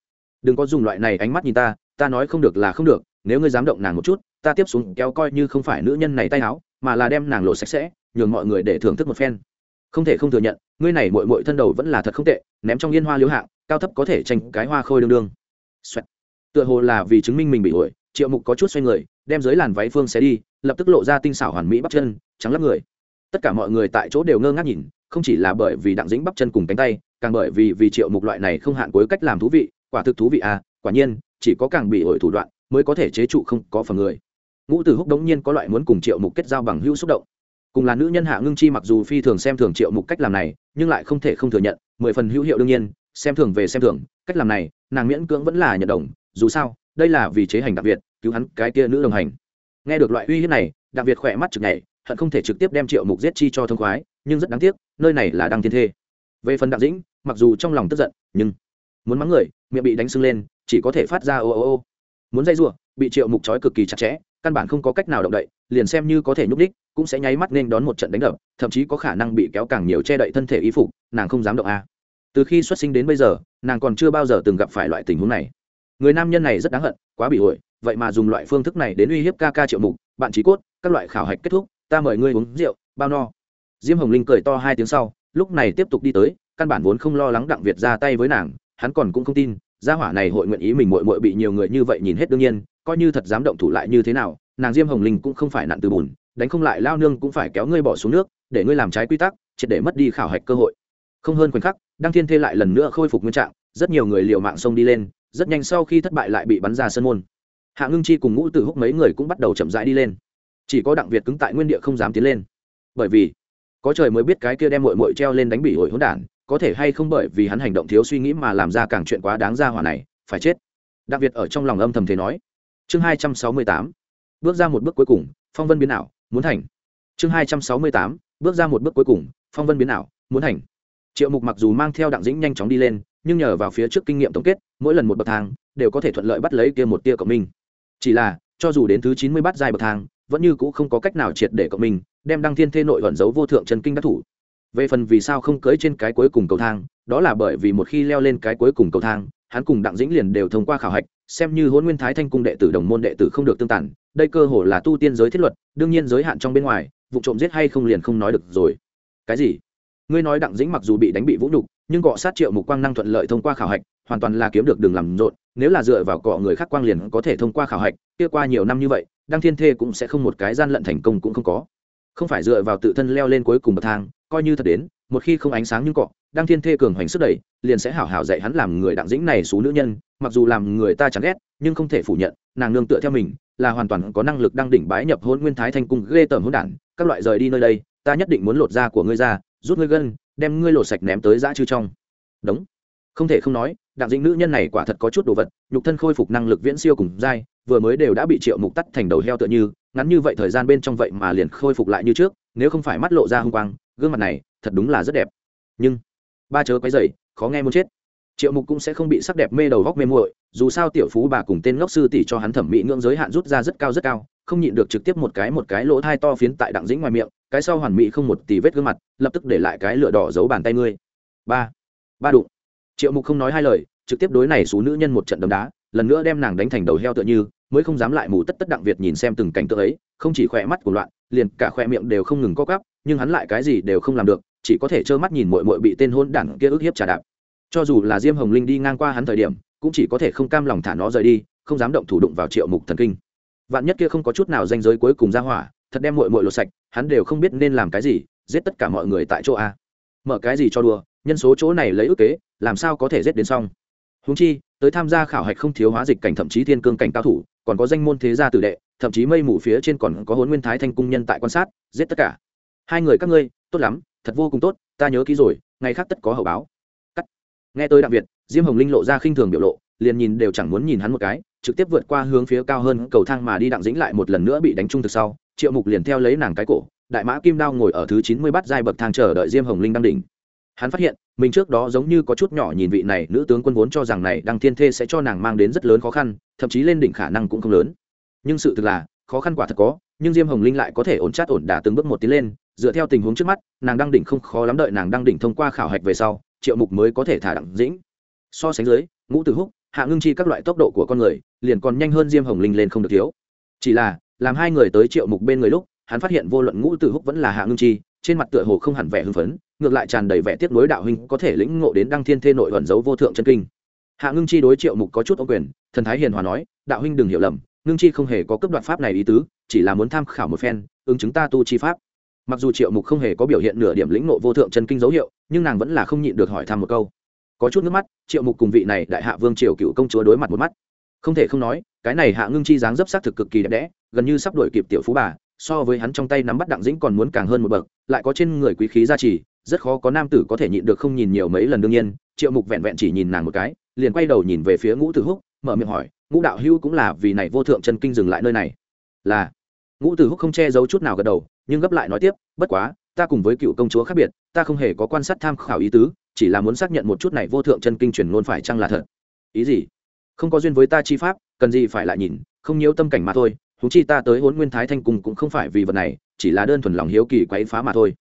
Đừng có dùng loại này ánh mắt nhìn ta ta nói không được là không được, nếu ngươi dám động nàng một chút, ta tiếp xuống kéo coi như không phải nữ nhân này tay áo mà là đem nàng lộ sạch sẽ, nhường mọi người để thưởng thức một phen. Không thể không thừa nhận, ngươi này mội mội thân đầu vẫn là thật không tệ, ném trong yên hoa liếu hạng, cao thấp có thể tranh cái hoa khôi đương đương. Xoẹt. tựa hồ là vì chứng minh mình bị ổi triệu mục có chút xoay người, đem dưới làn váy phương xé đi, lập tức lộ ra tinh xảo hoàn mỹ bắp chân, trắng lấp người. Tất cả mọi người tại chỗ đều ngơ ngác nhìn không chỉ là bởi vì đặng dĩnh bắp chân cùng cánh tay, càng bởi vì vì triệu mục loại này không hạn cuối cách làm thú vị, quả thực thú vị à quả nhiên, chỉ có càng bị ổi thủ đoạn, mới có thể chế trụ không có phần người. Ngũ tử húc đống nhiên có loại muốn cùng triệu mục kết giao bằng hữu xúc động. Cùng là nữ nhân hạ ngưng chi mặc dù phi thường xem thường triệu mục cách làm này, nhưng lại không thể không thừa nhận, mười phần hữu hiệu đương nhiên, xem thường về xem thường, cách làm này, nàng miễn cưỡng vẫn là nhận đồng, dù sao, đây là vì chế hành đặc biệt cứu hắn cái kia nữ đồng hành. Nghe được loại uy hiếp này đặc biệt khỏe mắt chực này hận không thể trực tiếp đem triệu mục giết chi cho thông khoái nhưng rất đáng tiếc, nơi này là đăng thiên thê. Về phần đặng dĩnh, mặc dù trong lòng tức giận, nhưng muốn mắng người, miệng bị đánh sưng lên, chỉ có thể phát ra ô ô ô. Muốn dây r bị triệu mục trói cực kỳ chặt chẽ, căn bản không có cách nào động đậy, liền xem như có thể nhúc đích cũng sẽ nháy mắt nên đón một trận đánh đập, thậm chí có khả năng bị kéo càng nhiều che đậy thân thể y phục, nàng không dám động a. Từ khi xuất sinh đến bây giờ, nàng còn chưa bao giờ từng gặp phải loại tình huống này. Người nam nhân này rất đáng hận, quá bị ổi vậy mà dùng loại phương thức này đến uy hiếp ca ca triệu mục, bạn trí cốt, các loại khảo hạch kết thúc, ta mời ngươi uống rượu, bao no diêm hồng linh cười to hai tiếng sau, lúc này tiếp tục đi tới, căn bản vốn không lo lắng đặng việt ra tay với nàng, hắn còn cũng không tin, gia hỏa này hội nguyện ý mình mội mội bị nhiều người như vậy nhìn hết đương nhiên, coi như thật dám động thủ lại như thế nào, nàng diêm hồng linh cũng không phải nặn từ bùn, đánh không lại lao nương cũng phải kéo ngươi bỏ xuống nước, để ngươi làm trái quy tắc, triệt để mất đi khảo hạch cơ hội. Không hơn khoảnh khắc, đăng thiên thê lại lần nữa khôi phục nguyên trạng, rất nhiều người liều mạng xông đi lên, rất nhanh sau khi thất bại lại bị bắn ra sân môn. Hạ ngưng chi cùng ngũ tử húc mấy người cũng bắt đầu chậm rãi đi lên. Chỉ có đặng việt cứng tại nguyên địa không dám tiến lên. Bởi vì có trời mới biết cái kia đem mội mội treo lên đánh bị hội hỗn đản, có thể hay không bởi vì hắn hành động thiếu suy nghĩ mà làm ra càng chuyện quá đáng ra hỏa này, phải chết. Đặc biệt ở trong lòng âm thầm thế nói. Chương hai trăm sáu mươi tám, bước ra một bước cuối cùng, phong vân biến ảo, muốn thành. Chương hai trăm sáu mươi tám, bước ra một bước cuối cùng, phong vân biến ảo, muốn thành. Triệu mục mặc dù mang theo đặng dĩnh nhanh chóng đi lên, nhưng nhờ vào phía trước kinh nghiệm tổng kết, mỗi lần một bậc thang, đều có thể thuận lợi bắt lấy kia một tia cộng minh. Chỉ là, cho dù đến thứ chín mươi bắt dài bậc thang, vẫn như cũ không có cách nào triệt để cộng minh đem đăng thiên thê nội ẩn giấu vô thượng chân kinh đắc thủ. Về phần vì sao không cưới trên cái cuối cùng cầu thang, đó là bởi vì một khi leo lên cái cuối cùng cầu thang, hắn cùng đặng dĩnh liền đều thông qua khảo hạch, xem như hôn nguyên thái thanh cung đệ tử đồng môn đệ tử không được tương tản đây cơ hồ là tu tiên giới thiết luật, đương nhiên giới hạn trong bên ngoài, vụ trộm giết hay không liền không nói được rồi. Cái gì? Ngươi nói đặng dĩnh mặc dù bị đánh bị vũ nhục, nhưng cọ sát triệu mục quang năng thuận lợi thông qua khảo hạch, hoàn toàn là kiếm được đường làm rộn, nếu là dựa vào cọ người khác quang liền có thể thông qua khảo hạch, kia qua nhiều năm như vậy, đăng thiên thê cũng sẽ không một cái gian lận thành công cũng không có không phải dựa vào tự thân leo lên cuối cùng bậc thang, coi như thật đến, một khi không ánh sáng như cọ, Đang thiên thê cường hoành sức đẩy, liền sẽ hảo hảo dạy hắn làm người đặng dĩnh này xú nữ nhân, mặc dù làm người ta chẳng ghét, nhưng không thể phủ nhận, nàng nương tựa theo mình, là hoàn toàn có năng lực đăng đỉnh bái nhập hôn nguyên thái thanh cung ghê tởm hôn đản, các loại rời đi nơi đây, ta nhất định muốn lột da của ngươi ra, rút ngươi gân, đem ngươi lột sạch ném tới dã chư trong. Đúng. Không thể không nói, đặng dĩnh nữ nhân này quả thật có chút đồ vật, nhục thân khôi phục năng lực viễn siêu cùng dai, vừa mới đều đã bị triệu mục tắt thành đầu heo tựa như ngắn như vậy thời gian bên trong vậy mà liền khôi phục lại như trước, nếu không phải mắt lộ ra h ư n g quang, gương mặt này thật đúng là rất đẹp. Nhưng, ba chớ quấy dày khó nghe muốn chết. Triệu mục cũng sẽ không bị sắc đẹp mê đầu góc mê muội, dù sao tiểu phú bà cùng tên ngốc sư tỷ cho hắn thẩm mỹ ngưỡng giới hạn rút ra rất cao rất cao, không nhịn được trực tiếp một cái một cái lỗ thai to phiến tại đặng dĩnh ngoài miệng, cái sau hoàn mỹ không một tỷ vết gương mặt, lập tức để lại cái lửa đỏ giấu bàn tay ngươi. Ba ba đụng. Triệu mục không nói hai lời, trực tiếp đối này xú nữ nhân một trận đấm đá, lần nữa đem nàng đánh thành đầu heo tựa như mới không dám lại mù tất tất đặng việt nhìn xem từng cảnh tượng ấy, không chỉ khỏe mắt của loạn, liền cả khỏe miệng đều không ngừng co cắp nhưng hắn lại cái gì đều không làm được, chỉ có thể trơ mắt nhìn mội mội bị tên hôn đảng kia ức hiếp trả đạp. Cho dù là diêm hồng linh đi ngang qua hắn thời điểm, cũng chỉ có thể không cam lòng thả nó rời đi, không dám động thủ đụng vào triệu mục thần kinh. Vạn nhất kia không có chút nào danh giới cuối cùng ra hỏa, thật đem mội mội lột sạch, hắn đều không biết nên làm cái gì, giết tất cả mọi người tại chỗ a. Mở cái gì cho đùa, nhân số chỗ này lấy ước kế, làm sao có thể giết đến xong? Húng chi, tới tham gia khảo hạch không thiếu hóa dịch cảnh thậm chí thiên cương cảnh cao thủ còn có danh môn thế gia tử đệ, thậm chí mây mù phía trên còn có hôn nguyên thái thanh cung nhân tại quan sát, giết tất cả. Hai người các ngươi, tốt lắm, thật vô cùng tốt, ta nhớ kỹ rồi, ngày khác tất có hậu báo. Cắt. Nghe tới đặc biệt diêm hồng linh lộ ra khinh thường biểu lộ, liền nhìn đều chẳng muốn nhìn hắn một cái, trực tiếp vượt qua hướng phía cao hơn cầu thang mà đi đặng dĩnh lại một lần nữa bị đánh trung thực sau, triệu mục liền theo lấy nàng cái cổ, đại mã kim đao ngồi ở thứ chín mươi bắt giai bậc thang chờ đợi diêm hồng linh đăng đỉnh. Hắn phát hiện mình trước đó giống như có chút nhỏ nhìn vị này nữ tướng quân vốn cho rằng này đăng thiên thê sẽ cho nàng mang đến rất lớn khó khăn, thậm chí lên đỉnh khả năng cũng không lớn. Nhưng sự thực là, khó khăn quả thật có, nhưng diêm hồng linh lại có thể ổn chát ổn đả từng bước một tiến lên, dựa theo tình huống trước mắt, nàng đăng đỉnh không khó lắm đợi nàng đăng đỉnh thông qua khảo hạch về sau, triệu mục mới có thể thả đặng dĩnh. So sánh dưới, ngũ tử húc, hạ ngưng chi các loại tốc độ của con người, liền còn nhanh hơn diêm hồng linh lên không được thiếu. Chỉ là, làm hai người tới triệu mục bên người lúc, hắn phát hiện vô luận ngũ tử húc vẫn là hạ ngưng chi, trên mặt tựa hồ không hẳn vẻ hưng phấn ngược lại tràn đầy vẻ tiếc nuối đạo huynh có thể lĩnh ngộ đến đăng thiên thê nội ẩn dấu vô thượng chân kinh. Hạ ngưng chi đối triệu mục có chút ô quyền, thần thái hiền hòa nói, đạo huynh đừng hiểu lầm, ngưng chi không hề có cấp đoạn pháp này ý tứ, chỉ là muốn tham khảo một phen, ứng chứng ta tu chi pháp. Mặc dù triệu mục không hề có biểu hiện nửa điểm lĩnh nộ vô thượng chân kinh dấu hiệu, nhưng nàng vẫn là không nhịn được hỏi thăm một câu. Có chút nước mắt, triệu mục cùng vị này đại hạ vương triều cựu công chúa đối mặt một mắt. Không thể không nói, cái này hạ ngưng chi dáng dấp sắc thực cực kỳ đẹp đẽ, gần như sắp đổi kịp tiểu phú bà, so với hắn trong tay nắm bắt đặng dĩnh còn muốn càng hơn một bậc, lại có trên người quý khí gia trì rất khó có nam tử có thể nhịn được không nhìn nhiều mấy lần đương nhiên, triệu mục vẹn vẹn chỉ nhìn nàng một cái, liền quay đầu nhìn về phía ngũ tử húc, mở miệng hỏi, ngũ đạo hưu cũng là vì này vô thượng chân kinh dừng lại nơi này? Là. Ngũ tử húc không che giấu chút nào gật đầu, nhưng gấp lại nói tiếp, bất quá, ta cùng với cựu công chúa khác biệt, ta không hề có quan sát tham khảo ý tứ, chỉ là muốn xác nhận một chút này vô thượng chân kinh truyền ngôn phải chăng là thật. Ý gì? Không có duyên với ta chi pháp, cần gì phải lại nhìn, không nhiễu tâm cảnh mà thôi thú chi ta tới hốn nguyên thái thanh cung cũng không phải vì vật này, chỉ là đơn thuần lòng hiếu kỳ quấy phá mà thôi.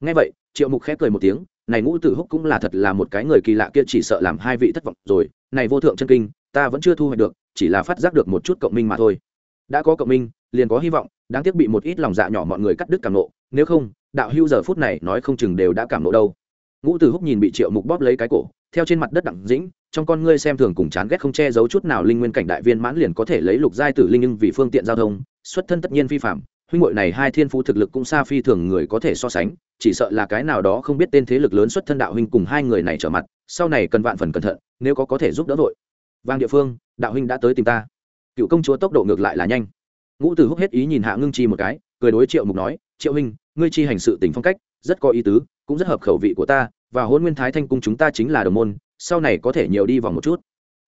Ngay vậy triệu mục khép cười một tiếng, này ngũ tử húc cũng là thật là một cái người kỳ lạ kia chỉ sợ làm hai vị thất vọng rồi, này vô thượng chân kinh, ta vẫn chưa thu hoạch được, chỉ là phát giác được một chút cộng minh mà thôi. Đã có cộng minh, liền có hy vọng, đáng tiếc bị một ít lòng dạ nhỏ mọi người cắt đứt cảm nộ, nếu không, đạo hưu giờ phút này nói không chừng đều đã cảm nộ đâu. Ngũ tử húc nhìn bị triệu mục bóp lấy cái cổ, theo trên mặt đất đặng dĩnh, trong con ngươi xem thường cùng chán ghét không che giấu chút nào linh nguyên cảnh đại viên mãn liền có thể lấy lục giai tử linh nhưng vì phương tiện giao thông, xuất thân tất nhiên vi phạm huynh hội này hai thiên phú thực lực cũng xa phi thường người có thể so sánh, chỉ sợ là cái nào đó không biết tên thế lực lớn xuất thân đạo huynh cùng hai người này trở mặt, sau này cần vạn phần cẩn thận, nếu có có thể giúp đỡ vội. Vang địa phương, đạo huynh đã tới tìm ta. Cựu công chúa tốc độ ngược lại là nhanh. Ngũ tử húc hết ý nhìn hạ ngưng chi một cái, cười đối triệu mục nói, triệu huynh, ngươi chi hành sự tình phong cách, rất có ý tứ, cũng rất hợp khẩu vị của ta, và hôn nguyên thái thanh cung chúng ta chính là đồng môn, sau này có thể nhiều đi vòng một chút.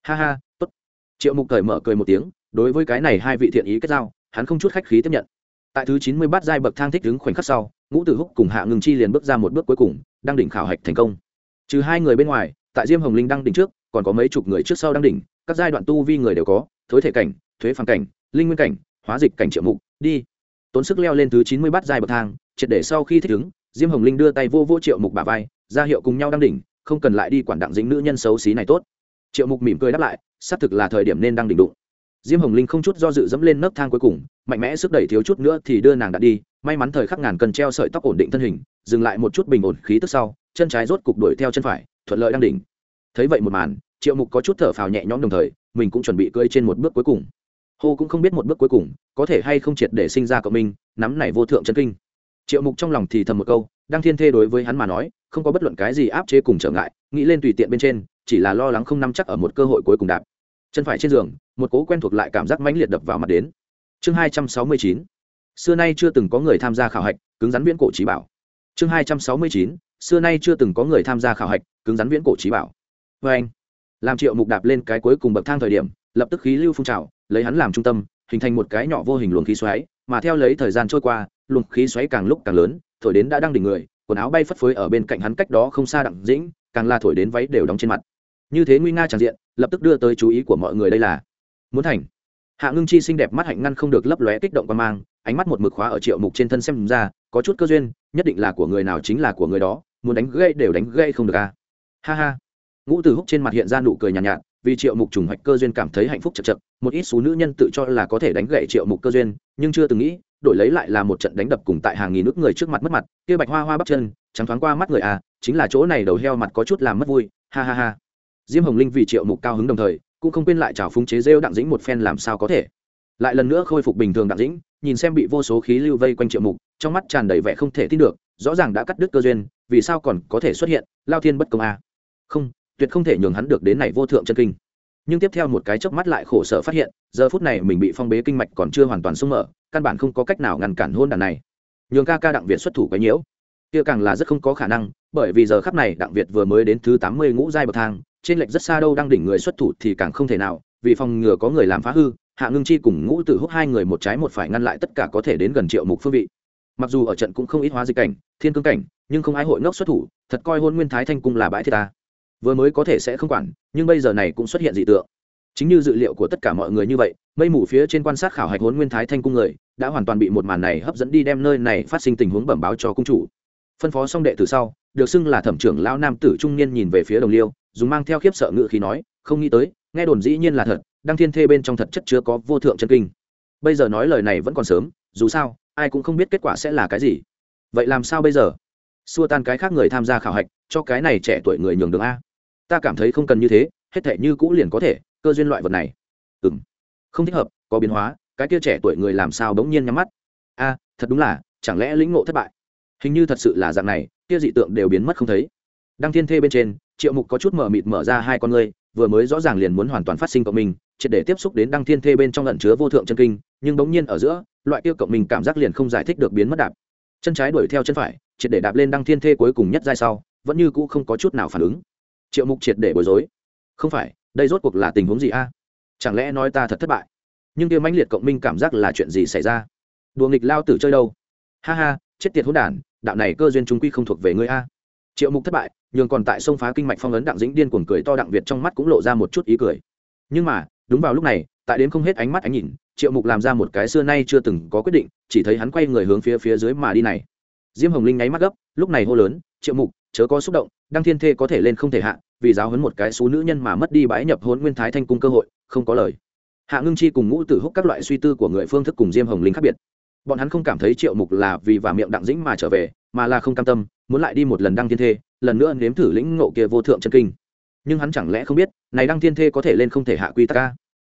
Ha ha, tốt. Triệu mục cởi mở cười một tiếng, đối với cái này hai vị thiện ý kết giao, hắn không chút khách khí tiếp nhận tại thứ chín mươi bát giai bậc thang thích đứng khoảnh khắc sau, ngũ tử húc cùng hạ ngừng chi liền bước ra một bước cuối cùng đang đỉnh khảo hạch thành công. Trừ hai người bên ngoài, tại diêm hồng linh đang đỉnh trước, còn có mấy chục người trước sau đang đỉnh, các giai đoạn tu vi người đều có, thối thể cảnh, thuế phản cảnh, linh nguyên cảnh, hóa dịch cảnh triệu mục, đi. Tốn sức leo lên thứ chín mươi bát giai bậc thang, triệt để sau khi thích ứng diêm hồng linh đưa tay vô vô triệu mục bà vai, ra hiệu cùng nhau đang đỉnh, không cần lại đi quản đặng dính nữ nhân xấu xí này tốt. Triệu mục mỉm cười đáp lại, xác thực là thời điểm nên đang đỉnh đụng diêm hồng linh không chút do dự dẫm lên nấc thang cuối cùng, mạnh mẽ sức đẩy thiếu chút nữa thì đưa nàng đã đi, may mắn thời khắc ngàn cần treo sợi tóc ổn định thân hình, dừng lại một chút bình ổn khí tức sau, chân trái rốt cục đuổi theo chân phải, thuận lợi đang đỉnh. Thấy vậy một màn, triệu mục có chút thở phào nhẹ nhõm đồng thời, mình cũng chuẩn bị cơi trên một bước cuối cùng. Hô cũng không biết một bước cuối cùng, có thể hay không triệt để sinh ra cộng minh, nắm này vô thượng chân kinh. Triệu mục trong lòng thì thầm một câu, đang thiên thê đối với hắn mà nói, không có bất luận cái gì áp chế cùng trở ngại, nghĩ lên tùy tiện bên trên, chỉ là lo lắng không nắm chắc ở một cơ hội cuối cùng đạp. Chân phải trên giường một cố quen thuộc lại cảm giác mãnh liệt đập vào mặt đến. Chương hai trăm sáu mươi chín. Xưa nay chưa từng có người tham gia khảo hạch, cứng rắn viễn cổ trí bảo. Chương hai trăm sáu mươi chín. Xưa nay chưa từng có người tham gia khảo hạch, cứng rắn viễn cổ trí bảo. Vê anh, làm triệu mục đạp lên cái cuối cùng bậc thang thời điểm, lập tức khí lưu phun trào, lấy hắn làm trung tâm, hình thành một cái nhỏ vô hình luồng khí xoáy, mà theo lấy thời gian trôi qua, luồng khí xoáy càng lúc càng lớn, thổi đến đã đang đỉnh người, quần áo bay phất phới ở bên cạnh hắn cách đó không xa đặng dĩnh, càng la thổi đến váy đều đóng trên mặt. Như thế nguy nga tràn diện, lập tức đưa tới chú ý của mọi người đây là muốn thành. Hạ ngưng chi xinh đẹp mắt hạnh ngăn không được lấp lóe kích động qua mang ánh mắt một mực khóa ở triệu mục trên thân xem ra có chút cơ duyên nhất định là của người nào chính là của người đó muốn đánh gây đều đánh gây không được à. ha ha. Ngũ từ húc trên mặt hiện ra nụ cười nhàn nhạt, nhạt vì triệu mục trùng hoạch cơ duyên cảm thấy hạnh phúc chật chật một ít số nữ nhân tự cho là có thể đánh gậy triệu mục cơ duyên nhưng chưa từng nghĩ đổi lấy lại là một trận đánh đập cùng tại hàng nghìn nước người trước mặt mất mặt kia bạch hoa hoa bắp chân trắng thoáng qua mắt người à chính là chỗ này đầu heo mặt có chút làm mất vui ha ha ha. Diêm hồng linh vì triệu mục cao hứng đồng thời cũng không quên lại trào phúng chế rêu đặng dĩnh một phen làm sao có thể. Lại lần nữa khôi phục bình thường đặng dĩnh, nhìn xem bị vô số khí lưu vây quanh triệu mục, trong mắt tràn đầy vẻ không thể tin được, rõ ràng đã cắt đứt cơ duyên, vì sao còn có thể xuất hiện lao thiên bất công a? Không, tuyệt không thể nhường hắn được đến này vô thượng chân kinh. Nhưng tiếp theo một cái chớp mắt lại khổ sở phát hiện, giờ phút này mình bị phong bế kinh mạch còn chưa hoàn toàn sung mở, căn bản không có cách nào ngăn cản hôn đàn này. Nhường ca ca đặng việt xuất thủ quấy nhiễu. Kia càng là rất không có khả năng, bởi vì giờ khắp này đặng việt vừa mới đến thứ tám mươi ngũ giai bậc thang trên lệch rất xa đâu đang đỉnh người xuất thủ thì càng không thể nào, vì phòng ngừa có người làm phá hư, hạ ngưng chi cùng ngũ tử húc hai người một trái một phải ngăn lại tất cả có thể đến gần triệu mục phương vị. Mặc dù ở trận cũng không ít hóa dịch cảnh, thiên cương cảnh, nhưng không ai hội ngốc xuất thủ, thật coi hôn nguyên thái thanh cung là bãi thiết ta. Vừa mới có thể sẽ không quản, nhưng bây giờ này cũng xuất hiện dị tượng. Chính như dự liệu của tất cả mọi người như vậy, mây mù phía trên quan sát khảo hạch hôn nguyên thái thanh cung người, đã hoàn toàn bị một màn này hấp dẫn đi đem nơi này phát sinh tình huống bẩm báo cho cung chủ. Phân phó xong đệ từ sau được xưng là thẩm trưởng lão nam tử trung niên nhìn về phía đồng liêu, dùng mang theo khiếp sợ ngự khí nói, không nghĩ tới, nghe đồn dĩ nhiên là thật, đăng thiên thê bên trong thật chất chứa có vô thượng chân kinh. Bây giờ nói lời này vẫn còn sớm, dù sao, ai cũng không biết kết quả sẽ là cái gì. Vậy làm sao bây giờ? Xua tan cái khác người tham gia khảo hạch, cho cái này trẻ tuổi người nhường đường a. Ta cảm thấy không cần như thế, hết thể như cũ liền có thể, cơ duyên loại vật này. Ừ m không thích hợp, có biến hóa, cái kia trẻ tuổi người làm sao bỗng nhiên nhắm mắt? A, thật đúng là, chẳng lẽ lĩnh ngộ thất bại? Hình như thật sự là dạng này kia dị tượng đều biến mất không thấy. Đăng thiên thê bên trên triệu mục có chút mở mịt mở ra hai con ngươi vừa mới rõ ràng liền muốn hoàn toàn phát sinh cộng mình, triệt để tiếp xúc đến đăng thiên thê bên trong lẩn chứa vô thượng chân kinh nhưng bỗng nhiên ở giữa loại kia cộng mình cảm giác liền không giải thích được biến mất đạp. Chân trái đuổi theo chân phải triệt để đạp lên đăng thiên thê cuối cùng nhất giai sau vẫn như cũ không có chút nào phản ứng. Triệu mục triệt để bối rối. Không phải đây rốt cuộc là tình huống gì a? Chẳng lẽ nói ta thật thất bại? Nhưng kia mãnh liệt cộng minh cảm giác là chuyện gì xảy ra? Đùa nghịch lao tử chơi đâu? Ha ha chết tiệt hỗn đản đạo này cơ duyên trung quy không thuộc về ngươi a. Triệu mục thất bại, nhường còn tại sông phá kinh mạch phong ấn đặng dĩnh điên cuồng cười to đặng việt trong mắt cũng lộ ra một chút ý cười. Nhưng mà, đúng vào lúc này, tại đến không hết ánh mắt ánh nhìn, triệu mục làm ra một cái xưa nay chưa từng có quyết định, chỉ thấy hắn quay người hướng phía phía dưới mà đi này. Diêm hồng linh nháy mắt gấp, lúc này hô lớn, triệu mục, chớ có xúc động, đăng thiên thê có thể lên không thể hạ, vì giáo hấn một cái số nữ nhân mà mất đi bãi nhập hôn nguyên thái thanh cung cơ hội, không có lời. Hạ ngưng chi cùng ngũ tử húc các loại suy tư của người phương thức cùng diêm hồng linh khác biệt bọn hắn không cảm thấy triệu mục là vì và miệng đặng dĩnh mà trở về, mà là không cam tâm, muốn lại đi một lần đăng thiên thê, lần nữa nếm thử lĩnh ngộ kia vô thượng chân kinh. Nhưng hắn chẳng lẽ không biết, này đăng thiên thê có thể lên không thể hạ quy tắc ca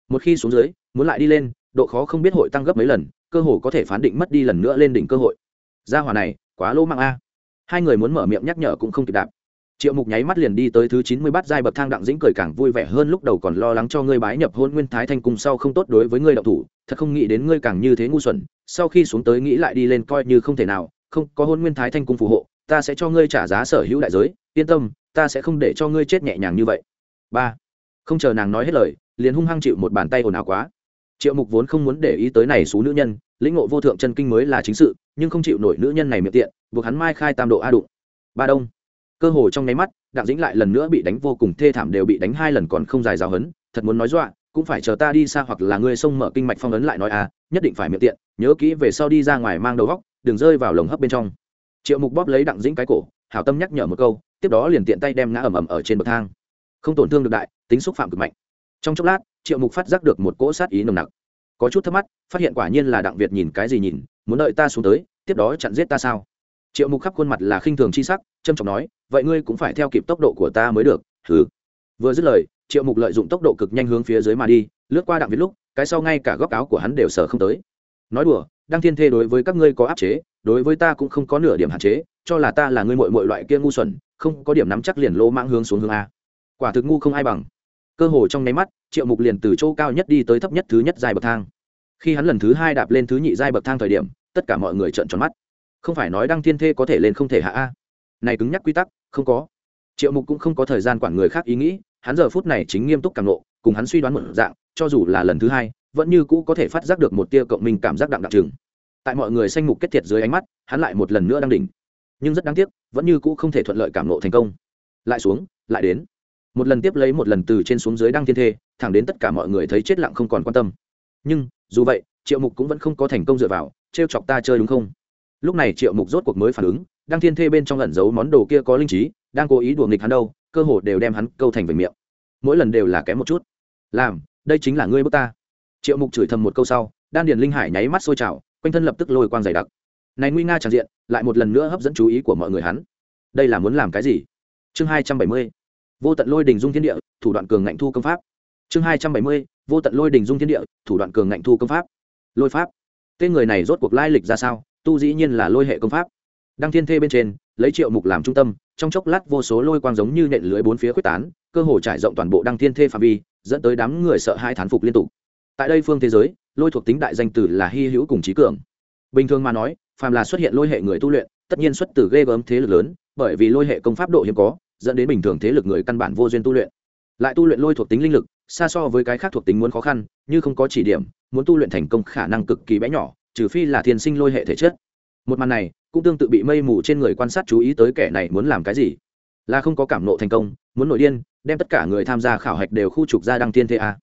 một khi xuống dưới, muốn lại đi lên, độ khó không biết hội tăng gấp mấy lần, cơ hồ có thể phán định mất đi lần nữa lên đỉnh cơ hội. Gia hòa này, quá lỗ mạng a. Hai người muốn mở miệng nhắc nhở cũng không kịp đạp triệu mục nháy mắt liền đi tới thứ chín mươi bát giai bậc thang đặng dĩnh cười càng vui vẻ hơn lúc đầu còn lo lắng cho ngươi bái nhập hôn nguyên thái thanh cung sau không tốt đối với ngươi đạo thủ, thật không nghĩ đến ngươi càng như thế ngu xuẩn, sau khi xuống tới nghĩ lại đi lên coi như không thể nào, không có hôn nguyên thái thanh cung phù hộ, ta sẽ cho ngươi trả giá sở hữu đại giới, yên tâm, ta sẽ không để cho ngươi chết nhẹ nhàng như vậy. Ba. Không chờ nàng nói hết lời, liền hung hăng chịu một bàn tay ồn ào quá. Triệu mục vốn không muốn để ý tới này số nữ nhân, lĩnh ngộ vô thượng chân kinh mới là chính sự, nhưng không chịu nổi nữ nhân này miệng tiện, buộc hắn mai khai tam độ a đụng. Ba đông cơ hồ trong nháy mắt, đặng dĩnh lại lần nữa bị đánh vô cùng, thê thảm đều bị đánh hai lần còn không dài giáo hấn, thật muốn nói dọa, cũng phải chờ ta đi xa hoặc là ngươi xông mở kinh mạch phong ấn lại nói à nhất định phải miệng tiện, nhớ kỹ về sau đi ra ngoài mang đầu góc, đừng rơi vào lồng hấp bên trong. Triệu mục bóp lấy đặng dĩnh cái cổ, hảo tâm nhắc nhở một câu, tiếp đó liền tiện tay đem ngã ầm ầm ở trên bậc thang. Không tổn thương được đại, tính xúc phạm cực mạnh. Trong chốc lát, triệu mục phát giác được một cỗ sát ý nồng nặc. Có chút thắc mắt phát hiện quả nhiên là đặng việt nhìn cái gì nhìn, muốn đợi ta xuống tới, tiếp đó chặn giết ta sao? Triệu mục khắp khuôn mặt là khinh thường chi sắc trâm trọng nói, vậy ngươi cũng phải theo kịp tốc độ của ta mới được. Thứ vừa dứt lời, triệu mục lợi dụng tốc độ cực nhanh hướng phía dưới mà đi, lướt qua đặng viết lúc, cái sau ngay cả góc áo của hắn đều sờ không tới. Nói đùa, đăng thiên thê đối với các ngươi có áp chế, đối với ta cũng không có nửa điểm hạn chế, cho là ta là ngươi mội mội loại kia ngu xuẩn, không có điểm nắm chắc liền lô mãng hướng xuống hướng a. Quả thực ngu không ai bằng. Cơ hồ trong nháy mắt, triệu mục liền từ chỗ cao nhất đi tới thấp nhất thứ nhất dài bậc thang. Khi hắn lần thứ hai đạp lên thứ nhị giai bậc thang thời điểm, tất cả mọi người trợn tròn mắt không phải nói đăng thiên thê có thể lên không thể hạ a. Này cứng nhắc quy tắc, không có. Triệu mục cũng không có thời gian quản người khác ý nghĩ, hắn giờ phút này chính nghiêm túc càng nộ cùng hắn suy đoán một dạng, cho dù là lần thứ hai, vẫn như cũ có thể phát giác được một tia cộng minh cảm giác đặng đặc trừng tại mọi người xanh mục kết thiệt dưới ánh mắt, hắn lại một lần nữa đang đỉnh. Nhưng rất đáng tiếc, vẫn như cũ không thể thuận lợi cảm nộ thành công. Lại xuống, lại đến. Một lần tiếp lấy một lần từ trên xuống dưới đăng thiên thê, thẳng đến tất cả mọi người thấy chết lặng không còn quan tâm. Nhưng, dù vậy, triệu mục cũng vẫn không có thành công dựa vào t r e o chọc ta chơi đúng không? Lúc này triệu mục rốt cuộc mới phản ứng, đăng thiên thê bên trong lẩn giấu món đồ kia có linh trí, đang cố ý đùa nghịch hắn đâu, cơ hồ đều đem hắn câu thành về miệng. Mỗi lần đều là kém một chút. Làm, đây chính là ngươi bước ta. Triệu mục chửi thầm một câu sau, đan điền linh hải nháy mắt sôi trào, quanh thân lập tức lôi quang dày đặc. Này nguy nga tràn diện, lại một lần nữa hấp dẫn chú ý của mọi người hắn. Đây là muốn làm cái gì? Chương hai trăm bảy mươi, vô tận lôi đình dung thiên địa, thủ đoạn cường ngạnh thu công pháp. Chương hai trăm bảy mươi, vô tận lôi đình dung thiên địa, thủ đoạn cường ngạnh thu công pháp. Lôi pháp. Tên người này rốt cuộc lai lịch ra sao? Tu dĩ nhiên là lôi hệ công pháp. Đăng thiên thê bên trên, lấy triệu mục làm trung tâm, trong chốc lát vô số lôi quang giống như nện lưới bốn phía quyết tán, cơ hồ trải rộng toàn bộ đăng thiên thê phạm vi, dẫn tới đám người sợ hai thán phục liên tục. Tại đây phương thế giới, lôi thuộc tính đại danh tử là hy hữu cùng trí cường. Bình thường mà nói, phàm là xuất hiện lôi hệ người tu luyện, tất nhiên xuất từ ghê gớm thế lực lớn, bởi vì lôi hệ công pháp độ hiếm có, dẫn đến bình thường thế lực người căn bản vô duyên tu luyện. Lại tu luyện lôi thuộc tính linh lực, xa so với cái khác thuộc tính muốn khó khăn, như không có chỉ điểm, muốn tu luyện thành công khả năng cực kỳ bé nhỏ trừ phi là thiên sinh lôi hệ thể chất. Một màn này cũng tương tự bị mây mù trên người quan sát chú ý tới kẻ này muốn làm cái gì. Là không có cảm nộ thành công, muốn nổi điên, đem tất cả người tham gia khảo hạch đều khu trục ra đăng thiên thế a.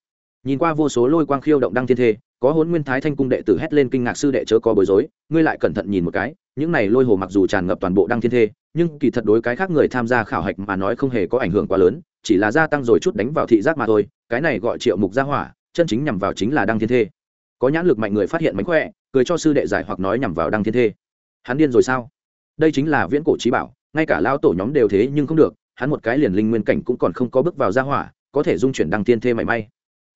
Nhìn qua vô số lôi quang khiêu động đăng thiên thế có hôn nguyên thái thanh cung đệ tử hét lên kinh ngạc sư đệ chớ có bối rối, ngươi lại cẩn thận nhìn một cái, những này lôi hồ mặc dù tràn ngập toàn bộ đăng thiên thê, nhưng kỳ thật đối cái khác người tham gia khảo hạch mà nói không hề có ảnh hưởng quá lớn, chỉ là gia tăng rồi chút đánh vào thị giác mà thôi, cái này gọi triệu mục gia hỏa, chân chính nhằm vào chính là đăng thiên thê có nhãn lực mạnh người phát hiện mánh khỏe, cười cho sư đệ giải hoặc nói nhằm vào đăng thiên thê. Hắn điên rồi sao? Đây chính là viễn cổ trí bảo, ngay cả lao tổ nhóm đều thế nhưng không được, hắn một cái liền linh nguyên cảnh cũng còn không có bước vào gia hỏa, có thể dung chuyển đăng thiên thê mảy may.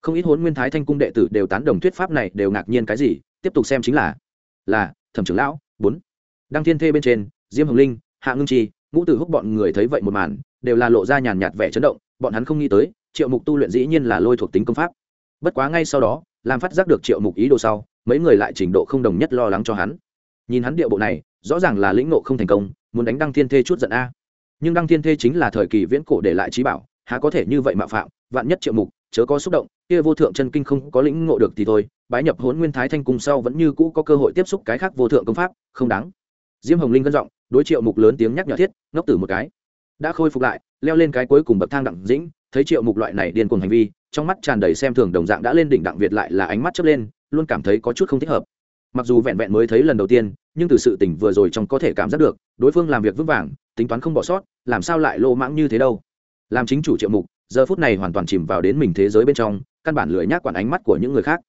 Không ít hốn nguyên thái thanh cung đệ tử đều tán đồng thuyết pháp này đều ngạc nhiên cái gì, tiếp tục xem chính là là, thẩm trưởng lão, bốn. Đăng thiên thê bên trên, diêm hồng linh, hạ ngưng chi, ngũ tử húc bọn người thấy vậy một màn, đều là lộ ra nhàn nhạt vẻ chấn động, bọn hắn không nghĩ tới, triệu mục tu luyện dĩ nhiên là lôi thuộc tính công pháp. Bất quá ngay sau đó làm phát giác được triệu mục ý đồ sau, mấy người lại trình độ không đồng nhất lo lắng cho hắn. Nhìn hắn điệu bộ này, rõ ràng là lĩnh ngộ không thành công, muốn đánh đăng thiên thê chút giận a. Nhưng đăng thiên thê chính là thời kỳ viễn cổ để lại trí bảo, há có thể như vậy mạo phạm, vạn nhất triệu mục, chớ có xúc động, kia vô thượng chân kinh không có lĩnh ngộ được thì thôi, bái nhập hốn nguyên thái thanh cung sau vẫn như cũ có cơ hội tiếp xúc cái khác vô thượng công pháp, không đáng. Diêm hồng linh gân giọng, đối triệu mục lớn tiếng nhắc nhở thiết, ngốc tử một cái. Đã khôi phục lại, leo lên cái cuối cùng bậc thang đặng dĩnh, thấy triệu mục loại này điên cuồng hành vi trong mắt tràn đầy xem thường đồng dạng đã lên đỉnh đặng việt lại là ánh mắt chớp lên, luôn cảm thấy có chút không thích hợp. Mặc dù vẹn vẹn mới thấy lần đầu tiên, nhưng từ sự tỉnh vừa rồi trong có thể cảm giác được, đối phương làm việc vững vàng, tính toán không bỏ sót, làm sao lại lô mãng như thế đâu. Làm chính chủ triệu mục, giờ phút này hoàn toàn chìm vào đến mình thế giới bên trong, căn bản lười nhác quản ánh mắt của những người khác.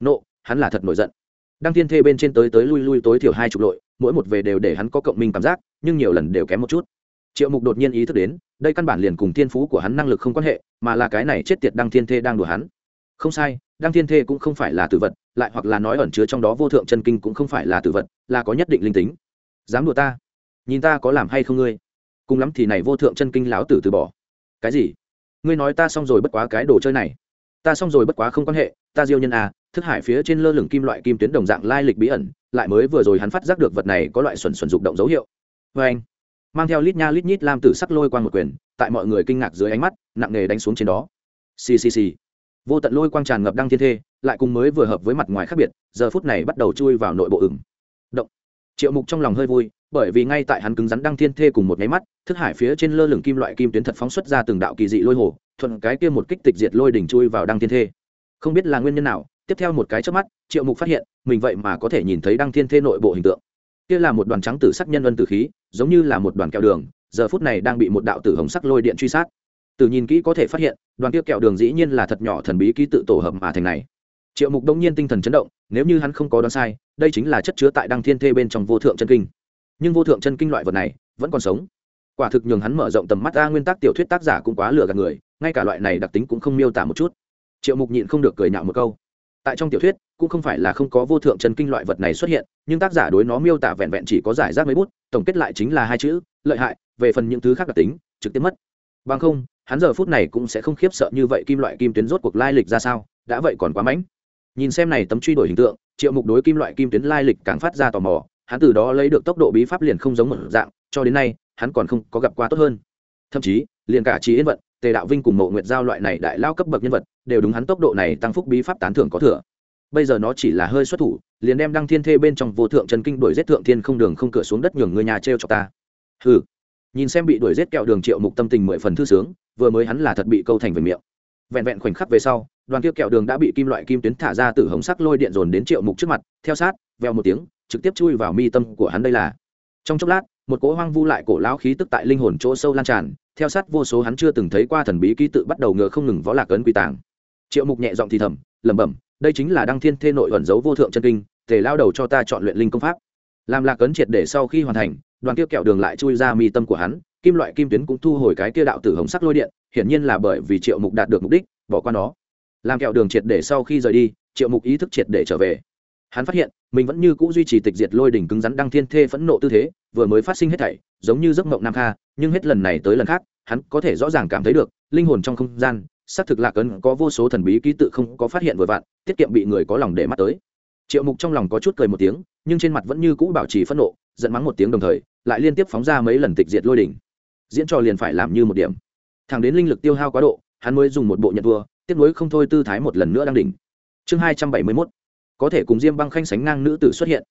Nộ, hắn là thật nổi giận. Đăng thiên thê bên trên tới tới lui lui tối thiểu hai chục lội, mỗi một về đều để hắn có cộng minh cảm giác, nhưng nhiều lần đều kém một chút triệu mục đột nhiên ý thức đến, đây căn bản liền cùng thiên phú của hắn năng lực không quan hệ, mà là cái này chết tiệt đăng thiên thê đang đùa hắn. Không sai, đăng thiên thê cũng không phải là tử vật, lại hoặc là nói ẩn chứa trong đó vô thượng chân kinh cũng không phải là tử vật, là có nhất định linh tính. Dám đùa ta? Nhìn ta có làm hay không ngươi? Cùng lắm thì này vô thượng chân kinh láo tử từ bỏ. Cái gì? Ngươi nói ta xong rồi bất quá cái đồ chơi này. Ta xong rồi bất quá không quan hệ, ta diêu nhân à thức hải phía trên lơ lửng kim loại kim tuyến đồng dạng lai lịch bí ẩn, lại mới vừa rồi hắn phát giác được vật này có loại xuẩn xuẩn dục động dấu hiệu. Vê anh mang theo lít nha lít nhít lam tử sắc lôi quang một quyền, tại mọi người kinh ngạc dưới ánh mắt, nặng nề đánh xuống trên đó. Ccc vô tận lôi quang tràn ngập đăng thiên thê, lại cùng mới vừa hợp với mặt ngoài khác biệt, giờ phút này bắt đầu chui vào nội bộ ửng. Động. Triệu mục trong lòng hơi vui, bởi vì ngay tại hắn cứng rắn đăng thiên thê cùng một nháy mắt, thức hải phía trên lơ lửng kim loại kim tuyến thật phóng xuất ra từng đạo kỳ dị lôi hồ, thuận cái kia một kích tịch diệt lôi đỉnh chui vào đăng thiên thê. Không biết là nguyên nhân nào, tiếp theo một cái trước mắt, triệu mục phát hiện, mình vậy mà có thể nhìn thấy đăng thiên thê nội bộ hình tượng kia là một đoàn trắng tử sắc nhân ân tử khí, giống như là một đoàn kẹo đường, giờ phút này đang bị một đạo tử hồng sắc lôi điện truy sát. Từ nhìn kỹ có thể phát hiện, đoàn kia kẹo đường dĩ nhiên là thật nhỏ thần bí ký tự tổ hợp mà thành này. Triệu mục đông nhiên tinh thần chấn động, nếu như hắn không có đoán sai, đây chính là chất chứa tại đăng thiên thê bên trong vô thượng chân kinh. Nhưng vô thượng chân kinh loại vật này, vẫn còn sống. Quả thực nhường hắn mở rộng tầm mắt ra, nguyên tắc tiểu thuyết tác giả cũng quá lừa gạt người, ngay cả loại này đặc tính cũng không miêu tả một chút. Triệu mục nhịn không được cười nhạo một câu tại trong tiểu thuyết, cũng không phải là không có vô thượng chân kinh loại vật này xuất hiện, nhưng tác giả đối nó miêu tả vẹn vẹn chỉ có giải rác mấy bút, tổng kết lại chính là hai chữ, lợi hại, về phần những thứ khác đặc tính, trực tiếp mất. Bằng không, hắn giờ phút này cũng sẽ không khiếp sợ như vậy kim loại kim tuyến rốt cuộc lai lịch ra sao, đã vậy còn quá mãnh. Nhìn xem này tấm truy đổi hình tượng, triệu mục đối kim loại kim tuyến lai lịch càng phát ra tò mò, hắn từ đó lấy được tốc độ bí pháp liền không giống một dạng, cho đến nay, hắn còn không có gặp qua tốt hơn. Thậm chí, liền cả trí yên vận tề đạo vinh cùng mộ nguyệt giao loại này đại lao cấp bậc nhân vật, đều đúng hắn tốc độ này tăng phúc bí pháp tán thưởng có thừa. Bây giờ nó chỉ là hơi xuất thủ, liền đem đăng thiên thê bên trong vô thượng trần kinh đuổi giết thượng thiên không đường không cửa xuống đất nhường người nhà t r e o cho ta. Hừ. Nhìn xem bị đuổi giết kẹo đường triệu mục tâm tình mười phần thư sướng, vừa mới hắn là thật bị câu thành về miệng. Vẹn vẹn khoảnh khắc về sau, đoàn kia kẹo đường đã bị kim loại kim tuyến thả ra từ hồng sắc lôi điện dồn đến triệu mục trước mặt, theo sát veo một tiếng, trực tiếp chui vào mi tâm của hắn đây là. Trong chốc lát, một cỗ hoang vu lại cổ lão khí tức tại linh hồn chỗ sâu lan tràn theo sát vô số hắn chưa từng thấy qua thần bí ký tự bắt đầu ngựa không ngừng võ lạc ấn quy tàng. Triệu mục nhẹ giọng thì thầm, lẩm bẩm, đây chính là đăng thiên thê nội ẩn dấu vô thượng chân kinh, tề lao đầu cho ta chọn luyện linh công pháp. Làm lạc ấn triệt để sau khi hoàn thành, đoàn kia kẹo đường lại chui ra mi tâm của hắn, kim loại kim tuyến cũng thu hồi cái kia đạo tử hồng sắc lôi điện, hiển nhiên là bởi vì triệu mục đạt được mục đích, bỏ qua nó. Làm kẹo đường triệt để sau khi rời đi, triệu mục ý thức triệt để trở về hắn phát hiện, mình vẫn như c ũ duy trì tịch diệt lôi đỉnh cứng rắn đăng thiên thê phẫn nộ tư thế, vừa mới phát sinh hết thảy, giống như giấc mộng nam kha, nhưng hết lần này tới lần khác, hắn có thể rõ ràng cảm thấy được, linh hồn trong không gian, xác thực lạc ấn có vô số thần bí ký tự không có phát hiện vừa vặn, tiết kiệm bị người có lòng để mắt tới. Triệu mục trong lòng có chút cười một tiếng, nhưng trên mặt vẫn như cũ bảo trì phẫn nộ, giận mắng một tiếng đồng thời, lại liên tiếp phóng ra mấy lần tịch diệt lôi đỉnh. Diễn trò liền phải làm như một điểm. Thẳng đến linh lực tiêu hao quá độ, hắn mới dùng một bộ nhận thua tiếp nối không thôi tư thái một lần nữa đang đỉnh. Chương hai trăm bảy mươi mốt có thể cùng diêm băng khanh sánh ngang nữ tử xuất hiện.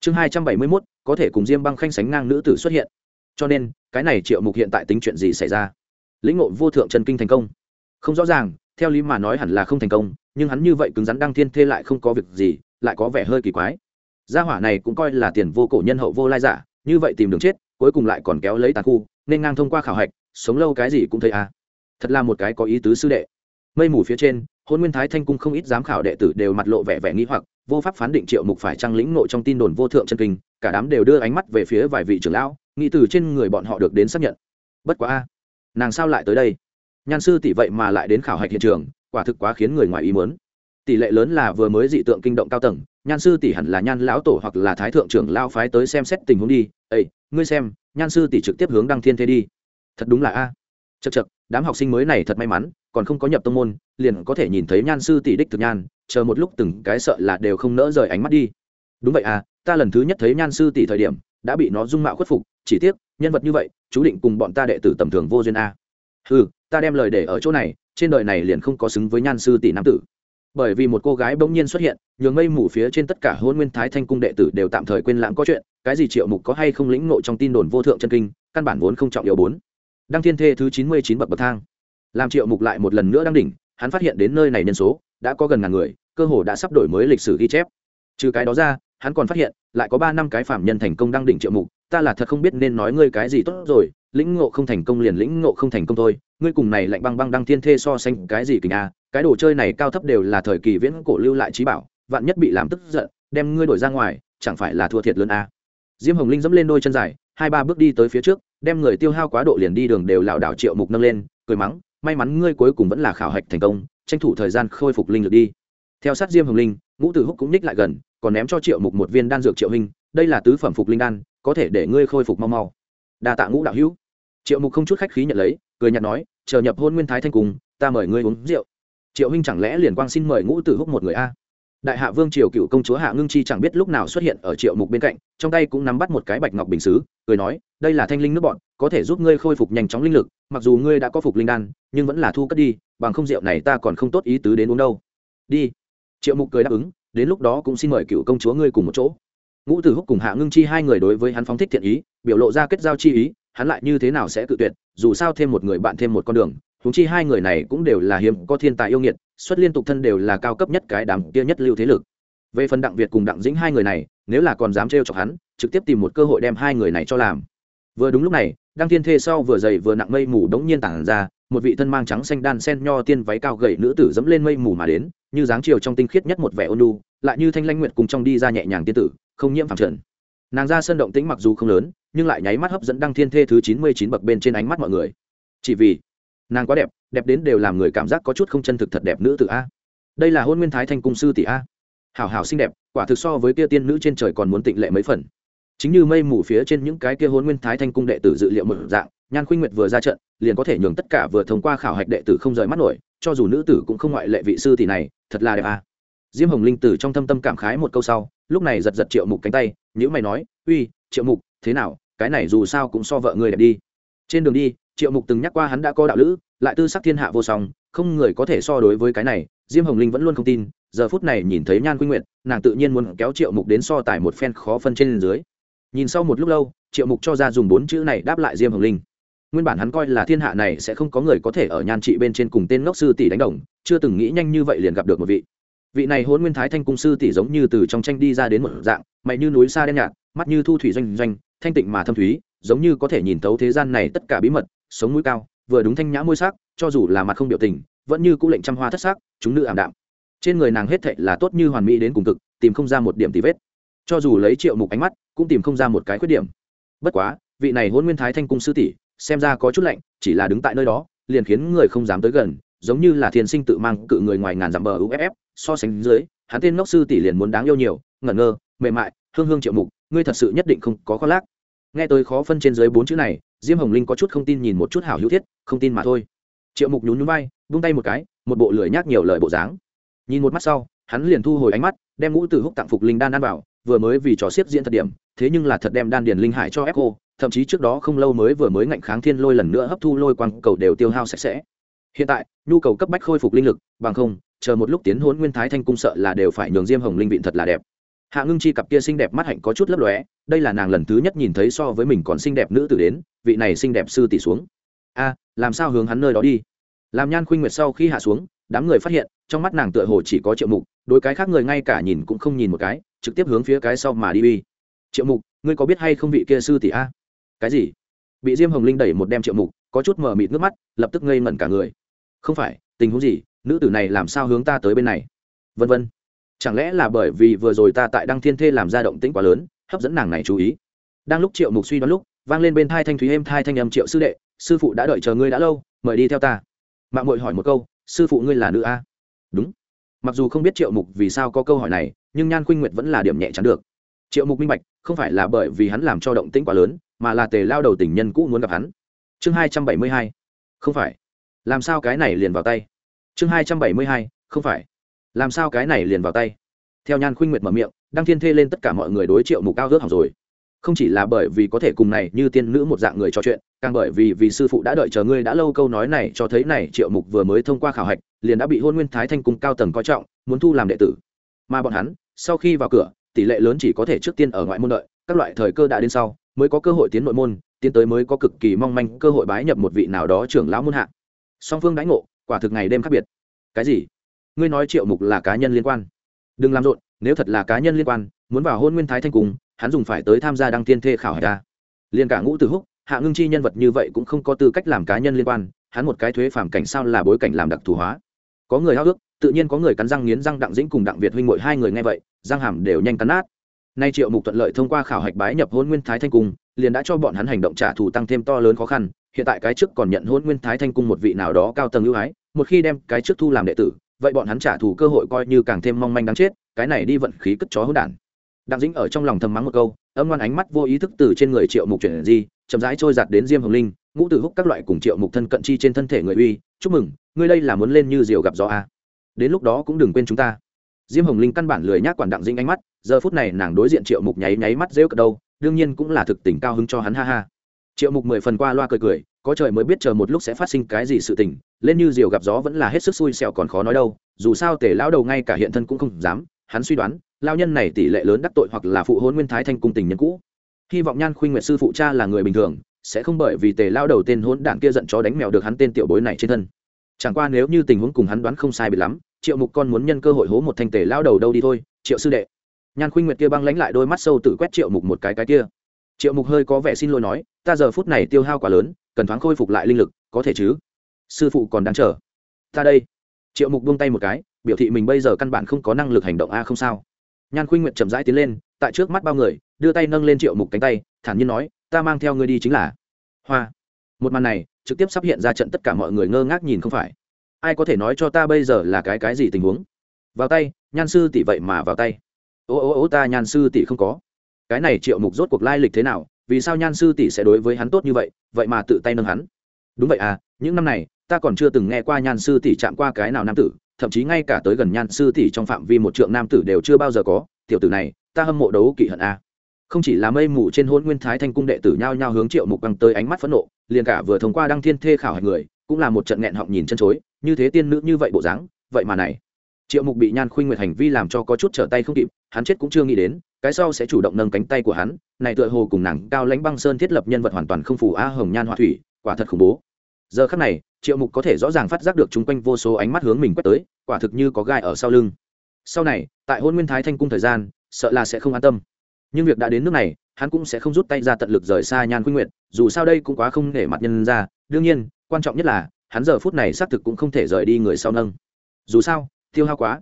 Chương hai trăm bảy mươi mốt, có thể cùng diêm băng khanh sánh ngang nữ tử xuất hiện. Cho nên, cái này triệu mục hiện tại tính chuyện gì xảy ra? Lĩnh ngộ vô thượng trần kinh thành công. Không rõ ràng, theo lý mà nói hẳn là không thành công, nhưng hắn như vậy cứng rắn đăng thiên thê lại không có việc gì, lại có vẻ hơi kỳ quái. Gia hỏa này cũng coi là tiền vô cổ nhân hậu vô lai giả, như vậy tìm đường chết, cuối cùng lại còn kéo lấy tàn khu, nên ngang thông qua khảo hạch, sống lâu cái gì cũng thấy à. Thật là một cái có ý tứ sư đệ mây mù phía trên, hôn nguyên thái thanh cung không ít giám khảo đệ tử đều mặt lộ vẻ vẻ nghĩ hoặc, vô pháp phán định triệu mục phải trăng lĩnh nội trong tin đồn vô thượng chân kinh, cả đám đều đưa ánh mắt về phía vài vị trưởng lão, nghĩ từ trên người bọn họ được đến xác nhận. Bất quá a, nàng sao lại tới đây? Nhan sư tỷ vậy mà lại đến khảo hạch hiện trường, quả thực quá khiến người ngoài ý muốn. Tỷ lệ lớn là vừa mới dị tượng kinh động cao tầng, nhan sư tỷ hẳn là nhan lão tổ hoặc là thái thượng trưởng lao phái tới xem xét tình huống đi. Ây ngươi xem, nhan sư tỷ trực tiếp hướng đăng thiên thế đi. Thật đúng là a. Chật chật đám học sinh mới này thật may mắn còn không có nhập tông môn, liền có thể nhìn thấy nhan sư tỷ đích thực nhan, chờ một lúc từng cái sợ là đều không nỡ rời ánh mắt đi. Đúng vậy à ta lần thứ nhất thấy nhan sư tỷ thời điểm, đã bị nó dung mạo khuất phục, chỉ tiếc, nhân vật như vậy, chú định cùng bọn ta đệ tử tầm thường vô duyên a. Ừ ta đem lời để ở chỗ này, trên đời này liền không có xứng với nhan sư tỷ nam tử. Bởi vì một cô gái bỗng nhiên xuất hiện, nhường mây mù phía trên tất cả hôn nguyên thái thanh cung đệ tử đều tạm thời quên lãng có chuyện, cái gì triệu mục có hay không lĩnh ngộ trong tin đồn vô thượng chân kinh, căn bản vốn không trọng yếu bốn. Đăng thiên thê thứ chín mươi chín bậc bậc thang làm triệu mục lại một lần nữa đăng đỉnh, hắn phát hiện đến nơi này nhân số đã có gần ngàn người, cơ hồ đã sắp đổi mới lịch sử ghi chép. Trừ cái đó ra, hắn còn phát hiện, lại có ba năm cái phạm nhân thành công đăng đỉnh triệu mục, ta là thật không biết nên nói ngươi cái gì tốt rồi, lĩnh ngộ không thành công liền lĩnh ngộ không thành công thôi, ngươi cùng này lạnh băng băng đăng thiên thê so sánh cái gì kình a cái đồ chơi này cao thấp đều là thời kỳ viễn cổ lưu lại trí bảo, vạn nhất bị làm tức giận, đem ngươi đổi ra ngoài, chẳng phải là thua thiệt lớn a diêm hồng linh dẫm lên đôi chân dài, hai ba bước đi tới phía trước, đem người tiêu hao quá độ liền đi đường đều lảo đảo triệu mục nâng lên, cười mắng may mắn ngươi cuối cùng vẫn là khảo hạch thành công, tranh thủ thời gian khôi phục linh lực đi. Theo sát diêm hồng linh, ngũ tử húc cũng ních lại gần, còn ném cho triệu mục một viên đan dược triệu hình đây là tứ phẩm phục linh đan, có thể để ngươi khôi phục mau mau. Đa tạ ngũ đạo hữu. Triệu mục không chút khách khí nhận lấy, cười nhạt nói, chờ nhập hôn nguyên thái thanh cùng, ta mời ngươi uống rượu. Triệu huynh chẳng lẽ liền quang xin mời ngũ tử húc một người a? Đại hạ vương triều cựu công chúa hạ ngưng chi chẳng biết lúc nào xuất hiện ở triệu mục bên cạnh, trong tay cũng nắm bắt một cái bạch ngọc bình xứ, cười nói, đây là thanh linh nước bọn, có thể giúp ngươi khôi phục nhanh chóng linh lực mặc dù ngươi đã có phục linh đan, nhưng vẫn là thu cất đi, bằng không rượu này ta còn không tốt ý tứ đến uống đâu. Đi. Triệu mục cười đáp ứng, đến lúc đó cũng xin mời cựu công chúa ngươi cùng một chỗ. Ngũ tử húc cùng hạ ngưng chi hai người đối với hắn phóng thích thiện ý, biểu lộ ra kết giao chi ý, hắn lại như thế nào sẽ cự tuyệt, dù sao thêm một người bạn thêm một con đường húng chi hai người này cũng đều là hiếm có thiên tài yêu nghiệt, xuất liên tục thân đều là cao cấp nhất cái đám kia nhất lưu thế lực. Về phần đặng việt cùng đặng dĩnh hai người này, nếu là còn dám trêu chọc hắn, trực tiếp tìm một cơ hội đem hai người này cho làm. Vừa đúng lúc này đăng thiên thê sau vừa dày vừa nặng mây mù đống nhiên tản ra, một vị thân mang trắng xanh đan sen nho tiên váy cao gầy nữ tử dẫm lên mây mù mà đến, như dáng chiều trong tinh khiết nhất một vẻ ôn lu lại như thanh lanh nguyệt cùng trong đi ra nhẹ nhàng tiên tử, không nhiễm phẳng trần. Nàng ra sân động tĩnh mặc dù không lớn, nhưng lại nháy mắt hấp dẫn đăng thiên thê thứ chín mươi chín bậc bên trên ánh mắt mọi người. Chỉ vì, nàng quá đẹp đẹp đến đều làm người cảm giác có chút không chân thực thật đẹp nữ tử a. Đây là hôn nguyên thái thanh cung sư tỷ a. Hảo hảo xinh đẹp, quả thực so với kia tiên nữ trên trời còn muốn tịnh lệ mấy phần chính như mây mù phía trên những cái kia hôn nguyên thái thanh cung đệ tử dự liệu một dạng, nhan khuynh nguyệt vừa ra trận, liền có thể nhường tất cả vừa thông qua khảo hạch đệ tử không rời mắt nổi, cho dù nữ tử cũng không ngoại lệ vị sư thì này, thật là đẹp à. Diêm hồng linh tử trong thâm tâm cảm khái một câu sau, lúc này giật giật triệu mục cánh tay nhữ mày nói, uy, triệu mục, thế nào, cái này dù sao cũng so vợ người đẹp đi. Trên đường đi, triệu mục từng nhắc qua hắn đã có đạo lữ, lại tư sắc thiên hạ vô song, không người có thể so đối với cái này, diêm hồng linh vẫn luôn không tin, giờ phút này nhìn thấy nhan quynh nguyện nàng tự nhiên muốn kéo triệu mục đến so tài một phen khó phân trên dưới nhìn sau một lúc lâu, triệu mục cho ra dùng bốn chữ này đáp lại diêm hồng linh. Nguyên bản hắn coi là thiên hạ này sẽ không có người có thể ở nhan trị bên trên cùng tên ngốc sư tỷ đánh đồng, chưa từng nghĩ nhanh như vậy liền gặp được một vị. Vị này hôn nguyên thái thanh cung sư tỷ giống như từ trong tranh đi ra đến một dạng, mày như núi xa đen nhạt, mắt như thu thủy doanh doanh, thanh tịnh mà thâm thúy, giống như có thể nhìn thấu thế gian này tất cả bí mật, sống mũi cao, vừa đúng thanh nhã môi sắc, cho dù là mặt không biểu tình, vẫn như cũ lệnh trăm hoa thất sắc, chúng nữ ảm đạm. Trên người nàng hết thệ là tốt như hoàn mỹ đến cùng cực, tìm không ra một điểm tì vết. Cho dù lấy triệu mục ánh mắt cũng tìm không ra một cái khuyết điểm. Bất quá, vị này hôn nguyên thái thanh cung sư tỷ, xem ra có chút lạnh, chỉ là đứng tại nơi đó, liền khiến người không dám tới gần, giống như là thiên sinh tự mang cự người ngoài ngàn dặm bờ uff so sánh dưới, hắn tên ngốc sư tỷ liền muốn đáng yêu nhiều, ngẩn ngơ, mềm mại, hương hương triệu mục, ngươi thật sự nhất định không có khoác lác. Nghe tôi khó phân trên dưới bốn chữ này, diêm hồng linh có chút không tin nhìn một chút hảo hữu thiết, không tin mà thôi. Triệu mục nhún nhún vai, vung tay một cái, một bộ lười nhác nhiều lời bộ dáng. Nhìn một mắt sau, hắn liền thu hồi ánh mắt, đem ngũ tử húc tặng phục linh đan đan vào vừa mới vì trò xiết diễn thật điểm, thế nhưng là thật đem đan điền linh hải cho echo thậm chí trước đó không lâu mới vừa mới ngạnh kháng thiên lôi lần nữa hấp thu lôi quang, cầu đều tiêu hao sạch sẽ. Hiện tại, nhu cầu cấp bách khôi phục linh lực, bằng không, chờ một lúc tiến hốn nguyên thái thanh cung sợ là đều phải nhường diêm hồng linh vịn thật là đẹp. Hạ ngưng chi cặp kia xinh đẹp mắt hạnh có chút lấp lóe, đây là nàng lần thứ nhất nhìn thấy so với mình còn xinh đẹp nữ tử đến, vị này xinh đẹp sư tỷ xuống. A, làm sao hướng hắn nơi đó đi? Làm nhan khuynh nguyệt sau khi hạ xuống, đám người phát hiện, trong mắt nàng tựa hồ chỉ có triệu mục, đối cái khác người ngay cả nhìn cũng không nhìn một cái trực tiếp hướng phía cái sau mà đi uy. Triệu mục, ngươi có biết hay không vị kia sư tỷ a? Cái gì? Bị diêm hồng linh đẩy một đem triệu mục, có chút mờ mịt nước mắt, lập tức ngây ngẩn cả người. Không phải, tình huống gì? Nữ tử này làm sao hướng ta tới bên này? Vân vân. Chẳng lẽ là bởi vì vừa rồi ta tại đăng thiên thê làm ra động tĩnh quá lớn, hấp dẫn nàng này chú ý? Đang lúc triệu mục suy đoán lúc, vang lên bên thai thanh thúy êm thai thanh âm, triệu sư đệ, sư phụ đã đợi chờ ngươi đã lâu, mời đi theo ta. Mạng mội hỏi một câu, sư phụ ngươi là nữ a? Đúng mặc dù không biết triệu mục vì sao có câu hỏi này, nhưng nhan khuynh nguyệt vẫn là điểm nhẹ chắn được. Triệu mục minh bạch, không phải là bởi vì hắn làm cho động tĩnh quá lớn, mà là tề lao đầu tình nhân cũ muốn gặp hắn. Chương hai trăm bảy mươi hai. Không phải. Làm sao cái này liền vào tay? Chương hai trăm bảy mươi hai, không phải. Làm sao cái này liền vào tay? Theo nhan khuynh nguyệt mở miệng đăng thiên thê lên tất cả mọi người đối triệu mục cao ước hỏng rồi không chỉ là bởi vì có thể cùng này như tiên nữ một dạng người trò chuyện, càng bởi vì vì sư phụ đã đợi chờ ngươi đã lâu câu nói này cho thấy này triệu mục vừa mới thông qua khảo hạch, liền đã bị hôn nguyên thái thanh cung cao tầng coi trọng, muốn thu làm đệ tử. Mà bọn hắn, sau khi vào cửa, tỷ lệ lớn chỉ có thể trước tiên ở ngoại môn đợi, các loại thời cơ đã đến sau, mới có cơ hội tiến nội môn, tiến tới mới có cực kỳ mong manh cơ hội bái nhập một vị nào đó trưởng lão môn hạ. Song phương đãi ngộ, quả thực ngày đêm khác biệt. Cái gì? Ngươi nói triệu mục là cá nhân liên quan. Đừng làm rộn, nếu thật là cá nhân liên quan, muốn vào hôn nguyên thái thanh cung hắn dùng phải tới tham gia đăng tiên thê khảo hải ta. Liền cả ngũ từ húc, hạ ngưng chi nhân vật như vậy cũng không có tư cách làm cá nhân liên quan, hắn một cái thuế phàm cảnh sao là bối cảnh làm đặc thù hóa. Có người hao ước, tự nhiên có người cắn răng nghiến răng đặng dĩnh cùng đặng việt huynh mội hai người nghe vậy, răng hàm đều nhanh cắn nát. Nay triệu mục thuận lợi thông qua khảo hạch bái nhập hôn nguyên thái thanh cung, liền đã cho bọn hắn hành động trả thù tăng thêm to lớn khó khăn, hiện tại cái trước còn nhận hôn nguyên thái thanh cung một vị nào đó cao tầng ưu ái, một khi đem cái trước thu làm đệ tử, vậy bọn hắn trả thù cơ hội coi như càng thêm mong manh đáng chết, cái này đi vận khí cất chó hỗn đản đặng dĩnh ở trong lòng thầm mắng một câu, âm ngoan ánh mắt vô ý thức từ trên người triệu mục chuyển di, chậm rãi trôi giặt đến diêm hồng linh, ngũ tử húc các loại cùng triệu mục thân cận chi trên thân thể người uy, chúc mừng, ngươi đây là muốn lên như diều gặp gió a đến lúc đó cũng đừng quên chúng ta. Diêm hồng linh căn bản lười nhác quản đặng Dĩnh ánh mắt, giờ phút này nàng đối diện triệu mục nháy nháy mắt rêu cợt đâu đương nhiên cũng là thực tình cao hứng cho hắn, ha ha. Triệu mục mười phần qua loa cười cười, có trời mới biết chờ một lúc sẽ phát sinh cái gì sự tình, lên như diều gặp gió vẫn là hết sức xui xẹo còn khó nói đâu, dù sao tể lão đầu ngay cả hiện thân cũng không dám, hắn suy đoán lao nhân này tỷ lệ lớn đắc tội hoặc là phụ hôn nguyên thái thanh cung tình nhân cũ. Hy vọng nhan khuynh nguyệt sư phụ cha là người bình thường, sẽ không bởi vì tề lao đầu tên hôn đảng kia giận chó đánh mèo được hắn tên tiểu bối này trên thân. Chẳng qua nếu như tình huống cùng hắn đoán không sai bị lắm, triệu mục con muốn nhân cơ hội hố một thanh tề lao đầu đâu đi thôi, triệu sư đệ. Nhan khuynh nguyệt kia băng lánh lại đôi mắt sâu tự quét triệu mục một cái cái kia. Triệu mục hơi có vẻ xin lỗi nói, ta giờ phút này tiêu hao quá lớn, cần thoáng khôi phục lại linh lực, có thể chứ? Sư phụ còn đang chờ. Ta đây. Triệu mục buông tay một cái, biểu thị mình bây giờ căn bản không có năng lực hành động a không sao nhan khuynh nguyệt chậm rãi tiến lên, tại trước mắt bao người, đưa tay nâng lên triệu mục cánh tay, thản nhiên nói, ta mang theo ngươi đi chính là. Hoa. Một màn này, trực tiếp sắp hiện ra trận tất cả mọi người ngơ ngác nhìn không phải. Ai có thể nói cho ta bây giờ là cái cái gì tình huống? Vào tay, nhan sư tỷ vậy mà vào tay. Ô ô ô, ta nhan sư tỷ không có. Cái này triệu mục rốt cuộc lai lịch thế nào, vì sao nhan sư tỷ sẽ đối với hắn tốt như vậy vậy mà tự tay nâng hắn? Đúng vậy à những năm này, ta còn chưa từng nghe qua nhan sư tỷ chạm qua cái nào nam tử thậm chí ngay cả tới gần nhan sư tỷ trong phạm vi một trượng nam tử đều chưa bao giờ có, tiểu tử này, ta hâm mộ đấu kỵ hận a. Không chỉ là mây mù trên hôn nguyên thái thanh cung đệ tử nhao nhao hướng triệu mục băng tới ánh mắt phẫn nộ, liền cả vừa thông qua đăng thiên thê khảo hạch người, cũng là một trận nghẹn họng nhìn chân chối, như thế tiên nữ như vậy bộ dáng, vậy mà này. Triệu mục bị nhan khuynh nguyệt hành vi làm cho có chút trở tay không kịp, hắn chết cũng chưa nghĩ đến, cái sau sẽ chủ động nâng cánh tay của hắn, này tựa hồ cùng nàng cao lãnh băng sơn thiết lập nhân vật hoàn toàn không phù a hồng nhan hòa thủy, quả thật khủng bố. Giờ khắc này triệu mục có thể rõ ràng phát giác được chung quanh vô số ánh mắt hướng mình quét tới, quả thực như có gai ở sau lưng. Sau này, tại hôn nguyên thái thanh cung thời gian, sợ là sẽ không an tâm. Nhưng việc đã đến nước này, hắn cũng sẽ không rút tay ra tận lực rời xa nhan khuynh nguyện dù sao đây cũng quá không để mặt nhân ra. Đương nhiên, quan trọng nhất là, hắn giờ phút này xác thực cũng không thể rời đi người sau nâng. Dù sao, tiêu hao quá.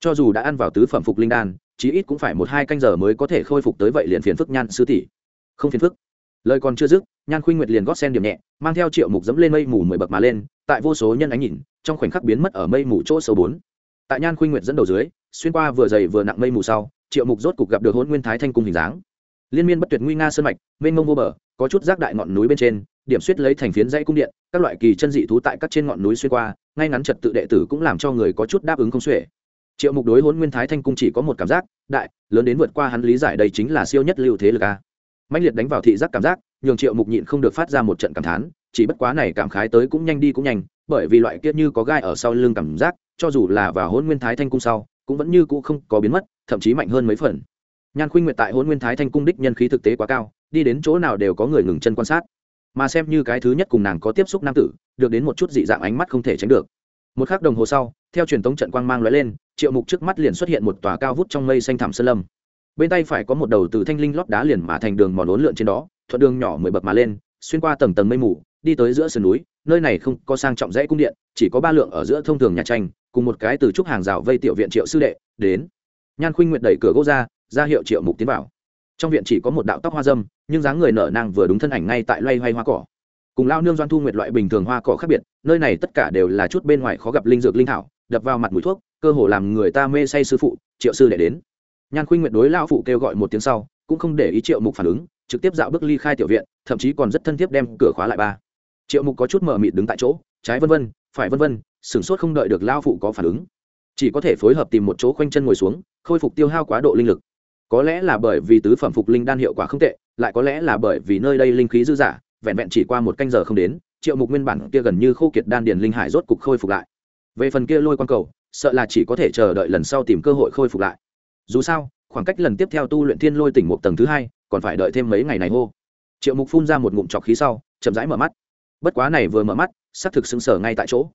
Cho dù đã ăn vào tứ phẩm phục linh đan, chí ít cũng phải một hai canh giờ mới có thể khôi phục tới vậy liền phiền phức nhan sư tỷ. Không phiền phức. Lời còn chưa dứt nhan khuynh nguyệt liền gót sen điểm nhẹ, mang theo triệu mục dẫm lên mây mù mười bậc mà lên, tại vô số nhân ánh nhìn, trong khoảnh khắc biến mất ở mây mù chỗ sâu bốn. Tại nhan khuynh nguyệt dẫn đầu dưới, xuyên qua vừa dày vừa nặng mây mù sau, triệu mục rốt cục gặp được hôn nguyên thái thanh cung hình dáng. Liên miên bất tuyệt nguy nga sơn mạch, mênh mông vô bờ, có chút rác đại ngọn núi bên trên, điểm suýt lấy thành phiến dãy cung điện, các loại kỳ chân dị thú tại các trên ngọn núi xuyên qua, ngay ngắn trật tự đệ tử cũng làm cho người có chút đáp ứng không xuể. Triệu mục đối hôn nguyên thái thanh cung chỉ có một cảm giác, đại, lớn đến vượt qua hắn lý giải đây chính là siêu nhất lưu thế lực a. Mạnh liệt đánh vào thị giác cảm giác nhường triệu mục nhịn không được phát ra một trận cảm thán, chỉ bất quá này cảm khái tới cũng nhanh đi cũng nhanh, bởi vì loại kia như có gai ở sau lưng cảm giác, cho dù là vào hôn nguyên thái thanh cung sau, cũng vẫn như cũ không có biến mất, thậm chí mạnh hơn mấy phần. Nhan khuynh nguyệt tại hôn nguyên thái thanh cung đích nhân khí thực tế quá cao, đi đến chỗ nào đều có người ngừng chân quan sát. Mà xem như cái thứ nhất cùng nàng có tiếp xúc nam tử, được đến một chút dị dạng ánh mắt không thể tránh được. Một k h ắ c đồng hồ sau, theo truyền thống trận quang mang l ó e lên, triệu mục trước mắt liền xuất hiện một tòa cao vút trong mây xanh thảm sơn lâm. Bên tay phải có một đầu từ thanh linh lót đá liền mà thành đường mòn lốn lượn trên đó thuận đường nhỏ mười bậc mà lên, xuyên qua tầng tầng mây mù, đi tới giữa sườn núi, nơi này không có sang trọng dãy cung điện, chỉ có ba lượng ở giữa thông thường nhà tranh, cùng một cái từ trúc hàng rào vây tiểu viện triệu sư đệ, đến. Nhan khuynh nguyệt đẩy cửa gỗ ra ra hiệu triệu mục tiến vào. Trong viện chỉ có một đạo tóc hoa dâm, nhưng dáng người nở nang vừa đúng thân ảnh ngay tại loay hoay hoa cỏ. Cùng lao nương doan thu nguyệt loại bình thường hoa cỏ khác biệt, nơi này tất cả đều là chút bên ngoài khó gặp linh dược linh thảo, đập vào mặt mũi thuốc, cơ hồ làm người ta mê say sư phụ, triệu sư để đến. Nhan khuynh nguyệt đối lao phụ kêu gọi một tiếng sau, cũng không để ý triệu mục phản ứng trực tiếp dạo bước ly khai tiểu viện, thậm chí còn rất thân thiết đem cửa khóa lại ba. Triệu mục có chút mờ mịt đứng tại chỗ, trái vân vân, phải vân vân, sửng sốt không đợi được lao phụ có phản ứng. Chỉ có thể phối hợp tìm một chỗ khoanh chân ngồi xuống, khôi phục tiêu hao quá độ linh lực. Có lẽ là bởi vì tứ phẩm phục linh đan hiệu quả không tệ, lại có lẽ là bởi vì nơi đây linh khí dư dả vẹn vẹn chỉ qua một canh giờ không đến, triệu mục nguyên bản kia gần như khô kiệt đan điền linh hải rốt cục khôi phục lại. Về phần kia lôi quan cầu, sợ là chỉ có thể chờ đợi lần sau tìm cơ hội khôi phục lại. Dù sao, khoảng cách lần tiếp theo tu luyện thiên lôi tỉnh một tầng thứ hai còn phải đợi thêm mấy ngày này hô. Triệu mục phun ra một ngụm trọc khí sau, chậm rãi mở mắt. Bất quá này vừa mở mắt xác thực xứng sở ngay tại chỗ.